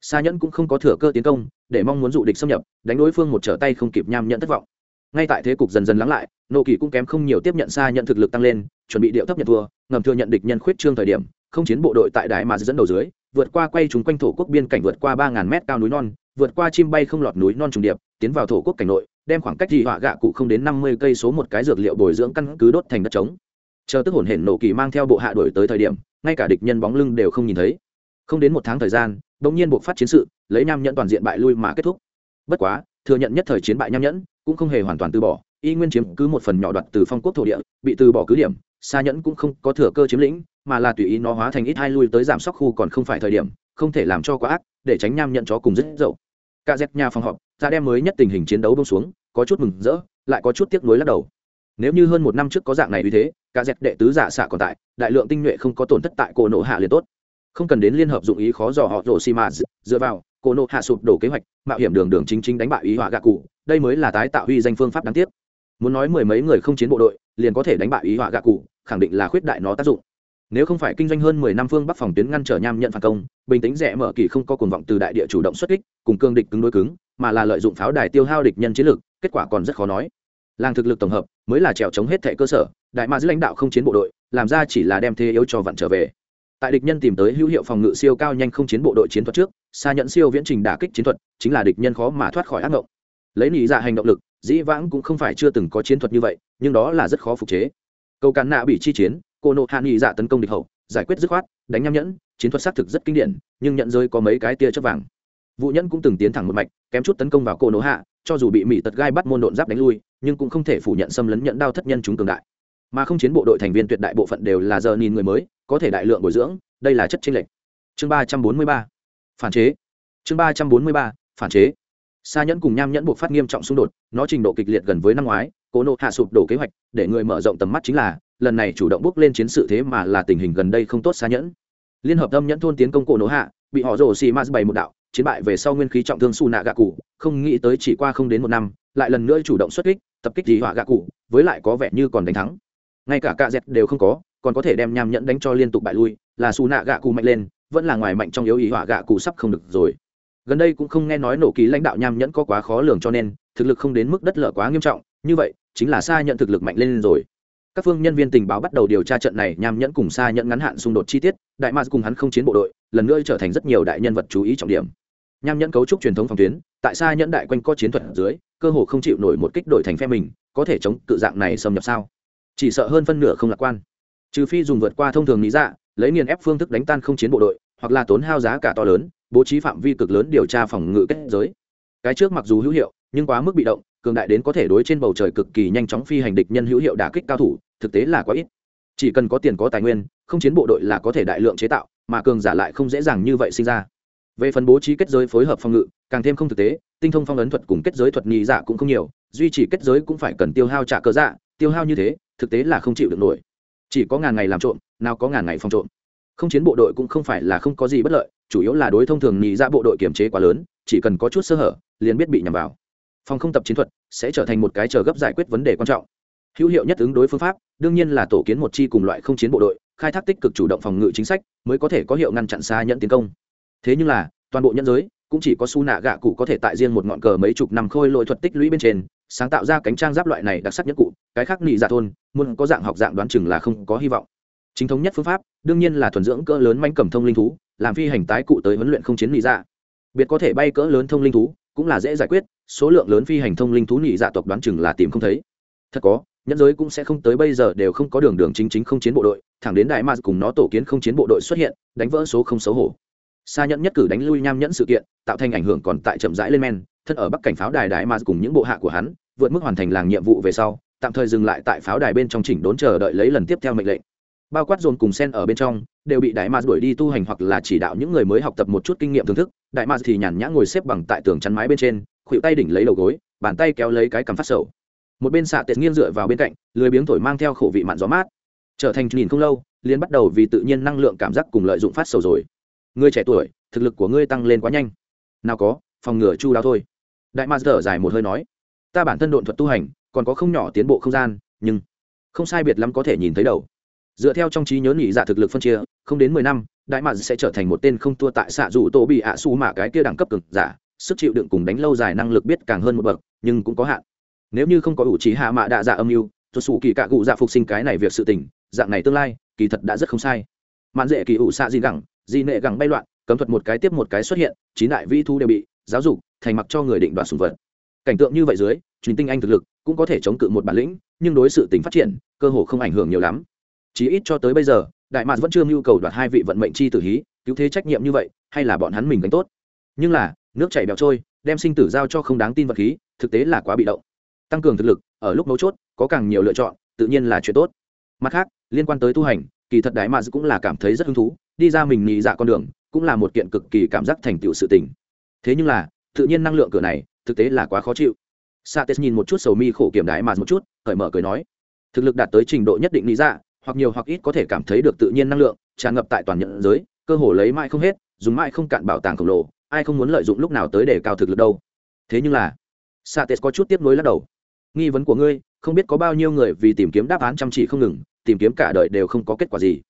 Xa nhẫn cũng không có thừa cơ tiến công, để mong muốn dụ địch xâm nhập, đánh đối phương một trở tay không kịp nham nhẫn thất vọng. Ngay tại thế cục dần dần lắng lại nộ kỳ cũng kém không nhiều tiếp nhận xa nhận thực lực tăng lên, chuẩn bị điệu thấp nhận thua, ngầm thừa nhận địch nhân khuyết trương thời điểm, không chiến bộ đội tại đại mà dẫn đầu dưới, vượt qua quay chúng quanh thổ quốc biên cảnh vượt qua ba ngàn mét cao núi non, vượt qua chim bay không lọt núi non trùng điệp, tiến vào thổ quốc cảnh nội, đem khoảng cách dị họa gạ cụ không đến năm mươi cây số một cái dược liệu bồi dưỡng căn cứ đốt thành đất trống. Chờ tức hồn hển nổ kỳ mang theo bộ hạ đổi tới thời điểm, ngay cả địch nhân bóng lưng đều không nhìn thấy. Không đến một tháng thời gian, bỗng nhiên buộc phát chiến sự, lấy nham nhẫn toàn diện bại lui mà kết thúc. Bất quá, thừa nhận nhất thời chiến bại nham nhẫn, cũng không hề hoàn toàn từ bỏ y nguyên chiếm cứ một phần nhỏ đoạt từ phong quốc thổ địa, bị từ bỏ cứ điểm xa nhẫn cũng không có thừa cơ chiếm lĩnh, mà là tùy ý nó hóa thành ít hai lui tới giảm sóc khu còn không phải thời điểm, không thể làm cho quá ác, để tránh nham nhận chó cùng rất dậu. Cả dẹp nhà phòng họp ra đem mới nhất tình hình chiến đấu bông xuống, có chút mừng rỡ, lại có chút tiếc nuối lắc đầu. Nếu như hơn một năm trước có dạng này như thế, cả dẹp đệ tứ giả xạ còn tại, đại lượng tinh nhuệ không có tổn thất tại cổ nộ hạ liền tốt. Không cần đến liên hợp dụng ý khó dò họ rổ xi mà dựa vào, cổ nộ hạ sụp đổ kế hoạch, mạo hiểm đường đường chính chính đánh bại ý họa gạ cụ, đây mới là tái tạo huy danh phương pháp đáng tiếc muốn nói mười mấy người không chiến bộ đội, liền có thể đánh bại ý họa gạ cụ, khẳng định là khuyết đại nó tác dụng. Nếu không phải kinh doanh hơn mười năm phương bắc phòng tuyến ngăn trở nham nhận phản công, bình tĩnh rẽ mở kỳ không có cuồng vọng từ đại địa chủ động xuất kích, cùng cương địch cứng đối cứng, mà là lợi dụng pháo đài tiêu hao địch nhân chiến lược kết quả còn rất khó nói. Làng thực lực tổng hợp mới là trèo chống hết thẻ cơ sở, đại ma giữ lãnh đạo không chiến bộ đội, làm ra chỉ là đem thế yếu cho vặn trở về. Tại địch nhân tìm tới hữu hiệu phòng ngự siêu cao nhanh không chiến bộ đội chiến thuật trước xa nhận siêu viễn trình đả kích chiến thuật, chính là địch nhân khó mà thoát khỏi ác mộng lấy nị dạ hành động lực dĩ vãng cũng không phải chưa từng có chiến thuật như vậy, nhưng đó là rất khó phục chế. Câu cán nạ bị chi chiến, cô nộ hạ nghị dạ tấn công địch hậu, giải quyết dứt khoát, đánh nham nhẫn, chiến thuật xác thực rất kinh điển, nhưng nhận rơi có mấy cái tia chớp vàng. Vũ nhẫn cũng từng tiến thẳng một mạch, kém chút tấn công vào cô nỗ hạ, cho dù bị mỹ tật gai bắt môn độn giáp đánh lui, nhưng cũng không thể phủ nhận xâm lấn nhẫn đao thất nhân chúng cường đại. Mà không chiến bộ đội thành viên tuyệt đại bộ phận đều là giờ nhìn người mới, có thể đại lượng bồi dưỡng, đây là chất chênh lệch. Chương ba trăm bốn mươi ba, phản chế. Chương ba trăm bốn mươi ba, phản chế. Sa nhẫn cùng nham nhẫn buộc phát nghiêm trọng xung đột, nó trình độ kịch liệt gần với năm ngoái, cố nộ hạ sụp đổ kế hoạch, để người mở rộng tầm mắt chính là, lần này chủ động bước lên chiến sự thế mà là tình hình gần đây không tốt Sa nhẫn. Liên hợp tâm nhẫn thôn tiến công cố nộ hạ, bị họ rồ xì ma bày một đạo, chiến bại về sau nguyên khí trọng thương su nạ gạ cụ, không nghĩ tới chỉ qua không đến một năm, lại lần nữa chủ động xuất kích, tập kích dị hỏa gạ cụ, với lại có vẻ như còn đánh thắng. Ngay cả cạ dẹt đều không có, còn có thể đem nham nhẫn đánh cho liên tục bại lui, là su nạ gạ cụ mạnh lên, vẫn là ngoài mạnh trong yếu ý hỏa gạ cụ sắp không được rồi gần đây cũng không nghe nói nổ ký lãnh đạo nham nhẫn có quá khó lường cho nên, thực lực không đến mức đất lở quá nghiêm trọng. Như vậy, chính là xa nhận thực lực mạnh lên rồi. Các phương nhân viên tình báo bắt đầu điều tra trận này nham nhẫn cùng xa nhận ngắn hạn xung đột chi tiết. Đại mars cùng hắn không chiến bộ đội, lần nữa trở thành rất nhiều đại nhân vật chú ý trọng điểm. Nham nhẫn cấu trúc truyền thống phòng tuyến, tại xa nhẫn đại quanh có chiến thuật dưới, cơ hồ không chịu nổi một kích đổi thành phe mình, có thể chống cự dạng này xâm nhập sao? Chỉ sợ hơn phân nửa không lạc quan. Trừ phi dùng vượt qua thông thường lý dạ lấy nghiền ép phương thức đánh tan không chiến bộ đội hoặc là tốn hao giá cả to lớn, bố trí phạm vi cực lớn điều tra phòng ngự kết giới. Cái trước mặc dù hữu hiệu, nhưng quá mức bị động, cường đại đến có thể đối trên bầu trời cực kỳ nhanh chóng phi hành địch nhân hữu hiệu đả kích cao thủ, thực tế là quá ít. Chỉ cần có tiền có tài nguyên, không chiến bộ đội là có thể đại lượng chế tạo, mà cường giả lại không dễ dàng như vậy sinh ra. Về phần bố trí kết giới phối hợp phòng ngự, càng thêm không thực tế, tinh thông phong ấn thuật cùng kết giới thuật nhị giả cũng không nhiều, duy trì kết giới cũng phải cần tiêu hao trả cớ dạ tiêu hao như thế, thực tế là không chịu được nổi. Chỉ có ngàn ngày làm trộm, nào có ngàn ngày phòng trộm không chiến bộ đội cũng không phải là không có gì bất lợi, chủ yếu là đối thông thường nhị ra bộ đội kiểm chế quá lớn, chỉ cần có chút sơ hở, liền biết bị nhầm vào. Phòng không tập chiến thuật sẽ trở thành một cái chờ gấp giải quyết vấn đề quan trọng. Hữu hiệu nhất ứng đối phương pháp, đương nhiên là tổ kiến một chi cùng loại không chiến bộ đội, khai thác tích cực chủ động phòng ngự chính sách, mới có thể có hiệu ngăn chặn xa nhận tiến công. Thế nhưng là, toàn bộ nhân giới cũng chỉ có su nạ gạ cụ có thể tại riêng một ngọn cờ mấy chục năm khôi lội thuật tích lũy bên trên, sáng tạo ra cánh trang giáp loại này đặc sắc nhất cụ, cái khác nị dạ thôn, muốn có dạng học dạng đoán chừng là không có hy vọng chính thống nhất phương pháp, đương nhiên là thuần dưỡng cỡ lớn manh cầm thông linh thú, làm phi hành tái cụ tới huấn luyện không chiến nị dạ. Biệt có thể bay cỡ lớn thông linh thú, cũng là dễ giải quyết, số lượng lớn phi hành thông linh thú nị dạ tộc đoán chừng là tìm không thấy. Thật có, nhân giới cũng sẽ không tới bây giờ đều không có đường đường chính chính không chiến bộ đội, thẳng đến đại ma cùng nó tổ kiến không chiến bộ đội xuất hiện, đánh vỡ số không xấu hổ. Xa nhẫn nhất cử đánh lui nham nhẫn sự kiện, tạo thành ảnh hưởng còn tại chậm rãi lên men, thân ở bắc cảnh pháo đài đại ma cùng những bộ hạ của hắn, vượt mức hoàn thành làng nhiệm vụ về sau, tạm thời dừng lại tại pháo đài bên trong chỉnh đốn chờ đợi lấy lần tiếp theo mệnh lệnh bao quát dồn cùng sen ở bên trong, đều bị đại ma đuổi đi tu hành hoặc là chỉ đạo những người mới học tập một chút kinh nghiệm thưởng thức. Đại ma thì nhàn nhã ngồi xếp bằng tại tường chắn mái bên trên khuỵu tay đỉnh lấy đầu gối, bàn tay kéo lấy cái cằm phát sầu. Một bên xạ tệ nghiêng dựa vào bên cạnh, lười biếng thổi mang theo khổ vị mặn gió mát. Trở thành nhìn không lâu, liền bắt đầu vì tự nhiên năng lượng cảm giác cùng lợi dụng phát sầu rồi. Ngươi trẻ tuổi, thực lực của ngươi tăng lên quá nhanh. Nào có, phòng ngừa chu đáo thôi. Đại ma thở dài một hơi nói, ta bản thân độn thuật tu hành, còn có không nhỏ tiến bộ không gian, nhưng không sai biệt lắm có thể nhìn thấy đầu dựa theo trong trí nhớ nhị dạ thực lực phân chia, không đến mười năm, đại mạn sẽ trở thành một tên không thua tại xạ dù tổ bị ạ su mà cái kia đẳng cấp cực giả, sức chịu đựng cùng đánh lâu dài năng lực biết càng hơn một bậc, nhưng cũng có hạn. Nếu như không có ủ trí hạ mạ đạ dạ âm mưu cho xù kỳ cạ cụ dạ phục sinh cái này việc sự tình, dạng này tương lai, kỳ thật đã rất không sai. Mạn dễ kỳ ủ xạ gì gẳng gì nệ gẳng bay loạn, cấm thuật một cái tiếp một cái xuất hiện, chín đại vi thu đều bị giáo dục, thành mặc cho người định đoạt sùng vật. Cảnh tượng như vậy dưới, truyền tinh anh thực lực cũng có thể chống cự một bản lĩnh, nhưng đối sự tính phát triển, cơ hồ không ảnh hưởng nhiều lắm chí ít cho tới bây giờ, đại mạc vẫn chưa nhu cầu đoạt hai vị vận mệnh chi tử hí, cứu thế trách nhiệm như vậy, hay là bọn hắn mình gánh tốt? Nhưng là, nước chảy bẹo trôi, đem sinh tử giao cho không đáng tin vật khí, thực tế là quá bị động. Tăng cường thực lực, ở lúc mấu chốt, có càng nhiều lựa chọn, tự nhiên là chuyện tốt. Mặt khác, liên quan tới tu hành, kỳ thật đại mạc cũng là cảm thấy rất hứng thú, đi ra mình nhị dạ con đường, cũng là một kiện cực kỳ cảm giác thành tựu sự tình. Thế nhưng là, tự nhiên năng lượng cửa này, thực tế là quá khó chịu. Sa tes nhìn một chút sầu mi khổ kiểm đại mạc một chút, cởi mở cười nói, thực lực đạt tới trình độ nhất định lý dạ hoặc nhiều hoặc ít có thể cảm thấy được tự nhiên năng lượng, tràn ngập tại toàn nhận giới, cơ hồ lấy mãi không hết, dùng mãi không cạn bảo tàng khổng lồ, ai không muốn lợi dụng lúc nào tới để cao thực lực đâu. Thế nhưng là sa tes có chút tiếp nối lắc đầu. Nghi vấn của ngươi, không biết có bao nhiêu người vì tìm kiếm đáp án chăm chỉ không ngừng, tìm kiếm cả đời đều không có kết quả gì.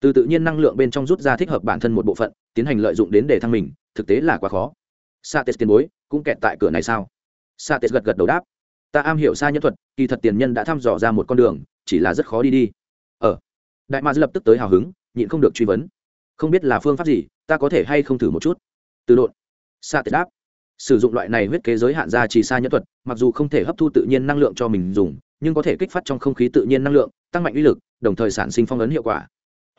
Từ tự nhiên năng lượng bên trong rút ra thích hợp bản thân một bộ phận, tiến hành lợi dụng đến để thăng mình, thực tế là quá khó. Sa tes tiền bối, cũng kẹt tại cửa này sao? Sa tes gật gật đầu đáp. Ta am hiểu xa nhân thuật, kỳ thật tiền nhân đã thăm dò ra một con đường, chỉ là rất khó đi đi đại ma lập tức tới hào hứng, nhịn không được truy vấn. Không biết là phương pháp gì, ta có thể hay không thử một chút? Từ độn. Xa tiết đáp. Sử dụng loại này huyết kế giới hạn ra chỉ xa nhẫn thuật, mặc dù không thể hấp thu tự nhiên năng lượng cho mình dùng, nhưng có thể kích phát trong không khí tự nhiên năng lượng, tăng mạnh uy lực, đồng thời sản sinh phong ấn hiệu quả.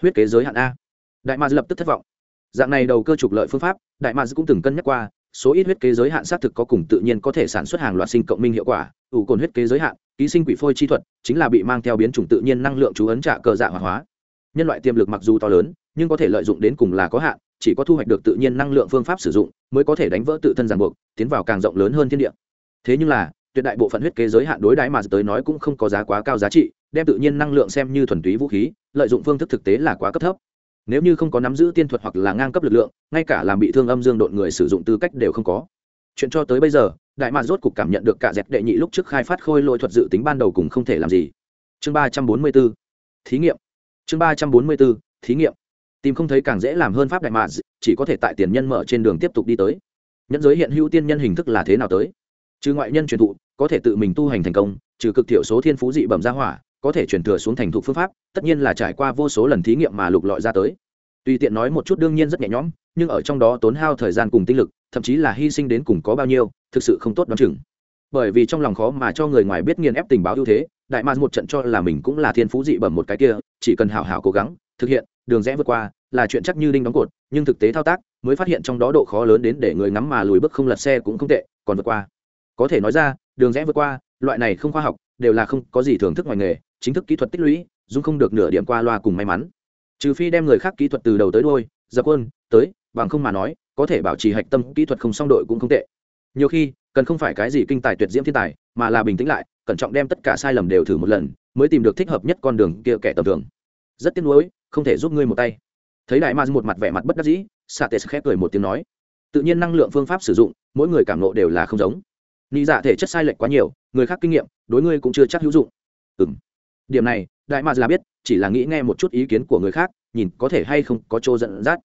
Huyết kế giới hạn a. Đại ma lập tức thất vọng. Dạng này đầu cơ trục lợi phương pháp, đại mads cũng từng cân nhắc qua, số ít huyết kế giới hạn xác thực có cùng tự nhiên có thể sản xuất hàng loạt sinh cộng minh hiệu quả, ủ cồn huyết kế giới hạn ký sinh quỷ phôi chi thuật, chính là bị mang theo biến chủng tự nhiên năng lượng chú ấn trả cờ dạ hoạt hóa. Nhân loại tiềm lực mặc dù to lớn, nhưng có thể lợi dụng đến cùng là có hạn, chỉ có thu hoạch được tự nhiên năng lượng phương pháp sử dụng, mới có thể đánh vỡ tự thân ràng buộc, tiến vào càng rộng lớn hơn thiên địa. Thế nhưng là, tuyệt đại bộ phận huyết kế giới hạn đối đãi mà tới nói cũng không có giá quá cao giá trị, đem tự nhiên năng lượng xem như thuần túy vũ khí, lợi dụng phương thức thực tế là quá cấp thấp. Nếu như không có nắm giữ tiên thuật hoặc là ngang cấp lực lượng, ngay cả làm bị thương âm dương độn người sử dụng tư cách đều không có chuyện cho tới bây giờ, đại mạc rốt cục cảm nhận được cả dẹp đệ nhị lúc trước khai phát khôi lỗi thuật dự tính ban đầu cùng không thể làm gì. Chương ba trăm bốn mươi b ố thí nghiệm. Chương ba trăm bốn mươi b ố thí nghiệm. Tìm không thấy càng dễ làm hơn pháp đại mạc chỉ có thể tại tiền nhân mở trên đường tiếp tục đi tới. Nhẫn giới hiện hữu tiên nhân hình thức là thế nào tới? Trừ ngoại nhân truyền thụ, có thể tự mình tu hành thành công, trừ cực thiểu số thiên phú dị bẩm ra hỏa, có thể truyền thừa xuống thành thục phương pháp, tất nhiên là trải qua vô số lần thí nghiệm mà lục lọi ra tới tùy tiện nói một chút đương nhiên rất nhẹ nhõm, nhưng ở trong đó tốn hao thời gian cùng tinh lực, thậm chí là hy sinh đến cùng có bao nhiêu, thực sự không tốt đoán chừng. Bởi vì trong lòng khó mà cho người ngoài biết nghiền ép tình báo ưu thế, đại mạc một trận cho là mình cũng là thiên phú dị bẩm một cái kia, chỉ cần hảo hảo cố gắng, thực hiện, đường rẽ vượt qua, là chuyện chắc như đinh đóng cột, nhưng thực tế thao tác, mới phát hiện trong đó độ khó lớn đến để người ngắm mà lùi bước không lật xe cũng không tệ, còn vượt qua. Có thể nói ra, đường rẽ vượt qua, loại này không khoa học, đều là không có gì thưởng thức ngoài nghề, chính thức kỹ thuật tích lũy dung không được nửa điểm qua loa cùng may mắn trừ phi đem người khác kỹ thuật từ đầu tới đôi dập quân tới, bằng không mà nói, có thể bảo trì hạch tâm kỹ thuật không song đội cũng không tệ. Nhiều khi, cần không phải cái gì kinh tài tuyệt diễm thiên tài, mà là bình tĩnh lại, cẩn trọng đem tất cả sai lầm đều thử một lần, mới tìm được thích hợp nhất con đường kia kẻ tầm thường. Rất tiếc nuối, không thể giúp ngươi một tay. Thấy đại ma một mặt vẻ mặt bất đắc dĩ sa tê khép cười một tiếng nói, tự nhiên năng lượng phương pháp sử dụng, mỗi người cảm nộ đều là không giống. Nghĩ dạ thể chất sai lệch quá nhiều, người khác kinh nghiệm, đối ngươi cũng chưa chắc hữu dụng. Ừ m điểm này, đại ma là biết chỉ là nghĩ nghe một chút ý kiến của người khác, nhìn có thể hay không có chỗ dẫn dắt.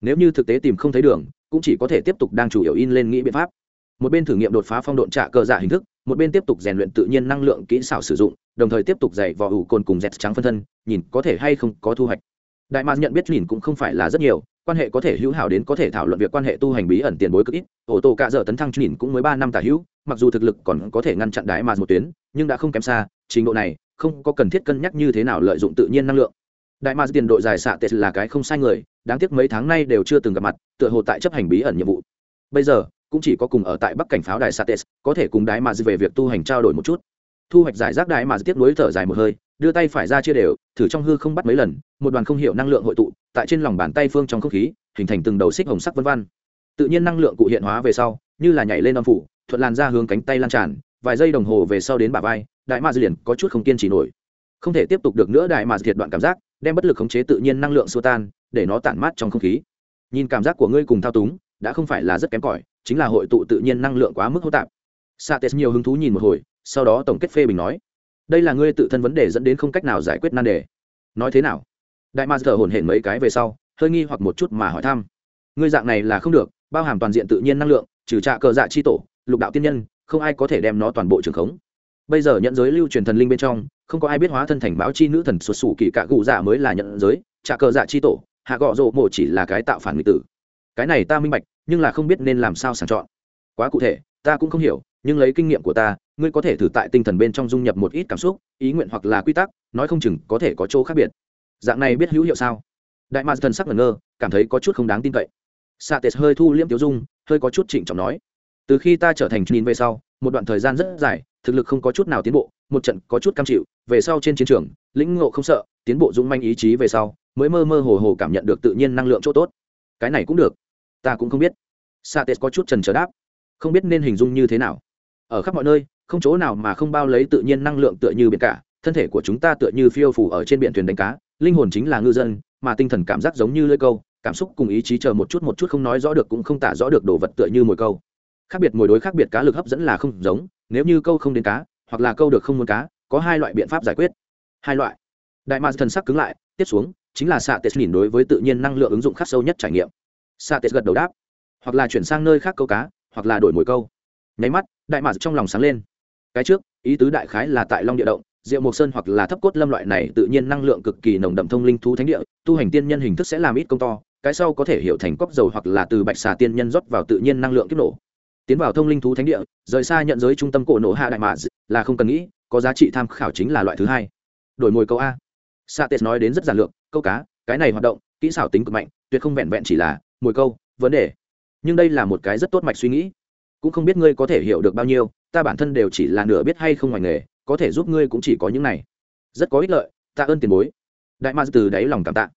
Nếu như thực tế tìm không thấy đường, cũng chỉ có thể tiếp tục đang chủ yếu in lên nghĩ biện pháp. Một bên thử nghiệm đột phá phong độn trạ cơ dạ hình thức, một bên tiếp tục rèn luyện tự nhiên năng lượng kỹ xảo sử dụng, đồng thời tiếp tục dạy vò ủ cồn cùng dẹt trắng phân thân, nhìn có thể hay không có thu hoạch. Đại mạc nhận biết nhìn cũng không phải là rất nhiều, quan hệ có thể hữu hảo đến có thể thảo luận việc quan hệ tu hành bí ẩn tiền bối cực ít ổ tổ cạ dở tấn thăng nhìn cũng mới ba năm tả hữu, mặc dù thực lực còn có thể ngăn chặn đại mạc một tuyến, nhưng đã không kém xa, trình độ này không có cần thiết cân nhắc như thế nào lợi dụng tự nhiên năng lượng. Đại mạc tiền đội dài xạ tệ là cái không sai người, đáng tiếc mấy tháng nay đều chưa từng gặp mặt, tựa hồ tại chấp hành bí ẩn nhiệm vụ. Bây giờ, cũng chỉ có cùng ở tại bắc cảnh pháo đài sates có thể cùng đại mạc về việc tu hành trao đổi một chút. Thu hoạch giải rác đại mạc tiếp nối thở dài một hơi, đưa tay phải ra chia đều, thử trong hư không bắt mấy lần, một đoàn không hiểu năng lượng hội tụ, tại trên lòng bàn tay phương trong không khí, hình thành từng đầu xích hồng sắc vân văn. Tự nhiên năng lượng cụ hiện hóa về sau, như là nhảy lên âm phủ, thuận làn ra hướng cánh tay lan tràn, vài giây đồng hồ về sau đến bả vai đại ma liền có chút không kiên trì nổi. Không thể tiếp tục được nữa đại ma thiệt đoạn cảm giác, đem bất lực khống chế tự nhiên năng lượng xua tan, để nó tản mát trong không khí. Nhìn cảm giác của ngươi cùng thao túng, đã không phải là rất kém cỏi, chính là hội tụ tự nhiên năng lượng quá mức hô tạp. Sa tes nhiều hứng thú nhìn một hồi, sau đó tổng kết phê bình nói, đây là ngươi tự thân vấn đề dẫn đến không cách nào giải quyết nan đề. Nói thế nào? Đại ma thở hổn hển mấy cái về sau, hơi nghi hoặc một chút mà hỏi thăm, ngươi dạng này là không được, bao hàm toàn diện tự nhiên năng lượng, trừ trạ cờ dạ chi tổ, lục đạo tiên nhân, không ai có thể đem nó toàn bộ trường khống bây giờ nhận giới lưu truyền thần linh bên trong, không có ai biết hóa thân thành báo chi nữ thần xuất xù kỳ cạ cụ dạ mới là nhận giới trả cờ dạ chi tổ, hạ gọ rộ mộ chỉ là cái tạo phản nghịch tử. Cái này ta minh bạch, nhưng là không biết nên làm sao sàng chọn. Quá cụ thể, ta cũng không hiểu, nhưng lấy kinh nghiệm của ta, ngươi có thể thử tại tinh thần bên trong dung nhập một ít cảm xúc, ý nguyện hoặc là quy tắc, nói không chừng có thể có chỗ khác biệt. Dạng này biết hữu hiệu sao? Đại mạc thần sắc ngẩn ngơ, cảm thấy có chút không đáng tin cậy. Sa tes hơi thu liễm tiêu dung, hơi có chút trịnh trọng nói. Từ khi ta trở thành nhìn về sau, một đoạn thời gian rất dài thực lực không có chút nào tiến bộ, một trận có chút cam chịu, về sau trên chiến trường, lĩnh ngộ không sợ, tiến bộ dũng manh ý chí về sau, mới mơ mơ hồ hồ cảm nhận được tự nhiên năng lượng chỗ tốt. Cái này cũng được. Ta cũng không biết. Sa tết có chút trần trở đáp. Không biết nên hình dung như thế nào. Ở khắp mọi nơi, không chỗ nào mà không bao lấy tự nhiên năng lượng tựa như biển cả, thân thể của chúng ta tựa như phiêu phủ ở trên biển thuyền đánh cá, linh hồn chính là ngư dân, mà tinh thần cảm giác giống như lưỡi câu, cảm xúc cùng ý chí chờ một chút một chút không nói rõ được cũng không tả rõ được đồ vật tựa như mồi câu. Khác biệt mồi đối khác biệt cá lực hấp dẫn là không giống nếu như câu không đến cá, hoặc là câu được không muốn cá, có hai loại biện pháp giải quyết. Hai loại. Đại ma thần sắc cứng lại, tiếp xuống, chính là xạ tes nhìn đối với tự nhiên năng lượng ứng dụng khắc sâu nhất trải nghiệm. Xạ tes gật đầu đáp. Hoặc là chuyển sang nơi khác câu cá, hoặc là đổi mồi câu. Nháy mắt, đại mạc trong lòng sáng lên. Cái trước, ý tứ đại khái là tại long địa động, diệu mộc sơn hoặc là thấp cốt lâm loại này tự nhiên năng lượng cực kỳ nồng đậm thông linh thú thánh địa, tu hành tiên nhân hình thức sẽ làm ít công to, cái sau có thể hiểu thành cốc dầu hoặc là từ bạch xà tiên nhân rót vào tự nhiên năng lượng kích nổ tiến vào thông linh thú thánh địa, rời xa nhận giới trung tâm cổ nổ hạ đại mạc là không cần nghĩ, có giá trị tham khảo chính là loại thứ hai. Đổi mồi câu a. Sa tes nói đến rất giản lược, câu cá, cái này hoạt động, kỹ xảo tính cực mạnh, tuyệt không vẹn vẹn chỉ là mồi câu, vấn đề. Nhưng đây là một cái rất tốt mạch suy nghĩ. Cũng không biết ngươi có thể hiểu được bao nhiêu, ta bản thân đều chỉ là nửa biết hay không ngoài nghề, có thể giúp ngươi cũng chỉ có những này. Rất có ích lợi ta ơn tiền bối. Đại ma từ đáy lòng cảm tạ.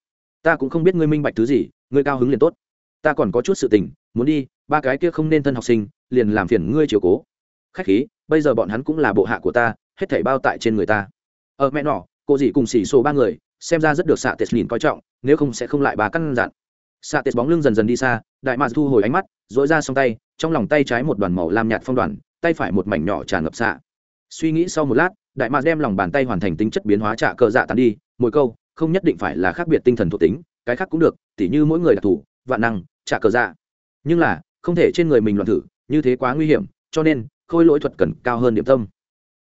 Ta cũng không biết ngươi minh bạch thứ gì, ngươi cao hứng liền tốt. Ta còn có chút sự tình, muốn đi, ba cái kia không nên thân học sinh liền làm phiền ngươi chiều cố. Khách khí, bây giờ bọn hắn cũng là bộ hạ của ta, hết thảy bao tại trên người ta. Ở mẹ nọ, cô dì cùng xỉ số ba người, xem ra rất được xạ tết nhìn coi trọng, nếu không sẽ không lại bà căn dặn. Xạ tết bóng lưng dần dần đi xa, đại mạc thu hồi ánh mắt dỗi ra xong tay, trong lòng tay trái một đoàn màu lam nhạt phong đoàn, tay phải một mảnh nhỏ tràn ngập xạ suy nghĩ sau một lát, đại mạc đem lòng bàn tay hoàn thành tính chất biến hóa trả cờ dạ tàn đi, mỗi câu, không nhất định phải là khác biệt tinh thần thuộc tính, cái khác cũng được, tỉ như mỗi người đặc thù, vạn năng, trả cờ dạ. Nhưng là, không thể trên người mình loạn thử như thế quá nguy hiểm, cho nên khôi lỗi thuật cần cao hơn điểm tâm.